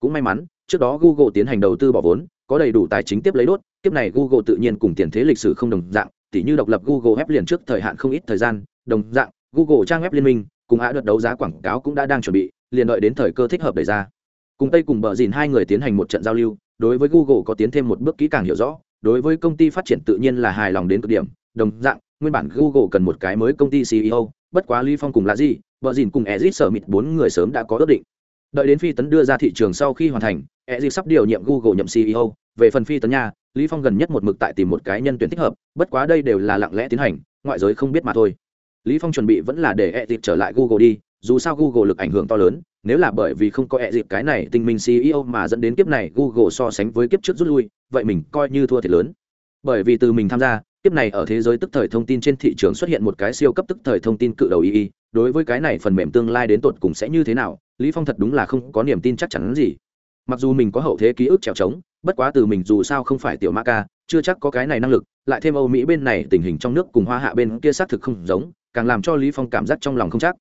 Cũng may mắn, trước đó google tiến hành đầu tư bỏ vốn, có đầy đủ tài chính tiếp lấy đốt tiếp này google tự nhiên cùng tiền thế lịch sử không đồng dạng tỉ như độc lập google web liền trước thời hạn không ít thời gian, đồng dạng, google trang web liên minh cùng hạ đợt đấu giá quảng cáo cũng đã đang chuẩn bị, liền đợi đến thời cơ thích hợp đẩy ra. Cùng tây cùng bờ dìn hai người tiến hành một trận giao lưu, đối với google có tiến thêm một bước kỹ càng hiểu rõ, đối với công ty phát triển tự nhiên là hài lòng đến cực điểm, đồng dạng, nguyên bản google cần một cái mới công ty ceo bất quá ly phong cùng là gì, bờ dìn cùng ezit sở mịt bốn người sớm đã có ước định. Đợi đến phi tấn đưa ra thị trường sau khi hoàn thành, ezit sắp điều nhiệm google nhậm ceo về phần phi tấn nha lý phong gần nhất một mực tại tìm một cái nhân tuyển thích hợp, bất quá đây đều là lặng lẽ tiến hành, ngoại giới không biết mà thôi. Lý phong chuẩn bị vẫn là để e dịp trở lại google đi, dù sao google lực ảnh hưởng to lớn, nếu là bởi vì không có e dịp cái này tình minh ceo mà dẫn đến kiếp này google so sánh với kiếp trước rút lui, vậy mình coi như thua thiệt lớn. Bởi vì từ mình tham gia, kiếp này ở thế giới tức thời thông tin trên thị trường xuất hiện một cái siêu cấp tức thời thông tin cự đầu y đối với cái này phần mềm tương lai đến tột cùng sẽ như thế nào, lý phong thật đúng là không có niềm tin chắc chắn gì. Mặc dù mình có hậu thế ký ức trèo trống bất quá từ mình dù sao không phải tiểu ma ca, chưa chắc có cái này năng lực, lại thêm âu mỹ bên này tình hình trong nước cùng hoa hạ bên kia xác thực không giống, càng làm cho lý phong cảm giác trong lòng không chắc.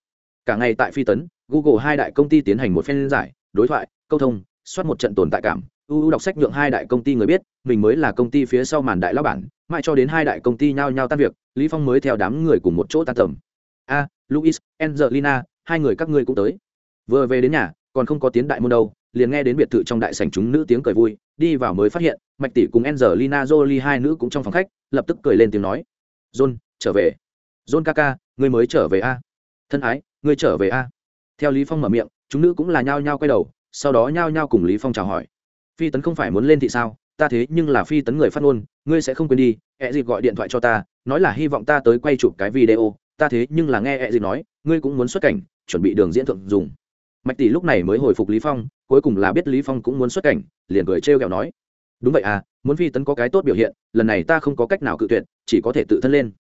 Cả ngày tại phi tấn, google hai đại công ty tiến hành một phen giải, đối thoại, câu thông, soát một trận tồn tại cảm. Uu đọc sách nhượng hai đại công ty người biết, mình mới là công ty phía sau màn đại lao bản, mãi cho đến hai đại công ty nhao nhao tan việc, lý phong mới theo đám người cùng một chỗ tan tầm. A, luis, angelina, hai người các ngươi cũng tới. Vừa về đến nhà, còn không có tiến đại môn đâu liền nghe đến biệt thự trong đại sảnh chúng nữ tiếng cười vui, đi vào mới phát hiện, mạch tỷ cùng angelina jolie hai nữ cũng trong phòng khách, lập tức cười lên tiếng nói, john, trở về. John kaka ngươi mới trở về a. Thân ái, ngươi trở về a. Theo lý phong mở miệng, chúng nữ cũng là nhao nhao quay đầu, sau đó nhao nhao cùng lý phong chào hỏi. Phi tấn không phải muốn lên thị sao? Ta thế nhưng là phi tấn người phát ngôn, ngươi sẽ không quên đi, ẹ dịp gọi điện thoại cho ta, nói là hy vọng ta tới quay chụp cái video, ta thế nhưng là nghe ẹ dịp nói, ngươi cũng muốn xuất cảnh, chuẩn bị đường diễn thượng dùng. Mạch tỷ lúc này mới hồi phục lý phong cuối cùng là biết lý phong cũng muốn xuất cảnh, liền cười trêu ghẹo nói, đúng vậy à muốn phi tấn có cái tốt biểu hiện, lần này ta không có cách nào cự tuyệt, chỉ có thể tự thân lên.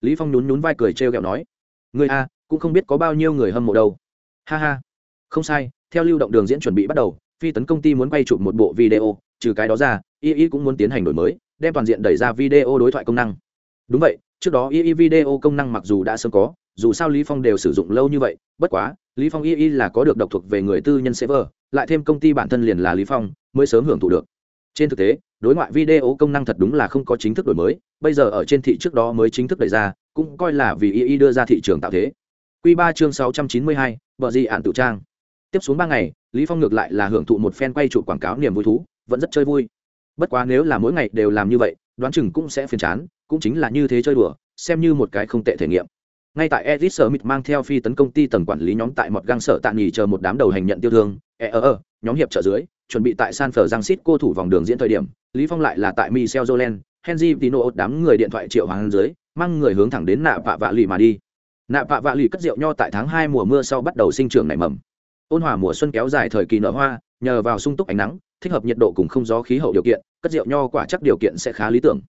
Lý phong nhún nhún vai cười trêu ghẹo nói người a, cũng không biết có bao nhiêu người hâm mộ đâu. Ha ha, không sai, theo lưu động đường diễn chuẩn bị bắt đầu, phi tấn công ty muốn quay chụp một bộ video, trừ cái đó ra, y y cũng muốn tiến hành đổi mới, đem toàn diện đẩy ra video đối thoại công năng. Đúng vậy trước đó y video công năng mặc dù đã sớm có dù sao lý phong đều sử dụng lâu như vậy bất quá lý phong y là có được độc thuộc về người tư nhân server lại thêm công ty bản thân liền là lý phong mới sớm hưởng thụ được trên thực tế đối ngoại video công năng thật đúng là không có chính thức đổi mới bây giờ ở trên thị trước đó mới chính thức đẩy ra cũng coi là vì y đưa ra thị trường tạo thế Quy 3 chương 692, bờ gì ản tự trang. Tiếp xuống 3 ngày, Lý Phong ngược lại là hưởng thụ một fan quay chụp quảng cáo niềm vui thú, vẫn rất chơi vui. Bất quá nếu là mỗi ngày đều làm như vậy, đoán chừng cũng sẽ phiền chán, cũng chính là như thế chơi đùa, xem như một cái không tệ thể nghiệm. Ngay tại Edith summit mang theo phi tấn công ty tầng quản lý nhóm tại một gang sở tạm nghỉ chờ một đám đầu hành nhận tiêu thương, e ờ ờ, nhóm hiệp trợ dưới, chuẩn bị tại San Francisco thủ vòng đường diễn thời điểm, Lý Phong lại là tại Michel Jolen, Henry Tino đám người điện thoại triệu hoàng dưới, mang người hướng thẳng đến nạ vạ vạ lì mà đi. Nạ vạ vạ lì cất rượu nho tại tháng hai mùa mưa sau bắt đầu sinh trưởng nảy mầm. Ôn hòa mùa xuân kéo dài thời kỳ nở hoa nhờ vào sung túc ánh nắng thích hợp nhiệt độ cùng không gió khí hậu điều kiện cất rượu nho quả chắc điều kiện sẽ khá lý tưởng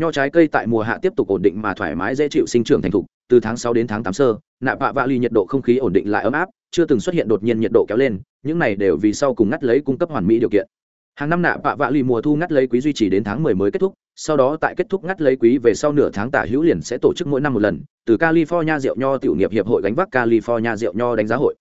nho trái cây tại mùa hạ tiếp tục ổn định mà thoải mái dễ chịu sinh trưởng thành thục, từ tháng sáu đến tháng tám sơ, nạ vạ vạ ly nhiệt độ không khí ổn định lại ấm áp, chưa từng xuất hiện đột nhiên nhiệt độ kéo lên, những này đều vì sau cùng ngắt lấy cung cấp hoàn mỹ điều kiện. Hàng năm nạ vạ vạ ly mùa thu ngắt lấy quý duy trì đến tháng mười mới kết thúc, sau đó tại kết thúc ngắt lấy quý về sau nửa tháng tả hữu liền sẽ tổ chức mỗi năm một lần, từ california rượu nho tiểu nghiệp hiệp hội gánh vác california rượu nho đánh giá hội.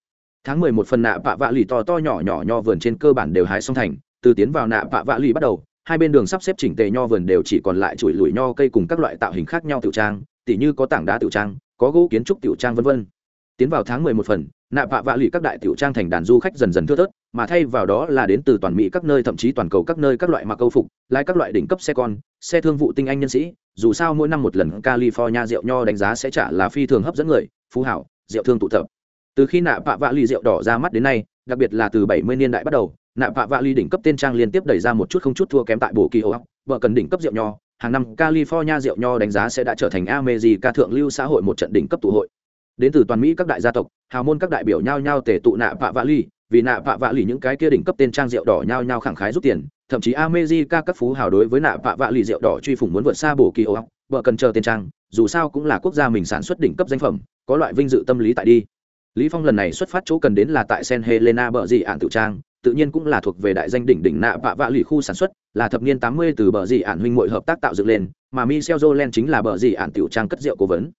Tháng mười một phần nạ vạ vạ ly to to nhỏ nhỏ nho vườn trên cơ bản đều hái xong thành, từ tiến vào nạ vạ vạ ly bắt đầu hai bên đường sắp xếp chỉnh tề nho vườn đều chỉ còn lại chuỗi lùi nho cây cùng các loại tạo hình khác nhau tiểu trang, tỉ như có tảng đá tiểu trang, có gỗ kiến trúc tiểu trang vân vân. Tiến vào tháng mười một phần, nạ vạ vạ lì các đại tiểu trang thành đàn du khách dần dần thưa thớt, mà thay vào đó là đến từ toàn mỹ các nơi, thậm chí toàn cầu các nơi các loại mặc câu phục, lái các loại đỉnh cấp xe con, xe thương vụ tinh anh nhân sĩ. Dù sao mỗi năm một lần california rượu nho đánh giá sẽ trả là phi thường hấp dẫn người, phú hảo, rượu thương tụ tập. Từ khi nạ vạ vạ lì rượu đỏ ra mắt đến nay, đặc biệt là từ 70 niên đại bắt đầu nạ vạ vạ ly đỉnh cấp tên trang liên tiếp đẩy ra một chút không chút thua kém tại bồ kỳ ô vợ cần đỉnh cấp rượu nho, hàng năm california rượu nho đánh giá sẽ đã trở thành america thượng lưu xã hội một trận đỉnh cấp tụ hội. Đến từ toàn mỹ các đại gia tộc, hào môn các đại biểu nhao nhao tề tụ nạ vạ vạ ly, vì nạ vạ vạ ly những cái kia đỉnh cấp tên trang rượu đỏ nhao nhao khẳng khái rút tiền, thậm chí America các phú hào đối với nạ vạ vạ ly rượu đỏ truy phủng muốn vượt xa bổ kỳ ô vợ cần chờ tên trang, dù sao cũng là quốc gia mình sản xuất đỉnh cấp danh phẩm, có loại vinh dự tâm lý tại đi. Lý phong lần này xuất phát chỗ cần đến là tại Sen Helena bờ dị ạn tự trang tự nhiên cũng là thuộc về đại danh đỉnh đỉnh nạ vạ vạ lì khu sản xuất, là thập niên 80 từ bờ dị ản huynh muội hợp tác tạo dựng lên, mà Michel Jolen chính là bờ dị ản tiểu trang cất rượu cố vấn.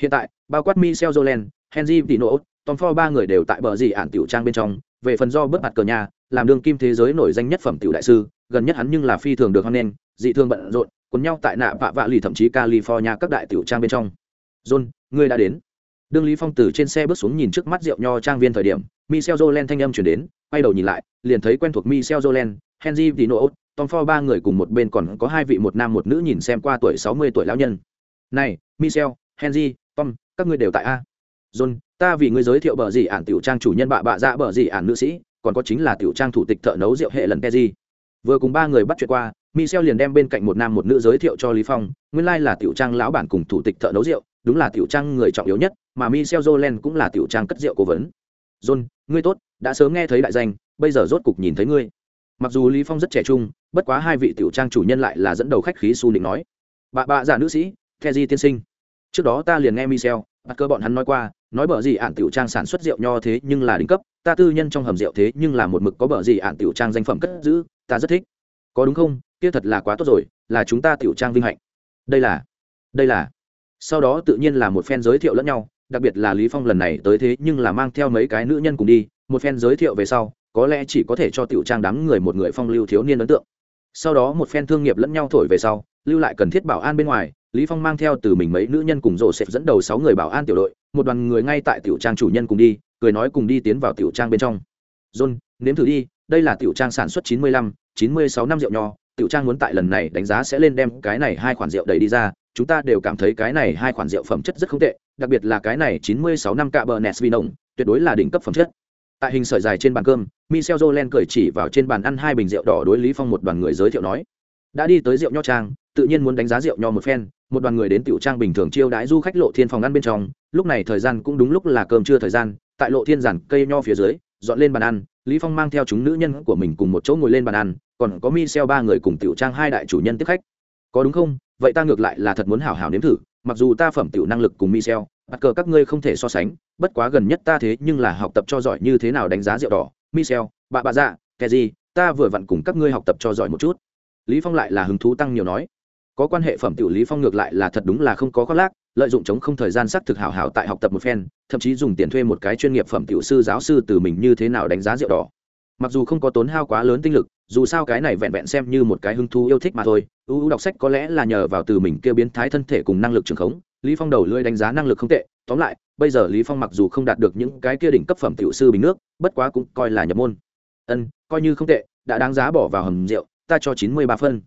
Hiện tại, bao quát Michel Jolen, Henry Tino Tom Ford ba người đều tại bờ dị ản tiểu trang bên trong, về phần do bớt mặt cờ nhà, làm đường kim thế giới nổi danh nhất phẩm tiểu đại sư, gần nhất hắn nhưng là phi thường được hoan nghênh, dị thường bận rộn, cuốn nhau tại nạ vạ vạ lì thậm chí california các đại tiểu trang bên trong. John, ngươi đã đến. Đương lý phong từ trên xe bước xuống nhìn trước mắt rượu nho trang viên thời điểm, michel jolen thanh âm chuyển đến quay đầu nhìn lại, liền thấy quen thuộc michel jolen, henry dino, tom ford ba người cùng một bên còn có hai vị một nam một nữ nhìn xem qua tuổi sáu mươi tuổi lão nhân. Này, michel, henry, tom, các ngươi đều tại a? John, ta vì ngươi giới thiệu bờ gì ản tiểu trang chủ nhân bạ bạ dạ bờ gì ản nữ sĩ, còn có chính là tiểu trang thủ tịch thợ nấu rượu hệ lần keji. Vừa cùng ba người bắt chuyện qua, michel liền đem bên cạnh một nam một nữ giới thiệu cho lý phong, nguyên lai là tiểu trang lão bản cùng thủ tịch thợ nấu rượu, đúng là tiểu trang người trọng yếu nhất, mà michel jolen cũng là tiểu trang cất rượu cố vấn. John, ngươi tốt đã sớm nghe thấy đại danh, bây giờ rốt cục nhìn thấy ngươi. Mặc dù lý phong rất trẻ trung, bất quá hai vị tiểu trang chủ nhân lại là dẫn đầu khách khí su định nói. Bà bà giả nữ sĩ keji tiên sinh. Trước đó ta liền nghe michel, bắt cơ bọn hắn nói qua, nói bở gì ạn tiểu trang sản xuất rượu nho thế nhưng là đỉnh cấp, ta tư nhân trong hầm rượu thế nhưng là một mực có bở gì ạn tiểu trang danh phẩm cất giữ, ta rất thích. Có đúng không? Kia thật là quá tốt rồi, là chúng ta tiểu trang vinh hạnh. Đây là đây là. Sau đó tự nhiên là một phen giới thiệu lẫn nhau, đặc biệt là lý phong lần này tới thế nhưng là mang theo mấy cái nữ nhân cùng đi một phen giới thiệu về sau, có lẽ chỉ có thể cho tiểu trang đám người một người phong lưu thiếu niên ấn tượng. Sau đó một phen thương nghiệp lẫn nhau thổi về sau, lưu lại cần thiết bảo an bên ngoài, lý phong mang theo từ mình mấy nữ nhân cùng rổ xếp dẫn đầu sáu người bảo an tiểu đội, một đoàn người ngay tại tiểu trang chủ nhân cùng đi, cười nói cùng đi tiến vào tiểu trang bên trong. John, nếm thử đi, đây là tiểu trang sản xuất chín mươi lăm, chín mươi sáu năm rượu nho, tiểu trang muốn tại lần này đánh giá sẽ lên đem cái này hai khoản rượu đầy đi ra, chúng ta đều cảm thấy cái này hai khoản rượu phẩm chất rất không tệ, đặc biệt là cái này chín mươi sáu năm cạ bờ nes nồng tuyệt đối là đỉnh cấp phẩm chất tại hình sợi dài trên bàn cơm, michel jolen cười chỉ vào trên bàn ăn hai bình rượu đỏ đối lý phong một đoàn người giới thiệu nói, đã đi tới rượu nho trang, tự nhiên muốn đánh giá rượu nho một phen, một đoàn người đến tiểu trang bình thường chiêu đãi du khách lộ thiên phòng ăn bên trong, lúc này thời gian cũng đúng lúc là cơm trưa thời gian, tại lộ thiên giản cây nho phía dưới, dọn lên bàn ăn, lý phong mang theo chúng nữ nhân của mình cùng một chỗ ngồi lên bàn ăn, còn có michel ba người cùng tiểu trang hai đại chủ nhân tiếp khách. Có đúng không? Vậy ta ngược lại là thật muốn hảo hảo nếm thử, mặc dù ta phẩm tiểu năng lực cùng michel bắt cờ các ngươi không thể so sánh, bất quá gần nhất ta thế nhưng là học tập cho giỏi như thế nào đánh giá rượu đỏ. Michel, bà bà dạ kè gì? Ta vừa vặn cùng các ngươi học tập cho giỏi một chút. Lý phong lại là hứng thú tăng nhiều nói. Có quan hệ phẩm tiểu lý phong ngược lại là thật đúng là không có khoác lác, lợi dụng chống không thời gian xác thực hảo hảo tại học tập một phen, thậm chí dùng tiền thuê một cái chuyên nghiệp phẩm tiểu sư giáo sư từ mình như thế nào đánh giá rượu đỏ mặc dù không có tốn hao quá lớn tinh lực, dù sao cái này vẹn vẹn xem như một cái hứng thú yêu thích mà thôi. Ưu đọc sách có lẽ là nhờ vào từ mình kêu biến thái thân thể cùng năng lực trường khống. Lý phong đầu lưỡi đánh giá năng lực không tệ. Tóm lại, bây giờ lý phong mặc dù không đạt được những cái kia đỉnh cấp phẩm tiểu sư bình nước, bất quá cũng coi là nhập môn. Ân, coi như không tệ, đã đáng giá bỏ vào hầm rượu, ta cho chín mươi ba phân.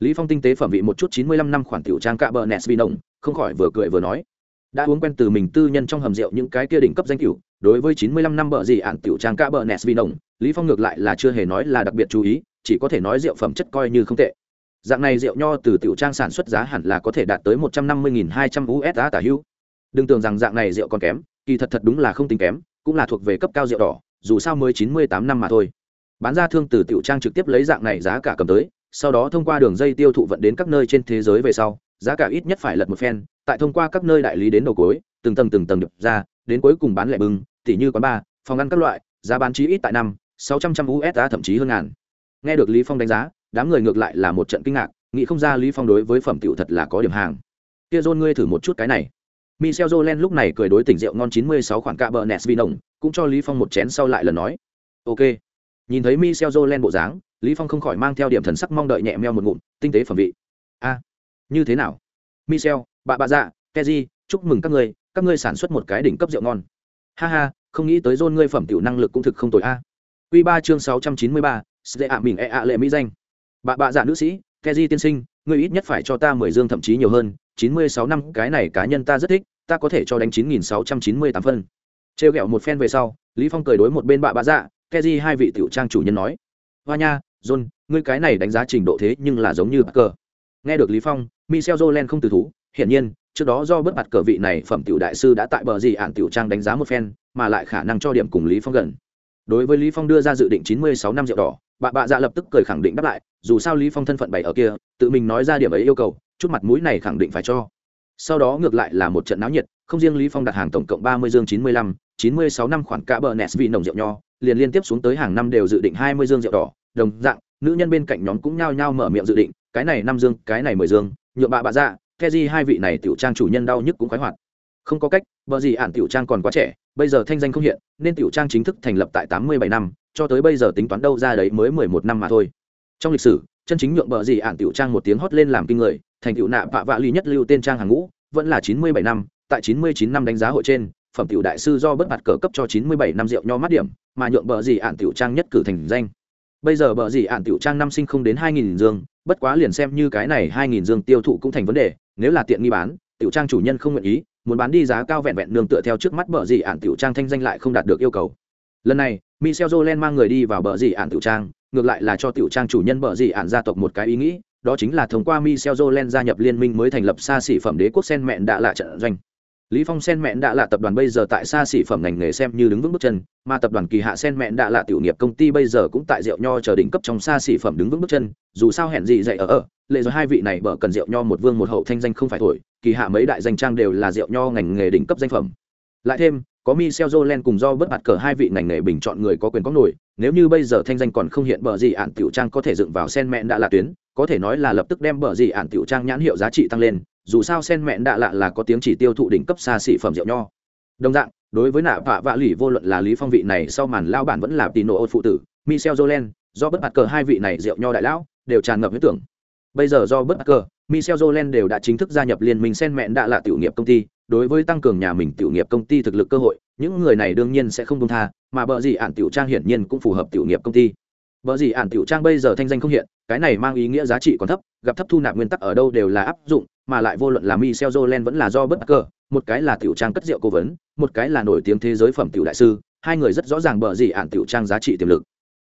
Lý phong tinh tế phẩm vị một chút chín mươi lăm năm khoản tiểu trang cạ bờ nes nồng không khỏi vừa cười vừa nói. Đã uống quen từ mình tư nhân trong hầm rượu những cái kia đỉnh cấp danh cửu đối với chín mươi lăm năm bờ gì ản tiểu trang cạ bờ nes nồng lý phong ngược lại là chưa hề nói là đặc biệt chú ý, chỉ có thể nói rượu phẩm chất coi như không tệ. Dạng này rượu nho từ tiểu trang sản xuất giá hẳn là có thể đạt tới một trăm năm mươi nghìn hai trăm usd tả hữu. Đừng tưởng rằng dạng này rượu còn kém, kỳ thật thật đúng là không tính kém, cũng là thuộc về cấp cao rượu đỏ, dù sao mới chín mươi tám năm mà thôi. Bán ra thương từ tiểu trang trực tiếp lấy dạng này giá cả cầm tới, sau đó thông qua đường dây tiêu thụ vận đến các nơi trên thế giới về sau, giá cả ít nhất phải lật một phen, tại thông qua các nơi đại lý đến đầu cuối, từng tầng từng tầng đập ra, đến cuối cùng bán lẻ bưng tỉ như quán bar, phòng ăn các loại, giá bán chí ít tại năm sáu trăm trăm usd thậm chí hơn ngàn nghe được lý phong đánh giá đám người ngược lại là một trận kinh ngạc nghĩ không ra lý phong đối với phẩm tiểu thật là có điểm hàng kia John ngươi thử một chút cái này Michel Jolen lúc này cười đối tỉnh rượu ngon 96 khoản cạ bờ Nes nồng, cũng cho Lý Phong một chén sau lại lần nói. Ok. Nhìn thấy Michel Jolen bộ dáng, Lý Phong không khỏi mang theo điểm thần sắc mong đợi nhẹ meo một ngụm, tinh tế phẩm vị. A, như thế nào? Michel, bà bà dạ, Keji, chúc mừng các ngươi, các ngươi sản xuất một cái đỉnh cấp rượu ngon. Ha ha, không nghĩ tới John ngươi phẩm tiểu năng lực cũng thực không tồi a. Quy 3 chương 693, sẽ ạ mình e ạ lệ mỹ danh. Bà bà dạ nữ sĩ, Keji tiên sinh, ngươi ít nhất phải cho ta 10 dương thậm chí nhiều hơn, 96 năm cái này cá nhân ta rất thích, ta có thể cho đánh 9698 phân. Trêu ghẹo một phen về sau, Lý Phong cười đối một bên bà bạ dạ, Keji hai vị tiểu trang chủ nhân nói: "Hoa nha, John, ngươi cái này đánh giá trình độ thế nhưng là giống như bạc cờ." Nghe được Lý Phong, Michel Jolen không từ thú, hiển nhiên, trước đó do bất mặt cờ vị này phẩm tiểu đại sư đã tại bờ gì ản tiểu trang đánh giá một phen, mà lại khả năng cho điểm cùng Lý Phong gần. Đối với Lý Phong đưa ra dự định 96 năm rượu đỏ, bà bạ dạ lập tức cười khẳng định đáp lại, dù sao Lý Phong thân phận bày ở kia, tự mình nói ra điểm ấy yêu cầu, chút mặt mũi này khẳng định phải cho. Sau đó ngược lại là một trận náo nhiệt không riêng lý phong đặt hàng tổng cộng ba mươi dương chín mươi lăm chín mươi sáu năm khoản cả bờ nes vị nồng rượu nho liền liên tiếp xuống tới hàng năm đều dự định hai mươi dương rượu đỏ. Đồng dạng nữ nhân bên cạnh nhóm cũng nhao nhao mở miệng dự định cái này năm dương cái này mười dương nhựa bà bạ dạ Keji hai vị này tiểu trang chủ nhân đau nhức cũng khoái hoạt không có cách vợ gì ản tiểu trang còn quá trẻ, bây giờ thanh danh không hiện, nên tiểu trang chính thức thành lập tại tám mươi bảy năm, cho tới bây giờ tính toán đâu ra đấy mới mười một năm mà thôi. Trong lịch sử, chân chính nhượng bờ gì ản tiểu trang một tiếng hót lên làm kinh người, thành tựu nạ vạ vạ ly nhất lưu tên trang hàng ngũ, vẫn là chín mươi bảy năm, tại chín mươi chín năm đánh giá hội trên, phẩm tiểu đại sư do bất mặt cờ cấp cho chín mươi bảy năm rượu nho mắt điểm, mà nhượng bờ gì ạn tiểu trang nhất cử thành danh. Bây giờ bờ gì ạn tiểu trang năm sinh không đến hai nghìn dương, bất quá liền xem như cái này hai nghìn dương tiêu thụ cũng thành vấn đề, nếu là tiện nghi bán, tiểu trang chủ nhân không nguyện ý muốn bán đi giá cao vẹn vẹn nương tựa theo trước mắt bờ dì ạn tiểu trang thanh danh lại không đạt được yêu cầu lần này, michel jolen mang người đi vào bờ dì ạn tiểu trang, ngược lại là cho tiểu trang chủ nhân bờ dì ạn gia tộc một cái ý nghĩ, đó chính là thông qua Michel Jolen gia nhập liên minh mới thành lập xa xỉ phẩm đế quốc sen mẹn đã lạ trận doanh. Lý Phong sen mẹn đã là tập đoàn bây giờ tại xa xỉ phẩm ngành nghề xem như đứng vững bước chân, mà tập đoàn kỳ hạ sen mẹn đã là tiểu nghiệp công ty bây giờ cũng tại rượu nho chờ đỉnh cấp trong xa xỉ phẩm đứng vững bước chân, dù sao hẹn gì dạy ở ở, lệ rồi hai vị này bở cần rượu nho một vương một hậu thanh danh không phải thổi, kỳ hạ mấy đại danh trang đều là rượu nho ngành nghề đỉnh cấp danh phẩm. Lại thêm, có Michel Jolen cùng do bất mặt cờ hai vị ngành nghề bình chọn người có quyền có nổi, nếu như bây giờ thanh danh còn không hiện bờ gì ản tiểu trang có thể dựng vào sen mẹn đã là tuyến, có thể nói là lập tức đem bờ gì ản tiểu trang nhãn hiệu giá trị tăng lên, dù sao sen mẹn đạ lạ là có tiếng chỉ tiêu thụ đỉnh cấp xa xỉ phẩm rượu nho. Đồng dạng, đối với nạ vạ vạ lỉ vô luận là Lý Phong vị này sau màn lao bản vẫn là Tino ôn phụ tử, Michel Jolen, do bất mặt cờ hai vị này rượu nho đại lão đều tràn ngập huyết tưởng. Bây giờ do bất mặt cờ, Michel Jolen đều đã chính thức gia nhập liên minh sen mẹn đạ lạ tiểu nghiệp công ty, đối với tăng cường nhà mình tiểu nghiệp công ty thực lực cơ hội những người này đương nhiên sẽ không công tha mà bợ gì ản tiểu trang hiển nhiên cũng phù hợp tiểu nghiệp công ty bợ gì ản tiểu trang bây giờ thanh danh không hiện cái này mang ý nghĩa giá trị còn thấp gặp thấp thu nạp nguyên tắc ở đâu đều là áp dụng, mà lại vô luận là Michel Jolen vẫn là do bất cờ một cái là tiểu trang cất rượu cố vấn, một cái là nổi tiếng thế giới phẩm tiểu đại sư, hai người rất rõ ràng bở gì ản tiểu trang giá trị tiềm lực.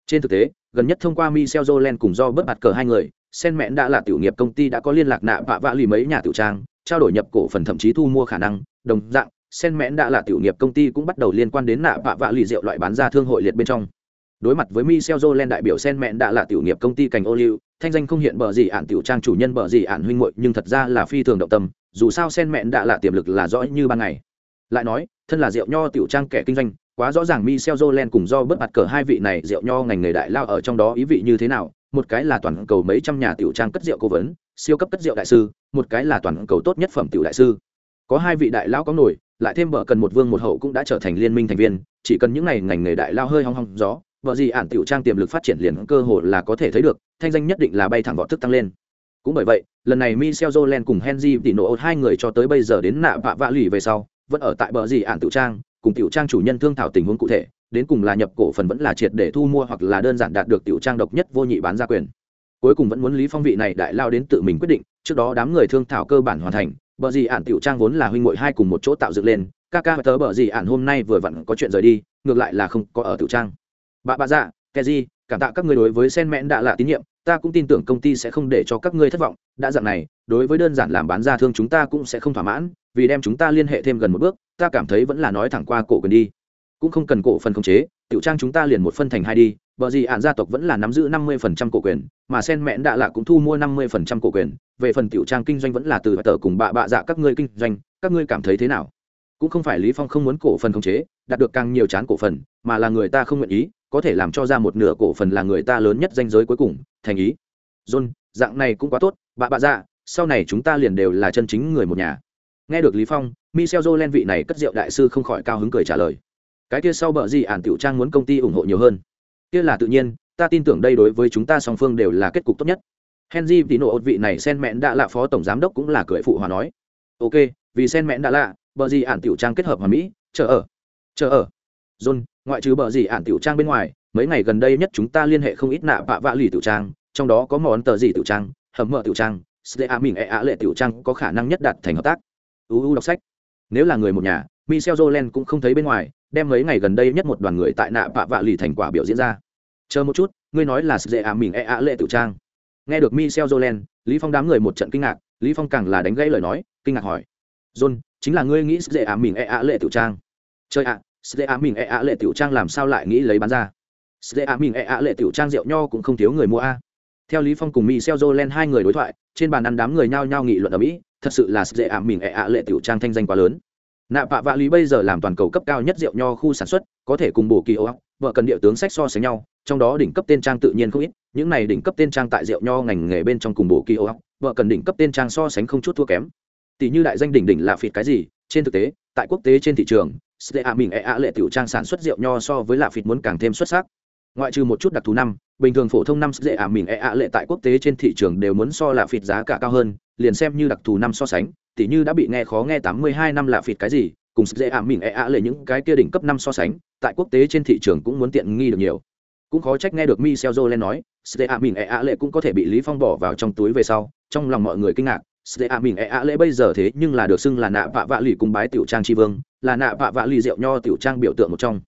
Trên thực tế, gần nhất thông qua Michel Jolen cùng do bất mặt cờ hai người, sen mẹn đã là tiểu nghiệp công ty đã có liên lạc nạ vạ vạ lì mấy nhà tiểu trang, trao đổi nhập cổ phần thậm chí thu mua khả năng, đồng dạng, sen mẹn đã là tiểu nghiệp công ty cũng bắt đầu liên quan đến nạ vạ vạ lì rượu loại bán ra thương hội liệt bên trong đối mặt với Michel Jolen đại biểu sen mẹn đã là tiểu nghiệp công ty cành ô liu, thanh danh không hiện bờ gì ản tiểu trang chủ nhân bờ gì ản huynh muội, nhưng thật ra là phi thường động tâm, dù sao sen mẹn đã là tiềm lực là rõ như ban ngày. Lại nói, thân là rượu nho tiểu trang kẻ kinh doanh, quá rõ ràng Michel Jolen cùng do bất mặt cờ hai vị này rượu nho ngành nghề đại lao ở trong đó ý vị như thế nào, một cái là toàn cầu mấy trăm nhà tiểu trang cất rượu cố vấn, siêu cấp cất rượu đại sư, một cái là toàn cầu tốt nhất phẩm tiểu đại sư. Có hai vị đại lao có nổi, lại thêm bờ cần một vương một hậu cũng đã trở thành liên minh thành viên, chỉ cần những này ngành nghề đại lao hơi hong hong gió vợ gì ản tiểu trang tiềm lực phát triển liền cơ hội là có thể thấy được, thanh danh nhất định là bay thẳng vọt thức tăng lên. Cũng bởi vậy, lần này Michel Jolen cùng Henry tỷ nổ hai người cho tới bây giờ đến nạ vạ vạ lì về sau, vẫn ở tại bờ gì ản tiểu trang, cùng tiểu trang chủ nhân thương thảo tình huống cụ thể, đến cùng là nhập cổ phần vẫn là triệt để thu mua hoặc là đơn giản đạt được tiểu trang độc nhất vô nhị bán ra quyền. Cuối cùng vẫn muốn lý phong vị này đại lao đến tự mình quyết định, trước đó đám người thương thảo cơ bản hoàn thành, bờ gì ản tiểu trang vốn là huynh muội hai cùng một chỗ tạo dựng lên, ca ca tớ bờ gì ản hôm nay vừa vặn có chuyện rời đi, ngược lại là không có ở tiểu trang bà bà dạ keji cảm tạ các người đối với sen mẽn đã là tín nhiệm. Ta cũng tin tưởng công ty sẽ không để cho các ngươi thất vọng. Đã dạng này, đối với đơn giản làm bán ra thương chúng ta cũng sẽ không thỏa mãn, vì đem chúng ta liên hệ thêm gần một bước, ta cảm thấy vẫn là nói thẳng qua cổ quyền đi. Cũng không cần cổ phần khống chế, tiểu trang chúng ta liền một phân thành hai đi. Bởi gì ạn gia tộc vẫn là nắm giữ năm mươi phần trăm cổ quyền, mà sen mẹn đạ lạ cũng thu mua năm mươi phần trăm cổ quyền. Về phần tiểu trang kinh doanh vẫn là từ tờ cùng bạ bạ dạ các ngươi kinh doanh, các ngươi cảm thấy thế nào? Cũng không phải lý phong không muốn cổ phần khống chế, đạt được càng nhiều chán cổ phần, mà là người ta không nguyện ý có thể làm cho ra một nửa cổ phần là người ta lớn nhất danh giới cuối cùng, thành ý. John, dạng này cũng quá tốt, bà bà dạ sau này chúng ta liền đều là chân chính người một nhà. Nghe được lý phong, michel jolen vị này cất rượu đại sư không khỏi cao hứng cười trả lời. Cái kia sau bờ gì ản tiểu trang muốn công ty ủng hộ nhiều hơn. Kia là tự nhiên, ta tin tưởng đây đối với chúng ta song phương đều là kết cục tốt nhất. Henry tín nộ vị này sen mẹn đã là phó tổng giám đốc cũng là cười phụ hòa nói. Ok, vì sen mẹn đã lạ bờ gì ản tiểu trang kết hợp hòa mỹ, chờ ở chờ ở. John ngoại trừ bờ gì ạn tiểu trang bên ngoài, mấy ngày gần đây nhất chúng ta liên hệ không ít nạ vạ vạ lì tiểu trang, trong đó có món tờ gì tiểu trang, hầm mở tiểu trang sda mình e ạ lệ tiểu trang có khả năng nhất đạt thành hợp tác. Uu đọc sách. Nếu là người một nhà, michel jolen cũng không thấy bên ngoài, đem mấy ngày gần đây nhất một đoàn người tại nạ vạ vạ lì thành quả biểu diễn ra. Chờ một chút, ngươi nói là sle a mình e ạ lệ tiểu trang. Nghe được michel jolen, lý phong đám người một trận kinh ngạc, lý phong càng là đánh gãy lời nói, kinh ngạc hỏi. John, chính là ngươi nghĩ sda a mình e ạ lệ tiểu trang? Chơi ạ sda á mình e ạ lệ tiểu trang làm sao lại nghĩ lấy bán ra? Sda á mình e ạ lệ tiểu trang rượu nho cũng không thiếu người mua a. Theo lý phong cùng michel jolen hai người đối thoại, trên bàn ăn đám người nhao nhao nghị luận ở mỹ thật sự là dễ á mình e ạ lệ tiểu trang thanh danh quá lớn. Nạ bạ vạ lý bây giờ làm toàn cầu cấp cao nhất rượu nho khu sản xuất, có thể cùng bổ kỳ ô vợ cần địa tướng sách so sánh nhau, trong đó đỉnh cấp tên trang tự nhiên không ít, những này đỉnh cấp tên trang tại rượu nho ngành nghề bên trong cùng bổ kỳ ô vợ cần đỉnh cấp tên trang so sánh không chút thua kém. Tỷ như đại danh đỉnh đỉnh là phịt cái gì trên thực tế tại quốc tế trên thị trường sệ ạ mình ẹ ạ lệ tiểu trang sản xuất rượu nho so với lạ phịt muốn càng thêm xuất sắc. Ngoại trừ một chút đặc thù năm bình thường phổ thông năm dễ ả mình e ạ lệ tại quốc tế trên thị trường đều muốn so là phịt giá cả cao hơn liền xem như đặc thù năm so sánh tỉ như đã bị nghe khó nghe tám mươi hai năm là phịt cái gì cùng dễ ả mình e ạ lệ những cái kia đỉnh cấp năm so sánh tại quốc tế trên thị trường cũng muốn tiện nghi được nhiều. Cũng khó trách nghe được mi Michel Jolen nói, Stea mình e ạ lệ cũng có thể bị Lý Phong bỏ vào trong túi về sau, trong lòng mọi người kinh ngạc, Stea mình e ạ lệ bây giờ thế nhưng là được xưng là nạ vạ vạ lì cung bái tiểu trang tri vương, là nạ vạ vạ lì rượu nho tiểu trang biểu tượng một trong.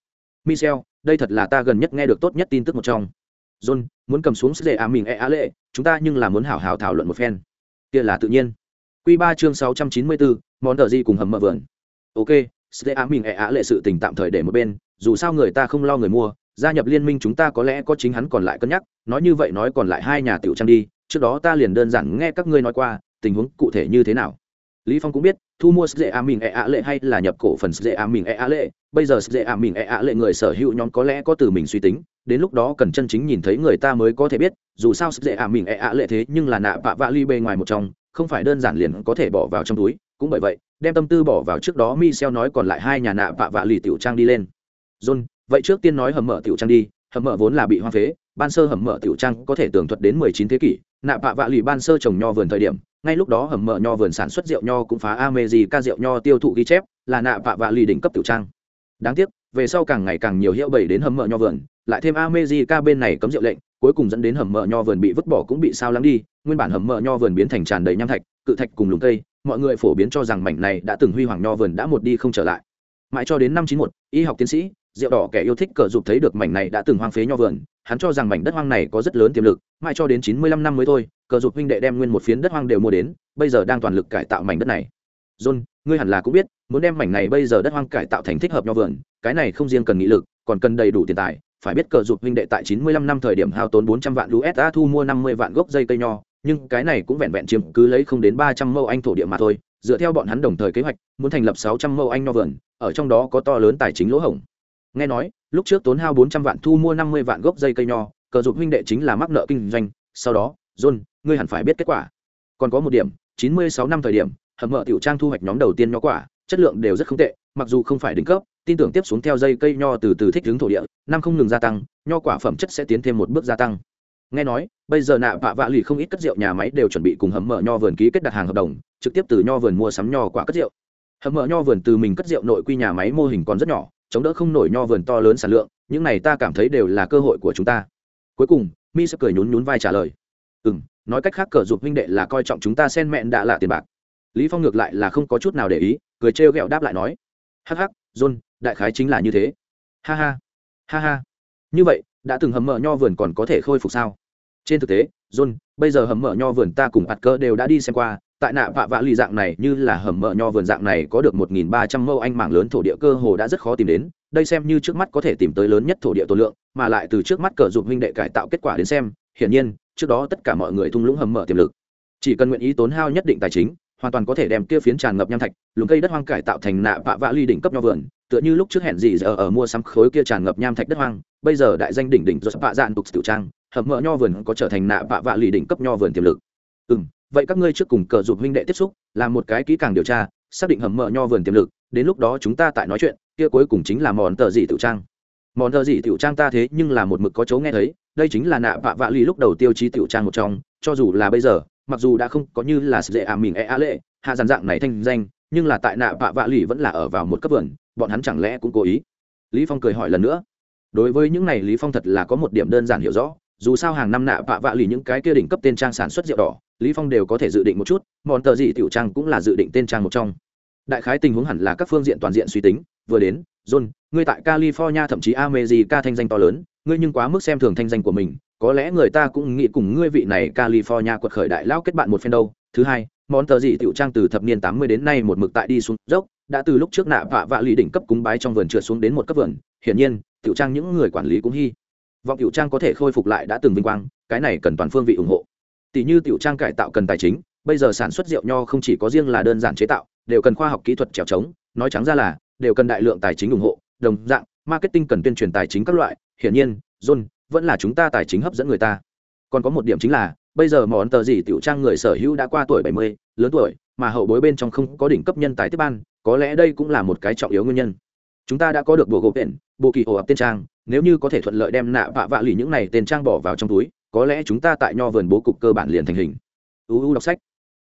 Michel, đây thật là ta gần nhất nghe được tốt nhất tin tức một trong. John muốn cầm xuống sệ á mình e á lệ chúng ta nhưng là muốn hảo hảo thảo luận một phen. Kia là tự nhiên. Q ba chương sáu trăm chín mươi bốn món tờ di cùng hầm mỡ vườn. Ok sệ á mình e á lệ sự tình tạm thời để một bên dù sao người ta không lo người mua gia nhập liên minh chúng ta có lẽ có chính hắn còn lại cân nhắc nói như vậy nói còn lại hai nhà tiểu trang đi trước đó ta liền đơn giản nghe các ngươi nói qua tình huống cụ thể như thế nào? Lý phong cũng biết, thu mua sệ a mình e a lệ hay là nhập cổ phần sệ a mình e a lệ. Bây giờ sệ a mình e a lệ người sở hữu nhóm có lẽ có từ mình suy tính, đến lúc đó cần chân chính nhìn thấy người ta mới có thể biết, dù sao sệ a mình e a lệ thế nhưng là nạ vạ vạ ly bề ngoài một trong, không phải đơn giản liền có thể bỏ vào trong túi, cũng bởi vậy, đem tâm tư bỏ vào trước đó Michel nói còn lại hai nhà nạ vạ vạ lì tiểu trang đi lên. John, vậy trước tiên nói hầm mở tiểu trang đi, hầm mở vốn là bị hoang phế, ban sơ hầm mở tiểu trang có thể tường thuật đến 19 thế kỷ, nạ vạ vạ lì ban sơ trồng nho vườn thời điểm ngay lúc đó hầm mỡ nho vườn sản xuất rượu nho cũng phá America rượu nho tiêu thụ ghi chép, là nạ vạ vạ lì đỉnh cấp tiểu trang. Đáng tiếc, về sau càng ngày càng nhiều hiệu bẩy đến hầm mỡ nho vườn, lại thêm America bên này cấm rượu lệnh, cuối cùng dẫn đến hầm mỡ nho vườn bị vứt bỏ cũng bị sao lắng đi, nguyên bản hầm mỡ nho vườn biến thành tràn đầy nham thạch, cự thạch cùng lùng cây, mọi người phổ biến cho rằng mảnh này đã từng huy hoàng nho vườn đã một đi không trở lại. Mãi cho đến năm chín một, y học tiến sĩ rượu đỏ kẻ yêu thích cờ dục thấy được mảnh này đã từng hoang phế nho vườn, hắn cho rằng mảnh đất hoang này có rất lớn tiềm lực, mãi cho đến chín mươi lăm năm mới thôi, cờ dục huynh đệ đem nguyên một phiến đất hoang đều mua đến, bây giờ đang toàn lực cải tạo mảnh đất này. John, ngươi hẳn là cũng biết, muốn đem mảnh này bây giờ đất hoang cải tạo thành thích hợp nho vườn, cái này không riêng cần nghị lực, còn cần đầy đủ tiền tài, phải biết cờ dục huynh đệ tại chín mươi lăm năm thời điểm hao tốn bốn trăm vạn usd thu mua năm mươi vạn gốc dây cây nho, nhưng cái này cũng vẹn vẹn chiếm cứ lấy không đến ba trăm mẫu anh thổ địa mà thôi, dựa theo bọn hắn đồng thời kế hoạch, muốn thành lập sáu trăm mẫu anh nho vườn, ở trong đó có to lớn tài chính lỗ hổng nghe nói, lúc trước tốn hao bốn trăm vạn thu mua năm mươi vạn gốc dây cây nho, cờ dục huynh đệ chính là mắc nợ kinh doanh. Sau đó, john, ngươi hẳn phải biết kết quả. Còn có một điểm, chín mươi sáu năm thời điểm hầm mợ tiểu trang thu hoạch nhóm đầu tiên nho quả, chất lượng đều rất không tệ, mặc dù không phải đỉnh cấp, tin tưởng tiếp xuống theo dây cây nho từ từ thích ứng thổ địa, năm không ngừng gia tăng, nho quả phẩm chất sẽ tiến thêm một bước gia tăng. Nghe nói, bây giờ nạ vạ vạ lì không ít cất rượu nhà máy đều chuẩn bị cùng hầm mở nho vườn ký kết đặt hàng hợp đồng, trực tiếp từ nho vườn mua sắm nho quả cất rượu. Hầm mở nho vườn từ mình cất rượu nội quy nhà máy mô hình còn rất nhỏ chống đỡ không nổi nho vườn to lớn sản lượng, những này ta cảm thấy đều là cơ hội của chúng ta. Cuối cùng, mi sẽ cười nhún nhún vai trả lời. Ừ m nói cách khác cờ dục huynh đệ là coi trọng chúng ta sen mẹn đã là tiền bạc. Lý phong ngược lại là không có chút nào để ý, cười trêu ghẹo đáp lại nói. Hắc hắc, john, đại khái chính là như thế. Ha ha ha ha. Như vậy, đã từng hầm mở nho vườn còn có thể khôi phục sao? Trên thực tế, john, bây giờ hầm mở nho vườn ta cùng ạt cơ đều đã đi xem qua tại nạ vạ vạ lì dạng này, như là hầm mỡ nho vườn dạng này, có được một nghìn ba trăm mẫu anh mảng lớn thổ địa cơ hồ đã rất khó tìm đến. Đây xem như trước mắt có thể tìm tới lớn nhất thổ địa tổ lượng, mà lại từ trước mắt cờ dụng huynh đệ cải tạo kết quả đến xem, hiển nhiên, trước đó tất cả mọi người thung lũng hầm mở tiềm lực. Chỉ cần nguyện ý tốn hao nhất định tài chính, hoàn toàn có thể đem kia phiến tràn ngập nham thạch, lùm cây đất hoang cải tạo thành nạ vạ vạ ly đỉnh cấp nho vườn. Tựa như lúc trước hẹn gì giờ ở mua sắm khối kia tràn ngập nham thạch đất hoang, bây giờ đại danh đỉnh đỉnh do vạ dạn tục tiểu trang, hầm mỡ nho vườn có trở thành nạ vạ vạ ly đỉnh cấp nho vườn tiềm lực. Ừ vậy các ngươi trước cùng cờ dục huynh đệ tiếp xúc, làm một cái kỹ càng điều tra, xác định hầm mở nho vườn tiềm lực, đến lúc đó chúng ta tại nói chuyện, kia cuối cùng chính là món tờ gì tiểu trang. Món tờ gì tiểu trang ta thế nhưng là một mực có chỗ nghe thấy, đây chính là nạ vạ vạ ly lúc đầu tiêu chí tiểu trang một trong, cho dù là bây giờ, mặc dù đã không có như là dễ ảm à mình e a lệ, hạ dàn dạng này thanh danh, nhưng là tại nạ vạ vạ lì vẫn là ở vào một cấp vườn, bọn hắn chẳng lẽ cũng cố ý? Lý phong cười hỏi lần nữa. Đối với những này, lý phong thật là có một điểm đơn giản hiểu rõ, dù sao hàng năm nạ vạ vạ lì những cái kia đỉnh cấp tên trang sản xuất rượu đỏ lý phong đều có thể dự định một chút món tờ gì tiểu trang cũng là dự định tên trang một trong. Đại khái tình huống hẳn là các phương diện toàn diện suy tính, vừa đến, john, ngươi tại california thậm chí america thanh danh to lớn, ngươi nhưng quá mức xem thường thanh danh của mình, có lẽ người ta cũng nghĩ cùng ngươi vị này california quật khởi đại lao kết bạn một phen đâu. Thứ hai món tờ gì tiểu trang từ thập niên tám mươi đến nay một mực tại đi xuống dốc, đã từ lúc trước nạ vạ vạ lì đỉnh cấp cúng bái trong vườn trượt xuống đến một cấp vườn, hiển nhiên, tiểu trang những người quản lý cũng hy vọng tiểu trang có thể khôi phục lại đã từng vinh quang, cái này cần toàn phương vị ủng hộ tỷ như tiểu trang cải tạo cần tài chính, bây giờ sản xuất rượu nho không chỉ có riêng là đơn giản chế tạo, đều cần khoa học kỹ thuật trèo trống, nói trắng ra là, đều cần đại lượng tài chính ủng hộ, đồng dạng, marketing cần tuyên truyền tài chính các loại, hiển nhiên, john, vẫn là chúng ta tài chính hấp dẫn người ta. Còn có một điểm chính là, bây giờ món tờ gì tiểu trang người sở hữu đã qua tuổi bảy mươi, lớn tuổi, mà hậu bối bên trong không có đỉnh cấp nhân tài tiếp ban, có lẽ đây cũng là một cái trọng yếu nguyên nhân. Chúng ta đã có được bộ gộp tên, bộ kỳ ổ ập tên trang, nếu như có thể thuận lợi đem nạ vạ vạ lì những này tên trang bỏ vào trong túi có lẽ chúng ta tại nho vườn bố cục cơ bản liền thành hình uu đọc sách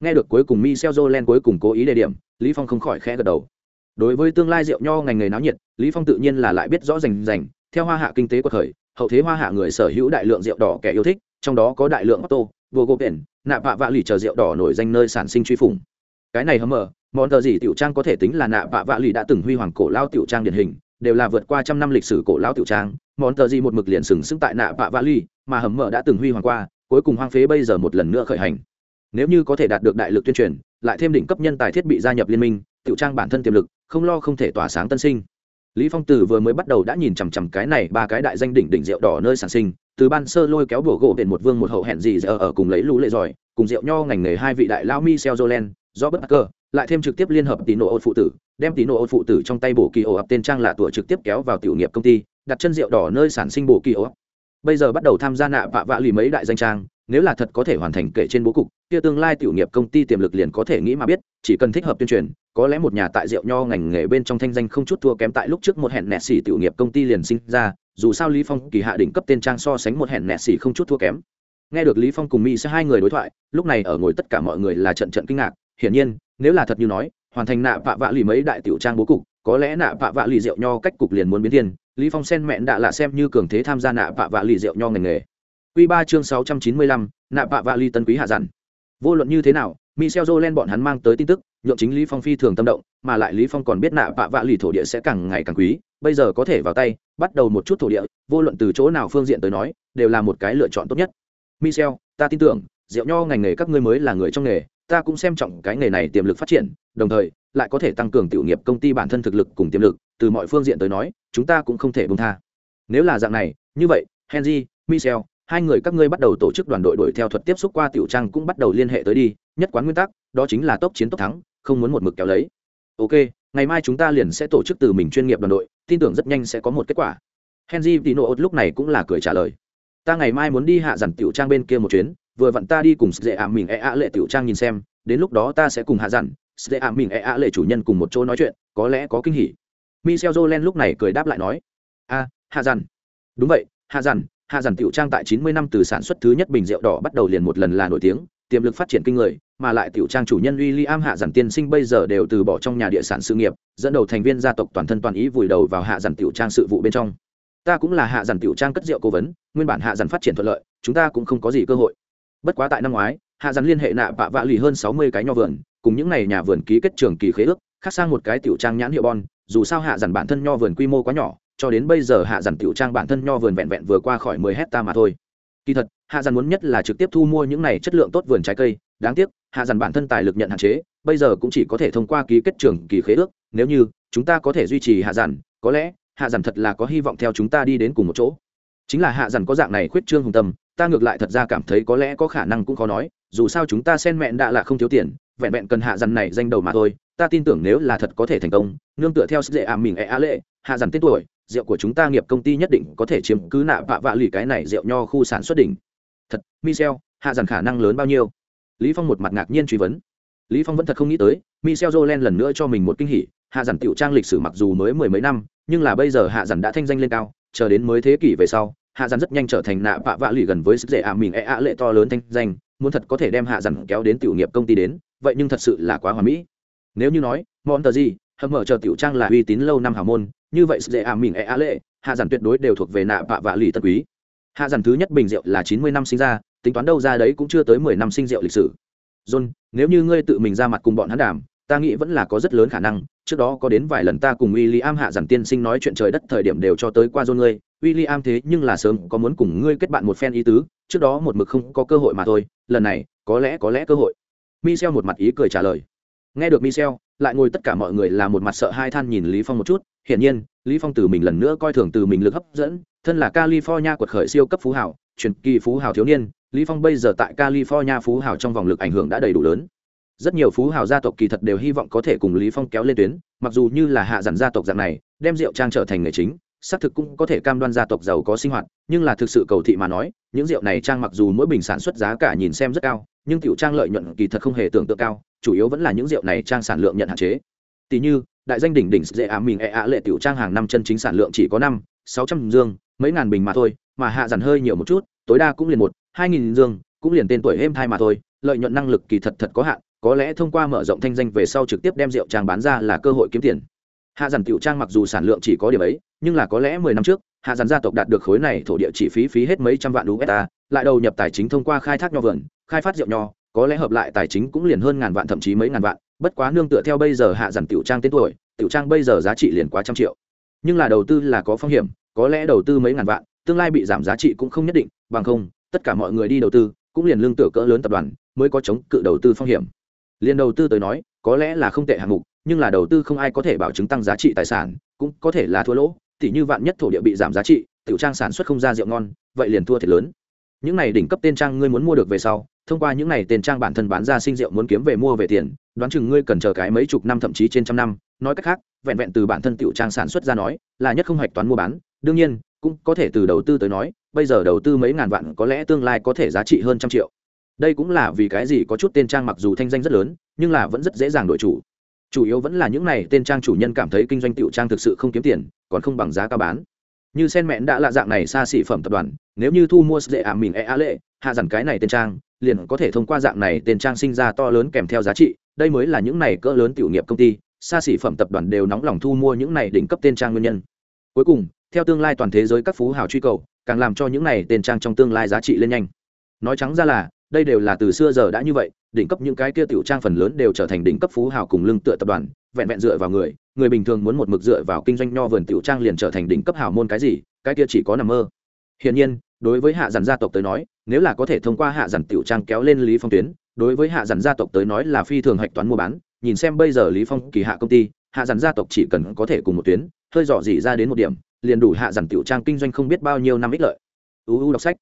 nghe được cuối cùng Michel Jolen cuối cùng cố ý đề điểm, Lý Phong không khỏi khẽ gật đầu. Đối với tương lai rượu nho ngành nghề náo nhiệt, Lý Phong tự nhiên là lại biết rõ rành rành, theo hoa hạ kinh tế của thời, hậu thế hoa hạ người sở hữu đại lượng rượu đỏ kẻ yêu thích, trong đó có đại lượng Otto, biển nạ vạ vạ lì chờ rượu đỏ nổi danh nơi sản sinh truy phủng. Cái này hâm mờ, món tờ gì tiểu trang có thể tính là nạ vạ vạ lì đã từng huy hoàng cổ lao tiểu trang điển hình, đều là vượt qua trăm năm lịch sử cổ lão tiểu trang, món tờ gì một mực liền sừng sững tại nạ vạ vạ ly mà hầm mờ đã từng huy hoàng qua, cuối cùng hoang phế bây giờ một lần nữa khởi hành. Nếu như có thể đạt được đại lực tuyên truyền, lại thêm đỉnh cấp nhân tài thiết bị gia nhập liên minh, tiểu trang bản thân tiềm lực, không lo không thể tỏa sáng tân sinh lý phong tử vừa mới bắt đầu đã nhìn chằm chằm cái này ba cái đại danh đỉnh đỉnh rượu đỏ nơi sản sinh từ ban sơ lôi kéo bùa gỗ biển một vương một hậu hẹn gì giờ ở cùng lấy lũ lệ giỏi cùng rượu nho ngành nghề hai vị đại lao Michel Jolen, do bất cơ lại thêm trực tiếp liên hợp tín nộ phụ tử đem tín nộ phụ tử trong tay bổ kỳ ổ ập tên trang là tuổi trực tiếp kéo vào tiểu nghiệp công ty, đặt chân rượu đỏ nơi sản sinh bổ kỳ ổ bây giờ bắt đầu tham gia nạ vạ vạ lì mấy đại danh trang, nếu là thật có thể hoàn thành kể trên bố cục, kia tương lai tiểu nghiệp công ty tiềm lực liền có thể nghĩ mà biết, chỉ cần thích hợp tuyên truyền, có lẽ một nhà tại rượu nho ngành nghề bên trong thanh danh không chút thua kém tại lúc trước một hẹn nẹt xỉ tiểu nghiệp công ty liền sinh ra, dù sao lý phong kỳ hạ đỉnh cấp tên trang so sánh một hẹn nẹt xỉ không chút thua kém. Nghe được lý phong cùng mỹ sẽ hai người đối thoại, lúc này ở ngồi tất cả mọi người là trận trận kinh ngạc, hiển nhiên, nếu là thật như nói hoàn thành nạ vạ vạ lì mấy đại tiểu trang bố cục có lẽ nạ vạ vạ lì rượu nho cách cục liền muốn biến thiên lý phong sen mẹn đã là xem như cường thế tham gia nạ vạ vạ lì rượu nho ngành nghề. Quy ba chương sáu trăm chín mươi lăm, nạ vạ vạ lì tân quý hạ dặn. Vô luận như thế nào michel jolen bọn hắn mang tới tin tức nhượng chính lý phong phi thường tâm động mà lại lý phong còn biết nạ vạ vạ lì thổ địa sẽ càng ngày càng quý bây giờ có thể vào tay bắt đầu một chút thổ địa vô luận từ chỗ nào phương diện tới nói đều là một cái lựa chọn tốt nhất. Michel ta tin tưởng rượu nho ngành nghề các ngươi mới là người trong nghề ta cũng xem trọng cái nghề này tiềm lực phát triển, đồng thời, lại có thể tăng cường tiểu nghiệp công ty bản thân thực lực cùng tiềm lực, từ mọi phương diện tới nói, chúng ta cũng không thể bông tha. Nếu là dạng này, như vậy, henry, michel, hai người các ngươi bắt đầu tổ chức đoàn đội đuổi theo thuật tiếp xúc qua tiểu trang cũng bắt đầu liên hệ tới đi, nhất quán nguyên tắc, đó chính là tốc chiến tốc thắng, không muốn một mực kéo lấy. Ok, ngày mai chúng ta liền sẽ tổ chức từ mình chuyên nghiệp đoàn đội, tin tưởng rất nhanh sẽ có một kết quả. Henry tino lúc này cũng là cười trả lời. Ta ngày mai muốn đi hạ dàn tiểu trang bên kia một chuyến vừa vặn ta đi cùng dễ ảm mình e ạ lệ tiểu trang nhìn xem, đến lúc đó ta sẽ cùng hạ dặn dễ ảm mình e ạ lệ chủ nhân cùng một chỗ nói chuyện, có lẽ có kinh hỉ. Michel jolen lúc này cười đáp lại nói, a, hạ dặn. Đúng vậy, hạ dặn hạ dặn tiểu trang tại 90 năm từ sản xuất thứ nhất bình rượu đỏ bắt đầu liền một lần là nổi tiếng, tiềm lực phát triển kinh người, mà lại tiểu trang chủ nhân William hạ dặn tiên sinh bây giờ đều từ bỏ trong nhà địa sản sự nghiệp, dẫn đầu thành viên gia tộc toàn thân toàn ý vùi đầu vào hạ dặn tiểu trang sự vụ bên trong. Ta cũng là hạ dặn tiểu trang cất rượu cố vấn, nguyên bản hạ dặn phát triển thuận lợi, chúng ta cũng không có gì cơ hội bất quá tại năm ngoái, hạ dắn liên hệ nạ bạ vạ lì hơn sáu mươi cái nho vườn, cùng những n à y nhà vườn ký kết trường kỳ khế ước, khác sang một cái tiểu trang nhãn hiệu bon, dù sao hạ dằn bản thân nho vườn quy mô quá nhỏ, cho đến bây giờ hạ dằn tiểu trang bản thân nho vườn vẹn vẹn vừa qua khỏi mười hecta mà thôi. Kỳ thật, hạ dằn muốn nhất là trực tiếp thu mua những này chất lượng tốt vườn trái cây, đáng tiếc, hạ dằn bản thân tài lực nhận hạn chế, bây giờ cũng chỉ có thể thông qua ký kết trường kỳ khế ước, nếu như chúng ta có thể duy trì hạ dằn có lẽ hạ dằn thật là có hy vọng theo chúng ta đi đến cùng một chỗ. Chính là hạ dằn có dạng này khuyết trương hùng tâm ta ngược lại thật ra cảm thấy có lẽ có khả năng cũng khó nói, dù sao chúng ta sen mẹn đã là không thiếu tiền, vẹn vẹn cần hạ dằn này danh đầu mà thôi, ta tin tưởng nếu là thật có thể thành công, nương tựa theo sức dễ ảm mình e á lệ, hạ dằn tên tuổi, rượu của chúng ta nghiệp công ty nhất định có thể chiếm cứ nạ vạ vạ lì cái này rượu nho khu sản xuất đỉnh. Thật, michel, hạ dằn khả năng lớn bao nhiêu? Lý phong một mặt ngạc nhiên truy vấn. Lý phong vẫn thật không nghĩ tới, michel jolen lần nữa cho mình một kinh hỉ, hạ dằn tiểu trang lịch sử mặc dù mới mười mấy năm, nhưng là bây giờ hạ dằn đã thanh danh lên cao, chờ đến mới thế kỷ về sau hạ dàn rất nhanh trở thành nạ vạ vạ lì gần với sức dễ ạ mình e ạ lệ to lớn thanh danh muốn thật có thể đem hạ dàn kéo đến tiểu nghiệp công ty đến vậy nhưng thật sự là quá hoàn mỹ. Nếu như nói món tờ gì hầm mở chờ tiểu trang là uy tín lâu năm hào môn như vậy sức dễ ạ mình e ạ lệ hạ dàn tuyệt đối đều thuộc về nạ vạ vạ lì tân quý. Hạ dàn thứ nhất bình rượu là chín mươi năm sinh ra tính toán đâu ra đấy cũng chưa tới mười năm sinh rượu lịch sử. John nếu như ngươi tự mình ra mặt cùng bọn hắn đàm ta nghĩ vẫn là có rất lớn khả năng trước đó có đến vài lần ta cùng William hạ giản tiên sinh nói chuyện trời đất thời điểm đều cho tới qua John ngươi, William thế nhưng là sớm có muốn cùng ngươi kết bạn một phen ý tứ, trước đó một mực không có cơ hội mà thôi, lần này, có lẽ có lẽ cơ hội. Michel một mặt ý cười trả lời. Nghe được Michel, lại ngồi tất cả mọi người là một mặt sợ hai than nhìn Lý Phong một chút, hiển nhiên, Lý Phong từ mình lần nữa coi thường từ mình lực hấp dẫn, thân là California quật khởi siêu cấp phú hào, truyền kỳ phú hào thiếu niên, Lý Phong bây giờ tại California phú hào trong vòng lực ảnh hưởng đã đầy đủ lớn rất nhiều phú hào gia tộc kỳ thật đều hy vọng có thể cùng lý phong kéo lên tuyến mặc dù như là hạ giản gia tộc dạng này đem rượu trang trở thành nghề chính xác thực cũng có thể cam đoan gia tộc giàu có sinh hoạt, nhưng là thực sự cầu thị mà nói, những rượu này trang mặc dù mỗi bình sản xuất giá cả nhìn xem rất cao, nhưng tiểu trang lợi nhuận kỳ thật không hề tưởng tượng cao, chủ yếu vẫn là những rượu này trang sản lượng nhận hạn chế. Tỷ như, đại danh đỉnh đỉnh dễ ám mình e ạ lệ tiểu trang hàng năm chân chính sản lượng chỉ có năm, sáu trăm dương, mấy ngàn bình mà thôi, mà hạ dặn hơi nhiều một chút, tối đa cũng liền một, hai nghìn dương, cũng liền tên tuổi êm thai mà thôi, lợi nhuận năng lực kỳ thật thật có hạn, có lẽ thông qua mở rộng thanh danh về sau trực tiếp đem rượu trang bán ra là cơ hội kiếm tiền hạ dàn tiểu trang mặc dù sản lượng chỉ có điểm ấy, nhưng là có lẽ mười năm trước, hạ dàn gia tộc đạt được khối này thổ địa chỉ phí phí hết mấy trăm vạn usd, lại đầu nhập tài chính thông qua khai thác nho vườn, khai phát rượu nho, có lẽ hợp lại tài chính cũng liền hơn ngàn vạn thậm chí mấy ngàn vạn, bất quá nương tựa theo bây giờ hạ dàn tiểu trang tên tuổi, tiểu trang bây giờ giá trị liền quá trăm triệu. Nhưng là đầu tư là có phong hiểm, có lẽ đầu tư mấy ngàn vạn, tương lai bị giảm giá trị cũng không nhất định, bằng không, tất cả mọi người đi đầu tư, cũng liền lương tựa cỡ lớn tập đoàn mới có chống cự đầu tư phong hiểm. Liền đầu tư tới nói, có lẽ là không tệ hạng mục nhưng là đầu tư không ai có thể bảo chứng tăng giá trị tài sản, cũng có thể là thua lỗ, tỉ như vạn nhất thổ địa bị giảm giá trị, tiểu trang sản xuất không ra rượu ngon, vậy liền thua thiệt lớn. Những này đỉnh cấp tên trang ngươi muốn mua được về sau, thông qua những này tên trang bản thân bán ra sinh rượu muốn kiếm về mua về tiền, đoán chừng ngươi cần chờ cái mấy chục năm thậm chí trên trăm năm. Nói cách khác, vẹn vẹn từ bản thân tiểu trang sản xuất ra nói, là nhất không hoạch toán mua bán. Đương nhiên, cũng có thể từ đầu tư tới nói, bây giờ đầu tư mấy ngàn vạn có lẽ tương lai có thể giá trị hơn trăm triệu. Đây cũng là vì cái gì có chút tên trang mặc dù thanh danh rất lớn, nhưng là vẫn rất dễ dàng đổi chủ chủ yếu vẫn là những này tên trang chủ nhân cảm thấy kinh doanh tiểu trang thực sự không kiếm tiền, còn không bằng giá cao bán. Như sen mẹn đã là dạng này xa xỉ phẩm tập đoàn, nếu như thu mua dễ ảm mình e a lệ, hạ dằn cái này tên trang, liền có thể thông qua dạng này tên trang sinh ra to lớn kèm theo giá trị. Đây mới là những này cỡ lớn tiểu nghiệp công ty, xa xỉ phẩm tập đoàn đều nóng lòng thu mua những này đỉnh cấp tên trang nguyên nhân. Cuối cùng, theo tương lai toàn thế giới các phú hào truy cầu, càng làm cho những này tên trang trong tương lai giá trị lên nhanh. Nói trắng ra là đây đều là từ xưa giờ đã như vậy, đỉnh cấp những cái kia tiểu trang phần lớn đều trở thành đỉnh cấp phú hào cùng lưng tựa tập đoàn, vẹn vẹn dựa vào người người bình thường muốn một mực dựa vào kinh doanh nho vườn tiểu trang liền trở thành đỉnh cấp hào môn cái gì, cái kia chỉ có nằm mơ. Hiển nhiên, đối với hạ dàn gia tộc tới nói, nếu là có thể thông qua hạ dàn tiểu trang kéo lên lý phong tuyến, đối với hạ dàn gia tộc tới nói là phi thường hạch toán mua bán, nhìn xem bây giờ lý phong kỳ hạ công ty, hạ dàn gia tộc chỉ cần có thể cùng một tuyến, hơi dò dỉ ra đến một điểm, liền đủ hạ dàn tiểu trang kinh doanh không biết bao nhiêu năm ích lợi. Uu đọc sách.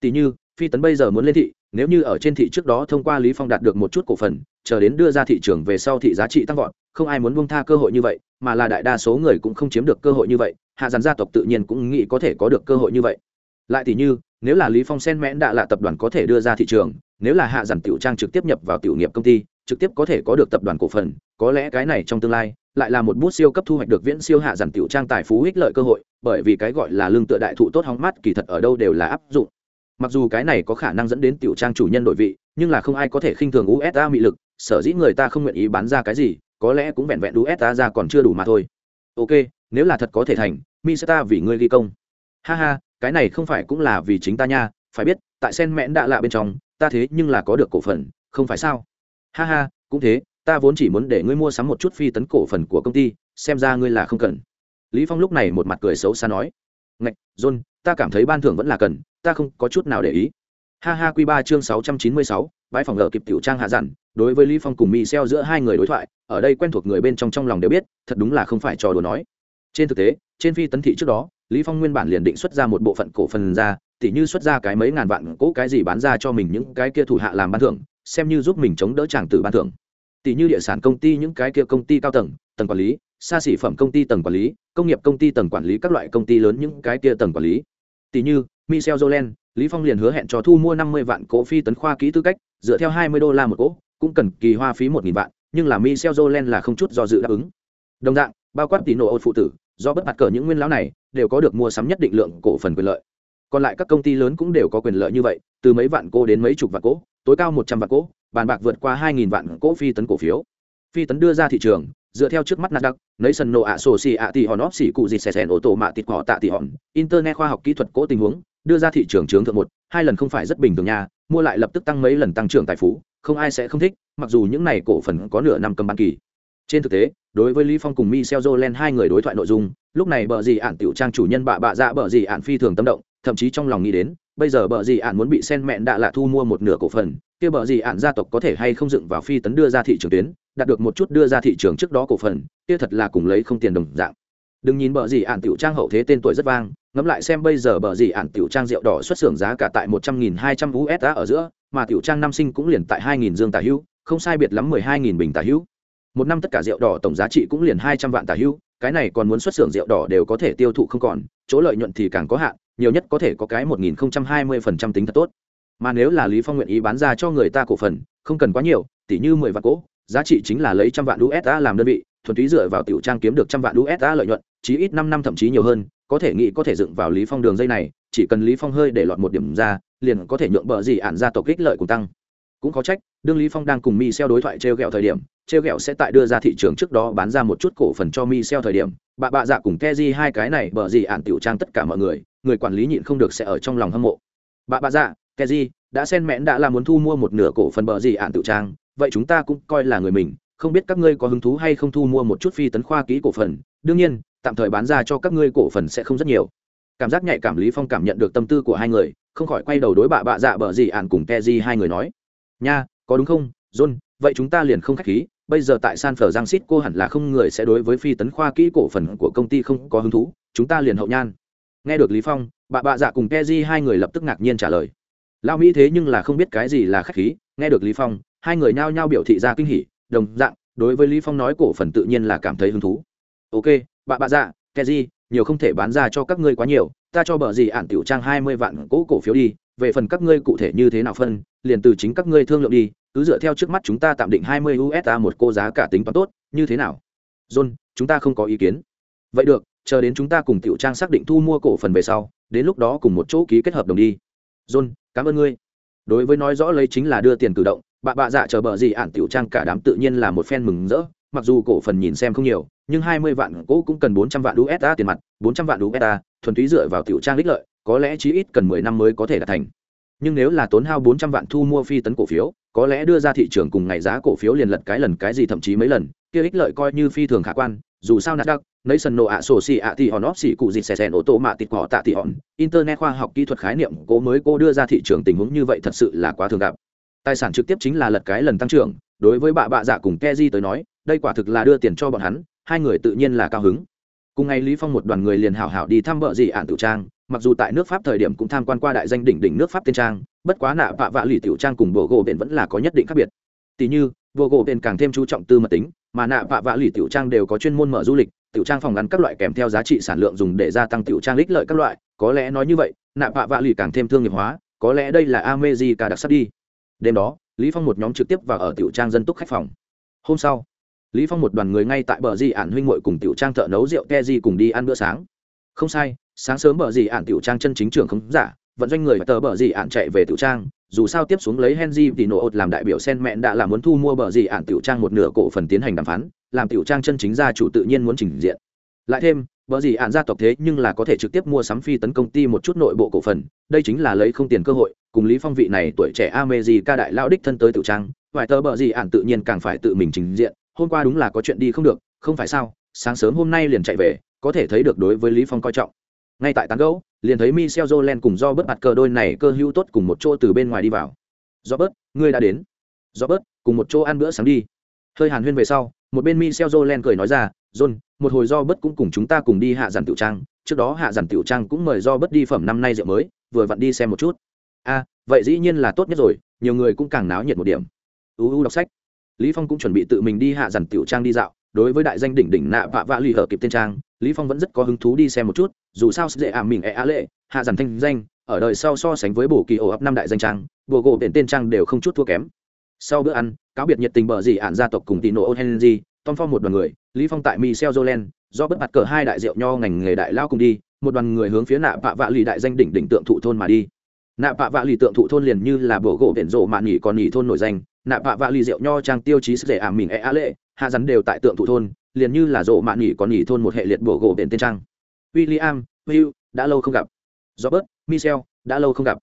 Tỷ như phi tấn bây giờ muốn lên thị, nếu như ở trên thị trước đó thông qua lý phong đạt được một chút cổ phần, chờ đến đưa ra thị trường về sau thị giá trị tăng vọt, không ai muốn buông tha cơ hội như vậy, mà là đại đa số người cũng không chiếm được cơ hội như vậy, hạ dàn gia tộc tự nhiên cũng nghĩ có thể có được cơ hội như vậy. Lại thì như, nếu là lý phong sen mẽn đạ là tập đoàn có thể đưa ra thị trường, nếu là hạ dàn tiểu trang trực tiếp nhập vào tiểu nghiệp công ty, trực tiếp có thể có được tập đoàn cổ phần, có lẽ cái này trong tương lai, lại là một bút siêu cấp thu hoạch được viễn siêu hạ dàn tiểu trang tài phú ích lợi cơ hội, bởi vì cái gọi là lương tựa đại thụ tốt hóng mát kỳ thật ở đâu đều là áp dụng mặc dù cái này có khả năng dẫn đến tiểu trang chủ nhân đổi vị, nhưng là không ai có thể khinh thường usa mị lực, sở dĩ người ta không nguyện ý bán ra cái gì, có lẽ cũng vẹn vẹn usa ra còn chưa đủ mà thôi. Ok, nếu là thật có thể thành mi sẽ ta vì ngươi ghi công. Ha ha, cái này không phải cũng là vì chính ta nha, phải biết, tại sen mẽn đã lạ bên trong, ta thế nhưng là có được cổ phần, không phải sao? Ha ha, cũng thế, ta vốn chỉ muốn để ngươi mua sắm một chút phi tấn cổ phần của công ty, xem ra ngươi là không cần. Lý phong lúc này một mặt cười xấu xa nói. Ngạch, john, ta cảm thấy ban thưởng vẫn là cần ta không có chút nào để ý. Ha ha q ba chương sáu trăm chín mươi sáu, bãi phòng lờ kịp tiểu trang hạ dặn, đối với lý phong cùng mỹ xeo giữa hai người đối thoại, ở đây quen thuộc người bên trong trong lòng đều biết, thật đúng là không phải trò đùa nói. Trên thực tế, trên phi tấn thị trước đó, lý phong nguyên bản liền định xuất ra một bộ phận cổ phần ra, tỉ như xuất ra cái mấy ngàn vạn cổ cái gì bán ra cho mình những cái kia thủ hạ làm ban thưởng, xem như giúp mình chống đỡ chàng tử ban thưởng. Tỉ như địa sản công ty những cái kia công ty cao tầng tầng quản lý, xa xỉ phẩm công ty tầng quản lý, công nghiệp công ty tầng quản lý các loại công ty lớn những cái kia tầng quản lý. Tỷ như michel jolen lý phong liền hứa hẹn cho thu mua năm mươi vạn cổ phi tấn khoa kỹ tư cách dựa theo hai mươi đô la một cổ, cũng cần kỳ hoa phí một nghìn vạn nhưng là michel jolen là không chút do dự đáp ứng. Đồng dạng bao quát tỷ nổ ột phụ tử do bất mặt cờ những nguyên lão này đều có được mua sắm nhất định lượng cổ phần quyền lợi. Còn lại các công ty lớn cũng đều có quyền lợi như vậy từ mấy vạn cô đến mấy chục vạn cổ, tối cao một trăm vạn cổ, bàn bạc vượt qua hai nghìn vạn cổ phi tấn cổ phiếu. Phi tấn đưa ra thị trường dựa theo trước mắt nasdaq nấy sân nổ ạ sổ xì ạ tỉ hòn óp xỉ cụ dịt xẻ xèn ô tô mạ tịt cỏ tạ tỉ hòn internet khoa học kỹ thuật cố tình huống đưa ra thị trường trướng thượng một, hai lần không phải rất bình thường nha, mua lại lập tức tăng mấy lần tăng trưởng tài phú, không ai sẽ không thích, mặc dù những này cổ phần có nửa năm cầm bán kỳ. Trên thực tế, đối với lý phong cùng michel jolen hai người đối thoại nội dung, lúc này bờ gì ạn tiểu trang chủ nhân bạ bạ dạ bờ gì ạn phi thường tâm động, thậm chí trong lòng nghĩ đến, bây giờ bờ gì ạn muốn bị sen mẹn đạ lạ thu mua một nửa cổ phần, kia bờ gì ạn gia tộc có thể hay không dựng vào phi tấn đưa ra thị trường tuyến, đạt được một chút đưa ra thị trường trước đó cổ phần, kia thật là cùng lấy không tiền đồng dạng đừng nhìn bờ gì ạn tiểu trang hậu thế tên tuổi rất vang, ngẫm lại xem bây giờ bờ gì ạn tiểu trang rượu đỏ xuất xưởng giá cả tại một trăm nghìn hai trăm usd ở giữa, mà tiểu trang năm sinh cũng liền tại hai nghìn dương tả hữu, không sai biệt lắm mười hai nghìn bình tả hữu. Một năm tất cả rượu đỏ tổng giá trị cũng liền hai trăm vạn tả hữu, cái này còn muốn xuất xưởng rượu đỏ đều có thể tiêu thụ không còn, chỗ lợi nhuận thì càng có hạn, nhiều nhất có thể có cái một nghìn không trăm hai mươi phần trăm tính thật tốt. Mà nếu là lý phong nguyện ý bán ra cho người ta cổ phần, không cần quá nhiều tỷ như mười vạn cỗ giá trị chính là lấy trăm vạn usd làm đơn vị, thuần túy dựa vào tiểu trang kiếm được trăm vạn usd lợi nhuận chí ít năm năm thậm chí nhiều hơn, có thể nghĩ có thể dựng vào lý phong đường dây này, chỉ cần lý phong hơi để lọt một điểm ra, liền có thể nhượng bờ gì ản ra tộc kích lợi cùng tăng. Cũng có trách, đương lý phong đang cùng mi xeo đối thoại treo gẹo thời điểm treo gẹo sẽ tại đưa ra thị trường trước đó bán ra một chút cổ phần cho mi xeo thời điểm, bà bạ dạ cùng keji hai cái này bờ gì ản tiểu trang tất cả mọi người người quản lý nhịn không được sẽ ở trong lòng hâm mộ. Bà bạ dạ keji đã sen mẽn đã là muốn thu mua một nửa cổ phần bờ gì ản tiểu trang, vậy chúng ta cũng coi là người mình, không biết các ngươi có hứng thú hay không thu mua một chút phi tấn khoa kỹ cổ phần. Đương nhiên tạm thời bán ra cho các ngươi cổ phần sẽ không rất nhiều. Cảm giác nhạy cảm lý phong cảm nhận được tâm tư của hai người, không khỏi quay đầu đối bạ bạ dạ bờ gì ản cùng keji hai người nói. Nha, có đúng không? John, vậy chúng ta liền không khách khí, bây giờ tại san phở giang xít cô hẳn là không người sẽ đối với phi tấn khoa kỹ cổ phần của công ty không có hứng thú, chúng ta liền hậu nhan. Nghe được lý phong, bạ bạ dạ cùng keji hai người lập tức ngạc nhiên trả lời. Lao mỹ thế nhưng là không biết cái gì là khách khí. Nghe được lý phong, hai người nhao nhao biểu thị ra kinh hỉ, đồng dạng, đối với lý phong nói cổ phần tự nhiên là cảm thấy hứng thú. Ok bạ bạ dạ keji nhiều không thể bán ra cho các ngươi quá nhiều, ta cho bờ gì ạn tiểu trang hai mươi vạn cổ cổ phiếu đi, về phần các ngươi cụ thể như thế nào phân, liền từ chính các ngươi thương lượng đi, cứ dựa theo trước mắt chúng ta tạm định hai mươi usd một cô giá cả tính toán tốt, như thế nào? John, chúng ta không có ý kiến. Vậy được, chờ đến chúng ta cùng tiểu trang xác định thu mua cổ phần về sau, đến lúc đó cùng một chỗ ký kết hợp đồng đi. John, cảm ơn ngươi. Đối với nói rõ lấy chính là đưa tiền cử động, bà bạ dạ chờ bờ gì ạn tiểu trang cả đám tự nhiên là một phen mừng rỡ mặc dù cổ phần nhìn xem không nhiều, nhưng hai mươi vạn cổ cũng cần bốn trăm vạn usd tiền mặt, bốn trăm vạn usd thuần túy dựa vào tiểu trang lích lợi, có lẽ chí ít cần mười năm mới có thể đạt thành. Nhưng nếu là tốn hao bốn trăm vạn thu mua phi tấn cổ phiếu, có lẽ đưa ra thị trường cùng ngày giá cổ phiếu liền lật cái lần cái gì thậm chí mấy lần, kia ích lợi coi như phi thường khả quan, dù sao nasdaq nấy sân nổ ạ sổ xì ạ thì hòn óp xì cụ dịt xè xèn ô tô mạ tịt cỏ tạ tị hòn, internet khoa học kỹ thuật khái niệm cố mới cô đưa ra thị trường tình huống như vậy thật sự là quá thường gặp. Tài sản trực tiếp chính là lật cái lần tăng trưởng, đối với bà bạ dạ cùng keji tới nói đây quả thực là đưa tiền cho bọn hắn, hai người tự nhiên là cao hứng. Cùng ngày lý phong một đoàn người liền hảo hảo đi thăm vợ dì ạn tiểu trang, mặc dù tại nước pháp thời điểm cũng tham quan qua đại danh đỉnh đỉnh nước pháp tên trang, bất quá nạ vạ vạ lì tiểu trang cùng bộ gỗ bền vẫn là có nhất định khác biệt. Tỷ như bộ gỗ bền càng thêm chú trọng tư mật tính, mà nạ vạ vạ lì tiểu trang đều có chuyên môn mở du lịch, tiểu trang phòng ngắn các loại kèm theo giá trị sản lượng dùng để gia tăng tiểu trang ích lợi các loại, có lẽ nói như vậy, nạ vạ vạ lì càng thêm thương nghiệp hóa, có lẽ đây là America đặc sắc đi. Đêm đó, lý phong một nhóm trực tiếp vào ở tiểu trang dân túc khách phòng. Hôm sau lý phong một đoàn người ngay tại bờ di ản huynh muội cùng tiểu trang thợ nấu rượu ke di cùng đi ăn bữa sáng. Không sai, sáng sớm bờ di ản tiểu trang chân chính trưởng không giả, vận doanh người tờ bờ di ản chạy về tiểu trang, dù sao tiếp xuống lấy Henry thì nổ ột làm đại biểu sen mẹn đã là muốn thu mua bờ gì ản tiểu trang một nửa cổ phần tiến hành đàm phán, làm tiểu trang chân chính gia chủ tự nhiên muốn trình diện. Lại thêm, bờ gì ản gia tộc thế nhưng là có thể trực tiếp mua sắm phi tấn công ty một chút nội bộ cổ phần, đây chính là lấy không tiền cơ hội, cùng lý phong vị này tuổi trẻ amezi ca đại lao đích thân tới tiểu trang, vài tờ bờ gì ản tự nhiên càng phải tự mình trình diện hôm qua đúng là có chuyện đi không được, không phải sao? Sáng sớm hôm nay liền chạy về, có thể thấy được đối với lý phong coi trọng. Ngay tại tán gấu liền thấy michel jolen cùng do bớt mặt cờ đôi này cơ hữu tốt cùng một chỗ từ bên ngoài đi vào. Do bớt ngươi đã đến. Do bớt cùng một chỗ ăn bữa sáng đi. Hơi hàn huyên về sau, một bên michel jolen cười nói ra, john, một hồi do bớt cũng cùng chúng ta cùng đi hạ giản tiểu trang. Trước đó hạ giản tiểu trang cũng mời do bớt đi phẩm năm nay rượu mới, vừa vặn đi xem một chút. A, vậy dĩ nhiên là tốt nhất rồi, nhiều người cũng càng náo nhiệt một điểm. Uu đọc sách lý phong cũng chuẩn bị tự mình đi hạ dần tiểu trang đi dạo. Đối với đại danh đỉnh đỉnh nạ vạ vạ lì hợp kịp tên trang, lý phong vẫn rất có hứng thú đi xem một chút. Dù sao dễ ảm mình e á lệ, hạ dần thanh danh, ở đời sau so sánh với bổ kỳ ổ ấp năm đại danh trang bồ gỗ tên tên trang đều không chút thua kém. Sau bữa ăn, cáo biệt nhiệt tình bờ gì ạn gia tộc cùng tino o'henry tom phong một đoàn người, lý phong tại michel jolen do bất mặt cờ hai đại rượu nho ngành nghề đại lao cùng đi, một đoàn người hướng phía nạ vạ vạ lì đại danh đỉnh đỉnh tượng thụ thôn mà đi. Nạ vạ vạ lì tượng thụ thôn liền như là bổ gỗ biển rộ mạn nghỉ còn nghỉ thôn nổi danh nạ vạ vạ lì rượu nho trang tiêu chí sức dễ ảm mình e a lệ hạ rắn đều tại tượng thụ thôn liền như là rộ mạn nghỉ còn nghỉ thôn một hệ liệt bổ gỗ biển tên trang William, Will, đã lâu không gặp. Robert, Michel, đã lâu không gặp.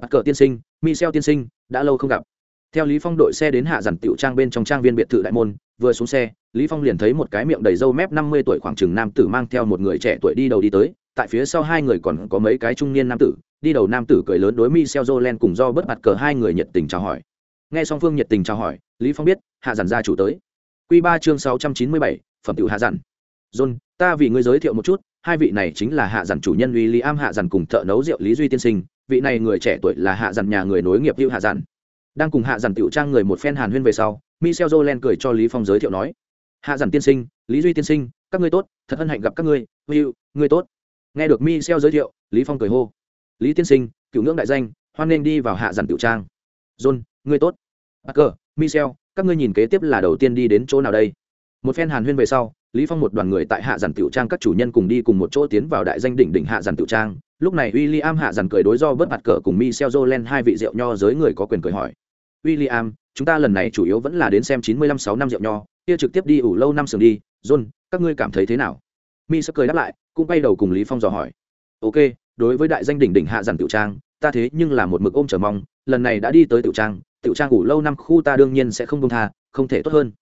Bắt cờ tiên sinh, Michel tiên sinh, đã lâu không gặp. Theo Lý Phong đội xe đến hạ dàn tiểu trang bên trong trang viên biệt thự đại môn, vừa xuống xe, Lý Phong liền thấy một cái miệng đầy râu mép năm mươi tuổi khoảng chừng nam tử mang theo một người trẻ tuổi đi đầu đi tới, tại phía sau hai người còn có mấy cái trung niên nam tử, đi đầu nam tử cười lớn đối Michel Jolen cùng do bất mặt cờ hai người nhiệt tình chào hỏi. Nghe song phương nhiệt tình chào hỏi, Lý Phong biết, hạ giản gia chủ tới. Quy ba chương sáu trăm chín mươi bảy, phẩm tiểu hạ giản John, ta vì ngươi giới thiệu một chút, hai vị này chính là hạ giản chủ nhân William hạ giản cùng thợ nấu rượu Lý Duy tiên sinh, vị này người trẻ tuổi là hạ giản nhà người nối nghiệp hữu hạ giản Đang cùng hạ giản tiểu trang người một phen hàn huyên về sau, Michel Jolen cười cho Lý Phong giới thiệu nói: "Hạ giản tiên sinh, Lý Duy tiên sinh, các ngươi tốt, thật hân hạnh gặp các ngươi, hữu ngươi tốt." Nghe được Michel giới thiệu, Lý Phong cười hô: "Lý tiên sinh, cựu ngưỡng đại danh, hoan nên đi vào hạ giản tiểu trang." "John, ngươi tốt." "Parker, Michel, các ngươi nhìn kế tiếp là đầu tiên đi đến chỗ nào đây?" Một phen hàn huyên về sau, lý phong một đoàn người tại hạ giản tiểu trang các chủ nhân cùng đi cùng một chỗ tiến vào đại danh đỉnh đỉnh hạ giản tiểu trang. Lúc này William hạ giản cười đối do bớt mặt cờ cùng Michel Jolen hai vị rượu nho giới người có quyền cười hỏi. William chúng ta lần này chủ yếu vẫn là đến xem chín mươi lăm sáu năm rượu nho kia trực tiếp đi ủ lâu năm sườn đi. John các ngươi cảm thấy thế nào? Michel cười đáp lại cũng bay đầu cùng lý phong dò hỏi. Ok đối với đại danh đỉnh đỉnh hạ giản tiểu trang ta thế nhưng là một mực ôm chờ mong lần này đã đi tới tiểu trang tiểu trang ủ lâu năm khu ta đương nhiên sẽ không công tha không thể tốt hơn.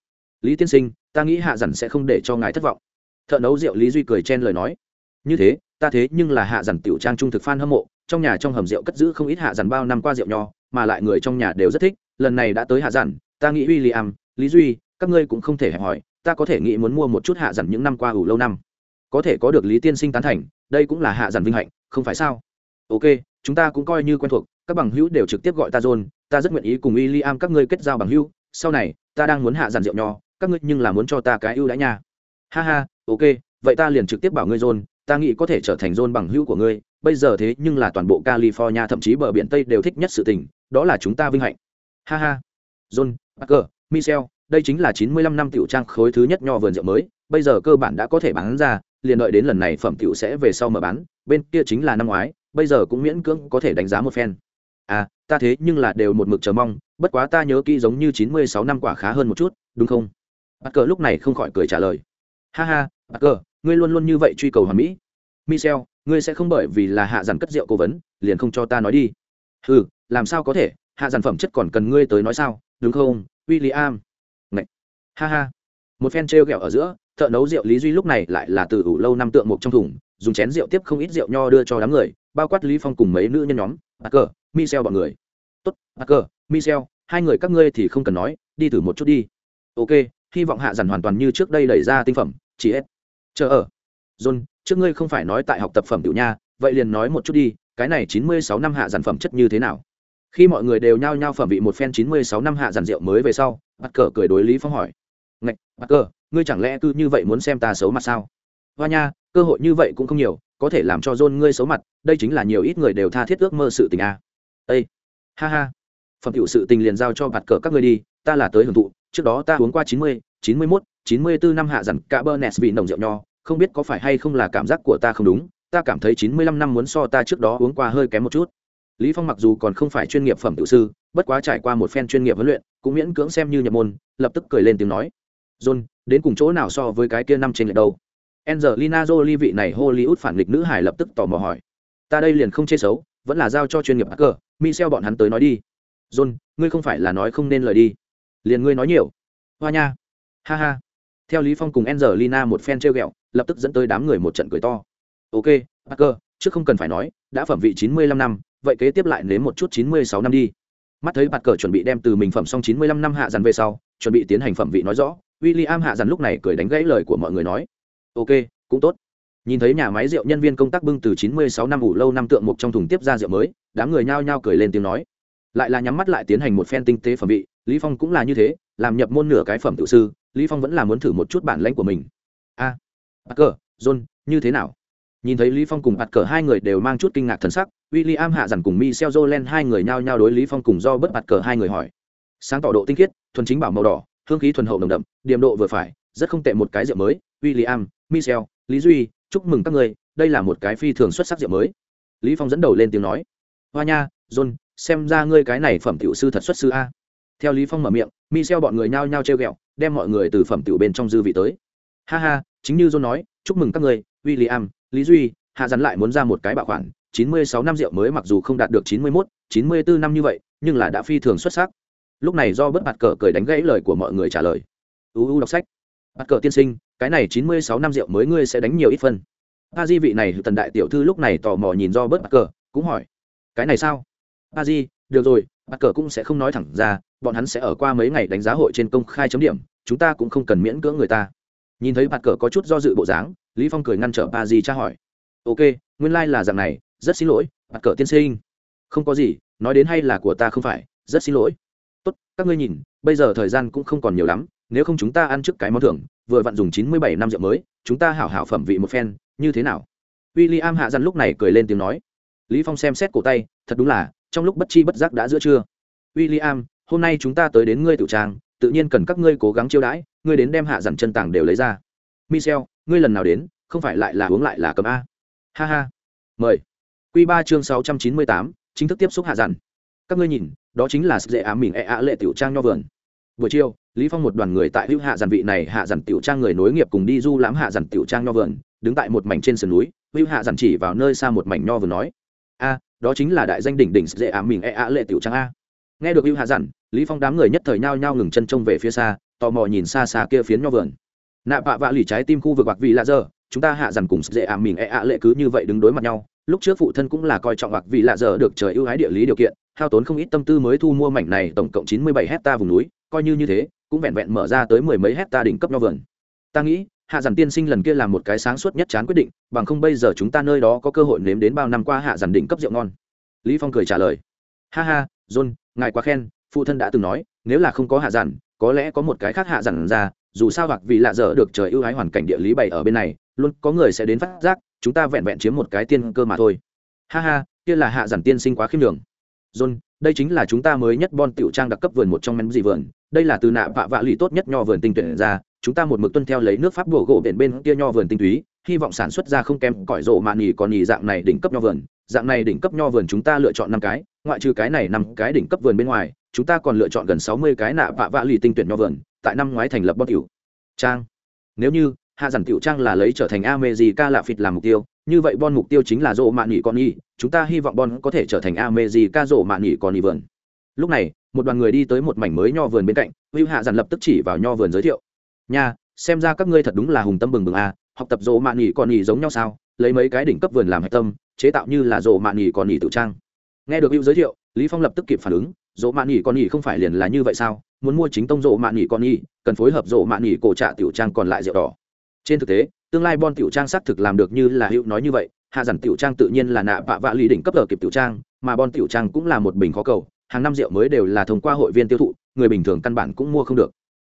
Lý tiên sinh ta nghĩ hạ Dần sẽ không để cho ngài thất vọng. Thợ nấu rượu lý duy cười chen lời nói. Như thế ta thế nhưng là hạ Dần tiểu trang trung thực f hâm mộ trong nhà trong hầm rượu cất giữ không ít hạ Dần bao năm qua rượu nho mà lại người trong nhà đều rất thích lần này đã tới hạ Dần, ta nghĩ w i am lý duy các ngươi cũng không thể hẹp hỏi ta có thể nghĩ muốn mua một chút hạ Dần những năm qua ủ lâu năm. Có thể có được lý tiên sinh tán thành đây cũng là hạ Dần vinh hạnh không phải sao? Ok chúng ta cũng coi như quen thuộc các bằng hữu đều trực tiếp gọi ta john ta rất nguyện ý cùng w i l l i am các ngươi kết giao bằng hữu, sau này, ta đang muốn hạ giàn rượu nho, các ngươi nhưng là muốn cho ta cái ưu đãi nha. Ha ha, ok, vậy ta liền trực tiếp bảo ngươi john, ta nghĩ có thể trở thành john bằng hữu của ngươi, bây giờ thế nhưng là toàn bộ california, thậm chí bờ biển tây đều thích nhất sự tình, đó là chúng ta vinh hạnh. Ha ha, john, parker michel đây chính là chín mươi lăm năm tiểu trang khối thứ nhất nho vườn rượu mới, bây giờ cơ bản đã có thể bán ra, liền đợi đến lần này phẩm tiểu sẽ về sau mở bán, bên kia chính là năm ngoái, bây giờ cũng miễn cưỡng có thể đánh giá một phen. À ta thế nhưng là đều một mực chờ mong, bất quá ta nhớ kỹ giống như chín mươi sáu năm quả khá hơn một chút, đúng không? Bắt cờ lúc này không khỏi cười trả lời. Ha ha bắt cờ ngươi luôn luôn như vậy truy cầu hoàn mỹ. Michel ngươi sẽ không bởi vì là hạ dàn cất rượu cố vấn, liền không cho ta nói đi. Ừ làm sao có thể, hạ dàn phẩm chất còn cần ngươi tới nói sao, đúng không w i l l i am Ngậy. ha ha. Một phen trêu ghẹo ở giữa, thợ nấu rượu lý duy lúc này lại là từ ủ lâu năm tượng một trong thùng, dùng chén rượu tiếp không ít rượu nho đưa cho đám người, bao quát lý phong cùng mấy nữ nhân nhóm. Bà cờ michel bọn người. Tốt Parker, michel hai người các ngươi thì không cần nói đi thử một chút đi. Ok hy vọng hạ dần hoàn toàn như trước đây đẩy ra tinh phẩm chỉ hết. Chờ ở. John trước ngươi không phải nói tại học tập phẩm tiểu nha vậy liền nói một chút đi cái này chín mươi sáu năm hạ dần phẩm chất như thế nào? Khi mọi người đều nhao nhao phẩm vị một phen chín mươi sáu năm hạ dần rượu mới về sau Parker cười đối lý phong hỏi. Ngạch Parker, ngươi chẳng lẽ cứ như vậy muốn xem ta xấu mặt sao? Hoa nha cơ hội như vậy cũng không nhiều có thể làm cho john ngươi xấu mặt đây chính là nhiều ít người đều tha thiết ước mơ sự tình a. à ây ha ha! Phẩm tiểu sự tình liền giao cho bạt cờ các ngươi đi ta là tới hưởng thụ trước đó ta uống qua chín mươi chín mươi mốt chín mươi bốn năm hạ dặn cả bơ nes vì nồng rượu nho không biết có phải hay không là cảm giác của ta không đúng ta cảm thấy chín mươi lăm năm muốn so ta trước đó uống qua hơi kém một chút. Lý phong mặc dù còn không phải chuyên nghiệp phẩm tiểu sư bất quá trải qua một phen chuyên nghiệp huấn luyện cũng miễn cưỡng xem như nhập môn lập tức cười lên tiếng nói. John đến cùng chỗ nào so với cái kia năm trên lệch đâu? Angelina Jolie vị này Hollywood phản nghịch nữ hải lập tức tò mò hỏi. Ta đây liền không chê xấu, vẫn là giao cho chuyên nghiệp hacker, Michelle bọn hắn tới nói đi. John, ngươi không phải là nói không nên lời đi. Liền ngươi nói nhiều. Hoa nha. Ha ha. Theo Lý Phong cùng Angelina một phen treo ghẹo, lập tức dẫn tới đám người một trận cười to. Ok, hacker, trước không cần phải nói, đã phẩm vị 95 năm, vậy kế tiếp lại nếm một chút 96 năm đi. Mắt thấy bạt cờ chuẩn bị đem từ mình phẩm xong 95 năm hạ dàn về sau, chuẩn bị tiến hành phẩm vị nói rõ, William hạ dàn lúc này cười đánh gãy lời của mọi người nói ok cũng tốt nhìn thấy nhà máy rượu nhân viên công tác bưng từ 96 năm ủ lâu năm tượng một trong thùng tiếp ra rượu mới đám người nhao nhao cười lên tiếng nói. Lại là nhắm mắt lại tiến hành một phen tinh tế phẩm vị lý phong cũng là như thế làm nhập môn nửa cái phẩm tự sư lý phong vẫn là muốn thử một chút bản lãnh của mình. A à, Parker, John, như thế nào? Nhìn thấy lý phong cùng bạt cờ hai người đều mang chút kinh ngạc thần sắc William hạ dặn cùng Michelle Jolen hai người nhao nhao đối lý phong cùng do bất bạt cờ hai người hỏi. Sáng tỏ độ tinh khiết thuần chính bảo màu đỏ hương khí thuần hậu nồng đậm điểm độ vừa phải rất không tệ một cái rượu mới William, Michel, Lý Duy, chúc mừng các người, đây là một cái phi thường xuất sắc rượu mới. Lý Phong dẫn đầu lên tiếng nói. Hoa nha, John, xem ra ngươi cái này phẩm tiểu sư thật xuất sư a. Theo Lý Phong mở miệng, Michel bọn người nhao nhao treo ghẹo, đem mọi người từ phẩm tiểu bên trong dư vị tới. Ha ha, chính như John nói, chúc mừng các người, William, Lý Duy, hạ dắn lại muốn ra một cái bảo khoản, 96 năm rượu mới mặc dù không đạt được 91, 94 năm như vậy, nhưng là đã phi thường xuất sắc. Lúc này do bất mặt cờ cười đánh gãy lời của mọi người trả lời. UU đọc sách. Bắt cờ tiên sinh, cái này chín mươi sáu năm rượu mới ngươi sẽ đánh nhiều ít phân. A di vị này tần đại tiểu thư lúc này tò mò nhìn do bớt bắt cờ cũng hỏi, cái này sao? A di, được rồi bắt cờ cũng sẽ không nói thẳng ra, bọn hắn sẽ ở qua mấy ngày đánh giá hội trên công khai chấm điểm, chúng ta cũng không cần miễn cưỡng người ta. Nhìn thấy bắt cờ có chút do dự bộ dáng, lý phong cười ngăn trở a di tra hỏi, ok, nguyên lai là dạng này, rất xin lỗi bắt cờ tiên sinh. Không có gì, nói đến hay là của ta không phải, rất xin lỗi. Tốt, các ngươi nhìn, bây giờ thời gian cũng không còn nhiều lắm nếu không chúng ta ăn trước cái món thưởng, vừa vặn dùng chín mươi bảy năm rượu mới, chúng ta hảo hảo phẩm vị một phen, như thế nào? W i l l i am hạ dặn lúc này cười lên tiếng nói. Lý phong xem xét cổ tay, thật đúng là, trong lúc bất chi bất giác đã giữa trưa. W i l l i am hôm nay chúng ta tới đến ngươi tự trang, tự nhiên cần các ngươi cố gắng chiêu đãi, ngươi đến đem hạ dặn chân tàng đều lấy ra. Michel, ngươi lần nào đến, không phải lại là uống lại là cầm a. Ha ha. Mời. Q ba chương sáu trăm chín mươi tám, chính thức tiếp xúc hạ dặn các ngươi nhìn, đó chính là sức dễ ám mình e ạ lệ tiểu trang nho vườn. Buổi chiều lý phong một đoàn người tại hữu hạ giản vị này, hạ giản tiểu trang người nối nghiệp cùng đi du lãm hạ giản tiểu trang nho vườn, đứng tại một mảnh trên sườn núi, hữu hạ giản chỉ vào nơi xa một mảnh nho vườn nói, a, đó chính là đại danh đỉnh đỉnh dễ ám mình e a lệ tiểu trang a. Nghe được hữu hạ giản, lý phong đám người nhất thời nhao nhao ngừng chân trông về phía xa, tò mò nhìn xa xa kia phiến nho vườn. Nạ bạ vạ lì trái tim khu vực bạc vị lạ giờ chúng ta hạ dàn cùng dễ ảm mình e ạ lệ cứ như vậy đứng đối mặt nhau, lúc trước phụ thân cũng là coi trọng bạc vị lạ giờ được trời ưu ái địa lý điều kiện, hao tốn không ít tâm tư mới thu mua mảnh này tổng cộng chín mươi bảy hecta vùng núi, coi như như thế cũng vẹn vẹn mở ra tới mười mấy hecta đỉnh cấp nho vườn. Ta nghĩ, hạ giản tiên sinh lần kia làm một cái sáng suốt nhất chán quyết định, bằng không bây giờ chúng ta nơi đó có cơ hội nếm đến bao năm qua hạ giản đỉnh cấp rượu ngon. Lý phong cười trả lời. Ha ha, john, ngài quá khen, phụ thân đã từng nói, nếu là không có hạ giản, có lẽ có một cái khác hạ giản ra, dù sao hoặc vì lạ dở được trời ưu ái hoàn cảnh địa lý bày ở bên này, luôn có người sẽ đến phát giác, chúng ta vẹn vẹn chiếm một cái tiên cơ mà thôi. Ha ha, kia là hạ giản tiên sinh quá khiêm đường john, đây chính là chúng ta mới nhất bon tiểu trang đặc cấp vườn một trong men gì vườn. Đây là từ nạ vạ vạ lì tốt nhất nho vườn tinh tuyển ra. Chúng ta một mực tuân theo lấy nước pháp bổ gỗ bên bên kia nho vườn tinh túy, hy vọng sản xuất ra không kém cỏi rộ mà nhì còn nhì dạng này đỉnh cấp nho vườn. Dạng này đỉnh cấp nho vườn chúng ta lựa chọn năm cái, ngoại trừ cái này năm cái đỉnh cấp vườn bên ngoài, chúng ta còn lựa chọn gần sáu mươi cái nạ vạ vạ lì tinh tuyển nho vườn, tại năm ngoái thành lập bon tiểu trang. Nếu như, hạ giản tiểu trang là lấy trở thành America lạ phịt làm mục tiêu như vậy bon mục tiêu chính là rộ mạn nghỉ con y chúng ta hy vọng bon có thể trở thành a me gì ca rộ mạn nghỉ con y vườn. Lúc này, một đoàn người đi tới một mảnh mới nho vườn bên cạnh hữu hạ dàn lập tức chỉ vào nho vườn giới thiệu. Nha, xem ra các ngươi thật đúng là hùng tâm bừng bừng a học tập rộ mạn nghỉ con y giống nhau sao? Lấy mấy cái đỉnh cấp vườn làm hạch tâm, chế tạo như là rộ mạn nghỉ con y tự trang. Nghe được hữu giới thiệu, lý phong lập tức kịp phản ứng, rộ mạn nghỉ con y không phải liền là như vậy sao? Muốn mua chính tông rộ mạn nghỉ con y cần phối hợp rộ mạn nghỉ cổ trạ tiểu trang còn lại rượu đỏ. Trên thực tế tương lai bon tiểu trang xác thực làm được như là hữu nói như vậy, hạ dặn tiểu trang tự nhiên là nạ vạ vạ lý đỉnh cấp ở kịp tiểu trang, mà bon tiểu trang cũng là một bình khó cầu, hàng năm rượu mới đều là thông qua hội viên tiêu thụ, người bình thường căn bản cũng mua không được.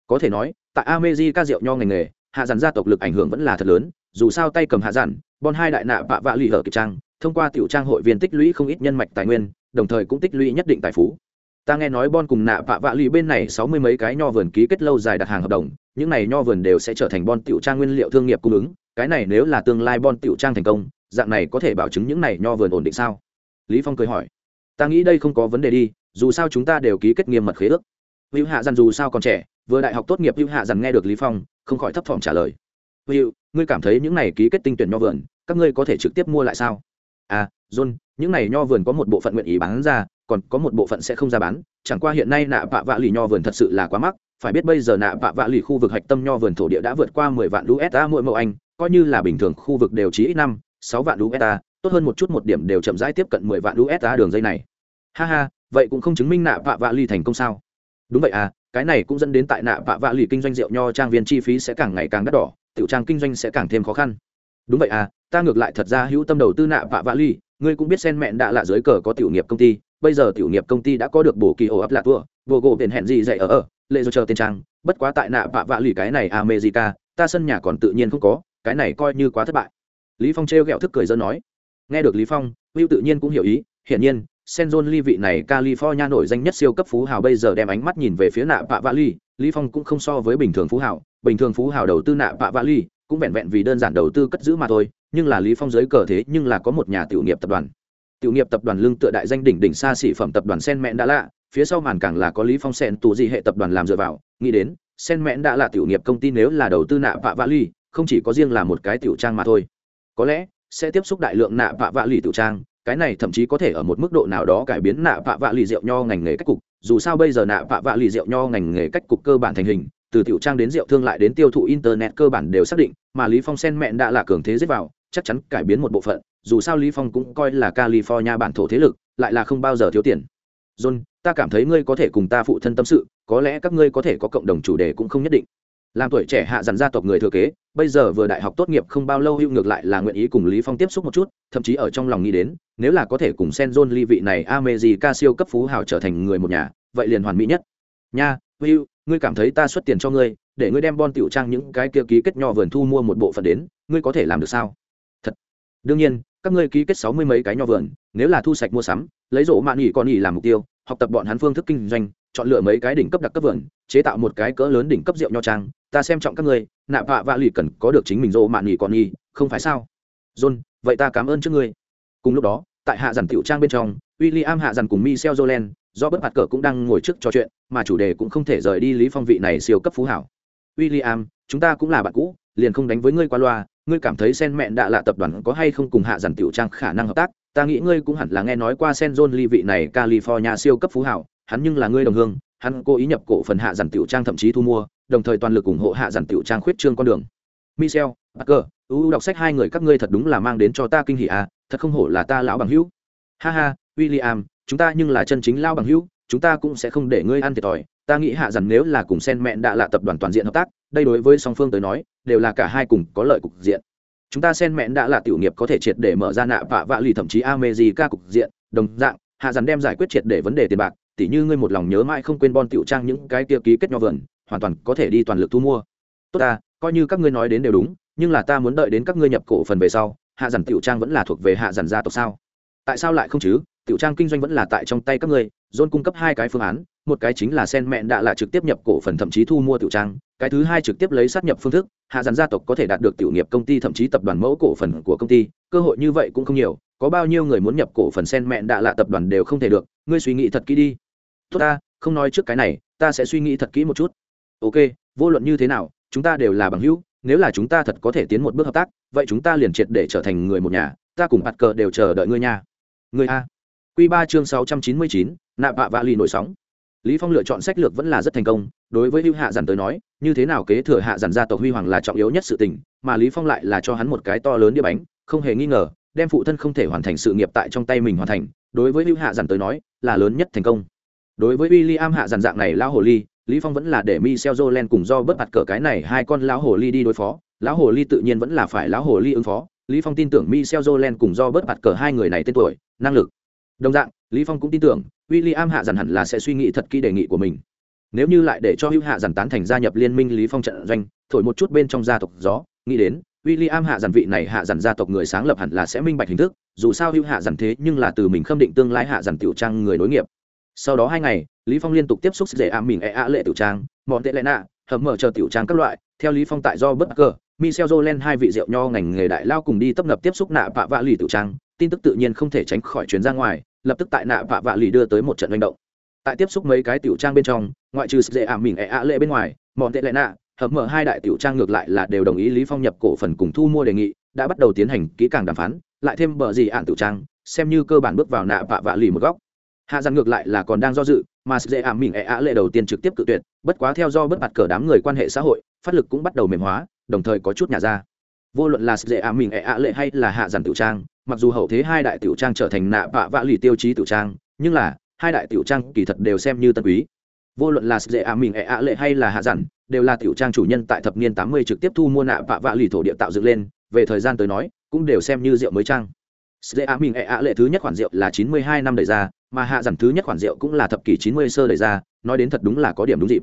Có thể nói, tại ameji ca rượu nho ngành nghề, hạ dặn gia tộc lực ảnh hưởng vẫn là thật lớn, dù sao tay cầm hạ dặn bon hai đại nạ vạ vạ lý ở kịp trang, thông qua tiểu trang hội viên tích lũy không ít nhân mạch tài nguyên, đồng thời cũng tích lũy nhất định tài phú. Ta nghe nói bon cùng nạ vạ vạ lì bên này sáu mươi mấy cái nho vườn ký kết lâu dài đặt hàng hợp đồng những này nho vườn đều sẽ trở thành bon tiểu trang nguyên liệu thương nghiệp cung ứng, cái này nếu là tương lai bon tiểu trang thành công, dạng này có thể bảo chứng những này nho vườn ổn định sao? Lý phong cười hỏi. Ta nghĩ đây không có vấn đề đi, dù sao chúng ta đều ký kết nghiêm mật khế ước. Hữu hạ dằn dù sao còn trẻ, vừa đại học tốt nghiệp hữu hạ dằn nghe được lý phong, không khỏi thấp thỏm trả lời. Hữu, ngươi cảm thấy những này ký kết tinh tuyển nho vườn, các ngươi có thể trực tiếp mua lại sao? À john, những này nho vườn có một bộ phận nguyện ý bán ra, còn có một bộ phận sẽ không ra bán, chẳng qua hiện nay nạ vạ vạ lì nho vườn thật sự là quá mắc phải biết bây giờ nạ vạ vạ lì khu vực hạch tâm nho vườn thổ địa đã vượt qua mười vạn usd mỗi mẫu anh, coi như là bình thường khu vực đều chỉ ít năm, sáu vạn usd tốt hơn một chút một điểm đều chậm rãi tiếp cận mười vạn usd đường dây này. Ha ha, vậy cũng không chứng minh nạ vạ vạ lì thành công sao? Đúng vậy à cái này cũng dẫn đến tại nạ vạ vạ lì kinh doanh rượu nho trang viên chi phí sẽ càng ngày càng đắt đỏ, tiểu trang kinh doanh sẽ càng thêm khó khăn. Đúng vậy à ta ngược lại thật ra hữu tâm đầu tư nạ vạ vạ lì, ngươi cũng biết sen mẹn đã là dưới cờ có tiểu nghiệp công ty, bây giờ tiểu nghiệp công ty đã có được bổ kỳ ổ ấp lạ tua vô gỗ biển hẹn gì dạy ở ở lệ rồi chờ tên trang, bất quá tại nạ vạ vạ lì cái này à, america, ta sân nhà còn tự nhiên không có, cái này coi như quá thất bại. Lý phong trêu ghẹo thức cười dân nói. Nghe được lý phong, Will tự nhiên cũng hiểu ý, hiển nhiên Senzon ly vị này California nổi danh nhất siêu cấp phú hào bây giờ đem ánh mắt nhìn về phía nạ vạ vạ ly lý phong cũng không so với bình thường phú hào, bình thường phú hào đầu tư nạ vạ vạ ly cũng vẹn vẹn vì đơn giản đầu tư cất giữ mà thôi, nhưng là lý phong giới cờ thế nhưng là có một nhà tiểu nghiệp tập đoàn. Tiểu nghiệp tập đoàn lương tựa đại danh đỉnh đỉnh xa xỉ phẩm tập đoàn sen mẹn đã lạ phía sau màn càng là có lý phong sen tù gì hệ tập đoàn làm dựa vào, nghĩ đến, sen mẹn đã là tiểu nghiệp công ty nếu là đầu tư nạ vạ vạ ly không chỉ có riêng là một cái tiểu trang mà thôi. Có lẽ, sẽ tiếp xúc đại lượng nạ vạ vạ lì tiểu trang, cái này thậm chí có thể ở một mức độ nào đó cải biến nạ vạ vạ lì rượu nho ngành nghề cách cục, dù sao bây giờ nạ vạ vạ lì rượu nho ngành nghề cách cục cơ bản thành hình, từ tiểu trang đến rượu thương lại đến tiêu thụ internet cơ bản đều xác định, mà lý phong sen mẹn đã là cường thế giết vào, chắc chắn cải biến một bộ phận, dù sao lý phong cũng coi là california bản thổ thế lực, lại là không bao giờ thiếu tiền john, ta cảm thấy ngươi có thể cùng ta phụ thân tâm sự, có lẽ các ngươi có thể có cộng đồng chủ đề cũng không nhất định. Làm tuổi trẻ hạ dần gia tộc người thừa kế, bây giờ vừa đại học tốt nghiệp không bao lâu hữu ngược lại là nguyện ý cùng lý phong tiếp xúc một chút, thậm chí ở trong lòng nghĩ đến, nếu là có thể cùng sen john ly vị này ameji siêu cấp phú hào trở thành người một nhà, vậy liền hoàn mỹ nhất. Nha hữu ngươi cảm thấy ta xuất tiền cho ngươi, để ngươi đem bon tiểu trang những cái kia ký kết nho vườn thu mua một bộ phận đến, ngươi có thể làm được sao? Thật. Đương nhiên các ngươi ký kết sáu mươi mấy cái nho vườn, nếu là thu sạch mua sắm, lấy rộ mạn nghỉ con nghỉ làm mục tiêu, học tập bọn hắn phương thức kinh doanh, chọn lựa mấy cái đỉnh cấp đặc cấp vườn, chế tạo một cái cỡ lớn đỉnh cấp rượu nho trang, ta xem trọng các ngươi, nạ vạ vạ lì cần có được chính mình rộ mạn nghỉ con nghỉ không phải sao? John, vậy ta cảm ơn trước ngươi. Cùng lúc đó, tại hạ giản tiểu trang bên trong, William hạ giản cùng Michel Jolen do bất mặt cờ cũng đang ngồi trước trò chuyện, mà chủ đề cũng không thể rời đi lý phong vị này siêu cấp phú hảo. William, chúng ta cũng là bạn cũ, liền không đánh với ngươi qua loa ngươi cảm thấy sen mẹn đạ lạ tập đoàn có hay không cùng hạ giản tiểu trang khả năng hợp tác? Ta nghĩ ngươi cũng hẳn là nghe nói qua sen john ly vị này california siêu cấp phú hảo hắn nhưng là ngươi đồng hương hắn cố ý nhập cổ phần hạ giản tiểu trang thậm chí thu mua đồng thời toàn lực ủng hộ hạ giản tiểu trang khuyết trương con đường. Michel Parker, ưu đọc sách hai người các ngươi thật đúng là mang đến cho ta kinh hỉ à thật không hổ là ta lão bằng hữu. Ha ha William chúng ta nhưng là chân chính lao bằng hữu chúng ta cũng sẽ không để ngươi ăn thiệt thòi. Ta nghĩ hạ dần nếu là cùng sen mẹn đã là tập đoàn toàn diện hợp tác, đây đối với song phương tới nói, đều là cả hai cùng có lợi cục diện. Chúng ta sen mẹn đã là tiểu nghiệp có thể triệt để mở ra nạ vạ vạ lì thậm chí ca cục diện, đồng dạng, hạ dần đem giải quyết triệt để vấn đề tiền bạc, tỉ như ngươi một lòng nhớ mãi không quên bon tiểu trang những cái kia ký kết nho vườn, hoàn toàn có thể đi toàn lực thu mua. Tốt ta, coi như các ngươi nói đến đều đúng, nhưng là ta muốn đợi đến các ngươi nhập cổ phần về sau, hạ dần tiểu trang vẫn là thuộc về hạ dần gia tộc sao? Tại sao lại không chứ? Tiểu trang kinh doanh vẫn là tại trong tay các ngươi, john cung cấp hai cái phương án, một cái chính là sen mẹn đã là trực tiếp nhập cổ phần thậm chí thu mua tiểu trang, cái thứ hai trực tiếp lấy sát nhập phương thức, hạ dàn gia tộc có thể đạt được tiểu nghiệp công ty thậm chí tập đoàn mẫu cổ phần của công ty, cơ hội như vậy cũng không nhiều, có bao nhiêu người muốn nhập cổ phần sen mẹn đạ lạ tập đoàn đều không thể được, ngươi suy nghĩ thật kỹ đi. Tốt ta, không nói trước cái này, ta sẽ suy nghĩ thật kỹ một chút. Ok, vô luận như thế nào, chúng ta đều là bằng hữu, nếu là chúng ta thật có thể tiến một bước hợp tác, vậy chúng ta liền triệt để trở thành người một nhà, ta cùng bạt cờ đều chờ đợi ngươi nha. Người a. Quy ba chương sáu trăm chín mươi chín, nạp vạ vạ lì nổi sóng. Lý phong lựa chọn sách lược vẫn là rất thành công, đối với Hưu hạ giản tới nói, như thế nào kế thừa hạ giản gia tộc huy hoàng là trọng yếu nhất sự tình, mà lý phong lại là cho hắn một cái to lớn đĩa bánh, không hề nghi ngờ, đem phụ thân không thể hoàn thành sự nghiệp tại trong tay mình hoàn thành, đối với Hưu hạ giản tới nói, là lớn nhất thành công. Đối với William hạ giản dạng này lão hồ ly, lý phong vẫn là để michel jolen cùng do bất mặt cờ cái này hai con lão hồ ly đi đối phó, lão hồ ly tự nhiên vẫn là phải lão hồ ly ứng phó. Lý phong tin tưởng michel jolen cùng do bất mặt cờ hai người này tên tuổi, năng lực đồng dạng, lý phong cũng tin tưởng, William hạ dần hẳn là sẽ suy nghĩ thật kỹ đề nghị của mình. Nếu như lại để cho hữu hạ dần tán thành gia nhập liên minh lý phong trận doanh, thổi một chút bên trong gia tộc gió, nghĩ đến, William hạ dần vị này hạ dần gia tộc người sáng lập hẳn là sẽ minh bạch hình thức, dù sao hữu hạ dần thế nhưng là từ mình khâm định tương lai hạ dần tiểu trang người nối nghiệp. Sau đó hai ngày, lý phong liên tục tiếp xúc dễ ảm mình e ạ lệ tiểu trang, mọn tệ lệ nạ hầm mở chờ tiểu trang các loại, theo lý phong tại do bất cờ michel jolen hai vị rượu nho ngành nghề đại lao cùng đi tấp nập tiếp xúc nạ vạ vạ lì tiểu trang tin tức tự nhiên không thể tránh khỏi chuyến ra ngoài, lập tức tại nạ vạ vạ lì đưa tới một trận manh động. Tại tiếp xúc mấy cái tiểu trang bên trong, ngoại trừ dễ ảm mình e ạ lệ bên ngoài, mọn tệ lệ nạ, hợp mở hai đại tiểu trang ngược lại là đều đồng ý lý phong nhập cổ phần cùng thu mua đề nghị, đã bắt đầu tiến hành kỹ càng đàm phán, lại thêm bờ gì ạn tiểu trang, xem như cơ bản bước vào nạ vạ vạ lì một góc. Hạ dàn ngược lại là còn đang do dự, mà dễ ảm mình ẹ ạ lệ đầu tiên trực tiếp cự tuyệt, bất quá theo do bất mặt cờ đám người quan hệ xã hội, phát lực cũng bắt đầu mềm hóa, đồng thời có chút nhà ra. Vô luận là dễ ảm mình ẹ ạ lệ hay là hạ dàn tiểu trang mặc dù hậu thế hai đại tiểu trang trở thành nạ bạ vạ lì tiêu chí tiểu trang, nhưng là, hai đại tiểu trang kỳ thật đều xem như tân quý. Vô luận là dễ ạ mình ẹ ạ lệ hay là hạ dặn, đều là tiểu trang chủ nhân tại thập niên tám mươi trực tiếp thu mua nạ bạ vạ lì thổ địa tạo dựng lên, về thời gian tới nói, cũng đều xem như rượu mới trang. Dễ ạ mình ẹ ạ lệ thứ nhất khoản rượu là chín mươi hai năm đời ra, mà hạ dặn thứ nhất khoản rượu cũng là thập kỷ chín mươi sơ đời ra, nói đến thật đúng là có điểm đúng dịp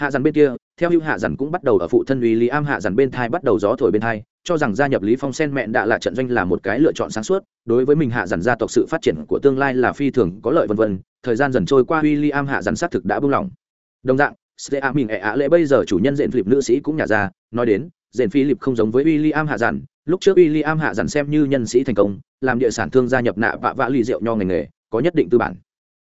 hạ Dần bên kia, theo hữu hạ Dần cũng bắt đầu ở phụ thân uy lý am hạ Dần bên thai bắt đầu gió thổi bên thai, cho rằng gia nhập lý phong sen mẹn đã là trận doanh là một cái lựa chọn sáng suốt đối với mình hạ Dần gia tộc sự phát triển của tương lai là phi thường có lợi vân vân, thời gian dần trôi qua uy lý am hạ Dần xác thực đã buông lỏng đồng dạng Stea mình ẻ ạ lệ bây giờ chủ nhân diện philip nữ sĩ cũng nhả ra, nói đến diện philip không giống với William hạ Dần. lúc trước William hạ Dần xem như nhân sĩ thành công, làm địa sản thương gia nhập nạ vạ vạ lì rượu nho ngành nghề, có nhất định tư bản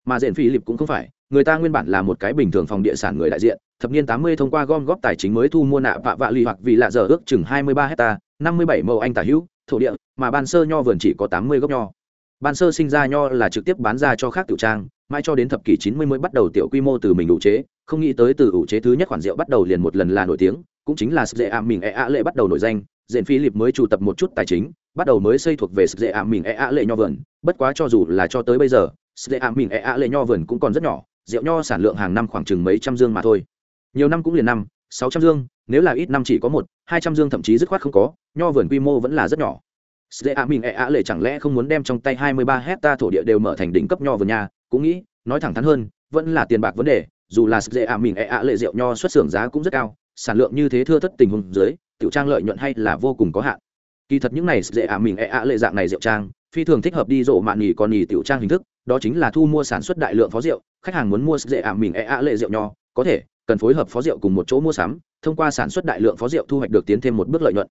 mà diện phi lịp cũng không phải, người ta nguyên bản là một cái bình thường phòng địa sản người đại diện, thập niên tám mươi thông qua gom góp tài chính mới thu mua nạ vạ vạ lì hoặc vì lạ giờ ước chừng hai mươi ba hecta, năm mươi bảy mẫu anh tả hữu, thổ địa, mà ban sơ nho vườn chỉ có tám mươi gốc nho. Ban sơ sinh ra nho là trực tiếp bán ra cho khác tiểu trang, mãi cho đến thập kỷ chín mươi mới bắt đầu tiểu quy mô từ mình đủ chế, không nghĩ tới từ ủ chế thứ nhất khoản rượu bắt đầu liền một lần là nổi tiếng, cũng chính là dễ ảm mình e ạ lệ bắt đầu nổi danh diện phi lịp mới chủ tập một chút tài chính, bắt đầu mới xây thuộc về dễ ảm mình e ạ lệ nho vườn, bất quá cho dù là cho tới bây giờ sệ ạ mình ẹ ạ lệ nho vườn cũng còn rất nhỏ, rượu nho sản lượng hàng năm khoảng chừng mấy trăm dương mà thôi. Nhiều năm cũng liền năm, sáu trăm dương, nếu là ít năm chỉ có một, hai trăm dương thậm chí dứt khoát không có, nho vườn quy mô vẫn là rất nhỏ. Sệ ạ mình ẹ lệ chẳng lẽ không muốn đem trong tay hai mươi ba hecta thổ địa đều mở thành đỉnh cấp nho vườn nhà? Cũng nghĩ, nói thẳng thắn hơn, vẫn là tiền bạc vấn đề, dù là sệ ạ mình ẹ lệ rượu nho xuất xưởng giá cũng rất cao, sản lượng như thế thưa thất tình huống dưới, tiểu trang lợi nhuận hay là vô cùng có hạn. Kỳ thật những này dễ ạ mình ẹ ạ lệ dạng này rượu trang, phi thường thích hợp đi rộ mạn nhì còn nhì tiểu trang hình thức đó chính là thu mua sản xuất đại lượng phó rượu, khách hàng muốn mua dễ ảm mình e ạ lệ rượu nho, có thể, cần phối hợp phó rượu cùng một chỗ mua sắm, thông qua sản xuất đại lượng phó rượu thu hoạch được tiến thêm một bước lợi nhuận.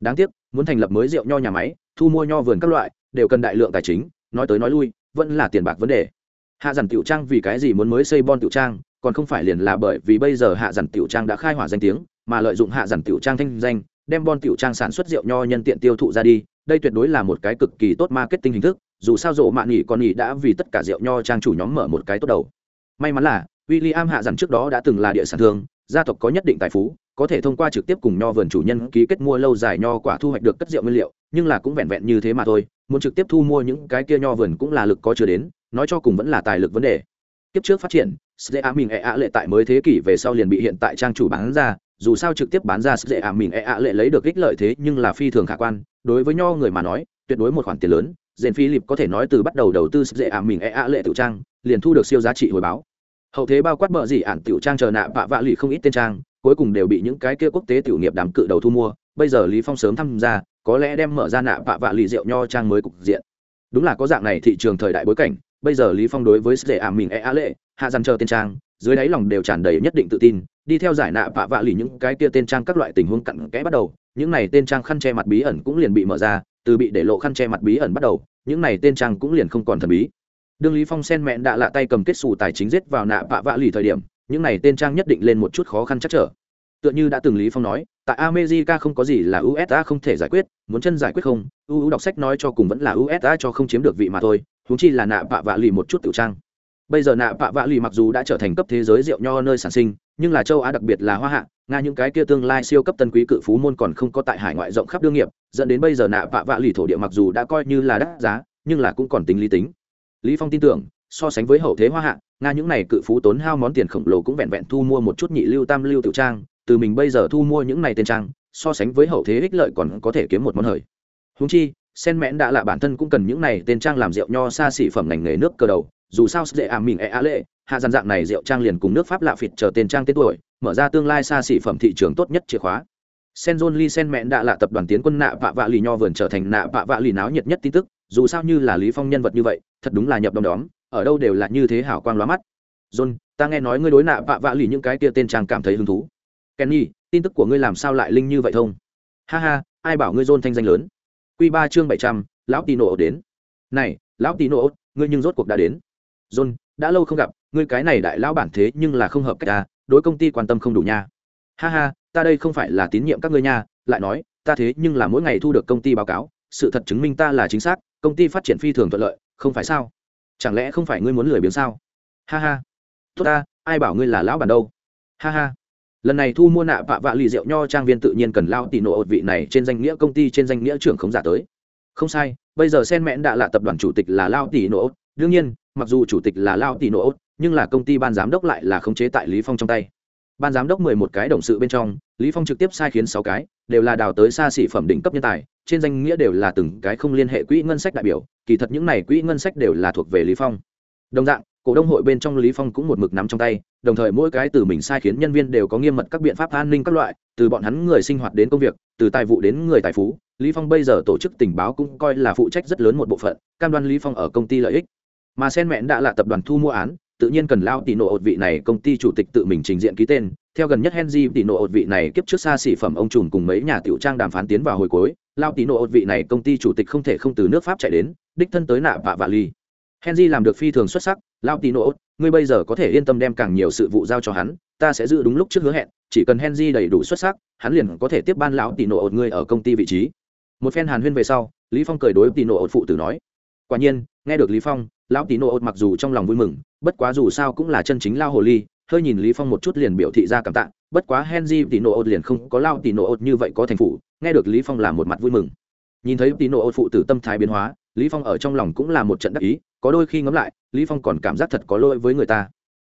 Đáng tiếc, muốn thành lập mới rượu nho nhà máy, thu mua nho vườn các loại, đều cần đại lượng tài chính, nói tới nói lui, vẫn là tiền bạc vấn đề. Hạ giản tiểu trang vì cái gì muốn mới xây bon tiểu trang, còn không phải liền là bởi vì bây giờ hạ giản tiểu trang đã khai hỏa danh tiếng, mà lợi dụng hạ giản tiểu trang thanh danh, đem bon tiểu trang sản xuất rượu nho nhân tiện tiêu thụ ra đi, đây tuyệt đối là một cái cực kỳ tốt marketing hình thức dù sao rộ mạn nghỉ còn nghỉ đã vì tất cả rượu nho trang chủ nhóm mở một cái tốt đầu. May mắn là w i l l i am hạ rằng trước đó đã từng là địa sản thương, gia tộc có nhất định tài phú, có thể thông qua trực tiếp cùng nho vườn chủ nhân ký kết mua lâu dài nho quả thu hoạch được cất rượu nguyên liệu, nhưng là cũng vẹn vẹn như thế mà thôi, muốn trực tiếp thu mua những cái kia nho vườn cũng là lực có chưa đến, nói cho cùng vẫn là tài lực vấn đề. Kiếp trước phát triển sdê a mình e A lệ tại mới thế kỷ về sau liền bị hiện tại trang chủ bán ra, dù sao trực tiếp bán ra sdê a mình e A lệ lấy được ích lợi thế nhưng là phi thường khả quan, đối với nho người mà nói, tuyệt đối một khoản tiền lớn dền phi lịp có thể nói từ bắt đầu đầu tư dễ ảm mình e ạ lệ tiểu trang, liền thu được siêu giá trị hồi báo. Hậu thế bao quát bờ gì ản tiểu trang chờ nạ vạ vạ lì không ít tên trang, cuối cùng đều bị những cái kia quốc tế tiểu nghiệp đám cự đầu thu mua. Bây giờ lý phong sớm tham gia, có lẽ đem mở ra nạ vạ vạ lì rượu nho trang mới cục diện. Đúng là có dạng này thị trường thời đại bối cảnh, bây giờ lý phong đối với dễ ảm mình e ạ lệ, hạ dằn chờ tên trang, dưới đáy lòng đều tràn đầy nhất định tự tin, đi theo giải nạ vạ vạ lì những cái kia tên trang các loại tình huống cặn kẽ bắt đầu, những này tên trang khăn che mặt bí ẩn cũng liền bị mở ra từ bị để lộ khăn che mặt bí ẩn bắt đầu, những này tên trang cũng liền không còn thần bí. Đương lý phong sen mẹn đã lạ tay cầm kết xù tài chính giết vào nạ vạ vạ lì thời điểm, những này tên trang nhất định lên một chút khó khăn chắc trở. Tựa như đã từng lý phong nói, tại america không có gì là usa không thể giải quyết, muốn chân giải quyết không uu đọc sách nói cho cùng vẫn là usa cho không chiếm được vị mà thôi, huống chi là nạ vạ vạ lì một chút tiểu trang. Bây giờ nạ vạ vạ lì mặc dù đã trở thành cấp thế giới rượu nho nơi sản sinh nhưng là châu á đặc biệt là hoa hạ nga những cái kia tương lai siêu cấp tân quý cự phú môn còn không có tại hải ngoại rộng khắp đương nghiệp dẫn đến bây giờ nạ vạ vạ lì thổ địa mặc dù đã coi như là đắt giá nhưng là cũng còn tính lý tính lý phong tin tưởng so sánh với hậu thế hoa hạ nga những này cự phú tốn hao món tiền khổng lồ cũng vẹn vẹn thu mua một chút nhị lưu tam lưu tiểu trang từ mình bây giờ thu mua những này tên trang so sánh với hậu thế ích lợi còn có thể kiếm một món hời húng chi sen mẽn đã là bản thân cũng cần những này tên trang làm rượu nho xa xỉ phẩm ngành nghề nước cơ đầu dù sao dễ ảm mình e á lệ. Hạ dàn dạng này rượu trang liền cùng nước pháp lạ phịt chờ tên trang tên tuổi, mở ra tương lai xa xỉ phẩm thị trường tốt nhất chìa khóa. Sen john lee, sen mẹn đã là tập đoàn tiến quân nạ vạ vạ lì nho vườn trở thành nạ vạ vạ lì náo nhiệt nhất tin tức, dù sao như là lý phong nhân vật như vậy, thật đúng là nhập đồng đóm, ở đâu đều là như thế hảo quang lóa mắt. John, ta nghe nói ngươi đối nạ vạ vạ lì những cái kia tên trang cảm thấy hứng thú. Kenny, tin tức của ngươi làm sao lại linh như vậy thông? Ha ha, ai bảo ngươi john thanh danh lớn? Quy ba chương bảy trăm, lão tì nổ đến. Này, lão tì nổ ngươi nhưng rốt cuộc đã đến john, đã lâu không gặp, ngươi cái này đại lão bản thế nhưng là không hợp cách ta, đối công ty quan tâm không đủ nha. Ha ha, ta đây không phải là tín nhiệm các ngươi nha, lại nói, ta thế nhưng là mỗi ngày thu được công ty báo cáo, sự thật chứng minh ta là chính xác, công ty phát triển phi thường thuận lợi, không phải sao? Chẳng lẽ không phải ngươi muốn lười biếng sao? Ha ha. Tốt ta, ai bảo ngươi là lão bản đâu? Ha ha. Lần này thu mua nạ vạ vạ lì rượu nho trang viên tự nhiên cần lao tì nộ ột vị này trên danh nghĩa công ty trên danh nghĩa trưởng không giả tới. Không sai, bây giờ sen mẹn đã là tập đoàn chủ tịch là lao tỷ nộ ột. Đương nhiên mặc dù chủ tịch là lao tỷ nổ ốt nhưng là công ty ban giám đốc lại là khống chế tại lý phong trong tay. Ban giám đốc mười một cái đồng sự bên trong, lý phong trực tiếp sai khiến sáu cái, đều là đào tới xa xỉ phẩm đỉnh cấp nhân tài, trên danh nghĩa đều là từng cái không liên hệ quỹ ngân sách đại biểu, kỳ thật những này quỹ ngân sách đều là thuộc về lý phong. Đồng dạng, cổ đông hội bên trong lý phong cũng một mực nắm trong tay, đồng thời mỗi cái từ mình sai khiến nhân viên đều có nghiêm mật các biện pháp an ninh các loại, từ bọn hắn người sinh hoạt đến công việc, từ tài vụ đến người tài phú, lý phong bây giờ tổ chức tình báo cũng coi là phụ trách rất lớn một bộ phận, cam đoan lý phong ở công ty lợi ích mà sen mẹn đã là tập đoàn thu mua án, tự nhiên cần lao tỷ nộ ột vị này công ty chủ tịch tự mình trình diện ký tên. Theo gần nhất henry tỷ nộ ột vị này kiếp trước xa xỉ phẩm ông trùm cùng mấy nhà tiểu trang đàm phán tiến vào hồi cuối, lao tỷ nộ ột vị này công ty chủ tịch không thể không từ nước pháp chạy đến, đích thân tới nạ vạ vạ ly henry làm được phi thường xuất sắc, lao tỷ nộ ột, ngươi bây giờ có thể yên tâm đem càng nhiều sự vụ giao cho hắn, ta sẽ giữ đúng lúc trước hứa hẹn, chỉ cần henry đầy đủ xuất sắc, hắn liền có thể tiếp ban lão tỷ nộ ột ngươi ở công ty vị trí. Một phen hàn huyên về sau, lý phong cười đối tỷ nộ ột phụ tử nói, quả nhiên, nghe được lý phong lão tỷ Nô ột mặc dù trong lòng vui mừng, bất quá dù sao cũng là chân chính lao hồ ly, hơi nhìn lý phong một chút liền biểu thị ra cảm tạ, bất quá henry tỷ Nô ột liền không có lao tỷ Nô ột như vậy có thành phủ, nghe được lý phong là một mặt vui mừng. Nhìn thấy tỷ Nô ột phụ tử tâm thái biến hóa, lý phong ở trong lòng cũng là một trận đắc ý, có đôi khi ngẫm lại, lý phong còn cảm giác thật có lỗi với người ta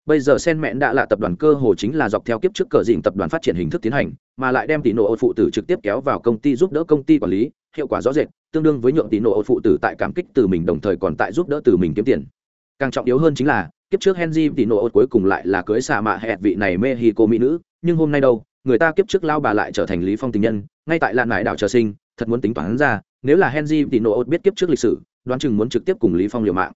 bây giờ sen mẹn đã là tập đoàn cơ hồ chính là dọc theo kiếp trước cờ dịnh tập đoàn phát triển hình thức tiến hành, mà lại đem tỷ nộ ô phụ tử trực tiếp kéo vào công ty giúp đỡ công ty quản lý, hiệu quả rõ rệt, tương đương với nhượng tỷ nộ ô phụ tử tại cảm kích từ mình đồng thời còn tại giúp đỡ từ mình kiếm tiền. Càng trọng yếu hơn chính là, kiếp trước henry tỷ nộ ô cuối cùng lại là cưới xà mạ hẹn vị này mexico mỹ nữ, nhưng hôm nay đâu, người ta kiếp trước lao bà lại trở thành lý phong tình nhân, ngay tại lạn nải đảo chờ sinh, thật muốn tính toán ra, nếu là henry tỷ nộ ô biết kiếp trước lịch sử, đoán chừng muốn trực tiếp cùng lý phong liều mạng.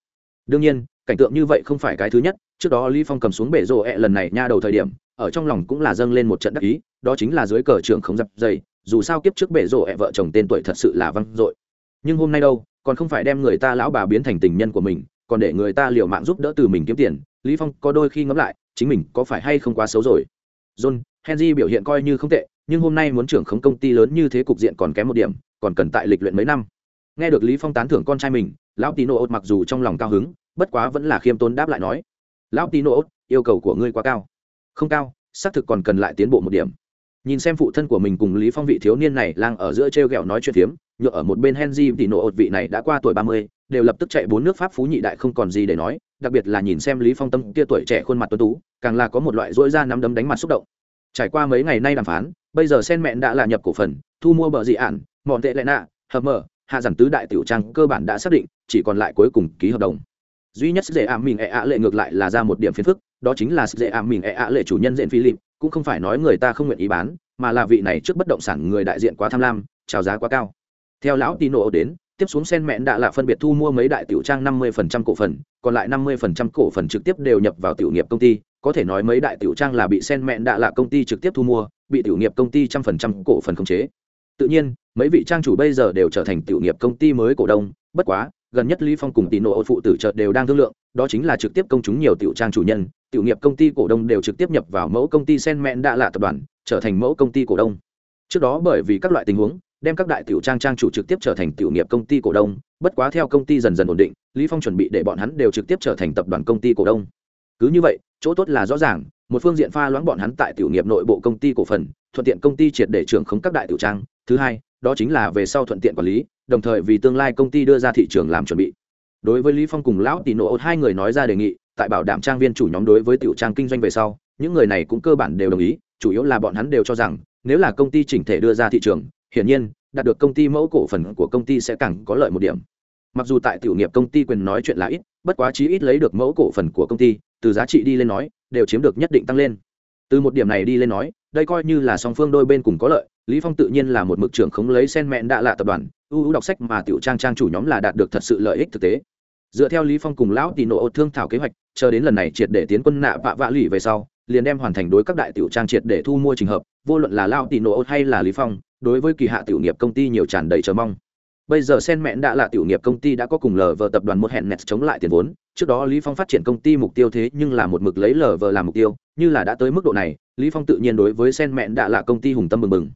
Đương nhiên cảnh tượng như vậy không phải cái thứ nhất, trước đó lý phong cầm xuống bể rổ ẹ lần này nha đầu thời điểm, ở trong lòng cũng là dâng lên một trận đắc ý, đó chính là dưới cờ trưởng không dập dày dù sao kiếp trước bể rổ ẹ vợ chồng tên tuổi thật sự là văng dội. Nhưng hôm nay đâu, còn không phải đem người ta lão bà biến thành tình nhân của mình, còn để người ta liều mạng giúp đỡ từ mình kiếm tiền, lý phong có đôi khi ngẫm lại, chính mình có phải hay không quá xấu rồi. John henry biểu hiện coi như không tệ, nhưng hôm nay muốn trưởng khống công ty lớn như thế cục diện còn kém một điểm, còn cần tại lịch luyện mấy năm. Nghe được lý phong tán thưởng con trai mình, lão tino mặc dù trong lòng cao hứng bất quá vẫn là khiêm tốn đáp lại nói lão tino ốt yêu cầu của ngươi quá cao. Không cao xác thực còn cần lại tiến bộ một điểm. Nhìn xem phụ thân của mình cùng lý phong vị thiếu niên này lang ở giữa treo gẹo nói chuyện phiếm nhựa ở một bên henry thì nổ ốt vị này đã qua tuổi ba mươi, đều lập tức chạy bốn nước pháp phú nhị đại không còn gì để nói đặc biệt là nhìn xem lý phong tâm kia tuổi trẻ khuôn mặt tuấn tú càng là có một loại rỗi ra nắm đấm đánh mặt xúc động. Trải qua mấy ngày nay đàm phán bây giờ sen mẹn đã là nhập cổ phần thu mua bờ dị ản mọn tệ lệ nạ hợp mở hạ giản tứ đại tiểu trang cơ bản đã xác định chỉ còn lại cuối cùng ký hợp đồng duy nhất dễ ảm mình ẹ ạ lệ ngược lại là ra một điểm phiền phức, đó chính là dễ ảm mình ẹ ạ lệ chủ nhân diện philip, cũng không phải nói người ta không nguyện ý bán, mà là vị này trước bất động sản người đại diện quá tham lam, chào giá quá cao. Theo lão tino đến, tiếp xuống sen mẹn đã là phân biệt thu mua mấy đại tiểu trang năm mươi phần trăm cổ phần, còn lại năm mươi phần trăm cổ phần trực tiếp đều nhập vào tiểu nghiệp công ty, có thể nói mấy đại tiểu trang là bị sen mẹn đã là công ty trực tiếp thu mua, bị tiểu nghiệp công ty trăm phần trăm cổ phần khống chế. Tự nhiên, mấy vị trang chủ bây giờ đều trở thành tiểu nghiệp công ty mới cổ đông, bất quá gần nhất lý phong cùng tỷ nộ ột phụ tử chợt đều đang thương lượng, đó chính là trực tiếp công chúng nhiều tiểu trang chủ nhân, tiểu nghiệp công ty cổ đông đều trực tiếp nhập vào mẫu công ty sen mẹn đã là tập đoàn, trở thành mẫu công ty cổ đông. Trước đó bởi vì các loại tình huống, đem các đại tiểu trang trang chủ trực tiếp trở thành tiểu nghiệp công ty cổ đông, bất quá theo công ty dần dần ổn định, lý phong chuẩn bị để bọn hắn đều trực tiếp trở thành tập đoàn công ty cổ đông. Cứ như vậy, chỗ tốt là rõ ràng, một phương diện pha loãng bọn hắn tại tiểu nghiệp nội bộ công ty cổ phần, thuận tiện công ty triệt để trưởng khống các đại tiểu trang. Thứ hai, đó chính là về sau thuận tiện quản lý đồng thời vì tương lai công ty đưa ra thị trường làm chuẩn bị. Đối với lý phong cùng lão tỷ nộ hai người nói ra đề nghị, tại bảo đảm trang viên chủ nhóm đối với tiểu trang kinh doanh về sau, những người này cũng cơ bản đều đồng ý, chủ yếu là bọn hắn đều cho rằng, nếu là công ty chỉnh thể đưa ra thị trường, hiển nhiên, đạt được công ty mẫu cổ phần của công ty sẽ càng có lợi một điểm. Mặc dù tại tiểu nghiệp công ty quyền nói chuyện là ít, bất quá chí ít lấy được mẫu cổ phần của công ty, từ giá trị đi lên nói, đều chiếm được nhất định tăng lên. Từ một điểm này đi lên nói, đây coi như là song phương đôi bên cùng có lợi, lý phong tự nhiên là một mực trưởng khống lấy sen mẹn đã lạ tập đoàn ưu ưu đọc sách mà tiểu trang trang chủ nhóm là đạt được thật sự lợi ích thực tế. Dựa theo lý phong cùng lão tỷ nộ thương thảo kế hoạch, chờ đến lần này triệt để tiến quân nạ vạ vạ lì về sau, liền đem hoàn thành đối các đại tiểu trang triệt để thu mua trình hợp, vô luận là lão tỷ nộ hay là lý phong, đối với kỳ hạ tiểu nghiệp công ty nhiều tràn đầy chờ mong. Bây giờ sen mẹn đã là tiểu nghiệp công ty đã có cùng lờ vờ tập đoàn một hẹn net chống lại tiền vốn, trước đó lý phong phát triển công ty mục tiêu thế nhưng là một mực lấy lờ vờ làm mục tiêu, như là đã tới mức độ này, lý phong tự nhiên đối với sen mẹn đã là công ty hùng tâm mừng mừng.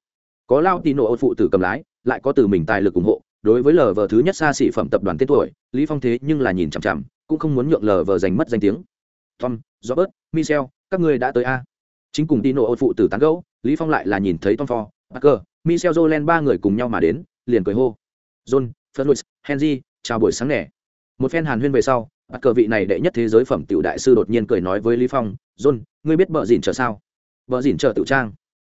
Có lao tì nổ phụ tử cầm lái lại có từ mình tài lực ủng hộ. Đối với lờ vờ thứ nhất xa xỉ phẩm tập đoàn tên tuổi, lý phong thế nhưng là nhìn chằm chằm, cũng không muốn nhượng lờ vờ giành mất danh tiếng. Tom, robert, michel, các ngươi đã tới a. Chính cùng tino nội phụ tử tán gẫu, lý phong lại là nhìn thấy tom ford, parker, michel jolen ba người cùng nhau mà đến, liền cười hô. John fernandez henry, chào buổi sáng nè. Một phen hàn huyên về sau bắt cờ vị này đệ nhất thế giới phẩm tiểu đại sư đột nhiên cười nói với lý phong, john, ngươi biết vợ dỉn chờ sao? Vợ dỉn chờ tiểu trang.